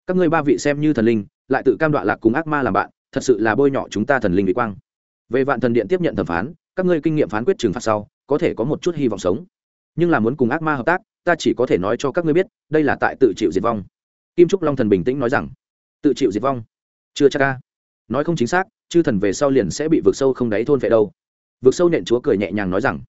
các ngươi ba vị xem như thần linh, lại tự cam đoạ lạc cùng ác ma làm bạn, thật sự là bôi nhọ chúng ta thần linh vị quang. Về vạn thần điện tiếp nhận thẩm phán, các ngươi kinh nghiệm phán quyết trừng phạt sau, có thể có một chút hy vọng sống. Nhưng là muốn cùng ác ma hợp tác, ta chỉ có thể nói cho các ngươi biết, đây là tại tự chịu diệt vong. Kim trúc long thần bình tĩnh nói rằng, tự chịu diệt vong? Chưa chắc ca nói không chính xác chư thần về sau liền sẽ bị vực sâu không đáy thôn vệ đâu. Vực sâu nện chúa cười nhẹ nhàng nói rằng,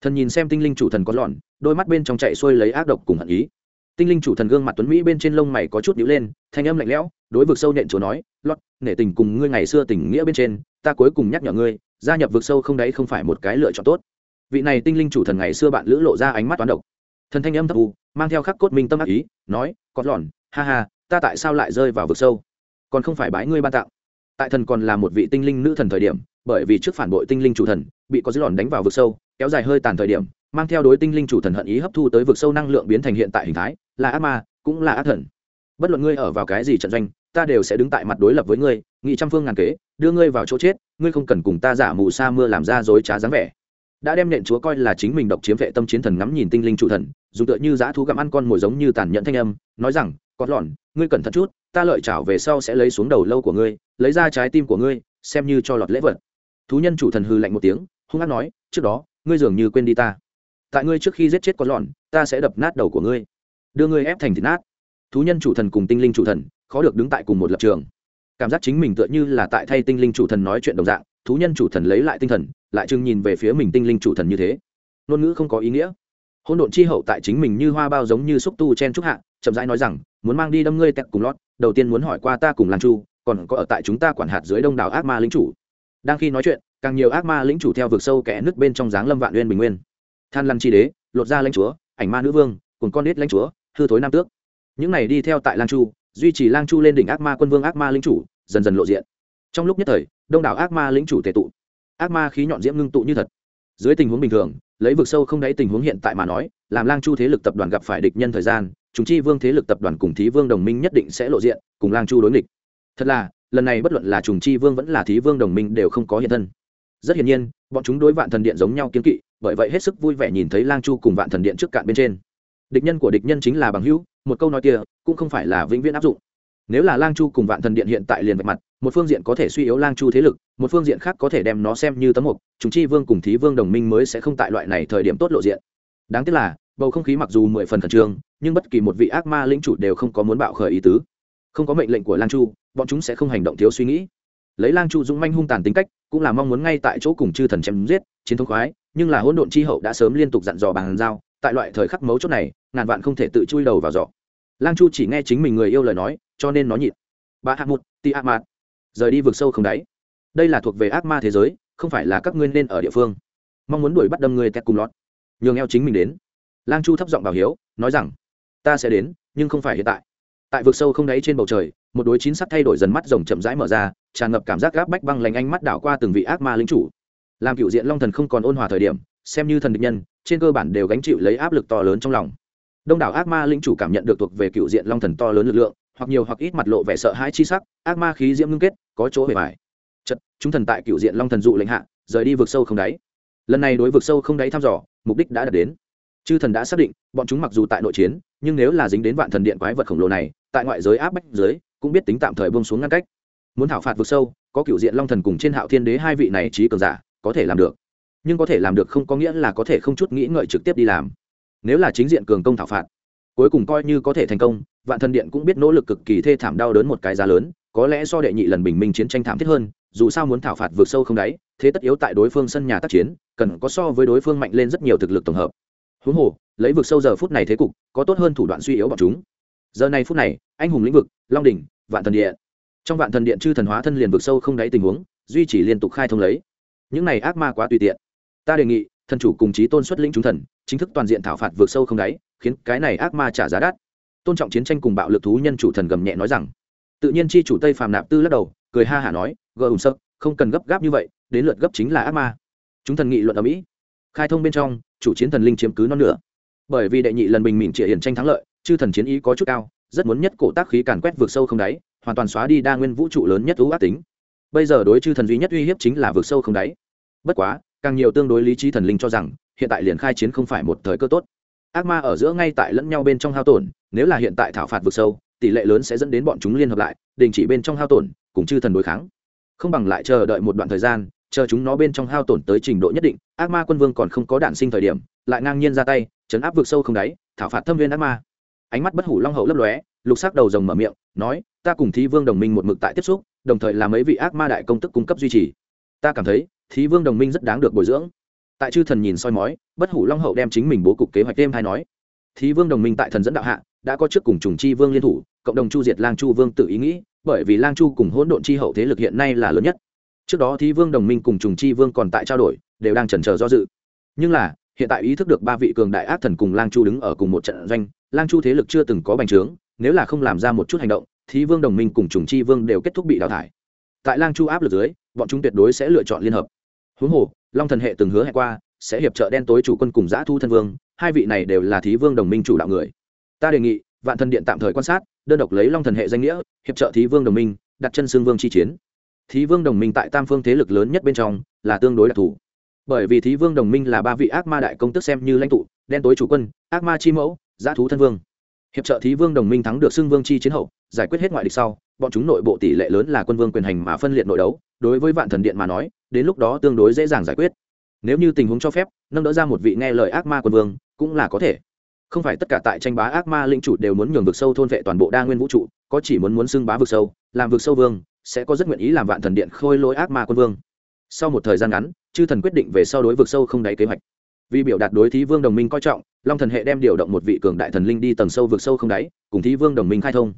thần nhìn xem tinh linh chủ thần có lọn, đôi mắt bên trong chạy xuôi lấy ác độc cùng hận ý. Tinh linh chủ thần gương mặt tuấn mỹ bên trên lông mày có chút nhíu lên, thanh âm lạnh lẽo, đối vực sâu nện chúa nói lót nể tình cùng ngươi ngày xưa tình nghĩa bên trên, ta cuối cùng nhắc nhở ngươi, gia nhập vực sâu không đáy không phải một cái lựa chọn tốt. Vị này tinh linh chủ thần ngày xưa bạn lữ lộ ra ánh mắt toán độc. Thần thanh âm thấp u, mang theo khắc cốt minh tâm ác ý, nói, có lọn, ha ha, ta tại sao lại rơi vào vực sâu? Còn không phải bái ngươi ban tặng tại thần còn là một vị tinh linh nữ thần thời điểm, bởi vì trước phản bội tinh linh chủ thần, bị có dư lòn đánh vào vực sâu, kéo dài hơi tàn thời điểm, mang theo đối tinh linh chủ thần hận ý hấp thu tới vực sâu năng lượng biến thành hiện tại hình thái, là ác ma, cũng là ác thần. Bất luận ngươi ở vào cái gì trận doanh, ta đều sẽ đứng tại mặt đối lập với ngươi, nghị trăm phương ngàn kế, đưa ngươi vào chỗ chết, ngươi không cần cùng ta giả mù sa mưa làm ra dối trá dáng vẻ. Đã đem nện chúa coi là chính mình độc chiếm vệ tâm chiến thần ngắm nhìn tinh linh chủ thần dùng tựa như dã thú gặm ăn con mồi giống như tàn nhẫn thanh âm, nói rằng có lòn ngươi cẩn thận chút, ta lợi chảo về sau sẽ lấy xuống đầu lâu của ngươi, lấy ra trái tim của ngươi, xem như cho lọt lễ vật. Thú nhân chủ thần hư lạnh một tiếng, hung hát nói, trước đó, ngươi dường như quên đi ta. Tại ngươi trước khi giết chết con lọn ta sẽ đập nát đầu của ngươi, đưa ngươi ép thành thịt nát. Thú nhân chủ thần cùng tinh linh chủ thần, khó được đứng tại cùng một lập trường. Cảm giác chính mình tựa như là tại thay tinh linh chủ thần nói chuyện đồng dạng, thú nhân chủ thần lấy lại tinh thần, lại chừng nhìn về phía mình tinh linh chủ thần như thế. Ngôn ngữ không có ý nghĩa. Hôn độn chi hậu tại chính mình như hoa bao giống như xúc tu chen trúc hạ, chậm rãi nói rằng muốn mang đi đâm ngươi tẹt cùng lót, đầu tiên muốn hỏi qua ta cùng lan chu, còn có ở tại chúng ta quản hạt dưới đông đảo ác ma lính chủ. Đang khi nói chuyện, càng nhiều ác ma lính chủ theo vực sâu kẽ nước bên trong dáng lâm vạn uyên bình nguyên. Than lăn chi đế, lột ra lãnh chúa, ảnh ma nữ vương, cùng con đít lãnh chúa, hư thối nam tước. Những này đi theo tại lang chu, duy trì lang chu lên đỉnh ác ma quân vương ác ma lính chủ, dần dần lộ diện. Trong lúc nhất thời, đông đảo ác ma lính chủ tệ tụ. Ác ma khí nhọn diễm ngưng tụ như thật. Dưới tình huống bình thường, lấy vực sâu không đáy tình huống hiện tại mà nói, làm lang chu thế lực tập đoàn gặp phải địch nhân thời gian chúng chi vương thế lực tập đoàn cùng thí vương đồng minh nhất định sẽ lộ diện, cùng lang chu đối nghịch. Thật là, lần này bất luận là trùng chi vương vẫn là thí vương đồng minh đều không có hiện thân. Rất hiển nhiên, bọn chúng đối vạn thần điện giống nhau kiếm kỵ, bởi vậy hết sức vui vẻ nhìn thấy lang chu cùng vạn thần điện trước cạn bên trên. Địch nhân của địch nhân chính là bằng hữu, một câu nói kia cũng không phải là vĩnh viễn áp dụng. Nếu là lang chu cùng vạn thần điện hiện tại liền vạch mặt, một phương diện có thể suy yếu lang chu thế lực, một phương diện khác có thể đem nó xem như tấm mục, chúng chi vương cùng thí vương đồng minh mới sẽ không tại loại này thời điểm tốt lộ diện. Đáng tiếc là, bầu không khí mặc dù mười phần khẩn trương nhưng bất kỳ một vị ác ma lĩnh chủ đều không có muốn bạo khởi ý tứ. Không có mệnh lệnh của lang chu bọn chúng sẽ không hành động thiếu suy nghĩ. Lấy lang chu dũng manh hung tàn tính cách cũng là mong muốn ngay tại chỗ cùng chư thần chém giết chiến thống khoái nhưng là hỗn độn chi hậu đã sớm liên tục dặn dò bàn giao tại loại thời khắc mấu chốt này ngàn vạn không thể tự chui đầu vào giỏ. Lang chu chỉ nghe chính mình người yêu lời nói cho nên nó nhịn. Bà hạ một ti ác mạt. Rời đi vực sâu không đáy. Đây là thuộc về ác ma thế giới không phải là các ngươi nên ở địa phương. Mong muốn đuổi bắt đâm người tét cùng lọt, nhường eo chính mình đến. Lang chu thấp giọng bảo hiếu nói rằng ta sẽ đến, nhưng không phải hiện tại. Tại vực sâu không đáy trên bầu trời, một đối chín sắt thay đổi dần mắt rồng chậm rãi mở ra, tràn ngập cảm giác gáp bách băng lành ánh mắt đảo qua từng vị ác ma lính chủ. Làm cựu diện long thần không còn ôn hòa thời điểm, xem như thần địch nhân, trên cơ bản đều gánh chịu lấy áp lực to lớn trong lòng. Đông đảo ác ma lính chủ cảm nhận được thuộc về cựu diện long thần to lớn lực lượng, hoặc nhiều hoặc ít mặt lộ vẻ sợ hãi chi sắc, ác ma khí diễm ngưng kết, có chỗ hề bài chật, chúng thần tại cựu diện long thần dụ lệnh hạ, rời đi vực sâu không đáy. Lần này đối vực sâu không đáy thăm dò, mục đích đã đạt đến. Chư thần đã xác định, bọn chúng mặc dù tại nội chiến nhưng nếu là dính đến vạn thần điện quái vật khổng lồ này, tại ngoại giới áp bách giới, cũng biết tính tạm thời bông xuống ngăn cách. Muốn thảo phạt vực sâu, có cựu diện long thần cùng trên hạo thiên đế hai vị này trí cường giả, có thể làm được. Nhưng có thể làm được không có nghĩa là có thể không chút nghĩ ngợi trực tiếp đi làm. Nếu là chính diện cường công thảo phạt, cuối cùng coi như có thể thành công, vạn thần điện cũng biết nỗ lực cực kỳ thê thảm đau đớn một cái giá lớn, có lẽ do đệ nhị lần bình minh chiến tranh thảm thiết hơn, dù sao muốn thảo phạt vượt sâu không đáy, thế tất yếu tại đối phương sân nhà tác chiến, cần có so với đối phương mạnh lên rất nhiều thực lực tổng hợp. Huống hồ lấy vực sâu giờ phút này thế cục, có tốt hơn thủ đoạn suy yếu bọn chúng. Giờ này phút này, anh hùng lĩnh vực, long đỉnh, vạn thần điện. Trong vạn thần điện chư thần hóa thân liền vực sâu không đáy tình huống, duy trì liên tục khai thông lấy. Những này ác ma quá tùy tiện. Ta đề nghị, thần chủ cùng chí tôn xuất lĩnh chúng thần, chính thức toàn diện thảo phạt vượt sâu không đáy, khiến cái này ác ma trả giá đắt. Tôn trọng chiến tranh cùng bạo lực thú nhân chủ thần gầm nhẹ nói rằng. Tự nhiên chi chủ tây phàm nạp tư lắc đầu, cười ha hả nói, gờ hùng sơ, không cần gấp gáp như vậy, đến lượt gấp chính là ác ma. Chúng thần nghị luận ở mỹ. Khai thông bên trong, chủ chiến thần linh chiếm cứ non nữa bởi vì đệ nhị lần bình mỉn trịa hiển tranh thắng lợi, chư thần chiến ý có chút cao, rất muốn nhất cổ tác khí càn quét vượt sâu không đáy, hoàn toàn xóa đi đa nguyên vũ trụ lớn nhất ưu ác tính. Bây giờ đối chư thần duy nhất uy hiếp chính là vượt sâu không đáy. Bất quá, càng nhiều tương đối lý trí thần linh cho rằng, hiện tại liền khai chiến không phải một thời cơ tốt. Ác ma ở giữa ngay tại lẫn nhau bên trong hao tổn, nếu là hiện tại thảo phạt vượt sâu, tỷ lệ lớn sẽ dẫn đến bọn chúng liên hợp lại, đình chỉ bên trong hao tổn, cùng chư thần đối kháng. Không bằng lại chờ đợi một đoạn thời gian, chờ chúng nó bên trong hao tổn tới trình độ nhất định, ác ma quân vương còn không có đạn sinh thời điểm lại ngang nhiên ra tay, chấn áp vượt sâu không đáy, thảo phạt thâm viên ác ma. Ánh mắt bất hủ long hậu lấp lóe, lục sắc đầu rồng mở miệng, nói, ta cùng thí vương đồng minh một mực tại tiếp xúc, đồng thời là mấy vị ác ma đại công tức cung cấp duy trì. Ta cảm thấy, thí vương đồng minh rất đáng được bồi dưỡng. Tại chư thần nhìn soi mói, bất hủ long hậu đem chính mình bố cục kế hoạch đêm hay nói. Thí vương đồng minh tại thần dẫn đạo hạ, đã có trước cùng trùng chi vương liên thủ, cộng đồng chu diệt lang chu vương tự ý nghĩ, bởi vì lang chu cùng hỗn độn chi hậu thế lực hiện nay là lớn nhất. Trước đó thí vương đồng minh cùng trùng chi vương còn tại trao đổi, đều đang chần chờ do dự. Nhưng là hiện tại ý thức được ba vị cường đại ác thần cùng lang chu đứng ở cùng một trận doanh, lang chu thế lực chưa từng có bành trướng, nếu là không làm ra một chút hành động, thì vương đồng minh cùng trùng chi vương đều kết thúc bị đào thải. Tại lang chu áp lực dưới, bọn chúng tuyệt đối sẽ lựa chọn liên hợp. Huống hồ, long thần hệ từng hứa hẹn qua, sẽ hiệp trợ đen tối chủ quân cùng giã thu thân vương, hai vị này đều là thí vương đồng minh chủ đạo người. Ta đề nghị, vạn thần điện tạm thời quan sát, đơn độc lấy long thần hệ danh nghĩa, hiệp trợ thí vương đồng minh, đặt chân xương vương chi chiến. Thí vương đồng minh tại tam phương thế lực lớn nhất bên trong, là tương đối đặc thù bởi vì thí vương đồng minh là ba vị ác ma đại công tức xem như lãnh tụ, đen tối chủ quân, ác ma chi mẫu, giã thú thân vương. Hiệp trợ thí vương đồng minh thắng được xưng vương chi chiến hậu, giải quyết hết ngoại địch sau, bọn chúng nội bộ tỷ lệ lớn là quân vương quyền hành mà phân liệt nội đấu, đối với vạn thần điện mà nói, đến lúc đó tương đối dễ dàng giải quyết. Nếu như tình huống cho phép, nâng đỡ ra một vị nghe lời ác ma quân vương, cũng là có thể. Không phải tất cả tại tranh bá ác ma lĩnh chủ đều muốn nhường vực sâu thôn vệ toàn bộ đa nguyên vũ trụ, có chỉ muốn muốn xưng bá vực sâu, làm vực sâu vương, sẽ có rất nguyện ý làm vạn thần điện khôi lỗi ác ma quân vương. Sau một thời gian ngắn chư thần quyết định về sau đối vực sâu không đáy kế hoạch. Vì biểu đạt đối thí vương đồng minh coi trọng, long thần hệ đem điều động một vị cường đại thần linh đi tầng sâu vực sâu không đáy, cùng thí vương đồng minh khai thông.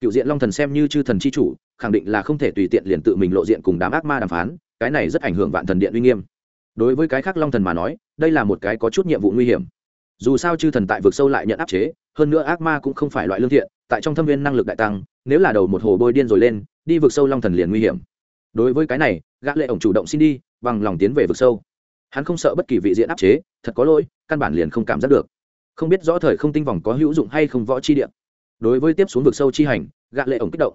Cựu diện long thần xem như chư thần c h i chủ, khẳng định là không thể tùy tiện liền tự mình lộ diện cùng đám ác ma đàm phán, cái này rất ảnh hưởng vạn thần điện uy nghiêm. Đối với cái khác long thần mà nói, đây là một cái có chút nhiệm vụ nguy hiểm. Dù sao chư thần tại vực sâu lại nhận áp chế, hơn nữa ác ma cũng không phải loại lương thiện, tại trong thâm viên năng lực đại tăng, nếu là đầu một hồ bôi điên rồi lên, đi vực sâu long thần liền nguy hiểm. Đối với cái này, gã lệ ổng chủ động xin đi bằng lòng tiến về vực sâu. Hắn không sợ bất kỳ vị diện áp chế, thật có lỗi, căn bản liền không cảm giác được. Không biết rõ thời không tinh vòng có hữu dụng hay không võ chi điện đối với tiếp xuống vực sâu chi hành, gạ lệ ổng kích động.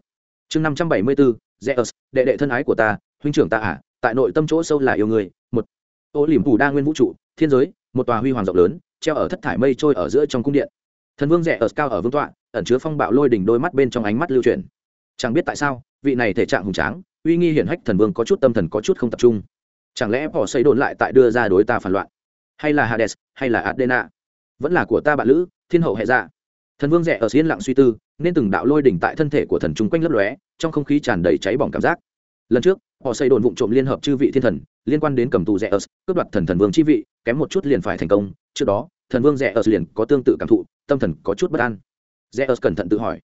Chương năm trăm bảy mươi bốn zeus, đệ đệ thân ái của ta, huynh trưởng ta à tại nội tâm chỗ sâu là yêu người. Một, ô liềm phủ đa nguyên vũ trụ, thiên giới, một tòa huy hoàng rộng lớn, treo ở thất thải mây trôi ở giữa trong cung điện. Thần vương rẻ ở cao ở vương tọa, ẩn chứa phong bạo lôi đỉnh đôi mắt bên trong ánh mắt lưu truyền chẳng biết tại sao, vị này thể trạng hùng tráng, uy nghi hiển hách thần vương có chút tâm thần có chút không tập trung chẳng lẽ bỏ xây đồn lại tại đưa ra đối ta phản loạn? Hay là hades, hay là adena vẫn là của ta bạn lữ, thiên hậu hệ dạ. Thần vương rẻ ở yên lặng suy tư, nên từng đạo lôi đỉnh tại thân thể của thần chung quanh lấp lóe, trong không khí tràn đầy cháy bỏng cảm giác. Lần trước họ xây đồn vụ trộm liên hợp chư vị thiên thần, liên quan đến cầm tù rẻ ở, cướp đoạt thần thần vương chi vị, kém một chút liền phải thành công. Trước đó, thần vương rẻ ở liền có tương tự cảm thụ, tâm thần có chút bất an. Rẻ ở cẩn thận tự hỏi.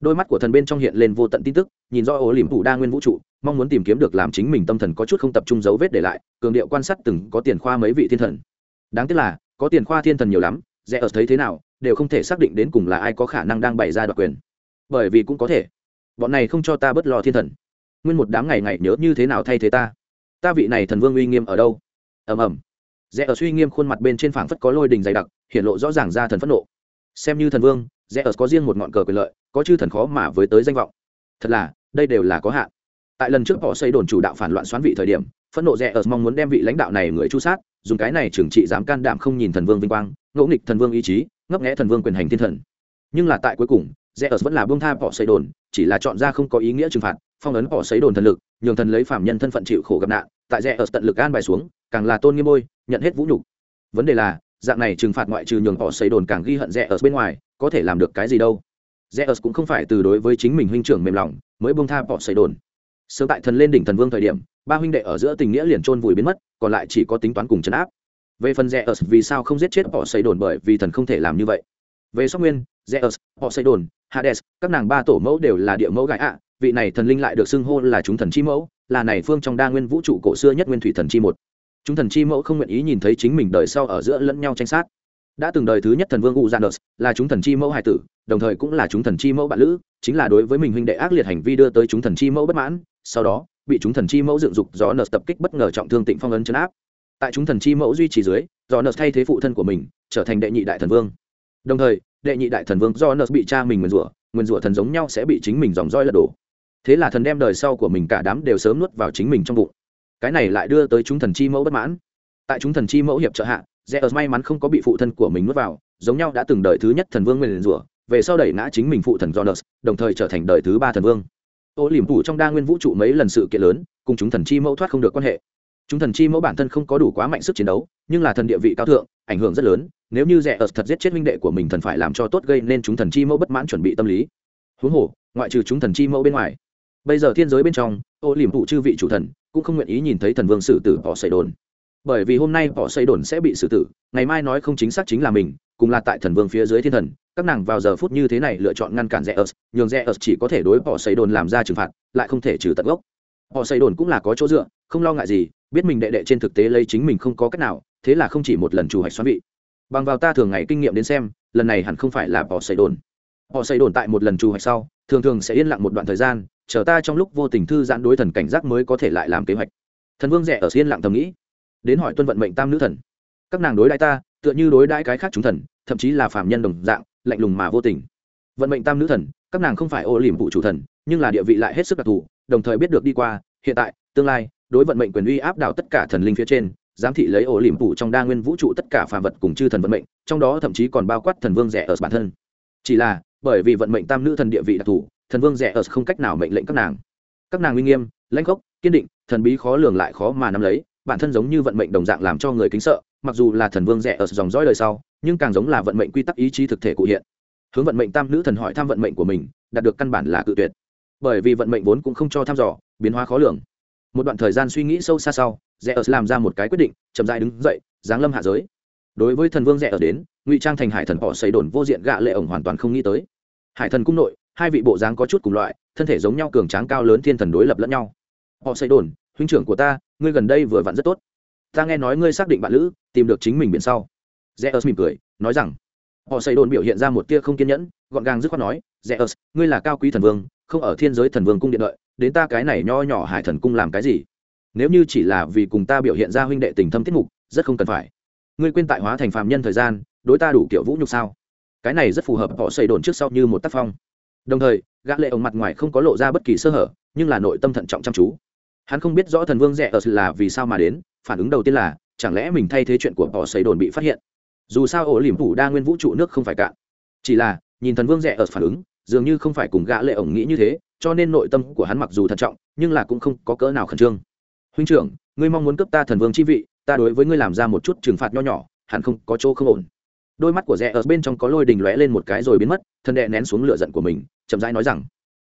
Đôi mắt của thần bên trong hiện lên vô tận tin tức, nhìn do ố liềm thủ đa nguyên vũ trụ mong muốn tìm kiếm được làm chính mình tâm thần có chút không tập trung dấu vết để lại, cường điệu quan sát từng có tiền khoa mấy vị thiên thần. Đáng tiếc là, có tiền khoa thiên thần nhiều lắm rẽ ở thấy thế nào, đều không thể xác định đến cùng là ai có khả năng đang bày ra đoạt quyền. Bởi vì cũng có thể, bọn này không cho ta bớt lo thiên thần. Nguyên một đám ngày ngày nhớ như thế nào thay thế ta? Ta vị này thần vương uy nghiêm ở đâu? Ầm ầm. Rẽ ở suy nghiêm khuôn mặt bên trên phảng phất có lôi đình dày đặc hiện lộ rõ ràng ra thần phẫn nộ. Xem như thần vương rẽ ở có riêng một ngọn cờ quyền lợi, có chư thần khó mà với tới danh vọng. Thật là, đây đều là có hạn tại lần trước họ xây đồn chủ đạo phản loạn xoán vị thời điểm phẫn nộ rẽ ở mong muốn đem vị lãnh đạo này người chu sát dùng cái này trừng trị dám can đảm không nhìn thần vương vinh quang ngẫu nghịch thần vương ý chí ngấp nghẽ thần vương quyền hành thiên thần. Nhưng là tại cuối cùng rẽ ở vẫn là bông tha họ xây đồn chỉ là chọn ra không có ý nghĩa trừng phạt phong ấn họ xây đồn thần lực nhường thần lấy phạm nhân thân phận chịu khổ gặp nạn tại rẽ ở tận lực an bài xuống càng là tôn nghiêm môi nhận hết vũ nhục. Vấn đề là dạng này trừng phạt ngoại trừ nhường họ xây đồn càng ghi hận rẽ ở bên ngoài có thể làm được cái gì đâu? Zeus cũng không phải từ đối với chính mình huynh trưởng mềm lòng, mới buông tha bỏ xây đồn. Sớm tại thần lên đỉnh thần vương thời điểm, ba huynh đệ ở giữa tình nghĩa liền chôn vùi biến mất, còn lại chỉ có tính toán cùng trấn áp. Về phần Zeus vì sao không giết chết họ xây đồn bởi vì thần không thể làm như vậy. Về Sóc Nguyên, Zeus, họ xây đồn, Hades, các nàng ba tổ mẫu đều là địa mẫu gái ạ, vị này thần linh lại được xưng hô là chúng thần chi mẫu, là này phương trong đa nguyên vũ trụ cổ xưa nhất nguyên thủy thần chi một. Chúng thần chi mẫu không nguyện ý nhìn thấy chính mình đời sau ở giữa lẫn nhau tranh sát đã từng đời thứ nhất thần vương Uranus là chúng thần chi mẫu hải tử, đồng thời cũng là chúng thần chi mẫu bạn lữ, chính là đối với mình huynh đệ ác liệt hành vi đưa tới chúng thần chi mẫu bất mãn, sau đó bị chúng thần chi mẫu dựng dục do nợ tập kích bất ngờ trọng thương tịnh phong ấn chấn áp. Tại chúng thần chi mẫu duy trì dưới, do nợ thay thế phụ thân của mình, trở thành đệ nhị đại thần vương. Đồng thời, đệ nhị đại thần vương do nợ bị cha mình nguyền rủa, nguyên rủa thần giống nhau sẽ bị chính mình dòng roi lật đổ. Thế là thần đem đời sau của mình cả đám đều sớm nuốt vào chính mình trong bụng. Cái này lại đưa tới chúng thần chi mẫu bất mãn. Tại chúng thần chi mẫu hiệp trợ hạ, Zeus may mắn không có bị phụ thân của mình nuốt vào, giống nhau đã từng đời thứ nhất thần vương nguyền rủa, về sau đẩy ngã chính mình phụ thần Jonas, đồng thời trở thành đời thứ ba thần vương. Ô liềm phủ trong đa nguyên vũ trụ mấy lần sự kiện lớn, cùng chúng thần chi mẫu thoát không được quan hệ. Chúng thần chi mẫu bản thân không có đủ quá mạnh sức chiến đấu, nhưng là thần địa vị cao thượng, ảnh hưởng rất lớn, nếu như Zeus thật giết chết huynh đệ của mình thần phải làm cho tốt gây nên chúng thần chi mẫu bất mãn chuẩn bị tâm lý. Huống hồ, ngoại trừ chúng thần chi mẫu bên ngoài, bây giờ thiên giới bên trong, ô liềm phủ chư vị chủ thần cũng không nguyện ý nhìn thấy thần vương xử tử bỏ xảy đồn bởi vì hôm nay họ xây đồn sẽ bị xử tử ngày mai nói không chính xác chính là mình cùng là tại thần vương phía dưới thiên thần các nàng vào giờ phút như thế này lựa chọn ngăn cản rẽ ớt, nhường rẽ ớt chỉ có thể đối họ xây đồn làm ra trừng phạt, lại không thể trừ tận gốc. Họ xây đồn cũng là có chỗ dựa, không lo ngại gì, biết mình đệ đệ trên thực tế lấy chính mình không có cách nào, thế là không chỉ một lần chủ hạch xoắn vị. Bằng vào ta thường ngày kinh nghiệm đến xem, lần này hẳn không phải là họ xây đồn. Họ xây đồn tại một lần chủ hoạch sau, thường thường sẽ yên lặng một đoạn thời gian, chờ ta trong lúc vô tình thư giãn đối thần cảnh giác mới có thể lại làm kế hoạch. Thần vương rẻ ở yên lặng thầm nghĩ, đến hỏi tuân vận mệnh tam nữ thần. Các nàng đối đãi ta, tựa như đối đãi cái khác chúng thần, thậm chí là phạm nhân đồng dạng lạnh lùng mà vô tình. Vận mệnh tam nữ thần, các nàng không phải ô liềm vụ chủ thần, nhưng là địa vị lại hết sức đặc thù, đồng thời biết được đi qua, hiện tại, tương lai, đối vận mệnh quyền uy áp đảo tất cả thần linh phía trên, giám thị lấy ổ liềm phủ trong đa nguyên vũ trụ tất cả phàm vật cùng chư thần vận mệnh, trong đó thậm chí còn bao quát thần vương rẻ ở bản thân. Chỉ là, bởi vì vận mệnh tam nữ thần địa vị đặc thù, thần vương rẻ ở không cách nào mệnh lệnh các nàng. Các nàng uy nghiêm, lãnh khốc, kiên định, thần bí khó lường lại khó mà nắm lấy, bản thân giống như vận mệnh đồng dạng làm cho người kính sợ, mặc dù là thần vương rẻ ở dòng dõi đời sau nhưng càng giống là vận mệnh quy tắc ý chí thực thể cụ hiện. Hướng vận mệnh tam nữ thần hỏi thăm vận mệnh của mình, đạt được căn bản là cự tuyệt. Bởi vì vận mệnh vốn cũng không cho thăm dò, biến hóa khó lường. Một đoạn thời gian suy nghĩ sâu xa sau, rẽ ở làm ra một cái quyết định, chậm dại đứng dậy, giáng lâm hạ giới. Đối với thần vương rẽ ở đến, ngụy trang thành hải thần họ xây đồn vô diện gạ lệ ổng hoàn toàn không nghĩ tới. Hải thần cung nội, hai vị bộ dáng có chút cùng loại, thân thể giống nhau cường tráng cao lớn thiên thần đối lập lẫn nhau. Họ xây đồn, huynh trưởng của ta, ngươi gần đây vừa vặn rất tốt. Ta nghe nói ngươi xác định bạn lữ, tìm được chính mình biển sau rẽ ớt mỉm cười, nói rằng, họ xây đồn biểu hiện ra một tia không kiên nhẫn, gọn gàng dứt khoát nói rẽ ớt ngươi là cao quý thần vương, không ở thiên giới thần vương cung điện đợi, đến ta cái này nho nhỏ hải thần cung làm cái gì? Nếu như chỉ là vì cùng ta biểu hiện ra huynh đệ tình thâm tiết mục, rất không cần phải. Ngươi quên tại hóa thành phạm nhân thời gian, đối ta đủ kiểu vũ nhục sao? Cái này rất phù hợp họ xây đồn trước sau như một tác phong. Đồng thời, gã lệ ổng mặt ngoài không có lộ ra bất kỳ sơ hở, nhưng là nội tâm thận trọng chăm chú. Hắn không biết rõ thần vương rẻ ở là vì sao mà đến, phản ứng đầu tiên là, chẳng lẽ mình thay thế chuyện của họ xây đồn bị phát hiện? Dù sao ổ liềm phủ đa nguyên vũ trụ nước không phải cạn. Chỉ là, nhìn thần vương rẻ ở phản ứng, dường như không phải cùng gã lệ ổng nghĩ như thế, cho nên nội tâm của hắn mặc dù thận trọng, nhưng là cũng không có cỡ nào khẩn trương. Huynh trưởng, ngươi mong muốn cướp ta thần vương chi vị, ta đối với ngươi làm ra một chút trừng phạt nho nhỏ, hẳn không có chỗ không ổn. Đôi mắt của rẽ ở bên trong có lôi đình lóe lên một cái rồi biến mất thần đệ nén xuống lửa giận của mình, chậm rãi nói rằng,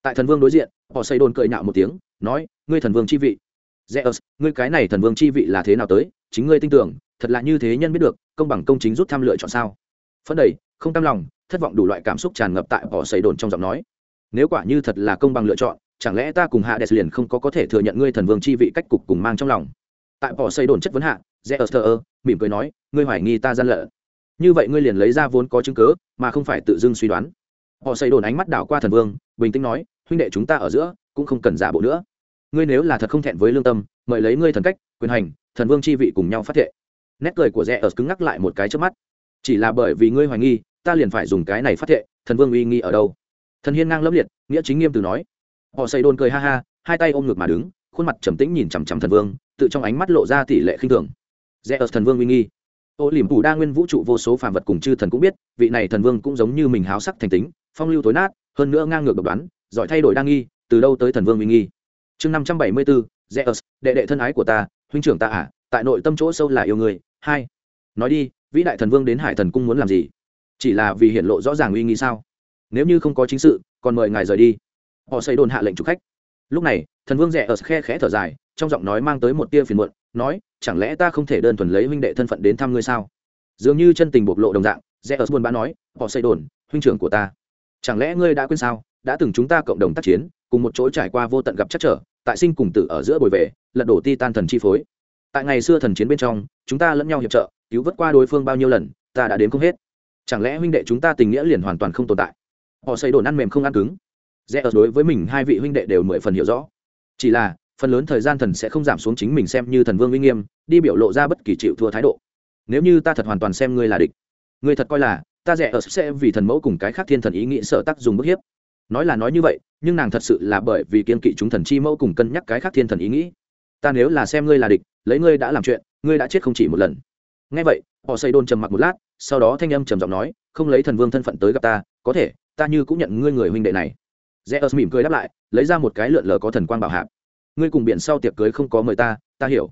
tại thần vương đối diện, họ xây đồn cười nhạo một tiếng, nói, ngươi thần vương chi vị. Rẽ ở, ngươi cái này thần vương chi vị là thế nào tới? Chính ngươi tin tưởng thật là như thế nhân biết được, công bằng công chính rút tham lựa chọn sao? Phân đầy, không cam lòng, thất vọng đủ loại cảm xúc tràn ngập tại họ xây đồn trong giọng nói. Nếu quả như thật là công bằng lựa chọn, chẳng lẽ ta cùng hạ đẹp liền không có có thể thừa nhận ngươi thần vương chi vị cách cục cùng mang trong lòng? Tại bỏ xây đồn chất vấn hạ, rẽ ở thờ ơ mỉm cười nói, ngươi hoài nghi ta gian lận. Như vậy ngươi liền lấy ra vốn có chứng cớ mà không phải tự dưng suy đoán. Họ xây đồn ánh mắt đảo qua thần vương, bình tĩnh nói, huynh đệ chúng ta ở giữa, cũng không cần giả bộ nữa. Ngươi nếu là thật không thẹn với lương tâm, mời lấy ngươi thần cách, quyền hành, thần vương chi vị cùng nhau phát thệ nét cười của rẽ ở cứng ngắc lại một cái trước mắt. Chỉ là bởi vì ngươi hoài nghi, ta liền phải dùng cái này phát thệ, thần vương uy nghi ở đâu? Thần hiên ngang lấp liệt, nghĩa chính nghiêm từ nói. Họ xây đồn cười ha ha, hai tay ôm ngực mà đứng, khuôn mặt trầm tĩnh nhìn chằm chằm thần vương, tự trong ánh mắt lộ ra tỷ lệ khinh thường. Rẽ ở thần vương uy nghi. Ô liềm phủ đa nguyên vũ trụ vô số phàm vật cùng chư thần cũng biết, vị này thần vương cũng giống như mình háo sắc thành tính, phong lưu tối nát, hơn nữa ngang ngược độc đoán, giỏi thay đổi đa nghi, từ đâu tới thần vương uy nghi? Chương năm trăm bảy mươi bốn rẽ ở, đệ đệ thân ái của ta, huynh trưởng ta à tại nội tâm chỗ sâu là yêu người hai. Nói đi, vĩ đại thần vương đến hải thần cung muốn làm gì? Chỉ là vì hiện lộ rõ ràng uy nghi sao? Nếu như không có chính sự, còn mời ngài rời đi. Họ xây đồn hạ lệnh chủ khách. Lúc này, thần vương rẽ ở khe khẽ thở dài, trong giọng nói mang tới một tia phiền muộn, nói, chẳng lẽ ta không thể đơn thuần lấy huynh đệ thân phận đến thăm ngươi sao? Dường như chân tình bộc lộ đồng dạng, rẽ ở buồn bã nói, họ xây đồn, huynh trưởng của ta. Chẳng lẽ ngươi đã quên sao? Đã từng chúng ta cộng đồng tác chiến, cùng một chỗ trải qua vô tận gặp chắc trở, tại sinh cùng tử ở giữa bồi về, lật đổ ti tan thần chi phối tại ngày xưa thần chiến bên trong, chúng ta lẫn nhau hiệp trợ, cứu vớt qua đối phương bao nhiêu lần, ta đã đến không hết. Chẳng lẽ huynh đệ chúng ta tình nghĩa liền hoàn toàn không tồn tại? Họ xây đồn ăn mềm không ăn cứng. Rẽ ở đối với mình hai vị huynh đệ đều mười phần hiểu rõ. Chỉ là, phần lớn thời gian thần sẽ không giảm xuống chính mình xem như thần vương uy nghiêm, đi biểu lộ ra bất kỳ chịu thua thái độ. Nếu như ta thật hoàn toàn xem ngươi là địch, ngươi thật coi là, ta rẻ ở sẽ vì thần mẫu cùng cái khác thiên thần ý nghĩ sợ tác dùng bức hiếp. Nói là nói như vậy, nhưng nàng thật sự là bởi vì kiên kỵ chúng thần chi mẫu cùng cân nhắc cái khác thiên thần ý nghĩ. Ta nếu là xem ngươi là địch lấy ngươi đã làm chuyện, ngươi đã chết không chỉ một lần. Ngay vậy, họ xây đôn trầm mặc một lát, sau đó thanh âm trầm giọng nói, không lấy thần vương thân phận tới gặp ta, có thể, ta như cũng nhận ngươi người huynh đệ này. Rẽ ớt mỉm cười đáp lại, lấy ra một cái lượn lờ có thần quang bảo hạp. Ngươi cùng biển sau tiệc cưới không có mời ta ta hiểu.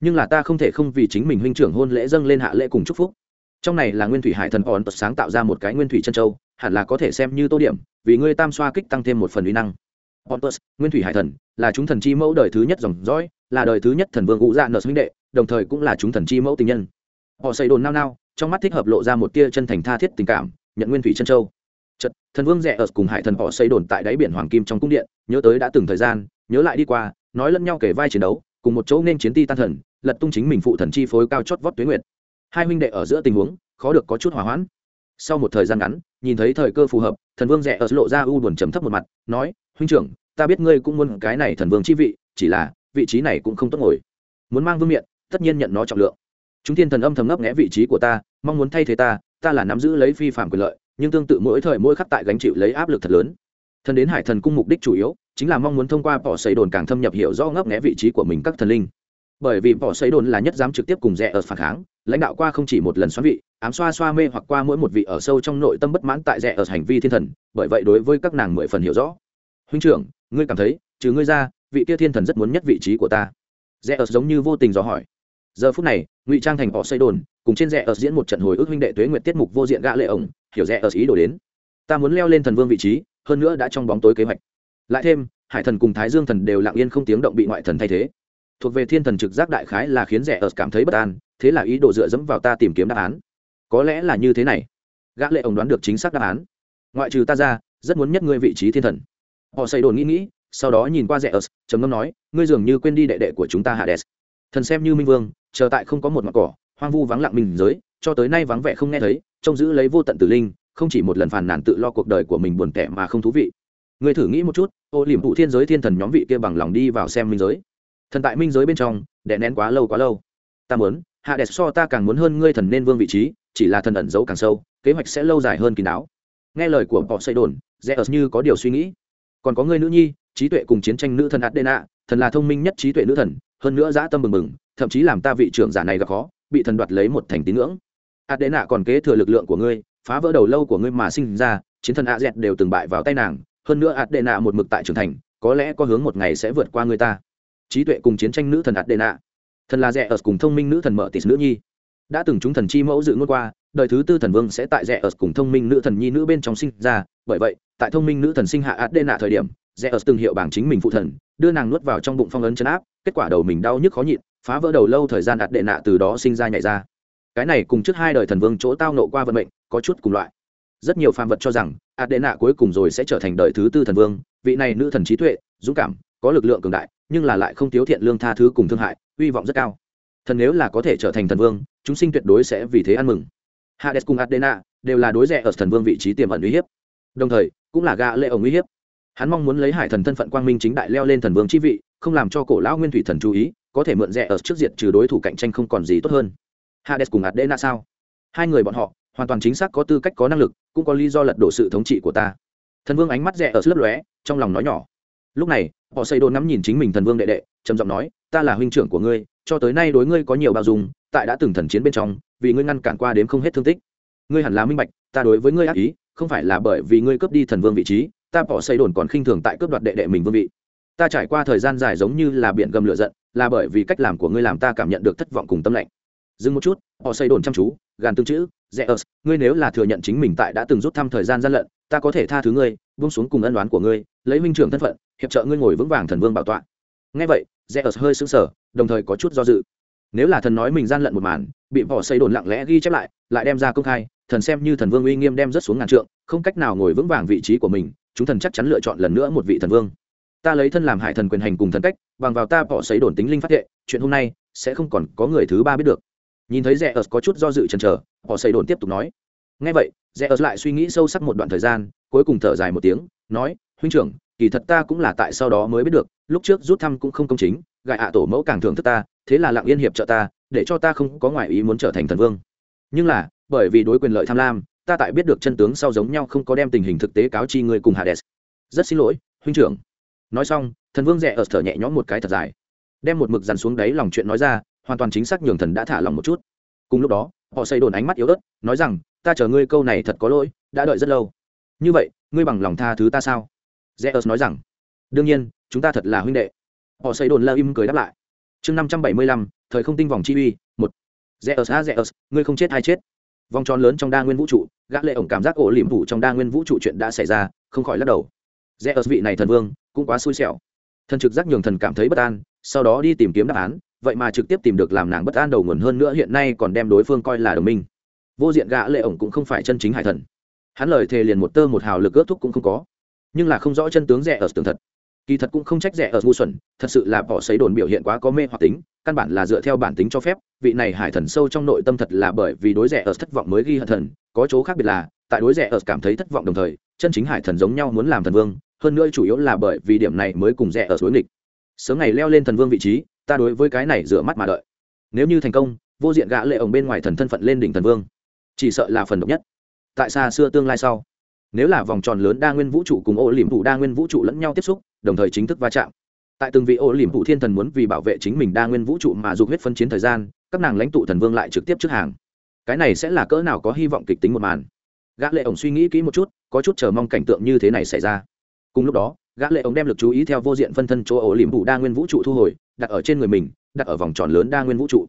Nhưng là ta không thể không vì chính mình huynh trưởng hôn lễ dâng lên hạ lễ cùng chúc phúc. Trong này là nguyên thủy hải thần ổn tật sáng tạo ra một cái nguyên thủy chân châu, hẳn là có thể xem như tô điểm, vì ngươi tam xoa kích tăng thêm một phần uy năng. Pontus, nguyên thủy hải thần, là chúng thần chi mẫu đời thứ nhất dòng dõi, là đời thứ nhất thần vương ngũ dạ nợ huynh đệ, đồng thời cũng là chúng thần chi mẫu tình nhân. Họ xây đồn nao nao, trong mắt thích hợp lộ ra một tia chân thành tha thiết tình cảm, nhận nguyên thủy chân châu. Chật, thần vương rẻ ở cùng hải thần họ xây đồn tại đáy biển hoàng kim trong cung điện, nhớ tới đã từng thời gian, nhớ lại đi qua, nói lẫn nhau kể vai chiến đấu, cùng một chỗ nên chiến ti tan thần, lật tung chính mình phụ thần chi phối cao chót vót tuyết nguyệt. Hai huynh đệ ở giữa tình huống, khó được có chút hòa hoãn sau một thời gian ngắn, nhìn thấy thời cơ phù hợp, thần vương rẽ ở lộ ra u buồn trầm thấp một mặt, nói, huynh trưởng, ta biết ngươi cũng muốn cái này thần vương chi vị, chỉ là, vị trí này cũng không tốt ngồi. Muốn mang vương miện, tất nhiên nhận nó trọng lượng. Chúng thiên thần âm thầm ngấp nghẽ vị trí của ta, mong muốn thay thế ta ta là nắm giữ lấy phi phạm quyền lợi, nhưng tương tự mỗi thời mỗi khắc tại gánh chịu lấy áp lực thật lớn. Thần đến hải thần cung mục đích chủ yếu, chính là mong muốn thông qua bỏ xây đồn càng thâm nhập hiểu rõ ngấp nghẽ vị trí của mình các thần linh bởi vì bỏ xây đồn là nhất dám trực tiếp cùng rẻ ở phản kháng, lãnh đạo qua không chỉ một lần xoắn vị, ám xoa xoa mê hoặc qua mỗi một vị ở sâu trong nội tâm bất mãn tại rẻ ở hành vi thiên thần, bởi vậy đối với các nàng mười phần hiểu rõ. Huynh trưởng, ngươi cảm thấy, trừ ngươi ra, vị kia thiên thần rất muốn nhất vị trí của ta. Rẽ ở giống như vô tình dò hỏi. Giờ phút này, ngụy trang thành bỏ xây đồn, cùng trên rẽ ở diễn một trận hồi ức huynh đệ tuế nguyệt tiết mục vô diện gã lệ ổng, hiểu rẽ ở ý đồ đến. Ta muốn leo lên thần vương vị trí, hơn nữa đã trong bóng tối kế hoạch. Lại thêm, hải thần cùng thái dương thần đều lặng yên không tiếng động bị ngoại thần thay thế thuộc về thiên thần trực giác đại khái là khiến rẻ ớt cảm thấy bất an, thế là ý đồ dựa dẫm vào ta tìm kiếm đáp án. Có lẽ là như thế này. Gã lệ ổng đoán được chính xác đáp án. Ngoại trừ ta ra, rất muốn nhất ngươi vị trí thiên thần. Họ xây đồn nghĩ nghĩ, sau đó nhìn qua rẻ ớt trầm ngâm nói, ngươi dường như quên đi đệ đệ của chúng ta hades. Thần xem như minh vương, chờ tại không có một mặt cỏ, hoang vu vắng lặng mình giới, cho tới nay vắng vẻ không nghe thấy, trông giữ lấy vô tận tử linh, không chỉ một lần phàn nàn tự lo cuộc đời của mình buồn tẻ mà không thú vị. Ngươi thử nghĩ một chút, ô liềm phụ thiên giới thiên thần nhóm vị kia bằng lòng đi vào xem minh giới thần tại minh giới bên trong, đè nén quá lâu quá lâu. Ta muốn, hạ đẹp so ta càng muốn hơn ngươi thần nên vương vị trí, chỉ là thần ẩn giấu càng sâu, kế hoạch sẽ lâu dài hơn kín đáo. Nghe lời của họ xây đồn dễ ớt như có điều suy nghĩ. Còn có ngươi nữ nhi, trí tuệ cùng chiến tranh nữ thần adena, thần là thông minh nhất trí tuệ nữ thần, hơn nữa dã tâm mừng mừng thậm chí làm ta vị trưởng giả này gặp khó, bị thần đoạt lấy một thành tín ngưỡng. Adena còn kế thừa lực lượng của ngươi, phá vỡ đầu lâu của ngươi mà sinh ra, chiến thần a dẹt đều từng bại vào tay nàng, hơn nữa adena một mực tại trưởng thành, có lẽ có hướng một ngày sẽ vượt qua người ta trí tuệ cùng chiến tranh nữ thần adena. Thần là rẻ ở cùng thông minh nữ thần mở tỷ nữ nhi. Đã từng chúng thần chi mẫu dự ngôn qua, đời thứ tư thần vương sẽ tại rẻ ở cùng thông minh nữ thần nhi nữ bên trong sinh ra. Bởi vậy, tại thông minh nữ thần sinh hạ adena thời điểm rẽ ở từng hiệu bảng chính mình phụ thần, đưa nàng nuốt vào trong bụng phong ấn chấn áp, kết quả đầu mình đau nhức khó nhịn, phá vỡ đầu lâu thời gian ạt đệ nạ từ đó sinh ra nhảy ra. Cái này cùng trước hai đời thần vương chỗ tao nộ qua vận mệnh có chút cùng loại. Rất nhiều phàm vật cho rằng ạt đệ nạ cuối cùng rồi sẽ trở thành đời thứ tư thần vương. Vị này nữ thần trí tuệ, dũng cảm, có lực lượng cường đại nhưng là lại không thiếu thiện lương tha thứ cùng thương hại, hy vọng rất cao. Thần nếu là có thể trở thành thần vương, chúng sinh tuyệt đối sẽ vì thế ăn mừng. Hades cùng adena đều là đối rẻ ở thần vương vị trí tiềm ẩn uy hiếp. Đồng thời, cũng là gã lệ ổng uy hiếp. Hắn mong muốn lấy hải thần thân phận quang minh chính đại leo lên thần vương chi vị, không làm cho cổ lão nguyên thủy thần chú ý, có thể mượn rẻ ở trước diệt trừ đối thủ cạnh tranh không còn gì tốt hơn. Hades cùng adena sao? Hai người bọn họ, hoàn toàn chính xác có tư cách, có năng lực, cũng có lý do lật đổ sự thống trị của ta. Thần vương ánh mắt rẻ ở lấp lóe, trong lòng nói nhỏ lúc này, họ xây đồn ngắm nhìn chính mình thần vương đệ đệ, trầm giọng nói, ta là huynh trưởng của ngươi, cho tới nay đối ngươi có nhiều bao dung, tại đã từng thần chiến bên trong, vì ngươi ngăn cản qua đếm không hết thương tích. Ngươi hẳn là minh bạch, ta đối với ngươi ác ý, không phải là bởi vì ngươi cướp đi thần vương vị trí, ta bỏ xây đồn còn khinh thường tại cướp đoạt đệ đệ mình vương vị. Ta trải qua thời gian dài giống như là biển gầm lửa giận, là bởi vì cách làm của ngươi làm ta cảm nhận được thất vọng cùng tâm lạnh. Dừng một chút, họ xây đồn chăm chú, gàn tương chữ rẽ ớt, ngươi nếu là thừa nhận chính mình tại đã từng rút thăm thời gian gian lận, ta có thể tha thứ ngươi, buông xuống cùng ân đoán của ngươi, lấy minh trưởng thân phận hiệp trợ ngươi ngồi vững vàng thần vương bảo tọa. Ngay vậy rẽ ớt hơi sững sờ, đồng thời có chút do dự. Nếu là thần nói mình gian lận một màn, bị bỏ xây đồn lặng lẽ ghi chép lại lại đem ra công khai, thần xem như thần vương uy nghiêm đem rất xuống ngàn trượng, không cách nào ngồi vững vàng vị trí của mình, chúng thần chắc chắn lựa chọn lần nữa một vị thần vương. Ta lấy thân làm hải thần quyền hành cùng thần cách, bằng vào ta bỏ xây đồn tính linh phát hiện chuyện hôm nay sẽ không còn có người thứ ba biết được. Nhìn thấy rẽ ớt có chút do dự chần chờ họ xây đồn tiếp tục nói. Ngay vậy rẽ ớt lại suy nghĩ sâu sắc một đoạn thời gian, cuối cùng thở dài một tiếng, nói, huynh trưởng kỳ thật ta cũng là tại sau đó mới biết được, lúc trước rút thăm cũng không công chính gại ạ tổ mẫu càng thưởng thức ta, thế là lặng yên hiệp trợ ta, để cho ta không có ngoại ý muốn trở thành thần vương. Nhưng là, bởi vì đối quyền lợi tham lam, ta tại biết được chân tướng sau giống nhau không có đem tình hình thực tế cáo chi người cùng hades. Rất xin lỗi, huynh trưởng. Nói xong, thần vương rẽ ở thở nhẹ nhõm một cái thật dài. Đem một mực dằn xuống đáy lòng chuyện nói ra, hoàn toàn chính xác nhường thần đã thả lòng một chút. Cùng lúc đó, họ xây đồn ánh mắt yếu ớt, nói rằng, ta chờ ngươi câu này thật có lỗi, đã đợi rất lâu. Như vậy, ngươi bằng lòng tha thứ ta sao? Rẽ nói rằng, đương nhiên, chúng ta thật là huynh đệ. Họ xây đồn lơ im cười đáp lại. Chương năm trăm bảy mươi lăm, thời không tinh vòng chi uy, một. Rẽ ở xa ngươi không chết hay chết. Vòng tròn lớn trong đa nguyên vũ trụ, gã lệ ổng cảm giác ổ liềm thủ trong đa nguyên vũ trụ chuyện đã xảy ra, không khỏi lắc đầu. Rẽ vị này thần vương, cũng quá xui xẻo. Thần trực giác nhường thần cảm thấy bất an, sau đó đi tìm kiếm đáp án, vậy mà trực tiếp tìm được làm nàng bất an đầu nguồn hơn nữa hiện nay còn đem đối phương coi là đồng minh. Vô diện gã lệ ổng cũng không phải chân chính hải thần. Hắn lời thề liền một tơ một hào lực ước thúc cũng không có nhưng là không rõ chân tướng rẻ ở tường thật. Kỳ thật cũng không trách rẻ ở ngu xuẩn, thật sự là bỏ xấy đồn biểu hiện quá có mê hoặc tính, căn bản là dựa theo bản tính cho phép, vị này hải thần sâu trong nội tâm thật là bởi vì đối rẻ ở thất vọng mới ghi hận thần, có chỗ khác biệt là, tại đối rẻ ở cảm thấy thất vọng đồng thời, chân chính hải thần giống nhau muốn làm thần vương, hơn nữa chủ yếu là bởi vì điểm này mới cùng rẻ ở đối nghịch. Sớm ngày leo lên thần vương vị trí, ta đối với cái này rửa mắt mà đợi. Nếu như thành công, vô diện gã lệ ổng bên ngoài thần thân phận lên đỉnh thần vương. Chỉ sợ là phần độc nhất. Tại xa xưa tương lai sau nếu là vòng tròn lớn đa nguyên vũ trụ cùng ô liềm thủ đa nguyên vũ trụ lẫn nhau tiếp xúc, đồng thời chính thức va chạm. Tại từng vị ô liềm thủ thiên thần muốn vì bảo vệ chính mình đa nguyên vũ trụ mà dục huyết phân chiến thời gian, các nàng lãnh tụ thần vương lại trực tiếp trước hàng. Cái này sẽ là cỡ nào có hy vọng kịch tính một màn. Gã lệ ổng suy nghĩ kỹ một chút, có chút chờ mong cảnh tượng như thế này xảy ra. Cùng lúc đó, gã lệ ổng đem lực chú ý theo vô diện phân thân chỗ ổ liềm thủ đa nguyên vũ trụ thu hồi, đặt ở trên người mình, đặt ở vòng tròn lớn đa nguyên vũ trụ.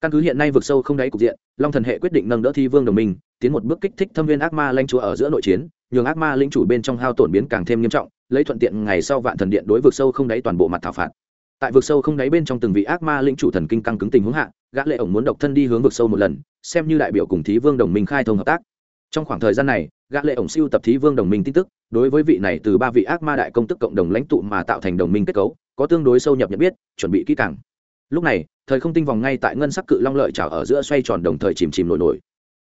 Căn cứ hiện nay vực sâu không đáy cục diện, long thần hệ quyết định nâng đỡ thi vương đồng minh, tiến một bước kích thích thâm viên ác ma lãnh chúa ở giữa nội chiến nhường ác ma linh chủ bên trong hao tổn biến càng thêm nghiêm trọng, lấy thuận tiện ngày sau vạn thần điện đối vực sâu không đáy toàn bộ mặt thảo phạt. Tại vực sâu không đáy bên trong từng vị ác ma linh chủ thần kinh căng cứng tình huống hạ, gã lệ ổng muốn độc thân đi hướng vực sâu một lần, xem như đại biểu cùng thí vương đồng minh khai thông hợp tác. Trong khoảng thời gian này, gã lệ ổng siêu tập thí vương đồng minh tin tức, đối với vị này từ ba vị ác ma đại công tức cộng đồng lãnh tụ mà tạo thành đồng minh kết cấu, có tương đối sâu nhập nhận biết, chuẩn bị kỹ càng. Lúc này, thời không tinh vòng ngay tại ngân sắc cự long lợi trào ở giữa xoay tròn đồng thời chìm chìm nổi nổi.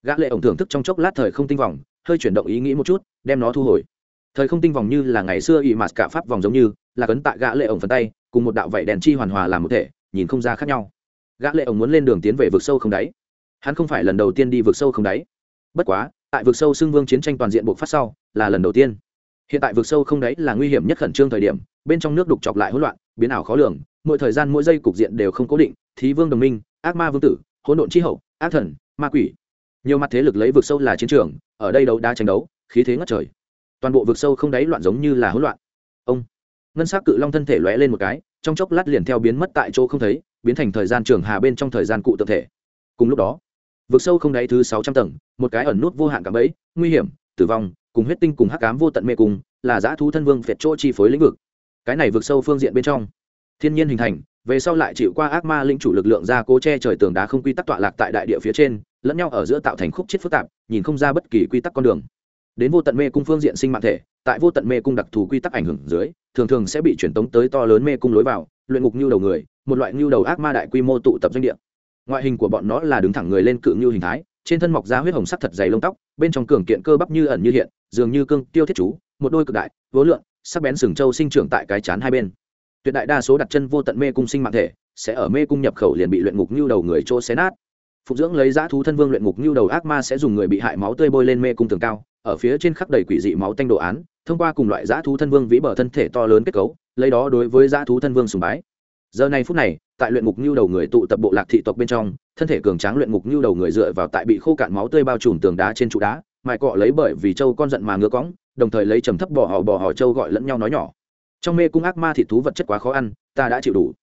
Gã lệ ổng thưởng thức trong chốc lát thời không tinh vòng hơi chuyển động ý nghĩ một chút, đem nó thu hồi. Thời không tinh vòng như là ngày xưa ỵ mạt cả pháp vòng giống như, là cấn tạ gã lệ ổng phần tay, cùng một đạo vảy đèn chi hoàn hòa làm một thể, nhìn không ra khác nhau. Gã lệ ổng muốn lên đường tiến về vực sâu không đáy. Hắn không phải lần đầu tiên đi vực sâu không đáy. Bất quá, tại vực sâu xưng vương chiến tranh toàn diện buộc phát sau, là lần đầu tiên. Hiện tại vực sâu không đáy là nguy hiểm nhất khẩn trương thời điểm, bên trong nước đục chọc lại hỗn loạn, biến ảo khó lường, mỗi thời gian mỗi giây cục diện đều không cố định, thí vương đồng minh, ác ma vương tử, hỗn độn chi hậu, ác thần, ma quỷ nhiều mặt thế lực lấy vực sâu là chiến trường, ở đây đấu đá tranh đấu, khí thế ngất trời. Toàn bộ vực sâu không đáy loạn giống như là hỗn loạn. Ông, ngân s á c cự long thân thể lóe lên một cái, trong chốc lát liền theo biến mất tại chỗ không thấy, biến thành thời gian trường hà bên trong thời gian cụ tập thể. Cùng lúc đó, vực sâu không đáy thứ sáu trăm tầng, một cái ẩn nút vô hạn cảm ấy nguy hiểm, tử vong, cùng huyết tinh cùng hắc cám vô tận mê cùng là giã thú thân vương phệt chỗ chi phối lĩnh vực. Cái này vực sâu phương diện bên trong, thiên nhiên hình thành về sau lại chịu qua ác ma linh chủ lực lượng ra cố che trời tường đá không quy tắc tọa lạc tại đại địa phía trên, lẫn nhau ở giữa tạo thành khúc chết phức tạp, nhìn không ra bất kỳ quy tắc con đường. Đến vô tận mê cung phương diện sinh mạng thể, tại vô tận mê cung đặc thù quy tắc ảnh hưởng dưới, thường thường sẽ bị truyền tống tới to lớn mê cung lối vào, luyện ngục như đầu người, một loại như đầu ác ma đại quy mô tụ tập doanh địa. Ngoại hình của bọn nó là đứng thẳng người lên cự như hình thái, trên thân mọc ra huyết hồng sắc thật dày lông tóc, bên trong cường kiện cơ bắp như ẩn như hiện, dường như cương tiêu thiết chú, một đôi cực đại vố lượn sắc bén sừng trâu sinh trưởng tại cái chán hai bên tuyệt đại đa số đặt chân vô tận mê cung sinh mạng thể sẽ ở mê cung nhập khẩu liền bị luyện ngục như đầu người chỗ xé nát. Phục dưỡng lấy dã thú thân vương luyện ngục như đầu ác ma sẽ dùng người bị hại máu tươi bôi lên mê cung tường cao, ở phía trên khắp đầy quỷ dị máu tanh đồ án, thông qua cùng loại dã thú thân vương vĩ bờ thân thể to lớn kết cấu, lấy đó đối với dã thú thân vương sùng bái. Giờ này phút này, tại luyện ngục như đầu người tụ tập bộ lạc thị tộc bên trong, thân thể cường tráng luyện ngục như đầu người dựa vào tại bị khô cạn máu tươi bao trùm tường đá trên trụ đá, mài cọ lấy bởi vì châu con giận mà ngứa cõng, đồng thời lấy trầm thấp bỏ họ bỏ họ châu gọi lẫn nhau nói nhỏ trong mê cung ác ma thịt thú vật chất quá khó ăn, ta đã chịu đủ.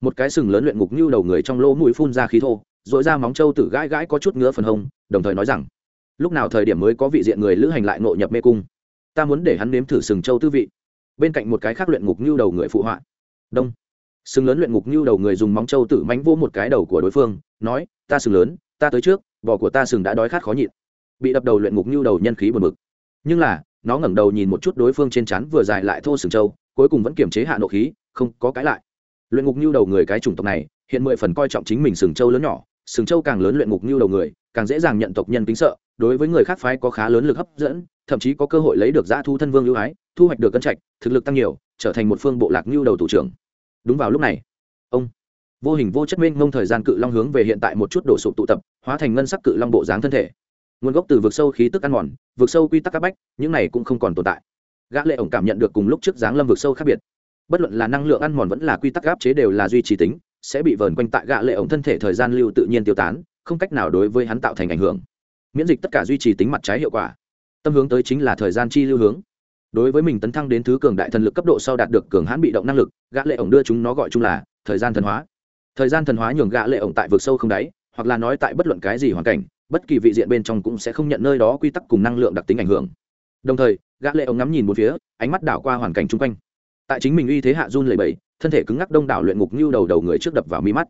Một cái sừng lớn luyện ngục như đầu người trong lỗ mũi phun ra khí thô dội ra móng trâu tử gãi gãi có chút ngứa phần hông, đồng thời nói rằng, lúc nào thời điểm mới có vị diện người lữ hành lại nội nhập mê cung? Ta muốn để hắn nếm thử sừng trâu tư vị. Bên cạnh một cái khác luyện ngục như đầu người phụ họa, đông. Sừng lớn luyện ngục như đầu người dùng móng trâu tử mánh vô một cái đầu của đối phương, nói, ta sừng lớn, ta tới trước bò của ta sừng đã đói khát khó nhịn. Bị đập đầu luyện ngục như đầu nhân khí buồn bực. Nhưng là, nó ngẩng đầu nhìn một chút đối phương trên chắn vừa dài lại thô sừng trâu cuối cùng vẫn kiềm chế hạ nộ khí, không có cái lại. Luyện ngục như đầu người cái chủng tộc này, hiện mười phần coi trọng chính mình sừng trâu lớn nhỏ, sừng trâu càng lớn luyện ngục như đầu người, càng dễ dàng nhận tộc nhân kính sợ, đối với người khác phái có khá lớn lực hấp dẫn, thậm chí có cơ hội lấy được giã thu thân vương ưu ái, thu hoạch được cân trạch, thực lực tăng nhiều, trở thành một phương bộ lạc như đầu thủ trưởng. Đúng vào lúc này, ông vô hình vô chất minh ngông thời gian cự long hướng về hiện tại một chút đổ sụp tụ tập, hóa thành ngân sắc cự long bộ dáng thân thể. Nguồn gốc từ vực sâu khí tức ăn mòn, vực sâu quy tắc các bách, những này cũng không còn tồn tại gã lệ ổng cảm nhận được cùng lúc trước dáng lâm vực sâu khác biệt. Bất luận là năng lượng ăn mòn vẫn là quy tắc áp chế đều là duy trì tính, sẽ bị vờn quanh tại gã lệ ổng thân thể thời gian lưu tự nhiên tiêu tán, không cách nào đối với hắn tạo thành ảnh hưởng. Miễn dịch tất cả duy trì tính mặt trái hiệu quả. Tâm hướng tới chính là thời gian chi lưu hướng. Đối với mình tấn thăng đến thứ cường đại thần lực cấp độ sau đạt được cường hãn bị động năng lực, gã lệ ổng đưa chúng nó gọi chung là thời gian thần hóa. Thời gian thần hóa nhường gã lệ ổng tại vực sâu không đáy, hoặc là nói tại bất luận cái gì hoàn cảnh, bất kỳ vị diện bên trong cũng sẽ không nhận nơi đó quy tắc cùng năng lượng đặc tính ảnh hưởng. Đồng thời gã lệ ống ngắm nhìn một phía, ánh mắt đảo qua hoàn cảnh chung quanh. Tại chính mình uy thế hạ run lẩy bẩy, thân thể cứng ngắc đông đảo luyện ngục như đầu đầu người trước đập vào mi mắt.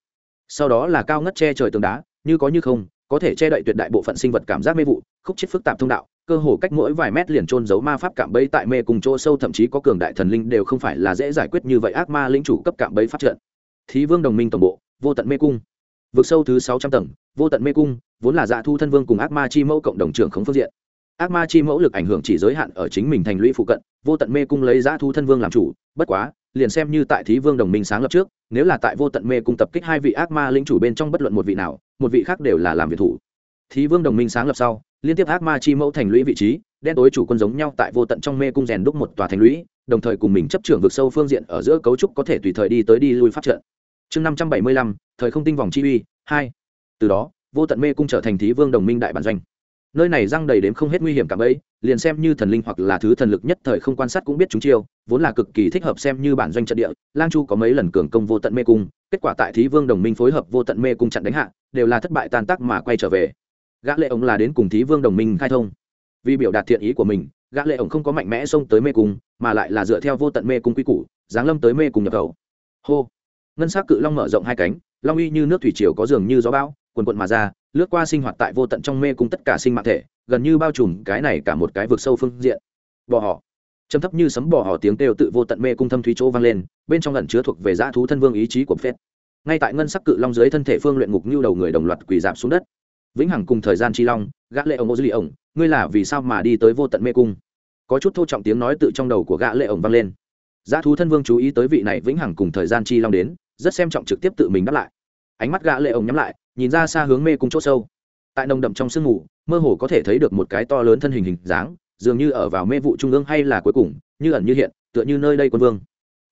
Sau đó là cao ngất che trời tường đá, như có như không, có thể che đậy tuyệt đại bộ phận sinh vật cảm giác mê vụ, khúc chết phức tạp thông đạo, cơ hồ cách mỗi vài mét liền trôn giấu ma pháp cạm bẫy tại mê cùng chỗ sâu, thậm chí có cường đại thần linh đều không phải là dễ giải quyết như vậy ác ma linh chủ cấp cạm bẫy phát trận. Thí vương đồng minh tổng bộ, vô tận mê cung. Vực sâu thứ sáu trăm tầng, vô tận mê cung, vốn là dạ thu thân vương cùng ác ma chi mẫu cộng đồng trưởng khống phương diện ác ma chi mẫu lực ảnh hưởng chỉ giới hạn ở chính mình thành lũy phụ cận, vô tận mê cung lấy giã thu thân vương làm chủ, bất quá, liền xem như tại thí vương đồng minh sáng lập trước, nếu là tại vô tận mê cung tập kích hai vị ác ma linh chủ bên trong bất luận một vị nào, một vị khác đều là làm việc thủ. Thí vương đồng minh sáng lập sau, liên tiếp ác ma chi mẫu thành lũy vị trí, đen tối chủ quân giống nhau tại vô tận trong mê cung rèn đúc một tòa thành lũy, đồng thời cùng mình chấp trưởng vực sâu phương diện ở giữa cấu trúc có thể tùy thời đi tới đi lui phát trận. Chương năm trăm bảy mươi lăm, thời không tinh vòng chi uy, hai. Từ đó, vô tận mê cung trở thành thí vương đồng minh đại bản doanh nơi này răng đầy đếm không hết nguy hiểm cả bấy, liền xem như thần linh hoặc là thứ thần lực nhất thời không quan sát cũng biết chúng chiêu, vốn là cực kỳ thích hợp xem như bản doanh trận địa, lang chu có mấy lần cường công vô tận mê cung, kết quả tại thí vương đồng minh phối hợp vô tận mê cung chặn đánh hạ, đều là thất bại tan tác mà quay trở về. Gã lệ ổng là đến cùng thí vương đồng minh khai thông. Vì biểu đạt thiện ý của mình, gã lệ ổng không có mạnh mẽ xông tới mê cung, mà lại là dựa theo vô tận mê cung quy củ, giáng lâm tới mê cung nhập khẩu. Hô. Ngân sắc cự long mở rộng hai cánh, long uy như nước thủy triều có dường như gió bão quần quận mà ra, lướt qua sinh hoạt tại vô tận trong mê cung tất cả sinh mạng thể, gần như bao trùm cái này cả một cái vực sâu phương diện. Bò họ. Trầm thấp như sấm bò họ tiếng kêu tự vô tận mê cung thâm thúy chỗ vang lên, bên trong lần chứa thuộc về dã thú thân vương ý chí của phết. Ngay tại ngân sắc cự long dưới thân thể phương luyện ngục như đầu người đồng loạt quỳ dạp xuống đất. Vĩnh hằng cùng thời gian chi long, gã lệ ổng ô dư lì ổng ngươi là vì sao mà đi tới vô tận mê cung? Có chút thô trọng tiếng nói tự trong đầu của gã lệ ổng vang lên. Giá thú thân vương chú ý tới vị này vĩnh hằng cùng thời gian chi long đến, rất xem trọng trực tiếp tự mình đáp lại. Ánh mắt gã lệ ổng nhắm lại nhìn ra xa hướng mê cung chỗ sâu. Tại nồng đậm trong sương mù, mơ hồ có thể thấy được một cái to lớn thân hình hình dáng, dường như ở vào mê vụ trung ương hay là cuối cùng, như ẩn như hiện, tựa như nơi đây quân vương.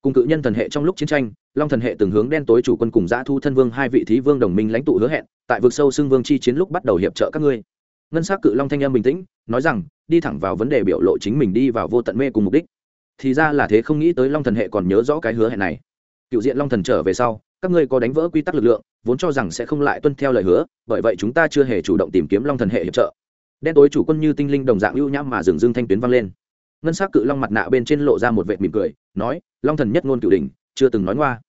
Cùng cự nhân thần hệ trong lúc chiến tranh, long thần hệ từng hướng đen tối chủ quân cùng giã thu thân vương hai vị thí vương đồng minh lãnh tụ hứa hẹn, tại vực sâu xưng vương chi chiến lúc bắt đầu hiệp trợ các ngươi. Ngân s á c cự long thanh em bình tĩnh, nói rằng, đi thẳng vào vấn đề biểu lộ chính mình đi vào vô tận mê cùng mục đích. Thì ra là thế không nghĩ tới long thần hệ còn nhớ rõ cái hứa hẹn này. Cựu diện long thần trở về sau, các ngươi có đánh vỡ quy tắc lực lượng vốn cho rằng sẽ không lại tuân theo lời hứa, bởi vậy chúng ta chưa hề chủ động tìm kiếm long thần hệ hiệp trợ. Đen tối chủ quân như tinh linh đồng dạng ưu nhãm mà dừng dưng thanh tuyến vang lên. Ngân s á c cự long mặt nạ bên trên lộ ra một vệ mỉm cười, nói, long thần nhất ngôn cựu đình chưa từng nói ngoa.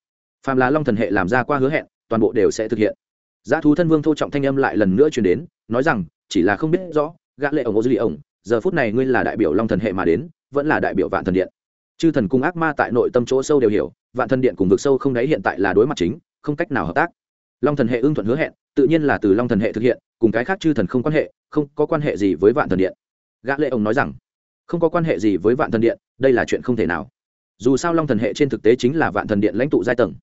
Phàm là long thần hệ làm ra qua hứa hẹn, toàn bộ đều sẽ thực hiện. Giá thú thân vương thô trọng thanh âm lại lần nữa chuyển đến, nói rằng, chỉ là không biết rõ, gã lệ ổng ô dư lì ổng, giờ phút này ngươi là đại biểu long thần hệ mà đến, vẫn là đại biểu vạn thần điện. Chư thần cung ác ma tại nội tâm chỗ sâu đều hiểu, vạn thần điện cùng vực sâu không đáy hiện tại là đối mặt chính, không cách nào hợp tác long thần hệ ưng thuận hứa hẹn, tự nhiên là từ long thần hệ thực hiện, cùng cái khác chư thần không quan hệ, không có quan hệ gì với vạn thần điện. Gã lệ ông nói rằng, không có quan hệ gì với vạn thần điện, đây là chuyện không thể nào. Dù sao long thần hệ trên thực tế chính là vạn thần điện lãnh tụ giai tầng.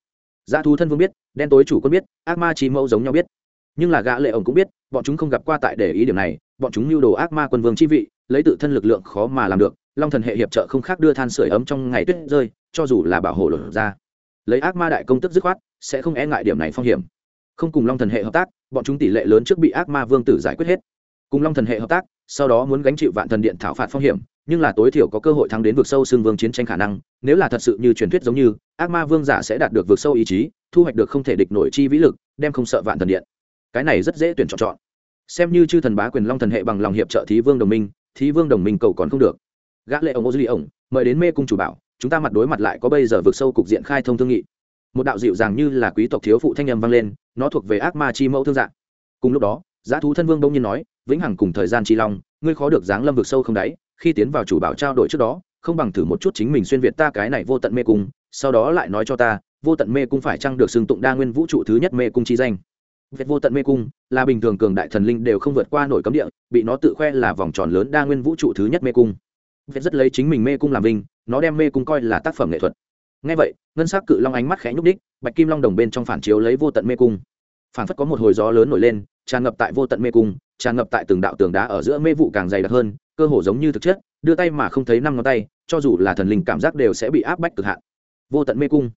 Gia thú thân vương biết, đen tối chủ quân biết, ác ma chi mẫu giống nhau biết. Nhưng là gã lệ ổng cũng biết, bọn chúng không gặp qua tại để ý điểm này, bọn chúng lưu đồ ác ma quân vương chi vị, lấy tự thân lực lượng khó mà làm được, long thần hệ hiệp trợ không khác đưa than sửa ấm trong ngày tuyết rơi, cho dù là bảo hộ lột ra. Lấy ác ma đại công tức dứt khoát, sẽ không e ngại điểm này phong hiểm không cùng long thần hệ hợp tác, bọn chúng tỷ lệ lớn trước bị ác ma vương tử giải quyết hết. Cùng long thần hệ hợp tác, sau đó muốn gánh chịu vạn thần điện thảo phạt phong hiểm, nhưng là tối thiểu có cơ hội thắng đến vực sâu xương vương chiến tranh khả năng, nếu là thật sự như truyền thuyết giống như, ác ma vương giả sẽ đạt được vực sâu ý chí, thu hoạch được không thể địch nổi chi vĩ lực, đem không sợ vạn thần điện. Cái này rất dễ tuyển chọn chọn. Xem như chư thần bá quyền long thần hệ bằng lòng hiệp trợ thí vương đồng minh, thí vương đồng minh cầu còn không được. Gã lệ ông ô duy ổng mời đến mê cung chủ bảo, chúng ta mặt đối mặt lại có bây giờ vượt sâu cục diện khai thông thương nghị một đạo dịu dàng như là quý tộc thiếu phụ thanh âm vang lên nó thuộc về ác ma chi mẫu thương dạng cùng lúc đó giá thú thân vương đông nhiên nói vĩnh hằng cùng thời gian chi long ngươi khó được dáng lâm vực sâu không đáy khi tiến vào chủ bảo trao đổi trước đó không bằng thử một chút chính mình xuyên việt ta cái này vô tận mê cung sau đó lại nói cho ta vô tận mê cung phải chăng được xưng tụng đa nguyên vũ trụ thứ nhất mê cung chi danh Vết vô tận mê cung là bình thường cường đại thần linh đều không vượt qua nổi cấm địa, bị nó tự khoe là vòng tròn lớn đa nguyên vũ trụ thứ nhất mê cung. Vết rất lấy chính mình mê cung làm vinh, nó đem mê cung coi là tác phẩm nghệ thuật. Nghe vậy, ngân sắc cự long ánh mắt khẽ nhúc đích, bạch kim long đồng bên trong phản chiếu lấy vô tận mê cung. Phản phất có một hồi gió lớn nổi lên, tràn ngập tại vô tận mê cung, tràn ngập tại từng đạo tường đá ở giữa mê vụ càng dày đặc hơn, cơ hồ giống như thực chất, đưa tay mà không thấy năm ngón tay, cho dù là thần linh cảm giác đều sẽ bị áp bách cực hạn. Vô tận mê cung,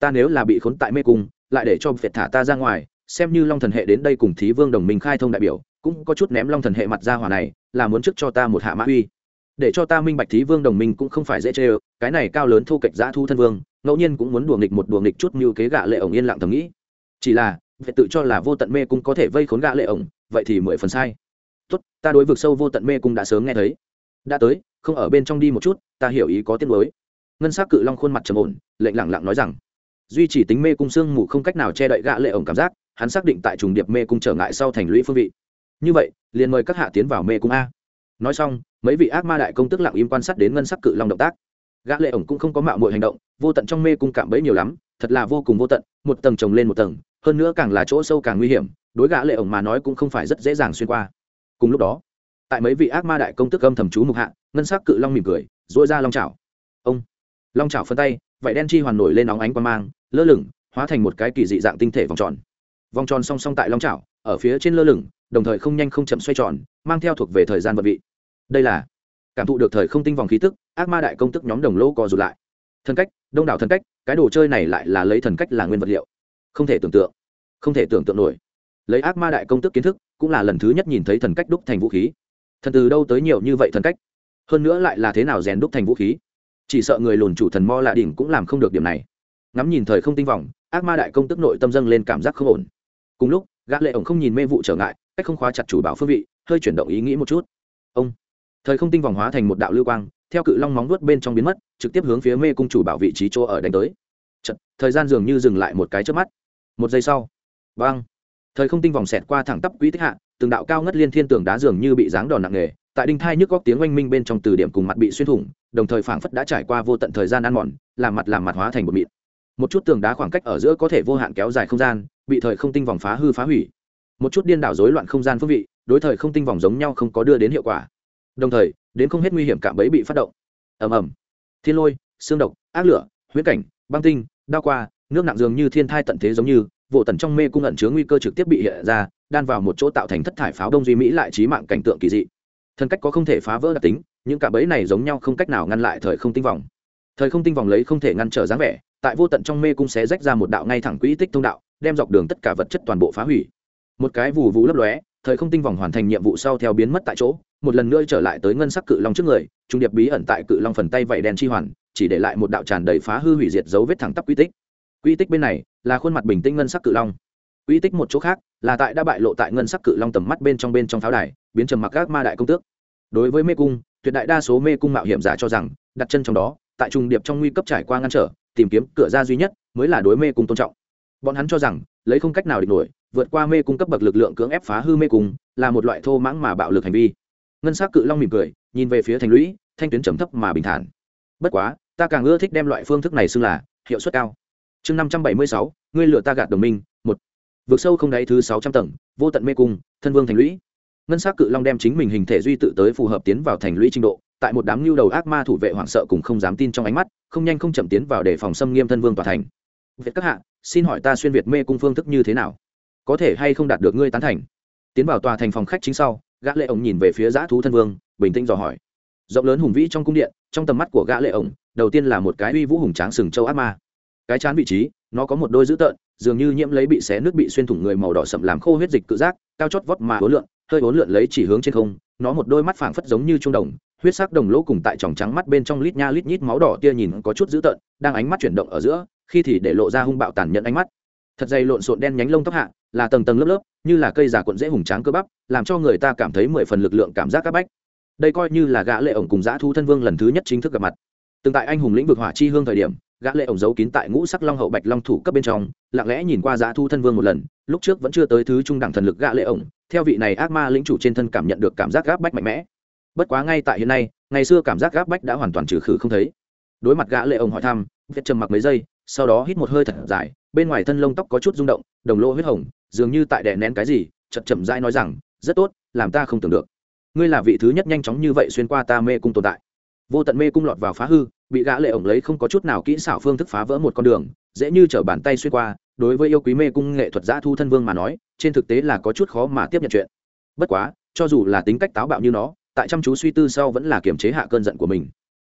ta nếu là bị khốn tại mê cung, lại để cho Việt thả ta ra ngoài, xem như long thần hệ đến đây cùng thí vương đồng minh khai thông đại biểu cũng có chút ném long thần hệ mặt ra hỏa này là muốn trước cho ta một hạ mã uy để cho ta minh bạch thí vương đồng minh cũng không phải dễ chê ơ, cái này cao lớn thu cạnh giã thu thân vương, ngẫu nhiên cũng muốn đùa nghịch một đùa nghịch chút như kế gạ lệ ổng yên lặng thầm nghĩ. Chỉ là phải tự cho là vô tận mê cũng có thể vây khốn gạ lệ ổng, vậy thì mười phần sai. Tốt, ta đối vực sâu vô tận mê cũng đã sớm nghe thấy. Đã tới, không ở bên trong đi một chút, ta hiểu ý có tiếng mới ngân s á c cự long khuôn mặt trầm ổn, lệnh lẳng lặng nói rằng, duy chỉ tính mê cung sương mù không cách nào che đậy gạ lệ ổng cảm giác, hắn xác định tại trùng điệp mê cung trở ngại sau thành lũy phương vị. Như vậy, liền mời các hạ tiến vào mê cung a nói xong, mấy vị ác ma đại công tức lặng im quan sát đến ngân sắc cự long động tác. Gã lệ ổng cũng không có mạo muội hành động, vô tận trong mê cung cảm bấy nhiều lắm, thật là vô cùng vô tận, một tầng chồng lên một tầng, hơn nữa càng là chỗ sâu càng nguy hiểm, đối gã lệ ổng mà nói cũng không phải rất dễ dàng xuyên qua. Cùng lúc đó, tại mấy vị ác ma đại công tức âm thầm chú mục hạ, ngân sắc cự long mỉm cười duỗi ra long chảo. Ông, long chảo phân tay vậy đen chi hoàn nổi lên óng ánh quang mang, lơ lửng, hóa thành một cái kỳ dị dạng tinh thể vòng tròn vòng tròn song song tại long chảo, ở phía trên lơ lửng, đồng thời không nhanh không chậm xoay tròn, mang theo thuộc về thời gian vật vị. Đây là cảm thụ được thời không tinh vòng khí tức, ác ma đại công tức nhóm đồng lô co rụt lại. Thần cách, đông đảo thần cách, cái đồ chơi này lại là lấy thần cách là nguyên vật liệu. Không thể tưởng tượng, không thể tưởng tượng nổi. Lấy ác ma đại công tức kiến thức, cũng là lần thứ nhất nhìn thấy thần cách đúc thành vũ khí. Thần từ đâu tới nhiều như vậy thần cách? Hơn nữa lại là thế nào rèn đúc thành vũ khí? Chỉ sợ người lùn chủ thần mo lạ đỉnh cũng làm không được điểm này. Ngắm nhìn thời không tinh vọng ác ma đại công tức nội tâm dâng lên cảm giác không ổn cùng lúc gã lệ ổng không nhìn mê vụ trở ngại cách không khóa chặt chủ bảo phương vị hơi chuyển động ý nghĩ một chút. Ông thời không tinh vòng hóa thành một đạo lưu quang theo cự long móng vuốt bên trong biến mất trực tiếp hướng phía mê cung chủ bảo vị trí chỗ ở đánh tới. Chật, thời gian dường như dừng lại một cái chớp mắt. Một giây sau băng thời không tinh vòng xẹt qua thẳng tắp quỹ tích hạ từng đạo cao ngất liên thiên tường đá dường như bị giáng đòn nặng nề tại đinh thai nhức góc tiếng oanh minh bên trong từ điểm cùng mặt bị xuyên thủng đồng thời phảng phất đã trải qua vô tận thời gian ăn mòn làm mặt làm mặt hóa thành một mịn. Một chút tường đá khoảng cách ở giữa có thể vô hạn kéo dài không gian bị thời không tinh vòng phá hư phá hủy. Một chút điên đảo rối loạn không gian phương vị, đối thời không tinh vòng giống nhau không có đưa đến hiệu quả. Đồng thời, đến không hết nguy hiểm cạm bẫy bị phát động. Ầm ầm. Thiên lôi, xương độc, ác lửa huyết cảnh, băng tinh, đao qua, nước nặng dường như thiên thai tận thế giống như vụ tần trong mê cung ẩn chứa nguy cơ trực tiếp bị hiện ra, đan vào một chỗ tạo thành thất thải pháo đông duy mỹ lại trí mạng cảnh tượng kỳ dị. Thân cách có không thể phá vỡ đặc tính, những cạm bẫy này giống nhau không cách nào ngăn lại thời không tinh vòng. Thời không tinh vòng lấy không thể ngăn trở dáng vẻ, tại vô tận trong mê cung xé rách ra một đạo ngay thẳng quỹ tích thông đạo đem dọc đường tất cả vật chất toàn bộ phá hủy. Một cái vù vù lấp lóe, thời không tinh vòng hoàn thành nhiệm vụ sau theo biến mất tại chỗ, một lần nữa trở lại tới ngân sắc cự long trước người, trung điệp bí ẩn tại cự long phần tay vẩy đen chi hoàn, chỉ để lại một đạo tràn đầy phá hư hủy diệt dấu vết thẳng tắp quy tích. Quy tích bên này là khuôn mặt bình tĩnh ngân sắc cự long. Quy tích một chỗ khác là tại đã bại lộ tại ngân sắc cự long tầm mắt bên trong bên trong pháo đài, biến trầm mặc các ma đại công tước. Đối với mê cung, tuyệt đại đa số mê cung mạo hiểm giả cho rằng, đặt chân trong đó, tại trung điệp trong nguy cấp trải qua ngăn trở, tìm kiếm cửa ra duy nhất mới là đối mê cung tôn trọng bọn hắn cho rằng, lấy không cách nào địch nổi, vượt qua mê cung cấp bậc lực lượng cưỡng ép phá hư mê cung, là một loại thô mãng mà bạo lực hành vi. Ngân s á c cự long mỉm cười, nhìn về phía thành lũy, thanh tuyến trầm thấp mà bình thản. Bất quá, ta càng ưa thích đem loại phương thức này xưng là hiệu suất cao. Chương năm trăm bảy mươi sáu, ngươi lựa ta gạt đồng minh, một. Vượt sâu không đáy thứ sáu trăm tầng, vô tận mê cung, thân vương thành lũy. Ngân s á c cự long đem chính mình hình thể duy tự tới phù hợp tiến vào thành lũy trình độ, tại một đám lưu đầu ác ma thủ vệ hoảng sợ cùng không dám tin trong ánh mắt, không nhanh không chậm tiến vào để phòng xâm nghiêm thân vương tòa thành. Việt các hạ xin hỏi ta xuyên việt mê cung phương thức như thế nào? Có thể hay không đạt được ngươi tán thành? Tiến vào tòa thành phòng khách chính sau, gã lệ ổng nhìn về phía giã thú thân vương, bình tĩnh dò hỏi. Rộng lớn hùng vĩ trong cung điện, trong tầm mắt của gã lệ ổng, đầu tiên là một cái uy vũ hùng tráng sừng châu ác ma. Cái chán vị trí, nó có một đôi dữ tợn, dường như nhiễm lấy bị xé nước bị xuyên thủng người màu đỏ sậm làm khô huyết dịch cự giác, cao chót vót mà uốn lượn, hơi uốn lượn lấy chỉ hướng trên không, nó một đôi mắt phảng phất giống như trung đồng, huyết sắc đồng lỗ cùng tại tròng trắng mắt bên trong lít nha lít nhít máu đỏ tia nhìn có chút dữ tợn, đang ánh mắt chuyển động ở giữa khi thì để lộ ra hung bạo tàn nhẫn ánh mắt. Thật dày lộn xộn đen nhánh lông tóc hạ, là tầng tầng lớp lớp, như là cây giả cuộn dễ hùng tráng cơ bắp, làm cho người ta cảm thấy mười phần lực lượng cảm giác các bách. Đây coi như là gã lệ ổng cùng giã thu thân vương lần thứ nhất chính thức gặp mặt. Từng tại anh hùng lĩnh vực hỏa chi hương thời điểm, gã lệ ổng giấu kín tại ngũ sắc long hậu bạch long thủ cấp bên trong, lặng lẽ nhìn qua giã thu thân vương một lần, lúc trước vẫn chưa tới thứ trung đẳng thần lực gã lệ ổng, theo vị này ác ma lĩnh chủ trên thân cảm nhận được cảm giác gáp bách mạnh mẽ. Bất quá ngay tại hiện nay, ngày xưa cảm giác gáp bách đã hoàn toàn trừ khử không thấy. Đối mặt gã lệ ổng hỏi thăm vết trầm mặc mấy giây sau đó hít một hơi thật dài, bên ngoài thân lông tóc có chút rung động, đồng lô huyết hồng, dường như tại đè nén cái gì, chậm chậm rãi nói rằng, rất tốt, làm ta không tưởng được. Ngươi là vị thứ nhất nhanh chóng như vậy xuyên qua ta mê cung tồn tại. Vô tận mê cung lọt vào phá hư, bị gã lệ ổng lấy không có chút nào kỹ xảo phương thức phá vỡ một con đường, dễ như trở bàn tay xuyên qua, đối với yêu quý mê cung nghệ thuật giả thu thân vương mà nói, trên thực tế là có chút khó mà tiếp nhận chuyện. Bất quá, cho dù là tính cách táo bạo như nó, tại chăm chú suy tư sau vẫn là kiềm chế hạ cơn giận của mình.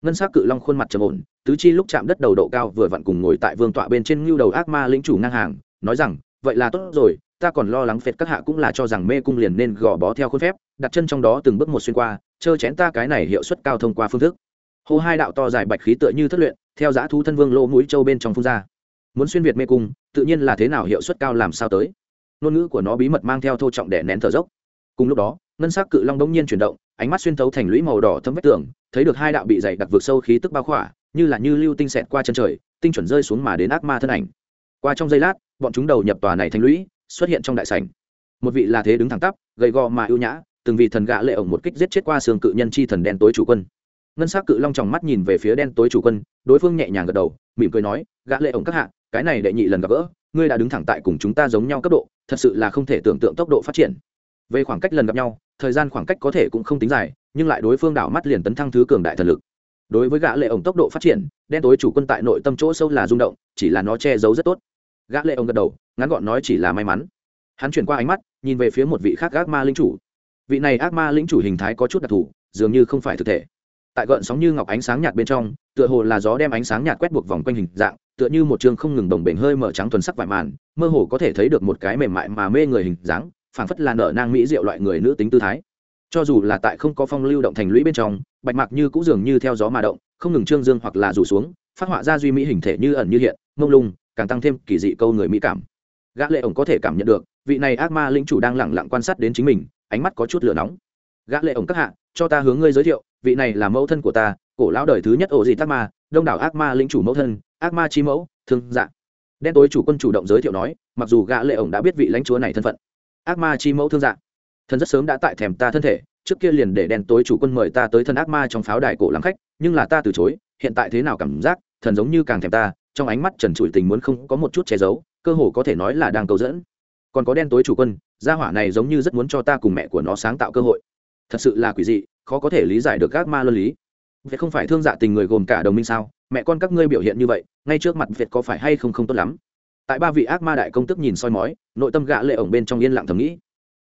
Ngân s á c cự long khuôn mặt trầm ổn tứ chi lúc chạm đất đầu độ cao vừa vặn cùng ngồi tại vương tọa bên trên ngưu đầu ác ma lĩnh chủ ngang hàng, nói rằng, vậy là tốt rồi, ta còn lo lắng phệt các hạ cũng là cho rằng mê cung liền nên gò bó theo khuôn phép, đặt chân trong đó từng bước một xuyên qua, chơ chén ta cái này hiệu suất cao thông qua phương thức. Hô hai đạo to dài bạch khí tựa như thất luyện, theo giã thu thân vương lỗ mũi châu bên trong phun ra. Muốn xuyên việt mê cung, tự nhiên là thế nào hiệu suất cao làm sao tới? Ngôn ngữ của nó bí mật mang theo thô trọng để nén thở dốc. Cùng lúc đó, ngân s ắ c cự long đống nhiên chuyển động, ánh mắt xuyên thấu thành lũy màu đỏ thấm vách tường, thấy được hai đạo bị dày đặc vượt sâu khí tức bao khỏa như là như lưu tinh xẹt qua chân trời, tinh chuẩn rơi xuống mà đến ác ma thân ảnh. Qua trong giây lát, bọn chúng đầu nhập tòa này thành lũy, xuất hiện trong đại sảnh. Một vị là thế đứng thẳng tắp, gầy gò mà ưu nhã, từng vị thần gã lệ ổng một kích giết chết qua xương cự nhân chi thần đen tối chủ quân. Ngân s c cự long tròng mắt nhìn về phía đen tối chủ quân, đối phương nhẹ nhàng gật đầu, mỉm cười nói, gã lệ ổng các hạ, cái này đệ nhị lần gặp gỡ, ngươi đã đứng thẳng tại cùng chúng ta giống nhau cấp độ, thật sự là không thể tưởng tượng tốc độ phát triển. Về khoảng cách lần gặp nhau, thời gian khoảng cách có thể cũng không tính dài, nhưng lại đối phương đảo mắt liền tấn thăng thứ cường đại thần lực đối với gã lệ ổng tốc độ phát triển, đen tối chủ quân tại nội tâm chỗ sâu là rung động, chỉ là nó che giấu rất tốt. Gã lệ ổng gật đầu, ngắn gọn nói chỉ là may mắn. Hắn chuyển qua ánh mắt, nhìn về phía một vị khác ác ma linh chủ. Vị này ác ma linh chủ hình thái có chút đặc thù, dường như không phải thực thể. Tại gợn sóng như ngọc ánh sáng nhạt bên trong, tựa hồ là gió đem ánh sáng nhạt quét buộc vòng quanh hình dạng, tựa như một trường không ngừng đồng bền hơi mở trắng thuần sắc vải màn, mơ hồ có thể thấy được một cái mềm mại mà mê người hình dáng, phảng phất là nở nang mỹ diệu loại người nữ tính tư thái cho dù là tại không có phong lưu động thành lũy bên trong, bạch mạc như cũng dường như theo gió mà động, không ngừng trương dương hoặc là rủ xuống, phát họa ra duy mỹ hình thể như ẩn như hiện, mông lung, càng tăng thêm kỳ dị câu người mỹ cảm. Gã lệ ổng có thể cảm nhận được, vị này ác ma lĩnh chủ đang lẳng lặng quan sát đến chính mình, ánh mắt có chút lửa nóng. Gã lệ ổng các hạ, cho ta hướng ngươi giới thiệu, vị này là mẫu thân của ta, cổ lão đời thứ nhất ổ dị Tát ma, đông đảo ác ma lĩnh chủ mẫu thân, ác ma chi mẫu, thương dạ. Đen tối chủ quân chủ động giới thiệu nói, mặc dù gã lệ ổng đã biết vị lãnh chúa này thân phận. Ác ma chi mẫu thương dạ thần rất sớm đã tại thèm ta thân thể, trước kia liền để đen tối chủ quân mời ta tới thân ác ma trong pháo đài cổ làm khách, nhưng là ta từ chối, hiện tại thế nào cảm giác, thần giống như càng thèm ta, trong ánh mắt trần trụi tình muốn không có một chút che giấu, cơ hồ có thể nói là đang cầu dẫn. Còn có đen tối chủ quân, gia hỏa này giống như rất muốn cho ta cùng mẹ của nó sáng tạo cơ hội. Thật sự là quỷ dị, khó có thể lý giải được các ma luân lý. Vậy không phải thương dạ tình người gồm cả đồng minh sao? Mẹ con các ngươi biểu hiện như vậy, ngay trước mặt việt có phải hay không không tốt lắm? Tại ba vị ác ma đại công tức nhìn soi mói, nội tâm gã lệ ổng bên trong yên lặng thầm nghĩ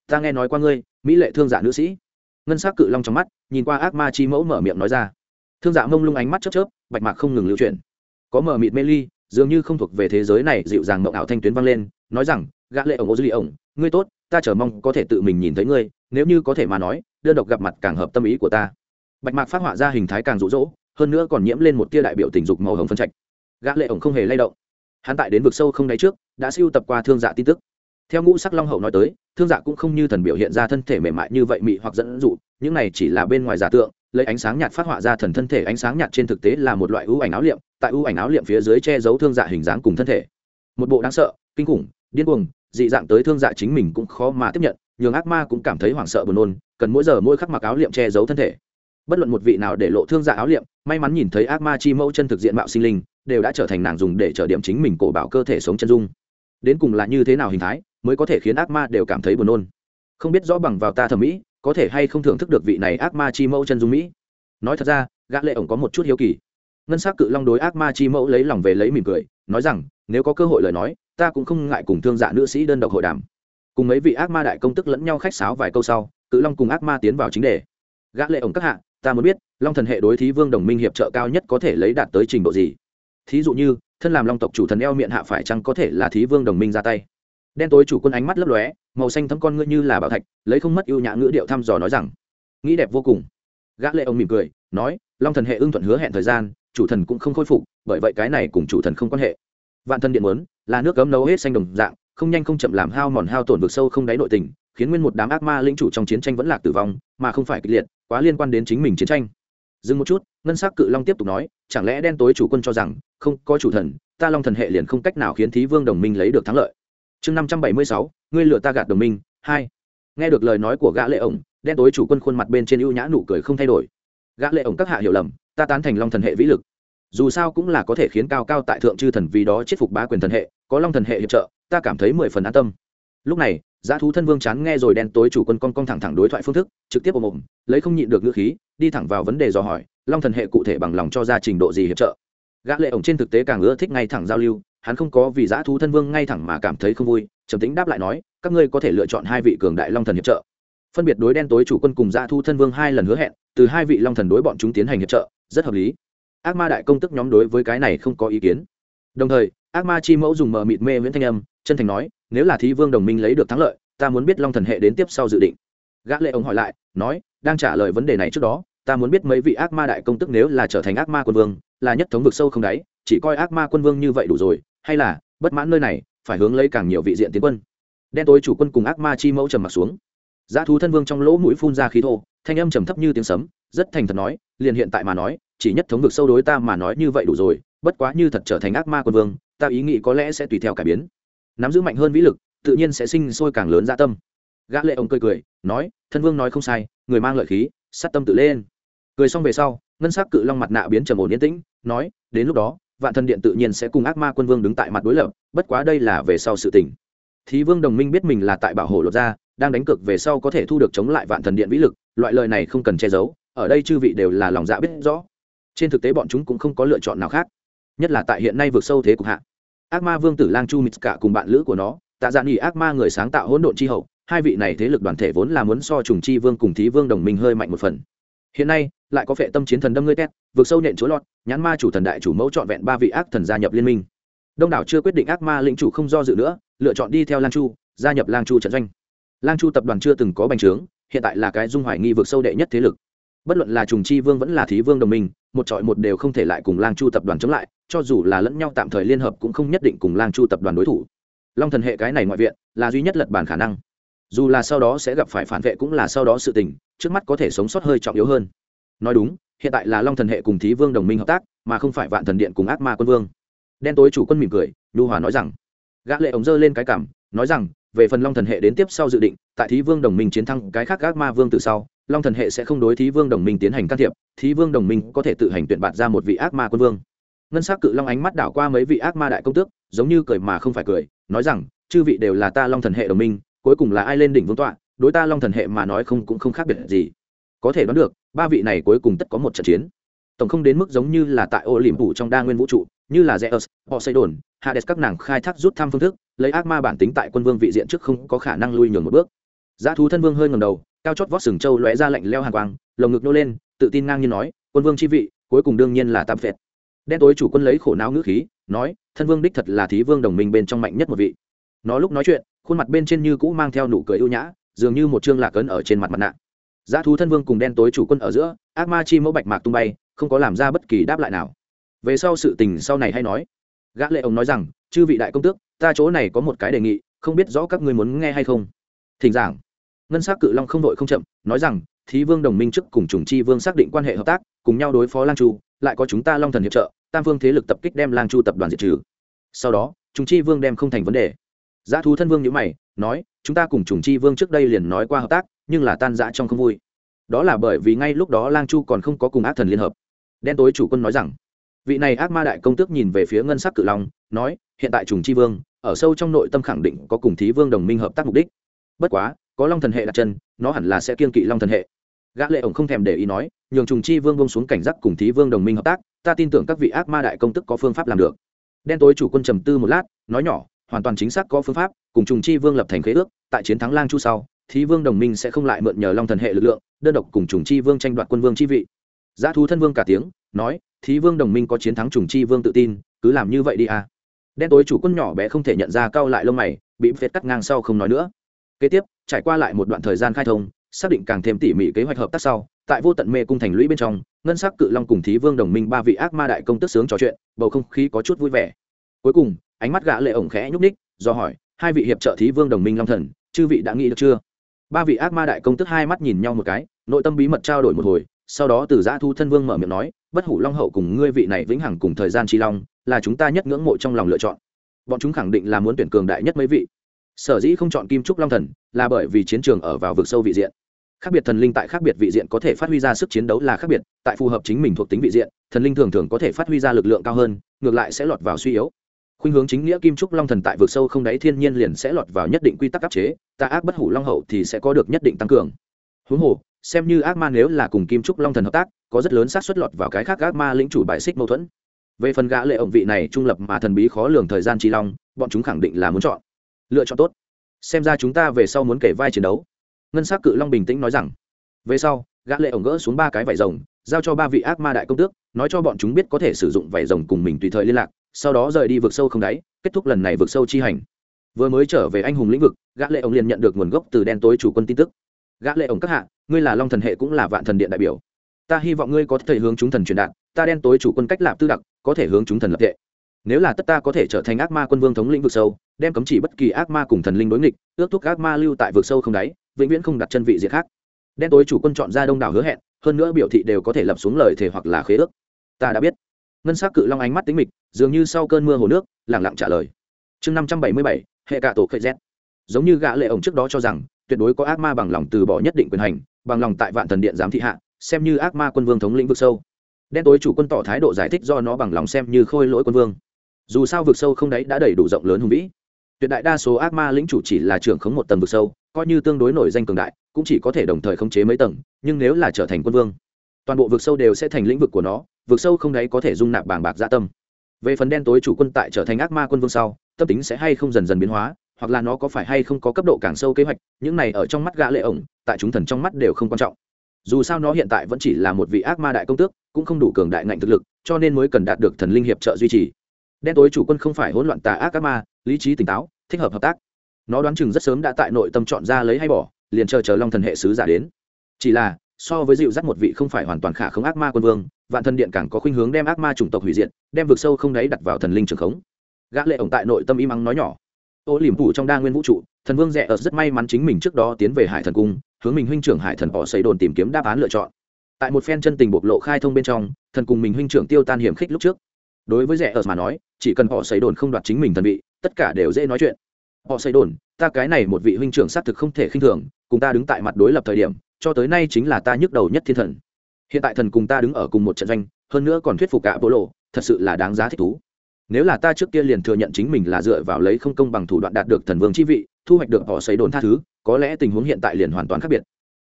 ta nghe nói qua ngươi, mỹ lệ thương dạ nữ sĩ. Ngân sắc cự long trong mắt, nhìn qua ác ma chi mẫu mở miệng nói ra. Thương dạ mông lung ánh mắt chớp chớp, bạch mạc không ngừng lưu chuyển. Có mở mịt mê ly, dường như không thuộc về thế giới này, dịu dàng mộng ảo thanh tuyến vang lên, nói rằng, gã lệ ổng, ô duy ổng, ngươi tốt, ta chờ mong có thể tự mình nhìn thấy ngươi, nếu như có thể mà nói, đơn độc gặp mặt càng hợp tâm ý của ta. Bạch mạc phát họa ra hình thái càng rụ rỗ, hơn nữa còn nhiễm lên một tia đại biểu tình dục màu hồng phân trạch. Gã lệ ổng không hề lay động. Hắn tại đến vực sâu không đáy trước, đã siêu tập qua thương dạ tin tức theo ngũ sắc long hậu nói tới, thương dạ cũng không như thần biểu hiện ra thân thể mềm mại như vậy mị hoặc dẫn dụ, những này chỉ là bên ngoài giả tượng, lấy ánh sáng nhạt phát họa ra thần thân thể, ánh sáng nhạt trên thực tế là một loại ưu ảnh áo liệm, tại ưu ảnh áo liệm phía dưới che giấu thương dạ hình dáng cùng thân thể. Một bộ đáng sợ, kinh khủng, điên cuồng, dị dạng tới thương dạ chính mình cũng khó mà tiếp nhận, nhường ác ma cũng cảm thấy hoảng sợ buồn nôn, cần mỗi giờ mỗi khắc mặc áo liệm che giấu thân thể. Bất luận một vị nào để lộ thương dạ áo liệm, may mắn nhìn thấy ác ma chi mẫu chân thực diện mạo sinh linh, đều đã trở thành nàng dùng để trở điểm chính mình cổ bảo cơ thể sống chân dung đến cùng là như thế nào hình thái mới có thể khiến ác ma đều cảm thấy buồn nôn? Không biết rõ bằng vào ta thẩm mỹ, có thể hay không thưởng thức được vị này ác ma chi mẫu chân dung mỹ? Nói thật ra, gã lệ ổng có một chút hiếu kỳ. Ngân sắc cự long đối ác ma chi mẫu lấy lòng về lấy mỉm cười, nói rằng, nếu có cơ hội lời nói, ta cũng không ngại cùng thương dạ nữ sĩ đơn độc hội đàm. Cùng mấy vị ác ma đại công tức lẫn nhau khách sáo vài câu sau, cự long cùng ác ma tiến vào chính đề. Gã lệ ổng các hạ, ta muốn biết, long thần hệ đối thí vương đồng minh hiệp trợ cao nhất có thể lấy đạt tới trình độ gì? Thí dụ như thân làm long tộc chủ thần eo miệng hạ phải chăng có thể là thí vương đồng minh ra tay? Đen tối chủ quân ánh mắt lấp lóe, màu xanh thấm con ngươi như là bảo thạch, lấy không mất ưu nhã ngữ điệu thăm dò nói rằng, nghĩ đẹp vô cùng. Gã lệ ông mỉm cười, nói, long thần hệ ưng thuận hứa hẹn thời gian, chủ thần cũng không khôi phục, bởi vậy cái này cùng chủ thần không quan hệ. Vạn thân điện muốn, là nước cấm nấu hết xanh đồng dạng, không nhanh không chậm làm hao mòn hao tổn vực sâu không đáy nội tình, khiến nguyên một đám ác ma lĩnh chủ trong chiến tranh vẫn lạc tử vong, mà không phải kịch liệt, quá liên quan đến chính mình chiến tranh. Dừng một chút, ngân sắc cự long tiếp tục nói, chẳng lẽ đen tối chủ quân cho rằng không có chủ thần, ta long thần hệ liền không cách nào khiến thí vương đồng minh lấy được thắng lợi. Chương năm trăm bảy mươi sáu, ngươi lựa ta gạt đồng minh, hai. Nghe được lời nói của gã lệ ổng, đen tối chủ quân khuôn mặt bên trên ưu nhã nụ cười không thay đổi. Gã lệ ổng các hạ hiểu lầm, ta tán thành long thần hệ vĩ lực. Dù sao cũng là có thể khiến cao cao tại thượng chư thần vì đó chết phục bá quyền thần hệ, có long thần hệ hiệp trợ, ta cảm thấy mười phần an tâm. Lúc này, giá thú thân vương chán nghe rồi đen tối chủ quân con con thẳng thẳng đối thoại phương thức, trực tiếp ôm ồm, lấy không nhịn được ngữ khí, đi thẳng vào vấn đề dò hỏi, long thần hệ cụ thể bằng lòng cho ra trình độ gì hiệp trợ gã lệ ổng trên thực tế càng ưa thích ngay thẳng giao lưu, hắn không có vì giã thú thân vương ngay thẳng mà cảm thấy không vui, trầm tĩnh đáp lại nói, các ngươi có thể lựa chọn hai vị cường đại long thần hiệp trợ. Phân biệt đối đen tối chủ quân cùng giã thú thân vương hai lần hứa hẹn, từ hai vị long thần đối bọn chúng tiến hành hiệp trợ, rất hợp lý. Ác ma đại công tức nhóm đối với cái này không có ý kiến. Đồng thời, ác ma chi mẫu dùng mờ mịt mê nguyễn thanh âm, chân thành nói, nếu là thí vương đồng minh lấy được thắng lợi, ta muốn biết long thần hệ đến tiếp sau dự định. Gã lệ ông hỏi lại, nói, đang trả lời vấn đề này trước đó, ta muốn biết mấy vị ác ma đại công tức nếu là trở thành ác ma quân vương là nhất thống vực sâu không đáy, chỉ coi ác ma quân vương như vậy đủ rồi, hay là, bất mãn nơi này, phải hướng lấy càng nhiều vị diện tiến quân. Đen tối chủ quân cùng ác ma chi mẫu trầm mặt xuống. Giá thú thân vương trong lỗ mũi phun ra khí thô, thanh âm trầm thấp như tiếng sấm, rất thành thật nói, liền hiện tại mà nói, chỉ nhất thống vực sâu đối ta mà nói như vậy đủ rồi, bất quá như thật trở thành ác ma quân vương, ta ý nghĩ có lẽ sẽ tùy theo cải biến. Nắm giữ mạnh hơn vĩ lực, tự nhiên sẽ sinh sôi càng lớn dạ tâm. Gã lệ ông cười cười, nói, thân vương nói không sai, người mang lợi khí, sát tâm tự lên. Cười xong về sau ngân sắc cự long mặt nạ biến trầm ổn yên tĩnh, nói, đến lúc đó, vạn thần điện tự nhiên sẽ cùng ác ma quân vương đứng tại mặt đối lập, bất quá đây là về sau sự tình. Thí vương đồng minh biết mình là tại bảo hộ lột ra đang đánh cược về sau có thể thu được chống lại vạn thần điện vĩ lực, loại lời này không cần che giấu, ở đây chư vị đều là lòng dạ biết rõ. Trên thực tế bọn chúng cũng không có lựa chọn nào khác, nhất là tại hiện nay vượt sâu thế cục hạ. Ác ma vương tử lang chu mít cả cùng bạn lữ của nó, tạ dạn nghỉ ác ma người sáng tạo hỗn độn chi hậu, hai vị này thế lực đoàn thể vốn là muốn so trùng chi vương cùng thí vương đồng minh hơi mạnh một phần hiện nay, lại có phệ tâm chiến thần đâm ngươi tét, vượt sâu nện chúa lọt, nhãn ma chủ thần đại chủ mẫu trọn vẹn ba vị ác thần gia nhập liên minh. Đông đảo chưa quyết định ác ma lĩnh chủ không do dự nữa, lựa chọn đi theo lang chu, gia nhập lang chu trận doanh. Lang chu tập đoàn chưa từng có bành trướng, hiện tại là cái dung hoài nghi vượt sâu đệ nhất thế lực. Bất luận là trùng chi vương vẫn là thí vương đồng minh, một trọi một đều không thể lại cùng lang chu tập đoàn chống lại, cho dù là lẫn nhau tạm thời liên hợp cũng không nhất định cùng lang chu tập đoàn đối thủ. Long thần hệ cái này ngoại viện là duy nhất lật bản khả năng. Dù là sau đó sẽ gặp phải phản vệ cũng là sau đó sự tình trước mắt có thể sống sót hơi trọng yếu hơn. Nói đúng, hiện tại là long thần hệ cùng thí vương đồng minh hợp tác, mà không phải vạn thần điện cùng ác ma quân vương. Đen tối chủ quân mỉm cười, nhu hòa nói rằng. Gã lệ ống dơ lên cái cảm, nói rằng, về phần long thần hệ đến tiếp sau dự định, tại thí vương đồng minh chiến thắng cái khác ác ma vương từ sau, long thần hệ sẽ không đối thí vương đồng minh tiến hành can thiệp, thí vương đồng minh có thể tự hành tuyển bạt ra một vị ác ma quân vương. Ngân s ắ c cự long ánh mắt đảo qua mấy vị ác ma đại công tước, giống như cười mà không phải cười, nói rằng, chư vị đều là ta long thần hệ đồng minh, cuối cùng là ai lên đỉnh vương tọa đối ta long thần hệ mà nói không cũng không khác biệt gì. Có thể đoán được, ba vị này cuối cùng tất có một trận chiến. Tổng không đến mức giống như là tại ô liềm phủ trong đa nguyên vũ trụ, như là zeus họ xây đồn hades các nàng khai thác rút thăm phương thức, lấy ác ma bản tính tại quân vương vị diện trước không có khả năng lui nhường một bước. Giá thú thân vương hơi ngầm đầu, cao chót vót sừng trâu lóe ra lạnh leo hàng quang, lồng ngực nô lên, tự tin ngang nhiên nói, quân vương chi vị, cuối cùng đương nhiên là tam phệt đen tối chủ quân lấy khổ não ngữ khí, nói, thân vương đích thật là thí vương đồng minh bên trong mạnh nhất một vị. Nó lúc nói chuyện, khuôn mặt bên trên như cũ mang theo nụ cười ưu nhã dường như một chương lạc ấn ở trên mặt mặt nạ. Giá thú thân vương cùng đen tối chủ quân ở giữa, ác ma chi mẫu bạch mạc tung bay, không có làm ra bất kỳ đáp lại nào. Về sau sự tình sau này hay nói. Gã lệ ông nói rằng, chư vị đại công tước, ta chỗ này có một cái đề nghị, không biết rõ các ngươi muốn nghe hay không? Thỉnh giảng. Ngân s á c cự long không đội không chậm, nói rằng, thí vương đồng minh trước cùng trùng chi vương xác định quan hệ hợp tác, cùng nhau đối phó lang chu, lại có chúng ta long thần hiệp trợ, tam vương thế lực tập kích đem lang chu tập đoàn diệt trừ. Sau đó trùng chi vương đem không thành vấn đề giá thú thân vương nhíu mày, nói, chúng ta cùng trùng chi vương trước đây liền nói qua hợp tác, nhưng là tan rã trong không vui. Đó là bởi vì ngay lúc đó lang chu còn không có cùng ác thần liên hợp. Đen tối chủ quân nói rằng, vị này ác ma đại công tước nhìn về phía ngân sắc cự long, nói, hiện tại trùng chi vương, ở sâu trong nội tâm khẳng định có cùng thí vương đồng minh hợp tác mục đích. Bất quá, có long thần hệ đặt chân, nó hẳn là sẽ kiên kỵ long thần hệ. Gã lệ ổng không thèm để ý nói, nhường trùng chi vương buông xuống cảnh giác cùng thí vương đồng minh hợp tác, ta tin tưởng các vị ác ma đại công tức có phương pháp làm được. Đen tối chủ quân trầm tư một lát, nói nhỏ hoàn toàn chính xác có phương pháp, cùng trùng chi vương lập thành khế ước, tại chiến thắng lang chu sau thì vương đồng minh sẽ không lại mượn nhờ long thần hệ lực lượng, đơn độc cùng trùng chi vương tranh đoạt quân vương chi vị. Giá thú thân vương cả tiếng, nói, thí vương đồng minh có chiến thắng trùng chi vương tự tin, cứ làm như vậy đi à. Đen tối chủ quân nhỏ bé không thể nhận ra cao lại lông mày, bị phết cắt ngang sau không nói nữa. Kế tiếp, trải qua lại một đoạn thời gian khai thông, xác định càng thêm tỉ mỉ kế hoạch hợp tác sau, tại vô tận mê cung thành lũy bên trong, ngân sắc cự long cùng thí vương đồng minh ba vị ác ma đại công tức sướng trò chuyện, bầu không khí có chút vui vẻ. Cuối cùng ánh mắt gã lệ ổng khẽ nhúc ních do hỏi, hai vị hiệp trợ thí vương đồng minh long thần, chư vị đã nghĩ được chưa? Ba vị ác ma đại công tức hai mắt nhìn nhau một cái, nội tâm bí mật trao đổi một hồi, sau đó từ giã thu thân vương mở miệng nói, bất hủ long hậu cùng ngươi vị này vĩnh hằng cùng thời gian chi long, là chúng ta nhất ngưỡng mộ trong lòng lựa chọn. Bọn chúng khẳng định là muốn tuyển cường đại nhất mấy vị. Sở dĩ không chọn kim trúc long thần, là bởi vì chiến trường ở vào vực sâu vị diện. Khác biệt thần linh tại khác biệt vị diện có thể phát huy ra sức chiến đấu là khác biệt, tại phù hợp chính mình thuộc tính vị diện, thần linh thường thường có thể phát huy ra lực lượng cao hơn, ngược lại sẽ lọt vào suy yếu khuynh hướng chính nghĩa kim trúc long thần tại vực sâu không đáy thiên nhiên liền sẽ lọt vào nhất định quy tắc áp chế, ta ác bất hủ long hậu thì sẽ có được nhất định tăng cường. Huống hồ, xem như ác ma nếu là cùng kim trúc long thần hợp tác, có rất lớn xác suất lọt vào cái khác ác ma lĩnh chủ bài xích mâu thuẫn. Về phần gã lệ ổng vị này trung lập mà thần bí khó lường thời gian chi long, bọn chúng khẳng định là muốn chọn. Lựa chọn tốt. Xem ra chúng ta về sau muốn kể vai chiến đấu. Ngân s c cự long bình tĩnh nói rằng. Về sau, gã lệ ổng gỡ xuống ba cái vải rồng, giao cho ba vị ác ma đại công tước, nói cho bọn chúng biết có thể sử dụng vải rồng cùng mình tùy thời liên lạc sau đó rời đi vực sâu không đáy, kết thúc lần này vực sâu chi hành. Vừa mới trở về anh hùng lĩnh vực, gã lệ ổng liền nhận được nguồn gốc từ đen tối chủ quân tin tức. Gã lệ ổng các hạ, ngươi là long thần hệ cũng là vạn thần điện đại biểu. Ta hy vọng ngươi có thể hướng chúng thần truyền đạt, ta đen tối chủ quân cách lạp tư đặc, có thể hướng chúng thần lập tệ nếu là tất ta có thể trở thành ác ma quân vương thống lĩnh vực sâu, đem cấm chỉ bất kỳ ác ma cùng thần linh đối nghịch, ước thúc ác ma lưu tại vực sâu không đáy, vĩnh viễn không đặt chân vị diện khác. Đen tối chủ quân chọn ra đông đảo hứa hẹn, hơn nữa biểu thị đều có thể lập xuống lời thể hoặc là khế ước. Ta đã biết ngân s ắ c cự long ánh mắt tính mịch, dường như sau cơn mưa hồ nước lẳng lặng trả lời. Chương năm trăm bảy mươi bảy, hệ cả tổ khệ z. Giống như gã lệ ổng trước đó cho rằng, tuyệt đối có ác ma bằng lòng từ bỏ nhất định quyền hành, bằng lòng tại vạn thần điện giám thị hạ, xem như ác ma quân vương thống lĩnh vực sâu. Đen tối chủ quân tỏ thái độ giải thích do nó bằng lòng xem như khôi lỗi quân vương. Dù sao vực sâu không đấy đã đầy đủ rộng lớn hùng vĩ. Tuyệt đại đa số ác ma lĩnh chủ chỉ là trưởng khống một tầng vực sâu, coi như tương đối nổi danh cường đại, cũng chỉ có thể đồng thời khống chế mấy tầng, nhưng nếu là trở thành quân vương, toàn bộ vực sâu đều sẽ thành lĩnh vực của nó vực sâu không đáy có thể dung nạp bàng bạc dạ tâm. Về phần đen tối chủ quân tại trở thành ác ma quân vương sau, tâm tính sẽ hay không dần dần biến hóa, hoặc là nó có phải hay không có cấp độ càng sâu kế hoạch, những này ở trong mắt gã lệ ổng, tại chúng thần trong mắt đều không quan trọng. Dù sao nó hiện tại vẫn chỉ là một vị ác ma đại công tước, cũng không đủ cường đại ngạnh thực lực, cho nên mới cần đạt được thần linh hiệp trợ duy trì. Đen tối chủ quân không phải hỗn loạn tà ác ác ma, lý trí tỉnh táo, thích hợp hợp tác. Nó đoán chừng rất sớm đã tại nội tâm chọn ra lấy hay bỏ, liền chờ chờ long thần hệ sứ giả đến. Chỉ là, so với dịu dắt một vị không phải hoàn toàn khả không ác ma quân vương vạn thần điện càng có khuynh hướng đem ác ma chủng tộc hủy diệt, đem vực sâu không đáy đặt vào thần linh trường khống. Gã lệ ổng tại nội tâm im ắng nói nhỏ. Ô liềm phủ trong đa nguyên vũ trụ, thần vương rẻ ở rất may mắn chính mình trước đó tiến về hải thần cung, hướng mình huynh trưởng hải thần bỏ xây đồn tìm kiếm đáp án lựa chọn. Tại một phen chân tình bộc lộ khai thông bên trong, thần cùng mình huynh trưởng tiêu tan hiểm khích lúc trước. Đối với rẻ ở mà nói, chỉ cần họ xây đồn không đoạt chính mình thần vị, tất cả đều dễ nói chuyện. Họ xây đồn, ta cái này một vị huynh trưởng xác thực không thể khinh thường, cùng ta đứng tại mặt đối lập thời điểm, cho tới nay chính là ta nhức đầu nhất thiên thần hiện tại thần cùng ta đứng ở cùng một trận doanh, hơn nữa còn thuyết phục cả bộ lộ thật sự là đáng giá thích thú. Nếu là ta trước kia liền thừa nhận chính mình là dựa vào lấy không công bằng thủ đoạn đạt được thần vương chi vị, thu hoạch được họ xây đồn tha thứ, có lẽ tình huống hiện tại liền hoàn toàn khác biệt.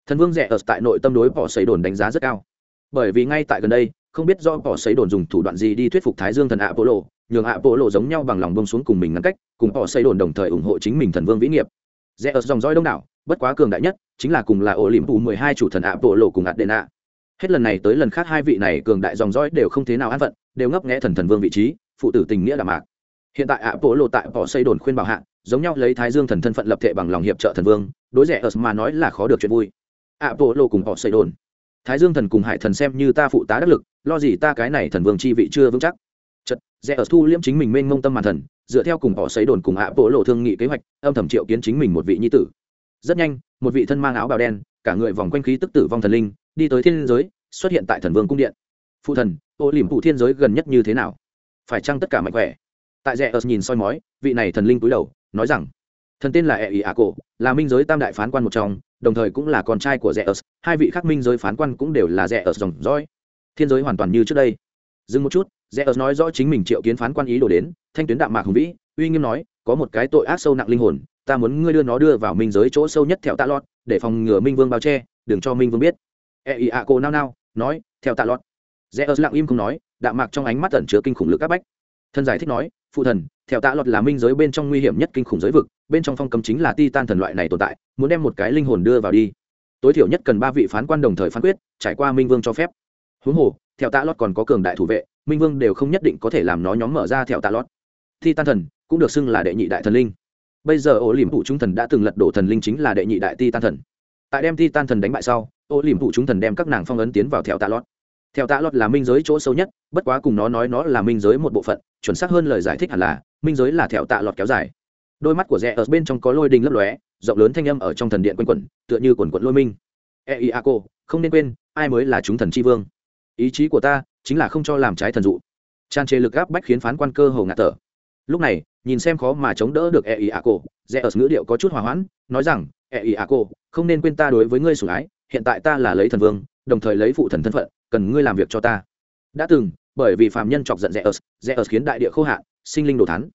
Thần vương rẻ ở tại nội tâm đối họ xây đồn đánh giá rất cao. Bởi vì ngay tại gần đây, không biết do họ xây đồn dùng thủ đoạn gì đi thuyết phục thái dương thần ạ bộ lộ nhường ạ bộ lộ giống nhau bằng lòng bông xuống cùng mình ngăn cách, cùng họ xây đồn đồng thời ủng hộ chính mình thần vương vĩ nghiệp. Rẻ ở dòng dõi đông đảo, bất quá cường đại nhất, chính là cùng là ổ liềm phụ mười hai chủ thần ạ bộ lộ cùng ạt đền ạ hết lần này tới lần khác hai vị này cường đại dòng dõi đều không thế nào an phận, đều ngấp nghẽ thần thần vương vị trí, phụ tử tình nghĩa đạm mạc. Hiện tại ạ bộ lộ tại bỏ xây đồn khuyên bảo hạng giống nhau lấy thái dương thần thân phận lập thể bằng lòng hiệp trợ thần vương, đối rẻ ở mà nói là khó được chuyện vui. Ạ bộ lộ cùng bỏ xây đồn. Thái dương thần cùng hải thần xem như ta phụ tá đắc lực, lo gì ta cái này thần vương chi vị chưa vững chắc. Chật rẻ ở thu liễm chính mình mênh mông tâm màn thần, dựa theo cùng bỏ xây đồn cùng ạ bộ lộ thương nghị kế hoạch, âm thầm triệu kiến chính mình một vị nhi tử. Rất nhanh, một vị thân mang áo bào đen, cả người vòng quanh khí tức tử vong thần linh đi tới thiên giới, xuất hiện tại thần vương cung điện. Phụ thần, ô liềm phụ thiên giới gần nhất như thế nào? Phải chăng tất cả mạnh khỏe? Tại rẽ ớt nhìn soi mói, vị này thần linh cúi đầu, nói rằng, thần tên là e ý ạ cổ, là minh giới tam đại phán quan một trong, đồng thời cũng là con trai của rẽ ớt. Hai vị khác minh giới phán quan cũng đều là rẽ ớt dòng dõi thiên giới hoàn toàn như trước đây. Dừng một chút rẽ ớt nói rõ chính mình triệu kiến phán quan ý đồ đến, thanh tuyến đạm mạc hùng vĩ, uy nghiêm nói, có một cái tội ác sâu nặng linh hồn, ta muốn ngươi đưa nó đưa vào minh giới chỗ sâu nhất theo tạ lọt, để phòng ngừa minh vương bao che, đừng cho minh vương biết e ý ạ cô nao nao, nói, theo tạ lọt. Rẽ ớt lặng im không nói, đạm mạc trong ánh mắt tẩn chứa kinh khủng lực các bách. Thân giải thích nói, phụ thần, theo tạ lọt là minh giới bên trong nguy hiểm nhất kinh khủng giới vực, bên trong phong cấm chính là ti tan thần loại này tồn tại, muốn đem một cái linh hồn đưa vào đi. Tối thiểu nhất cần ba vị phán quan đồng thời phán quyết, trải qua minh vương cho phép. Huống hồ, theo tạ lọt còn có cường đại thủ vệ, minh vương đều không nhất định có thể làm nó nhóm mở ra theo tạ lọt. Thi tan thần cũng được xưng là đệ nhị đại thần linh. Bây giờ Ổ liềm phụ trung thần đã từng lật đổ thần linh chính là đệ nhị đại ti tan thần. Tại đem ti tan thần đánh bại sau ô liềm thụ chúng thần đem các nàng phong ấn tiến vào theo tạ lót. theo tạ lót là minh giới chỗ sâu nhất, bất quá cùng nó nói nó là minh giới một bộ phận, chuẩn xác hơn lời giải thích hẳn là, minh giới là theo tạ lọt kéo dài. Đôi mắt của rẽ ở bên trong có lôi đình lấp lóe, rộng lớn thanh âm ở trong thần điện quanh quẩn, tựa như quần quận lôi minh. E i a cô, không nên quên, ai mới là chúng thần tri vương? Ý chí của ta chính là không cho làm trái thần dụ. Tràn trề lực gáp bách khiến phán quan cơ hầu ngạt tở lúc này, nhìn xem khó mà chống đỡ được e i a cô, rẽ ở ngữ điệu có chút hòa hoãn, nói rằng e i a cô, không nên quên ta đối với ngươi sủng ái hiện tại ta là lấy thần vương, đồng thời lấy phụ thần thân phận, cần ngươi làm việc cho ta. Đã từng, bởi vì phạm nhân chọc giận rẽ ớt rẽ ớt khiến đại địa khô hạn, sinh linh đồ thắn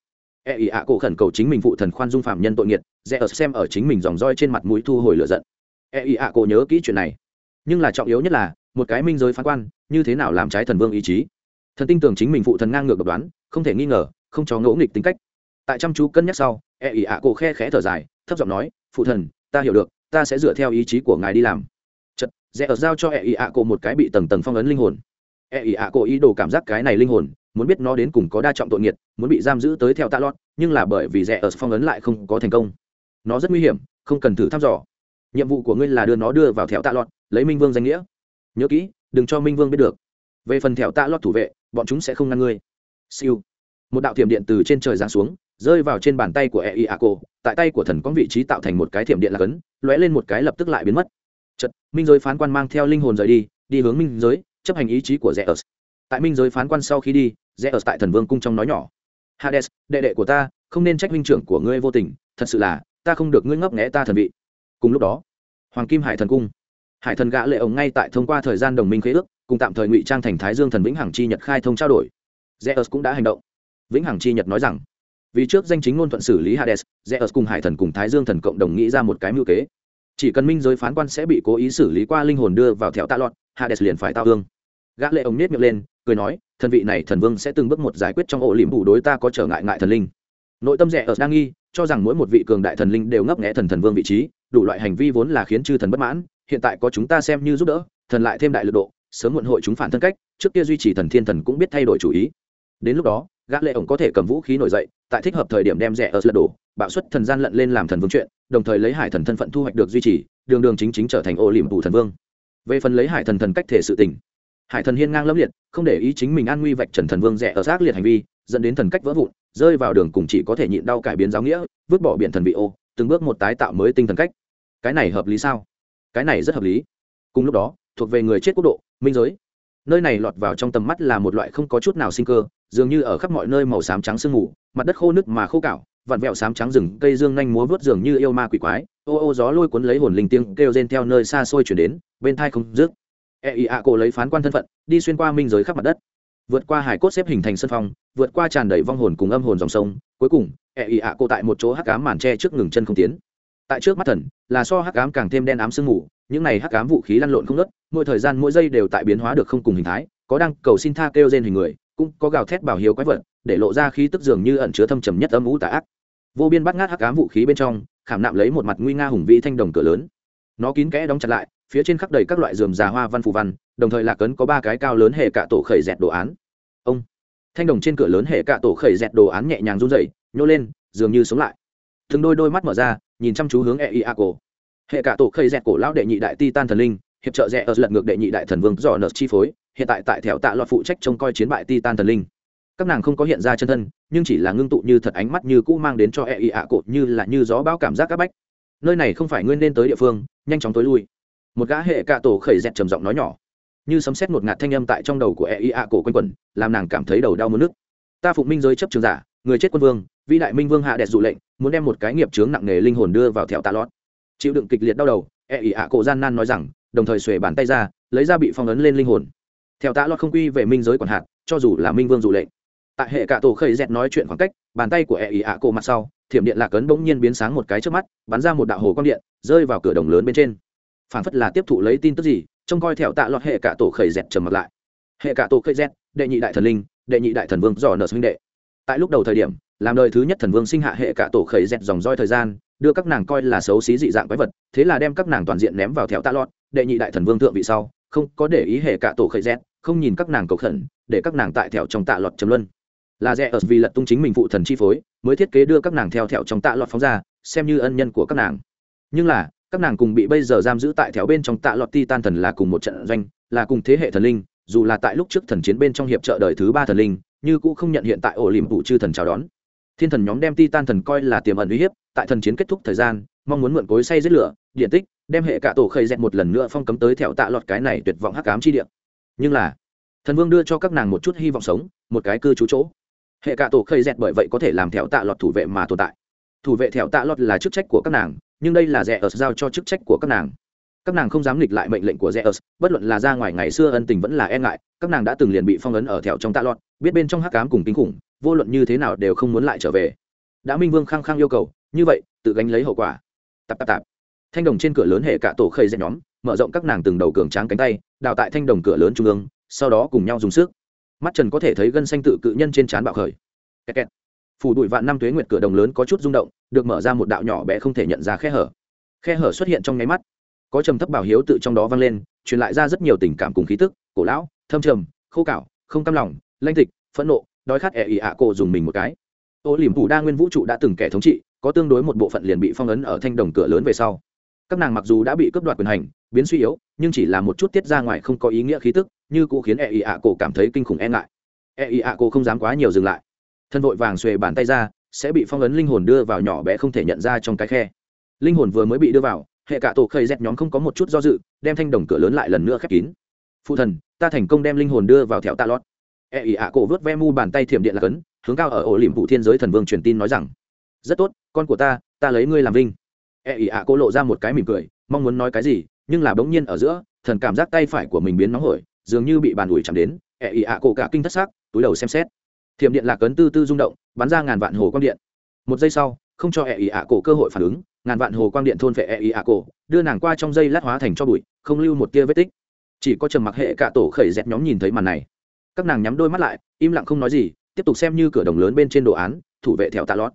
e ý ạ cổ khẩn cầu chính mình phụ thần khoan dung phạm nhân tội nghiệt rẽ ớt xem ở chính mình dòng roi trên mặt mũi thu hồi lửa giận. E ý ạ cổ nhớ kỹ chuyện này. Nhưng là trọng yếu nhất là, một cái minh giới phán quan, như thế nào làm trái thần vương ý chí? Thần tin tưởng chính mình phụ thần ngang ngược độc đoán, không thể nghi ngờ, không cho ngẫu nghịch tính cách. Tại chăm chú cân nhắc sau e ý ạ cổ khe khẽ thở dài, thấp giọng nói, phụ thần, ta hiểu được, ta sẽ dựa theo ý chí của ngài đi làm rẽ ở giao cho e ý ạ cổ một cái bị tầng tầng phong ấn linh hồn. E ý ạ cổ ý đồ cảm giác cái này linh hồn muốn biết nó đến cùng có đa trọng tội nghiệt muốn bị giam giữ tới theo tạ lót nhưng là bởi vì rẽ ở phong ấn lại không có thành công. Nó rất nguy hiểm không cần thử thăm dò. Nhiệm vụ của ngươi là đưa nó đưa vào thẹo tạ lọt lấy minh vương danh nghĩa. Nhớ kỹ đừng cho minh vương biết được. Về phần thẹo tạ lọt thủ vệ bọn chúng sẽ không ngăn ngươi. Siêu. Một đạo thiểm điện từ trên trời giáng xuống rơi vào trên bàn tay của e i a cô tại tay của thần có vị trí tạo thành một cái thiểm điện là cấn, lóe lên một cái lập tức lại biến mất chật minh giới phán quan mang theo linh hồn rời đi đi hướng minh giới, chấp hành ý chí của rẽ ớt tại minh giới phán quan sau khi đi rẽ ớt tại thần vương cung trong nói nhỏ, hades, đệ đệ của ta, không nên trách huynh trưởng của ngươi vô tình, thật sự là, ta không được ngươi ngấp nghẽ ta thần vị. Cùng lúc đó, hoàng kim hải thần cung, hải thần gã lệ ổng ngay tại thông qua thời gian đồng minh khế ước, cùng tạm thời ngụy trang thành thái dương thần vĩnh hằng chi nhật khai thông trao đổi. Zeus cũng đã hành động. Vĩnh hằng chi nhật nói rằng, vì trước danh chính ngôn thuận xử lý hades, zeus cùng hải thần cùng thái dương thần cộng đồng nghĩ ra một cái mưu kế chỉ cần minh giới phán quan sẽ bị cố ý xử lý qua linh hồn đưa vào thẹo tạ lọt, hades liền phải tao hương gã lệ ông nết miệng lên, cười nói, thần vị này thần vương sẽ từng bước một giải quyết trong ổ liềm đủ đối ta có trở ngại ngại thần linh. Nội tâm rẻ ở đang nghi, cho rằng mỗi một vị cường đại thần linh đều ngấp nghé thần thần vương vị trí, đủ loại hành vi vốn là khiến chư thần bất mãn, hiện tại có chúng ta xem như giúp đỡ, thần lại thêm đại lực độ, sớm muộn hội chúng phản thân cách, trước kia duy trì thần thiên thần cũng biết thay đổi chủ ý. Đến lúc đó, gã lệ ổng có thể cầm vũ khí nổi dậy, tại thích hợp thời điểm đem rẻ ở lật đổ, bạo xuất thần gian lận lên làm thần vương chuyện đồng thời lấy hải thần thân phận thu hoạch được duy trì, đường đường chính chính trở thành ô liềm phủ thần vương. Về phần lấy hải thần thần cách thể sự tình, hải thần hiên ngang lâm liệt, không để ý chính mình an nguy vạch trần thần vương rẻ ở xác liệt hành vi, dẫn đến thần cách vỡ vụn, rơi vào đường cùng chỉ có thể nhịn đau cải biến giáo nghĩa, vứt bỏ biển thần vị ô, từng bước một tái tạo mới tinh thần cách. Cái này hợp lý sao? Cái này rất hợp lý. Cùng lúc đó, thuộc về người chết quốc độ, minh giới. Nơi này lọt vào trong tầm mắt là một loại không có chút nào sinh cơ, dường như ở khắp mọi nơi màu xám trắng sương mù, mặt đất khô nước mà khô cạo vặn vẹo xám trắng rừng, cây dương nhanh múa vớt dường như yêu ma quỷ quái. Ô ô, gió lôi cuốn lấy hồn linh tiếng kêu rên theo nơi xa xôi chuyển đến, bên thai không dứt. E ý ạ cổ lấy phán quan thân phận, đi xuyên qua minh giới khắp mặt đất. Vượt qua hải cốt xếp hình thành sân phong, vượt qua tràn đầy vong hồn cùng âm hồn dòng sông. Cuối cùng e ý ạ cổ tại một chỗ hắc ám màn tre trước ngừng chân không tiến. Tại trước mắt thần, là so hắc ám càng thêm đen ám sương mù. Những này hắc ám vũ khí lăn lộn không nớt mỗi thời gian mỗi giây đều tại biến hóa được không cùng hình thái, có đang cầu xin tha kêu rên hình người, cũng có gào thét bảo hiếu quái vật, để lộ ra khí tức dường như ẩn chứa thâm trầm nhất âm ủ tà ác vô biên bắt ngát hắc ám vũ khí bên trong, khảm nạm lấy một mặt nguy nga hùng vĩ thanh đồng cửa lớn. Nó kín kẽ đóng chặt lại, phía trên khắp đầy các loại dườm già hoa văn phù văn, đồng thời lạc cấn có ba cái cao lớn hệ cạ tổ khẩy dẹt đồ án. Ông! Thanh đồng trên cửa lớn hệ cạ tổ khẩy dẹt đồ án nhẹ nhàng run rẩy, nhô lên, dường như sống lại. Từng đôi đôi mắt mở ra, nhìn chăm chú hướng e i a cổ hệ cạ tổ khẩy dẹt cổ lão đệ nhị đại ti tan thần linh, hiệp trợ rẽ ở lật ngược đệ nhị đại thần vương dò nợ chi phối, hiện tại tại thẻo tạ loạt phụ trách trông coi chiến bại ti tan thần linh các nàng không có hiện ra chân thân, nhưng chỉ là ngưng tụ như thật ánh mắt như cũ mang đến cho e ị ạ cột như là như gió bão cảm giác áp bách. Nơi này không phải nguyên nên tới địa phương, nhanh chóng tối lui. Một gã hệ cạ tổ khẩy dẹt trầm giọng nói nhỏ, như sấm xét một ngạt thanh âm tại trong đầu của e ị ạ cổ quanh quẩn, làm nàng cảm thấy đầu đau mất nước ta phụng minh giới chấp trường giả, người chết quân vương, vĩ đại minh vương hạ đẹp dụ lệnh, muốn đem một cái nghiệp chướng nặng nề linh hồn đưa vào thẹo tạ lót. Chịu đựng kịch liệt đau đầu e ị ạ cổ gian nan nói rằng, đồng thời xuề bàn tay ra, lấy ra bị phong ấn lên linh hồn. Theo tạ lót không quy về minh giới còn hạt, cho dù là minh vương dụ lệnh tại hệ cả tổ khẩy dẹt nói chuyện khoảng cách, bàn tay của hệ ý ạ cổ mặt sau, thiểm điện lạc ấn bỗng nhiên biến sáng một cái trước mắt, bắn ra một đạo hồ quang điện, rơi vào cửa đồng lớn bên trên. Phản phất là tiếp thụ lấy tin tức gì, trông coi thẹo tạ lọt hệ cả tổ khẩy dẹt trầm mặt lại. Hệ cả tổ khẩy dẹt, đệ nhị đại thần linh, đệ nhị đại thần vương dò nợ huynh đệ. Tại lúc đầu thời điểm, làm đời thứ nhất thần vương sinh hạ hệ cả tổ khẩy dẹt dòng roi thời gian, đưa các nàng coi là xấu xí dị dạng quái vật, thế là đem các nàng toàn diện ném vào thẹo tạ lọt, đệ nhị đại thần vương thượng vị sau, không có để ý hệ cả tổ khẩy dẹt, không nhìn các nàng cầu khẩn, để các nàng tại thẹo trong tạ lọt trầm luân là rẻ ở vì lật tung chính mình phụ thần chi phối, mới thiết kế đưa các nàng theo theo trong tạ lọt phóng ra, xem như ân nhân của các nàng. Nhưng là, các nàng cùng bị bây giờ giam giữ tại theo bên trong tạ lọt ti tan thần là cùng một trận doanh, là cùng thế hệ thần linh, dù là tại lúc trước thần chiến bên trong hiệp trợ đời thứ ba thần linh, như cũng không nhận hiện tại ổ liềm phụ chư thần chào đón. Thiên thần nhóm đem ti tan thần coi là tiềm ẩn uy hiếp, tại thần chiến kết thúc thời gian, mong muốn mượn cối say giết lửa, điện tích, đem hệ cả tổ khầy dẹt một lần nữa phong cấm tới theo tạ lọt cái này tuyệt vọng hắc ám chi điện nhưng là, thần vương đưa cho các nàng một chút hy vọng sống, một cái cư trú chỗ hệ cả tổ khơi dẹt bởi vậy có thể làm theo tạ lọt thủ vệ mà tồn tại. Thủ vệ theo tạ lọt là chức trách của các nàng, nhưng đây là rẻ ớt giao cho chức trách của các nàng. Các nàng không dám nghịch lại mệnh lệnh của rẻ ớt bất luận là ra ngoài ngày xưa ân tình vẫn là e ngại, các nàng đã từng liền bị phong ấn ở theo trong tạ lọt, biết bên trong hắc cám cùng kinh khủng, vô luận như thế nào đều không muốn lại trở về. Đã minh vương khăng khăng yêu cầu, như vậy, tự gánh lấy hậu quả. Tạp tạp tạp. Thanh đồng trên cửa lớn hệ cả tổ khơi dẹt nhóm, mở rộng các nàng từng đầu cường tráng cánh tay, đào tại thanh đồng cửa lớn trung ương, sau đó cùng nhau dùng sức mắt trần có thể thấy gân xanh tự cự nhân trên trán bạo khởi. Kẹt kẹt. phủ đuổi vạn năm tuế nguyệt cửa đồng lớn có chút rung động, được mở ra một đạo nhỏ bé không thể nhận ra khe hở. Khe hở xuất hiện trong nháy mắt. Có trầm thấp bảo hiếu tự trong đó vang lên, truyền lại ra rất nhiều tình cảm cùng khí tức, cổ lão, thâm trầm, khô cảo không cam lòng, lanh tịch, phẫn nộ, đói khát e ẻ ỉ ạ cổ dùng mình một cái. Ô liềm phủ đa nguyên vũ trụ đã từng kẻ thống trị, có tương đối một bộ phận liền bị phong ấn ở thanh đồng cửa lớn về sau. Các nàng mặc dù đã bị cướp đoạt quyền hành, biến suy yếu, nhưng chỉ là một chút tiết ra ngoài không có ý nghĩa khí tức như cũ khiến e ị ạ cổ cảm thấy kinh khủng e ngại. e ị ạ cổ không dám quá nhiều dừng lại. Thân vội vàng xuề bàn tay ra, sẽ bị phong ấn linh hồn đưa vào nhỏ bé không thể nhận ra trong cái khe. Linh hồn vừa mới bị đưa vào, hệ cả tổ khơi dẹt nhóm không có một chút do dự, đem thanh đồng cửa lớn lại lần nữa khép kín. Phụ thần, ta thành công đem linh hồn đưa vào thẹo tạ lót. E ỉ ạ cổ vớt ve mu bàn tay thiểm điện là cấn, hướng cao ở ổ liềm vụ thiên giới thần vương truyền tin nói rằng, rất tốt, con của ta ta lấy ngươi làm vinh. E ỉ ạ cổ lộ ra một cái mỉm cười, mong muốn nói cái gì, nhưng là bỗng nhiên ở giữa, thần cảm giác tay phải của mình biến nóng hổi dường như bị bàn ủi chạm đến ẹ ị ạ cổ cả kinh thất xác, túi đầu xem xét. Thiểm điện lạc ấn tư tư rung động, bắn ra ngàn vạn hồ quang điện. Một giây sau, không cho ẹ ị ạ cổ cơ hội phản ứng, ngàn vạn hồ quang điện thôn vệ ẹ ị ạ cổ, đưa nàng qua trong dây lát hóa thành cho bụi, không lưu một tia vết tích. Chỉ có trầm mặc hệ cả tổ khẩy dẹp nhóm nhìn thấy màn này. Các nàng nhắm đôi mắt lại, im lặng không nói gì, tiếp tục xem như cửa đồng lớn bên trên đồ án, thủ vệ theo tạ lót.